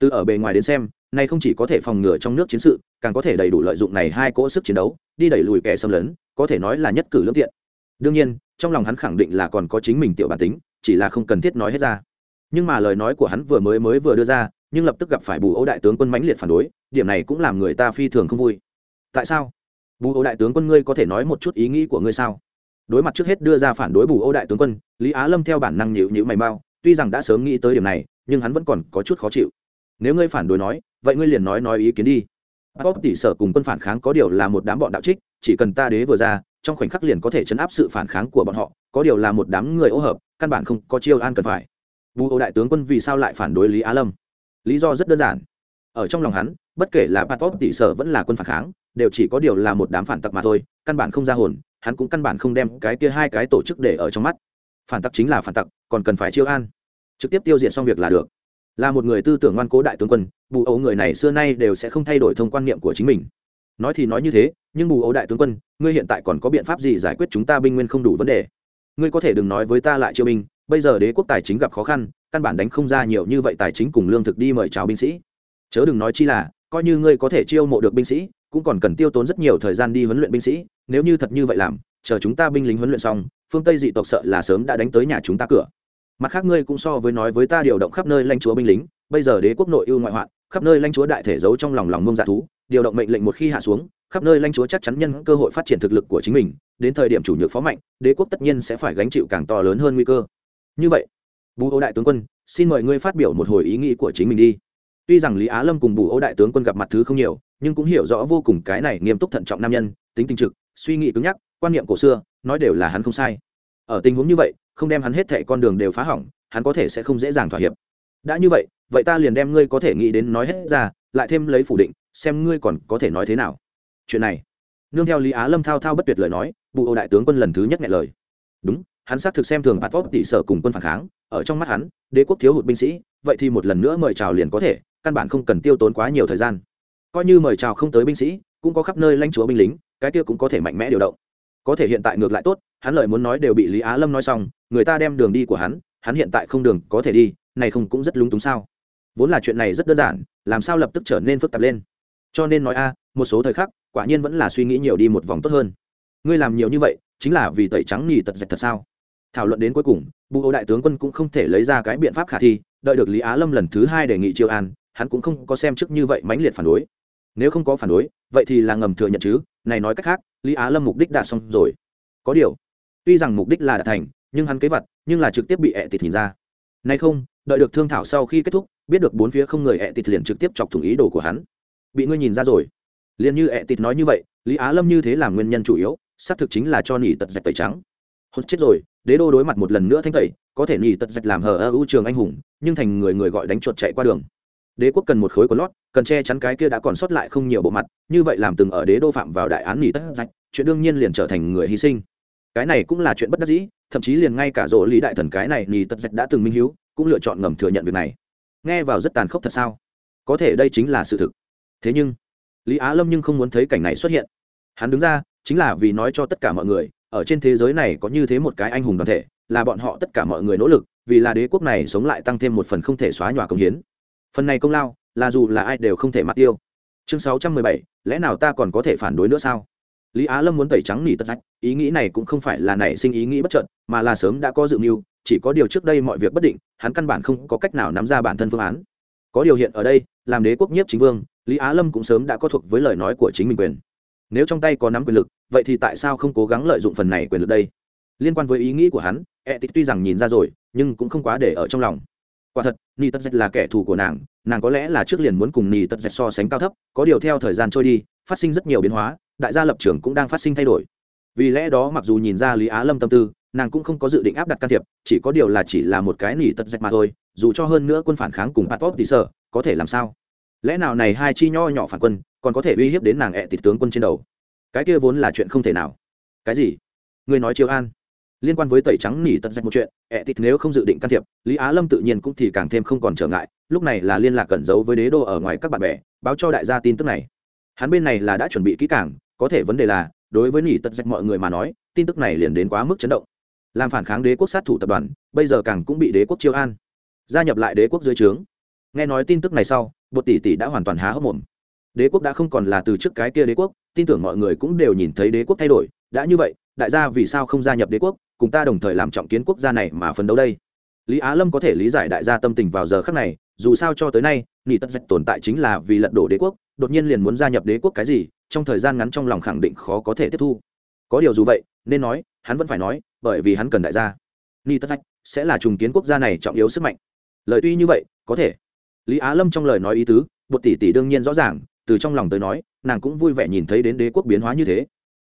từ ở bề ngoài đến xem, nay không chỉ có thể phòng ngừa trong nước chiến sự, càng có thể đầy đủ lợi dụng này hai cỗ sức chiến đấu, đi đẩy lùi kẻ xâm lấn, có thể nói là nhất cử lương tiện. Đương nhiên, trong lòng hắn khẳng định là còn có chính mình tiểu bản tính, chỉ là không cần thiết nói hết ra. Nhưng mà lời nói của hắn vừa mới mới vừa đưa ra, nhưng lập tức gặp phải bù ấu đại tướng quân mãnh liệt phản đối, điểm này cũng làm người ta phi thường không vui. Tại sao? Bù ấu đại tướng quân ngươi có thể nói một chút ý nghĩ của ngươi sao? Đối mặt trước hết đưa ra phản đối bù ấu đại tướng quân, lý á lâm theo bản năng nhịu nhịu mày mau tuy rằng đã sớm nghĩ tới điểm này, nhưng hắn vẫn còn có chút khó chịu. Nếu ngươi phản đối nói, vậy ngươi liền nói nói ý kiến đi. Bóp tỷ sở cùng quân phản kháng có điều là một đám bọn đạo trích, chỉ cần ta đế vừa ra, trong khoảnh khắc liền có thể chấn áp sự phản kháng của bọn họ, có điều là một đám người ô hợp, căn bản không có chiêu an cần phải. Vu ô đại tướng quân vì sao lại phản đối lý á lâm? Lý do rất đơn giản. Ở trong lòng hắn, bất kể là bóp tỷ sở vẫn là quân phản kháng, đều chỉ có điều là một đám phản tặc mà thôi, căn bản không ra hồn, hắn cũng căn bản không đem cái kia hai cái tổ chức để ở trong mắt. Phản tặc chính là phản tặc, còn cần phải chiêu an trực tiếp tiêu diệt xong việc là được. Là một người tư tưởng ngoan cố đại tướng quân, bù ấu người này xưa nay đều sẽ không thay đổi thông quan niệm của chính mình. Nói thì nói như thế, nhưng bù ấu đại tướng quân, ngươi hiện tại còn có biện pháp gì giải quyết chúng ta binh nguyên không đủ vấn đề? Ngươi có thể đừng nói với ta lại chiêu binh, bây giờ đế quốc tài chính gặp khó khăn, căn bản đánh không ra nhiều như vậy tài chính cùng lương thực đi mời chào binh sĩ. Chớ đừng nói chi là, coi như ngươi có thể chiêu mộ được binh sĩ, cũng còn cần tiêu tốn rất nhiều thời gian đi huấn luyện binh sĩ, nếu như thật như vậy làm, chờ chúng ta binh lính huấn luyện xong, phương tây dị tộc sợ là sớm đã đánh tới nhà chúng ta cửa mặt khác ngươi cũng so với nói với ta điều động khắp nơi lãnh chúa binh lính, bây giờ đế quốc nội ưu ngoại hoạn, khắp nơi lãnh chúa đại thể giấu trong lòng lòng mông dạ thú, điều động mệnh lệnh một khi hạ xuống, khắp nơi lãnh chúa chắc chắn nhân cơ hội phát triển thực lực của chính mình, đến thời điểm chủ nhược phó mạnh, đế quốc tất nhiên sẽ phải gánh chịu càng to lớn hơn nguy cơ. Như vậy, bù ô đại tướng quân, xin mời ngươi phát biểu một hồi ý nghĩ của chính mình đi. Tuy rằng lý á lâm cùng bù ô đại tướng quân gặp mặt thứ không nhiều, nhưng cũng hiểu rõ vô cùng cái này nghiêm túc thận trọng nam nhân, tính tình trực, suy nghĩ cứng nhắc, quan niệm cổ xưa, nói đều là hắn không sai ở tình huống như vậy, không đem hắn hết thệ con đường đều phá hỏng, hắn có thể sẽ không dễ dàng thỏa hiệp. Đã như vậy vậy ta liền đem ngươi có thể nghĩ đến nói hết ra, lại thêm lấy phủ định, xem ngươi còn có thể nói thế nào. Chuyện này, nương theo lý á lâm thao thao bất tuyệt lời nói bù ô đại tướng quân lần thứ nhất nghe lời. Đúng, hắn xác thực xem thường bạt vóc tỷ sở cùng quân phản kháng, ở trong mắt hắn, đế quốc thiếu hụt binh sĩ, vậy thì một lần nữa mời chào liền có thể, căn bản không cần tiêu tốn quá nhiều thời gian. Coi như mời chào không tới binh sĩ, cũng có khắp nơi lãnh chúa binh lính, cái kia cũng có thể mạnh mẽ điều động. Có thể hiện tại ngược lại tốt hắn lời muốn nói đều bị lý á lâm nói xong, người ta đem đường đi của hắn hắn hiện tại không đường có thể đi, này không cũng rất lúng túng sao? Vốn là chuyện này rất đơn giản, làm sao lập tức trở nên phức tạp lên? Cho nên nói a, một số thời khắc, quả nhiên vẫn là suy nghĩ nhiều đi một vòng tốt hơn. Ngươi làm nhiều như vậy, chính là vì tẩy trắng nhì tật dạch thật sao? Thảo luận đến cuối cùng, bù ô đại tướng quân cũng không thể lấy ra cái biện pháp khả thi, đợi được lý á lâm lần thứ hai đề nghị chiêu an, hắn cũng không có xem trước như vậy mãnh liệt phản đối. Nếu không có phản đối, vậy thì là ngầm thừa nhận chứ, này nói cách khác, lý á lâm mục đích đạt xong rồi. Có điều tuy rằng mục đích là đạt thành, nhưng hắn kế vật, nhưng là trực tiếp bị ẹ tịt nhìn ra. Nay không, đợi được thương thảo sau khi kết thúc, biết được bốn phía không người ẹ tịt liền trực tiếp chọc thủng ý đồ của hắn. Bị ngươi nhìn ra rồi. Liền như ẹ tịt nói như vậy, lý á lâm như thế là nguyên nhân chủ yếu, xác thực chính là cho nỉ tật dạch tẩy trắng. Hốt chết rồi, đế đô đối mặt một lần nữa thanh tẩy, có thể nỉ tật dạch làm hờ ơ ưu trường anh hùng, nhưng thành người người gọi đánh chuột chạy qua đường. Đế quốc cần một khối của lót, cần che chắn cái kia đã còn sót lại không nhiều bộ mặt, như vậy làm từng ở đế đô phạm vào đại án nỉ tất dạch, chuyện đương nhiên liền trở thành người hy sinh cái này cũng là chuyện bất đắc dĩ, thậm chí liền ngay cả rỗ lý đại thần cái này nhì tật dạch đã từng minh hiếu, cũng lựa chọn ngầm thừa nhận việc này. Nghe vào rất tàn khốc thật sao? Có thể đây chính là sự thực. Thế nhưng, lý á lâm nhưng không muốn thấy cảnh này xuất hiện. Hắn đứng ra, chính là vì nói cho tất cả mọi người, ở trên thế giới này có như thế một cái anh hùng đoàn thể, là bọn họ tất cả mọi người nỗ lực, vì là đế quốc này sống lại tăng thêm một phần không thể xóa nhòa công hiến. Phần này công lao, là dù là ai đều không thể mặc tiêu. Chương sáu trăm mười bảy, lẽ nào ta còn có thể phản đối nữa sao? Lý á lâm muốn tẩy trắng nỉ tất rách, ý nghĩ này cũng không phải là nảy sinh ý nghĩ bất trợn mà là sớm đã có dự mưu, chỉ có điều trước đây mọi việc bất định, hắn căn bản không có cách nào nắm ra bản thân phương án. Có điều hiện ở đây, làm đế quốc nhiếp chính vương, lý á lâm cũng sớm đã có thuộc với lời nói của chính mình quyền. Nếu trong tay có nắm quyền lực, vậy thì tại sao không cố gắng lợi dụng phần này quyền lực đây? Liên quan với ý nghĩ của hắn e tịch tuy rằng nhìn ra rồi, nhưng cũng không quá để ở trong lòng. Quả thật ni tất dạch là kẻ thù của nàng nàng có lẽ là trước liền muốn cùng ni tất dạch so sánh cao thấp, có điều theo thời gian trôi đi, phát sinh rất nhiều biến hóa đại gia lập trường cũng đang phát sinh thay đổi. Vì lẽ đó mặc dù nhìn ra lý á lâm tâm tư, nàng cũng không có dự định áp đặt can thiệp, chỉ có điều là chỉ là một cái nỉ tật dạch mà thôi, dù cho hơn nữa quân phản kháng cùng patop thì sợ, có thể làm sao? Lẽ nào này hai chi nho nhỏ phản quân còn có thể uy hiếp đến nàng ẹ tịt tướng quân trên đầu? Cái kia vốn là chuyện không thể nào. Cái gì? Người nói chiếu an. Liên quan với tẩy trắng nỉ tật dạch một chuyện, ẹ tịt nếu không dự định can thiệp, lý á lâm tự nhiên cũng thì càng thêm không còn trở ngại, lúc này là liên lạc cẩn giấu với đế đô ở ngoài các bạn bè, báo cho đại gia tin tức này. Hắn bên này là đã chuẩn bị kỹ càng có thể vấn đề là, đối với nỉ tật dạch mọi người mà nói, tin tức này liền đến quá mức chấn động. Làm phản kháng đế quốc sát thủ tập đoàn, bây giờ càng cũng bị đế quốc chiêu an. Gia nhập lại đế quốc dưới trướng. Nghe nói tin tức này sau, bột tỷ tỷ đã hoàn toàn há hốc mồm. Đế quốc đã không còn là từ trước cái kia đế quốc, tin tưởng mọi người cũng đều nhìn thấy đế quốc thay đổi. Đã như vậy, đại gia vì sao không gia nhập đế quốc, cùng ta đồng thời làm trọng kiến quốc gia này mà phấn đấu đây? Lý á lâm có thể lý giải đại gia tâm tình vào giờ khác này, dù sao cho tới nay nỉ tất dạch tồn tại chính là vì lật đổ đế quốc, đột nhiên liền muốn gia nhập đế quốc cái gì trong thời gian ngắn trong lòng khẳng định khó có thể tiếp thu. Có điều dù vậy, nên nói, hắn vẫn phải nói, bởi vì hắn cần đại gia. Ni tất thách sẽ là trùng kiến quốc gia này trọng yếu sức mạnh. Lời tuy như vậy, có thể. Lý á lâm trong lời nói ý tứ bột tỷ tỷ đương nhiên rõ ràng, từ trong lòng tới nói, nàng cũng vui vẻ nhìn thấy đến đế quốc biến hóa như thế.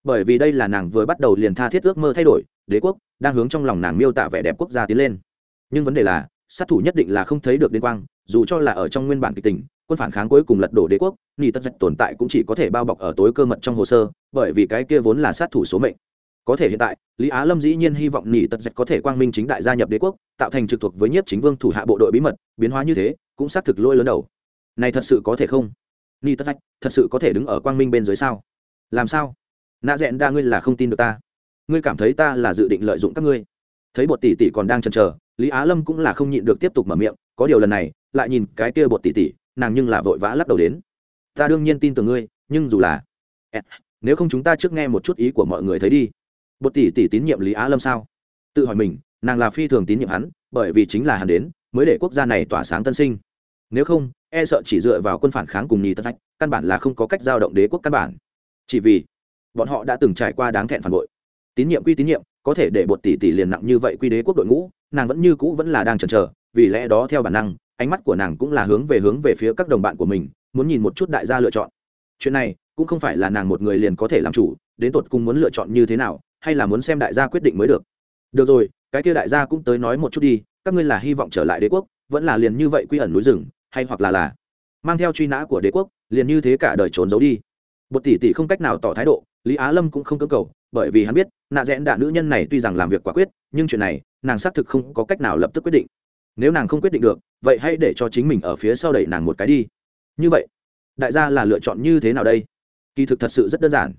Bởi vì đây là nàng vừa bắt đầu liền tha thiết ước mơ thay đổi, đế quốc đang hướng trong lòng nàng miêu tả vẻ đẹp quốc gia tiến lên. Nhưng vấn đề là, sát thủ nhất định là không thấy được liên quang, dù cho là ở trong nguyên bản kịch tình quân phản kháng cuối cùng lật đổ đế quốc ni tất dạch tồn tại cũng chỉ có thể bao bọc ở tối cơ mật trong hồ sơ, bởi vì cái kia vốn là sát thủ số mệnh. Có thể hiện tại, lý á lâm dĩ nhiên hy vọng nỉ tất dạch có thể quang minh chính đại gia nhập đế quốc, tạo thành trực thuộc với nhiếp chính vương thủ hạ bộ đội bí mật, biến hóa như thế, cũng xác thực lôi lớn đầu. Này thật sự có thể không? Nỉ tất dạch thật sự có thể đứng ở quang minh bên dưới sao? Làm sao? Nạ dẹn đa ngươi là không tin được ta. Ngươi cảm thấy ta là dự định lợi dụng các ngươi. Thấy bột tỷ tỷ còn đang chần chờ, lý á lâm cũng là không nhịn được tiếp tục mở miệng, có điều lần này, lại nhìn cái kia bột tỷ tỷ nàng nhưng là vội vã lắc đầu đến. Ta đương nhiên tin tưởng ngươi, nhưng dù là nếu không chúng ta trước nghe một chút ý của mọi người thấy đi. Bột tỷ tỷ tín nhiệm lý á lâm sao? Tự hỏi mình, nàng là phi thường tín nhiệm hắn, bởi vì chính là hắn đến, mới để quốc gia này tỏa sáng tân sinh. Nếu không e sợ chỉ dựa vào quân phản kháng cùng nhì tân sách căn bản là không có cách giao động đế quốc căn bản. Chỉ vì bọn họ đã từng trải qua đáng thẹn phản bội. Tín nhiệm quy tín nhiệm, có thể để bột tỷ tỷ liền nặng như vậy quy đế quốc đội ngũ, nàng vẫn như cũ vẫn là đang chần chờ, vì lẽ đó theo bản năng ánh mắt của nàng cũng là hướng về hướng về phía các đồng bạn của mình, muốn nhìn một chút đại gia lựa chọn. Chuyện này cũng không phải là nàng một người liền có thể làm chủ, đến tột cùng muốn lựa chọn như thế nào, hay là muốn xem đại gia quyết định mới được. Được rồi, cái kia đại gia cũng tới nói một chút đi, các ngươi là hy vọng trở lại đế quốc, vẫn là liền như vậy quy ẩn núi rừng, hay hoặc là là mang theo truy nã của đế quốc, liền như thế cả đời trốn giấu đi. Một tỷ tỷ không cách nào tỏ thái độ, lý á lâm cũng không cơ cầu, bởi vì hắn biết, nạ rẽn đạ nữ nhân này tuy rằng làm việc quả quyết, nhưng chuyện này, nàng xác thực không có cách nào lập tức quyết định nếu nàng không quyết định được, vậy hãy để cho chính mình ở phía sau đẩy nàng một cái đi. Như vậy, đại gia là lựa chọn như thế nào đây? Kỳ thực thật sự rất đơn giản.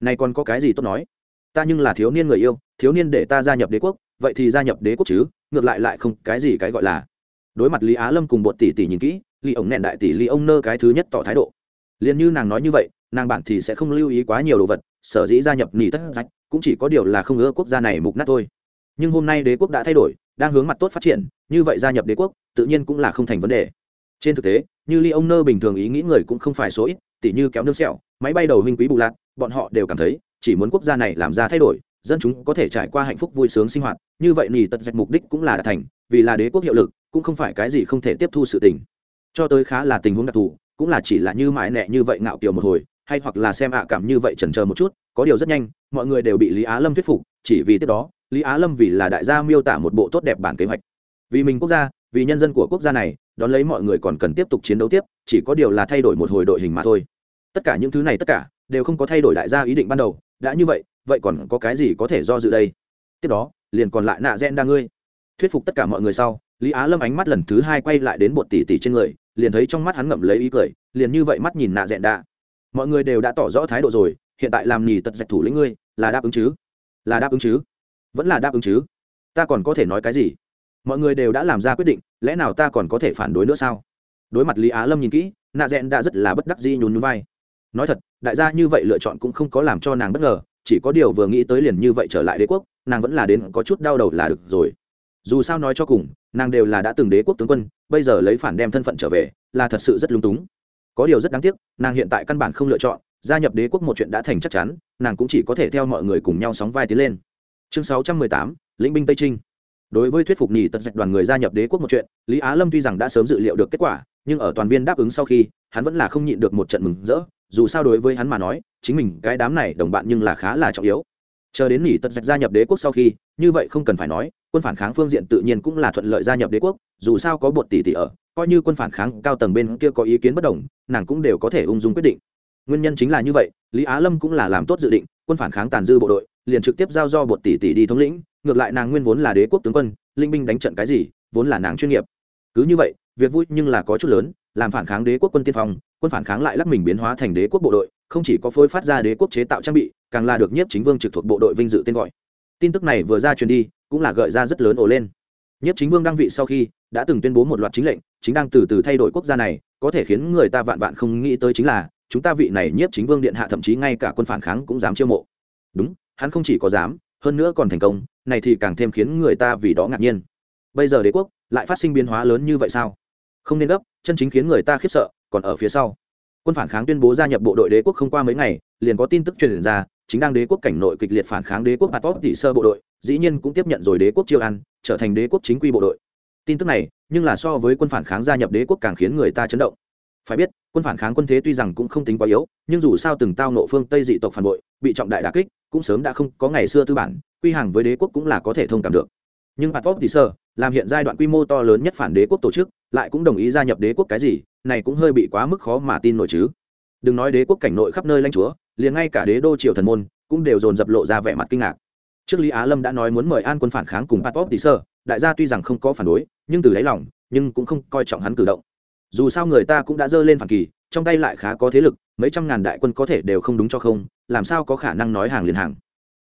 Này còn có cái gì tốt nói? Ta nhưng là thiếu niên người yêu, thiếu niên để ta gia nhập đế quốc, vậy thì gia nhập đế quốc chứ, ngược lại lại không cái gì cái gọi là. Đối mặt lý á lâm cùng bột tỷ tỷ nhìn kỹ, lý ổng nẹn đại tỷ lý ông nơ cái thứ nhất tỏ thái độ. Liền như nàng nói như vậy, nàng bản thì sẽ không lưu ý quá nhiều đồ vật, sở dĩ gia nhập nỉ tất rách, cũng chỉ có điều là không ưa quốc gia này mục nát thôi. Nhưng hôm nay đế quốc đã thay đổi, đang hướng mặt tốt phát triển như vậy gia nhập đế quốc, tự nhiên cũng là không thành vấn đề. Trên thực tế, như ly ông nơ bình thường ý nghĩ người cũng không phải số ít, tỉ như kéo nương sẹo, máy bay đầu huynh quý bù lạc bọn họ đều cảm thấy, chỉ muốn quốc gia này làm ra thay đổi, dân chúng có thể trải qua hạnh phúc vui sướng sinh hoạt, như vậy nỉ tật dạch mục đích cũng là đạt thành, vì là đế quốc hiệu lực, cũng không phải cái gì không thể tiếp thu sự tình. Cho tới khá là tình huống đặc thù, cũng là chỉ là như mãi nẹ như vậy ngạo kiều một hồi, hay hoặc là xem ạ à cảm như vậy chần chờ một chút, có điều rất nhanh, mọi người đều bị lý á lâm thuyết phục, chỉ vì tiếp đó, lý á lâm vì là đại gia miêu tả một bộ tốt đẹp bản kế hoạch vì mình quốc gia, vì nhân dân của quốc gia này, đón lấy mọi người còn cần tiếp tục chiến đấu tiếp, chỉ có điều là thay đổi một hồi đội hình mà thôi. Tất cả những thứ này tất cả, đều không có thay đổi đại gia ý định ban đầu, đã như vậy vậy còn có cái gì có thể do dự đây? Tiếp đó, liền còn lại nạ gen đa ngươi. Thuyết phục tất cả mọi người sau, lý á lâm ánh mắt lần thứ hai quay lại đến bột tỷ tỷ trên người, liền thấy trong mắt hắn ngậm lấy ý cười, liền như vậy mắt nhìn nạ dẹn đa mọi người đều đã tỏ rõ thái độ rồi, hiện tại làm nhì tật dạch thủ lĩnh ngươi, là đáp ứng chứ? Là đáp ứng chứ? Vẫn là đáp ứng chứ? Ta còn có thể nói cái gì? Mọi người đều đã làm ra quyết định, lẽ nào ta còn có thể phản đối nữa sao? Đối mặt lý á lâm nhìn kỹ, nạ rẽn đã rất là bất đắc dĩ nhún nhún vai. Nói thật, đại gia như vậy lựa chọn cũng không có làm cho nàng bất ngờ, chỉ có điều vừa nghĩ tới liền như vậy trở lại đế quốc, nàng vẫn là đến có chút đau đầu là được rồi. Dù sao nói cho cùng, nàng đều là đã từng đế quốc tướng quân, bây giờ lấy phản đem thân phận trở về, là thật sự rất lung túng. Có điều rất đáng tiếc, nàng hiện tại căn bản không lựa chọn, gia nhập đế quốc một chuyện đã thành chắc chắn, nàng cũng chỉ có thể theo mọi người cùng nhau sóng vai tiến lên. Chương sáu trăm mười tám, lĩnh binh tây trinh đối với thuyết phục nhì tật dạch đoàn người gia nhập đế quốc một chuyện, lý á lâm tuy rằng đã sớm dự liệu được kết quả, nhưng ở toàn viên đáp ứng sau khi, hắn vẫn là không nhịn được một trận mừng rỡ. Dù sao đối với hắn mà nói, chính mình, cái đám này đồng bạn nhưng là khá là trọng yếu. Chờ đến nhì tật dạch gia nhập đế quốc sau khi, như vậy không cần phải nói, quân phản kháng phương diện tự nhiên cũng là thuận lợi gia nhập đế quốc, dù sao có bột tỷ tỷ ở, coi như quân phản kháng cao tầng bên kia có ý kiến bất đồng, nàng cũng đều có thể ung dung quyết định. Nguyên nhân chính là như vậy lý á lâm cũng là làm tốt dự định, quân phản kháng tàn dư bộ đội, liền trực tiếp giao do bột tỷ tỷ đi thống lĩnh, ngược lại nàng nguyên vốn là đế quốc tướng quân linh binh đánh trận cái gì, vốn là nàng chuyên nghiệp. Cứ như vậy, việc vui nhưng là có chút lớn, làm phản kháng đế quốc quân tiên phong, quân phản kháng lại lắc mình biến hóa thành đế quốc bộ đội, không chỉ có phối phát ra đế quốc chế tạo trang bị, càng là được nhiếp chính vương trực thuộc bộ đội vinh dự tên gọi. Tin tức này vừa ra truyền đi, cũng là gợi ra rất lớn ổ lên. Nhiếp chính vương đăng vị sau khi, đã từng tuyên bố một loạt chính lệnh, chính đang từ từ thay đổi quốc gia này, có thể khiến người ta vạn vạn không nghĩ tới chính là chúng ta vị này nhiếp chính vương điện hạ thậm chí ngay cả quân phản kháng cũng dám chiêu mộ. Đúng, hắn không chỉ có dám, hơn nữa còn thành công, này thì càng thêm khiến người ta vì đó ngạc nhiên. Bây giờ đế quốc lại phát sinh biến hóa lớn như vậy sao? Không nên gấp, chân chính khiến người ta khiếp sợ còn ở phía sau. Quân phản kháng tuyên bố gia nhập bộ đội đế quốc không qua mấy ngày, liền có tin tức truyền ra, chính đang đế quốc cảnh nội kịch liệt phản kháng đế quốc Patop tỷ sơ bộ đội, dĩ nhiên cũng tiếp nhận rồi đế quốc chiêu ăn, trở thành đế quốc chính quy bộ đội. Tin tức này, nhưng là so với quân phản kháng gia nhập đế quốc càng khiến người ta chấn động phải biết, quân phản kháng quân thế tuy rằng cũng không tính quá yếu, nhưng dù sao từng tao nộ phương tây dị tộc phản bội, bị trọng đại đà kích, cũng sớm đã không có ngày xưa tư bản, quy hàng với đế quốc cũng là có thể thông cảm được. Nhưng Patop tỷ sơ làm hiện giai đoạn quy mô to lớn nhất phản đế quốc tổ chức, lại cũng đồng ý gia nhập đế quốc cái gì, này cũng hơi bị quá mức khó mà tin nổi chứ. Đừng nói đế quốc cảnh nội khắp nơi lãnh chúa, liền ngay cả đế đô triều thần môn, cũng đều dồn dập lộ ra vẻ mặt kinh ngạc. Trước lý á lâm đã nói muốn mời an quân phản kháng cùng patop tỷ sơ đại gia tuy rằng không có phản đối, nhưng từ đáy lòng, nhưng cũng không coi trọng hắn cử động dù sao người ta cũng đã dơ lên phản kỳ, trong tay lại khá có thế lực, mấy trăm ngàn đại quân có thể đều không đúng cho không, làm sao có khả năng nói hàng liền hàng.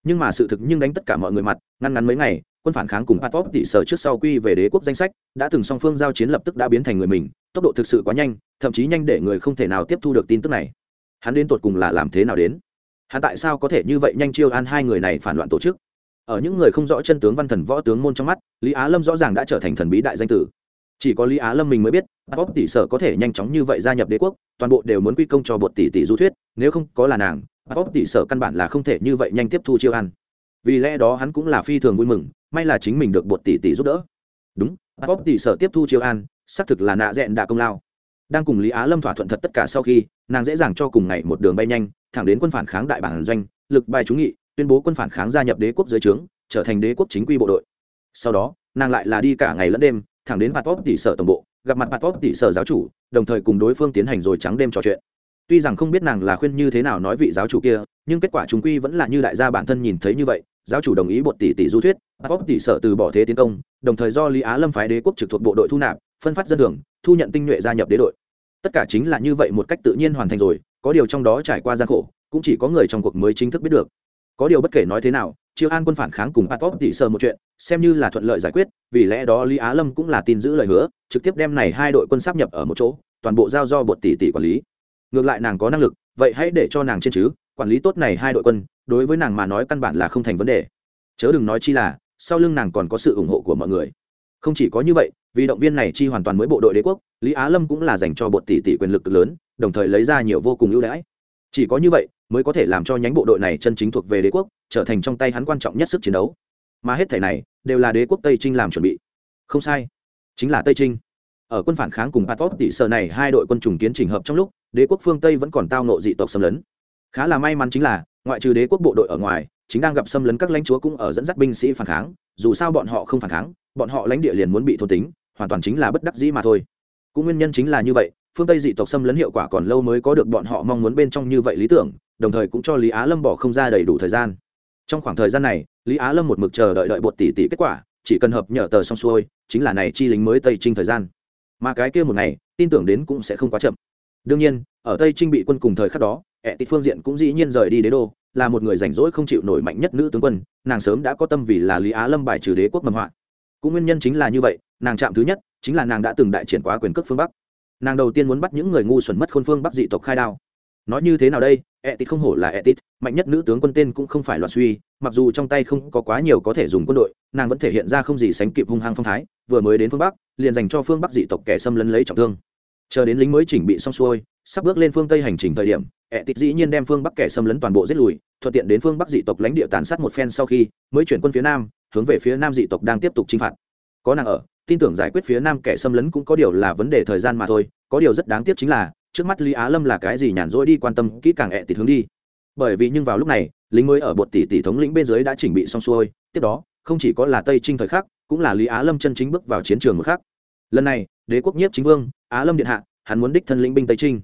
Nhưng mà sự thực nhưng đánh tất cả mọi người mặt, ngăn ngắn mấy ngày, quân phản kháng cùng patop tỷ sở trước sau quy về đế quốc danh sách, đã từng song phương giao chiến lập tức đã biến thành người mình, tốc độ thực sự quá nhanh, thậm chí nhanh để người không thể nào tiếp thu được tin tức này. Hắn đến tột cùng là làm thế nào đến? Hắn tại sao có thể như vậy nhanh chiêu an hai người này phản loạn tổ chức? Ở những người không rõ chân tướng văn thần võ tướng môn trong mắt, lý á lâm rõ ràng đã trở thành thần bí đại danh tử chỉ có lý á lâm mình mới biết bóp tỷ sở có thể nhanh chóng như vậy gia nhập đế quốc, toàn bộ đều muốn quy công cho bột tỷ tỷ du thuyết, nếu không có là nàng bóp tỷ sở căn bản là không thể như vậy nhanh tiếp thu chiêu ăn. Vì lẽ đó hắn cũng là phi thường vui mừng, may là chính mình được bột tỷ tỷ giúp đỡ. Đúng bóp tỷ sở tiếp thu chiêu an xác thực là nạ dẹn đạ công lao. Đang cùng lý á lâm thỏa thuận thật tất cả sau khi, nàng dễ dàng cho cùng ngày một đường bay nhanh, thẳng đến quân phản kháng đại bản doanh, lực bài trúng nghị, tuyên bố quân phản kháng gia nhập đế quốc dưới trướng, trở thành đế quốc chính quy bộ đội. Sau đó, nàng lại là đi cả ngày lẫn đêm thẳng đến patop tỷ sở tổng bộ, gặp mặt patop tỷ sở giáo chủ, đồng thời cùng đối phương tiến hành rồi trắng đêm trò chuyện. Tuy rằng không biết nàng là khuyên như thế nào nói vị giáo chủ kia, nhưng kết quả chúng quy vẫn là như đại gia bản thân nhìn thấy như vậy, giáo chủ đồng ý bột tỷ tỷ du thuyết patop tỷ sở từ bỏ thế tiến công, đồng thời do lý á lâm phái đế quốc trực thuộc bộ đội thu nạp, phân phát dân thường, thu nhận tinh nhuệ gia nhập đế đội. Tất cả chính là như vậy một cách tự nhiên hoàn thành rồi, có điều trong đó trải qua gian khổ, cũng chỉ có người trong cuộc mới chính thức biết được có điều bất kể nói thế nào chiêu an quân phản kháng cùng patop tỷ sơ một chuyện, xem như là thuận lợi giải quyết, vì lẽ đó lý á lâm cũng là tin giữ lời hứa, trực tiếp đem này hai đội quân sắp nhập ở một chỗ, toàn bộ giao do bột tỷ tỷ quản lý. Ngược lại nàng có năng lực, vậy hãy để cho nàng trên chứ, quản lý tốt này hai đội quân, đối với nàng mà nói căn bản là không thành vấn đề. Chớ đừng nói chi là, sau lưng nàng còn có sự ủng hộ của mọi người. Không chỉ có như vậy, vì động viên này chi hoàn toàn mới bộ đội đế quốc, lý á lâm cũng là dành cho bột tỷ tỷ quyền lực lớn, đồng thời lấy ra nhiều vô cùng ưu đãi. Chỉ có như vậy mới có thể làm cho nhánh bộ đội này chân chính thuộc về đế quốc, trở thành trong tay hắn quan trọng nhất sức chiến đấu. Mà hết thể này, đều là đế quốc tây trinh làm chuẩn bị. Không sai, chính là tây trinh. Ở quân phản kháng cùng patop tỷ sở này, hai đội quân trùng kiến trình hợp trong lúc, đế quốc phương tây vẫn còn tao nộ dị tộc xâm lấn. Khá là may mắn chính là, ngoại trừ đế quốc bộ đội ở ngoài, chính đang gặp xâm lấn các lãnh chúa cũng ở dẫn dắt binh sĩ phản kháng. Dù sao bọn họ không phản kháng, bọn họ lãnh địa liền muốn bị thôn tính, hoàn toàn chính là bất đắc dĩ mà thôi. Cũng nguyên nhân chính là như vậy phương tây dị tộc xâm lấn hiệu quả còn lâu mới có được bọn họ mong muốn bên trong như vậy lý tưởng, đồng thời cũng cho lý á lâm bỏ không ra đầy đủ thời gian. Trong khoảng thời gian này, lý á lâm một mực chờ đợi đợi bột tỷ tỷ kết quả, chỉ cần hợp nhở tờ xong xuôi, chính là này chi lính mới tây trinh thời gian. Mà cái kia một ngày, tin tưởng đến cũng sẽ không quá chậm. Đương nhiên, ở tây trinh bị quân cùng thời khắc đó ẹ tị phương diện cũng dĩ nhiên rời đi đế đô, là một người rảnh rỗi không chịu nổi mạnh nhất nữ tướng quân, nàng sớm đã có tâm vì là lý á lâm bài trừ đế quốc mầm họa. Cũng nguyên nhân chính là như vậy, nàng chạm thứ nhất, chính là nàng đã từng đại triển quá quyền cước phương bắc nàng đầu tiên muốn bắt những người ngu xuẩn mất khôn phương bắc dị tộc khai đao. Nói như thế nào đây? Etit không hổ là etit mạnh nhất nữ tướng quân tên cũng không phải loạt suy, mặc dù trong tay không có quá nhiều có thể dùng quân đội, nàng vẫn thể hiện ra không gì sánh kịp hung hăng phong thái, vừa mới đến phương bắc, liền dành cho phương bắc dị tộc kẻ xâm lấn lấy trọng thương. Chờ đến lính mới chỉnh bị xong xuôi, sắp bước lên phương tây hành trình thời điểm etit dĩ nhiên đem phương bắc kẻ xâm lấn toàn bộ giết lùi, thuận tiện đến phương bắc dị tộc lãnh địa tàn sát một phen sau khi, mới chuyển quân phía nam, hướng về phía nam dị tộc đang tiếp tục chinh phạt. Có nàng ở tin tưởng giải quyết phía nam kẻ xâm lấn cũng có điều là vấn đề thời gian mà thôi, có điều rất đáng tiếc chính là, trước mắt lý á lâm là cái gì nhàn rỗi đi quan tâm kỹ càng ẹ tỷ hướng đi. Bởi vì nhưng vào lúc này, lính mới ở bột tỷ tỷ thống lĩnh bên dưới đã chỉnh bị xong xuôi, tiếp đó, không chỉ có là tây trinh thời khắc, cũng là lý á lâm chân chính bước vào chiến trường một khắc. Lần này, đế quốc nhiếp chính vương, á lâm điện hạ, hắn muốn đích thân lĩnh binh tây trinh.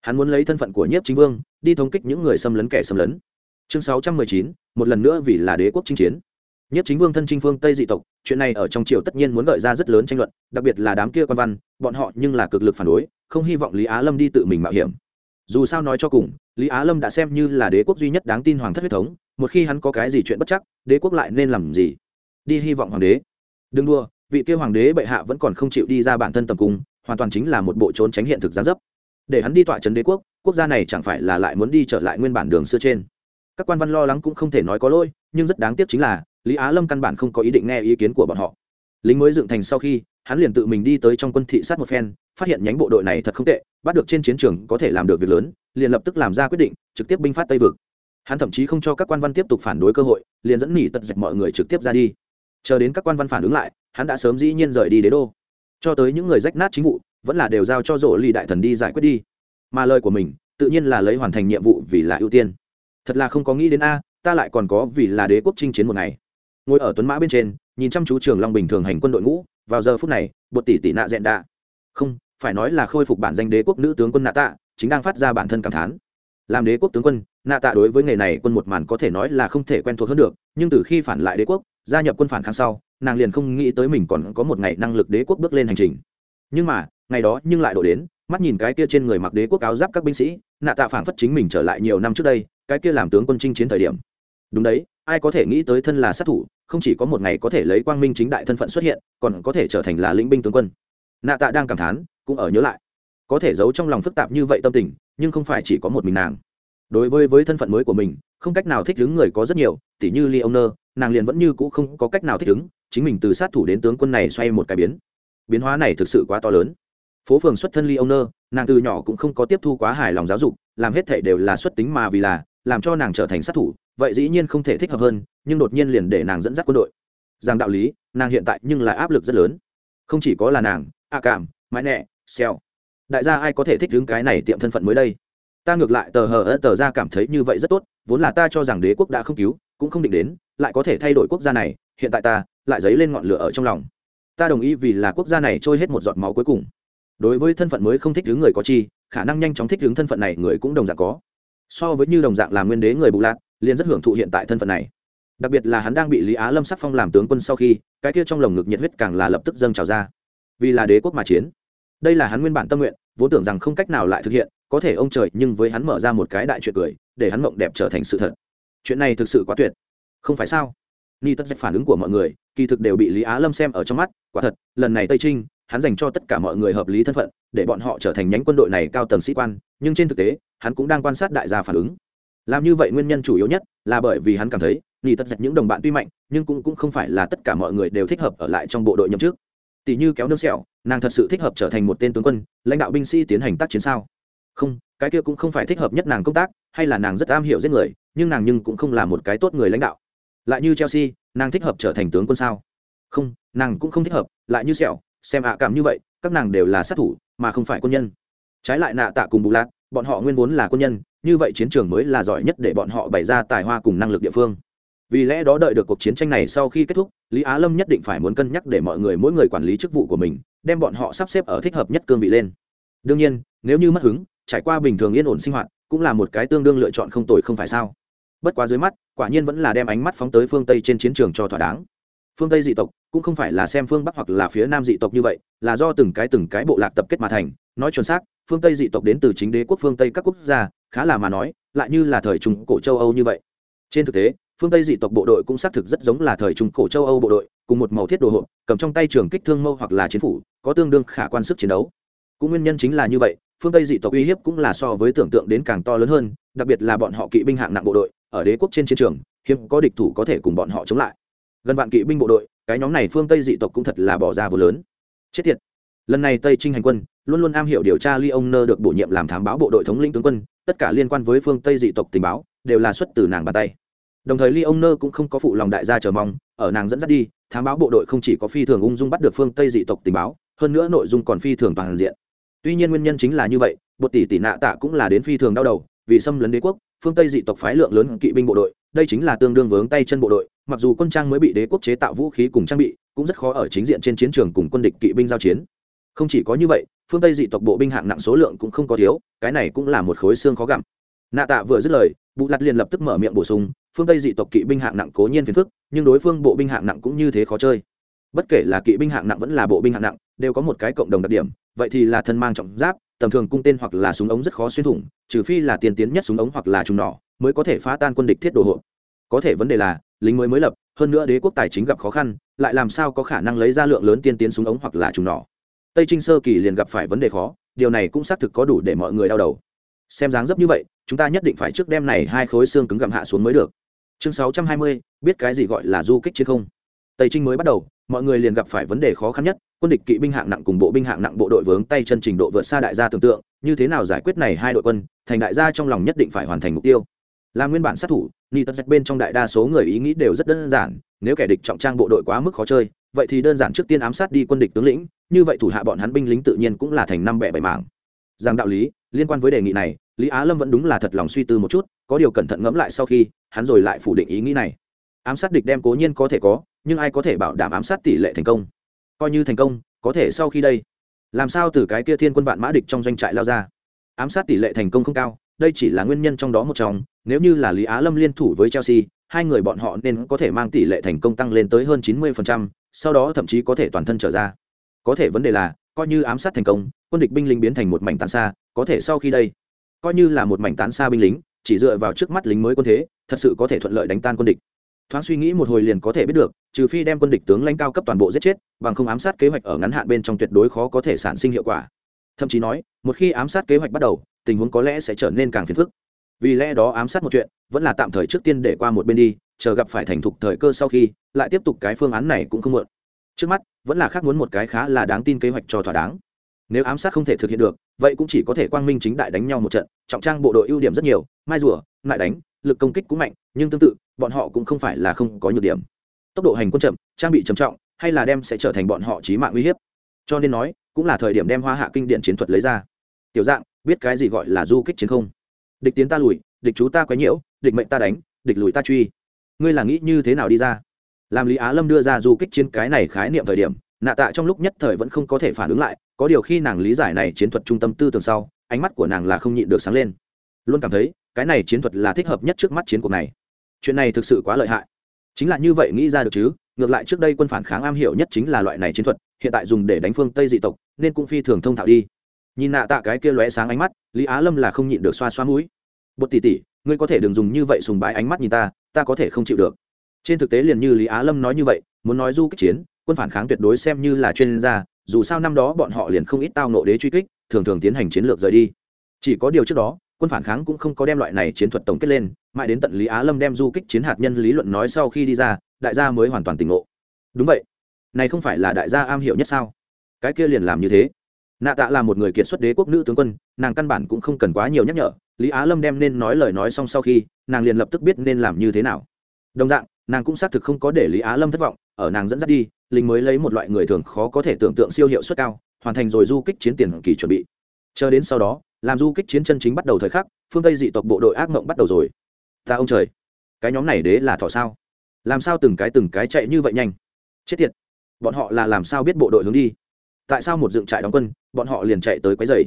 Hắn muốn lấy thân phận của nhiếp chính vương, đi thống kích những người xâm lấn kẻ xâm lấn. Chương sáu trăm mười chín, một lần nữa vì là đế quốc chinh chiến nhất chính vương thân trinh phương tây dị tộc, chuyện này ở trong triều tất nhiên muốn gợi ra rất lớn tranh luận, đặc biệt là đám kia quan văn, bọn họ nhưng là cực lực phản đối, không hy vọng lý á lâm đi tự mình mạo hiểm. Dù sao nói cho cùng, lý á lâm đã xem như là đế quốc duy nhất đáng tin hoàng thất huyết thống, một khi hắn có cái gì chuyện bất chắc, đế quốc lại nên làm gì? Đi hy vọng hoàng đế. Đừng đua vị kia hoàng đế bệ hạ vẫn còn không chịu đi ra bản thân tầm cung, hoàn toàn chính là một bộ trốn tránh hiện thực gián dấp. Để hắn đi tọa trấn đế quốc quốc gia này chẳng phải là lại muốn đi trở lại nguyên bản đường xưa trên các quan văn lo lắng cũng không thể nói có lỗi, nhưng rất đáng tiếc chính là, lý á lâm căn bản không có ý định nghe ý kiến của bọn họ. Lính mới dựng thành sau khi, hắn liền tự mình đi tới trong quân thị sát một phen, phát hiện nhánh bộ đội này thật không tệ, bắt được trên chiến trường có thể làm được việc lớn, liền lập tức làm ra quyết định, trực tiếp binh phát tây vực. Hắn thậm chí không cho các quan văn tiếp tục phản đối cơ hội, liền dẫn nỉ tật dạch mọi người trực tiếp ra đi. Chờ đến các quan văn phản ứng lại, hắn đã sớm dĩ nhiên rời đi đế đô. Cho tới những người rách nát chính vụ, vẫn là đều giao cho rổ lì đại thần đi giải quyết đi. Mà lời của mình, tự nhiên là lấy hoàn thành nhiệm vụ vì là ưu tiên thật là không có nghĩ đến a, ta lại còn có vì là đế quốc chinh chiến một ngày. Ngồi ở tuấn mã bên trên, nhìn chăm chú trường long bình thường hành quân đội ngũ, vào giờ phút này, bột tỷ tỷ nạ dẹn đạ. Không, phải nói là khôi phục bản danh đế quốc nữ tướng quân nạ tạ, chính đang phát ra bản thân cảm thán. Làm đế quốc tướng quân, nạ tạ đối với nghề này quân một màn có thể nói là không thể quen thuộc hơn được, nhưng từ khi phản lại đế quốc, gia nhập quân phản kháng sau, nàng liền không nghĩ tới mình còn có một ngày năng lực đế quốc bước lên hành trình. Nhưng mà, ngày đó nhưng lại đổ đến, mắt nhìn cái kia trên người mặc đế quốc áo giáp các binh sĩ, nạ tạ phản phất chính mình trở lại nhiều năm trước đây cái kia làm tướng quân chinh chiến thời điểm. Đúng đấy, ai có thể nghĩ tới thân là sát thủ, không chỉ có một ngày có thể lấy quang minh chính đại thân phận xuất hiện, còn có thể trở thành là lĩnh binh tướng quân. Nạ tạ đang cảm thán, cũng ở nhớ lại. Có thể giấu trong lòng phức tạp như vậy tâm tình, nhưng không phải chỉ có một mình nàng. Đối với với thân phận mới của mình, không cách nào thích ứng người có rất nhiều, tỉ như ly ông nàng liền vẫn như cũ không có cách nào thích ứng, chính mình từ sát thủ đến tướng quân này xoay một cái biến. Biến hóa này thực sự quá to lớn. Phố phường xuất thân ly ông nàng từ nhỏ cũng không có tiếp thu quá hài lòng giáo dục, làm hết thể đều là xuất tính mà vì là làm cho nàng trở thành sát thủ, vậy dĩ nhiên không thể thích hợp hơn, nhưng đột nhiên liền để nàng dẫn dắt quân đội. Rằng đạo lý, nàng hiện tại nhưng lại áp lực rất lớn. Không chỉ có là nàng, a cảm, mãi nẹ, xèo. Đại gia ai có thể thích đứng cái này tiệm thân phận mới đây? Ta ngược lại tờ hờ ớt tờ ra cảm thấy như vậy rất tốt, vốn là ta cho rằng đế quốc đã không cứu, cũng không định đến, lại có thể thay đổi quốc gia này, hiện tại ta lại dấy lên ngọn lửa ở trong lòng. Ta đồng ý vì là quốc gia này trôi hết một giọt máu cuối cùng. Đối với thân phận mới không thích đứng người có chi, khả năng nhanh chóng thích đứng thân phận này người cũng đồng dạng có so với như đồng dạng làm nguyên đế người bù lạc liền rất hưởng thụ hiện tại thân phận này. Đặc biệt là hắn đang bị lý á lâm sắc phong làm tướng quân sau khi, cái kia trong lồng ngực nhiệt huyết càng là lập tức dâng trào ra. Vì là đế quốc mà chiến. Đây là hắn nguyên bản tâm nguyện, vốn tưởng rằng không cách nào lại thực hiện, có thể ông trời, nhưng với hắn mở ra một cái đại chuyện cười, để hắn mộng đẹp trở thành sự thật. Chuyện này thực sự quá tuyệt. Không phải sao? Ni tất phản ứng của mọi người, kỳ thực đều bị lý á lâm xem ở trong mắt, quả thật, lần này tây trinh hắn dành cho tất cả mọi người hợp lý thân phận để bọn họ trở thành nhánh quân đội này cao tầng sĩ quan nhưng trên thực tế hắn cũng đang quan sát đại gia phản ứng. Làm như vậy nguyên nhân chủ yếu nhất là bởi vì hắn cảm thấy ni tất dạch những đồng bạn tuy mạnh nhưng cũng, cũng không phải là tất cả mọi người đều thích hợp ở lại trong bộ đội nhậm chức. Tỷ như kéo nương sẹo nàng thật sự thích hợp trở thành một tên tướng quân lãnh đạo binh sĩ tiến hành tác chiến sao? Không cái kia cũng không phải thích hợp nhất nàng công tác hay là nàng rất am hiểu giết người nhưng nàng nhưng cũng không là một cái tốt người lãnh đạo. Lại như chelsea nàng thích hợp trở thành tướng quân sao? Không nàng cũng không thích hợp lại như sẹo xem ạ cảm như vậy, các nàng đều là sát thủ, mà không phải quân nhân. Trái lại nạ tạ cùng bù lạc bọn họ nguyên vốn là quân nhân, như vậy chiến trường mới là giỏi nhất để bọn họ bày ra tài hoa cùng năng lực địa phương. Vì lẽ đó đợi được cuộc chiến tranh này sau khi kết thúc, lý á lâm nhất định phải muốn cân nhắc để mọi người mỗi người quản lý chức vụ của mình, đem bọn họ sắp xếp ở thích hợp nhất cương vị lên. Đương nhiên, nếu như mất hứng, trải qua bình thường yên ổn sinh hoạt, cũng là một cái tương đương lựa chọn không tồi không phải sao? Bất quá dưới mắt, quả nhiên vẫn là đem ánh mắt phóng tới phương tây trên chiến trường cho thỏa đáng. Phương tây dị tộc cũng không phải là xem phương bắc hoặc là phía nam dị tộc như vậy, là do từng cái từng cái bộ lạc tập kết mà thành. Nói chuẩn xác, phương tây dị tộc đến từ chính đế quốc phương tây các quốc gia, khá là mà nói, lại như là thời trung cổ châu âu như vậy. Trên thực tế, phương tây dị tộc bộ đội cũng xác thực rất giống là thời trung cổ châu âu bộ đội, cùng một màu thiết đồ hộp, cầm trong tay trường kích thương mâu hoặc là chiến phủ, có tương đương khả quan sức chiến đấu. Cũng nguyên nhân chính là như vậy, phương tây dị tộc uy hiếp cũng là so với tưởng tượng đến càng to lớn hơn, đặc biệt là bọn họ kỵ binh hạng nặng bộ đội, ở đế quốc trên chiến trường, hiếm có địch thủ có thể cùng bọn họ chống lại. Gần vạn kỵ binh bộ đội cái nhóm này phương tây dị tộc cũng thật là bỏ ra vô lớn chết tiệt lần này tây trinh hành quân luôn luôn am hiểu điều tra ly ông nơ được bổ nhiệm làm thám báo bộ đội thống lĩnh tướng quân tất cả liên quan với phương tây dị tộc tình báo đều là xuất từ nàng bàn tay đồng thời ly ông nơ cũng không có phụ lòng đại gia chờ mong ở nàng dẫn dắt đi thám báo bộ đội không chỉ có phi thường ung dung bắt được phương tây dị tộc tình báo hơn nữa nội dung còn phi thường toàn diện tuy nhiên nguyên nhân chính là như vậy bột tỷ tỷ nạ tạ cũng là đến phi thường đau đầu vì xâm lấn đế quốc phương tây dị tộc phái lượng lớn kỵ binh bộ đội đây chính là tương đương vướng tay chân bộ đội mặc dù quân trang mới bị đế quốc chế tạo vũ khí cùng trang bị, cũng rất khó ở chính diện trên chiến trường cùng quân địch kỵ binh giao chiến. Không chỉ có như vậy, phương tây dị tộc bộ binh hạng nặng số lượng cũng không có thiếu, cái này cũng là một khối xương khó gặm. Nạ tạ vừa dứt lời bụ lặt liền lập tức mở miệng bổ sung, phương tây dị tộc kỵ binh hạng nặng cố nhiên phiền phức, nhưng đối phương bộ binh hạng nặng cũng như thế khó chơi. Bất kể là kỵ binh hạng nặng vẫn là bộ binh hạng nặng, đều có một cái cộng đồng đặc điểm, vậy thì là thân mang trọng giáp, tầm thường cung tên hoặc là súng ống rất khó xuyên thủng, trừ phi là tiền tiến nhất súng ống hoặc là trùng nỏ, mới có thể phá tan quân địch thiết đồ hộ có thể vấn đề là lính mới mới lập, hơn nữa đế quốc tài chính gặp khó khăn, lại làm sao có khả năng lấy ra lượng lớn tiên tiến súng ống hoặc là trùng nỏ. Tây trinh sơ kỳ liền gặp phải vấn đề khó, điều này cũng xác thực có đủ để mọi người đau đầu. Xem dáng dấp như vậy, chúng ta nhất định phải trước đem này hai khối xương cứng gặm hạ xuống mới được. Chương sáu trăm hai mươi, biết cái gì gọi là du kích trên không. Tây trinh mới bắt đầu, mọi người liền gặp phải vấn đề khó khăn nhất, quân địch kỵ binh hạng nặng cùng bộ binh hạng nặng bộ đội vướng tay chân trình độ vượt xa đại gia tưởng tượng, như thế nào giải quyết này hai đội quân, thành đại gia trong lòng nhất định phải hoàn thành mục tiêu là nguyên bản sát thủ ni tất dạch bên trong đại đa số người ý nghĩ đều rất đơn giản, nếu kẻ địch trọng trang bộ đội quá mức khó chơi, vậy thì đơn giản trước tiên ám sát đi quân địch tướng lĩnh, như vậy thủ hạ bọn hắn binh lính tự nhiên cũng là thành năm bẻ bảy mảng rằng đạo lý, liên quan với đề nghị này, lý á lâm vẫn đúng là thật lòng suy tư một chút, có điều cẩn thận ngẫm lại sau khi, hắn rồi lại phủ định ý nghĩ này. Ám sát địch đem cố nhiên có thể có, nhưng ai có thể bảo đảm ám sát tỷ lệ thành công? Coi như thành công, có thể sau khi đây. Làm sao từ cái kia thiên quân vạn mã địch trong doanh trại lao ra? Ám sát tỷ lệ thành công không cao, đây chỉ là nguyên nhân trong đó một trong nếu như là lý á lâm liên thủ với chelsea, hai người bọn họ nên có thể mang tỷ lệ thành công tăng lên tới hơn chín mươi sau đó thậm chí có thể toàn thân trở ra. Có thể vấn đề là, coi như ám sát thành công, quân địch binh lính biến thành một mảnh tán xa, có thể sau khi đây, coi như là một mảnh tán xa binh lính, chỉ dựa vào trước mắt lính mới quân thế, thật sự có thể thuận lợi đánh tan quân địch. Thoáng suy nghĩ một hồi liền có thể biết được, trừ phi đem quân địch tướng lãnh cao cấp toàn bộ giết chết, bằng không ám sát kế hoạch ở ngắn hạn bên trong tuyệt đối khó có thể sản sinh hiệu quả. Thậm chí nói, một khi ám sát kế hoạch bắt đầu, tình huống có lẽ sẽ trở nên càng phiền phức vì lẽ đó ám sát một chuyện, vẫn là tạm thời trước tiên để qua một bên đi, chờ gặp phải thành thục thời cơ sau khi, lại tiếp tục cái phương án này cũng không muộn. Trước mắt, vẫn là khác muốn một cái khá là đáng tin kế hoạch cho thỏa đáng. Nếu ám sát không thể thực hiện được, vậy cũng chỉ có thể quang minh chính đại đánh nhau một trận, trọng trang bộ đội ưu điểm rất nhiều, mai rùa lại đánh, lực công kích cũng mạnh, nhưng tương tự, bọn họ cũng không phải là không có nhược điểm. Tốc độ hành quân chậm, trang bị trầm trọng, hay là đem sẽ trở thành bọn họ trí mạng uy hiếp? Cho nên nói, cũng là thời điểm đem hoa hạ kinh điển chiến thuật lấy ra. Tiểu dạng, biết cái gì gọi là du kích chiến không? Địch tiến ta lùi, địch chú ta quấy nhiễu, địch mệnh ta đánh, địch lùi ta truy. Ngươi là nghĩ như thế nào đi ra? Làm lý á lâm đưa ra du kích chiến cái này khái niệm thời điểm, nạ tạ trong lúc nhất thời vẫn không có thể phản ứng lại, có điều khi nàng lý giải này chiến thuật trung tâm tư tưởng sau, ánh mắt của nàng là không nhịn được sáng lên. Luôn cảm thấy, cái này chiến thuật là thích hợp nhất trước mắt chiến cuộc này. Chuyện này thực sự quá lợi hại. Chính là như vậy nghĩ ra được chứ, ngược lại trước đây quân phản kháng am hiểu nhất chính là loại này chiến thuật, hiện tại dùng để đánh phương tây dị tộc, nên cũng phi thường thông thạo đi. Nhìn nạ tạ cái kia lóe sáng ánh mắt, lý á lâm là không nhịn được xoa xoa mũi bột tỉ tỉ ngươi có thể đừng dùng như vậy sùng bái ánh mắt nhìn ta ta có thể không chịu được. Trên thực tế liền như lý á lâm nói như vậy, muốn nói du kích chiến, quân phản kháng tuyệt đối xem như là chuyên gia, dù sao năm đó bọn họ liền không ít tao nộ đế truy kích, thường thường tiến hành chiến lược rời đi. Chỉ có điều trước đó, quân phản kháng cũng không có đem loại này chiến thuật tổng kết lên, mãi đến tận lý á lâm đem du kích chiến hạt nhân lý luận nói sau khi đi ra, đại gia mới hoàn toàn tỉnh ngộ. Đúng vậy. Này không phải là đại gia am hiểu nhất sao? Cái kia liền làm như thế. Nạ tạ là một người kiệt xuất đế quốc nữ tướng quân nàng căn bản cũng không cần quá nhiều nhắc nhở, lý á lâm đem nên nói lời nói xong sau khi, nàng liền lập tức biết nên làm như thế nào. Đồng dạng, nàng cũng xác thực không có để lý á lâm thất vọng, ở nàng dẫn dắt đi, linh mới lấy một loại người thường khó có thể tưởng tượng siêu hiệu suất cao, hoàn thành rồi du kích chiến tiền kỳ chuẩn bị. Chờ đến sau đó, làm du kích chiến chân chính bắt đầu thời khắc, phương tây dị tộc bộ đội ác mộng bắt đầu rồi. Ta ông trời, cái nhóm này đế là thỏ sao? Làm sao từng cái từng cái chạy như vậy nhanh? Chết tiệt, bọn họ là làm sao biết bộ đội hướng đi? Tại sao một dựng trại đóng quân, bọn họ liền chạy tới quấy dày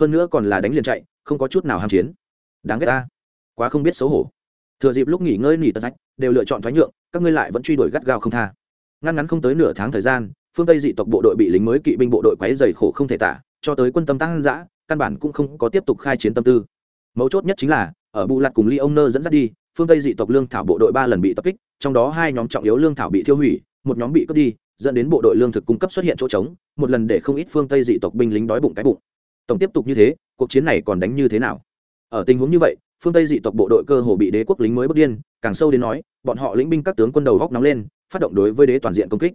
hơn nữa còn là đánh liền chạy, không có chút nào ham chiến. Đáng ghét ta. Quá không biết xấu hổ. Thừa dịp lúc nghỉ ngơi nghỉ tật rách, đều lựa chọn thoái nhượng, các ngươi lại vẫn truy đuổi gắt gao không tha. Ngăn ngắn không tới nửa tháng thời gian, phương tây dị tộc bộ đội bị lính mới kỵ binh bộ đội quấy dày khổ không thể tả, cho tới quân tâm tăng giã căn bản cũng không có tiếp tục khai chiến tâm tư. Mấu chốt nhất chính là, ở bù Lạt cùng ly ông nơ dẫn dắt đi, phương tây dị tộc lương thảo bộ đội ba lần bị tập kích, trong đó hai nhóm trọng yếu lương thảo bị thiêu hủy, một nhóm bị cướp đi, dẫn đến bộ đội lương thực cung cấp xuất hiện chỗ trống, một lần để không ít phương tây dị tộc binh lính đói bụng cái bụng tổng tiếp tục như thế, cuộc chiến này còn đánh như thế nào? Ở tình huống như vậy, phương tây dị tộc bộ đội cơ hồ bị đế quốc lính mới bất điên, càng sâu đến nói, bọn họ lĩnh binh các tướng quân đầu góc nóng lên, phát động đối với đế toàn diện công kích.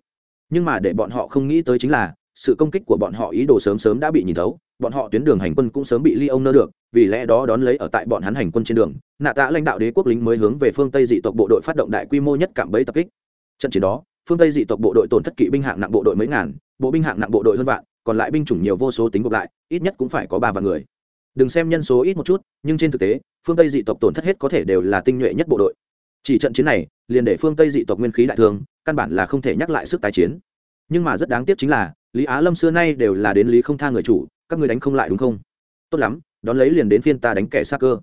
Nhưng mà để bọn họ không nghĩ tới chính là, sự công kích của bọn họ ý đồ sớm sớm đã bị nhìn thấu, bọn họ tuyến đường hành quân cũng sớm bị ly ông nơ được, vì lẽ đó đón lấy ở tại bọn hắn hành quân trên đường, nạ tạ lãnh đạo đế quốc lính mới hướng về phương tây dị tộc bộ đội phát động đại quy mô nhất cảm bẫy tập kích. Trận chiến đó, phương tây dị tộc bộ đội tổn thất kỵ binh hạng nặng bộ đội mấy ngàn, bộ binh hạng nặng bộ đội hơn vạn còn lại binh chủng nhiều vô số tính gộp lại, ít nhất cũng phải có ba vạn người. Đừng xem nhân số ít một chút, nhưng trên thực tế, phương tây dị tộc tổn thất hết có thể đều là tinh nhuệ nhất bộ đội. Chỉ trận chiến này, liền để phương tây dị tộc nguyên khí đại thương, căn bản là không thể nhắc lại sức tái chiến. Nhưng mà rất đáng tiếc chính là, lý á lâm xưa nay đều là đến lý không tha người chủ, các người đánh không lại đúng không? Tốt lắm, đón lấy liền đến phiên ta đánh kẻ xa cơ.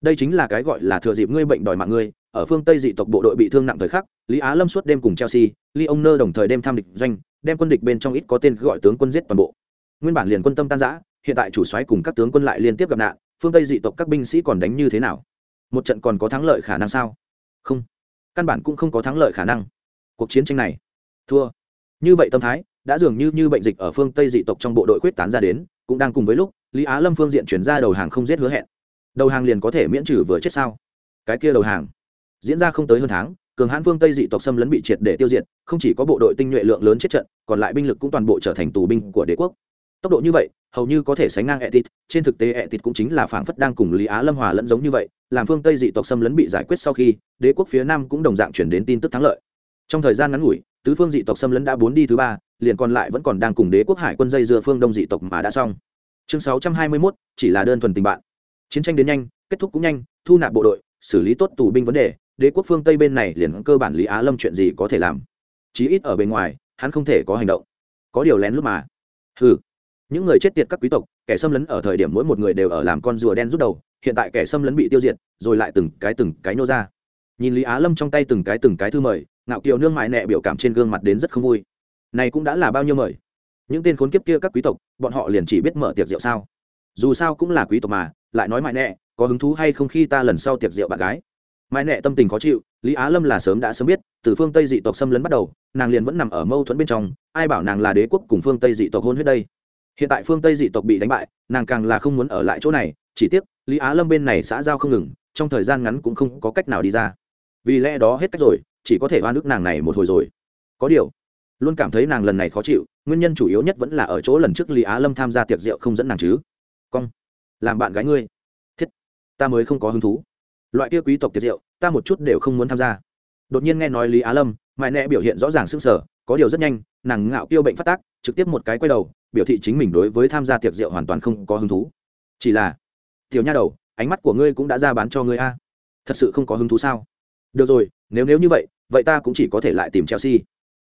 Đây chính là cái gọi là thừa dịp ngươi bệnh đòi mạng ngươi, ở phương tây dị tộc bộ đội bị thương nặng thời khắc, lý á lâm suốt đêm cùng chelsea ly ông nơ đồng thời đem tham địch doanh, đem quân địch bên trong ít có tên gọi tướng quân giết toàn bộ. Nguyên bản liền quân tâm tan rã. hiện tại chủ soái cùng các tướng quân lại liên tiếp gặp nạn, phương tây dị tộc các binh sĩ còn đánh như thế nào? Một trận còn có thắng lợi khả năng sao? Không. Căn bản cũng không có thắng lợi khả năng. Cuộc chiến tranh này. Thua. Như vậy tâm thái, đã dường như như bệnh dịch ở phương tây dị tộc trong bộ đội quyết tán ra đến, cũng đang cùng với lúc, lý á lâm phương diện chuyển ra đầu hàng không giết hứa hẹn. Đầu hàng liền có thể miễn trừ vừa chết sao? Cái kia đầu hàng diễn ra không tới hơn tháng cường hãn phương tây dị tộc xâm lấn bị triệt để tiêu diệt không chỉ có bộ đội tinh nhuệ lượng lớn chết trận còn lại binh lực cũng toàn bộ trở thành tù binh của đế quốc. Tốc độ như vậy hầu như có thể sánh ngang etit trên thực tế etit cũng chính là phảng phất đang cùng lý á lâm hòa lẫn giống như vậy làm phương tây dị tộc xâm lấn bị giải quyết sau khi đế quốc phía nam cũng đồng dạng chuyển đến tin tức thắng lợi. Trong thời gian ngắn ngủi tứ phương dị tộc xâm lấn đã bốn đi thứ ba liền còn lại vẫn còn đang cùng đế quốc hải quân dây dưa phương đông dị tộc mà đã xong. Chương sáu trăm hai mươi 621, chỉ là đơn thuần tình bạn. Chiến tranh đến nhanh kết thúc cũng nhanh thu nạp bộ đội xử lý tốt tù binh vấn đề đế quốc phương tây bên này liền cơ bản lý á lâm chuyện gì có thể làm chí ít ở bên ngoài hắn không thể có hành động có điều lén lút mà Hừ, những người chết tiệt các quý tộc kẻ xâm lấn ở thời điểm mỗi một người đều ở làm con rùa đen rút đầu hiện tại kẻ xâm lấn bị tiêu diệt rồi lại từng cái từng cái nô ra nhìn lý á lâm trong tay từng cái từng cái thư mời ngạo kiều nương mại nẹ biểu cảm trên gương mặt đến rất không vui này cũng đã là bao nhiêu mời những tên khốn kiếp kia các quý tộc bọn họ liền chỉ biết mở tiệc rượu sao dù sao cũng là quý tộc mà lại nói mại nẹ có hứng thú hay không khi ta lần sau tiệc rượu bạn gái mãi nẹ tâm tình khó chịu, lý á lâm là sớm đã sớm biết, từ phương tây dị tộc xâm lấn bắt đầu, nàng liền vẫn nằm ở mâu thuẫn bên trong, ai bảo nàng là đế quốc cùng phương tây dị tộc hôn huyết đây? Hiện tại phương tây dị tộc bị đánh bại, nàng càng là không muốn ở lại chỗ này, chỉ tiếc, lý á lâm bên này xã giao không ngừng, trong thời gian ngắn cũng không có cách nào đi ra. Vì lẽ đó hết cách rồi, chỉ có thể oan ức nàng này một hồi rồi. Có điều, luôn cảm thấy nàng lần này khó chịu, nguyên nhân chủ yếu nhất vẫn là ở chỗ lần trước lý á lâm tham gia tiệc rượu không dẫn nàng chứ. Cong làm bạn gái ngươi. Thiết, ta mới không có hứng thú loại kia quý tộc tiệc rượu ta một chút đều không muốn tham gia. Đột nhiên nghe nói lý á lâm, mãi nẹ biểu hiện rõ ràng sưng sở có điều rất nhanh, nàng ngạo kiêu bệnh phát tác, trực tiếp một cái quay đầu, biểu thị chính mình đối với tham gia tiệc rượu hoàn toàn không có hứng thú. Chỉ là, tiểu nha đầu, ánh mắt của ngươi cũng đã ra bán cho ngươi a. Thật sự không có hứng thú sao? Được rồi, nếu nếu như vậy vậy ta cũng chỉ có thể lại tìm chelsea.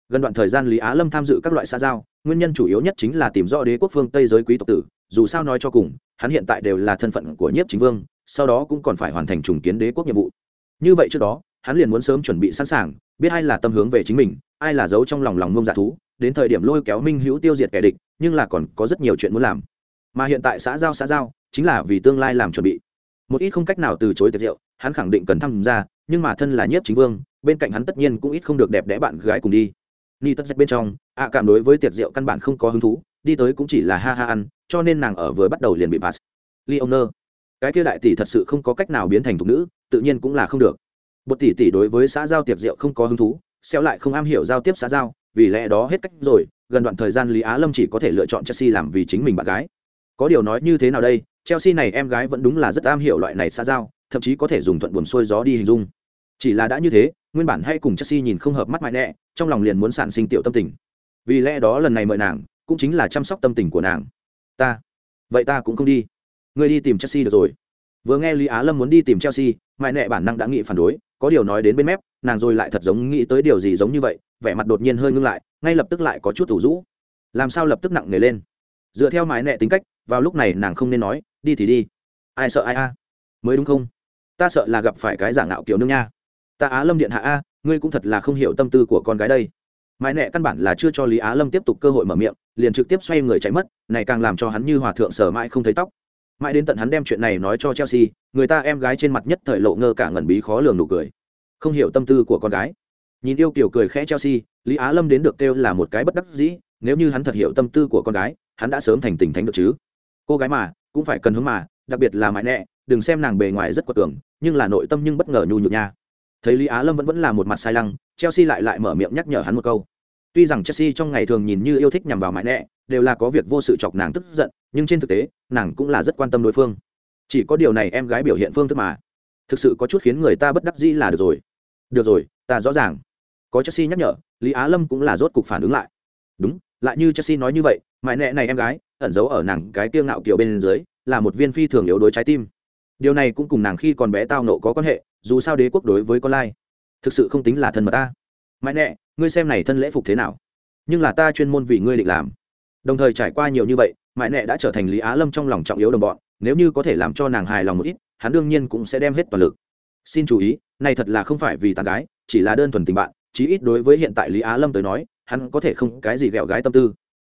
Gần đoạn thời gian lý á lâm tham dự các loại xã giao, nguyên nhân chủ yếu nhất chính là tìm rõ đế quốc phương tây giới quý tộc tử, dù sao nói cho cùng, hắn hiện tại đều là thân phận của nhiếp chính vương sau đó cũng còn phải hoàn thành trùng kiến đế quốc nhiệm vụ. Như vậy trước đó, hắn liền muốn sớm chuẩn bị sẵn sàng, biết ai là tâm hướng về chính mình, ai là giấu trong lòng lòng mông dạ thú, đến thời điểm lôi kéo minh hữu tiêu diệt kẻ địch, nhưng là còn có rất nhiều chuyện muốn làm. Mà hiện tại xã giao xã giao, chính là vì tương lai làm chuẩn bị. Một ít không cách nào từ chối tiệc rượu hắn khẳng định cần tham gia, nhưng mà thân là nhiếp chính vương, bên cạnh hắn tất nhiên cũng ít không được đẹp đẽ bạn gái cùng đi. Ni tất dạch bên trong, ạ cảm đối với tiệc rượu căn bản không có hứng thú, đi tới cũng chỉ là ha ha ăn, cho nên nàng ở vừa bắt đầu liền bị pass leoner cái kia đại tỷ thật sự không có cách nào biến thành thục nữ, tự nhiên cũng là không được. Bột tỷ tỷ đối với xã giao tiệc rượu không có hứng thú xeo lại không am hiểu giao tiếp xã giao, vì lẽ đó hết cách rồi, gần đoạn thời gian lý á lâm chỉ có thể lựa chọn chelsea làm vì chính mình bạn gái. Có điều nói như thế nào đây, chelsea này em gái vẫn đúng là rất am hiểu loại này xã giao, thậm chí có thể dùng thuận buồn xuôi gió đi hình dung. Chỉ là đã như thế, nguyên bản hay cùng chelsea nhìn không hợp mắt mãi nẹ trong lòng liền muốn sản sinh tiểu tâm tình. Vì lẽ đó lần này mời nàng, cũng chính là chăm sóc tâm tình của nàng. Ta, vậy ta cũng không đi ngươi đi tìm chelsea được rồi. Vừa nghe lý á lâm muốn đi tìm chelsea, mãi nẹ bản năng đã nghĩ phản đối, có điều nói đến bên mép, nàng rồi lại thật giống nghĩ tới điều gì giống như vậy, vẻ mặt đột nhiên hơi ngưng lại, ngay lập tức lại có chút thủ rũ. Làm sao lập tức nặng nề lên? Dựa theo mãi nẹ tính cách, vào lúc này nàng không nên nói, đi thì đi. Ai sợ ai a? Mới đúng không? Ta sợ là gặp phải cái giả ngạo kiểu nương nha. Ta á lâm điện hạ a, ngươi cũng thật là không hiểu tâm tư của con gái đây. Mãi nẹ căn bản là chưa cho lý á lâm tiếp tục cơ hội mở miệng, liền trực tiếp xoay người chạy mất, này càng làm cho hắn như hòa thượng sở mãi không thấy tóc mãi đến tận hắn đem chuyện này nói cho chelsea, người ta em gái trên mặt nhất thời lộ ngơ cả ngẩn bí khó lường nụ cười. Không hiểu tâm tư của con gái. Nhìn yêu kiểu cười khẽ chelsea, lý á lâm đến được kêu là một cái bất đắc dĩ, nếu như hắn thật hiểu tâm tư của con gái, hắn đã sớm thành tình thánh được chứ. Cô gái mà, cũng phải cần hướng mà, đặc biệt là mãi nẹ đừng xem nàng bề ngoài rất quật cường, nhưng là nội tâm nhưng bất ngờ nhu nhược nha. Thấy lý á lâm vẫn vẫn là một mặt sai lăng, chelsea lại lại mở miệng nhắc nhở hắn một câu tuy rằng chelsea trong ngày thường nhìn như yêu thích nhằm vào mãi nẹ đều là có việc vô sự chọc nàng tức giận, nhưng trên thực tế, nàng cũng là rất quan tâm đối phương. Chỉ có điều này em gái biểu hiện phương thức mà. Thực sự có chút khiến người ta bất đắc dĩ là được rồi. Được rồi, ta rõ ràng. Có chelsea nhắc nhở, lý á lâm cũng là rốt cục phản ứng lại. Đúng, lại như chelsea nói như vậy, mãi nẹ này em gái, ẩn giấu ở nàng cái kiêu ngạo kiểu bên dưới, là một viên phi thường yếu đối trái tim. Điều này cũng cùng nàng khi còn bé tao nộ có quan hệ, dù sao đế quốc đối với con lai, thực sự không tính là thân mật ta mãi nẹ ngươi xem này thân lễ phục thế nào. Nhưng là ta chuyên môn vì ngươi định làm. Đồng thời trải qua nhiều như vậy, mãi nẹ đã trở thành lý á lâm trong lòng trọng yếu đồng bọn, nếu như có thể làm cho nàng hài lòng một ít, hắn đương nhiên cũng sẽ đem hết toàn lực. Xin chú ý, này thật là không phải vì tàn gái, chỉ là đơn thuần tình bạn, chí ít đối với hiện tại lý á lâm tới nói, hắn có thể không cái gì ghẹo gái tâm tư.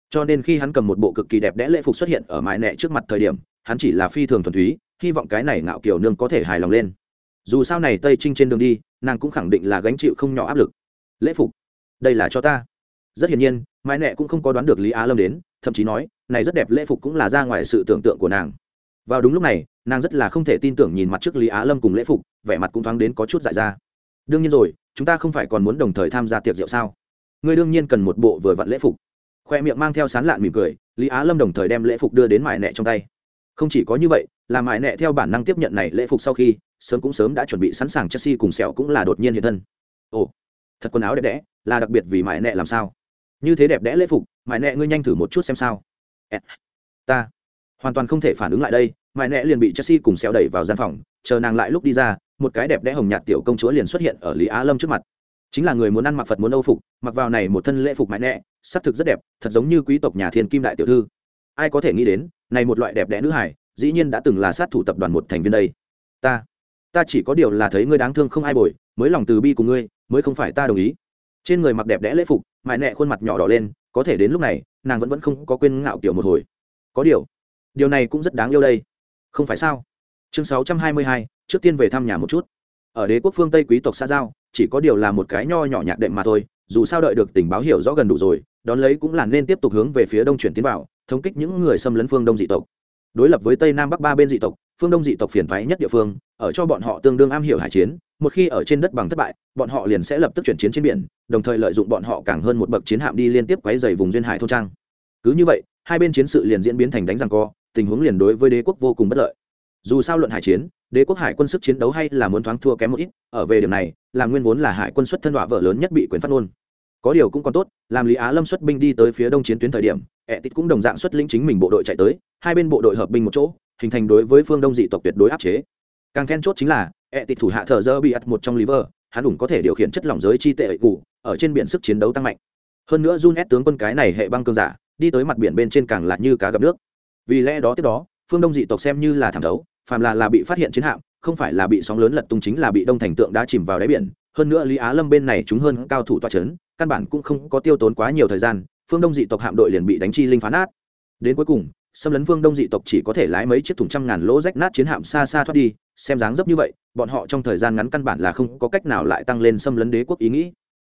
Cho nên khi hắn cầm một bộ cực kỳ đẹp đẽ lễ phục xuất hiện ở mãi nẹ trước mặt thời điểm, hắn chỉ là phi thường thuần túy, hy vọng cái này ngạo kiểu nương có thể hài lòng lên. Dù sao này tây trinh trên đường đi, nàng cũng khẳng định là gánh chịu không nhỏ áp lực lễ phục. Đây là cho ta. Rất hiển nhiên, mãi nẹ cũng không có đoán được lý á lâm đến, thậm chí nói, này rất đẹp, lễ phục cũng là ra ngoài sự tưởng tượng của nàng. Vào đúng lúc này, nàng rất là không thể tin tưởng nhìn mặt trước lý á lâm cùng lễ phục, vẻ mặt cũng thoáng đến có chút dại ra. Đương nhiên rồi, chúng ta không phải còn muốn đồng thời tham gia tiệc rượu sao? Ngươi đương nhiên cần một bộ vừa vặn lễ phục. Khoe miệng mang theo sán lạn mỉm cười, lý á lâm đồng thời đem lễ phục đưa đến mải nẹ trong tay. Không chỉ có như vậy, là mải nẹ theo bản năng tiếp nhận này lễ phục sau khi, sớm cũng sớm đã chuẩn bị sẵn sàng chelsea cùng sẹo cũng là đột nhiên hiện thân. Ồ thật quần áo đẹp đẽ, là đặc biệt vì mãi nẹ làm sao? Như thế đẹp đẽ lễ phục, mãi nẹ ngươi nhanh thử một chút xem sao. Ta hoàn toàn không thể phản ứng lại đây, mãi nẹ liền bị chelsea cùng xéo đẩy vào gian phòng, chờ nàng lại lúc đi ra, một cái đẹp đẽ hồng nhạt tiểu công chúa liền xuất hiện ở lý á lâm trước mặt. Chính là người muốn ăn mặc phật muốn âu phục, mặc vào này một thân lễ phục mãi nẹ, sắc thực rất đẹp, thật giống như quý tộc nhà thiên kim đại tiểu thư. Ai có thể nghĩ đến, này một loại đẹp đẽ nữ hải dĩ nhiên đã từng là sát thủ tập đoàn một thành viên đây. Ta ta chỉ có điều là thấy ngươi đáng thương không ai bồi, mới lòng từ bi của ngươi mới không phải ta đồng ý. Trên người mặc đẹp đẽ lễ phục mại nẹ khuôn mặt nhỏ đỏ lên, có thể đến lúc này, nàng vẫn vẫn không có quên ngạo kiểu một hồi. Có điều điều này cũng rất đáng yêu đây. Không phải sao? Chương sáu trăm hai mươi hai, trước tiên về thăm nhà một chút. Ở đế quốc phương tây quý tộc xa giao, chỉ có điều là một cái nho nhỏ nhạc đệm mà thôi, dù sao đợi được tình báo hiểu rõ gần đủ rồi, đón lấy cũng là nên tiếp tục hướng về phía đông chuyển tiến vào, thống kích những người xâm lấn phương đông dị tộc. Đối lập với tây nam bắc ba bên dị tộc, phương đông dị tộc phiền thoái nhất địa phương ở cho bọn họ tương đương am hiểu hải chiến, một khi ở trên đất bằng thất bại, bọn họ liền sẽ lập tức chuyển chiến trên biển, đồng thời lợi dụng bọn họ càng hơn một bậc chiến hạm đi liên tiếp quấy dày vùng duyên hải thôn trang. Cứ như vậy, hai bên chiến sự liền diễn biến thành đánh rằng co, tình huống liền đối với đế quốc vô cùng bất lợi. Dù sao luận hải chiến, đế quốc hải quân sức chiến đấu hay là muốn thoáng thua kém một ít, ở về điểm này, là nguyên vốn là hải quân xuất thân đọa vợ lớn nhất bị quyền phát ngôn. Có điều cũng còn tốt, làm lý á lâm xuất binh đi tới phía đông chiến tuyến thời điểm ẹ tít cũng đồng dạng xuất lĩnh chính mình bộ đội chạy tới, hai bên bộ đội hợp binh một chỗ, hình thành đối với phương đông dị tộc tuyệt đối áp chế càng then chốt chính là, ẹ tịt thủ hạ thờ dơ bị ắt một trong liver, hắn đủ có thể điều khiển chất lỏng giới chi tệ ẩy cụ, ở trên biển sức chiến đấu tăng mạnh. Hơn nữa Jun ép tướng quân cái này hệ băng cơn giả, đi tới mặt biển bên trên càng là như cá gặp nước. Vì lẽ đó tiếp đó, phương đông dị tộc xem như là thảm đấu phàm là là bị phát hiện chiến hạm, không phải là bị sóng lớn lật tung chính là bị đông thành tượng đã chìm vào đáy biển. Hơn nữa lý á lâm bên này chúng hơn cao thủ toa c h ấ n căn bản cũng không có tiêu tốn quá nhiều thời gian, phương đông dị tộc hạm đội liền bị đánh chi linh phán át đến cuối cùng, xâm lấn phương đông dị tộc chỉ có thể lái mấy chiếc thùng trăm ngàn lỗ rách nát chiến hạm xa xa thoát đi xem dáng dấp như vậy, bọn họ trong thời gian ngắn căn bản là không có cách nào lại tăng lên xâm lấn đế quốc ý nghĩ.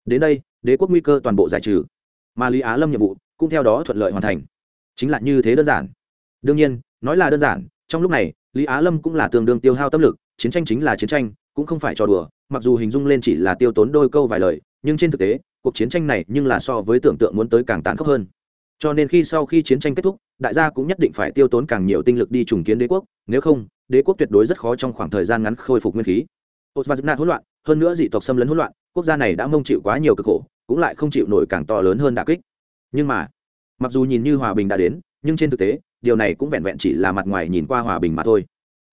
Đến đây, đế quốc nguy cơ toàn bộ giải trừ. Mà lý á lâm nhiệm vụ cũng theo đó thuận lợi hoàn thành. Chính là như thế đơn giản. Đương nhiên, nói là đơn giản, trong lúc này, lý á lâm cũng là tương đương tiêu hao tâm lực, chiến tranh chính là chiến tranh, cũng không phải trò đùa, mặc dù hình dung lên chỉ là tiêu tốn đôi câu vài lời, nhưng trên thực tế, cuộc chiến tranh này nhưng là so với tưởng tượng muốn tới càng tàn khốc hơn cho nên khi sau khi chiến tranh kết thúc, đại gia cũng nhất định phải tiêu tốn càng nhiều tinh lực đi trùng kiến đế quốc, nếu không, đế quốc tuyệt đối rất khó trong khoảng thời gian ngắn khôi phục nguyên khí. Osvazna và hỗn loạn, hơn nữa dị tộc xâm lấn hỗn loạn, quốc gia này đã mông chịu quá nhiều cực khổ, cũng lại không chịu nổi càng to lớn hơn đà kích. Nhưng mà, mặc dù nhìn như hòa bình đã đến, nhưng trên thực tế, điều này cũng vẹn vẹn chỉ là mặt ngoài nhìn qua hòa bình mà thôi.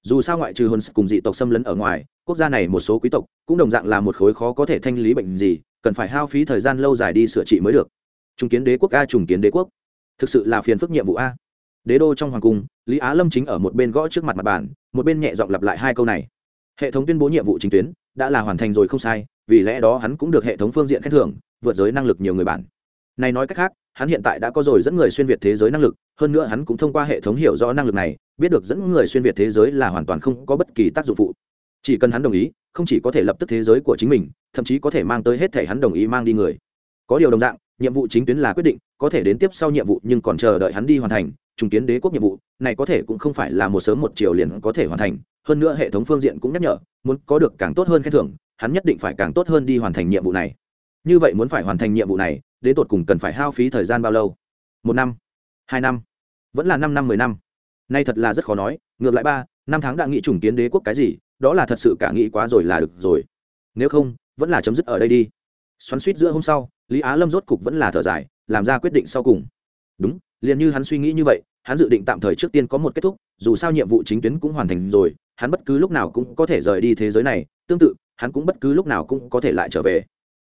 Dù sao ngoại trừ hôn cùng dị tộc xâm lấn ở ngoài, quốc gia này một số quý tộc cũng đồng dạng là một khối khó có thể thanh lý bệnh gì, cần phải hao phí thời gian lâu dài đi sửa trị mới được. Trùng kiến đế quốc a, trùng kiến đế quốc thực sự là phiền phức nhiệm vụ a. Đế đô trong hoàng cung, lý á lâm chính ở một bên gõ trước mặt mặt bàn, một bên nhẹ giọng lặp lại hai câu này. Hệ thống tuyên bố nhiệm vụ chính tuyến, đã là hoàn thành rồi không sai, vì lẽ đó hắn cũng được hệ thống phương diện khen thưởng, vượt giới năng lực nhiều người bản này nói cách khác, hắn hiện tại đã có rồi dẫn người xuyên việt thế giới năng lực, hơn nữa hắn cũng thông qua hệ thống hiểu rõ năng lực này, biết được dẫn người xuyên việt thế giới là hoàn toàn không có bất kỳ tác dụng phụ. Chỉ cần hắn đồng ý, không chỉ có thể lập tức thế giới của chính mình, thậm chí có thể mang tới hết thể hắn đồng ý mang đi người. Có điều đồng dạng nhiệm vụ chính tuyến là quyết định, có thể đến tiếp sau nhiệm vụ nhưng còn chờ đợi hắn đi hoàn thành, trùng kiến đế quốc nhiệm vụ, này có thể cũng không phải là một sớm một chiều liền có thể hoàn thành. Hơn nữa hệ thống phương diện cũng nhắc nhở, muốn có được càng tốt hơn khen thưởng, hắn nhất định phải càng tốt hơn đi hoàn thành nhiệm vụ này. Như vậy muốn phải hoàn thành nhiệm vụ này, đến tột cùng cần phải hao phí thời gian bao lâu? Một năm, hai năm, vẫn là năm năm, mười năm. Nay thật là rất khó nói, ngược lại ba, năm tháng đã nghĩ trùng kiến đế quốc cái gì, đó là thật sự cả nghĩ quá rồi là được rồi. Nếu không, vẫn là chấm dứt ở đây đi. Xoắn suýt giữa hôm sau lý á lâm rốt cục vẫn là thở dài, làm ra quyết định sau cùng. Đúng, liền như hắn suy nghĩ như vậy, hắn dự định tạm thời trước tiên có một kết thúc, dù sao nhiệm vụ chính tuyến cũng hoàn thành rồi, hắn bất cứ lúc nào cũng có thể rời đi thế giới này, tương tự, hắn cũng bất cứ lúc nào cũng có thể lại trở về.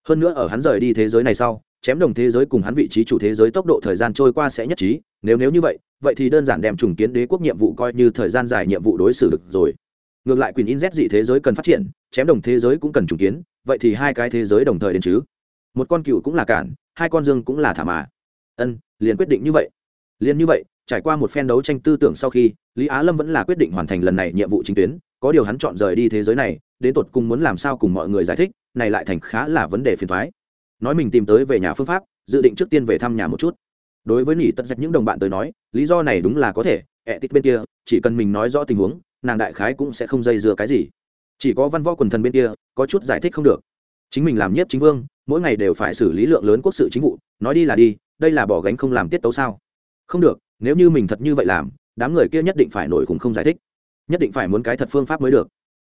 Hơn nữa ở hắn rời đi thế giới này sau, chém đồng thế giới cùng hắn vị trí chủ thế giới tốc độ thời gian trôi qua sẽ nhất trí, nếu nếu như vậy vậy thì đơn giản đem trùng kiến đế quốc nhiệm vụ coi như thời gian dài nhiệm vụ đối xử được rồi. Ngược lại quyền in z dị thế giới cần phát triển, chém đồng thế giới cũng cần trùng kiến, vậy thì hai cái thế giới đồng thời đến chứ? Một con cựu cũng là cản, hai con dương cũng là thả mà. Ân, liền quyết định như vậy. Liền như vậy, trải qua một phen đấu tranh tư tưởng sau khi, lý á lâm vẫn là quyết định hoàn thành lần này nhiệm vụ chính tuyến. Có điều hắn chọn rời đi thế giới này, đến tột cùng muốn làm sao cùng mọi người giải thích, này lại thành khá là vấn đề phiền thoái nói mình tìm tới về nhà phương pháp, dự định trước tiên về thăm nhà một chút. Đối với nỉ tật dạch những đồng bạn tới nói, lý do này đúng là có thể, ẹ tích bên kia, chỉ cần mình nói rõ tình huống, nàng đại khái cũng sẽ không dây dưa cái gì. Chỉ có văn võ quần thần bên kia, có chút giải thích không được. Chính mình làm nhiếp chính vương mỗi ngày đều phải xử lý lượng lớn quốc sự chính vụ, nói đi là đi, đây là bỏ gánh không làm tiết tấu sao? Không được, nếu như mình thật như vậy làm, đám người kia nhất định phải nổi cùng không giải thích. Nhất định phải muốn cái thật phương pháp mới được.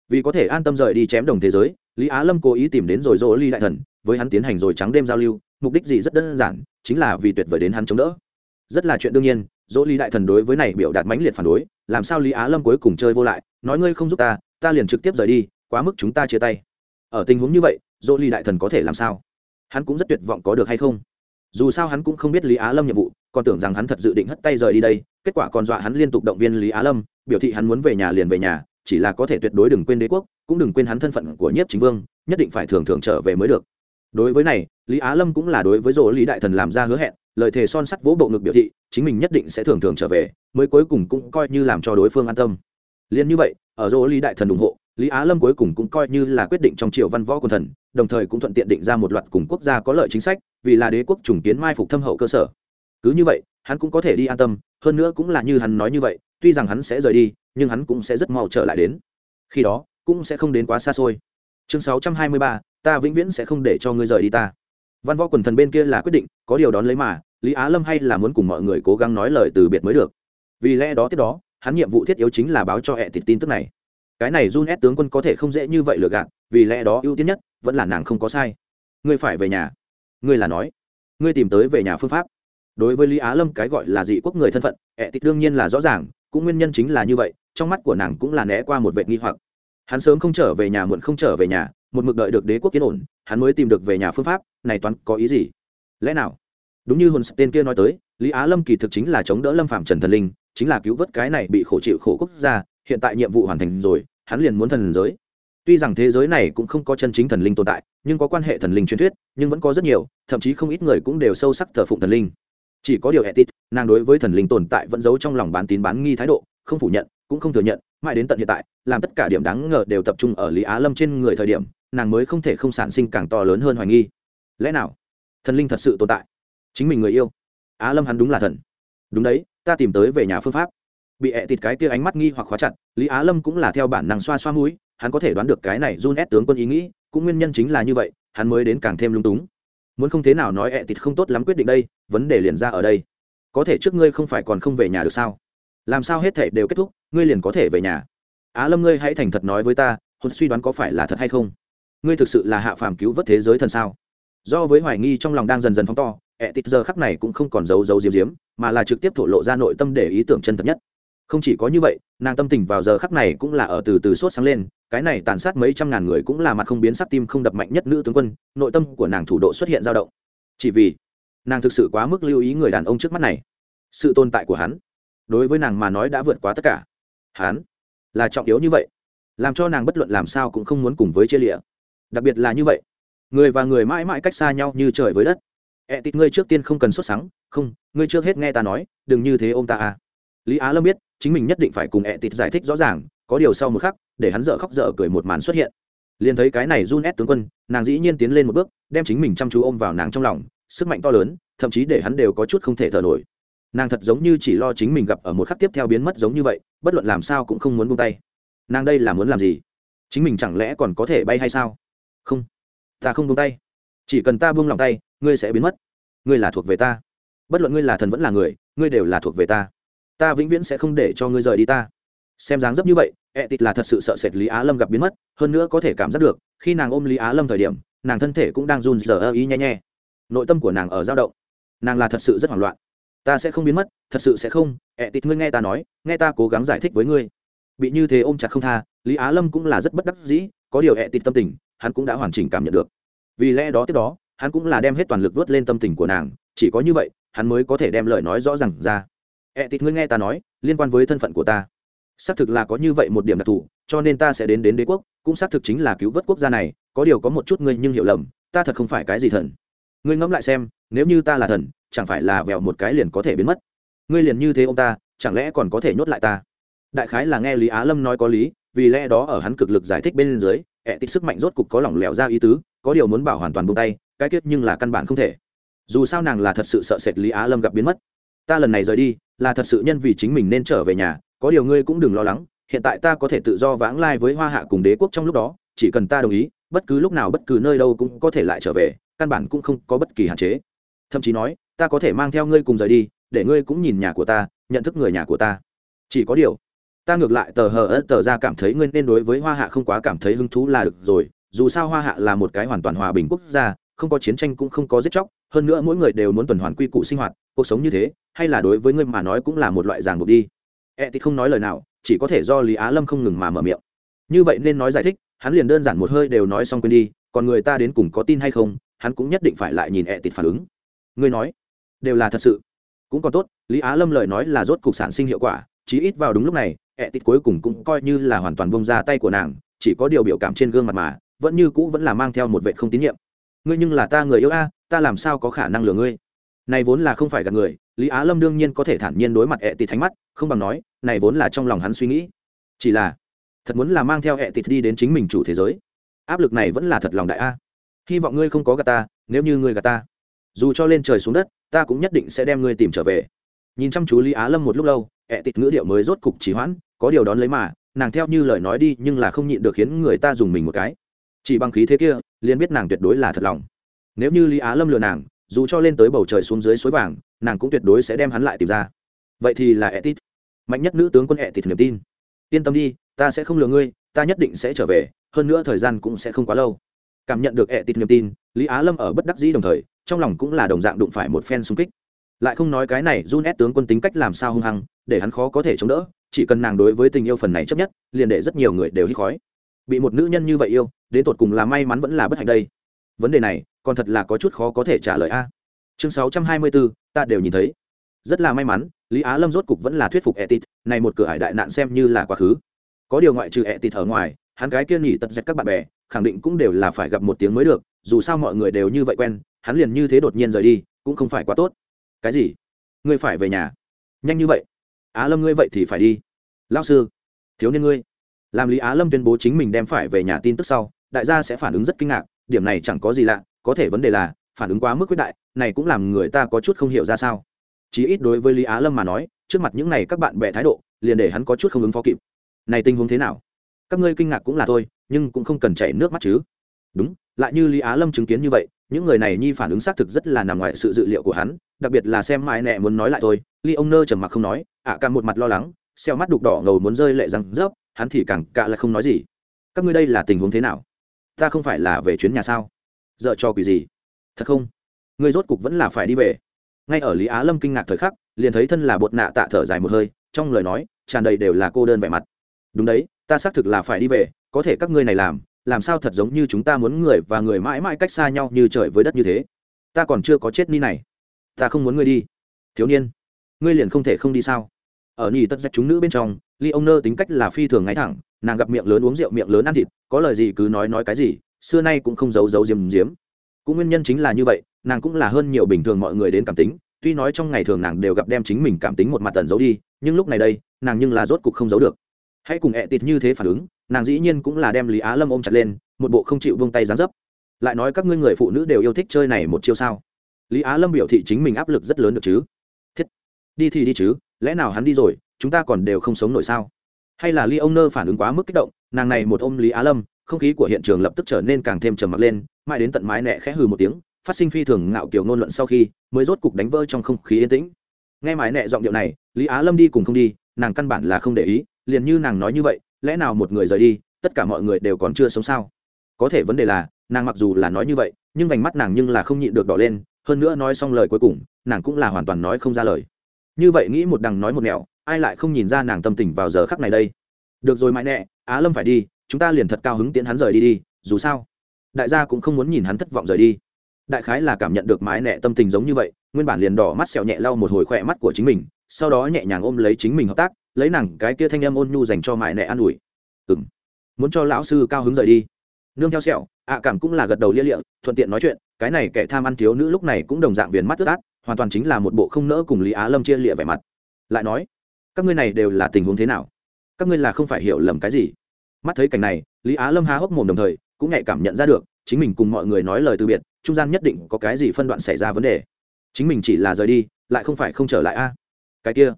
Vì có thể an tâm rời đi chém đồng thế giới, lý á lâm cố ý tìm đến rồi dỗ ly đại thần, với hắn tiến hành rồi trắng đêm giao lưu, mục đích gì rất đơn giản, chính là vì tuyệt vời đến hắn chống đỡ. Rất là chuyện đương nhiên, dỗ lý đại thần đối với này biểu đạt mãnh liệt phản đối, làm sao lý á lâm cuối cùng chơi vô lại, nói ngươi không giúp ta ta liền trực tiếp rời đi, quá mức chúng ta chia tay. Ở tình huống như vậy, dỗ lý đại thần có thể làm sao? Hắn cũng rất tuyệt vọng có được hay không. Dù sao hắn cũng không biết lý á lâm nhiệm vụ, còn tưởng rằng hắn thật dự định hất tay rời đi đây, kết quả còn dọa hắn liên tục động viên lý á lâm, biểu thị hắn muốn về nhà liền về nhà, chỉ là có thể tuyệt đối đừng quên đế quốc, cũng đừng quên hắn thân phận của nhiếp chính vương, nhất định phải thường thường trở về mới được. Đối với này, lý á lâm cũng là đối với dỗ lý đại thần làm ra hứa hẹn, lời thề son sắt vỗ bộ ngực biểu thị, chính mình nhất định sẽ thường thường trở về, mới cuối cùng cũng coi như làm cho đối phương an tâm. Liên như vậy, ở dỗ lý đại thần ủng hộ lý á lâm cuối cùng cũng coi như là quyết định trong triều văn võ quân thần, đồng thời cũng thuận tiện định ra một loạt cùng quốc gia có lợi chính sách, vì là đế quốc trùng kiến mai phục thâm hậu cơ sở. Cứ như vậy, hắn cũng có thể đi an tâm, hơn nữa cũng là như hắn nói như vậy, tuy rằng hắn sẽ rời đi, nhưng hắn cũng sẽ rất mau trở lại đến. Khi đó, cũng sẽ không đến quá xa xôi. Chương sáu trăm hai mươi ba, ta vĩnh viễn sẽ không để cho ngươi rời đi ta. Văn võ quần thần bên kia là quyết định, có điều đón lấy mà, lý á lâm hay là muốn cùng mọi người cố gắng nói lời từ biệt mới được. Vì lẽ đó tiếp đó, hắn nhiệm vụ thiết yếu chính là báo cho hệ tịt tin tức này cái này run ép tướng quân có thể không dễ như vậy lừa gạt, vì lẽ đó ưu tiên nhất vẫn là nàng không có sai. Ngươi phải về nhà. Ngươi là nói. Ngươi tìm tới về nhà phương pháp. Đối với lý á lâm cái gọi là dị quốc người thân phận ẹ tịt đương nhiên là rõ ràng, cũng nguyên nhân chính là như vậy, trong mắt của nàng cũng là né qua một vệ nghi hoặc. Hắn sớm không trở về nhà muộn không trở về nhà, một mực đợi được đế quốc yên ổn, hắn mới tìm được về nhà phương pháp, này toán có ý gì? Lẽ nào? Đúng như hồn tên kia nói tới, lý á lâm kỳ thực chính là chống đỡ lâm phạm trần thần linh, chính là cứu vớt cái này bị khổ chịu khổ quốc gia hiện tại nhiệm vụ hoàn thành rồi, hắn liền muốn thần giới. Tuy rằng thế giới này cũng không có chân chính thần linh tồn tại, nhưng có quan hệ thần linh truyền thuyết, nhưng vẫn có rất nhiều, thậm chí không ít người cũng đều sâu sắc thờ phụng thần linh. Chỉ có điều etit, nàng đối với thần linh tồn tại vẫn giấu trong lòng bán tín bán nghi thái độ, không phủ nhận, cũng không thừa nhận, mãi đến tận hiện tại, làm tất cả điểm đáng ngờ đều tập trung ở lý á lâm trên người thời điểm, nàng mới không thể không sản sinh càng to lớn hơn hoài nghi. Lẽ nào, thần linh thật sự tồn tại? Chính mình người yêu. Á lâm hắn đúng là thần. Đúng đấy, ta tìm tới về nhà phương pháp bị ẹ tịt cái kia ánh mắt nghi hoặc khóa chặt, lý á lâm cũng là theo bản năng xoa xoa mũi, hắn có thể đoán được cái này run ép tướng quân ý nghĩ, cũng nguyên nhân chính là như vậy, hắn mới đến càng thêm lung túng. Muốn không thế nào nói ẹ tịt không tốt lắm quyết định đây, vấn đề liền ra ở đây. Có thể trước ngươi không phải còn không về nhà được sao? Làm sao hết thể đều kết thúc, ngươi liền có thể về nhà. Á lâm ngươi hãy thành thật nói với ta, hôn suy đoán có phải là thật hay không? Ngươi thực sự là hạ phàm cứu vớt thế giới thần sao? Do với hoài nghi trong lòng đang dần dần phóng to, ẹ tịt giờ khắc này cũng không còn giấu giấu diếm diếm, mà là trực tiếp thổ lộ ra nội tâm để ý tưởng chân thật nhất không chỉ có như vậy, nàng tâm tình vào giờ khắc này cũng là ở từ từ sốt sáng lên, cái này tàn sát mấy trăm ngàn người cũng là mặt không biến sắc tim không đập mạnh nhất nữ tướng quân, nội tâm của nàng thủ độ xuất hiện dao động. Chỉ vì nàng thực sự quá mức lưu ý người đàn ông trước mắt này. Sự tồn tại của hắn, đối với nàng mà nói đã vượt quá tất cả. Hắn là trọng yếu như vậy, làm cho nàng bất luận làm sao cũng không muốn cùng với chia lịa. Đặc biệt là như vậy, người và người mãi mãi cách xa nhau như trời với đất. Ẹ tịt ngươi trước tiên không cần xuất sáng không, ngươi trước hết nghe ta nói, đừng như thế ô m ta à. Lý á lâm biết chính mình nhất định phải cùng ẹ tịt giải thích rõ ràng, có điều sau một khắc, để hắn dở khóc dở cười một màn xuất hiện. Liền thấy cái này run ép tướng quân, nàng dĩ nhiên tiến lên một bước, đem chính mình chăm chú ôm vào nàng trong lòng, sức mạnh to lớn, thậm chí để hắn đều có chút không thể thở nổi. Nàng thật giống như chỉ lo chính mình gặp ở một khắc tiếp theo biến mất giống như vậy, bất luận làm sao cũng không muốn buông tay. Nàng đây là muốn làm gì? Chính mình chẳng lẽ còn có thể bay hay sao? Không. Ta không buông tay. Chỉ cần ta buông lòng tay, ngươi sẽ biến mất. Ngươi là thuộc về ta. Bất luận ngươi là thần vẫn là người, ngươi đều là thuộc về ta ta vĩnh viễn sẽ không để cho ngươi rời đi ta. Xem dáng dấp như vậy ẹ tịt là thật sự sợ sệt lý á lâm gặp biến mất, hơn nữa có thể cảm giác được, khi nàng ôm lý á lâm thời điểm, nàng thân thể cũng đang run rờ ơ ý nhẹ nhẹ nội tâm của nàng ở dao động. Nàng là thật sự rất hoảng loạn. Ta sẽ không biến mất, thật sự sẽ không ẹ tịt ngươi nghe ta nói, nghe ta cố gắng giải thích với ngươi. Bị như thế ôm chặt không tha, lý á lâm cũng là rất bất đắc dĩ, có điều ẹ tịt tâm tình, hắn cũng đã hoàn chỉnh cảm nhận được. Vì lẽ đó tiếp đó, hắn cũng là đem hết toàn lực vớt lên tâm tình của nàng, chỉ có như vậy, hắn mới có thể đem lời nói rõ r à n g ra. E ẹ tịt ngươi nghe ta nói, liên quan với thân phận của ta. Xác thực là có như vậy một điểm đặc thù, cho nên ta sẽ đến đến đế quốc, cũng xác thực chính là cứu vớt quốc gia này, có điều có một chút ngươi nhưng hiểu lầm, ta thật không phải cái gì thần. Ngươi ngẫm lại xem, nếu như ta là thần, chẳng phải là vẹo một cái liền có thể biến mất. Ngươi liền như thế ông ta, chẳng lẽ còn có thể nhốt lại ta? Đại khái là nghe lý á lâm nói có lý, vì lẽ đó ở hắn cực lực giải thích bên dưới e ẹ tịt sức mạnh rốt cục có lỏng lẻo ra ý tứ, có điều muốn bảo hoàn toàn buông tay, cái kết nhưng là căn bản không thể. Dù sao nàng là thật sự sợ sệt lý á lâm gặp biến mất. Ta lần này rời đi là thật sự nhân vì chính mình nên trở về nhà, có điều ngươi cũng đừng lo lắng, hiện tại ta có thể tự do vãng lai với hoa hạ cùng đế quốc trong lúc đó, chỉ cần ta đồng ý, bất cứ lúc nào bất cứ nơi đâu cũng có thể lại trở về, căn bản cũng không có bất kỳ hạn chế. Thậm chí nói, ta có thể mang theo ngươi cùng rời đi, để ngươi cũng nhìn nhà của ta, nhận thức người nhà của ta. Chỉ có điều, ta ngược lại tờ hờ ớt tờ ra cảm thấy ngươi nên đối với hoa hạ không quá cảm thấy hứng thú là được rồi, dù sao hoa hạ là một cái hoàn toàn hòa bình quốc gia không có chiến tranh cũng không có giết chóc, hơn nữa mỗi người đều muốn tuần hoàn quy củ sinh hoạt, cuộc sống như thế, hay là đối với ngươi mà nói cũng là một loại ràng buộc đi. E thì không nói lời nào, chỉ có thể do lý á lâm không ngừng mà mở miệng. Như vậy nên nói giải thích, hắn liền đơn giản một hơi đều nói xong quên đi, còn người ta đến cùng có tin hay không, hắn cũng nhất định phải lại nhìn e ẹ tịt phản ứng. Ngươi nói, đều là thật sự. Cũng còn tốt, lý á lâm lời nói là rốt cục sản sinh hiệu quả, chí ít vào đúng lúc này e ẹ tịt cuối cùng cũng coi như là hoàn toàn bông ra tay của nàng, chỉ có điều biểu cảm trên gương mặt mà, vẫn như cũ vẫn là mang theo một vệ không tín nhiệm ngươi nhưng là ta người yêu a, ta làm sao có khả năng lừa ngươi? Này vốn là không phải gạt người, lý á lâm đương nhiên có thể thản nhiên đối mặt ẹ tịt thánh mắt, không bằng nói, này vốn là trong lòng hắn suy nghĩ. Chỉ là, thật muốn là mang theo ẹ tịt đi đến chính mình chủ thế giới. Áp lực này vẫn là thật lòng đại a. Hy vọng ngươi không có gạt ta, nếu như ngươi gạt ta. Dù cho lên trời xuống đất, ta cũng nhất định sẽ đem ngươi tìm trở về. Nhìn chăm chú lý á lâm một lúc lâu, ẹ tịt ngữ điệu mới rốt cục trì hoãn, có điều đón lấy mà, nàng theo như lời nói đi nhưng là không nhịn được khiến người ta dùng mình một cái. Chỉ bằng khí thế kia liền biết nàng tuyệt đối là thật lòng. Nếu như lý á lâm lừa nàng, dù cho lên tới bầu trời xuống dưới suối vàng, nàng cũng tuyệt đối sẽ đem hắn lại tìm ra. Vậy thì là etit. Mạnh nhất nữ tướng quân etit niềm tin. Yên tâm đi, ta sẽ không lừa ngươi, ta nhất định sẽ trở về, hơn nữa thời gian cũng sẽ không quá lâu. Cảm nhận được etit niềm tin, lý á lâm ở bất đắc dĩ đồng thời, trong lòng cũng là đồng dạng đụng phải một phen xung kích. Lại không nói cái này run ép tướng quân tính cách làm sao hung hăng, để hắn khó có thể chống đỡ, chỉ cần nàng đối với tình yêu phần này chấp nhất, liền để rất nhiều người đều hít khói bị một nữ nhân như vậy yêu, đến tột cùng là may mắn vẫn là bất hạnh đây? Vấn đề này, còn thật là có chút khó có thể trả lời a. Chương sáu trăm hai mươi bốn ta đều nhìn thấy. Rất là may mắn, lý á lâm rốt cục vẫn là thuyết phục etit, này một cửa hải đại nạn xem như là quá khứ. Có điều ngoại trừ etit ở ngoài, hắn gái kia nghỉ tật dạch các bạn bè, khẳng định cũng đều là phải gặp một tiếng mới được, dù sao mọi người đều như vậy quen, hắn liền như thế đột nhiên rời đi, cũng không phải quá tốt. Cái gì? Ngươi phải về nhà. Nhanh như vậy. Á lâm ngươi vậy thì phải đi. Lao sư, thiếu niên ngươi làm lý á lâm tuyên bố chính mình đem phải về nhà tin tức sau đại gia sẽ phản ứng rất kinh ngạc điểm này chẳng có gì lạ có thể vấn đề là phản ứng quá mức quyết đại này cũng làm người ta có chút không hiểu ra sao. Chí ít đối với lý á lâm mà nói trước mặt những này các bạn bè thái độ liền để hắn có chút không ứng phó kịp. Này tình huống thế nào? Các ngươi kinh ngạc cũng là thôi nhưng cũng không cần chảy nước mắt chứ. Đúng lại như lý á lâm chứng kiến như vậy những người này nhi phản ứng xác thực rất là nằm ngoài sự dự liệu của hắn đặc biệt là xem mãi nẹ muốn nói lại thôi ly ông nơ trầm mặc không nói ạ à, cả một mặt lo lắng xeo mắt đục đỏ ngầu muốn rơi lệ răng rớp hắn thì càng cả là không nói gì. Các ngươi đây là tình huống thế nào? Ta không phải là về chuyến nhà sao? Dợ cho quỷ gì? Thật không? Ngươi rốt cục vẫn là phải đi về. Ngay ở lý á lâm kinh ngạc thời khắc, liền thấy thân là bột nạ tạ thở dài một hơi, trong lời nói, tràn đầy đều là cô đơn vẻ mặt. Đúng đấy, ta xác thực là phải đi về, có thể các ngươi này làm làm sao thật giống như chúng ta muốn người và người mãi mãi cách xa nhau như trời với đất như thế? Ta còn chưa có chết ni này. Ta không muốn ngươi đi. Thiếu niên, ngươi liền không thể không đi sao? Ở nhì tất dạch chúng nữ bên trong Lý ông nơ tính cách là phi thường ngay thẳng, nàng gặp miệng lớn uống rượu miệng lớn ăn thịt, có lời gì cứ nói nói cái gì, xưa nay cũng không giấu giấu diếm diếm cũng nguyên nhân chính là như vậy, nàng cũng là hơn nhiều bình thường mọi người đến cảm tính, tuy nói trong ngày thường nàng đều gặp đem chính mình cảm tính một mặt tần giấu đi, nhưng lúc này đây, nàng nhưng là rốt cục không giấu được. Hãy cùng ẹ tịt như thế phản ứng, nàng dĩ nhiên cũng là đem lý á lâm ôm chặt lên, một bộ không chịu buông tay dáng dấp. Lại nói các ngươi người phụ nữ đều yêu thích chơi này một chiêu sao? Lý á lâm biểu thị chính mình áp lực rất lớn được chứ? Thiết, đi thì đi chứ, lẽ nào hắn đi rồi chúng ta còn đều không sống nổi sao? Hay là ly ông nơ phản ứng quá mức kích động, nàng này một ôm lý á lâm, không khí của hiện trường lập tức trở nên càng thêm trầm mặc lên, mãi đến tận mái nẹ khẽ hừ một tiếng, phát sinh phi thường ngạo kiểu ngôn luận sau khi, mới rốt cục đánh vỡ trong không khí yên tĩnh. Nghe mái nẹ giọng điệu này, lý á lâm đi cùng không đi, nàng căn bản là không để ý, liền như nàng nói như vậy, lẽ nào một người rời đi, tất cả mọi người đều còn chưa sống sao? Có thể vấn đề là, nàng mặc dù là nói như vậy, nhưng vành mắt nàng nhưng là không nhịn được đỏ lên, hơn nữa nói xong lời cuối cùng, nàng cũng là hoàn toàn nói không ra lời. Như vậy nghĩ một đằng nói một nẻo ai lại không nhìn ra nàng tâm tình vào giờ khắc này đây? Được rồi mãi nẹ á lâm phải đi, chúng ta liền thật cao hứng tiễn hắn rời đi đi, dù sao, đại gia cũng không muốn nhìn hắn thất vọng rời đi. Đại khái là cảm nhận được mãi nẹ tâm tình giống như vậy, nguyên bản liền đỏ mắt sẹo nhẹ lau một hồi khỏe mắt của chính mình, sau đó nhẹ nhàng ôm lấy chính mình hợp tác, lấy nàng cái kia thanh em ôn nhu dành cho mãi nẹ an ủi. Ừng muốn cho lão sư cao hứng rời đi. Nương theo sẹo, ạ cảm cũng là gật đầu lia lịa, thuận tiện nói chuyện, cái này kẻ tham ăn thiếu nữ lúc này cũng đồng dạng viền mắt ướt át, hoàn toàn chính là một bộ không nỡ cùng lý á lâm chia lịa vẻ mặt. Lại nói các ngươi này đều là tình huống thế nào? Các ngươi là không phải hiểu lầm cái gì? Mắt thấy cảnh này, lý á lâm há hốc mồm đồng thời, cũng nhạy cảm nhận ra được, chính mình cùng mọi người nói lời từ biệt, trung gian nhất định có cái gì phân đoạn xảy ra vấn đề. Chính mình chỉ là rời đi, lại không phải không trở lại a? Cái kia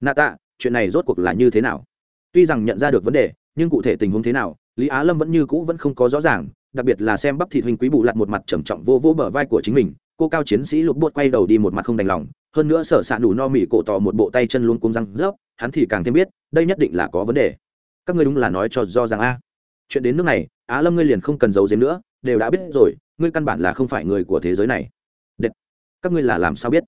nạ tạ chuyện này rốt cuộc là như thế nào? Tuy rằng nhận ra được vấn đề, nhưng cụ thể tình huống thế nào, lý á lâm vẫn như cũ vẫn không có rõ ràng, đặc biệt là xem bắp thịt huynh quý bù lặt một mặt trầm trọng vô vô bờ vai của chính mình, cô cao chiến sĩ lục bột quay đầu đi một mặt không đành lòng hơn nữa sở s ạ đủ no mỉ cổ tỏ một bộ tay chân luôn cung răng rớp, hắn thì càng thêm biết, đây nhất định là có vấn đề. Các ngươi đúng là nói cho do rằng a. Chuyện đến nước này, á lâm ngươi liền không cần giấu giếm nữa, đều đã biết rồi, ngươi căn bản là không phải người của thế giới này. Đệt. các ngươi là làm sao biết?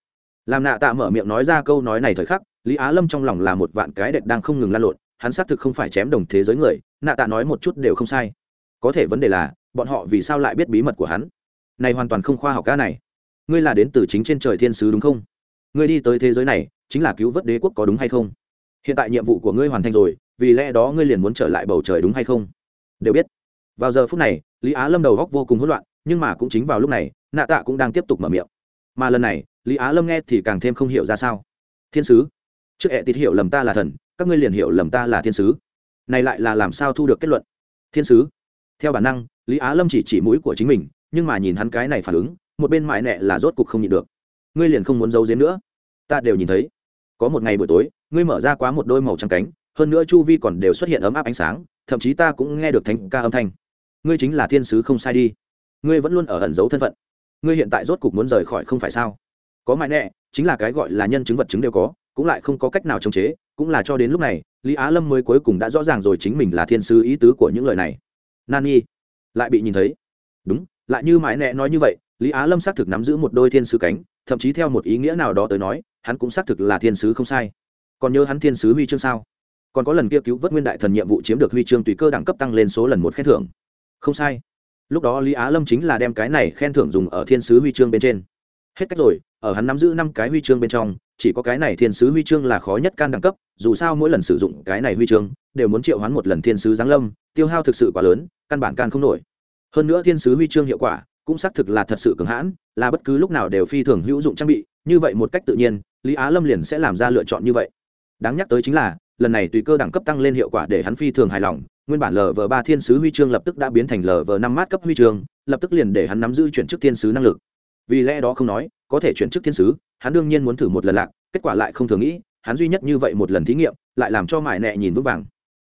Làm nạ tạ mở miệng nói ra câu nói này thời khắc, lý á lâm trong lòng là một vạn cái đệt đang không ngừng lan lộn, hắn xác thực không phải chém đồng thế giới người, nạ tạ nói một chút đều không sai. Có thể vấn đề là, bọn họ vì sao lại biết bí mật của hắn? Này hoàn toàn không khoa học ca này. Ngươi là đến từ chính trên trời thiên sứ đúng không? Ngươi đi tới thế giới này, chính là cứu vớt đế quốc có đúng hay không? Hiện tại nhiệm vụ của ngươi hoàn thành rồi, vì lẽ đó ngươi liền muốn trở lại bầu trời đúng hay không? Đều biết. Vào giờ phút này, lý á lâm đầu góc vô cùng hỗn loạn, nhưng mà cũng chính vào lúc này, nạ tạ cũng đang tiếp tục mở miệng. Mà lần này, lý á lâm nghe thì càng thêm không hiểu ra sao. Thiên sứ, trước ẹ tịt hiểu lầm ta là thần, các ngươi liền hiểu lầm ta là thiên sứ. Này lại là làm sao thu được kết luận? Thiên sứ, theo bản năng, lý á lâm chỉ chỉ mũi của chính mình, nhưng mà nhìn hắn cái này phản ứng, một bên mại nẹ là rốt cục không nhịn được. Ngươi liền không muốn giấu giếm nữa ta đều nhìn thấy. Có một ngày buổi tối, ngươi mở ra quá một đôi màu trắng cánh, hơn nữa chu vi còn đều xuất hiện ấm áp ánh sáng, thậm chí ta cũng nghe được thánh ca âm thanh. Ngươi chính là thiên sứ không sai đi. Ngươi vẫn luôn ở ẩn giấu thân phận. Ngươi hiện tại rốt cục muốn rời khỏi không phải sao? Có mãi nẹ chính là cái gọi là nhân chứng vật chứng đều có, cũng lại không có cách nào chống chế, cũng là cho đến lúc này, lý á lâm mới cuối cùng đã rõ ràng rồi chính mình là thiên sứ ý tứ của những lời này. Nani, lại bị nhìn thấy. Đúng, lại như mãi nẹ nói như vậy, lý á lâm xác thực nắm giữ một đôi thiên sứ cánh thậm chí theo một ý nghĩa nào đó tới nói, hắn cũng xác thực là thiên sứ không sai. Còn nhớ hắn thiên sứ huy chương sao? Còn có lần kia cứu vớt nguyên đại thần nhiệm vụ chiếm được huy chương tùy cơ đẳng cấp tăng lên số lần một khen thưởng. Không sai. Lúc đó lý á lâm chính là đem cái này khen thưởng dùng ở thiên sứ huy chương bên trên. Hết cách rồi, ở hắn nắm giữ năm cái huy chương bên trong, chỉ có cái này thiên sứ huy chương là khó nhất can đẳng cấp, dù sao mỗi lần sử dụng cái này huy chương, đều muốn triệu hoán một lần thiên sứ giáng lâm, tiêu hao thực sự quá lớn, căn bản can không nổi. Hơn nữa thiên sứ huy chương hiệu quả cũng xác thực là thật sự cường hãn, là bất cứ lúc nào đều phi thường hữu dụng trang bị, như vậy một cách tự nhiên, lý á lâm liền sẽ làm ra lựa chọn như vậy. Đáng nhắc tới chính là, lần này tùy cơ đẳng cấp tăng lên hiệu quả để hắn phi thường hài lòng, nguyên bản lv ba thiên sứ huy chương lập tức đã biến thành lv năm mát cấp huy chương, lập tức liền để hắn nắm giữ chuyển chức thiên sứ năng lực. Vì lẽ đó không nói, có thể chuyển chức thiên sứ, hắn đương nhiên muốn thử một lần lạc, kết quả lại không thường nghĩ, hắn duy nhất như vậy một lần thí nghiệm, lại làm cho mải nẹ nhìn vững vàng.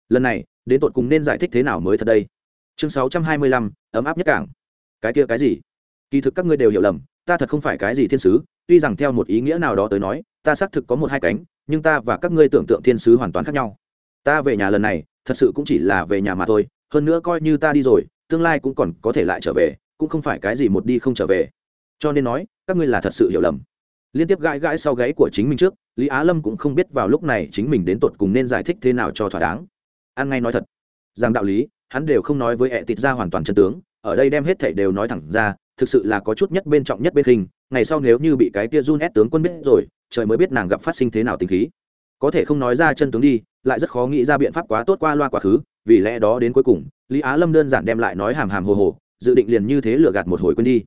Lần này, đến tột cùng nên giải thích thế nào mới thật đây? Chương sáu trăm hai mươi lăm, ấm áp nhất cảng cái kia cái gì? Kỳ thực các ngươi đều hiểu lầm, ta thật không phải cái gì thiên sứ, tuy rằng theo một ý nghĩa nào đó tới nói, ta xác thực có một hai cánh, nhưng ta và các ngươi tưởng tượng thiên sứ hoàn toàn khác nhau. Ta về nhà lần này, thật sự cũng chỉ là về nhà mà thôi, hơn nữa coi như ta đi rồi, tương lai cũng còn có thể lại trở về, cũng không phải cái gì một đi không trở về. Cho nên nói, các ngươi là thật sự hiểu lầm. Liên tiếp gãi gãi sau gáy của chính mình trước, lý á lâm cũng không biết vào lúc này chính mình đến tột cùng nên giải thích thế nào cho thỏa đáng. An ngay nói thật, rằng đạo lý, hắn đều không nói với ẹ tịt ra hoàn toàn chân tướng ở đây đem hết thảy đều nói thẳng ra, thực sự là có chút nhất bên trọng nhất bên hình ngày sau nếu như bị cái kia Jun S tướng quân biết rồi, trời mới biết nàng gặp phát sinh thế nào tình khí. Có thể không nói ra chân tướng đi, lại rất khó nghĩ ra biện pháp quá tốt qua loa quá khứ, vì lẽ đó đến cuối cùng, lý á lâm đơn giản đem lại nói hàm hàm hồ hồ, dự định liền như thế lừa gạt một hồi quên đi.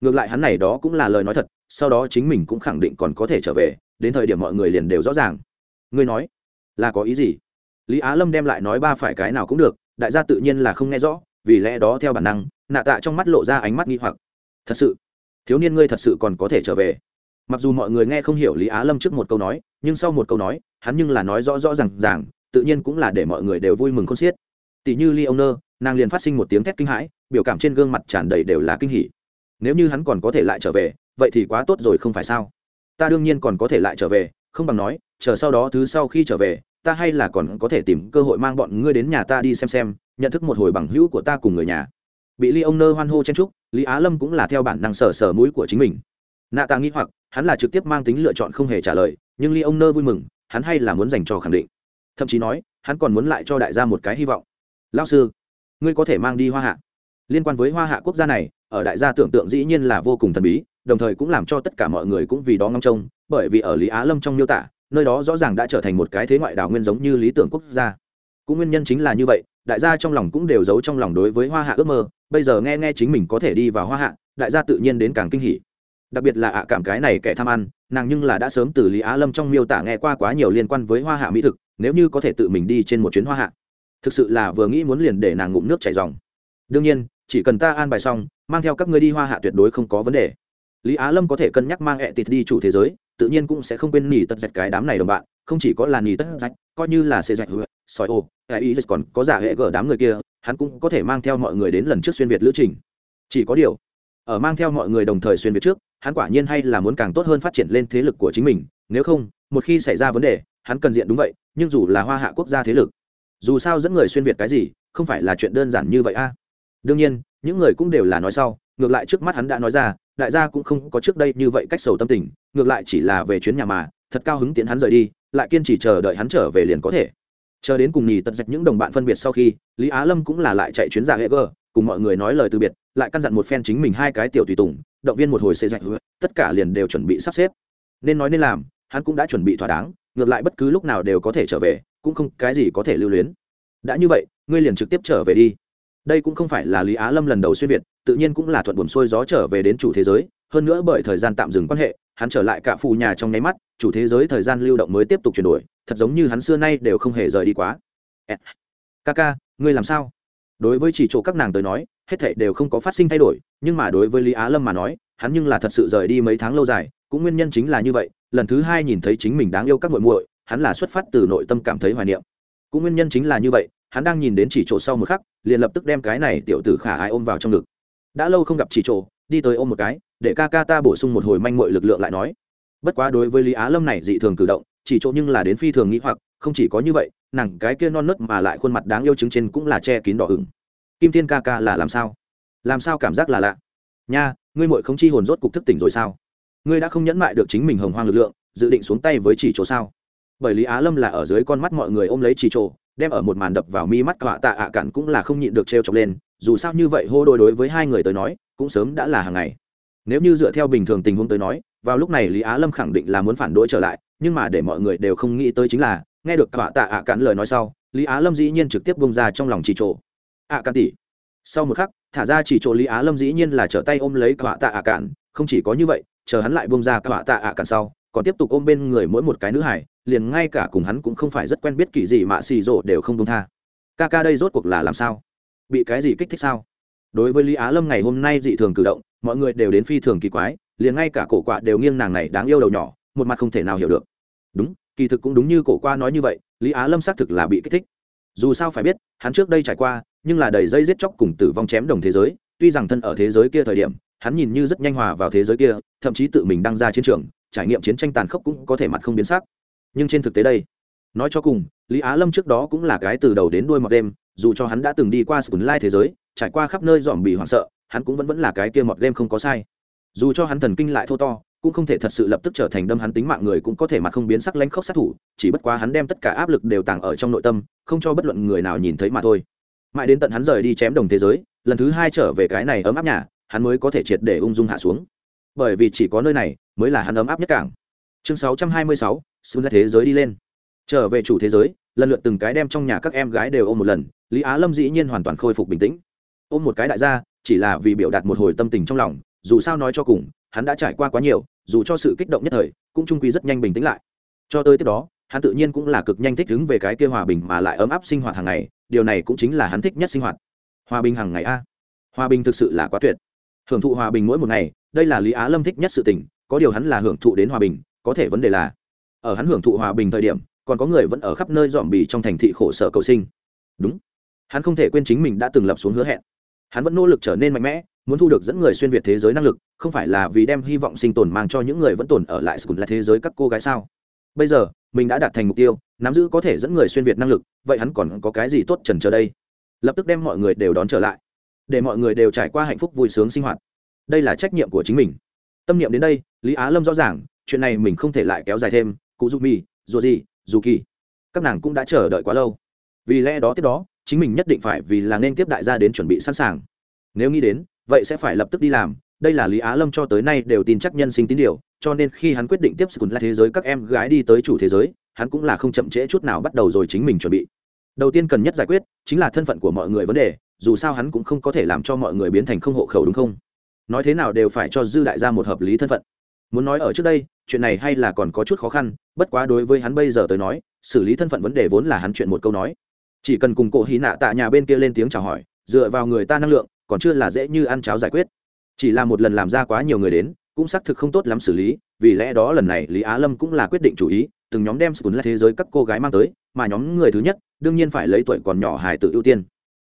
Ngược lại hắn này đó cũng là lời nói thật, sau đó chính mình cũng khẳng định còn có thể trở về, đến thời điểm mọi người liền đều rõ ràng. Ngươi nói, là có ý gì? Lý á lâm đem lại nói ba phải cái nào cũng được, đại gia tự nhiên là không nghe rõ, vì lẽ đó theo bản năng nạ tạ trong mắt lộ ra ánh mắt nghi hoặc. Thật sự? Thiếu niên ngươi thật sự còn có thể trở về? Mặc dù mọi người nghe không hiểu lý á lâm trước một câu nói, nhưng sau một câu nói, hắn nhưng là nói rõ rõ r à n g ràng, tự nhiên cũng là để mọi người đều vui mừng không xiết. Tỷ như ly ông nơ nàng liền phát sinh một tiếng thét kinh hãi, biểu cảm trên gương mặt tràn đầy đều là kinh hỉ. Nếu như hắn còn có thể lại trở về, vậy thì quá tốt rồi không phải sao? Ta đương nhiên còn có thể lại trở về, không bằng nói, chờ sau đó thứ sau khi trở về, ta hay là còn có thể tìm cơ hội mang bọn ngươi đến nhà ta đi xem xem, nhận thức một hồi bằng hữu của ta cùng người nhà bị ly ông nơ hoan hô chen trúc lý á lâm cũng là theo bản năng sở sở mũi của chính mình. Nạ tạ nghĩ hoặc, hắn là trực tiếp mang tính lựa chọn không hề trả lời, nhưng ly ông nơ vui mừng, hắn hay là muốn dành cho khẳng định. Thậm chí nói, hắn còn muốn lại cho đại gia một cái hy vọng. Lao sư, ngươi có thể mang đi hoa hạ. Liên quan với hoa hạ quốc gia này, ở đại gia tưởng tượng dĩ nhiên là vô cùng thần bí, đồng thời cũng làm cho tất cả mọi người cũng vì đó ngong trông, bởi vì ở lý á lâm trong miêu tả, nơi đó rõ ràng đã trở thành một cái thế ngoại đảo nguyên giống như lý tưởng quốc gia. Cũng nguyên nhân chính là như vậy đại gia trong lòng cũng đều giấu trong lòng đối với hoa hạ ước mơ, bây giờ nghe nghe chính mình có thể đi vào hoa hạ, đại gia tự nhiên đến càng kinh hỉ. Đặc biệt là ạ cảm cái này kẻ tham ăn, nàng nhưng là đã sớm từ lý á lâm trong miêu tả nghe qua quá nhiều liên quan với hoa hạ mỹ thực, nếu như có thể tự mình đi trên một chuyến hoa hạ. Thực sự là vừa nghĩ muốn liền để nàng ngụm nước chảy dòng. Đương nhiên, chỉ cần ta an bài xong, mang theo các ngươi đi hoa hạ tuyệt đối không có vấn đề. Lý á lâm có thể cân nhắc mang ẹ tịt đi chủ thế giới, tự nhiên cũng sẽ không quên nỉ tất dạch cái đám này đồng bạn, không chỉ có là nỉ tất dạch, coi như là xê dạch sỏi ô ai ý còn có giả hệ gở đám người kia, hắn cũng có thể mang theo mọi người đến lần trước xuyên việt lữ trình. Chỉ có điều, ở mang theo mọi người đồng thời xuyên việt trước, hắn quả nhiên hay là muốn càng tốt hơn phát triển lên thế lực của chính mình, nếu không, một khi xảy ra vấn đề, hắn cần diện đúng vậy, nhưng dù là hoa hạ quốc gia thế lực, dù sao dẫn người xuyên việt cái gì, không phải là chuyện đơn giản như vậy a. Đương nhiên, những người cũng đều là nói sau, ngược lại trước mắt hắn đã nói ra, đại gia cũng không có trước đây như vậy cách sầu tâm tình, ngược lại chỉ là về chuyến nhà mà, thật cao hứng tiện hắn rời đi, lại kiên trì chờ đợi hắn trở về liền có thể chờ đến cùng nhì tật dạch những đồng bạn phân biệt sau khi, lý á lâm cũng là lại chạy chuyến giả hệ gờ, cùng mọi người nói lời từ biệt, lại căn dặn một phen chính mình hai cái tiểu tùy tùng, động viên một hồi xây dạch tất cả liền đều chuẩn bị sắp xếp. Nên nói nên làm, hắn cũng đã chuẩn bị thỏa đáng, ngược lại bất cứ lúc nào đều có thể trở về, cũng không cái gì có thể lưu luyến. Đã như vậy, ngươi liền trực tiếp trở về đi. Đây cũng không phải là lý á lâm lần đầu xuyên việt, tự nhiên cũng là thuận buồm xuôi gió trở về đến chủ thế giới, hơn nữa bởi thời gian tạm dừng quan hệ, hắn trở lại cả phù nhà trong nháy mắt, chủ thế giới thời gian lưu động mới tiếp tục chuyển đổi thật giống như hắn xưa nay đều không hề rời đi quá. Ca ca, ngươi làm sao? Đối với chỉ chỗ các nàng tới nói, hết thảy đều không có phát sinh thay đổi, nhưng mà đối với lý á lâm mà nói, hắn nhưng là thật sự rời đi mấy tháng lâu dài, cũng nguyên nhân chính là như vậy, lần thứ hai nhìn thấy chính mình đáng yêu các muội muội, hắn là xuất phát từ nội tâm cảm thấy hoài niệm. Cũng nguyên nhân chính là như vậy, hắn đang nhìn đến chỉ chỗ sau một khắc, liền lập tức đem cái này tiểu tử khả ai ôm vào trong ngực. Đã lâu không gặp chỉ chỗ, đi tới ôm một cái, để ca ca ta bổ sung một hồi manh muội lực lượng lại nói. Bất quá đối với lý á lâm này dị thường cử động chỉ chỗ nhưng là đến phi thường nghĩ hoặc, không chỉ có như vậy, nàng cái kia non nớt mà lại khuôn mặt đáng yêu chứng trên cũng là che kín đỏ ửng. Kim thiên ca ca là làm sao? Làm sao cảm giác là lạ? Nha, ngươi mội không chi hồn rốt cục thức tỉnh rồi sao? Ngươi đã không nhẫn mại được chính mình hồng hoang lực lượng, dự định xuống tay với chỉ chỗ sao? Bởi lý á lâm là ở dưới con mắt mọi người ôm lấy chỉ chỗ, đem ở một màn đập vào mi mắt họa tạ ạ cản cũng là không nhịn được trêu chọc lên, dù sao như vậy hô đôi đối với hai người tới nói, cũng sớm đã là hàng ngày. Nếu như dựa theo bình thường tình huống tới nói, vào lúc này lý á lâm khẳng định là muốn phản đối trở lại nhưng mà để mọi người đều không nghĩ tới chính là, nghe được họa tạ ạ cạn lời nói sau, lý á lâm dĩ nhiên trực tiếp bông ra trong lòng chỉ chỗ ạ cạn tỉ sau một khắc, thả ra chỉ chỗ lý á lâm dĩ nhiên là trở tay ôm lấy họa tạ ạ cạn, không chỉ có như vậy, chờ hắn lại bông ra họa tạ ạ cạn sau, còn tiếp tục ôm bên người mỗi một cái nữ hải, liền ngay cả cùng hắn cũng không phải rất quen biết kỳ gì mà xì rộ đều không bông tha. Ca ca đây rốt cuộc là làm sao? Bị cái gì kích thích sao? Đối với lý á lâm ngày hôm nay dị thường cử động, mọi người đều đến phi thường kỳ quái, liền ngay cả cổ quạ đều nghiêng nàng này đáng yêu đầu nhỏ, một mặt không thể nào hiểu được đúng, kỳ thực cũng đúng như cổ qua nói như vậy, lý á lâm xác thực là bị kích thích. Dù sao phải biết, hắn trước đây trải qua, nhưng là đầy dây giết chóc cùng tử vong chém đồng thế giới, tuy rằng thân ở thế giới kia thời điểm, hắn nhìn như rất nhanh hòa vào thế giới kia, thậm chí tự mình đăng ra chiến trường, trải nghiệm chiến tranh tàn khốc cũng có thể mặt không biến sắc. Nhưng trên thực tế đây, nói cho cùng, lý á lâm trước đó cũng là cái từ đầu đến đuôi mọt đêm, dù cho hắn đã từng đi qua sừng lai thế giới, trải qua khắp nơi dòm bị hoảng sợ, hắn cũng vẫn vẫn là cái kia mọt đêm không có sai. Dù cho hắn thần kinh lại thô to cũng không thể thật sự lập tức trở thành đâm hắn tính mạng người cũng có thể mặt không biến sắc lánh khóc sát thủ chỉ bất quá hắn đem tất cả áp lực đều tàng ở trong nội tâm không cho bất luận người nào nhìn thấy mà thôi. Mãi đến tận hắn rời đi chém đồng thế giới lần thứ hai trở về cái này ấm áp nhà hắn mới có thể triệt để ung dung hạ xuống. Bởi vì chỉ có nơi này mới là hắn ấm áp nhất cảng. Chương 626, xung ra thế giới đi lên. Trở về chủ thế giới lần lượt từng cái đem trong nhà các em gái đều ôm một lần lý á lâm dĩ nhiên hoàn toàn khôi phục bình tĩnh. Ôm một cái đại gia chỉ là vì biểu đạt một hồi tâm tình trong lòng dù sao nói cho cùng hắn đã trải qua quá nhiều dù cho sự kích động nhất thời, cũng trung quy rất nhanh bình tĩnh lại. Cho tới tiếp đó, hắn tự nhiên cũng là cực nhanh thích ứng về cái kia hòa bình mà lại ấm áp sinh hoạt hàng ngày, điều này cũng chính là hắn thích nhất sinh hoạt. Hòa bình hàng ngày a? Hòa bình thực sự là quá tuyệt. Hưởng thụ hòa bình mỗi một ngày, đây là lý á lâm thích nhất sự tình, có điều hắn là hưởng thụ đến hòa bình, có thể vấn đề là, ở hắn hưởng thụ hòa bình thời điểm, còn có người vẫn ở khắp nơi dòm bì trong thành thị khổ sở cầu sinh. Đúng. Hắn không thể quên chính mình đã từng lập xuống hứa hẹn. Hắn vẫn nỗ lực trở nên mạnh mẽ muốn thu được dẫn người xuyên việt thế giới năng lực, không phải là vì đem hy vọng sinh tồn mang cho những người vẫn tồn ở lại sùn là thế giới các cô gái sao? Bây giờ, mình đã đạt thành mục tiêu, nắm giữ có thể dẫn người xuyên việt năng lực, vậy hắn còn có cái gì tốt trần chờ đây? Lập tức đem mọi người đều đón trở lại, để mọi người đều trải qua hạnh phúc vui sướng sinh hoạt. Đây là trách nhiệm của chính mình. Tâm niệm đến đây, lý á lâm rõ ràng, chuyện này mình không thể lại kéo dài thêm, cụ dù mì dù gì, dù kỳ, các nàng cũng đã chờ đợi quá lâu. Vì lẽ đó tiếp đó, chính mình nhất định phải vì là nên tiếp đại gia đến chuẩn bị sẵn sàng. Nếu nghĩ đến vậy sẽ phải lập tức đi làm. Đây là lý á lâm cho tới nay đều tin chắc nhân sinh tín điều, cho nên khi hắn quyết định tiếp sức là thế giới các em gái đi tới chủ thế giới, hắn cũng là không chậm trễ chút nào bắt đầu rồi chính mình chuẩn bị. Đầu tiên cần nhất giải quyết chính là thân phận của mọi người vấn đề, dù sao hắn cũng không có thể làm cho mọi người biến thành không hộ khẩu đúng không? Nói thế nào đều phải cho dư đại gia một hợp lý thân phận. Muốn nói ở trước đây, chuyện này hay là còn có chút khó khăn, bất quá đối với hắn bây giờ tới nói, xử lý thân phận vấn đề vốn là hắn chuyện một câu nói. Chỉ cần cùng cổ hí nạ tạ nhà bên kia lên tiếng chào hỏi, dựa vào người ta năng lượng còn chưa là dễ như ăn cháo giải quyết. Chỉ là một lần làm ra quá nhiều người đến, cũng xác thực không tốt lắm xử lý, vì lẽ đó lần này lý á lâm cũng là quyết định chủ ý, từng nhóm đem sùn là thế giới các cô gái mang tới, mà nhóm người thứ nhất, đương nhiên phải lấy tuổi còn nhỏ hài tự ưu tiên.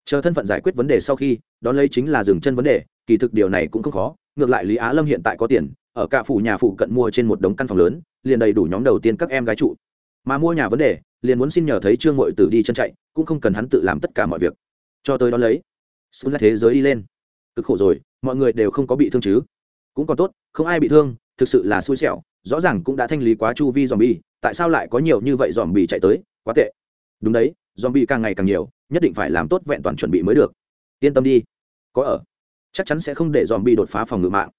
Chờ thân phận giải quyết vấn đề sau khi, đón lấy chính là dừng chân vấn đề, kỳ thực điều này cũng không khó, ngược lại lý á lâm hiện tại có tiền, ở cả phủ nhà phụ cận mua trên một đống căn phòng lớn, liền đầy đủ nhóm đầu tiên các em gái trụ. Mà mua nhà vấn đề, liền muốn xin nhờ thấy trương mội tử đi chân chạy, cũng không cần hắn tự làm tất cả mọi việc. Cho tới đó lấy xuống là thế giới đi lên. Cực khổ rồi, mọi người đều không có bị thương chứ. Cũng còn tốt, không ai bị thương, thực sự là xui xẻo, rõ ràng cũng đã thanh lý quá chu vi dòm bi tại sao lại có nhiều như vậy dòm bi chạy tới, quá tệ. Đúng đấy dòm bi càng ngày càng nhiều, nhất định phải làm tốt vẹn toàn chuẩn bị mới được. Yên tâm đi, có ở. Chắc chắn sẽ không để dòm bi đột phá phòng ngự mạng.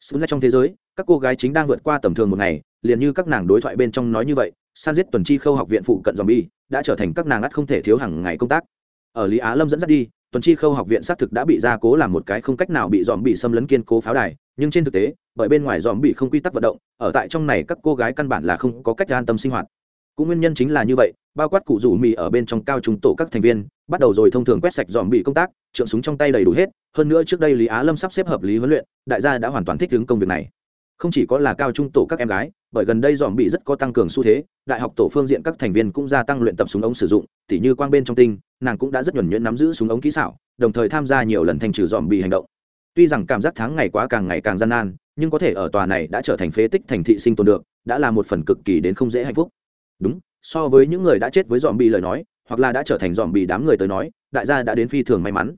Xuống là trong thế giới, các cô gái chính đang vượt qua tầm thường một ngày, liền như các nàng đối thoại bên trong nói như vậy, san giết tuần chi khâu học viện phụ cận dòm bi đã trở thành các nàng ắt không thể thiếu hàng ngày công tác. Ở lý á lâm dẫn dắt đi tuần chi khâu học viện xác thực đã bị gia cố làm một cái không cách nào bị dòm bị xâm lấn kiên cố pháo đài, nhưng trên thực tế, bởi bên ngoài dòm bị không quy tắc vận động, ở tại trong này các cô gái căn bản là không có cách an tâm sinh hoạt. Cũng nguyên nhân chính là như vậy, bao quát cụ rủ mì ở bên trong cao trung tổ các thành viên, bắt đầu rồi thông thường quét sạch dòm bị công tác, trượng súng trong tay đầy đủ hết, hơn nữa trước đây lý á lâm sắp xếp hợp lý huấn luyện, đại gia đã hoàn toàn thích ứng công việc này. Không chỉ có là cao trung tổ các em gái bởi gần đây dòm bị rất có tăng cường xu thế, đại học tổ phương diện các thành viên cũng gia tăng luyện tập súng ống sử dụng, tỉ như quang bên trong tinh, nàng cũng đã rất nhuẩn nhuyễn nắm giữ súng ống kỹ xảo, đồng thời tham gia nhiều lần thanh trừ dòm bị hành động. Tuy rằng cảm giác tháng ngày quá càng ngày càng gian nan, nhưng có thể ở tòa này đã trở thành phế tích thành thị sinh tồn được, đã là một phần cực kỳ đến không dễ hạnh phúc. Đúng, so với những người đã chết với dòm bị lời nói, hoặc là đã trở thành dòm bị đám người tới nói, đại gia đã đến phi thường may mắn.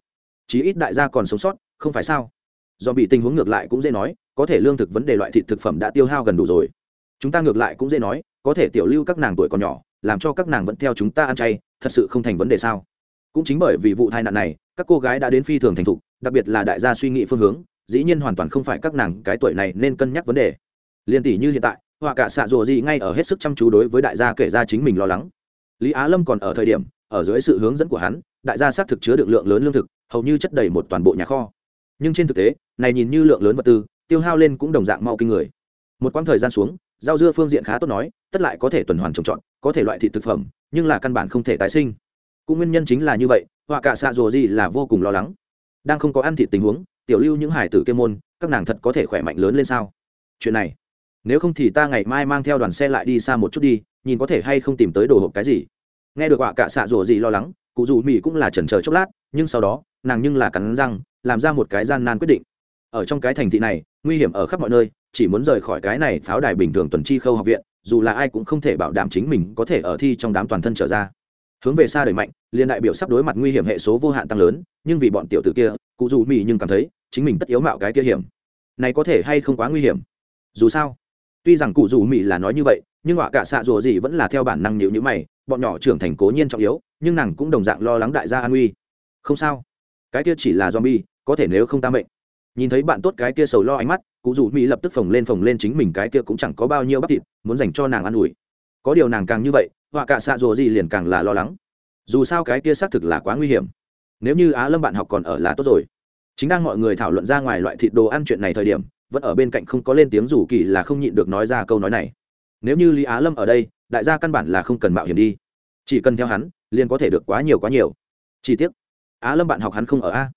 Chí ít đại gia còn sống sót, không phải sao? Dòm bị tình huống ngược lại cũng dễ nói, có thể lương thực vấn đề loại thịt thực phẩm đã tiêu hao gần đủ rồi chúng ta ngược lại cũng dễ nói, có thể tiểu lưu các nàng tuổi còn nhỏ, làm cho các nàng vẫn theo chúng ta ăn chay, thật sự không thành vấn đề sao? Cũng chính bởi vì vụ tai nạn này, các cô gái đã đến phi thường thành thục, đặc biệt là đại gia suy nghĩ phương hướng, dĩ nhiên hoàn toàn không phải các nàng cái tuổi này nên cân nhắc vấn đề. Liên tỷ như hiện tại, họa cả xạ rùa gì ngay ở hết sức chăm chú đối với đại gia kể ra chính mình lo lắng. Lý á lâm còn ở thời điểm, ở dưới sự hướng dẫn của hắn, đại gia xác thực chứa được lượng lớn lương thực, hầu như chất đầy một toàn bộ nhà kho. Nhưng trên thực tế, này nhìn như lượng lớn vật tư, tiêu hao lên cũng đồng dạng mau kinh người. Một quãng thời gian xuống rau dưa phương diện khá tốt nói, tất lại có thể tuần hoàn trồng trọt, có thể loại thịt thực phẩm, nhưng là căn bản không thể tái sinh. Cũng nguyên nhân chính là như vậy, họa cả xạ rùa gì là vô cùng lo lắng. Đang không có ăn thịt tình huống, tiểu lưu những hải tử kê môn, các nàng thật có thể khỏe mạnh lớn lên sao? Chuyện này, nếu không thì ta ngày mai mang theo đoàn xe lại đi xa một chút đi, nhìn có thể hay không tìm tới đồ hộp cái gì. Nghe được họa cả xạ rùa gì lo lắng, cụ dù mỹ cũng là chần chờ chốc lát, nhưng sau đó, nàng nhưng là cắn răng, làm ra một cái gian nan quyết định ở trong cái thành thị này, nguy hiểm ở khắp mọi nơi, chỉ muốn rời khỏi cái này pháo đài bình thường tuần chi khâu học viện, dù là ai cũng không thể bảo đảm chính mình có thể ở thi trong đám toàn thân trở ra. Hướng về xa đời mạnh liên đại biểu sắp đối mặt nguy hiểm hệ số vô hạn tăng lớn, nhưng vì bọn tiểu tử kia, cụ dù mỹ nhưng cảm thấy, chính mình tất yếu mạo cái kia hiểm. Này có thể hay không quá nguy hiểm? Dù sao, tuy rằng cụ dù mỹ là nói như vậy, nhưng họa cả xạ rùa gì vẫn là theo bản năng nhịu nhữ mày, bọn nhỏ trưởng thành cố nhiên trọng yếu, nhưng nàng cũng đồng dạng lo lắng đại gia an nguy. Không sao. Cái kia chỉ là zombie, có thể nếu không ta mệnh nhìn thấy bạn tốt cái kia sầu lo ánh mắt cụ dù mỹ lập tức phồng lên phồng lên chính mình cái kia cũng chẳng có bao nhiêu bắp thịt, muốn dành cho nàng an ủi. Có điều nàng càng như vậy, họa cả xạ rùa gì liền càng là lo lắng. Dù sao cái kia xác thực là quá nguy hiểm. Nếu như á lâm bạn học còn ở là tốt rồi. Chính đang mọi người thảo luận ra ngoài loại thịt đồ ăn chuyện này thời điểm, vẫn ở bên cạnh không có lên tiếng rủ kỳ là không nhịn được nói ra câu nói này. Nếu như lý á lâm ở đây, đại gia căn bản là không cần mạo hiểm đi. Chỉ cần theo hắn, liền có thể được quá nhiều quá nhiều. Chi tiết á lâm bạn học hắn không ở a.